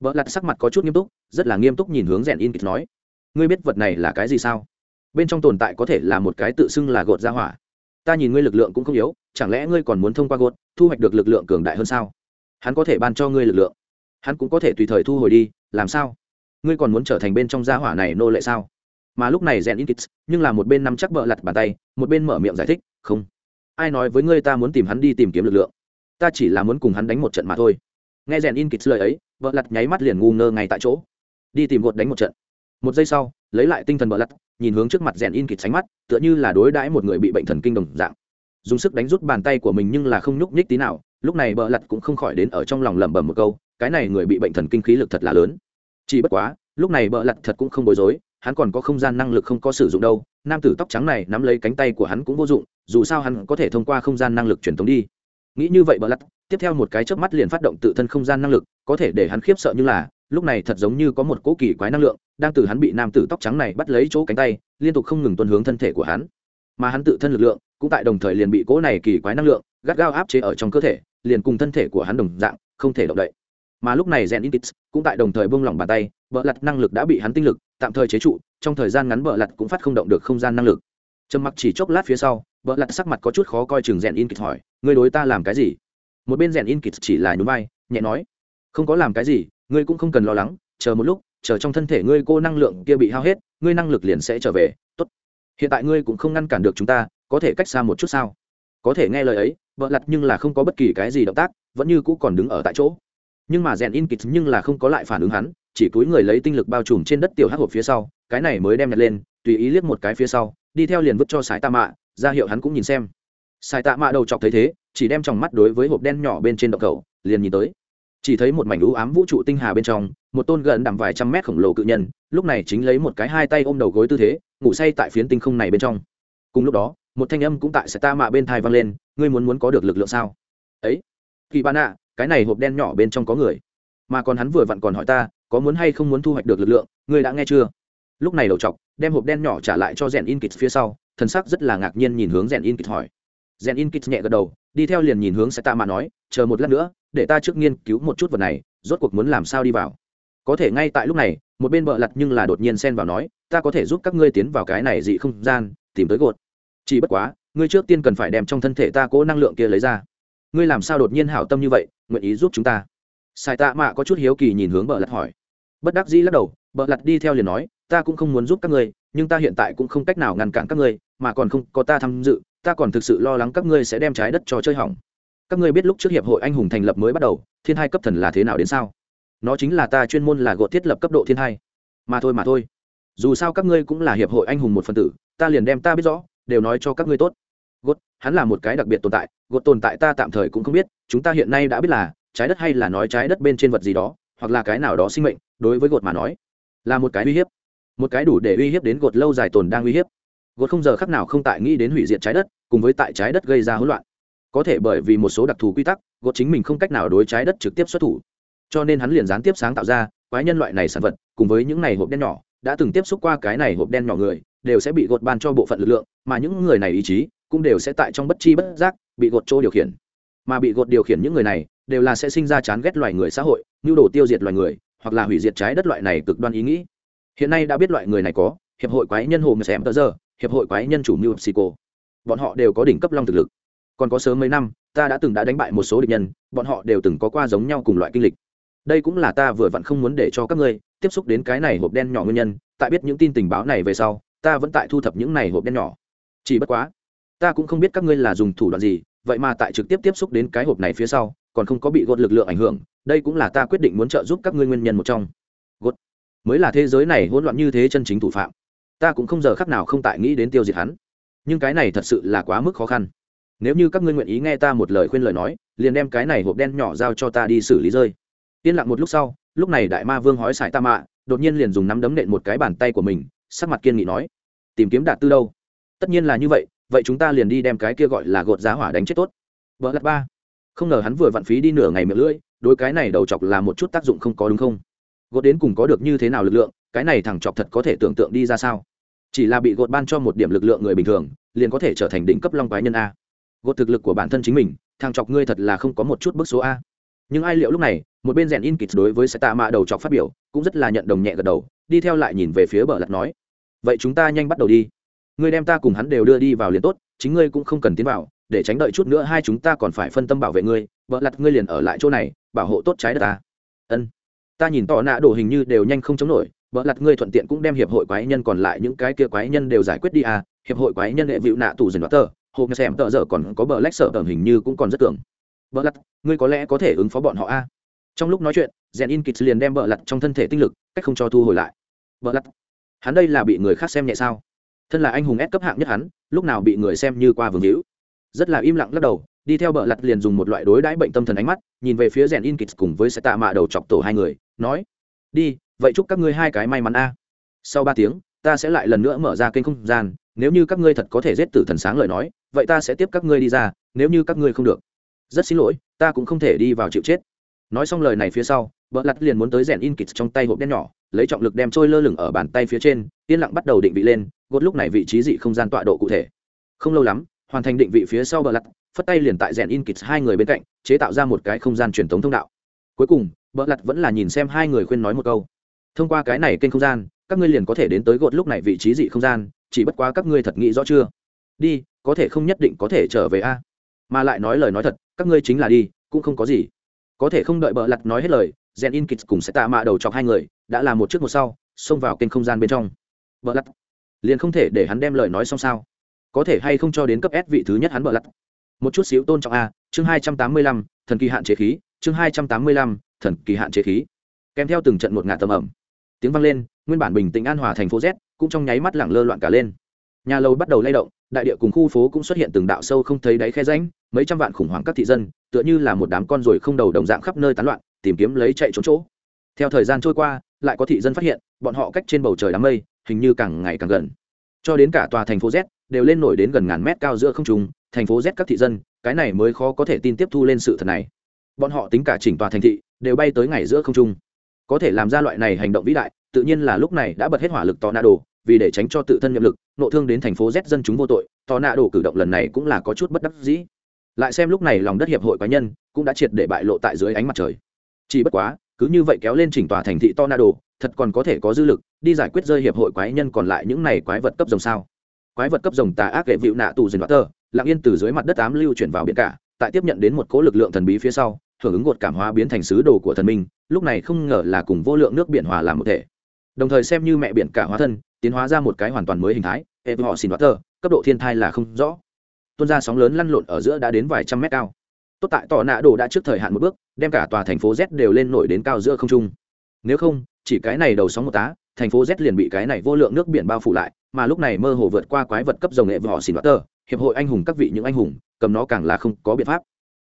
Bờ lặt sắc mặt có chút nghiêm túc, rất là nghiêm túc nhìn hướng rèn in kịch nói ngươi biết vật này là cái gì sao? Bên trong tồn tại có thể là một cái tự xưng là gột ra hỏa. Ta nhìn ngươi lực lượng cũng không yếu, chẳng lẽ ngươi còn muốn thông qua gột, thu hoạch được lực lượng cường đại hơn sao? Hắn có thể ban cho ngươi lực lượng. Hắn cũng có thể tùy thời thu hồi đi, làm sao? Ngươi còn muốn trở thành bên trong gia hỏa này nô lệ sao? Mà lúc này rèn in kits nhưng là một bên nắm chắc bợ lặt bàn tay, một bên mở miệng giải thích, không. Ai nói với ngươi ta muốn tìm hắn đi tìm kiếm lực lượng? Ta chỉ là muốn cùng hắn đánh một trận mà thôi. Nghe rèn in kits lời ấy vợ lặt nháy mắt liền ngu ngơ ngay tại chỗ. Đi tìm gột đánh một trận một giây sau, lấy lại tinh thần bợ lặt nhìn hướng trước mặt rèn in kịt sánh mắt, tựa như là đối đãi một người bị bệnh thần kinh đồng dạng. Dùng sức đánh rút bàn tay của mình nhưng là không nhúc nhích tí nào, lúc này bợ lặt cũng không khỏi đến ở trong lòng lẩm bẩm một câu, cái này người bị bệnh thần kinh khí lực thật là lớn. Chỉ bất quá, lúc này bợ lặt thật cũng không bối rối, hắn còn có không gian năng lực không có sử dụng đâu, nam tử tóc trắng này nắm lấy cánh tay của hắn cũng vô dụng, dù sao hắn có thể thông qua không gian năng lực truyền thống đi nghĩ như vậy bờ lặt, tiếp theo một cái chớp mắt liền phát động tự thân không gian năng lực, có thể để hắn khiếp sợ như là, lúc này thật giống như có một cỗ kỳ quái năng lượng, đang từ hắn bị nam tử tóc trắng này bắt lấy chỗ cánh tay, liên tục không ngừng tuân hướng thân thể của hắn. Mà hắn tự thân lực lượng, cũng tại đồng thời liền bị cỗ này kỳ quái năng lượng gắt gao áp chế ở trong cơ thể, liền cùng thân thể của hắn đồng dạng, không thể động đậy. Mà lúc này rèn intis cũng tại đồng thời buông lỏng bàn tay vợ lặt năng lực đã bị hắn tinh lực tạm thời chế trụ, trong thời gian ngắn vợ lặt cũng phát không động được không gian năng lực. Trầm mặc chỉ chốc lát phía sau vợ lặt sắc mặt có chút khó coi chừng rèn in hỏi ngươi đối ta làm cái gì? Một bên rèn in kịt chỉ là nhún vai, nhẹ nói, không có làm cái gì, ngươi cũng không cần lo lắng, chờ một lúc, chờ trong thân thể ngươi cô năng lượng kia bị hao hết, ngươi năng lực liền sẽ trở về, tốt. Hiện tại ngươi cũng không ngăn cản được chúng ta, có thể cách xa một chút sao? Có thể nghe lời ấy, vợ lặt nhưng là không có bất kỳ cái gì động tác, vẫn như cũ còn đứng ở tại chỗ. Nhưng mà rèn in kịt nhưng là không có lại phản ứng hắn, chỉ túi người lấy tinh lực bao trùm trên đất tiểu hắc hộp phía sau, cái này mới đem nhặt lên, tùy ý liếc một cái phía sau, đi theo liền vứt cho sái tạ mạ, ra hiệu hắn cũng nhìn xem. Sai tạ mạ đầu chọc thấy thế, chỉ đem trong mắt đối với hộp đen nhỏ bên trên động cầu liền nhìn tới. Chỉ thấy một mảnh lũ ám vũ trụ tinh hà bên trong, một tôn gần đằm vài trăm mét khổng lồ cự nhân, lúc này chính lấy một cái hai tay ôm đầu gối tư thế, ngủ say tại phiến tinh không này bên trong. Cùng lúc đó, một thanh âm cũng tại Sai tạ mạ bên thai vang lên, ngươi muốn muốn có được lực lượng sao? Ấy, kỳ ban ạ, cái này hộp đen nhỏ bên trong có người. Mà còn hắn vừa vặn còn hỏi ta, có muốn hay không muốn thu hoạch được lực lượng, ngươi đã nghe chưa? Lúc này đầu chọc, đem hộp đen nhỏ trả lại cho rèn in kịch phía sau, thần sắc rất là ngạc nhiên nhìn hướng rèn in kịch hỏi rèn in nhẹ gật đầu, đi theo liền nhìn hướng sẽ tạ mà nói, chờ một lát nữa, để ta trước nghiên cứu một chút vật này, rốt cuộc muốn làm sao đi vào. Có thể ngay tại lúc này, một bên bợ lặt nhưng là đột nhiên xen vào nói, ta có thể giúp các ngươi tiến vào cái này dị không gian, tìm tới gột. Chỉ bất quá, ngươi trước tiên cần phải đem trong thân thể ta cố năng lượng kia lấy ra. Ngươi làm sao đột nhiên hảo tâm như vậy, nguyện ý giúp chúng ta? Sai tạ mạ có chút hiếu kỳ nhìn hướng bợ lặt hỏi. Bất đắc dĩ lắc đầu, bợ lặt đi theo liền nói, ta cũng không muốn giúp các ngươi, nhưng ta hiện tại cũng không cách nào ngăn cản các ngươi, mà còn không có ta tham dự ta còn thực sự lo lắng các ngươi sẽ đem trái đất cho chơi hỏng. Các ngươi biết lúc trước hiệp hội anh hùng thành lập mới bắt đầu, thiên hai cấp thần là thế nào đến sao? Nó chính là ta chuyên môn là gột thiết lập cấp độ thiên hai. Mà thôi mà thôi. Dù sao các ngươi cũng là hiệp hội anh hùng một phần tử, ta liền đem ta biết rõ, đều nói cho các ngươi tốt. Gột hắn là một cái đặc biệt tồn tại gột tồn tại ta tạm thời cũng không biết, chúng ta hiện nay đã biết là trái đất hay là nói trái đất bên trên vật gì đó, hoặc là cái nào đó sinh mệnh, đối với gột mà nói, là một cái uy hiếp. Một cái đủ để uy hiếp đến gột lâu dài tồn đang uy hiếp gột không giờ khắc nào không tại nghĩ đến hủy diệt trái đất, cùng với tại trái đất gây ra hỗn loạn. Có thể bởi vì một số đặc thù quy tắc, gột chính mình không cách nào đối trái đất trực tiếp xuất thủ. Cho nên hắn liền gián tiếp sáng tạo ra quái nhân loại này sản vật, cùng với những này hộp đen nhỏ, đã từng tiếp xúc qua cái này hộp đen nhỏ người, đều sẽ bị gột ban cho bộ phận lực lượng, mà những người này ý chí cũng đều sẽ tại trong bất chi bất giác bị gột trô điều khiển. Mà bị gột điều khiển những người này, đều là sẽ sinh ra chán ghét loài người xã hội, nhu đồ tiêu diệt loài người, hoặc là hủy diệt trái đất loại này cực đoan ý nghĩ. Hiện nay đã biết loại người này có, hiệp hội quái nhân hồ người xem tờ giờ hiệp hội quái nhân chủ mưu psico bọn họ đều có đỉnh cấp long thực lực. Còn có sớm mấy năm, ta đã từng đã đánh bại một số địch nhân, bọn họ đều từng có qua giống nhau cùng loại kinh lịch. Đây cũng là ta vừa vặn không muốn để cho các ngươi tiếp xúc đến cái này hộp đen nhỏ nguyên nhân, tại biết những tin tình báo này về sau, ta vẫn tại thu thập những này hộp đen nhỏ. Chỉ bất quá, ta cũng không biết các ngươi là dùng thủ đoạn gì, vậy mà tại trực tiếp tiếp xúc đến cái hộp này phía sau, còn không có bị gột lực lượng ảnh hưởng, đây cũng là ta quyết định muốn trợ giúp các ngươi nguyên nhân một trong. Gột. Mới là thế giới này hỗn loạn như thế chân chính thủ phạm ta cũng không giờ khắc nào không tại nghĩ đến tiêu diệt hắn. Nhưng cái này thật sự là quá mức khó khăn. Nếu như các ngươi nguyện ý nghe ta một lời khuyên lời nói, liền đem cái này hộp đen nhỏ giao cho ta đi xử lý rơi. Yên lặng một lúc sau, lúc này đại ma vương hói sải ta mạ đột nhiên liền dùng nắm đấm nện một cái bàn tay của mình, sắc mặt kiên nghị nói, tìm kiếm đạt tư đâu? Tất nhiên là như vậy vậy chúng ta liền đi đem cái kia gọi là gột giá hỏa đánh chết tốt. Vợ lặt ba. Không ngờ hắn vừa vặn phí đi nửa ngày miệng lưỡi, đối cái này đầu chọc là một chút tác dụng không có đúng không? Gột đến cùng có được như thế nào lực lượng, cái này thằng chọc thật có thể tưởng tượng đi ra sao? Chỉ là bị gột ban cho một điểm lực lượng người bình thường, liền có thể trở thành đỉnh cấp long quái nhân a. Gột thực lực của bản thân chính mình, thằng chọc ngươi thật là không có một chút bức số a. Nhưng ai liệu lúc này, một bên rèn in kịch đối với sẽ tạ mạ đầu chọc phát biểu, cũng rất là nhận đồng nhẹ gật đầu, đi theo lại nhìn về phía bờ lặt nói. Vậy chúng ta nhanh bắt đầu đi. Ngươi đem ta cùng hắn đều đưa đi vào liền tốt, chính ngươi cũng không cần tiến vào, để tránh đợi chút nữa hai chúng ta còn phải phân tâm bảo vệ ngươi, bờ lặt ngươi liền ở lại chỗ này, bảo hộ tốt trái đất ta. Ân. Ta nhìn tỏ nạ đồ hình như đều nhanh không chống nổi vợ lặt ngươi thuận tiện cũng đem hiệp hội quái nhân còn lại những cái kia quái nhân đều giải quyết đi à hiệp hội quái nhân hệ vịu nạ tù dừng đoạt tờ, hộp nghe xem tờ giờ còn có bờ lách sợ tờ hình như cũng còn rất tưởng. Vợ lặt, ngươi có lẽ có thể ứng phó bọn họ a à. trong lúc nói chuyện rèn in kịch liền đem vợ lặt trong thân thể tinh lực, cách không cho thu hồi lại. Vợ lặt, hắn đây là bị người khác xem nhẹ sao? Thân là anh hùng ép cấp hạng nhất hắn, lúc nào bị người xem như qua vương hữu? Rất là im lặng lắc đầu, đi theo bờ lặt liền dùng một loại đối đãi bệnh tâm thần ánh mắt, nhìn về phía rèn in kịch cùng với sẽ tạ mạ đầu chọc tổ hai người, nói, đi vậy chúc các ngươi hai cái may mắn a. Sau ba tiếng, ta sẽ lại lần nữa mở ra kênh không gian, nếu như các ngươi thật có thể giết tử thần sáng lời nói, vậy ta sẽ tiếp các ngươi đi ra, nếu như các ngươi không được. Rất xin lỗi, ta cũng không thể đi vào chịu chết. Nói xong lời này phía sau vợ lặt liền muốn tới rèn in kịt trong tay hộp đen nhỏ, lấy trọng lực đem trôi lơ lửng ở bàn tay phía trên, yên lặng bắt đầu định vị lên, gột lúc này vị trí dị không gian tọa độ cụ thể. Không lâu lắm, hoàn thành định vị phía sau bờ lặt, phất tay liền tại rèn in kịt hai người bên cạnh, chế tạo ra một cái không gian truyền thống thông đạo. Cuối cùng bờ lặt vẫn là nhìn xem hai người khuyên nói một câu thông qua cái này kênh không gian, các ngươi liền có thể đến tới gột lúc này vị trí dị không gian, chỉ bất quá các ngươi thật nghĩ rõ chưa? Đi, có thể không nhất định có thể trở về a. Mà lại nói lời nói thật, các ngươi chính là đi, cũng không có gì. Có thể không đợi bợ lặt nói hết lời rèn in kịch cùng sẽ tạ mạ đầu chọc hai người, đã làm một trước một sau, xông vào kênh không gian bên trong. Bợ lặt, liền không thể để hắn đem lời nói xong sao? Có thể hay không cho đến cấp s vị thứ nhất hắn bợ lặt? Một chút xíu tôn trọng a, chương hai trăm tám mươi lăm, thần kỳ hạn chế khí, chương hai trăm tám mươi lăm, thần kỳ hạn chế khí. Kèm theo từng trận một ngạt tầm ẩm tiếng vang lên, nguyên bản bình tĩnh an hòa thành phố z, cũng trong nháy mắt lẳng lơ loạn cả lên. Nhà lầu bắt đầu lay động, đại địa cùng khu phố cũng xuất hiện từng đạo sâu không thấy đáy khe ránh mấy trăm vạn khủng hoảng các thị dân, tựa như là một đám con ruồi không đầu đồng dạng khắp nơi tán loạn, tìm kiếm lấy chạy trốn chỗ. Theo thời gian trôi qua, lại có thị dân phát hiện, bọn họ cách trên bầu trời đám mây, hình như càng ngày càng gần. Cho đến cả tòa thành phố z, đều lên nổi đến gần ngàn mét cao giữa không trung, thành phố z các thị dân, cái này mới khó có thể tin tiếp thu lên sự thật này. Bọn họ tính cả chỉnh tòa thành thị, đều bay tới ngày giữa không trung có thể làm ra loại này hành động vĩ đại, tự nhiên là lúc này đã bật hết hỏa lực tò nạ đồ vì để tránh cho tự thân nhiệm lực, nộ thương đến thành phố z dân chúng vô tội tò nạ đồ cử động lần này cũng là có chút bất đắc dĩ. Lại xem lúc này lòng đất hiệp hội cá nhân cũng đã triệt để bại lộ tại dưới ánh mặt trời. Chỉ bất quá, cứ như vậy kéo lên chỉnh tòa thành thị to na đồ thật còn có thể có dư lực, đi giải quyết rơi hiệp hội quái nhân còn lại những này quái vật cấp rồng sao? Quái vật cấp rồng tà ác hệ vịu nạ tù đoạt tơ, lặng yên từ dưới mặt đất tám lưu chuyển vào biển cả, tại tiếp nhận đến một cỗ lực lượng thần bí phía sau hưởng ứng gột cảm hóa biến thành sứ đồ của thần minh, lúc này không ngờ là cùng vô lượng nước biển hòa làm một thể. Đồng thời xem như mẹ biển cả hóa thân, tiến hóa ra một cái hoàn toàn mới hình thái, hệ họ xin đoạt tơ cấp độ thiên thai là không rõ. Tuôn ra sóng lớn lăn lộn ở giữa đã đến vài trăm mét cao. Tốt tại tỏ nạ đồ đã trước thời hạn một bước, đem cả tòa thành phố z đều lên nổi đến cao giữa không trung. Nếu không, chỉ cái này đầu sóng một tá, thành phố z liền bị cái này vô lượng nước biển bao phủ lại, mà lúc này mơ hồ vượt qua quái vật cấp dòng nghệ vỏ đoạt tơ hiệp hội anh hùng các vị những anh hùng, cầm nó càng là không có biện pháp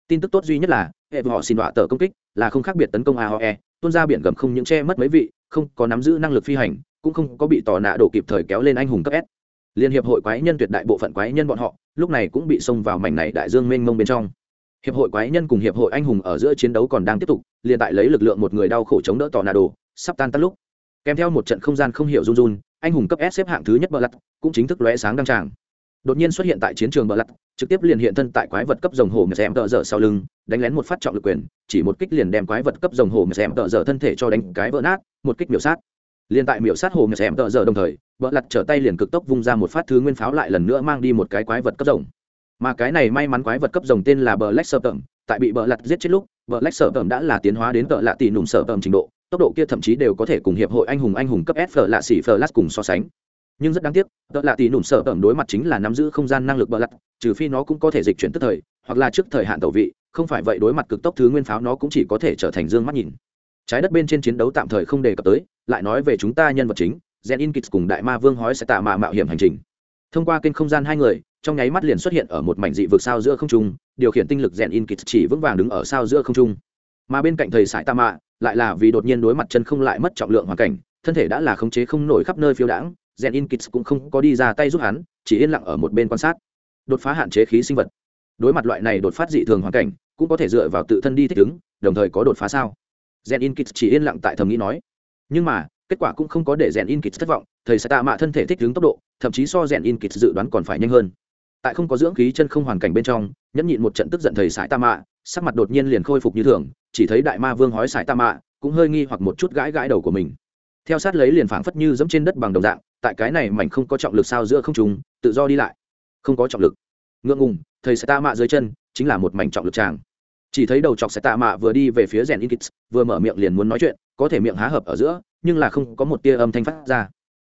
tin tức tốt duy nhất là, hệ họ xin đọa tờ công kích, là không khác biệt tấn công aoe tuôn ra biển gầm không những che mất mấy vị, không có nắm giữ năng lực phi hành, cũng không có bị tò nạ đổ kịp thời kéo lên anh hùng cấp s. Liên hiệp hội quái nhân tuyệt đại bộ phận quái nhân bọn họ, lúc này cũng bị xông vào mảnh này đại dương mênh mông bên trong. Hiệp hội quái nhân cùng hiệp hội anh hùng ở giữa chiến đấu còn đang tiếp tục, liền tại lấy lực lượng một người đau khổ chống đỡ tò nạ đồ sắp tan tắt lúc. Kèm theo một trận không gian không hiểu run run, anh hùng cấp s xếp hạng thứ nhất bờ lặt cũng chính thức lóe sáng đăng tràng đột nhiên xuất hiện tại chiến trường bờ lặt, trực tiếp liền hiện thân tại quái vật cấp rồng hồ mẹ xem tợ dở sau lưng, đánh lén một phát trọng lực quyền, chỉ một kích liền đem quái vật cấp rồng hồ mẹ xem tợ dở thân thể cho đánh cái vỡ nát, một kích miểu sát. Liền tại miểu sát hồ mẹ xem tợ dở đồng thời, bờ lặt trở tay liền cực tốc vung ra một phát thứ nguyên pháo lại lần nữa mang đi một cái quái vật cấp rồng. Mà cái này may mắn quái vật cấp rồng tên là bờ lách sơ tẩm, tại bị bờ lặt giết chết lúc, bờ lách sơ tẩm đã là tiến hóa đến tợ lạ tỷ nùng sơ tẩm trình độ, tốc độ kia thậm chí đều có thể cùng hiệp hội anh hùng anh hùng cấp s phở lạ xỉ phở lát cùng so sánh nhưng rất đáng tiếc, tợ lạ tỷ nụm sở tẩm đối mặt chính là nắm giữ không gian năng lực bờ lặt, trừ phi nó cũng có thể dịch chuyển tức thời, hoặc là trước thời hạn tẩu vị, không phải vậy đối mặt cực tốc thứ nguyên pháo nó cũng chỉ có thể trở thành dương mắt nhìn. Trái đất bên trên chiến đấu tạm thời không đề cập tới, lại nói về chúng ta nhân vật chính, gen in kits cùng đại ma vương hói sẽ tạ mạ mạo hiểm hành trình. Thông qua kênh không gian hai người, trong nháy mắt liền xuất hiện ở một mảnh dị vực sao giữa không trung, điều khiển tinh lực gen in kits chỉ vững vàng đứng ở sao giữa không trung. Mà bên cạnh thầy sải tạ mạ, lại là vì đột nhiên đối mặt chân không lại mất trọng lượng hoàn cảnh, thân thể đã là khống chế không nổi khắp nơi phiêu đãng rèn in cũng không có đi ra tay giúp hắn, chỉ yên lặng ở một bên quan sát. Đột phá hạn chế khí sinh vật. Đối mặt loại này đột phát dị thường hoàn cảnh, cũng có thể dựa vào tự thân đi thích ứng, đồng thời có đột phá sao? Rèn in chỉ yên lặng tại thầm nghĩ nói. Nhưng mà, kết quả cũng không có để rèn in thất vọng, thầy sẽ tạ mạ thân thể thích ứng tốc độ, thậm chí so rèn in dự đoán còn phải nhanh hơn. Tại không có dưỡng khí chân không hoàn cảnh bên trong, nhẫn nhịn một trận tức giận thầy sải tạ mạ, sắc mặt đột nhiên liền khôi phục như thường, chỉ thấy đại ma vương hói sải tạ mạ, cũng hơi nghi hoặc một chút gãi gãi đầu của mình theo sát lấy liền phảng phất như dẫm trên đất bằng đồng dạng, tại cái này mảnh không có trọng lực sao giữa không trùng tự do đi lại. Không có trọng lực. Ngượng ngùng, thầy sẽ tạ mạ dưới chân, chính là một mảnh trọng lực tràng. Chỉ thấy đầu chọc sẽ tạ mạ vừa đi về phía rèn inkits vừa mở miệng liền muốn nói chuyện, có thể miệng há hợp ở giữa, nhưng là không có một tia âm thanh phát ra.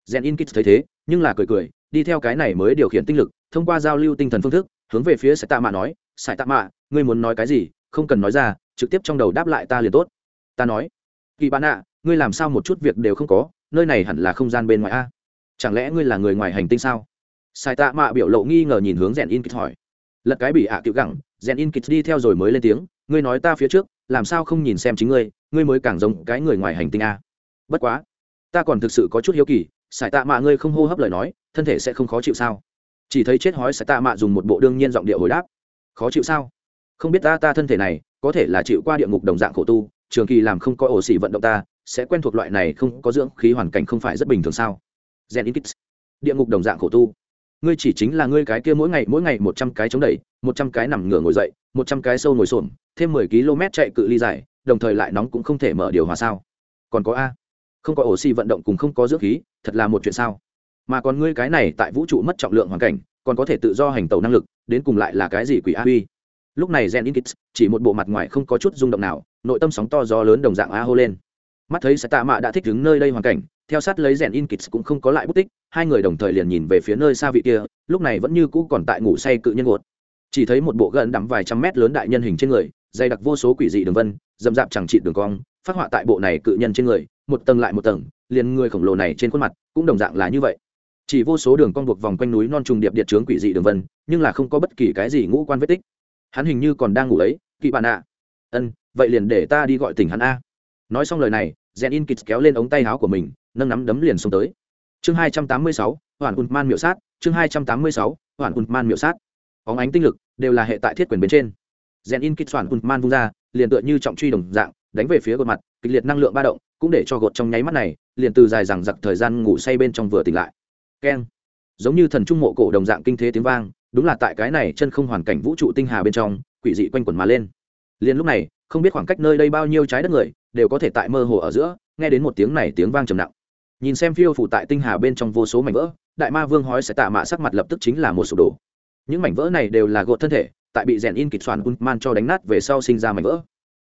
Rèn inkits thấy thế, nhưng là cười cười, đi theo cái này mới điều khiển tinh lực, thông qua giao lưu tinh thần phương thức, hướng về phía sẽ tạ mạ nói sải tạ mạ, ngươi muốn nói cái gì? Không cần nói ra, trực tiếp trong đầu đáp lại ta liền tốt. Ta nói, kỳ bạn ạ ngươi làm sao một chút việc đều không có, nơi này hẳn là không gian bên ngoài a. Chẳng lẽ ngươi là người ngoài hành tinh sao? Sai tạ mạ biểu lộ nghi ngờ nhìn hướng rèn in kịch hỏi. Lật cái bị ạ à gẳng, rèn in kịch đi theo rồi mới lên tiếng, ngươi nói ta phía trước, làm sao không nhìn xem chính ngươi ngươi mới càng giống cái người ngoài hành tinh a. Bất quá, ta còn thực sự có chút hiếu kỳ sải tạ mạ ngươi không hô hấp lời nói, thân thể sẽ không khó chịu sao? Chỉ thấy chết hói sải tạ mạ dùng một bộ đương nhiên giọng điệu hồi đáp. Khó chịu sao? Không biết ta ta thân thể này, có thể là chịu qua địa ngục đồng dạng khổ tu, trường kỳ làm không có ổ xỉ vận động ta sẽ quen thuộc loại này không có dưỡng khí hoàn cảnh không phải rất bình thường sao? Gen in địa ngục đồng dạng khổ tu. Ngươi chỉ chính là ngươi cái kia mỗi ngày mỗi ngày một trăm cái chống đẩy, một trăm cái nằm ngửa ngồi dậy, một trăm cái sâu ngồi xổm, thêm mười km chạy cự ly dài, đồng thời lại nóng cũng không thể mở điều hòa sao? Còn có a. Không có oxy vận động cùng không có dưỡng khí, thật là một chuyện sao? Mà còn ngươi cái này tại vũ trụ mất trọng lượng hoàn cảnh, còn có thể tự do hành tẩu năng lực, đến cùng lại là cái gì quỷ a uy lúc này gen inkits chỉ một bộ mặt ngoài không có chút rung động nào, nội tâm sóng to gió lớn đồng dạng a hô lên mắt thấy sẽ tạ mạ đã thích đứng nơi đây hoàn cảnh, theo sát lấy rèn in kits cũng không có lại bút tích, hai người đồng thời liền nhìn về phía nơi xa vị kia, lúc này vẫn như cũ còn tại ngủ say cự nhân gột. Chỉ thấy một bộ gần đắm vài trăm mét lớn đại nhân hình trên người, dày đặc vô số quỷ dị đường vân dầm dạp chẳng trị đường cong, phát họa tại bộ này cự nhân trên người, một tầng lại một tầng, liền người khổng lồ này trên khuôn mặt cũng đồng dạng là như vậy. Chỉ vô số đường cong buộc vòng quanh núi non trùng điệp điện trướng quỷ dị đường vân, nhưng là không có bất kỳ cái gì ngũ quan vết tích. Hắn hình như còn đang ngủ ấy, kỵ bạn ạ. Ân, vậy liền để ta đi gọi tỉnh hắn a nói xong lời này rèn in kịt kéo lên ống tay áo của mình, nâng nắm đấm liền xông tới. Chương hai trăm tám mươi sáu, hoàn ùn man miệu sát. Chương hai trăm tám mươi sáu, hoàn ùn man miệu sát. Óng ánh tinh lực đều là hệ tại thiết quyền bên trên. Rèn in kịt hoàn ùn man vung ra, liền tựa như trọng truy đồng dạng, đánh về phía gột mặt, kịch liệt năng lượng ba động, cũng để cho gột trong nháy mắt này, liền từ dài rằng giặc thời gian ngủ say bên trong vừa tỉnh lại. Keng. Giống như thần trung mộ cổ đồng dạng kinh thế tiếng vang, đúng là tại cái này chân không hoàn cảnh vũ trụ tinh hà bên trong, quỷ dị quanh quẩn mà lên. Liền lúc này không biết khoảng cách nơi đây bao nhiêu trái đất người, đều có thể tại mơ hồ ở giữa, nghe đến một tiếng này tiếng vang trầm nặng. Nhìn xem phiêu phủ tại tinh hà bên trong vô số mảnh vỡ, đại ma vương hói sẽ tạ mạ sắc mặt lập tức chính là một sụp đổ. Những mảnh vỡ này đều là gột thân thể, tại bị rèn in kịch soạn man cho đánh nát về sau sinh ra mảnh vỡ.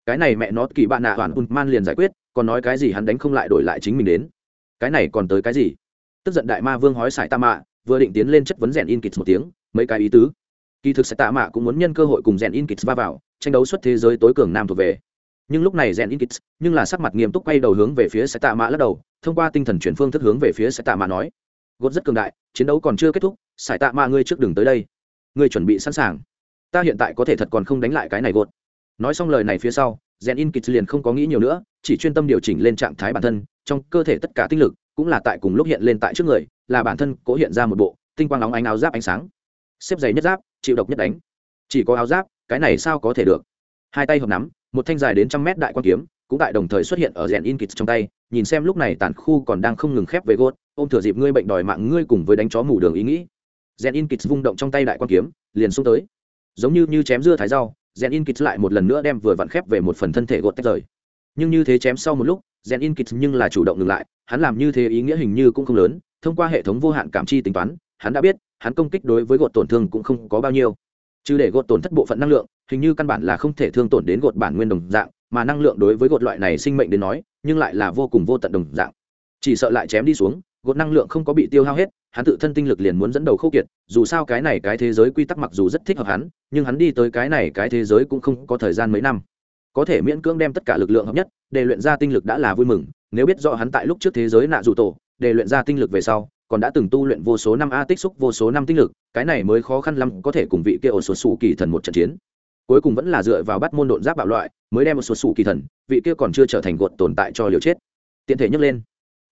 Cái này mẹ nó, kỳ bạn nạ hoàn man liền giải quyết, còn nói cái gì hắn đánh không lại đổi lại chính mình đến. Cái này còn tới cái gì? Tức giận đại ma vương hói sải tạ mạ, vừa định tiến lên chất vấn rèn in kịch một tiếng, mấy cái ý tứ kỳ thực sẽ tạ mạ cũng muốn nhân cơ hội cùng rèn in kits va vào, tranh đấu xuất thế giới tối cường nam thuộc về. Nhưng lúc này rèn in kits nhưng là sắc mặt nghiêm túc quay đầu hướng về phía sẽ tạ mạ lắc đầu, thông qua tinh thần chuyển phương thức hướng về phía sẽ tạ mạ nói. Gốt rất cường đại, chiến đấu còn chưa kết thúc sải tạ mạ ngươi trước đường tới đây. Ngươi chuẩn bị sẵn sàng. Ta hiện tại có thể thật còn không đánh lại cái này gốt nói xong lời này phía sau rèn in kits liền không có nghĩ nhiều nữa, chỉ chuyên tâm điều chỉnh lên trạng thái bản thân, trong cơ thể tất cả tinh lực cũng là tại cùng lúc hiện lên tại trước người, là bản thân cố hiện ra một bộ tinh quang óng ánh áo giáp ánh sáng xếp giày nhất giáp, chịu độc nhất đánh. Chỉ có áo giáp, cái này sao có thể được? Hai tay hợp nắm, một thanh dài đến trăm mét đại quan kiếm, cũng tại đồng thời xuất hiện ở rèn in kịch trong tay, nhìn xem lúc này tàn khu còn đang không ngừng khép về gốt, ôm thừa dịp ngươi bệnh đòi mạng ngươi cùng với đánh chó mù đường ý nghĩ. Rèn in kịch vung động trong tay đại quan kiếm, liền xuống tới. Giống như như chém dưa thái rau, rèn in kịch lại một lần nữa đem vừa vặn khép về một phần thân thể gột tách rời. Nhưng như thế chém sau một lúc, rèn in kịch nhưng là chủ động ngừng lại, hắn làm như thế ý nghĩa hình như cũng không lớn, thông qua hệ thống vô hạn cảm chi tính toán hắn đã biết, hắn công kích đối với gột tổn thương cũng không có bao nhiêu. Chứ để gột tổn thất bộ phận năng lượng, hình như căn bản là không thể thương tổn đến gột bản nguyên đồng dạng, mà năng lượng đối với gột loại này sinh mệnh đến nói, nhưng lại là vô cùng vô tận đồng dạng. Chỉ sợ lại chém đi xuống, gột năng lượng không có bị tiêu hao hết, hắn tự thân tinh lực liền muốn dẫn đầu khâu kiệt, dù sao cái này cái thế giới quy tắc mặc dù rất thích hợp hắn, nhưng hắn đi tới cái này cái thế giới cũng không có thời gian mấy năm. Có thể miễn cưỡng đem tất cả lực lượng hợp nhất, để luyện ra tinh lực đã là vui mừng, nếu biết rõ hắn tại lúc trước thế giới nạ dù tổ, để luyện ra tinh lực về sau còn đã từng tu luyện vô số năm a tích xúc vô số năm tinh lực, cái này mới khó khăn lắm có thể cùng vị kia ổ sột sủ kỳ thần một trận chiến. Cuối cùng vẫn là dựa vào bắt môn độn giáp bạo loại, mới đem một sột sủ kỳ thần, vị kia còn chưa trở thành gột tồn tại cho liều chết. Tiện thể nhấc lên.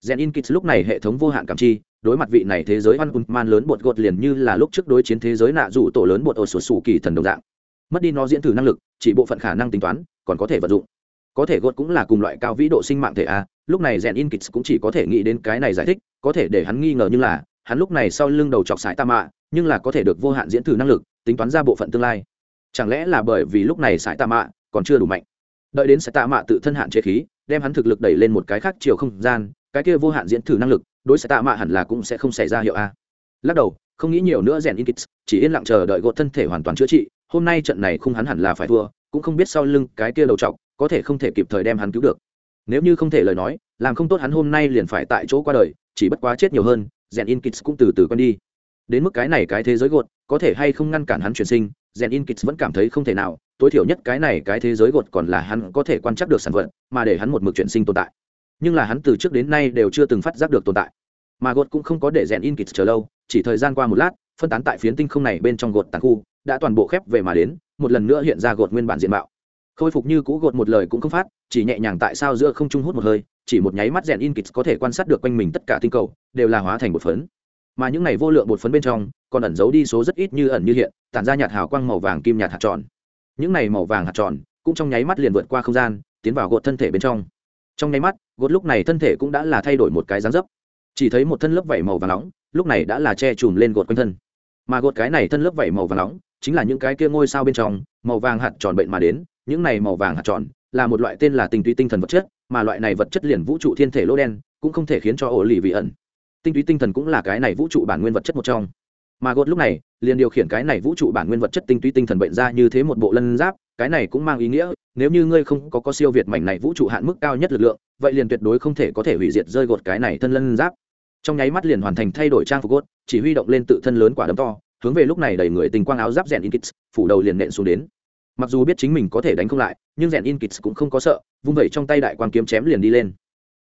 Gen in kits lúc này hệ thống vô hạn cảm chi, đối mặt vị này thế giới văn man lớn bột gột liền như là lúc trước đối chiến thế giới nạ dụ tổ lớn bột ổ sột sủ kỳ thần đồng dạng. Mất đi nó diễn thử năng lực, chỉ bộ phận khả năng tính toán, còn có thể vận dụng. Có thể gột cũng là cùng loại cao vĩ độ sinh mạng thể a lúc này rèn in kits cũng chỉ có thể nghĩ đến cái này giải thích, có thể để hắn nghi ngờ nhưng là, hắn lúc này sau lưng đầu chọc sải tạ mạ nhưng là có thể được vô hạn diễn thử năng lực, tính toán ra bộ phận tương lai. Chẳng lẽ là bởi vì lúc này sải tạ mạ còn chưa đủ mạnh? Đợi đến sải tạ mạ tự thân hạn chế khí, đem hắn thực lực đẩy lên một cái khác chiều không gian, cái kia vô hạn diễn thử năng lực, đối sải tạ mạ hẳn là cũng sẽ không xảy ra hiệu a. Lắc đầu, không nghĩ nhiều nữa rèn in kits chỉ yên lặng chờ đợi gột thân thể hoàn toàn chữa trị, hôm nay trận này không hắn hẳn là phải thua, cũng không biết sau lưng cái kia đầu chọc, có thể không thể kịp thời đem hắn cứu được nếu như không thể lời nói, làm không tốt hắn hôm nay liền phải tại chỗ qua đời, chỉ bất quá chết nhiều hơn rèn in kits cũng từ từ con đi. Đến mức cái này cái thế giới gột, có thể hay không ngăn cản hắn chuyển sinh rèn in kits vẫn cảm thấy không thể nào, tối thiểu nhất cái này cái thế giới gột còn là hắn có thể quan trắc được sản vật, mà để hắn một mực chuyển sinh tồn tại. Nhưng là hắn từ trước đến nay đều chưa từng phát giác được tồn tại. Mà gột cũng không có để rèn in kits chờ lâu, chỉ thời gian qua một lát, phân tán tại phiến tinh không này bên trong gột tàn khu, đã toàn bộ khép về mà đến, một lần nữa hiện ra gột nguyên bản diện mạo khôi phục như cũ gột một lời cũng không phát, chỉ nhẹ nhàng tại sao giữa không trung hút một hơi, chỉ một nháy mắt rèn in kịch có thể quan sát được quanh mình tất cả tinh cầu, đều là hóa thành bột phấn. Mà những này vô lượng bột phấn bên trong, còn ẩn giấu đi số rất ít như ẩn như hiện, tản ra nhạt hào quang màu vàng kim nhạt hạt tròn. Những này màu vàng hạt tròn, cũng trong nháy mắt liền vượt qua không gian, tiến vào gột thân thể bên trong. Trong nháy mắt, gột lúc này thân thể cũng đã là thay đổi một cái dáng dấp. Chỉ thấy một thân lớp vảy màu vàng nóng, lúc này đã là che chùm lên gột quanh thân. Mà gột cái này thân lớp vảy màu vàng nóng, chính là những cái kia ngôi sao bên trong, màu vàng hạt tròn bệnh mà đến những này màu vàng hạt tròn là một loại tên là tinh túy tinh thần vật chất, mà loại này vật chất liền vũ trụ thiên thể lỗ đen, cũng không thể khiến cho ổ lì vị ẩn tinh túy tinh thần cũng là cái này vũ trụ bản nguyên vật chất một trong. Mà gột lúc này, liền điều khiển cái này vũ trụ bản nguyên vật chất tinh túy tinh thần bệnh ra như thế một bộ lân giáp, cái này cũng mang ý nghĩa, nếu như ngươi không có có siêu việt mảnh này vũ trụ hạn mức cao nhất lực lượng, vậy liền tuyệt đối không thể có thể hủy diệt rơi gột cái này thân lân giáp. Trong nháy mắt liền hoàn thành thay đổi trang phục gột chỉ huy động lên tự thân lớn quả đấm to, hướng về lúc này đẩy người tình quang áo giáp rèn in kits phủ đầu liền nện xuống đến mặc dù biết chính mình có thể đánh không lại, nhưng rèn in kits cũng không có sợ, vung vẩy trong tay đại quang kiếm chém liền đi lên.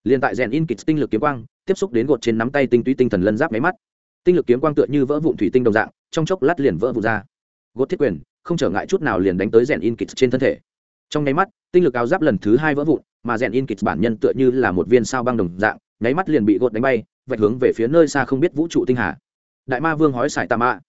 Liền tại rèn in kits tinh lực kiếm quang, tiếp xúc đến gột trên nắm tay tinh túy tinh thần lân giáp máy mắt. Tinh lực kiếm quang tựa như vỡ vụn thủy tinh đồng dạng, trong chốc lát liền vỡ vụn ra. Gột thiết quyền, không trở ngại chút nào liền đánh tới rèn in kits trên thân thể. Trong nháy mắt, tinh lực áo giáp lần thứ hai vỡ vụn, mà rèn in kits bản nhân tựa như là một viên sao băng đồng dạng, nháy mắt liền bị gột đánh bay, vạch hướng về phía nơi xa không biết vũ trụ tinh hà. Đại ma vương hói sải tà mạ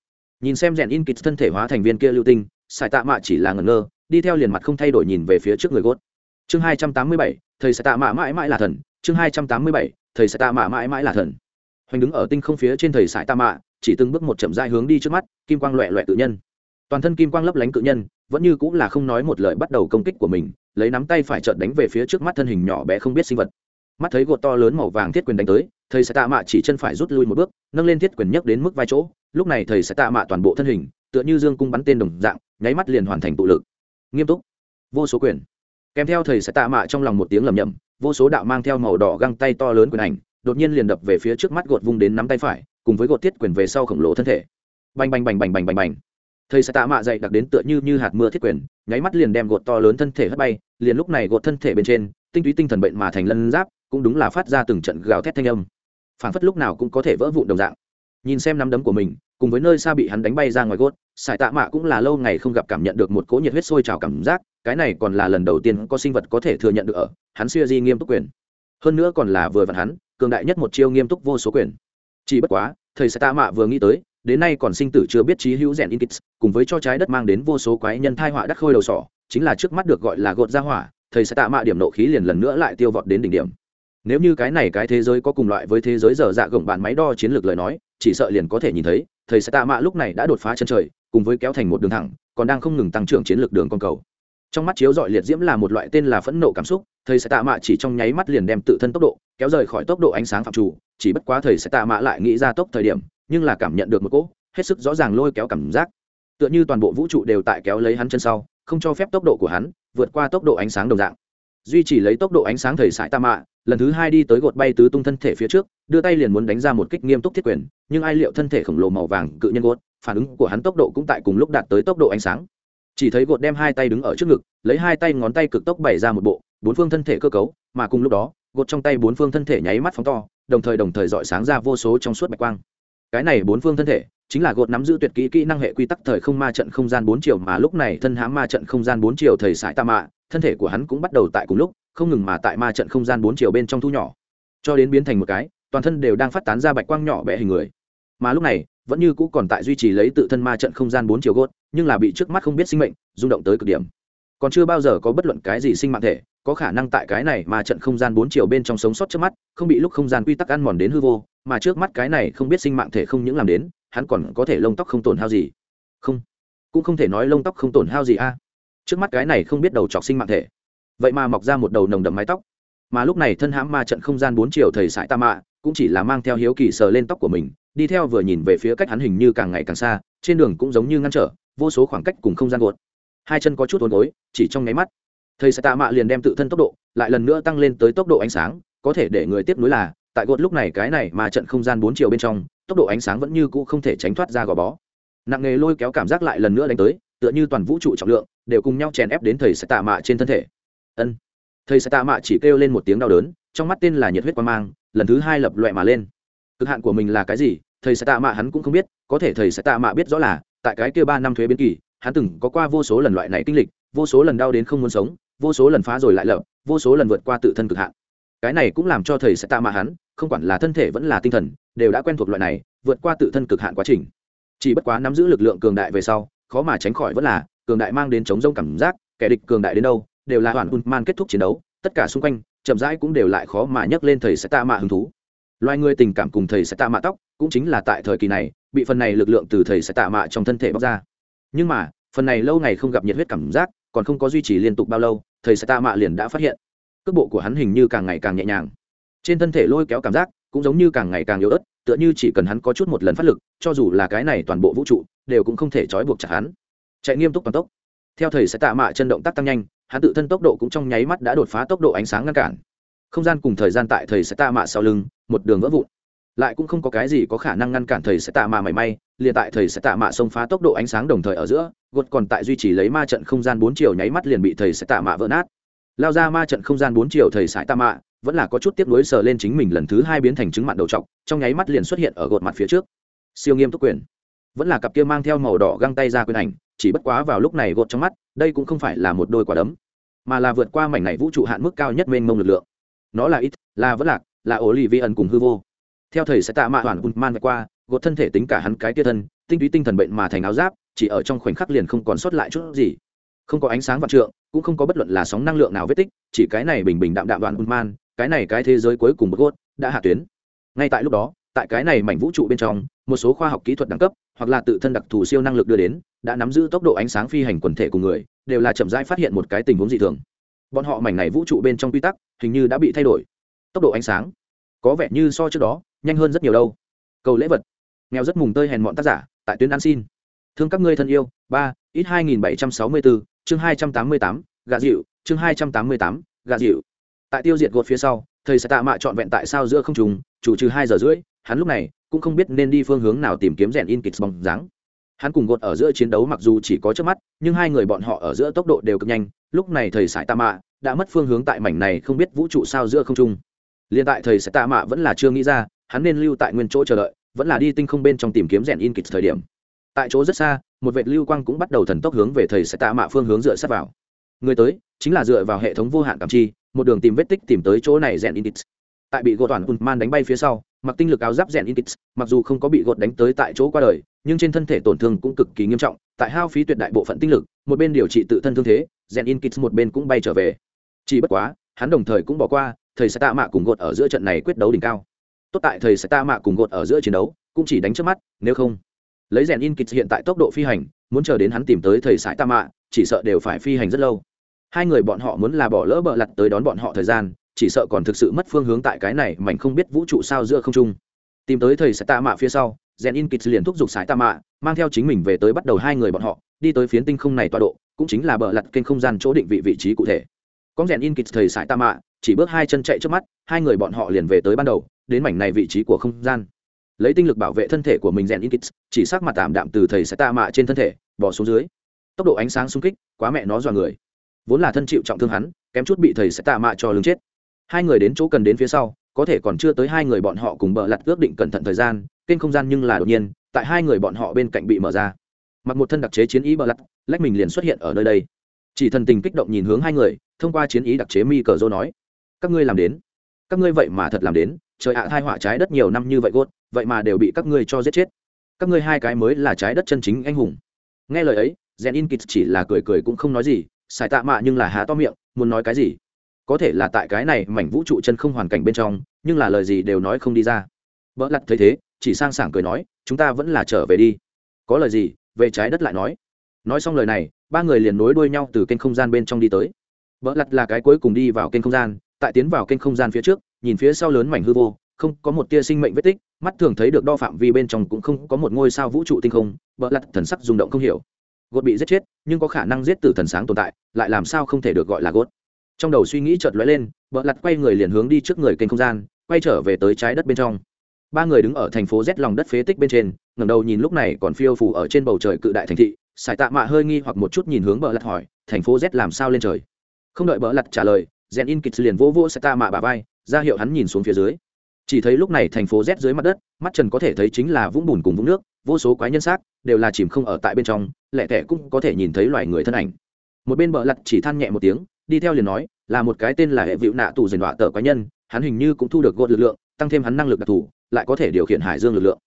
nhìn xem rèn in kits thân thể hóa thành viên kia lưu tinh sải tạ mạ chỉ là ngẩn ngơ, đi theo liền mặt không thay đổi nhìn về phía trước người gốt. Chương hai trăm tám mươi bảy, thầy sải tạ mạ mãi mãi là thần. Chương hai trăm tám mươi bảy, thầy sải tạ mạ mãi mãi là thần. Hoành đứng ở tinh không phía trên thầy sải tạ mạ, chỉ từng bước một chậm dai hướng đi trước mắt, kim quang loẹ loẹ tự nhân. Toàn thân kim quang lấp lánh cự nhân, vẫn như cũng là không nói một lời bắt đầu công kích của mình, lấy nắm tay phải trợn đánh về phía trước mắt thân hình nhỏ bé không biết sinh vật. Mắt thấy gột to lớn màu vàng thiết quyền đánh tới, thầy sẽ tạ mạ chỉ chân phải rút lui một bước, nâng lên thiết quyền nhấc đến mức vai chỗ. Lúc này thầy sẽ tạ mạ toàn bộ thân hình, tựa như dương cung bắn tên đồng dạng nháy mắt liền hoàn thành tụ lực. Nghiêm túc. Vô số quyền. Kèm theo thầy sẽ tạ mạ trong lòng một tiếng lầm nhầm vô số đạo mang theo màu đỏ găng tay to lớn quyền ảnh, đột nhiên liền đập về phía trước mắt gột vung đến nắm tay phải, cùng với gột tiết quyền về sau khổng lồ thân thể. Bành bành bành bành bành bành bành. Thầy sẽ tạ mạ dậy đặc đến tựa như như hạt mưa thiết quyền, nháy mắt liền đem gột to lớn thân thể hất bay, liền lúc này gột thân thể bên trên, tinh túy tinh thần bệnh mà thành lân giáp, cũng đúng là phát ra từng trận gào thét thanh âm. Phản phất lúc nào cũng có thể vỡ vụn đồng dạng. Nhìn xem nắm đấm của mình, cùng với nơi xa bị hắn đánh bay ra ngoài gốt sải tạ mạ cũng là lâu ngày không gặp cảm nhận được một cỗ nhiệt huyết sôi trào cảm giác, cái này còn là lần đầu tiên có sinh vật có thể thừa nhận được ở, hắn xuya di nghiêm túc quyền. Hơn nữa còn là vừa vặn hắn, cường đại nhất một chiêu nghiêm túc vô số quyền. Chỉ bất quá, thầy sải tạ mạ vừa nghĩ tới, đến nay còn sinh tử chưa biết trí hữu rèn inkits cùng với cho trái đất mang đến vô số quái nhân thai họa đắc khôi đầu sỏ, chính là trước mắt được gọi là gột ra hỏa, thầy sẽ tạ mạ điểm nộ khí liền lần nữa lại tiêu vọt đến đỉnh điểm. Nếu như cái này cái thế giới có cùng loại với thế giới giờ dạ gồng bản máy đo chiến lược lời nói, chỉ sợ liền có thể nhìn thấy, thầy sẽ tạ mạ lúc này đã đột phá chân trời cùng với kéo thành một đường thẳng, còn đang không ngừng tăng trưởng chiến lược đường con cầu. Trong mắt chiếu dọi liệt diễm là một loại tên là phẫn nộ cảm xúc, thầy sẽ tạ mạ chỉ trong nháy mắt liền đem tự thân tốc độ kéo rời khỏi tốc độ ánh sáng phạm chủ, chỉ bất quá thầy sẽ tạ mạ lại nghĩ ra tốc thời điểm, nhưng là cảm nhận được một cỗ hết sức rõ ràng lôi kéo cảm giác. Tựa như toàn bộ vũ trụ đều tại kéo lấy hắn chân sau, không cho phép tốc độ của hắn vượt qua tốc độ ánh sáng đồng dạng. Duy trì lấy tốc độ ánh sáng thầy sải tạ mạ, lần thứ hai đi tới gột bay tứ tung thân thể phía trước, đưa tay liền muốn đánh ra một kích nghiêm túc thiết quyền, nhưng ai liệu thân thể khổng lồ màu vàng cự nhân gột phản ứng của hắn tốc độ cũng tại cùng lúc đạt tới tốc độ ánh sáng. Chỉ thấy gột đem hai tay đứng ở trước ngực, lấy hai tay ngón tay cực tốc bày ra một bộ, bốn phương thân thể cơ cấu, mà cùng lúc đó, gột trong tay bốn phương thân thể nháy mắt phóng to, đồng thời đồng thời dọi sáng ra vô số trong suốt bạch quang. Cái này bốn phương thân thể, chính là gột nắm giữ tuyệt kỹ kỹ năng hệ quy tắc thời không ma trận không gian bốn chiều mà lúc này thân hãm ma trận không gian bốn chiều thầy sải ta mạ thân thể của hắn cũng bắt đầu tại cùng lúc, không ngừng mà tại ma trận không gian bốn chiều bên trong thu nhỏ. Cho đến biến thành một cái, toàn thân đều đang phát tán ra bạch quang nhỏ bé hình người. Mà lúc này vẫn như cũ còn tại duy trì lấy tự thân ma trận không gian bốn chiều gốt, nhưng là bị trước mắt không biết sinh mệnh, rung động tới cực điểm. Còn chưa bao giờ có bất luận cái gì sinh mạng thể, có khả năng tại cái này mà trận không gian bốn chiều bên trong sống sót trước mắt, không bị lúc không gian quy tắc ăn mòn đến hư vô, mà trước mắt cái này không biết sinh mạng thể không những làm đến, hắn còn có thể lông tóc không tổn hao gì. Không, cũng không thể nói lông tóc không tổn hao gì a. Trước mắt cái này không biết đầu trọc sinh mạng thể. Vậy mà mọc ra một đầu nồng đậm mái tóc. Mà lúc này thân hãm ma trận không gian bốn chiều thầy sải ta mạ cũng chỉ là mang theo hiếu kỳ sờ lên tóc của mình đi theo vừa nhìn về phía cách hắn hình như càng ngày càng xa, trên đường cũng giống như ngăn trở, vô số khoảng cách cùng không gian gột. Hai chân có chút ốn gối, chỉ trong nháy mắt, thầy sẽ tạ mạ liền đem tự thân tốc độ lại lần nữa tăng lên tới tốc độ ánh sáng, có thể để người tiếp nối là, tại gột lúc này cái này mà trận không gian bốn chiều bên trong, tốc độ ánh sáng vẫn như cũ không thể tránh thoát ra gò bó. Nặng nghề lôi kéo cảm giác lại lần nữa đánh tới, tựa như toàn vũ trụ trọng lượng, đều cùng nhau chèn ép đến thầy sẽ tạ mạ trên thân thể. Ân. Thầy sẽ tạ mạ chỉ kêu lên một tiếng đau đớn, trong mắt tên là nhiệt huyết quan mang, lần thứ hai lập loẹ mà lên cực hạn của mình là cái gì, thầy sẽ tạ mạ hắn cũng không biết, có thể thầy sẽ tạ mạ biết rõ là, tại cái kia ba năm thuế biến kỳ, hắn từng có qua vô số lần loại này kinh lịch, vô số lần đau đến không muốn sống, vô số lần phá rồi lại lập, vô số lần vượt qua tự thân cực hạn. Cái này cũng làm cho thầy sẽ tạ mạ hắn, không quản là thân thể vẫn là tinh thần, đều đã quen thuộc loại này, vượt qua tự thân cực hạn quá trình. Chỉ bất quá nắm giữ lực lượng cường đại về sau, khó mà tránh khỏi vẫn là, cường đại mang đến chống rông cảm giác, kẻ địch cường đại đến đâu, đều là hoàn man kết thúc chiến đấu, tất cả xung quanh, chậm rãi cũng đều lại khó mà nhấc lên thầy sẽ tạ mạ hứng thú loài người tình cảm cùng thầy sẽ tạ mạ tóc, cũng chính là tại thời kỳ này, bị phần này lực lượng từ thầy sẽ tạ mạ trong thân thể bóc ra. Nhưng mà, phần này lâu ngày không gặp nhiệt huyết cảm giác, còn không có duy trì liên tục bao lâu, thầy sẽ tạ mạ liền đã phát hiện. Cước bộ của hắn hình như càng ngày càng nhẹ nhàng. Trên thân thể lôi kéo cảm giác, cũng giống như càng ngày càng yếu ớt, tựa như chỉ cần hắn có chút một lần phát lực, cho dù là cái này toàn bộ vũ trụ, đều cũng không thể trói buộc chặt hắn. Chạy nghiêm túc toàn tốc. Theo thầy sẽ tạ mạ chân động tác tăng nhanh, hắn tự thân tốc độ cũng trong nháy mắt đã đột phá tốc độ ánh sáng ngăn cản không gian cùng thời gian tại thầy sẽ tạ mạ sau lưng, một đường vỡ vụn. Lại cũng không có cái gì có khả năng ngăn cản thầy sẽ tạ mạ mảy may, liền tại thầy sẽ tạ mạ xông phá tốc độ ánh sáng đồng thời ở giữa, gột còn tại duy trì lấy ma trận không gian bốn chiều nháy mắt liền bị thầy sẽ tạ mạ vỡ nát. Lao ra ma trận không gian bốn chiều thầy sải tạ mạ, vẫn là có chút tiếp nối sờ lên chính mình lần thứ hai biến thành chứng mặn đầu trọc, trong nháy mắt liền xuất hiện ở gột mặt phía trước. Siêu nghiêm túc quyền. Vẫn là cặp kia mang theo màu đỏ găng tay ra quyền ảnh, chỉ bất quá vào lúc này gột trong mắt, đây cũng không phải là một đôi quả đấm, mà là vượt qua mảnh này vũ trụ hạn mức cao nhất mênh mông lực lượng nó là ít, là vẫn lạc, là ổ lì vi ẩn cùng hư vô. Theo thầy sẽ tạ mạ hoàn man qua, gột thân thể tính cả hắn cái tia thân, tinh túy tinh thần bệnh mà thành áo giáp, chỉ ở trong khoảnh khắc liền không còn sót lại chút gì. Không có ánh sáng vạn trượng, cũng không có bất luận là sóng năng lượng nào vết tích, chỉ cái này bình bình đạm đạm đoạn man cái này cái thế giới cuối cùng một gốt đã hạ tuyến. Ngay tại lúc đó, tại cái này mảnh vũ trụ bên trong, một số khoa học kỹ thuật đẳng cấp, hoặc là tự thân đặc thù siêu năng lực đưa đến, đã nắm giữ tốc độ ánh sáng phi hành quần thể của người, đều là chậm rãi phát hiện một cái tình huống dị thường bọn họ mảnh này vũ trụ bên trong quy tắc hình như đã bị thay đổi. Tốc độ ánh sáng có vẻ như so trước đó nhanh hơn rất nhiều đâu. Cầu lễ vật. Nghèo rất mùng tơi hèn mọn tác giả, tại tuyến an xin. Thương các ngươi thân yêu, ba, ít hai nghìn bảy trăm sáu mươi bốn, chương hai trăm tám mươi tám, gà dịu chương hai trăm tám mươi tám, gà dịu tại tiêu diệt gột phía sau, thầy sẽ tạ mạ trọn vẹn tại sao giữa không trùng, chủ trừ hai giờ rưỡi, hắn lúc này cũng không biết nên đi phương hướng nào tìm kiếm rèn in kịch bóng dáng hắn cùng gột ở giữa chiến đấu mặc dù chỉ có trước mắt, nhưng hai người bọn họ ở giữa tốc độ đều cực nhanh, lúc này thầy sải tạ mạ đã mất phương hướng tại mảnh này không biết vũ trụ sao giữa không trung. Liên tại thầy sải tạ mạ vẫn là chưa nghĩ ra, hắn nên lưu tại nguyên chỗ chờ đợi, vẫn là đi tinh không bên trong tìm kiếm rèn in kịch thời điểm. Tại chỗ rất xa, một vệt lưu quang cũng bắt đầu thần tốc hướng về thầy sải tạ mạ phương hướng dựa sát vào. Người tới, chính là dựa vào hệ thống vô hạn cảm chi, một đường tìm vết tích tìm tới chỗ này rèn in kịch tại bị gột toàn man đánh bay phía sau, mặc tinh lực áo giáp rèn in mặc dù không có bị gột đánh tới tại chỗ qua đời, nhưng trên thân thể tổn thương cũng cực kỳ nghiêm trọng, tại hao phí tuyệt đại bộ phận tinh lực, một bên điều trị tự thân thương thế, rèn in một bên cũng bay trở về. Chỉ bất quá, hắn đồng thời cũng bỏ qua, thầy sẽ tạ mạ cùng gột ở giữa trận này quyết đấu đỉnh cao. Tốt tại thầy sẽ tạ mạ cùng gột ở giữa chiến đấu, cũng chỉ đánh trước mắt, nếu không. Lấy rèn in hiện tại tốc độ phi hành, muốn chờ đến hắn tìm tới thầy sải tạ mạ, chỉ sợ đều phải phi hành rất lâu. Hai người bọn họ muốn là bỏ lỡ bợ lặt tới đón bọn họ thời gian chỉ sợ còn thực sự mất phương hướng tại cái này, mảnh không biết vũ trụ sao giữa không trung. Tìm tới thầy sẽ tạ mạ phía sau rèn in kịch liền thúc giục sải tạ mạ, mang theo chính mình về tới bắt đầu hai người bọn họ, đi tới phiến tinh không này tọa độ, cũng chính là bờ lặt kênh không gian chỗ định vị vị trí cụ thể. Có rèn in kịch thầy sải tạ mạ, chỉ bước hai chân chạy trước mắt, hai người bọn họ liền về tới ban đầu, đến mảnh này vị trí của không gian. Lấy tinh lực bảo vệ thân thể của mình rèn in kịch chỉ sắc mặt tạm đạm từ thầy sải tạ mạ trên thân thể, bỏ xuống dưới. Tốc độ ánh sáng xung kích, quá mẹ nó dọa người. Vốn là thân chịu trọng thương hắn, kém chút bị thầy sải tạ mạ cho lưng chết hai người đến chỗ cần đến phía sau có thể còn chưa tới hai người bọn họ cùng bờ lặt ước định cẩn thận thời gian kênh không gian nhưng là đột nhiên tại hai người bọn họ bên cạnh bị mở ra. Mặc một thân đặc chế chiến ý bờ lặt lách mình liền xuất hiện ở nơi đây. Chỉ thần tình kích động nhìn hướng hai người thông qua chiến ý đặc chế mi cờ dô nói các ngươi làm đến. Các ngươi vậy mà thật làm đến. Trời ạ à, hai họa trái đất nhiều năm như vậy gốt vậy mà đều bị các ngươi cho giết chết. Các ngươi hai cái mới là trái đất chân chính anh hùng. Nghe lời ấy rèn in kit chỉ là cười cười cũng không nói gì xài tạ mạ nhưng là há to miệng muốn nói cái gì? Có thể là tại cái này mảnh vũ trụ chân không hoàn cảnh bên trong, nhưng là lời gì đều nói không đi ra. Vợ lặt thấy thế, chỉ sang sảng cười nói, chúng ta vẫn là trở về đi. Có lời gì, về trái đất lại nói. Nói xong lời này, ba người liền nối đuôi nhau từ kênh không gian bên trong đi tới. Vợ lặt là cái cuối cùng đi vào kênh không gian, tại tiến vào kênh không gian phía trước, nhìn phía sau lớn mảnh hư vô, không có một tia sinh mệnh vết tích, mắt thường thấy được đo phạm vi bên trong cũng không có một ngôi sao vũ trụ tinh không vợ lặt thần sắc rung động không hiểu. Gột bị giết chết, nhưng có khả năng giết từ thần sáng tồn tại, lại làm sao không thể được gọi là gốt trong đầu suy nghĩ chợt lóe lên vợ lặt quay người liền hướng đi trước người kênh không gian, quay trở về tới trái đất bên trong. Ba người đứng ở thành phố z lòng đất phế tích bên trên, ngẩng đầu nhìn lúc này còn phiêu phủ ở trên bầu trời cự đại thành thị, sải tạ mạ hơi nghi hoặc một chút nhìn hướng bờ lặt hỏi, thành phố z làm sao lên trời? Không đợi bờ lặt trả lời rèn in kịch liền vô vô sải tạ mạ bà vai, ra hiệu hắn nhìn xuống phía dưới. Chỉ thấy lúc này thành phố z dưới mặt đất, mắt trần có thể thấy chính là vũng bùn cùng vũng nước, vô số quái nhân xác đều là chìm không ở tại bên trong lẹ tẻ cũng có thể nhìn thấy loài người thân ảnh. Một bên bờ lặt chỉ than nhẹ một tiếng đi theo liền nói, là một cái tên là hệ vịu nạ tù dền đọa tờ quái nhân, hắn hình như cũng thu được gột lực lượng, tăng thêm hắn năng lực đặc thù, lại có thể điều khiển hải dương lực lượng.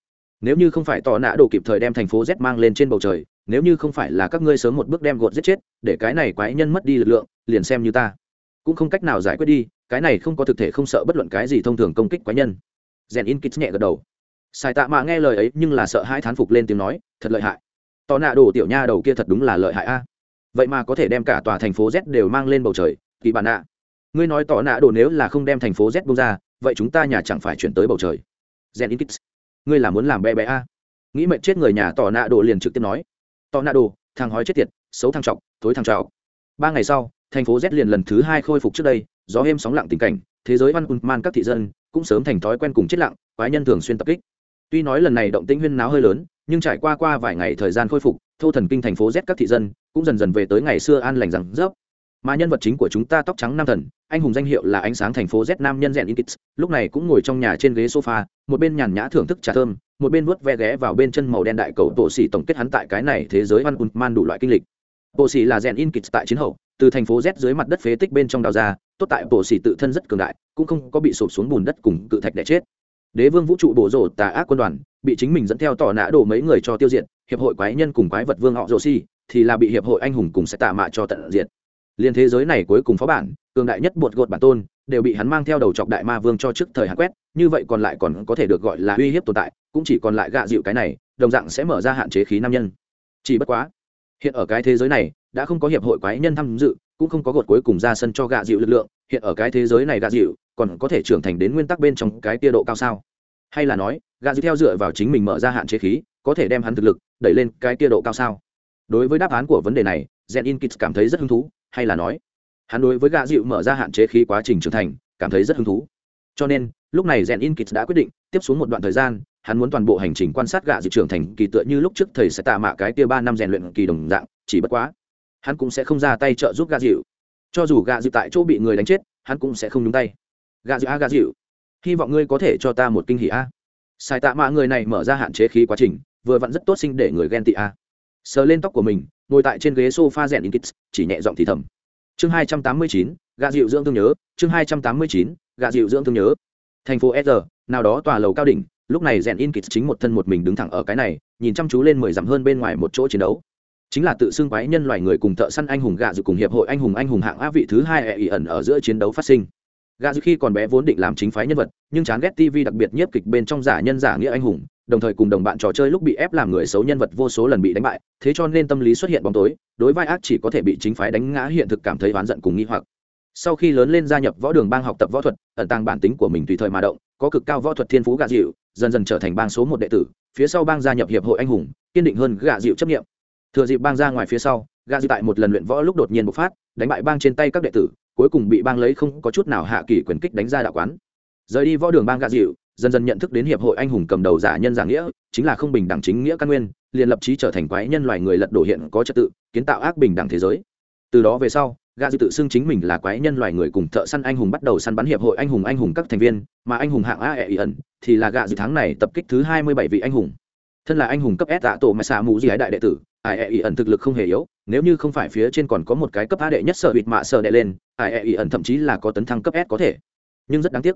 Nếu như không phải tò nạ đồ kịp thời đem thành phố z mang lên trên bầu trời, nếu như không phải là các ngươi sớm một bước đem gột giết chết, để cái này quái nhân mất đi lực lượng, liền xem như ta. Cũng không cách nào giải quyết đi, cái này không có thực thể không sợ bất luận cái gì thông thường công kích quái nhân. Rèn in kích nhẹ gật đầu. Sai tạ mạ nghe lời ấy nhưng là sợ hai thán phục lên tiếng nói, thật lợi hại. Tò nạ đồ tiểu nha đầu kia thật đúng là lợi hại a vậy mà có thể đem cả tòa thành phố z đều mang lên bầu trời, kỳ bản ạ? ngươi nói tỏ nạ đồ nếu là không đem thành phố z bung ra, vậy chúng ta nhà chẳng phải chuyển tới bầu trời. Gen in kits ngươi là muốn làm bé bé a? Nghĩ mệnh chết người nhà tỏ nạ đồ liền trực tiếp nói. Tỏ nạ đồ, thằng hói chết tiệt, xấu thằng trọc thối thằng trào ba ngày sau, thành phố z liền lần thứ hai khôi phục trước đây, gió êm sóng lặng tình cảnh, thế giới văn quân, man các thị dân cũng sớm thành thói quen cùng chết lặng, quái nhân thường xuyên tập kích. Tuy nói lần này động tĩnh huyên náo hơi lớn, nhưng trải qua qua vài ngày thời gian khôi phục, thô thần kinh thành phố z các thị dân cũng dần dần về tới ngày xưa an lành rằng dốc mà nhân vật chính của chúng ta tóc trắng nam thần, anh hùng danh hiệu là ánh sáng thành phố z nam nhân rèn inkits lúc này cũng ngồi trong nhà trên ghế sofa, một bên nhàn nhã thưởng thức trà thơm, một bên vuốt ve ghé vào bên chân màu đen đại cầu bộ xỉ tổng kết hắn tại cái này thế giới văn un man đủ loại kinh lịch. Bộ xỉ là rèn inkits tại chiến hậu, từ thành phố z dưới mặt đất phế tích bên trong đào ra, tốt tại bộ xỉ tự thân rất cường đại, cũng không có bị sụp xuống bùn đất cùng cự thạch đẻ chết. Đế vương vũ trụ bổ rổ tà ác quân đoàn, bị chính mình dẫn theo tỏ nã đổ mấy người cho tiêu diệt, hiệp hội quái nhân cùng quái vật vương họ rổ xi thì là bị hiệp hội anh hùng cùng sẽ tạ mạ cho tận diệt. Liên thế giới này cuối cùng phó bản, cường đại nhất bột gột bản tôn, đều bị hắn mang theo đầu chọc đại ma vương cho trước thời hạn quét, như vậy còn lại còn có thể được gọi là uy hiếp tồn tại, cũng chỉ còn lại gạ dịu cái này, đồng dạng sẽ mở ra hạn chế khí nam nhân. Chỉ bất quá, hiện ở cái thế giới này, đã không có hiệp hội quái nhân tham dự, cũng không có gột cuối cùng ra sân cho gạ dịu lực lượng, hiện ở cái thế giới này gạ dịu, còn có thể trưởng thành đến nguyên tắc bên trong cái tia độ cao sao? Hay là nói, gạ dịu theo dựa vào chính mình mở ra hạn chế khí, có thể đem hắn thực lực, đẩy lên cái tia độ cao sao? Đối với đáp án của vấn đề này gen in kits cảm thấy rất hứng thú, hay là nói, hắn đối với gạ dịu mở ra hạn chế khí quá trình trưởng thành, cảm thấy rất hứng thú. Cho nên, lúc này gen in kits đã quyết định, tiếp xuống một đoạn thời gian, hắn muốn toàn bộ hành trình quan sát gạ dịu trưởng thành kỳ tựa như lúc trước thầy sẽ tạ mạ cái tia ba năm rèn luyện kỳ đồng dạng, chỉ bất quá, hắn cũng sẽ không ra tay trợ giúp gạ dịu. Cho dù gạ dịu tại chỗ bị người đánh chết, hắn cũng sẽ không nhúng tay. Gạ dịu, a gạ dịu, hy vọng ngươi có thể cho ta một kinh hỉ a. Sai tạ mạ người này mở ra hạn chế khí quá trình, vừa vặn rất tốt sinh để người ghen tị a sờ lên tóc của mình, ngồi tại trên ghế sofa rèn in kits, chỉ nhẹ giọng thì thầm. Chương hai trăm tám mươi chín, gạ dịu dưỡng thương nhớ, chương hai trăm tám mươi chín, gạ dịu dưỡng thương nhớ. Thành phố s nào đó tòa lầu cao đỉnh, lúc này rèn in kits chính một thân một mình đứng thẳng ở cái này, nhìn chăm chú lên mười dặm hơn bên ngoài một chỗ chiến đấu. Chính là tự xưng quái nhân loài người cùng thợ săn anh hùng gạ dự cùng hiệp hội anh hùng anh hùng hạng á vị thứ hai ẹ ẩn ở giữa chiến đấu phát sinh gà dư khi còn bé vốn định làm chính phái nhân vật, nhưng chán ghét tv đặc biệt nhiếp kịch bên trong giả nhân giả nghĩa anh hùng, đồng thời cùng đồng bạn trò chơi lúc bị ép làm người xấu nhân vật vô số lần bị đánh bại, thế cho nên tâm lý xuất hiện bóng tối, đối vai ác chỉ có thể bị chính phái đánh ngã hiện thực cảm thấy oán giận cùng nghi hoặc. Sau khi lớn lên gia nhập võ đường bang học tập võ thuật, ẩn tàng bản tính của mình tùy thời mà động, có cực cao võ thuật thiên phú gạ dịu, dần dần trở thành bang số một đệ tử, phía sau bang gia nhập hiệp hội anh hùng, kiên định hơn gạ dịu chấp nghiệm thừa dịp bang ra ngoài phía sau gạ dịu tại một lần luyện võ lúc đột nhiên bộc phát, đánh bại bang trên tay các đệ tử cuối cùng bị bang lấy không có chút nào hạ kỷ quyền kích đánh ra đạo quán. Rời đi võ đường bang gạ dịu, dần dần nhận thức đến hiệp hội anh hùng cầm đầu giả nhân giả nghĩa, chính là không bình đẳng chính nghĩa căn nguyên, liền lập trí trở thành quái nhân loài người lật đổ hiện có trật tự, kiến tạo ác bình đẳng thế giới. Từ đó về sau, gạ dịu tự xưng chính mình là quái nhân loài người cùng thợ săn anh hùng bắt đầu săn bắn hiệp hội anh hùng anh hùng các thành viên, mà anh hùng hạng a e ẩn thì là gạ dịu tháng này tập kích thứ hai mươi bảy vị anh hùng. Thân là anh hùng cấp s tạ tổ mà xạ mù gì đại đệ tử ai e ẩn thực lực không hề yếu, nếu như không phải phía trên còn có một cái cấp a đệ nhất sở bịt mạ sở đệ lên, ai e ẩn thậm chí là có tấn thăng cấp s có thể. Nhưng rất đáng tiếc,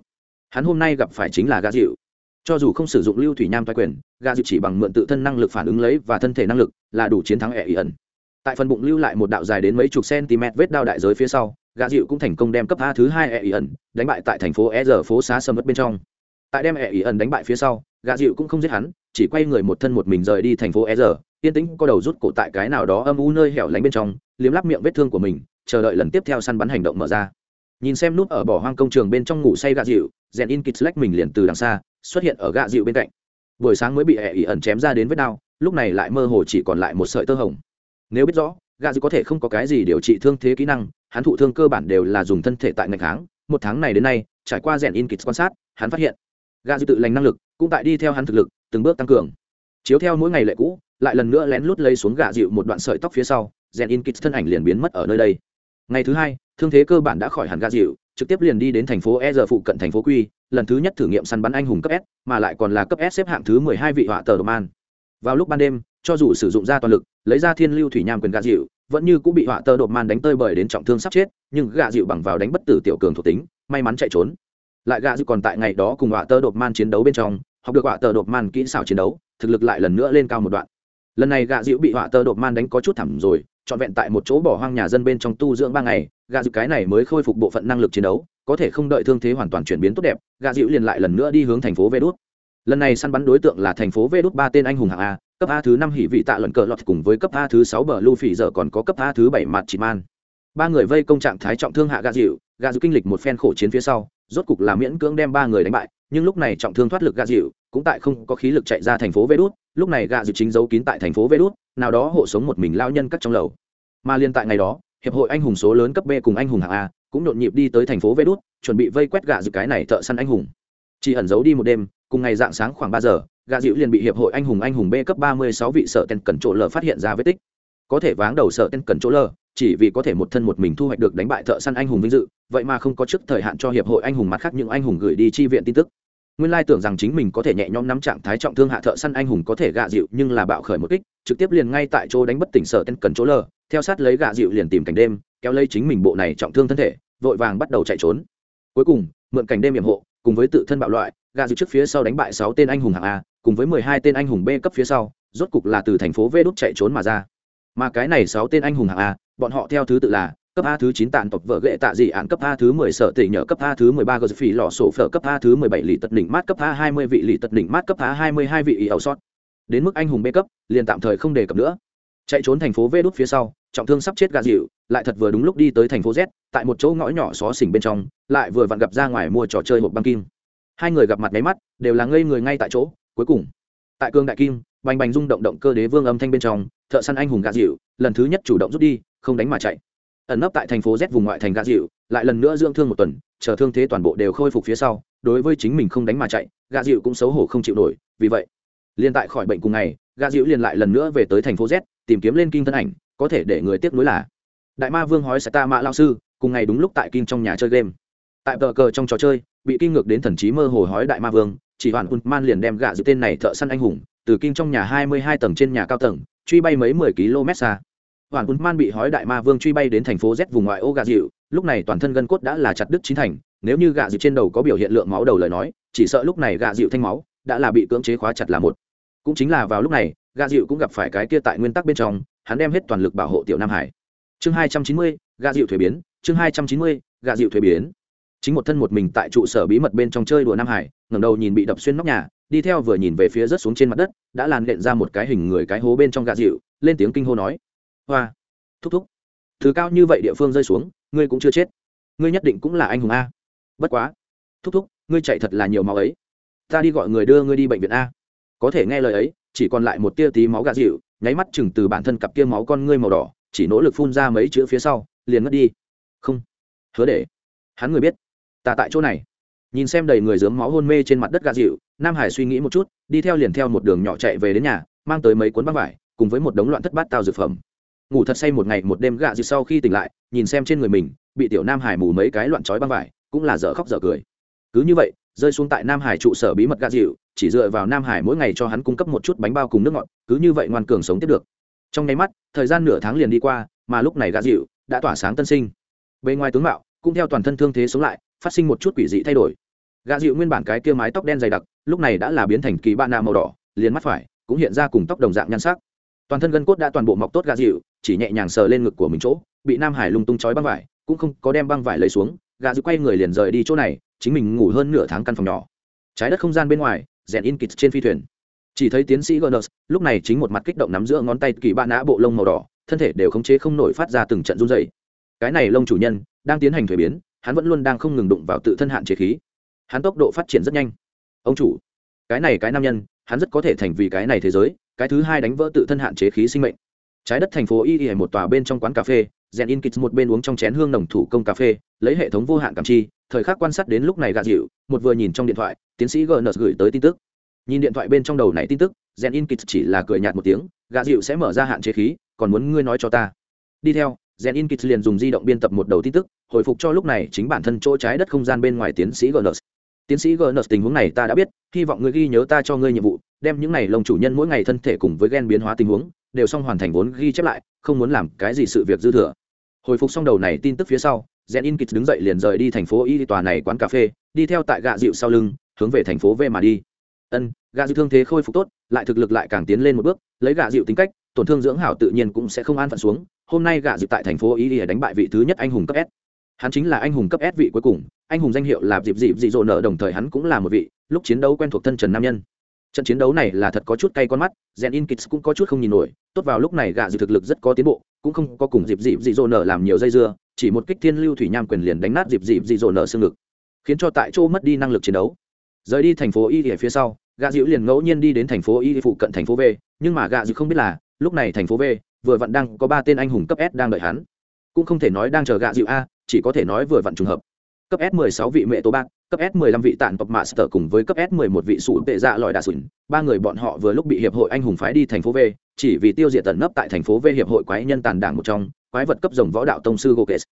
hắn hôm nay gặp phải chính là gà dịu. Cho dù không sử dụng lưu thủy nham toa quyền, gà dịu chỉ bằng mượn tự thân năng lực phản ứng lấy và thân thể năng lực là đủ chiến thắng ẹ ý ẩn. Tại phần bụng lưu lại một đạo dài đến mấy chục cm vết đao đại giới phía sau, gà dịu cũng thành công đem cấp a thứ hai ẹ ý ẩn đánh bại tại thành phố e r phố xá sầm mất bên trong. Tại đem ẹ ý ẩn đánh bại phía sau, gà dịu cũng không giết hắn, chỉ quay người một thân một mình rời đi thành phố e r yên tĩnh có đầu rút cổ tại cái nào đó âm u nơi hẻo lánh bên trong, liếm lắp miệng vết thương của mình, chờ đợi lần tiếp theo săn bắn hành động mở ra. Nhìn xem nút ở bỏ hoang công trường bên trong ngủ say gạ dịu rèn in kịch lách mình liền từ đằng xa, xuất hiện ở gạ dịu bên cạnh. Buổi sáng mới bị ẹ ỉ ẩn chém ra đến vết đau, lúc này lại mơ hồ chỉ còn lại một sợi tơ hồng. Nếu biết rõ, gạ dịu có thể không có cái gì điều trị thương thế kỹ năng, hắn thụ thương cơ bản đều là dùng thân thể tại ngày tháng một tháng này đến nay, trải qua rèn in kịch quan sát, hắn phát hiện gạ dịu tự lành năng lực cũng tại đi theo hắn thực lực, từng bước tăng cường. Chiếu theo mỗi ngày lệ cũ lại lần nữa lén lút lấy xuống gạ dịu một đoạn sợi tóc phía sau rèn in kịch thân ảnh liền biến mất ở nơi đây. Ngày thứ hai, thương thế cơ bản đã khỏi hẳn gạ dịu, trực tiếp liền đi đến thành phố e giờ phụ cận thành phố quy lần thứ nhất thử nghiệm săn bắn anh hùng cấp s, mà lại còn là cấp s xếp hạng thứ mười hai vị họa tờ đồ man. Vào lúc ban đêm, cho dù sử dụng ra toàn lực, lấy ra thiên lưu thủy nham quyền gạ dịu, vẫn như cũng bị họa tờ đột man đánh tơi bời đến trọng thương sắp chết, nhưng gạ dịu bằng vào đánh bất tử tiểu cường thuộc tính, may mắn chạy trốn. Lại gạ dịu còn tại ngày đó cùng họa tờ đột man chiến đấu bên trong, học được họa tờ đột man kỹ xảo chiến đấu, thực lực lại lần nữa lên cao một đoạn lần này gạ dịu bị họa tơ đột man đánh có chút thẳm rồi, trọn vẹn tại một chỗ bỏ hoang nhà dân bên trong tu dưỡng ba ngày, gạ dịu cái này mới khôi phục bộ phận năng lực chiến đấu, có thể không đợi thương thế hoàn toàn chuyển biến tốt đẹp, gạ dịu liền lại lần nữa đi hướng thành phố vê đốt lần này săn bắn đối tượng là thành phố vê đốt ba tên anh hùng hạng a, cấp a thứ năm hỉ vị tạ luận cờ lọt cùng với cấp a thứ sáu bờ Lưu phỉ giờ còn có cấp a thứ bảy mặt chỉ man. Ba người vây công trạng thái trọng thương hạ gạ dịu gạ dịu kinh lịch một phen khổ chiến phía sau, rốt cục là miễn cưỡng đem ba người đánh bại, nhưng lúc này trọng thương thoát lực gạ dịu, cũng tại không có khí lực chạy ra thành phố vê đốt lúc này gạ dự chính giấu kín tại thành phố vê đút nào đó hộ sống một mình lao nhân cắt trong lầu. Mà liên tại ngày đó, hiệp hội anh hùng số lớn cấp b cùng anh hùng hạng a cũng nhộn nhịp đi tới thành phố vê đút chuẩn bị vây quét gạ dự cái này thợ săn anh hùng. Chỉ ẩn giấu đi một đêm, cùng ngày dạng sáng khoảng ba giờ, gạ dịu liền bị hiệp hội anh hùng anh hùng b cấp ba mươi sáu vị sợ tên cẩn trộ lờ phát hiện ra vết tích. Có thể váng đầu sợ tên cẩn trộ lờ, chỉ vì có thể một thân một mình thu hoạch được đánh bại thợ săn anh hùng vinh dự, vậy mà không có trước thời hạn cho hiệp hội anh hùng mặt khác những anh hùng gửi đi chi viện tin tức nguyên lai tưởng rằng chính mình có thể nhẹ nhõm nắm trạng thái trọng thương hạ thợ săn anh hùng có thể gạ dịu, nhưng là bạo khởi một kích, trực tiếp liền ngay tại chỗ đánh bất tỉnh sở tên cần chỗ lờ. Theo sát lấy gạ dịu liền tìm cảnh đêm, kéo lấy chính mình bộ này trọng thương thân thể, vội vàng bắt đầu chạy trốn. Cuối cùng, mượn cảnh đêm hiểm hộ, cùng với tự thân bạo loại, gạ dịu trước phía sau đánh bại sáu tên anh hùng hạng a, cùng với mười hai tên anh hùng b cấp phía sau, rốt cục là từ thành phố v đốt chạy trốn mà ra. Mà cái này sáu tên anh hùng hạng a, bọn họ theo thứ tự là cấp a thứ chín tàn tộc vợ ghệ tạ dị ạn cấp a thứ mười sở tỷ nhờ cấp a thứ mười ba gờ phỉ lò sổ phở cấp a thứ mười bảy lì tật đỉnh mát cấp a hai mươi vị lì tật đỉnh mát cấp a hai mươi hai vị ý ẩu sót. Đến mức anh hùng b cấp, liền tạm thời không đề cập nữa. Chạy trốn thành phố v đút phía sau, trọng thương sắp chết gà dịu, lại thật vừa đúng lúc đi tới thành phố z, tại một chỗ ngõ nhỏ xó xỉnh bên trong, lại vừa vặn gặp ra ngoài mua trò chơi hộp băng kim. Hai người gặp mặt máy mắt, đều là ngây người ngay tại chỗ, cuối cùng, tại cương đại kim, bành bành rung động động cơ đế vương âm thanh bên trong, thợ săn anh hùng gà dịu, lần thứ nhất chủ động rút đi, không đánh mà chạy ẩn nấp tại thành phố z vùng ngoại thành gã dịu, lại lần nữa dưỡng thương một tuần, chờ thương thế toàn bộ đều khôi phục phía sau, đối với chính mình không đánh mà chạy gã dịu cũng xấu hổ không chịu nổi, vì vậy, liên tại khỏi bệnh cùng ngày gã dịu liền lại lần nữa về tới thành phố z, tìm kiếm lên kinh thân ảnh, có thể để người tiếp nối là, đại ma vương hói sẽ ta mạ lao sư, cùng ngày đúng lúc tại kinh trong nhà chơi game. Tại tờ cờ trong trò chơi, bị kinh ngược đến thần trí mơ hồ hói đại ma vương, chỉ hoàn man liền đem gạ dịu tên này thợ săn anh hùng, từ kinh trong nhà hai mươi hai tầng trên nhà cao tầng, truy bay mấy mười km xa hoàn man bị hói đại ma vương truy bay đến thành phố z vùng ngoại ô gạ dịu. Lúc này toàn thân gân cốt đã là chặt đứt chín thành. Nếu như gạ dịu trên đầu có biểu hiện lượng máu đầu lời nói, chỉ sợ lúc này gạ dịu thanh máu đã là bị cưỡng chế khóa chặt là một. Cũng chính là vào lúc này gạ dịu cũng gặp phải cái kia tại nguyên tắc bên trong, hắn đem hết toàn lực bảo hộ tiểu nam hải. Chương hai trăm chín mươi gạ dịu thuế biến. Chương hai trăm chín mươi gạ dịu thuế biến. Chính một thân một mình tại trụ sở bí mật bên trong chơi đùa nam hải, ngẩng đầu nhìn bị đập xuyên nóc nhà, đi theo vừa nhìn về phía rớt xuống trên mặt đất, đã làn đện ra một cái hình người cái hố bên trong gạ dịu, lên tiếng kinh hô nói hoa. Thúc thúc. Thứ cao như vậy địa phương rơi xuống, ngươi cũng chưa chết. Ngươi nhất định cũng là anh hùng a. Bất quá. Thúc thúc, ngươi chạy thật là nhiều máu ấy. Ta đi gọi người đưa ngươi đi bệnh viện a. Có thể nghe lời ấy, chỉ còn lại một tia tí máu gà dịu, nháy mắt chừng từ bản thân cặp kia máu con ngươi màu đỏ, chỉ nỗ lực phun ra mấy chữ phía sau, liền mất đi. Không. Hứa để. Hắn người biết. Ta tại chỗ này. Nhìn xem đầy người dướng máu hôn mê trên mặt đất gà dịu, nam hải suy nghĩ một chút, đi theo liền theo một đường nhỏ chạy về đến nhà, mang tới mấy cuốn băng vải, cùng với một đống loạn thất bát tao dược phẩm ngủ thật say một ngày, một đêm gạ dịu sau khi tỉnh lại, nhìn xem trên người mình, bị tiểu nam hải mù mấy cái loạn trói băng vải, cũng là dở khóc dở cười. Cứ như vậy, rơi xuống tại nam hải trụ sở bí mật gạ dịu, chỉ dựa vào nam hải mỗi ngày cho hắn cung cấp một chút bánh bao cùng nước ngọt, cứ như vậy ngoan cường sống tiếp được. Trong nháy mắt, thời gian nửa tháng liền đi qua, mà lúc này gạ dịu đã tỏa sáng tân sinh. Bề ngoài tướng mạo, cũng theo toàn thân thương thế sống lại, phát sinh một chút quỷ dị thay đổi. Gạ dịu nguyên bản cái kia mái tóc đen dày đặc, lúc này đã là biến thành kỳ ba nạ màu đỏ, liền mắt phải cũng hiện ra cùng tóc đồng dạng nhan sắc. Toàn thân gân cốt đã toàn bộ mọc tốt gạ dịu chỉ nhẹ nhàng sờ lên ngực của mình chỗ, bị nam hải lung tung chói băng vải, cũng không có đem băng vải lấy xuống gà giữ quay người liền rời đi chỗ này, chính mình ngủ hơn nửa tháng căn phòng nhỏ. Trái đất không gian bên ngoài, rèn in kịt trên phi thuyền. Chỉ thấy tiến sĩ Gunners lúc này chính một mặt kích động nắm giữa ngón tay kỳ bạn nã bộ lông màu đỏ, thân thể đều khống chế không nổi phát ra từng trận run dày cái này lông chủ nhân, đang tiến hành thuế biến, hắn vẫn luôn đang không ngừng đụng vào tự thân hạn chế khí. Hắn tốc độ phát triển rất nhanh. Ông chủ, cái này cái nam nhân, hắn rất có thể thành vì cái này thế giới, cái thứ hai đánh vỡ tự thân hạn chế khí sinh mệnh trái đất thành phố y y một tòa bên trong quán cà phê rèn in kịch một bên uống trong chén hương nồng thủ công cà phê, lấy hệ thống vô hạn cảm chi, thời khắc quan sát đến lúc này gạ dịu, một vừa nhìn trong điện thoại, tiến sĩ gns gửi tới tin tức. Nhìn điện thoại bên trong đầu này tin tức rèn in kịch chỉ là cười nhạt một tiếng, gạ dịu sẽ mở ra hạn chế khí, còn muốn ngươi nói cho ta. Đi theo rèn in kịch liền dùng di động biên tập một đầu tin tức, hồi phục cho lúc này chính bản thân chỗ trái đất không gian bên ngoài tiến sĩ gns tiến sĩ gerners tình huống này ta đã biết, hy vọng ngươi ghi nhớ ta cho ngươi nhiệm vụ, đem những này lông chủ nhân mỗi ngày thân thể cùng với gen biến hóa tình huống, đều xong hoàn thành vốn ghi chép lại, không muốn làm cái gì sự việc dư thừa. Hồi phục xong đầu này tin tức phía sau gen in kịch đứng dậy liền rời đi thành phố y tòa này quán cà phê, đi theo tại gạ dịu sau lưng, hướng về thành phố v mà đi. Ân, gạ dịu thương thế khôi phục tốt, lại thực lực lại càng tiến lên một bước, lấy gạ dịu tính cách, tổn thương dưỡng hảo tự nhiên cũng sẽ không an phận xuống. Hôm nay gạ dịu tại thành phố y đánh bại vị thứ nhất anh hùng cấp s hắn chính là anh hùng cấp s vị cuối cùng, anh hùng danh hiệu là dịp dịp dị dỗ nợ, đồng thời hắn cũng là một vị lúc chiến đấu quen thuộc thân trần nam nhân. Trận chiến đấu này là thật có chút cay con mắt gen in kits cũng có chút không nhìn nổi, tốt vào lúc này gạ dịu thực lực rất có tiến bộ, cũng không có cùng dịp dịp dị dỗ nợ làm nhiều dây dưa, chỉ một kích thiên lưu thủy nham quyền liền đánh nát dịp dịp dị dỗ nợ xương ngực, khiến cho tại chỗ mất đi năng lực chiến đấu. Rời đi thành phố y ở phía sau, gạ dịu liền ngẫu nhiên đi đến thành phố y phụ cận thành phố v, nhưng mà gạ dịu không biết là, lúc này thành phố v vừa vặn đang có ba tên anh hùng cấp s đang đợi hắn. Cũng không thể nói đang chờ gạ dịu a chỉ có thể nói vừa vặn trùng hợp. Cấp s 16 vị mẹ tố bạc cấp s 15 vị tản tộc master cùng với cấp s 11 vị sụ tệ dạ lòi đà sủn, ba người bọn họ vừa lúc bị hiệp hội anh hùng phái đi thành phố v, chỉ vì tiêu diệt tận nấp tại thành phố v hiệp hội quái nhân tàn đảng một trong, quái vật cấp rồng võ đạo tông sư gokes.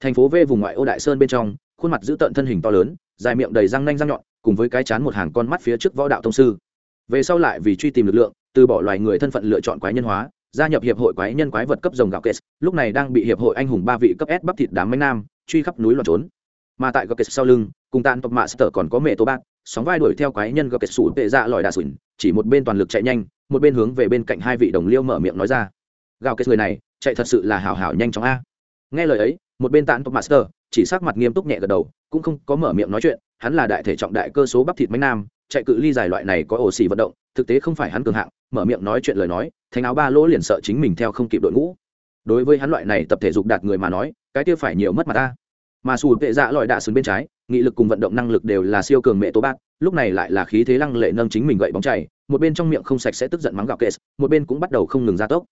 Thành phố v vùng ngoại ô đại sơn bên trong, khuôn mặt giữ tận thân hình to lớn, dài miệng đầy răng nanh răng nhọn, cùng với cái chán một hàng con mắt phía trước võ đạo tông sư. Về sau lại vì truy tìm lực lượng, từ bỏ loài người thân phận lựa chọn quái nhân hóa gia nhập hiệp hội quái nhân quái vật cấp rồng gạo kết lúc này đang bị hiệp hội anh hùng ba vị cấp s bắp thịt đám mấy nam truy khắp núi loạn trốn. Mà tại gạo kết sau lưng, cùng tàn tộc mạ sở còn có mẹ tô bác, sóng vai đuổi theo quái nhân gạo kết sủ tệ ra lòi đà sủn chỉ một bên toàn lực chạy nhanh, một bên hướng về bên cạnh hai vị đồng liêu mở miệng nói ra. Gạo kết người này, chạy thật sự là hảo hảo nhanh chóng a. Nghe lời ấy, một bên tàn tộc master chỉ sắc mặt nghiêm túc nhẹ gật đầu, cũng không có mở miệng nói chuyện, hắn là đại thể trọng đại cơ số bắp thịt mánh nam, chạy cự ly dài loại này có ổ xì vận động, thực tế không phải hắn cường hạng, mở miệng nói chuyện lời nói thành áo ba lỗ liền sợ chính mình theo không kịp đội ngũ đối với hắn loại này tập thể dục đạt người mà nói cái kia phải nhiều mất mà ta mà xù tệ dạ lọi đạ sừng bên trái nghị lực cùng vận động năng lực đều là siêu cường mẹ tố bác lúc này lại là khí thế lăng lệ nâng chính mình gậy bóng chảy một bên trong miệng không sạch sẽ tức giận mắng gạo kệ một bên cũng bắt đầu không ngừng ra tốc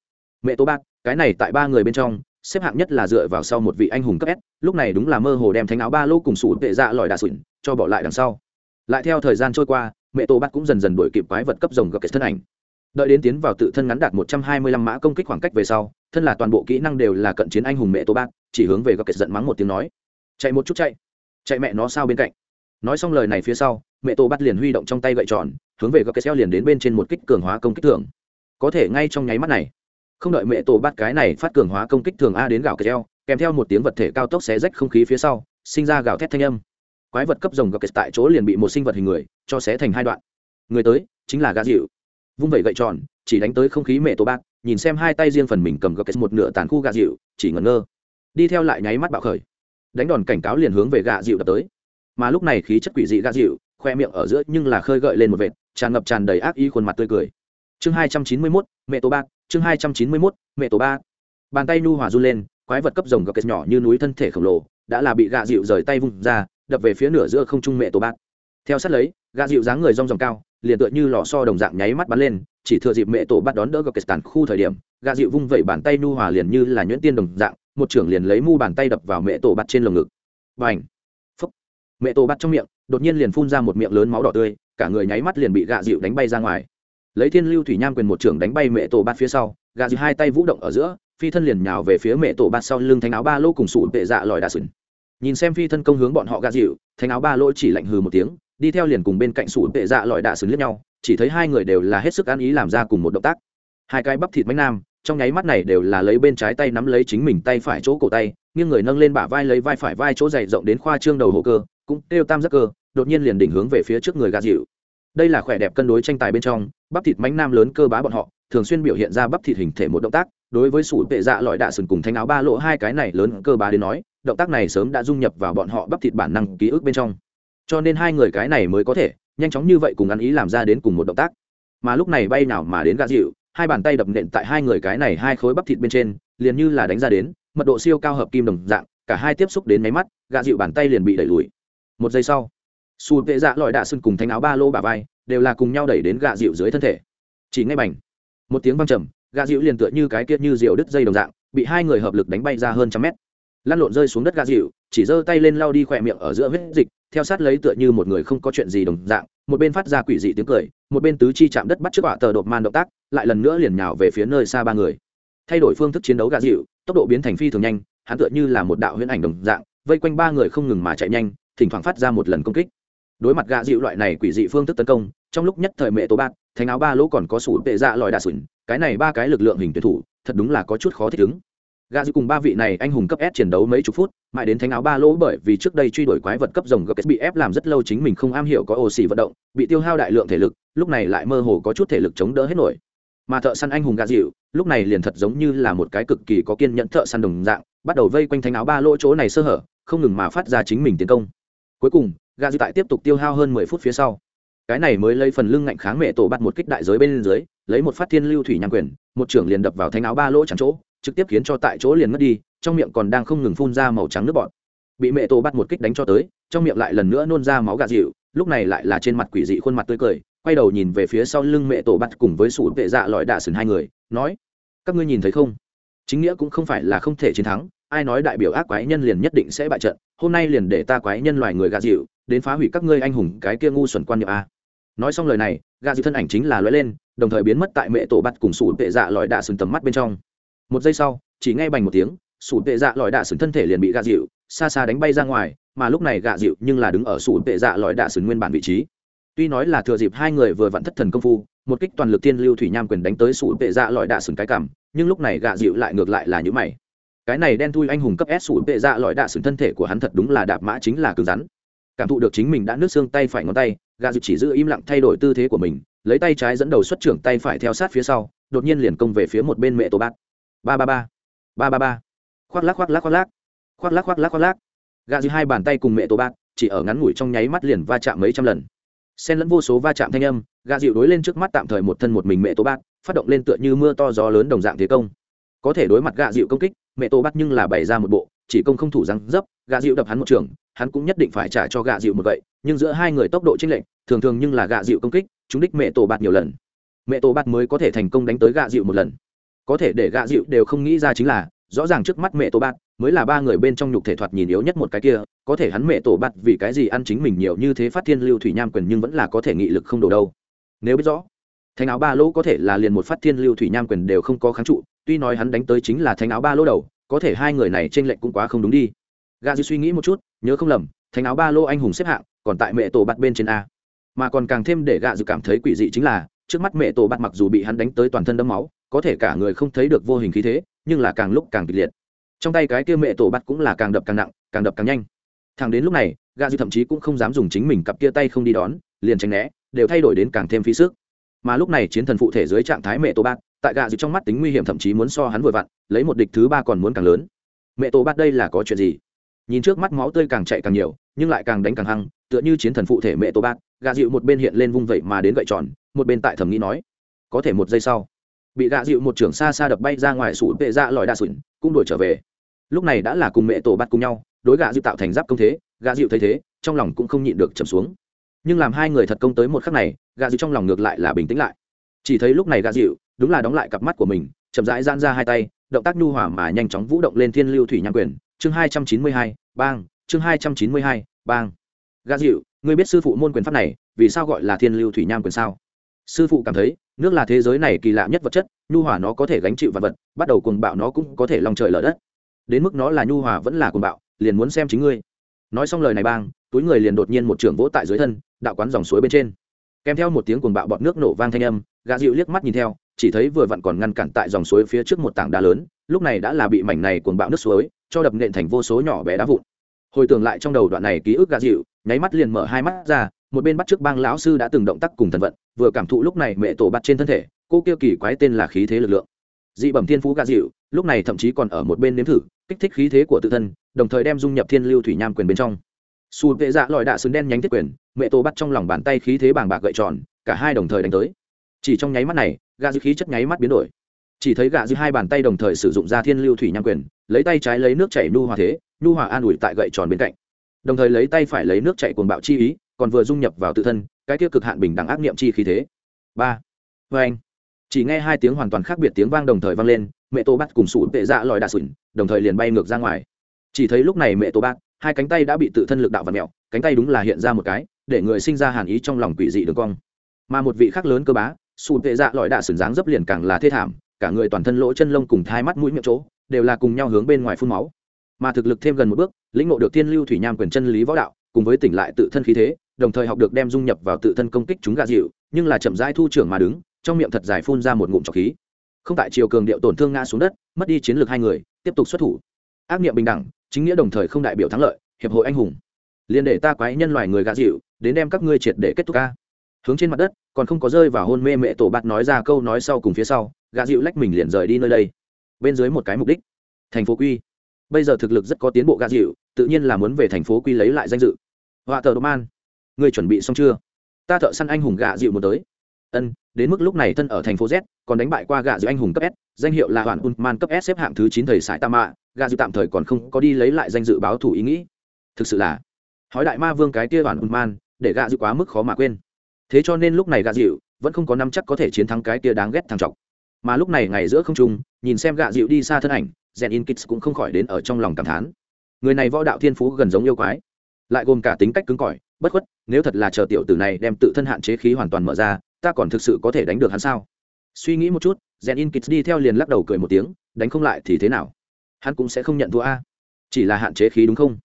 mẹ tố bác cái này tại ba người bên trong xếp hạng nhất là dựa vào sau một vị anh hùng cấp S, lúc này đúng là mơ hồ đem thánh áo ba lô cùng sủ tệ dạ lòi đà sụn cho bỏ lại đằng sau. Lại theo thời gian trôi qua, mẹ tổ bắt cũng dần dần đuổi kịp quái vật cấp rồng gặp thân ảnh. Đợi đến tiến vào tự thân ngắn đạt 125 mã công kích khoảng cách về sau, thân là toàn bộ kỹ năng đều là cận chiến anh hùng mẹ tô bác, chỉ hướng về gặp giận mắng một tiếng nói: "Chạy một chút chạy, chạy mẹ nó sao bên cạnh." Nói xong lời này phía sau, mẹ tô bác liền huy động trong tay gậy tròn, hướng về gặp liền đến bên trên một kích cường hóa công kích thường. Có thể ngay trong nháy mắt này, không đợi mẹ tổ bát cái này phát cường hóa công kích thường a đến gạo keo kèm theo một tiếng vật thể cao tốc xé rách không khí phía sau sinh ra gạo thét thanh âm quái vật cấp rồng gạo tại chỗ liền bị một sinh vật hình người cho xé thành hai đoạn người tới chính là gà dịu vung vẩy gậy tròn, chỉ đánh tới không khí mẹ tổ bác nhìn xem hai tay riêng phần mình cầm gậy một nửa tàn khu gà dịu chỉ ngẩn ngơ. Đi theo lại nháy mắt bạo khởi. Đánh đòn cảnh cáo liền hướng về gà dịu đập tới. Mà lúc này khí chất quỷ dị gà dịu khoe miệng ở giữa nhưng là khơi gợi lên một vệt, tràn ngập tràn đầy ác ý khuôn mặt tươi cười. Chương hai trăm chín mươi mốt, mẹ tổ bác chương hai trăm chín mươi mốt, mẹ tổ ba bàn tay nu hòa run lên, quái vật cấp rồng gậy nhỏ như núi thân thể khổng lồ, đã là bị gạ dịu rời tay vung ra, đập về phía nửa giữa không trung mẹ tổ bác theo sát lấy gạ dịu dáng người rong ròng cao, liền tựa như lò so đồng dạng nháy mắt bắn lên, chỉ thừa dịp mẹ tổ bắt đón đỡ gọc tàn khu thời điểm gạ dịu vung vẩy bàn tay nu hòa liền như là nhuyễn tiên đồng dạng, một trưởng liền lấy mu bàn tay đập vào mẹ tổ bắt trên lồng ngực. Và ảnh phúc! Mẹ tổ bắt trong miệng, đột nhiên liền phun ra một miệng lớn máu đỏ tươi, cả người nháy mắt liền bị gạ dịu đánh bay ra ngoài. Lấy thiên lưu thủy nham quyền một trưởng đánh bay mẹ tổ bát phía sau gạ dịu hai tay vũ động ở giữa, phi thân liền nhào về phía mẹ tổ bát sau lưng thánh áo ba lô cùng sủ tệ dạ lòi đà sừng. Nhìn xem phi thân công hướng bọn họ gạ dịu, thánh áo ba lô chỉ lạnh hừ một tiếng đi theo liền cùng bên cạnh sủ tệ dạ lọi đạ xứng liếc nhau, chỉ thấy hai người đều là hết sức ăn ý làm ra cùng một động tác. Hai cái bắp thịt bánh nam, trong nháy mắt này đều là lấy bên trái tay nắm lấy chính mình tay phải chỗ cổ tay, nghiêng người nâng lên bả vai lấy vai phải vai chỗ dày rộng đến khoa trương đầu hổ cơ, cũng kêu tam giác cơ, đột nhiên liền đỉnh hướng về phía trước người gà dịu. Đây là khỏe đẹp cân đối tranh tài bên trong, bắp thịt mánh nam lớn cơ bá bọn họ, thường xuyên biểu hiện ra bắp thịt hình thể một động tác, đối với sủ tệ dạ lọi đạ sừng cùng thanh áo ba lỗ hai cái này lớn cơ bá đến nói, động tác này sớm đã dung nhập vào bọn họ bắp thịt bản năng ký ức bên trong cho nên hai người cái này mới có thể nhanh chóng như vậy cùng ăn ý làm ra đến cùng một động tác. Mà lúc này bay nào mà đến gà dịu, hai bàn tay đập nện tại hai người cái này hai khối bắp thịt bên trên, liền như là đánh ra đến, mật độ siêu cao hợp kim đồng dạng, cả hai tiếp xúc đến máy mắt gà dịu bàn tay liền bị đẩy lùi. Một giây sau xù tệ dạ lọi đạ sưng cùng thanh áo ba lô bà vai đều là cùng nhau đẩy đến gạ dịu dưới thân thể. Chỉ ngay bành, một tiếng văng trầm gạ dịu liền tựa như cái kia như rượu đứt dây đồng dạng, bị hai người hợp lực đánh bay ra hơn trăm mét lăn lộn rơi xuống đất gà dịu, chỉ giơ tay lên lau đi khỏe miệng ở giữa vết dịch, theo sát lấy tựa như một người không có chuyện gì đồng dạng, một bên phát ra quỷ dị tiếng cười, một bên tứ chi chạm đất bắt trước quả tờ đột man động tác, lại lần nữa liền nhào về phía nơi xa ba người. Thay đổi phương thức chiến đấu gà dịu, tốc độ biến thành phi thường nhanh, hắn tựa như là một đạo huyễn ảnh đồng dạng, vây quanh ba người không ngừng mà chạy nhanh, thỉnh thoảng phát ra một lần công kích. Đối mặt gạ dịu loại này quỷ dị phương thức tấn công, trong lúc nhất thời mẹ tố bát thánh áo ba lỗ còn có sủ tệ dạ lòi đà sủn, cái này ba cái lực lượng hình tuyển thủ, thật đúng là có chút khó thích ứng gà dư cùng ba vị này anh hùng cấp s chiến đấu mấy chục phút, mãi đến thánh áo ba lỗ bởi vì trước đây truy đuổi quái vật cấp rồng gps bị ép làm rất lâu chính mình không am hiểu có oxy vận động, bị tiêu hao đại lượng thể lực, lúc này lại mơ hồ có chút thể lực chống đỡ hết nổi. Mà thợ săn anh hùng gà dịu, lúc này liền thật giống như là một cái cực kỳ có kiên nhẫn thợ săn đồng dạng, bắt đầu vây quanh thánh áo ba lỗ chỗ này sơ hở, không ngừng mà phát ra chính mình tiến công. Cuối cùng gà dịu tại tiếp tục tiêu hao hơn mười phút phía sau. Cái này mới lấy phần lưng ngạnh kháng mẹ tổ bắt một kích đại giới bên dưới, lấy một phát thiên lưu thủy nham quyền, một trưởng liền đập vào thánh áo ba lỗ chẳng chỗ trực tiếp khiến cho tại chỗ liền mất đi, trong miệng còn đang không ngừng phun ra màu trắng nước bọt. Bị mẹ tổ bắt một kích đánh cho tới, trong miệng lại lần nữa nôn ra máu gà dịu, lúc này lại là trên mặt quỷ dị khuôn mặt tươi cười, quay đầu nhìn về phía sau lưng mẹ tổ bắt cùng với sủ vệ dạ lọi đạ sừng hai người, nói, các ngươi nhìn thấy không? Chính nghĩa cũng không phải là không thể chiến thắng, ai nói đại biểu ác quái nhân liền nhất định sẽ bại trận, hôm nay liền để ta quái nhân loài người gà dịu, đến phá hủy các ngươi anh hùng cái kia ngu xuẩn quan niệm a. Nói xong lời này, gà dịu thân ảnh chính là lóe lên, đồng thời biến mất tại mẹ tổ bắt cùng sủ vệ dạ lọi đạ sừng tầm mắt bên trong một giây sau, chỉ nghe bành một tiếng, sủ tệ dạ lòi đạ sừng thân thể liền bị gạ dịu, xa xa đánh bay ra ngoài, mà lúc này gạ dịu nhưng là đứng ở sủ tệ dạ lòi đạ sừng nguyên bản vị trí. Tuy nói là thừa dịp hai người vừa vặn thất thần công phu, một kích toàn lực tiên lưu thủy nham quyền đánh tới sủ tệ dạ lòi đạ sừng cái cảm, nhưng lúc này gạ dịu lại ngược lại là những mày. Cái này đen thui anh hùng cấp s sủ tệ dạ lọi đạ sừng thân thể của hắn thật đúng là đạp mã chính là cứng rắn. Cảm thụ được chính mình đã nước xương tay phải ngón tay gà dịu chỉ giữ im lặng thay đổi tư thế của mình, lấy tay trái dẫn đầu xuất trưởng tay phải theo sát phía sau, đột nhiên liền công về phía một bên mẹ tổ bát ba ba ba. Ba ba ba. Khoác lác khoác lác khoác lác. Khoác lác khoác lác khoác lác. Gà dư hai bàn tay cùng mẹ tổ bạc, chỉ ở ngắn ngủi trong nháy mắt liền va chạm mấy trăm lần. Xen lẫn vô số va chạm thanh âm gà dịu đối lên trước mắt tạm thời một thân một mình mẹ tổ bạc, phát động lên tựa như mưa to gió lớn đồng dạng thế công. Có thể đối mặt gà dịu công kích, mẹ tổ bạc nhưng là bày ra một bộ, chỉ công không thủ răng dấp gà dịu đập hắn một trường, hắn cũng nhất định phải trả cho gà dịu một vậy nhưng giữa hai người tốc độ chênh lệch, thường thường nhưng là gà dịu công kích chúng đích mẹ tổ bạc nhiều lần. Mẹ tổ bạc mới có thể thành công đánh tới gà dịu một lần có thể để gạ dịu đều không nghĩ ra chính là, rõ ràng trước mắt mẹ tổ bạt mới là ba người bên trong nhục thể thoạt nhìn yếu nhất một cái kia, có thể hắn mẹ tổ bạt vì cái gì ăn chính mình nhiều như thế phát thiên lưu thủy nham quyền nhưng vẫn là có thể nghị lực không đổ đâu. Nếu biết rõ, thánh áo ba lỗ có thể là liền một phát thiên lưu thủy nham quyền đều không có kháng trụ, tuy nói hắn đánh tới chính là thánh áo ba lỗ đầu, có thể hai người này trên lệnh cũng quá không đúng đi. Gạ dịu suy nghĩ một chút, nhớ không lầm, thánh áo ba lô anh hùng xếp hạng, còn tại mẹ tổ bạt bên trên a. Mà còn càng thêm để gạ dịu cảm thấy quỷ dị chính là, trước mắt mẹ tổ bạt mặc dù bị hắn đánh tới toàn thân đấm máu có thể cả người không thấy được vô hình khí thế, nhưng là càng lúc càng kịch liệt. Trong tay cái kia mẹ tổ bắt cũng là càng đập càng nặng, càng đập càng nhanh. Thằng đến lúc này gạ dư thậm chí cũng không dám dùng chính mình cặp kia tay không đi đón, liền tránh né, đều thay đổi đến càng thêm phí sức. Mà lúc này chiến thần phụ thể dưới trạng thái mẹ tổ bạt tại gạ dư trong mắt tính nguy hiểm thậm chí muốn so hắn vội vặn, lấy một địch thứ ba còn muốn càng lớn. Mẹ tổ bạt đây là có chuyện gì? Nhìn trước mắt máu tươi càng chạy càng nhiều, nhưng lại càng đánh càng hăng, tựa như chiến thần phụ thể mẹ tổ bát, gà dịu một bên hiện lên vung vẩy mà đến gậy tròn, một bên tại thầm nghĩ nói, có thể một giây sau bị gạ dịu một trưởng xa xa đập bay ra ngoài sủ vệ ra dạ lòi đa sủn, cũng đuổi trở về. Lúc này đã là cùng mẹ tổ bắt cùng nhau, đối gạ dịu tạo thành giáp công thế, gạ dịu thấy thế, trong lòng cũng không nhịn được trầm xuống. Nhưng làm hai người thật công tới một khắc này, gạ dịu trong lòng ngược lại là bình tĩnh lại. Chỉ thấy lúc này gạ dịu, đúng là đóng lại cặp mắt của mình, chậm rãi gian ra hai tay, động tác nhu hòa mà nhanh chóng vũ động lên thiên lưu thủy nhang quyền. Chương hai trăm chín mươi hai, bang, chương hai trăm chín mươi hai, bang. Gạ dịu, ngươi biết sư phụ môn quyền pháp này, vì sao gọi là thiên lưu thủy nham quyền sao? Sư phụ cảm thấy nước là thế giới này kỳ lạ nhất vật chất, nhu hòa nó có thể gánh chịu vật vật, bắt đầu cuồng bạo nó cũng có thể lòng trời lở đất. Đến mức nó là nhu hòa vẫn là cuồng bạo, liền muốn xem chính ngươi. Nói xong lời này bang, túi người liền đột nhiên một trường vỗ tại dưới thân, đạo quán dòng suối bên trên. Kèm theo một tiếng cuồng bạo bọt nước nổ vang thanh âm gà dịu liếc mắt nhìn theo, chỉ thấy vừa vặn còn ngăn cản tại dòng suối phía trước một tảng đá lớn, lúc này đã là bị mảnh này cuồng bạo nước suối cho đập nện thành vô số nhỏ bé đá vụn. Hồi tưởng lại trong đầu đoạn này ký ức gà dịu, nháy mắt liền mở hai mắt ra một bên bắt trước bang lão sư đã từng động tác cùng thần vận, vừa cảm thụ lúc này mẹ tổ bắt trên thân thể, cô kia kỳ quái tên là khí thế lực lượng. Dị bẩm thiên phú gà dịu, lúc này thậm chí còn ở một bên nếm thử, kích thích khí thế của tự thân, đồng thời đem dung nhập thiên lưu thủy nham quyền bên trong. Xù vệ dạ lòi đạ xứng đen nhánh thiết quyền, mẹ tổ bắt trong lòng bàn tay khí thế bàng bạc gậy tròn, cả hai đồng thời đánh tới. Chỉ trong nháy mắt này, gà dư khí chất nháy mắt biến đổi. Chỉ thấy gà dư hai bàn tay đồng thời sử dụng ra thiên lưu thủy nham quyền, lấy tay trái lấy nước chảy nu hòa thế, nu hòa an ủi tại gậy tròn bên cạnh. Đồng thời lấy tay phải lấy nước chảy cuồng bạo chi ý còn vừa dung nhập vào tự thân, cái kia cực hạn bình đẳng ác niệm chi khí thế. Ba. Vê anh, chỉ nghe hai tiếng hoàn toàn khác biệt tiếng vang đồng thời vang lên, mẹ tô bắt cùng sủ tệ dạ lòi đà sủn, đồng thời liền bay ngược ra ngoài. Chỉ thấy lúc này mẹ tô bát hai cánh tay đã bị tự thân lực đạo và mẹo, cánh tay đúng là hiện ra một cái, để người sinh ra hàn ý trong lòng quỷ dị đường cong. Mà một vị khác lớn cơ bá, sủ tệ dạ lòi đà sủn dáng dấp liền càng là thê thảm, cả người toàn thân lỗ chân lông cùng thai mắt mũi miệng chỗ, đều là cùng nhau hướng bên ngoài phun máu. Mà thực lực thêm gần một bước, lĩnh ngộ được thiên lưu thủy nham quyền chân lý võ đạo, cùng với tỉnh lại tự thân khí thế đồng thời học được đem dung nhập vào tự thân công kích chúng gà dịu, nhưng là chậm rãi thu trưởng mà đứng, trong miệng thật dài phun ra một ngụm trọc khí. Không tại chiều cường điệu tổn thương ngã xuống đất, mất đi chiến lược hai người, tiếp tục xuất thủ. Ác nghiệm bình đẳng, chính nghĩa đồng thời không đại biểu thắng lợi, hiệp hội anh hùng. Liền để ta quái nhân loài người gà dịu, đến đem các ngươi triệt để kết thúc ca hướng trên mặt đất, còn không có rơi vào hôn mê mẹ tổ bạt nói ra câu nói sau cùng phía sau, gà dịu lách mình liền rời đi nơi đây. Bên dưới một cái mục đích. Thành phố quy. Bây giờ thực lực rất có tiến bộ gà dịu, tự nhiên là muốn về thành phố quy lấy lại danh dự. Họa tờ đô man người chuẩn bị xong chưa? Ta thợ săn anh hùng gạ dịu một tới. Ân đến mức lúc này thân ở thành phố z còn đánh bại qua gạ dịu anh hùng cấp s danh hiệu là hoàn unman cấp s xếp hạng thứ chín thầy sải tam mạ gạ dịu tạm thời còn không có đi lấy lại danh dự báo thủ ý nghĩ. Thực sự là hói đại ma vương cái kia hoàn unman, để gạ dịu quá mức khó mà quên. Thế cho nên lúc này gạ dịu vẫn không có năm chắc có thể chiến thắng cái kia đáng ghét thằng trọc mà lúc này ngày giữa không trung nhìn xem gạ dịu đi xa thân ảnh rèn in kits cũng không khỏi đến ở trong lòng cảm thán. Người này võ đạo thiên phú gần giống yêu quái lại gồm cả tính cách cứng cỏi bất khuất nếu thật là chờ tiểu tử này đem tự thân hạn chế khí hoàn toàn mở ra ta còn thực sự có thể đánh được hắn sao? Suy nghĩ một chút rèn in kits đi theo liền lắc đầu cười một tiếng đánh không lại thì thế nào? Hắn cũng sẽ không nhận thua a. Chỉ là hạn chế khí đúng không?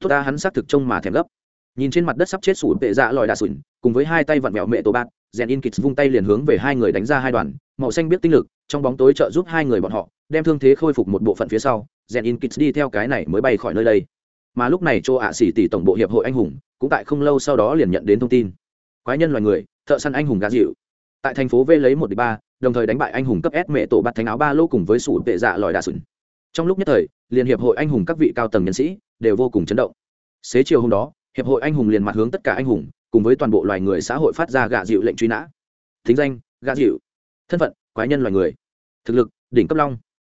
Tốt ta hắn xác thực trông mà thèm gấp. Nhìn trên mặt đất sắp chết sủi tệ dạ lòi đà sủi cùng với hai tay vặn mẹo mẹ tổ bạc, rèn in kits vung tay liền hướng về hai người đánh ra hai đoàn màu xanh biết tinh lực trong bóng tối trợ giúp hai người bọn họ đem thương thế khôi phục một bộ phận phía sau rèn in kits đi theo cái này mới bay khỏi nơi đây mà lúc này chỗ ạ xỉ tỷ tổng bộ hiệp hội anh hùng cũng tại không lâu sau đó liền nhận đến thông tin. Quái nhân loài người, thợ săn anh hùng gà dịu. Tại thành phố v lấy một đ ba, đồng thời đánh bại anh hùng cấp s mẹ tổ bắt thánh áo ba lô cùng với sủ tệ dạ lòi đà sừng trong lúc nhất thời, liền hiệp hội anh hùng các vị cao tầng nhân sĩ đều vô cùng chấn động. Xế chiều hôm đó, hiệp hội anh hùng liền mặt hướng tất cả anh hùng, cùng với toàn bộ loài người xã hội phát ra gạ dịu lệnh truy nã. Thính danh gạ dịu. Thân phận, quái nhân loài người. Thực lực, đỉnh cấp long.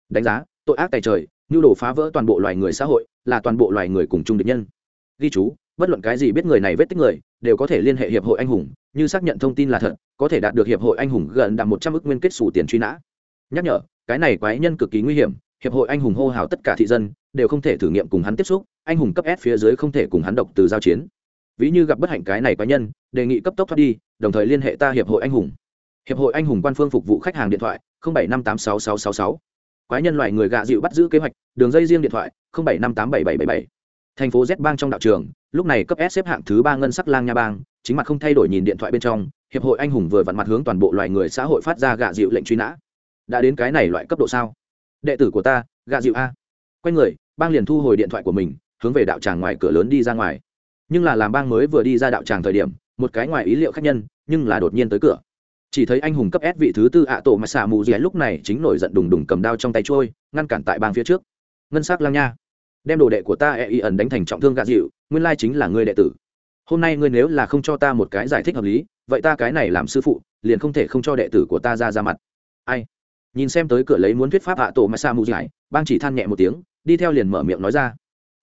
Đánh giá, tội ác tài trời nhu đồ phá vỡ toàn bộ loài người xã hội, là toàn bộ loài người cùng chung địch nhân. Ghi chú, bất luận cái gì biết người này vết tích người, đều có thể liên hệ hiệp hội anh hùng, như xác nhận thông tin là thật, có thể đạt được hiệp hội anh hùng gần đạt một trăm ước nguyên kết xù tiền truy nã. Nhắc nhở, cái này quái nhân cực kỳ nguy hiểm, hiệp hội anh hùng hô hào tất cả thị dân, đều không thể thử nghiệm cùng hắn tiếp xúc, anh hùng cấp s phía dưới không thể cùng hắn độc từ giao chiến. Ví như gặp bất hạnh cái này quái nhân, đề nghị cấp tốc thoát đi, đồng thời liên hệ ta hiệp hội anh hùng. Hiệp hội anh hùng quan phương phục vụ khách hàng điện thoại bảy năm tám sáu sáu sáu sáu quái nhân loại người gạ dịu bắt giữ kế hoạch, đường dây riêng điện thoại bảy năm tám bảy bảy bảy bảy. Thành phố z bang trong đạo trường, lúc này cấp s xếp hạng thứ ba ngân sắc lang nha bang, chính mặt không thay đổi nhìn điện thoại bên trong, hiệp hội anh hùng vừa vặn mặt hướng toàn bộ loài người xã hội phát ra gạ dịu lệnh truy nã. Đã đến cái này loại cấp độ sao? Đệ tử của ta, gạ dịu a. Quay người, bang liền thu hồi điện thoại của mình, hướng về đạo tràng ngoài cửa lớn đi ra ngoài. Nhưng là làm bang mới vừa đi ra đạo tràng thời điểm, một cái ngoài ý liệu khác nhân, nhưng là đột nhiên tới cửa chỉ thấy anh hùng cấp S vị thứ tư ạ tổ mà xả mù dì lúc này chính nổi giận đùng đùng cầm đao trong tay trôi, ngăn cản tại bang phía trước. Ngân sắc lang nha. Đem đồ đệ của ta e y ẩn đánh thành trọng thương gạ dịu, nguyên lai chính là ngươi đệ tử. Hôm nay ngươi nếu là không cho ta một cái giải thích hợp lý, vậy ta cái này làm sư phụ, liền không thể không cho đệ tử của ta ra ra mặt. Ai? Nhìn xem tới cửa lấy muốn thuyết pháp ạ tổ mà xả mù dì bang chỉ than nhẹ một tiếng, đi theo liền mở miệng nói ra.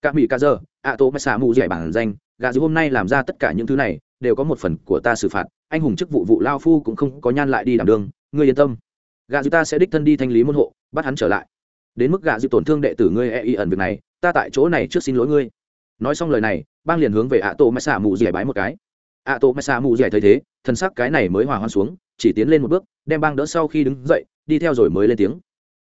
Cả mỹ cả giờ, ạ tổ mà xả mù dì bản danh, gạ dịu hôm nay làm ra tất cả những thứ này đều có một phần của ta xử phạt, anh hùng chức vụ vụ lao phu cũng không có nhan lại đi đảm đường ngươi yên tâm. Gạ dư ta sẽ đích thân đi thanh lý môn hộ, bắt hắn trở lại. Đến mức gạ dư tổn thương đệ tử ngươi e y ẩn việc này, ta tại chỗ này trước xin lỗi ngươi. Nói xong lời này, bang liền hướng về ạ tổ mẹ xạ mù dẻ bái một cái. Ạ tổ mẹ xạ mù dẻ thấy thế thân sắc cái này mới hòa hoan xuống, chỉ tiến lên một bước, đem bang đỡ sau khi đứng dậy, đi theo rồi mới lên tiếng.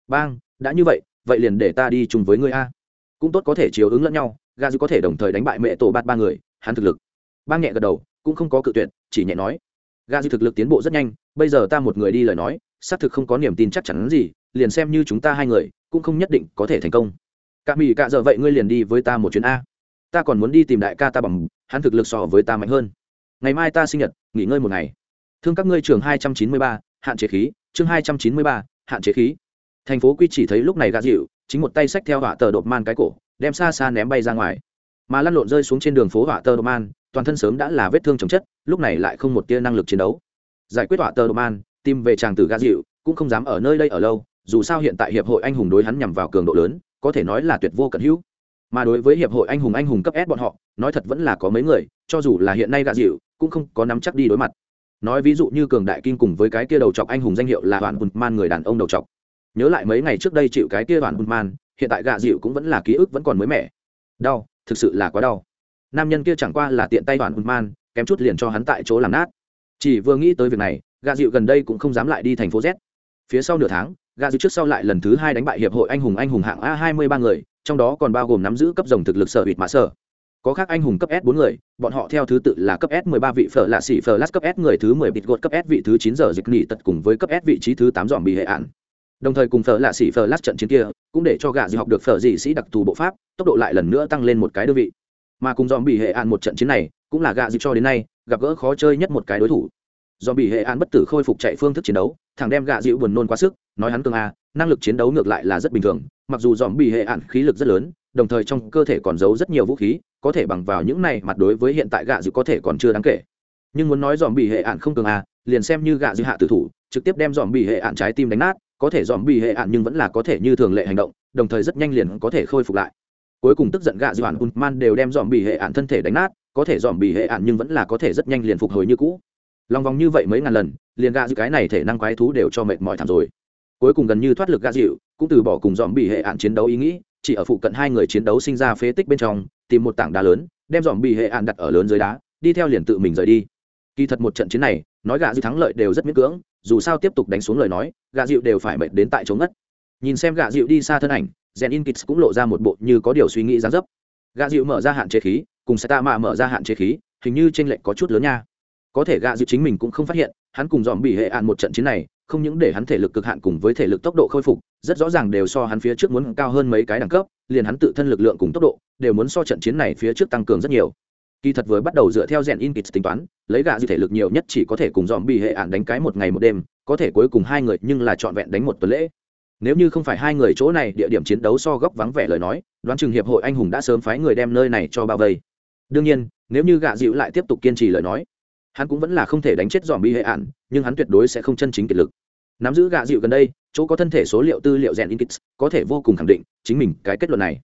Bang, đã như vậy vậy liền để ta đi chung với ngươi a. Cũng tốt có thể chiếu ứng lẫn nhau gà dư có thể đồng thời đánh bại mẹ tổ bát ba người, hắn thực lực. Bang nhẹ gật đầu cũng không có cự tuyệt, chỉ nhẹ nói gà dư thực lực tiến bộ rất nhanh, bây giờ ta một người đi lời nói, xác thực không có niềm tin chắc chắn gì, liền xem như chúng ta hai người, cũng không nhất định có thể thành công. Cả mỹ cả giờ vậy ngươi liền đi với ta một chuyến a. Ta còn muốn đi tìm đại ca ta bằng, hắn thực lực so với ta mạnh hơn. Ngày mai ta sinh nhật, nghỉ ngơi một ngày. Thương các ngươi trường hai trăm chín mươi ba, hạn chế khí, chương hai trăm chín mươi ba, hạn chế khí. Thành phố quy chỉ thấy lúc này gà dịu chính một tay xách theo họa tờ đột man cái cổ, đem xa xa ném bay ra ngoài. Mà lăn lộn rơi xuống trên đường phố họa tờ đột man toàn thân sớm đã là vết thương chồng chất, lúc này lại không một tia năng lực chiến đấu. Giải quyết tọa tờ đột man, tìm về chàng tử gà dịu, cũng không dám ở nơi đây ở lâu, dù sao hiện tại hiệp hội anh hùng đối hắn nhằm vào cường độ lớn, có thể nói là tuyệt vô cận hữu. Mà đối với hiệp hội anh hùng anh hùng cấp s bọn họ, nói thật vẫn là có mấy người, cho dù là hiện nay gạ dịu, cũng không có nắm chắc đi đối mặt. Nói ví dụ như cường đại kim cùng với cái kia đầu chọc anh hùng danh hiệu là hoàn hùn man người đàn ông đầu chọc. Nhớ lại mấy ngày trước đây chịu cái kia hoàn hùn man, hiện tại gạ dịu cũng vẫn là ký ức vẫn còn mới mẻ. Đau, thực sự là quá đau nam nhân kia chẳng qua là tiện tay hoàn hùn man, kém chút liền cho hắn tại chỗ làm nát. Chỉ vừa nghĩ tới việc này gà dịu gần đây cũng không dám lại đi thành phố z. Phía sau nửa tháng gà dịu trước sau lại lần thứ hai đánh bại hiệp hội anh hùng anh hùng hạng a hai mươi ba người, trong đó còn bao gồm nắm giữ cấp dòng thực lực sở hụt mã sở. Có khác anh hùng cấp s bốn người, bọn họ theo thứ tự là cấp s 13 vị phở lạ xỉ, phở lát cấp s người thứ 10 bịt gột cấp s vị thứ 9 giờ dịch nghỉ tật cùng với cấp s vị trí thứ 8 dòm bị hệ ạn đồng thời cùng phở lạ xỉ, phở lát trận chiến kia, cũng để cho gã dị học được phở dị sĩ đặc thù bộ pháp, tốc độ lại lần nữa tăng lên một cái đơn vị mà cùng dòm bị hệ An một trận chiến này, cũng là gạ dị cho đến nay, gặp gỡ khó chơi nhất một cái đối thủ. Dòm bị hệ An bất tử khôi phục chạy phương thức chiến đấu, thằng đem gạ dịu buồn nôn quá sức, nói hắn cường a, năng lực chiến đấu ngược lại là rất bình thường, mặc dù dòm bị hệ An khí lực rất lớn, đồng thời trong cơ thể còn giấu rất nhiều vũ khí, có thể bằng vào những này mặt đối với hiện tại gạ dịu có thể còn chưa đáng kể. Nhưng muốn nói dòm bị hệ An không cường a, liền xem như gạ dịu hạ tử thủ, trực tiếp đem dòm bị hệ An trái tim đánh nát, có thể dòm bị hệ ạn nhưng vẫn là có thể như thường lệ hành động, đồng thời rất nhanh liền có thể khôi phục lại cuối cùng tức giận gạ dịu ạn man đều đem dòm bị hệ ạn thân thể đánh nát, có thể dòm bị hệ ạn nhưng vẫn là có thể rất nhanh liền phục hồi như cũ. Lòng vòng như vậy mấy ngàn lần, liền gạ dư cái này thể năng quái thú đều cho mệt mỏi thảm rồi. Cuối cùng gần như thoát lực gạ dịu, cũng từ bỏ cùng dòm bị hệ ạn chiến đấu ý nghĩ, chỉ ở phụ cận hai người chiến đấu sinh ra phế tích bên trong, tìm một tảng đá lớn, đem dòm bị hệ ạn đặt ở lớn dưới đá, đi theo liền tự mình rời đi. Kỳ thật một trận chiến này, nói gạ dịu thắng lợi đều rất miễn cưỡng, dù sao tiếp tục đánh xuống lời nói, gạ dịu đều phải mệt đến tại chống ngất. Nhìn xem gạ dịu đi xa thân ảnh rèn in kits cũng lộ ra một bộ như có điều suy nghĩ gián dấp. Gạ dịu mở ra hạn chế khí, cùng sẽ tạ mạ mở ra hạn chế khí, hình như tranh lệch có chút lớn nha. Có thể gạ dịu chính mình cũng không phát hiện, hắn cùng dòm bị hệ ạn một trận chiến này, không những để hắn thể lực cực hạn cùng với thể lực tốc độ khôi phục, rất rõ ràng đều so hắn phía trước muốn cao hơn mấy cái đẳng cấp, liền hắn tự thân lực lượng cùng tốc độ, đều muốn so trận chiến này phía trước tăng cường rất nhiều. Kỳ thật với bắt đầu dựa theo rèn in kits tính toán, lấy gạ dịu thể lực nhiều nhất chỉ có thể cùng dòm bị hệ ạn đánh cái một ngày một đêm, có thể cuối cùng hai người nhưng là trọn vẹn đánh một tuần lễ nếu như không phải hai người chỗ này địa điểm chiến đấu so góc vắng vẻ lời nói, đoán chừng hiệp hội anh hùng đã sớm phái người đem nơi này cho bao vây. Đương nhiên, nếu như gạ dịu lại tiếp tục kiên trì lời nói, hắn cũng vẫn là không thể đánh chết dòm bi hệ ạn, nhưng hắn tuyệt đối sẽ không chân chính kiệt lực. Nắm giữ gạ dịu gần đây, chỗ có thân thể số liệu tư liệu rèn in kits, có thể vô cùng khẳng định, chính mình cái kết luận này.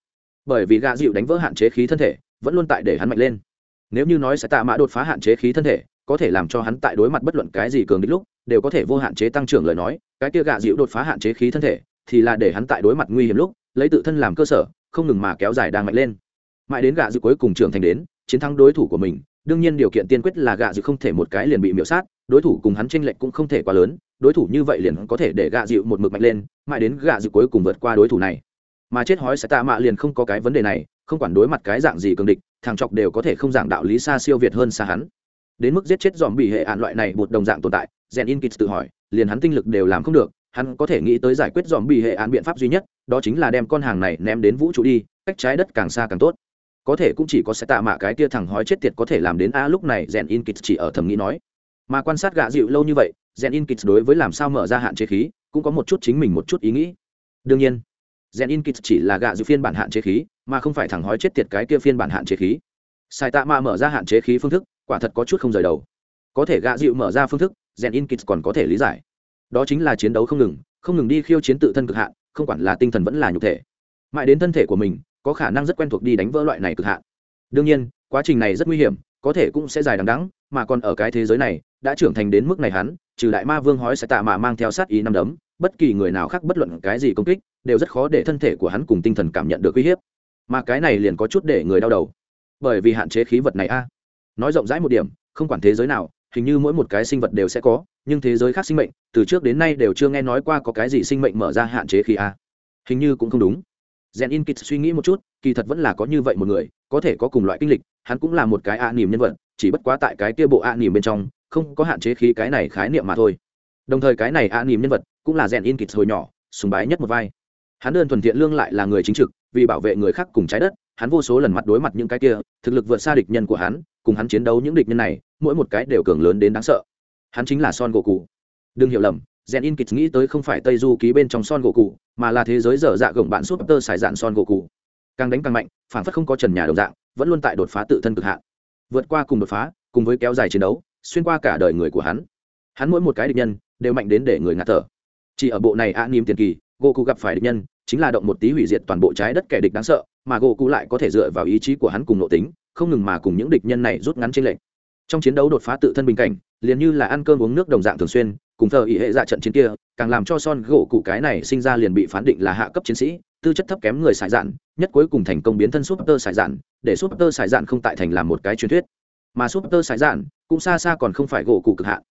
Bởi vì gạ dịu đánh vỡ hạn chế khí thân thể, vẫn luôn tại để hắn mạnh lên. Nếu như nói sẽ tạ mã đột phá hạn chế khí thân thể có thể làm cho hắn tại đối mặt bất luận cái gì cường đích lúc, đều có thể vô hạn chế tăng trưởng lời nói, cái kia gạ dịu đột phá hạn chế khí thân thể, thì là để hắn tại đối mặt nguy hiểm lúc, lấy tự thân làm cơ sở, không ngừng mà kéo dài đang mạnh lên. Mãi đến gạ dịu cuối cùng trưởng thành đến, chiến thắng đối thủ của mình, đương nhiên điều kiện tiên quyết là gạ dịu không thể một cái liền bị miễu sát, đối thủ cùng hắn tranh lệch cũng không thể quá lớn, đối thủ như vậy liền có thể để gạ dịu một mực mạnh lên, mãi đến gạ dịu cuối cùng vượt qua đối thủ này. Mà chết hói sẽ tạ mạ liền không có cái vấn đề này, không quản đối mặt cái dạng gì cường địch, thằng chọc đều có thể không giảng đạo lý xa siêu việt hơn xa hắn đến mức giết chết dòm bị hệ ạn loại này một đồng dạng tồn tại rèn in kịch tự hỏi, liền hắn tinh lực đều làm không được, hắn có thể nghĩ tới giải quyết dòm bị hệ ạn biện pháp duy nhất, đó chính là đem con hàng này ném đến vũ trụ đi, cách trái đất càng xa càng tốt. Có thể cũng chỉ có sẽ tạ mạ cái tia thằng hói chết tiệt có thể làm đến, a, lúc này rèn in kịch chỉ ở thầm nghĩ nói. Mà quan sát gạ dịu lâu như vậy rèn in kịch đối với làm sao mở ra hạn chế khí, cũng có một chút chính mình một chút ý nghĩ. Đương nhiên rèn in kịch chỉ là gạ dịu phiên bản hạn chế khí, mà không phải thằng hói chết tiệt cái kia phiên bản hạn chế khí. Sai tạ mạ mở ra hạn chế khí phương thức quả thật có chút không rời đầu. Có thể gạ dịu mở ra phương thức, rèn in kits còn có thể lý giải. Đó chính là chiến đấu không ngừng không ngừng đi khiêu chiến tự thân cực hạn, không quản là tinh thần vẫn là nhục thể. Mãi đến thân thể của mình, có khả năng rất quen thuộc đi đánh vỡ loại này cực hạn. Đương nhiên, quá trình này rất nguy hiểm, có thể cũng sẽ dài đằng đắng mà còn ở cái thế giới này, đã trưởng thành đến mức này hắn, trừ đại ma vương hói sẽ tạ mà mang theo sát ý năm đấm, bất kỳ người nào khác bất luận cái gì công kích, đều rất khó để thân thể của hắn cùng tinh thần cảm nhận được uy hiếp. Mà cái này liền có chút để người đau đầu. Bởi vì hạn chế khí vật này a nói rộng rãi một điểm không quản thế giới nào hình như mỗi một cái sinh vật đều sẽ có nhưng thế giới khác sinh mệnh từ trước đến nay đều chưa nghe nói qua có cái gì sinh mệnh mở ra hạn chế khí a hình như cũng không đúng rèn In kịch suy nghĩ một chút, kỳ thật vẫn là có như vậy một người, có thể có cùng loại kinh lịch, hắn cũng là một cái a niềm nhân vật, chỉ bất quá tại cái kia bộ a niềm bên trong, không có hạn chế khí cái này khái niệm mà thôi. Đồng thời cái này a niềm nhân vật, cũng là rèn In kịch hồi nhỏ, sùng bái nhất một vai. Hắn đơn thuần thiện lương lại là người chính trực, vì bảo vệ người khác cùng trái đất, hắn vô số lần mặt đối mặt những cái kia, thực lực vượt xa địch nhân của hắn, cùng hắn chiến đấu những địch nhân này, mỗi một cái đều cường lớn đến đáng sợ. Hắn chính là Son gỗ cụ, Đừng hiểu lầm, rèn In kịch nghĩ tới không phải Tây Du ký bên trong Son gỗ cụ, mà là thế giới dở dạ gồng bạn súp tơ xài dạn Son gỗ cụ. Càng đánh càng mạnh, phản phất không có trần nhà đồng dạng, vẫn luôn tại đột phá tự thân cực hạn. Vượt qua cùng đột phá, cùng với kéo dài chiến đấu, xuyên qua cả đời người của hắn. Hắn mỗi một cái địch nhân đều mạnh đến để người ngạt thở. Chỉ ở bộ này ạ niêm tiền kỳ, gỗ cụ gặp phải địch nhân, chính là động một tí hủy diệt toàn bộ trái đất kẻ địch đáng sợ, mà gỗ cụ lại có thể dựa vào ý chí của hắn cùng nội tính, không ngừng mà cùng những địch nhân này rút ngắn trên lệnh Trong chiến đấu đột phá tự thân bình cảnh, liền như là ăn cơm uống nước đồng dạng thường xuyên, cùng thờ ý hệ dạ trận chiến kia càng làm cho son gỗ cụ cái này sinh ra liền bị phán định là hạ cấp chiến sĩ tư chất thấp kém người xài dạn nhất cuối cùng thành công biến thân súp tơ xài dạn để súp tơ xài dạn không tại thành làm một cái truyền thuyết. Mà súp tơ xài dạn cũng xa xa còn không phải gỗ cụ cực hạn.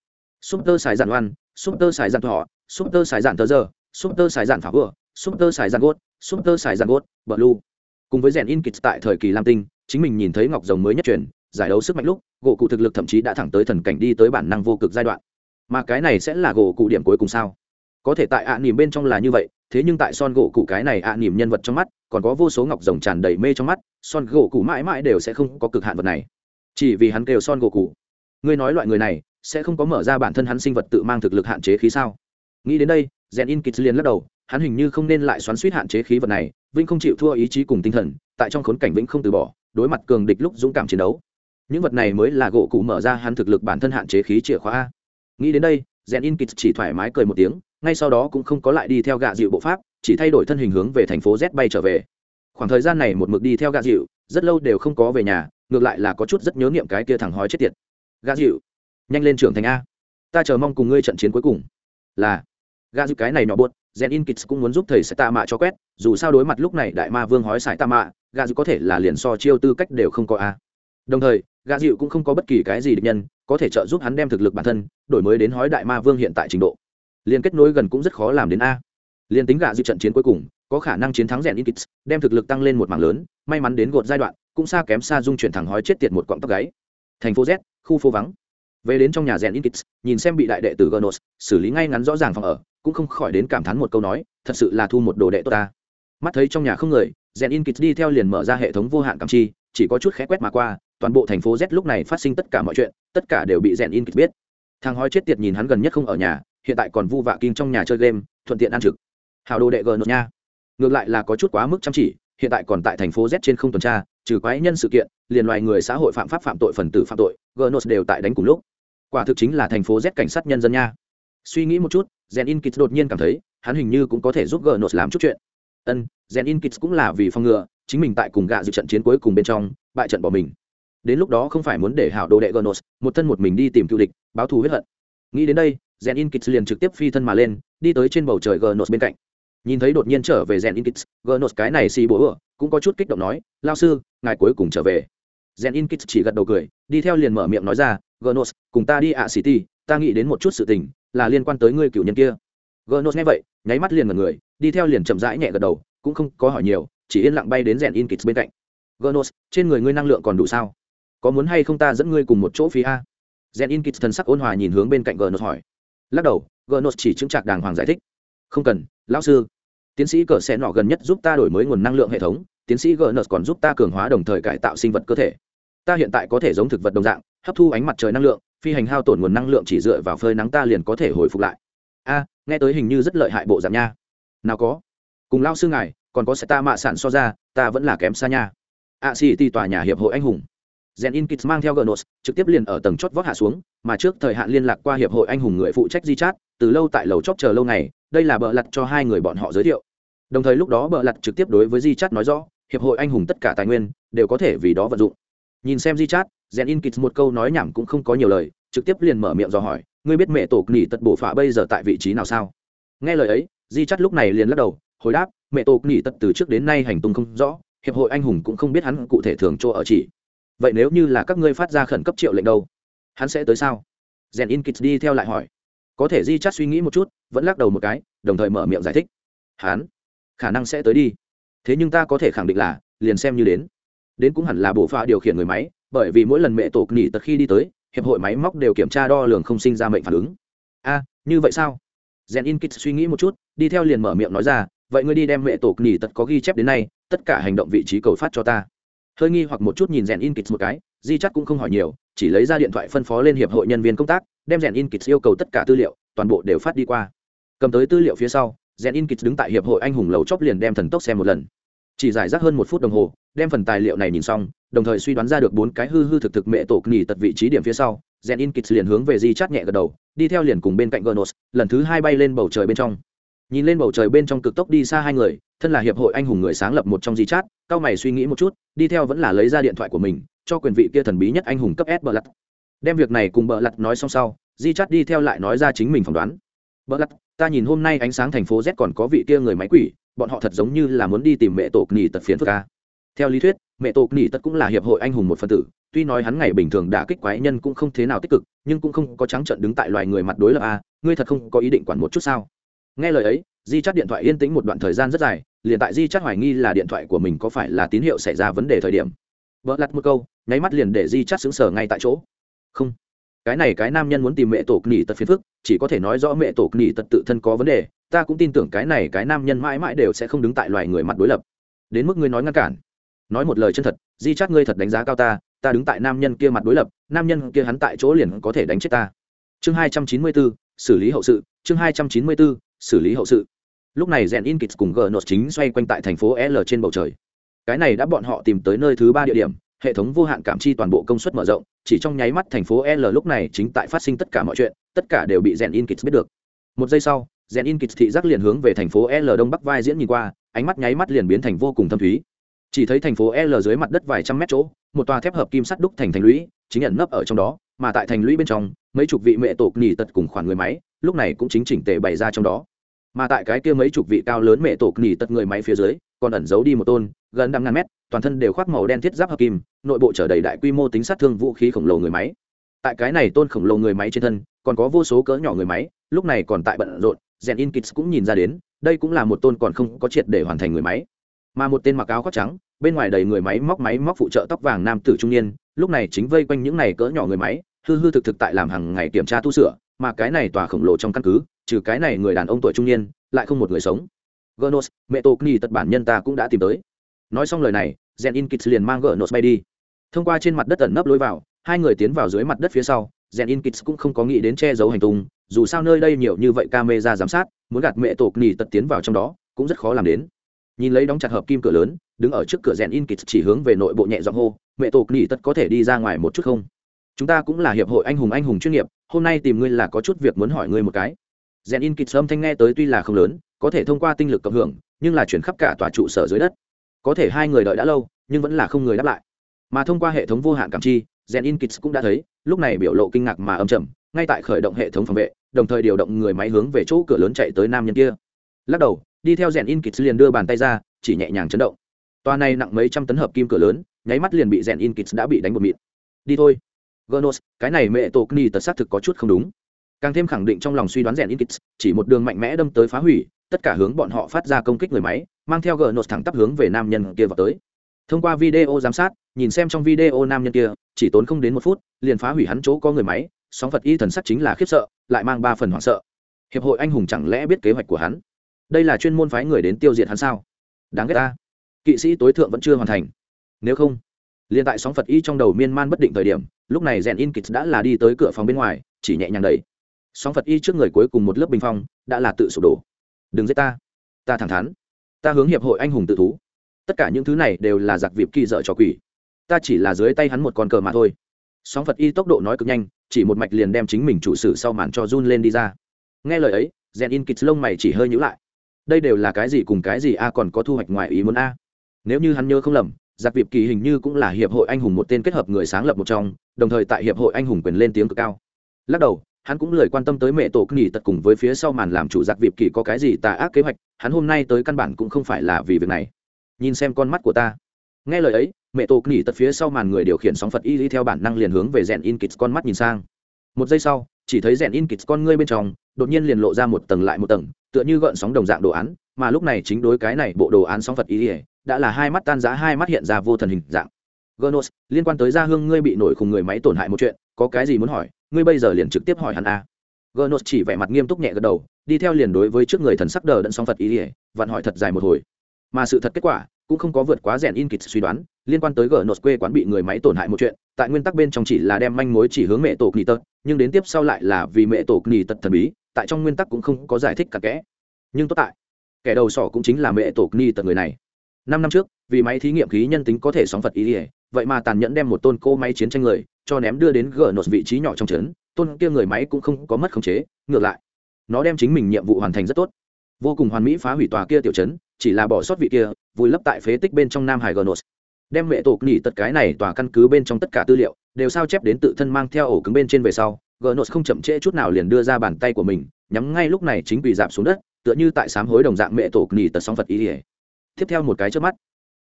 Súp tơ xài dạn oan súp tơ xài dạn thọ súp tơ xài dạn tờ giờ Super Saiyan xài phá vừa Super Saiyan xài Super gốt súp Blue. xài gốt lu. Cùng với rèn in kịch tại thời kỳ lam tinh, chính mình nhìn thấy ngọc rồng mới nhất truyền, giải đấu sức mạnh lúc, gỗ cụ thực lực thậm chí đã thẳng tới thần cảnh đi tới bản năng vô cực giai đoạn. Mà cái này sẽ là gỗ cụ điểm cuối cùng sao? Có thể tại ạ à bên trong là như vậy, thế nhưng tại son gỗ cụ cái này ạ à nhân vật trong mắt, còn có vô số ngọc rồng tràn đầy mê trong mắt, son gỗ cụ mãi mãi đều sẽ không có cực hạn vật này. Chỉ vì hắn kêu son gỗ cụ. Ngươi nói loại người này, sẽ không có mở ra bản thân hắn sinh vật tự mang thực lực hạn chế khí sao? Nghĩ đến đây rèn in kịch liền lắc đầu, hắn hình như không nên lại xoắn suýt hạn chế khí vật này, vinh không chịu thua ý chí cùng tinh thần, tại trong khốn cảnh vĩnh không từ bỏ, đối mặt cường địch lúc dũng cảm chiến đấu. Những vật này mới là gỗ cụ mở ra hắn thực lực bản thân hạn chế khí chìa khóa nghĩ đến đây rèn in kịch chỉ thoải mái cười một tiếng, ngay sau đó cũng không có lại đi theo gạ dịu bộ pháp, chỉ thay đổi thân hình hướng về thành phố z bay trở về. Khoảng thời gian này một mực đi theo gạ dịu, rất lâu đều không có về nhà, ngược lại là có chút rất nhớ niệm cái kia thằng hói chết tiệt. Gạ dịu, nhanh lên trưởng thành a. Ta chờ mong cùng ngươi trận chiến cuối cùng. Là Gà dịu cái này nhỏ buốt, gen in kits cũng muốn giúp thầy sẽ tạ mạ cho quét, dù sao đối mặt lúc này đại ma vương hói xài tạ mạ gà dịu có thể là liền so chiêu tư cách đều không có a. Đồng thời gà dịu cũng không có bất kỳ cái gì địch nhân, có thể trợ giúp hắn đem thực lực bản thân đổi mới đến hói đại ma vương hiện tại trình độ. Liên kết nối gần cũng rất khó làm đến a. Liên tính gà dịu trận chiến cuối cùng, có khả năng chiến thắng rèn in kits đem thực lực tăng lên một mảng lớn, may mắn đến gột giai đoạn, cũng xa kém xa dung chuyển thẳng hói chết tiệt một quặng tóc gáy. Thành phố z, khu phố vắng về đến trong nhà rèn in kits nhìn xem bị đại đệ tử gonos xử lý ngay ngắn rõ ràng phòng ở, cũng không khỏi đến cảm thán một câu nói, thật sự là thu một đồ đệ tốt ta. Mắt thấy trong nhà không người, rèn in kits đi theo liền mở ra hệ thống vô hạn cảm chi, chỉ có chút khẽ quét mà qua, toàn bộ thành phố z lúc này phát sinh tất cả mọi chuyện, tất cả đều bị rèn in kits biết. Thằng hói chết tiệt nhìn hắn gần nhất không ở nhà, hiện tại còn vu vạ kinh trong nhà chơi game, thuận tiện ăn trực. Hào đồ đệ gonos nha. Ngược lại là có chút quá mức chăm chỉ, hiện tại còn tại thành phố z trên không tuần tra, trừ quái nhân sự kiện, liền loài người xã hội phạm pháp phạm tội phần tử phạm tội gonos đều tại đánh cùng lúc quả thực chính là thành phố z cảnh sát nhân dân nha. Suy nghĩ một chút, gen in kits đột nhiên cảm thấy, hắn hình như cũng có thể giúp gernos làm chút chuyện. Ân, gen in kits cũng là vì phòng ngừa, chính mình tại cùng gạ dự trận chiến cuối cùng bên trong, bại trận bỏ mình. Đến lúc đó không phải muốn để hảo đồ đệ gernos một thân một mình đi tìm cựu địch, báo thù huyết hận. Nghĩ đến đây, gen in kits liền trực tiếp phi thân mà lên, đi tới trên bầu trời gernos bên cạnh. Nhìn thấy đột nhiên trở về gen in kits gernos cái này xì bố ửa cũng có chút kích động nói, lao sư, ngài cuối cùng trở về gen in kits chỉ gật đầu cười, đi theo liền mở miệng nói ra gernos cùng ta đi ạ, city, ta nghĩ đến một chút sự tình, là liên quan tới ngươi cựu nhân kia. Gernos nghe vậy, nháy mắt liền mật người, đi theo liền chậm rãi nhẹ gật đầu, cũng không có hỏi nhiều, chỉ yên lặng bay đến rèn in kits bên cạnh. Gernos trên người ngươi năng lượng còn đủ sao? Có muốn hay không ta dẫn ngươi cùng một chỗ phi a? Rèn in kits thần sắc ôn hòa nhìn hướng bên cạnh gernos hỏi. Lắc đầu gernos chỉ chứng trạc đàng hoàng giải thích. Không cần, lão sư. Tiến sĩ cờ sẽ nọ gần nhất giúp ta đổi mới nguồn năng lượng hệ thống tiến sĩ gernos còn giúp ta cường hóa đồng thời cải tạo sinh vật cơ thể. Ta hiện tại có thể giống thực vật đồng dạng, hấp thu ánh mặt trời năng lượng, phi hành hao tổn nguồn năng lượng chỉ dựa vào phơi nắng ta liền có thể hồi phục lại. A, nghe tới hình như rất lợi hại bộ dạng nha. Nào có. Cùng lao sư ngài, còn có sẽ ta mạ sản so ra, ta vẫn là kém xa nha. A xì ti tòa nhà hiệp hội anh hùng. Gen in kits mang theo gnos trực tiếp liền ở tầng chót vót hạ xuống, mà trước thời hạn liên lạc qua hiệp hội anh hùng người phụ trách di chát từ lâu tại lầu chót chờ lâu ngày, đây là bợ lặt cho hai người bọn họ giới thiệu đồng thời lúc đó bợ lặt trực tiếp đối với di chát nói rõ, hiệp hội anh hùng tất cả tài nguyên đều có thể vì đó vận dụng. Nhìn xem di chát rèn in kịch một câu nói nhảm cũng không có nhiều lời, trực tiếp liền mở miệng dò hỏi, ngươi biết mẹ tổ nghỉ tật bổ phả bây giờ tại vị trí nào sao? Nghe lời ấy di chắt lúc này liền lắc đầu, hồi đáp, mẹ tổ nghỉ tật từ trước đến nay hành tung không rõ, hiệp hội anh hùng cũng không biết hắn cụ thể thường chỗ ở chỉ. Vậy nếu như là các ngươi phát ra khẩn cấp triệu lệnh đâu, hắn sẽ tới sao? Rèn in kịch đi theo lại hỏi. Có thể di chắt suy nghĩ một chút, vẫn lắc đầu một cái, đồng thời mở miệng giải thích. Hắn khả năng sẽ tới đi. Thế nhưng ta có thể khẳng định là, liền xem như đến. Đến cũng hẳn là bộ pha điều khiển người máy, bởi vì mỗi lần mẹ tổ nghỉ tật khi đi tới, hiệp hội máy móc đều kiểm tra đo lường không sinh ra mệnh phản ứng. A, như vậy sao? Rèn in kit suy nghĩ một chút, đi theo liền mở miệng nói ra, vậy ngươi đi đem mẹ tổ nghỉ tật có ghi chép đến nay, tất cả hành động vị trí cầu phát cho ta. Hơi nghi hoặc một chút nhìn rèn in kit một cái, di chắc cũng không hỏi nhiều, chỉ lấy ra điện thoại phân phó lên hiệp hội nhân viên công tác, đem rèn in kit yêu cầu tất cả tư liệu, toàn bộ đều phát đi qua. Cầm tới tư liệu phía sau rèn in kit đứng tại hiệp hội anh hùng lầu chóp liền đem thần tốc xem một lần. Chỉ giải rác hơn một phút đồng hồ, đem phần tài liệu này nhìn xong, đồng thời suy đoán ra được bốn cái hư hư thực thực mẹ tổ nghỉ tật vị trí điểm phía sau rèn in kịch liền hướng về di chát nhẹ gật đầu, đi theo liền cùng bên cạnh gnos, lần thứ hai bay lên bầu trời bên trong. Nhìn lên bầu trời bên trong cực tốc đi xa hai người, thân là hiệp hội anh hùng người sáng lập một trong di chát cao mày suy nghĩ một chút, đi theo vẫn là lấy ra điện thoại của mình, cho quyền vị kia thần bí nhất anh hùng cấp s bờ lặt. Đem việc này cùng bờ lặt nói xong sau di chát đi theo lại nói ra chính mình phỏng đoán bỡ lặt ta nhìn hôm nay ánh sáng thành phố z còn có vị kia người máy quỷ, bọn họ thật giống như là muốn đi tìm mẹ tổ nghỉ tật phiến phức ca theo lý thuyết, mẹ tổ nghỉ tật cũng là hiệp hội anh hùng một phần tử, tuy nói hắn ngày bình thường đã kích quái nhân cũng không thế nào tích cực, nhưng cũng không có trắng trận đứng tại loài người mặt đối lập a ngươi thật không có ý định quản một chút sao? Nghe lời ấy, di chắt điện thoại yên tĩnh một đoạn thời gian rất dài, liền tại di chắt hoài nghi là điện thoại của mình có phải là tín hiệu xảy ra vấn đề thời điểm. Vợ lặt một câu, nháy mắt liền để di chắt xứng sở ngay tại chỗ. Không cái này cái nam nhân muốn tìm mẹ tổ nghỉ tật phiền phức, chỉ có thể nói rõ mẹ tổ nghỉ tật tự thân có vấn đề, ta cũng tin tưởng cái này cái nam nhân mãi mãi đều sẽ không đứng tại loài người mặt đối lập. Đến mức ngươi nói ngăn cản. Nói một lời chân thật, di chắc ngươi thật đánh giá cao ta ta đứng tại nam nhân kia mặt đối lập, nam nhân kia hắn tại chỗ liền có thể đánh chết ta. Chương hai trăm chín mươi bốn xử lý hậu sự, chương hai trăm chín mươi bốn xử lý hậu sự. Lúc này rèn in kịch cùng gờ nốt chính xoay quanh tại thành phố l trên bầu trời. Cái này đã bọn họ tìm tới nơi thứ ba địa điểm hệ thống vô hạn cảm chi toàn bộ công suất mở rộng, chỉ trong nháy mắt thành phố l lúc này chính tại phát sinh tất cả mọi chuyện, tất cả đều bị rèn in kits biết được. Một giây sau rèn in kits thị giác liền hướng về thành phố l đông bắc vai diễn nhìn qua, ánh mắt nháy mắt liền biến thành vô cùng thâm thúy. Chỉ thấy thành phố l dưới mặt đất vài trăm mét chỗ, một tòa thép hợp kim sắt đúc thành thành lũy, chính nhận nấp ở trong đó, mà tại thành lũy bên trong, mấy chục vị mẹ tổ nỉ tật cùng khoản người máy, lúc này cũng chính chỉnh tề bày ra trong đó. Mà tại cái kia mấy chục vị cao lớn mẹ tổ nỉ tật người máy phía dưới, còn ẩn giấu đi một tôn gần năm ngàn mét, toàn thân đều khoác màu đen thiết giáp hợp kim, nội bộ trở đầy đại quy mô tính sát thương vũ khí khổng lồ người máy. Tại cái này tôn khổng lồ người máy trên thân, còn có vô số cỡ nhỏ người máy, lúc này còn tại bận rộn rèn in kits cũng nhìn ra đến, đây cũng là một tôn còn không có triệt để hoàn thành người máy. Mà một tên mặc áo khoác trắng, bên ngoài đầy người máy móc máy móc phụ trợ tóc vàng nam tử trung niên, lúc này chính vây quanh những này cỡ nhỏ người máy, hư hư thực thực tại làm hàng ngày kiểm tra tu sửa, mà cái này tòa khổng lồ trong căn cứ, trừ cái này người đàn ông tuổi trung niên, lại không một người sống. Gonos mẹ tô Kni tật bản nhân ta cũng đã tìm tới. Nói xong lời này, rèn in kits liền mang Gernos bay đi. Thông qua trên mặt đất ẩn nấp lối vào, hai người tiến vào dưới mặt đất phía sau, rèn in kits cũng không có nghĩ đến che giấu hành tung, dù sao nơi đây nhiều như vậy camera giám sát, muốn gạt mẹ tổ Kni tật tiến vào trong đó, cũng rất khó làm đến. Nhìn lấy đóng chặt hợp kim cửa lớn, đứng ở trước cửa rèn in kits chỉ hướng về nội bộ nhẹ giọng hô, mẹ tổ Kni tật có thể đi ra ngoài một chút không? Chúng ta cũng là hiệp hội anh hùng anh hùng chuyên nghiệp, hôm nay tìm ngươi là có chút việc muốn hỏi ngươi một cái. rèn in kits âm thanh nghe tới tuy là không lớn, có thể thông qua tinh lực cộng hưởng nhưng là chuyển khắp cả tòa trụ sở dưới đất có thể hai người đợi đã lâu, nhưng vẫn là không người đáp lại. Mà thông qua hệ thống vô hạn cảm chi, gen in kits cũng đã thấy, lúc này biểu lộ kinh ngạc mà âm chầm ngay tại khởi động hệ thống phòng vệ, đồng thời điều động người máy hướng về chỗ cửa lớn chạy tới nam nhân kia. Lắc đầu, đi theo rèn in kits liền đưa bàn tay ra, chỉ nhẹ nhàng chấn động. Toa này nặng mấy trăm tấn hợp kim cửa lớn, nháy mắt liền bị rèn in kits đã bị đánh một mịn. Đi thôi. Gonos, cái này mẹ tổ kni tật xác thực có chút không đúng. Càng thêm khẳng định trong lòng suy đoán rèn in kits chỉ một đường mạnh mẽ đâm tới phá hủy tất cả hướng bọn họ phát ra công kích người máy, mang theo gờ nốt thẳng tắp hướng về nam nhân kia vào tới. Thông qua video giám sát, nhìn xem trong video nam nhân kia, chỉ tốn không đến một phút, liền phá hủy hắn chỗ có người máy, sóng phật y thần sắc chính là khiếp sợ, lại mang ba phần hoảng sợ. Hiệp hội anh hùng chẳng lẽ biết kế hoạch của hắn? Đây là chuyên môn phái người đến tiêu diệt hắn sao? Đáng ghét ta. Kỵ sĩ tối thượng vẫn chưa hoàn thành. Nếu không, liền tại sóng phật y trong đầu miên man bất định thời điểm, lúc này rèn in kịch đã là đi tới cửa phòng bên ngoài, chỉ nhẹ nhàng đẩy. Sóng phật y trước người cuối cùng một lớp bình phong, đã là tự sụp đổ đừng giết ta. Ta thẳng thắn. Ta hướng hiệp hội anh hùng tự thú. Tất cả những thứ này đều là giặc vịp kỳ dợ cho quỷ. Ta chỉ là dưới tay hắn một con cờ mà thôi. Sóng phật y tốc độ nói cực nhanh, chỉ một mạch liền đem chính mình chủ sử sau màn cho run lên đi ra. Nghe lời ấy rèn in kịch lông mày chỉ hơi nhữ lại. Đây đều là cái gì cùng cái gì a, còn có thu hoạch ngoài ý muốn a? Nếu như hắn nhớ không lầm, giặc vịp kỳ hình như cũng là hiệp hội anh hùng một tên kết hợp người sáng lập một trong, đồng thời tại hiệp hội anh hùng quyền lên tiếng cực cao. Lắc đầu hắn cũng lời quan tâm tới mẹ tổ nghỉ tật cùng với phía sau màn làm chủ giặc vịp kỳ có cái gì tà ác kế hoạch hắn hôm nay tới căn bản cũng không phải là vì việc này. Nhìn xem con mắt của ta. Nghe lời ấy mẹ tổ nghỉ tật phía sau màn người điều khiển sóng phật y lý theo bản năng liền hướng về rèn in kits con mắt nhìn sang. Một giây sau chỉ thấy rèn in kits con ngươi bên trong đột nhiên liền lộ ra một tầng lại một tầng tựa như gợn sóng đồng dạng đồ án mà lúc này chính đối cái này bộ đồ án sóng phật y lý đã là hai mắt tan giá hai mắt hiện ra vô thần hình dạng. Gernos, liên quan tới gia hương ngươi bị nổi khùng người máy tổn hại một chuyện, có cái gì muốn hỏi, ngươi bây giờ liền trực tiếp hỏi hắn a. Gernos chỉ vẻ mặt nghiêm túc nhẹ gật đầu, đi theo liền đối với trước người thần sắc đờ đẫn song Phật ý ỉa vặn hỏi thật dài một hồi. Mà sự thật kết quả cũng không có vượt quá rèn in kịch suy đoán, liên quan tới Gernos quê quán bị người máy tổn hại một chuyện, tại nguyên tắc bên trong chỉ là đem manh mối chỉ hướng mẹ tổ Kny tật, nhưng đến tiếp sau lại là vì mẹ tổ Kny tật thần bí, tại trong nguyên tắc cũng không có giải thích cả kẽ. Nhưng tốt tại, kẻ đầu sỏ cũng chính là mẹ tổ Kny tật người này. Năm năm trước, vì máy thí nghiệm khí nhân tính có thể sóng Phật ý ỉa vậy mà tàn nhẫn đem một tôn cô máy chiến tranh người cho ném đưa đến gờ nốt vị trí nhỏ trong trấn, tôn kia người máy cũng không có mất khống chế, ngược lại, nó đem chính mình nhiệm vụ hoàn thành rất tốt. Vô cùng hoàn mỹ phá hủy tòa kia tiểu trấn, chỉ là bỏ sót vị kia, vùi lấp tại phế tích bên trong nam hải gờ nốt đem mẹ tổ nghỉ tật cái này tòa căn cứ bên trong tất cả tư liệu, đều sao chép đến tự thân mang theo ổ cứng bên trên về sau gờ nốt không chậm trễ chút nào liền đưa ra bàn tay của mình, nhắm ngay lúc này chính quỳ dạp xuống đất, tựa như tại sám hối đồng dạng mẹ tổ nghỉ tật song phật ý ỉa. Tiếp theo một cái trước mắt,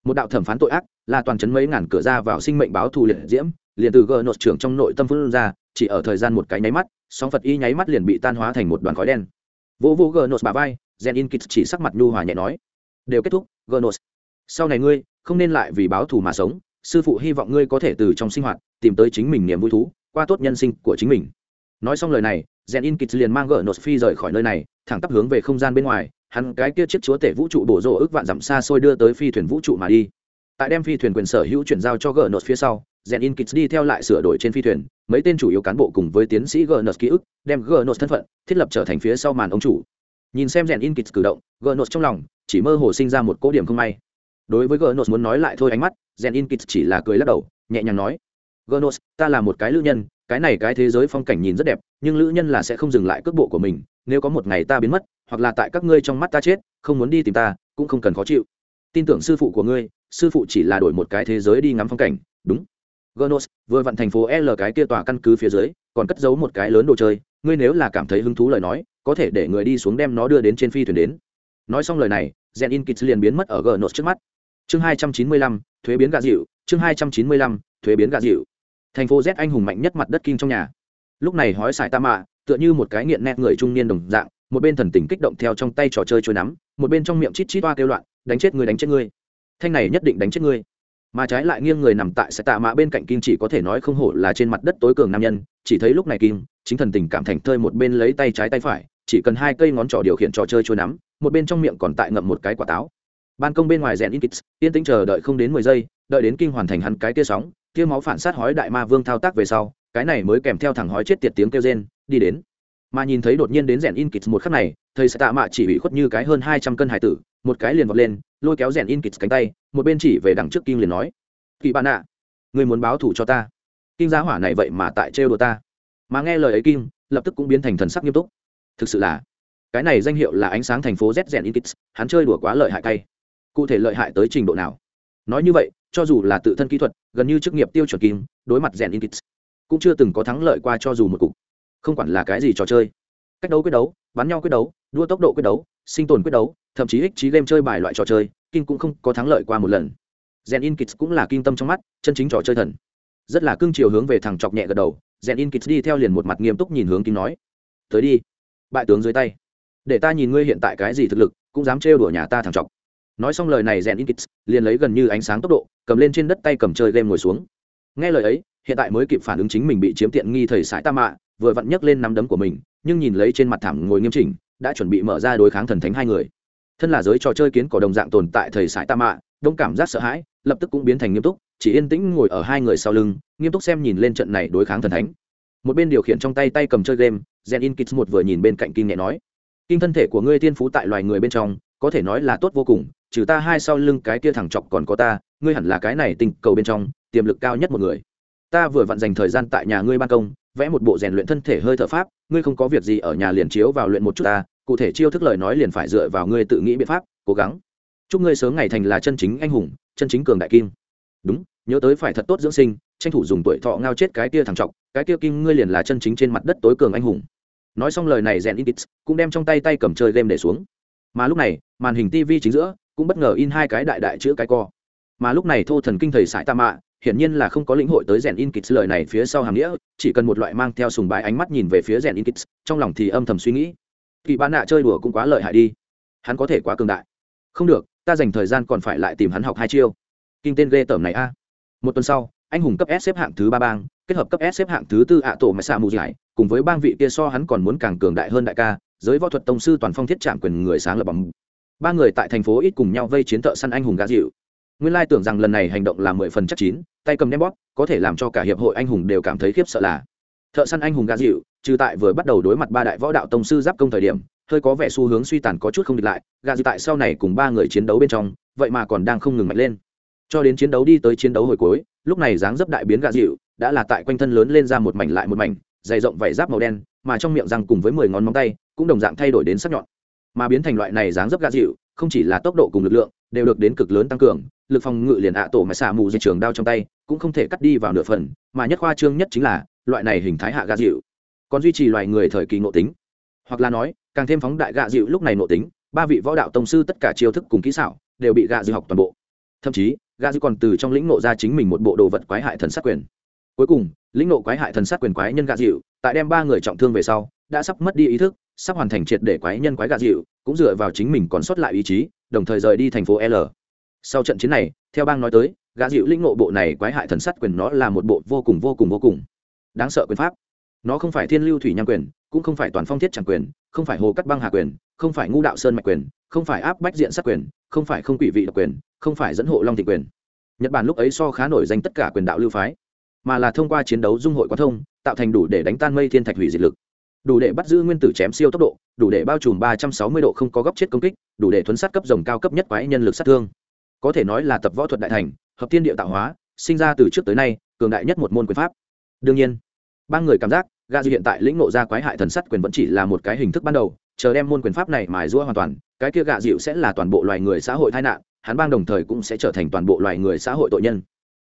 một đạo thẩm phán tội ác, là toàn chấn mấy ngàn cửa ra vào sinh mệnh báo thù liệt diễm liền từ gờ nốt trưởng trong nội tâm phương ra, chỉ ở thời gian một cái nháy mắt song phật y nháy mắt liền bị tan hóa thành một đoàn khói đen. Vô vô gờ nốt bà vai gen in kịch chỉ sắc mặt nhu hòa nhẹ nói, đều kết thúc gờ nốt sau này ngươi, không nên lại vì báo thù mà sống. Sư phụ hy vọng ngươi có thể từ trong sinh hoạt, tìm tới chính mình niềm vui thú, qua tốt nhân sinh của chính mình. Nói xong lời này gen in kịch liền mang gờ nốt phi rời khỏi nơi này, thẳng tắp hướng về không gian bên ngoài, hắn cái kia chiếc chúa tể vũ trụ bổ rộ ước vạn dặm xa xôi đưa tới phi thuyền vũ trụ mà đi. Tại đem phi thuyền quyền sở hữu chuyển giao cho gờ nốt phía sau rèn in kits đi theo lại sửa đổi trên phi thuyền, mấy tên chủ yếu cán bộ cùng với tiến sĩ gỡ ký ức, đem gỡ thân phận thiết lập trở thành phía sau màn ông chủ. Nhìn xem rèn in kits cử động gỡ trong lòng chỉ mơ hồ sinh ra một cố điểm không may. Đối với gỡ muốn nói lại thôi ánh mắt rèn in kits chỉ là cười lắc đầu, nhẹ nhàng nói gỡ ta là một cái lữ nhân, cái này cái thế giới phong cảnh nhìn rất đẹp, nhưng lữ nhân là sẽ không dừng lại cước bộ của mình, nếu có một ngày ta biến mất, hoặc là tại các ngươi trong mắt ta chết, không muốn đi tìm ta, cũng không cần khó chịu. Tin tưởng sư phụ của ngươi, sư phụ chỉ là đổi một cái thế giới đi ngắm phong cảnh, đúng. Genos, vừa vặn thành phố L cái kia tòa căn cứ phía dưới, còn cất giấu một cái lớn đồ chơi, ngươi nếu là cảm thấy hứng thú lời nói, có thể để người đi xuống đem nó đưa đến trên phi thuyền đến. Nói xong lời này, Zen In liền biến mất ở Genos trước mắt. Chương 295, thuế biến gạ dịu, chương 295, thuế biến gạ dịu. Thành phố Z anh hùng mạnh nhất mặt đất kinh trong nhà. Lúc này hói xài ta mạ, tựa như một cái nghiện nét người trung niên đồng dạng, một bên thần tình kích động theo trong tay trò chơi trôi nắm, một bên trong miệng chít chít toa kêu loạn, đánh chết người đánh chết người. Thanh này nhất định đánh chết người mà trái lại nghiêng người nằm tại sẽ tạ mạ bên cạnh kim chỉ có thể nói không hổ là trên mặt đất tối cường nam nhân, chỉ thấy lúc này kim, chính thần tình cảm thành thơi một bên lấy tay trái tay phải, chỉ cần hai cây ngón trỏ điều khiển trò chơi trôi nắm, một bên trong miệng còn tại ngậm một cái quả táo. Ban công bên ngoài rèn in kits yên tĩnh chờ đợi không đến mười giây, đợi đến kinh hoàn thành hắn cái tia sóng tia máu phản sát hói đại ma vương thao tác về sau, cái này mới kèm theo thằng hói chết tiệt tiếng kêu rên, đi đến. Mà nhìn thấy đột nhiên đến rèn in kits một khắc này thầy sẽ tạ mạ chỉ bị khuất như cái hơn hai trăm cân hải tử, một cái liền vọt lên lôi kéo rèn in kits cánh tay, một bên chỉ về đằng trước kim liền nói, kỳ bạn ạ, người muốn báo thù cho ta. Kinh giá hỏa này vậy mà tại trêu đùa ta. Mà nghe lời ấy kim, lập tức cũng biến thành thần sắc nghiêm túc. Thực sự là, cái này danh hiệu là ánh sáng thành phố z rèn in kits hắn chơi đùa quá lợi hại cay. Cụ thể lợi hại tới trình độ nào? Nói như vậy, cho dù là tự thân kỹ thuật, gần như chức nghiệp tiêu chuẩn kim, đối mặt rèn in kits cũng chưa từng có thắng lợi qua cho dù một cục. Không quản là cái gì trò chơi. Cách đấu quyết đấu, bắn nhau quyết đấu đua tốc độ quyết đấu, sinh tồn quyết đấu, thậm chí ích trí game chơi bài loại trò chơi kinh cũng không có thắng lợi qua một lần. Gen in kids cũng là kinh tâm trong mắt, chân chính trò chơi thần. Rất là cưng chiều hướng về thằng chọc nhẹ gật đầu, gen in kids đi theo liền một mặt nghiêm túc nhìn hướng kinh nói, tới đi, bại tướng dưới tay. Để ta nhìn ngươi hiện tại cái gì thực lực, cũng dám trêu đùa nhà ta thằng chọc. Nói xong lời này rèn in kids liền lấy gần như ánh sáng tốc độ, cầm lên trên đất tay cầm chơi game ngồi xuống. Nghe lời ấy, hiện tại mới kịp phản ứng chính mình bị chiếm tiện nghi thầy sải ta mạ vừa vặn nhấc lên nắm đấm của mình, nhưng nhìn lấy trên mặt thảm ngồi nghiêm chỉnh đã chuẩn bị mở ra đối kháng thần thánh hai người. Thân là giới trò chơi kiến cỏ đồng dạng tồn tại thầy sải ta mạ đông cảm giác sợ hãi, lập tức cũng biến thành nghiêm túc, chỉ yên tĩnh ngồi ở hai người sau lưng, nghiêm túc xem nhìn lên trận này đối kháng thần thánh. Một bên điều khiển trong tay tay cầm chơi game gen in kids một vừa nhìn bên cạnh kinh nhẹ nói kinh thân thể của ngươi tiên phú tại loài người bên trong, có thể nói là tốt vô cùng, trừ ta hai sau lưng cái kia thẳng chọc còn có ta, ngươi hẳn là cái này tình cầu bên trong, tiềm lực cao nhất một người. Ta vừa vặn dành thời gian tại nhà ngươi ban công, vẽ một bộ rèn luyện thân thể hơi thở pháp, ngươi không có việc gì ở nhà liền chiếu vào luyện một chút ta cụ thể chiêu thức lời nói liền phải dựa vào ngươi tự nghĩ biện pháp, cố gắng. Chúc ngươi sớm ngày thành là chân chính anh hùng, chân chính cường đại kim. Đúng, nhớ tới phải thật tốt dưỡng sinh, tranh thủ dùng tuổi thọ ngao chết cái kia thằng trọng cái kia kim ngươi liền là chân chính trên mặt đất tối cường anh hùng. Nói xong lời này, rèn in tits cũng đem trong tay tay cầm chơi game để xuống. Mà lúc này, màn hình tv chính giữa cũng bất ngờ in hai cái đại đại chữ cái co. Mà lúc này thô thần kinh thầy sải tạ mạ, hiển nhiên là không có lĩnh hội tới rèn in kits lời này phía sau hàm nghĩa, chỉ cần một loại mang theo sùng bái ánh mắt nhìn về phía rèn in kits trong lòng thì âm thầm suy nghĩ kỳ bán nạ chơi đùa cũng quá lợi hại đi. Hắn có thể quá cường đại. Không được, ta dành thời gian còn phải lại tìm hắn học hai chiêu. Kinh tên ghê tởm này a. Một tuần sau, anh hùng cấp s xếp hạng thứ ba bang, kết hợp cấp s xếp hạng thứ tư ạ tổ mà xạ mù giải cùng với bang vị kia so hắn còn muốn càng cường đại hơn đại ca, giới võ thuật tông sư toàn phong thiết trạm quyền người sáng lập bằng. Ba người tại thành phố ít cùng nhau vây chiến thợ săn anh hùng gà dịu. Nguyên lai tưởng rằng lần này hành động là mười phần chắc chín, tay cầm ném bóp, có thể làm cho cả hiệp hội anh hùng đều cảm thấy khiếp sợ là thợ săn anh hùng gà dịu, trừ tại vừa bắt đầu đối mặt ba đại võ đạo tông sư giáp công thời điểm, hơi có vẻ xu hướng suy tàn có chút không địch lại, gà dịu tại sau này cùng ba người chiến đấu bên trong, vậy mà còn đang không ngừng mạnh lên. Cho đến chiến đấu đi tới chiến đấu hồi cuối, lúc này dáng dấp đại biến gà dịu, đã là tại quanh thân lớn lên ra một mảnh lại một mảnh, dày rộng vảy giáp màu đen, mà trong miệng răng cùng với mười ngón móng tay, cũng đồng dạng thay đổi đến sắc nhọn. Mà biến thành loại này dáng dấp gà dịu, không chỉ là tốc độ cùng lực lượng, đều được đến cực lớn tăng cường, lực phòng ngự liền ạ tổ mà xả mù dây trường đao trong tay, cũng không thể cắt đi vào nửa phần, mà nhất khoa trương nhất chính là loại này hình thái hạ gà dịu. Còn duy trì loài người thời kỳ ngộ tính. Hoặc là nói, càng thêm phóng đại gạ dịu lúc này ngộ tính, ba vị võ đạo tông sư tất cả chiêu thức cùng kỹ xảo đều bị gạ dịu học toàn bộ. Thậm chí, gạ dịu còn từ trong lĩnh nộ ra chính mình một bộ đồ vật quái hại thần sát quyền. Cuối cùng, lĩnh nộ quái hại thần sát quyền quái nhân gạ dịu, tại đem ba người trọng thương về sau, đã sắp mất đi ý thức, sắp hoàn thành triệt để quái nhân quái gạ dịu, cũng dựa vào chính mình còn sót lại ý chí, đồng thời rời đi thành phố l. Sau trận chiến này, theo bang nói tới gã dịu lĩnh ngộ bộ này quái hại thần sát quyền nó là một bộ vô cùng vô cùng vô cùng đáng sợ quyền pháp. Nó không phải thiên lưu thủy nham quyền, cũng không phải toàn phong thiết chẳng quyền, không phải hồ cắt băng hà quyền, không phải ngu đạo sơn mạch quyền, không phải áp bách diện sát quyền, không phải không quỷ vị độc quyền, không phải dẫn hộ long thị quyền. Nhật bản lúc ấy so khá nổi danh tất cả quyền đạo lưu phái, mà là thông qua chiến đấu dung hội quán thông, tạo thành đủ để đánh tan mây thiên thạch hủy diệt lực. Đủ để bắt giữ nguyên tử chém siêu tốc độ, đủ để bao trùm ba trăm sáu mươi độ không có góc chết công kích, đủ để thuấn sát cấp rồng cao cấp nhất quái nhân lực sát thương. Có thể nói là tập võ thuật đại thành, hợp thiên địa tạo hóa, sinh ra từ trước tới nay, cường đại nhất một môn quyền pháp đương nhiên, ba người cảm giác gà duy hiện tại lĩnh nộ ra quái hại thần sắt quyền vẫn chỉ là một cái hình thức ban đầu, chờ đem môn quyền pháp này mài rũa hoàn toàn, cái kia gạ dịu sẽ là toàn bộ loài người xã hội tai nạn, hắn bang đồng thời cũng sẽ trở thành toàn bộ loài người xã hội tội nhân.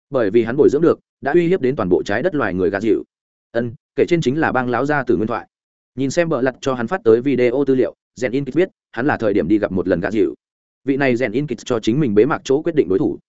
Bởi vì hắn bồi dưỡng được, đã uy hiếp đến toàn bộ trái đất loài người gạ dịu ân, kể trên chính là bang láo ra từ nguyên thoại. Nhìn xem bợ lặt cho hắn phát tới video tư liệu rèn in kịch biết hắn là thời điểm đi gặp một lần gạ dịu vị này rèn in kịch cho chính mình bế mạc chỗ quyết định đối thủ.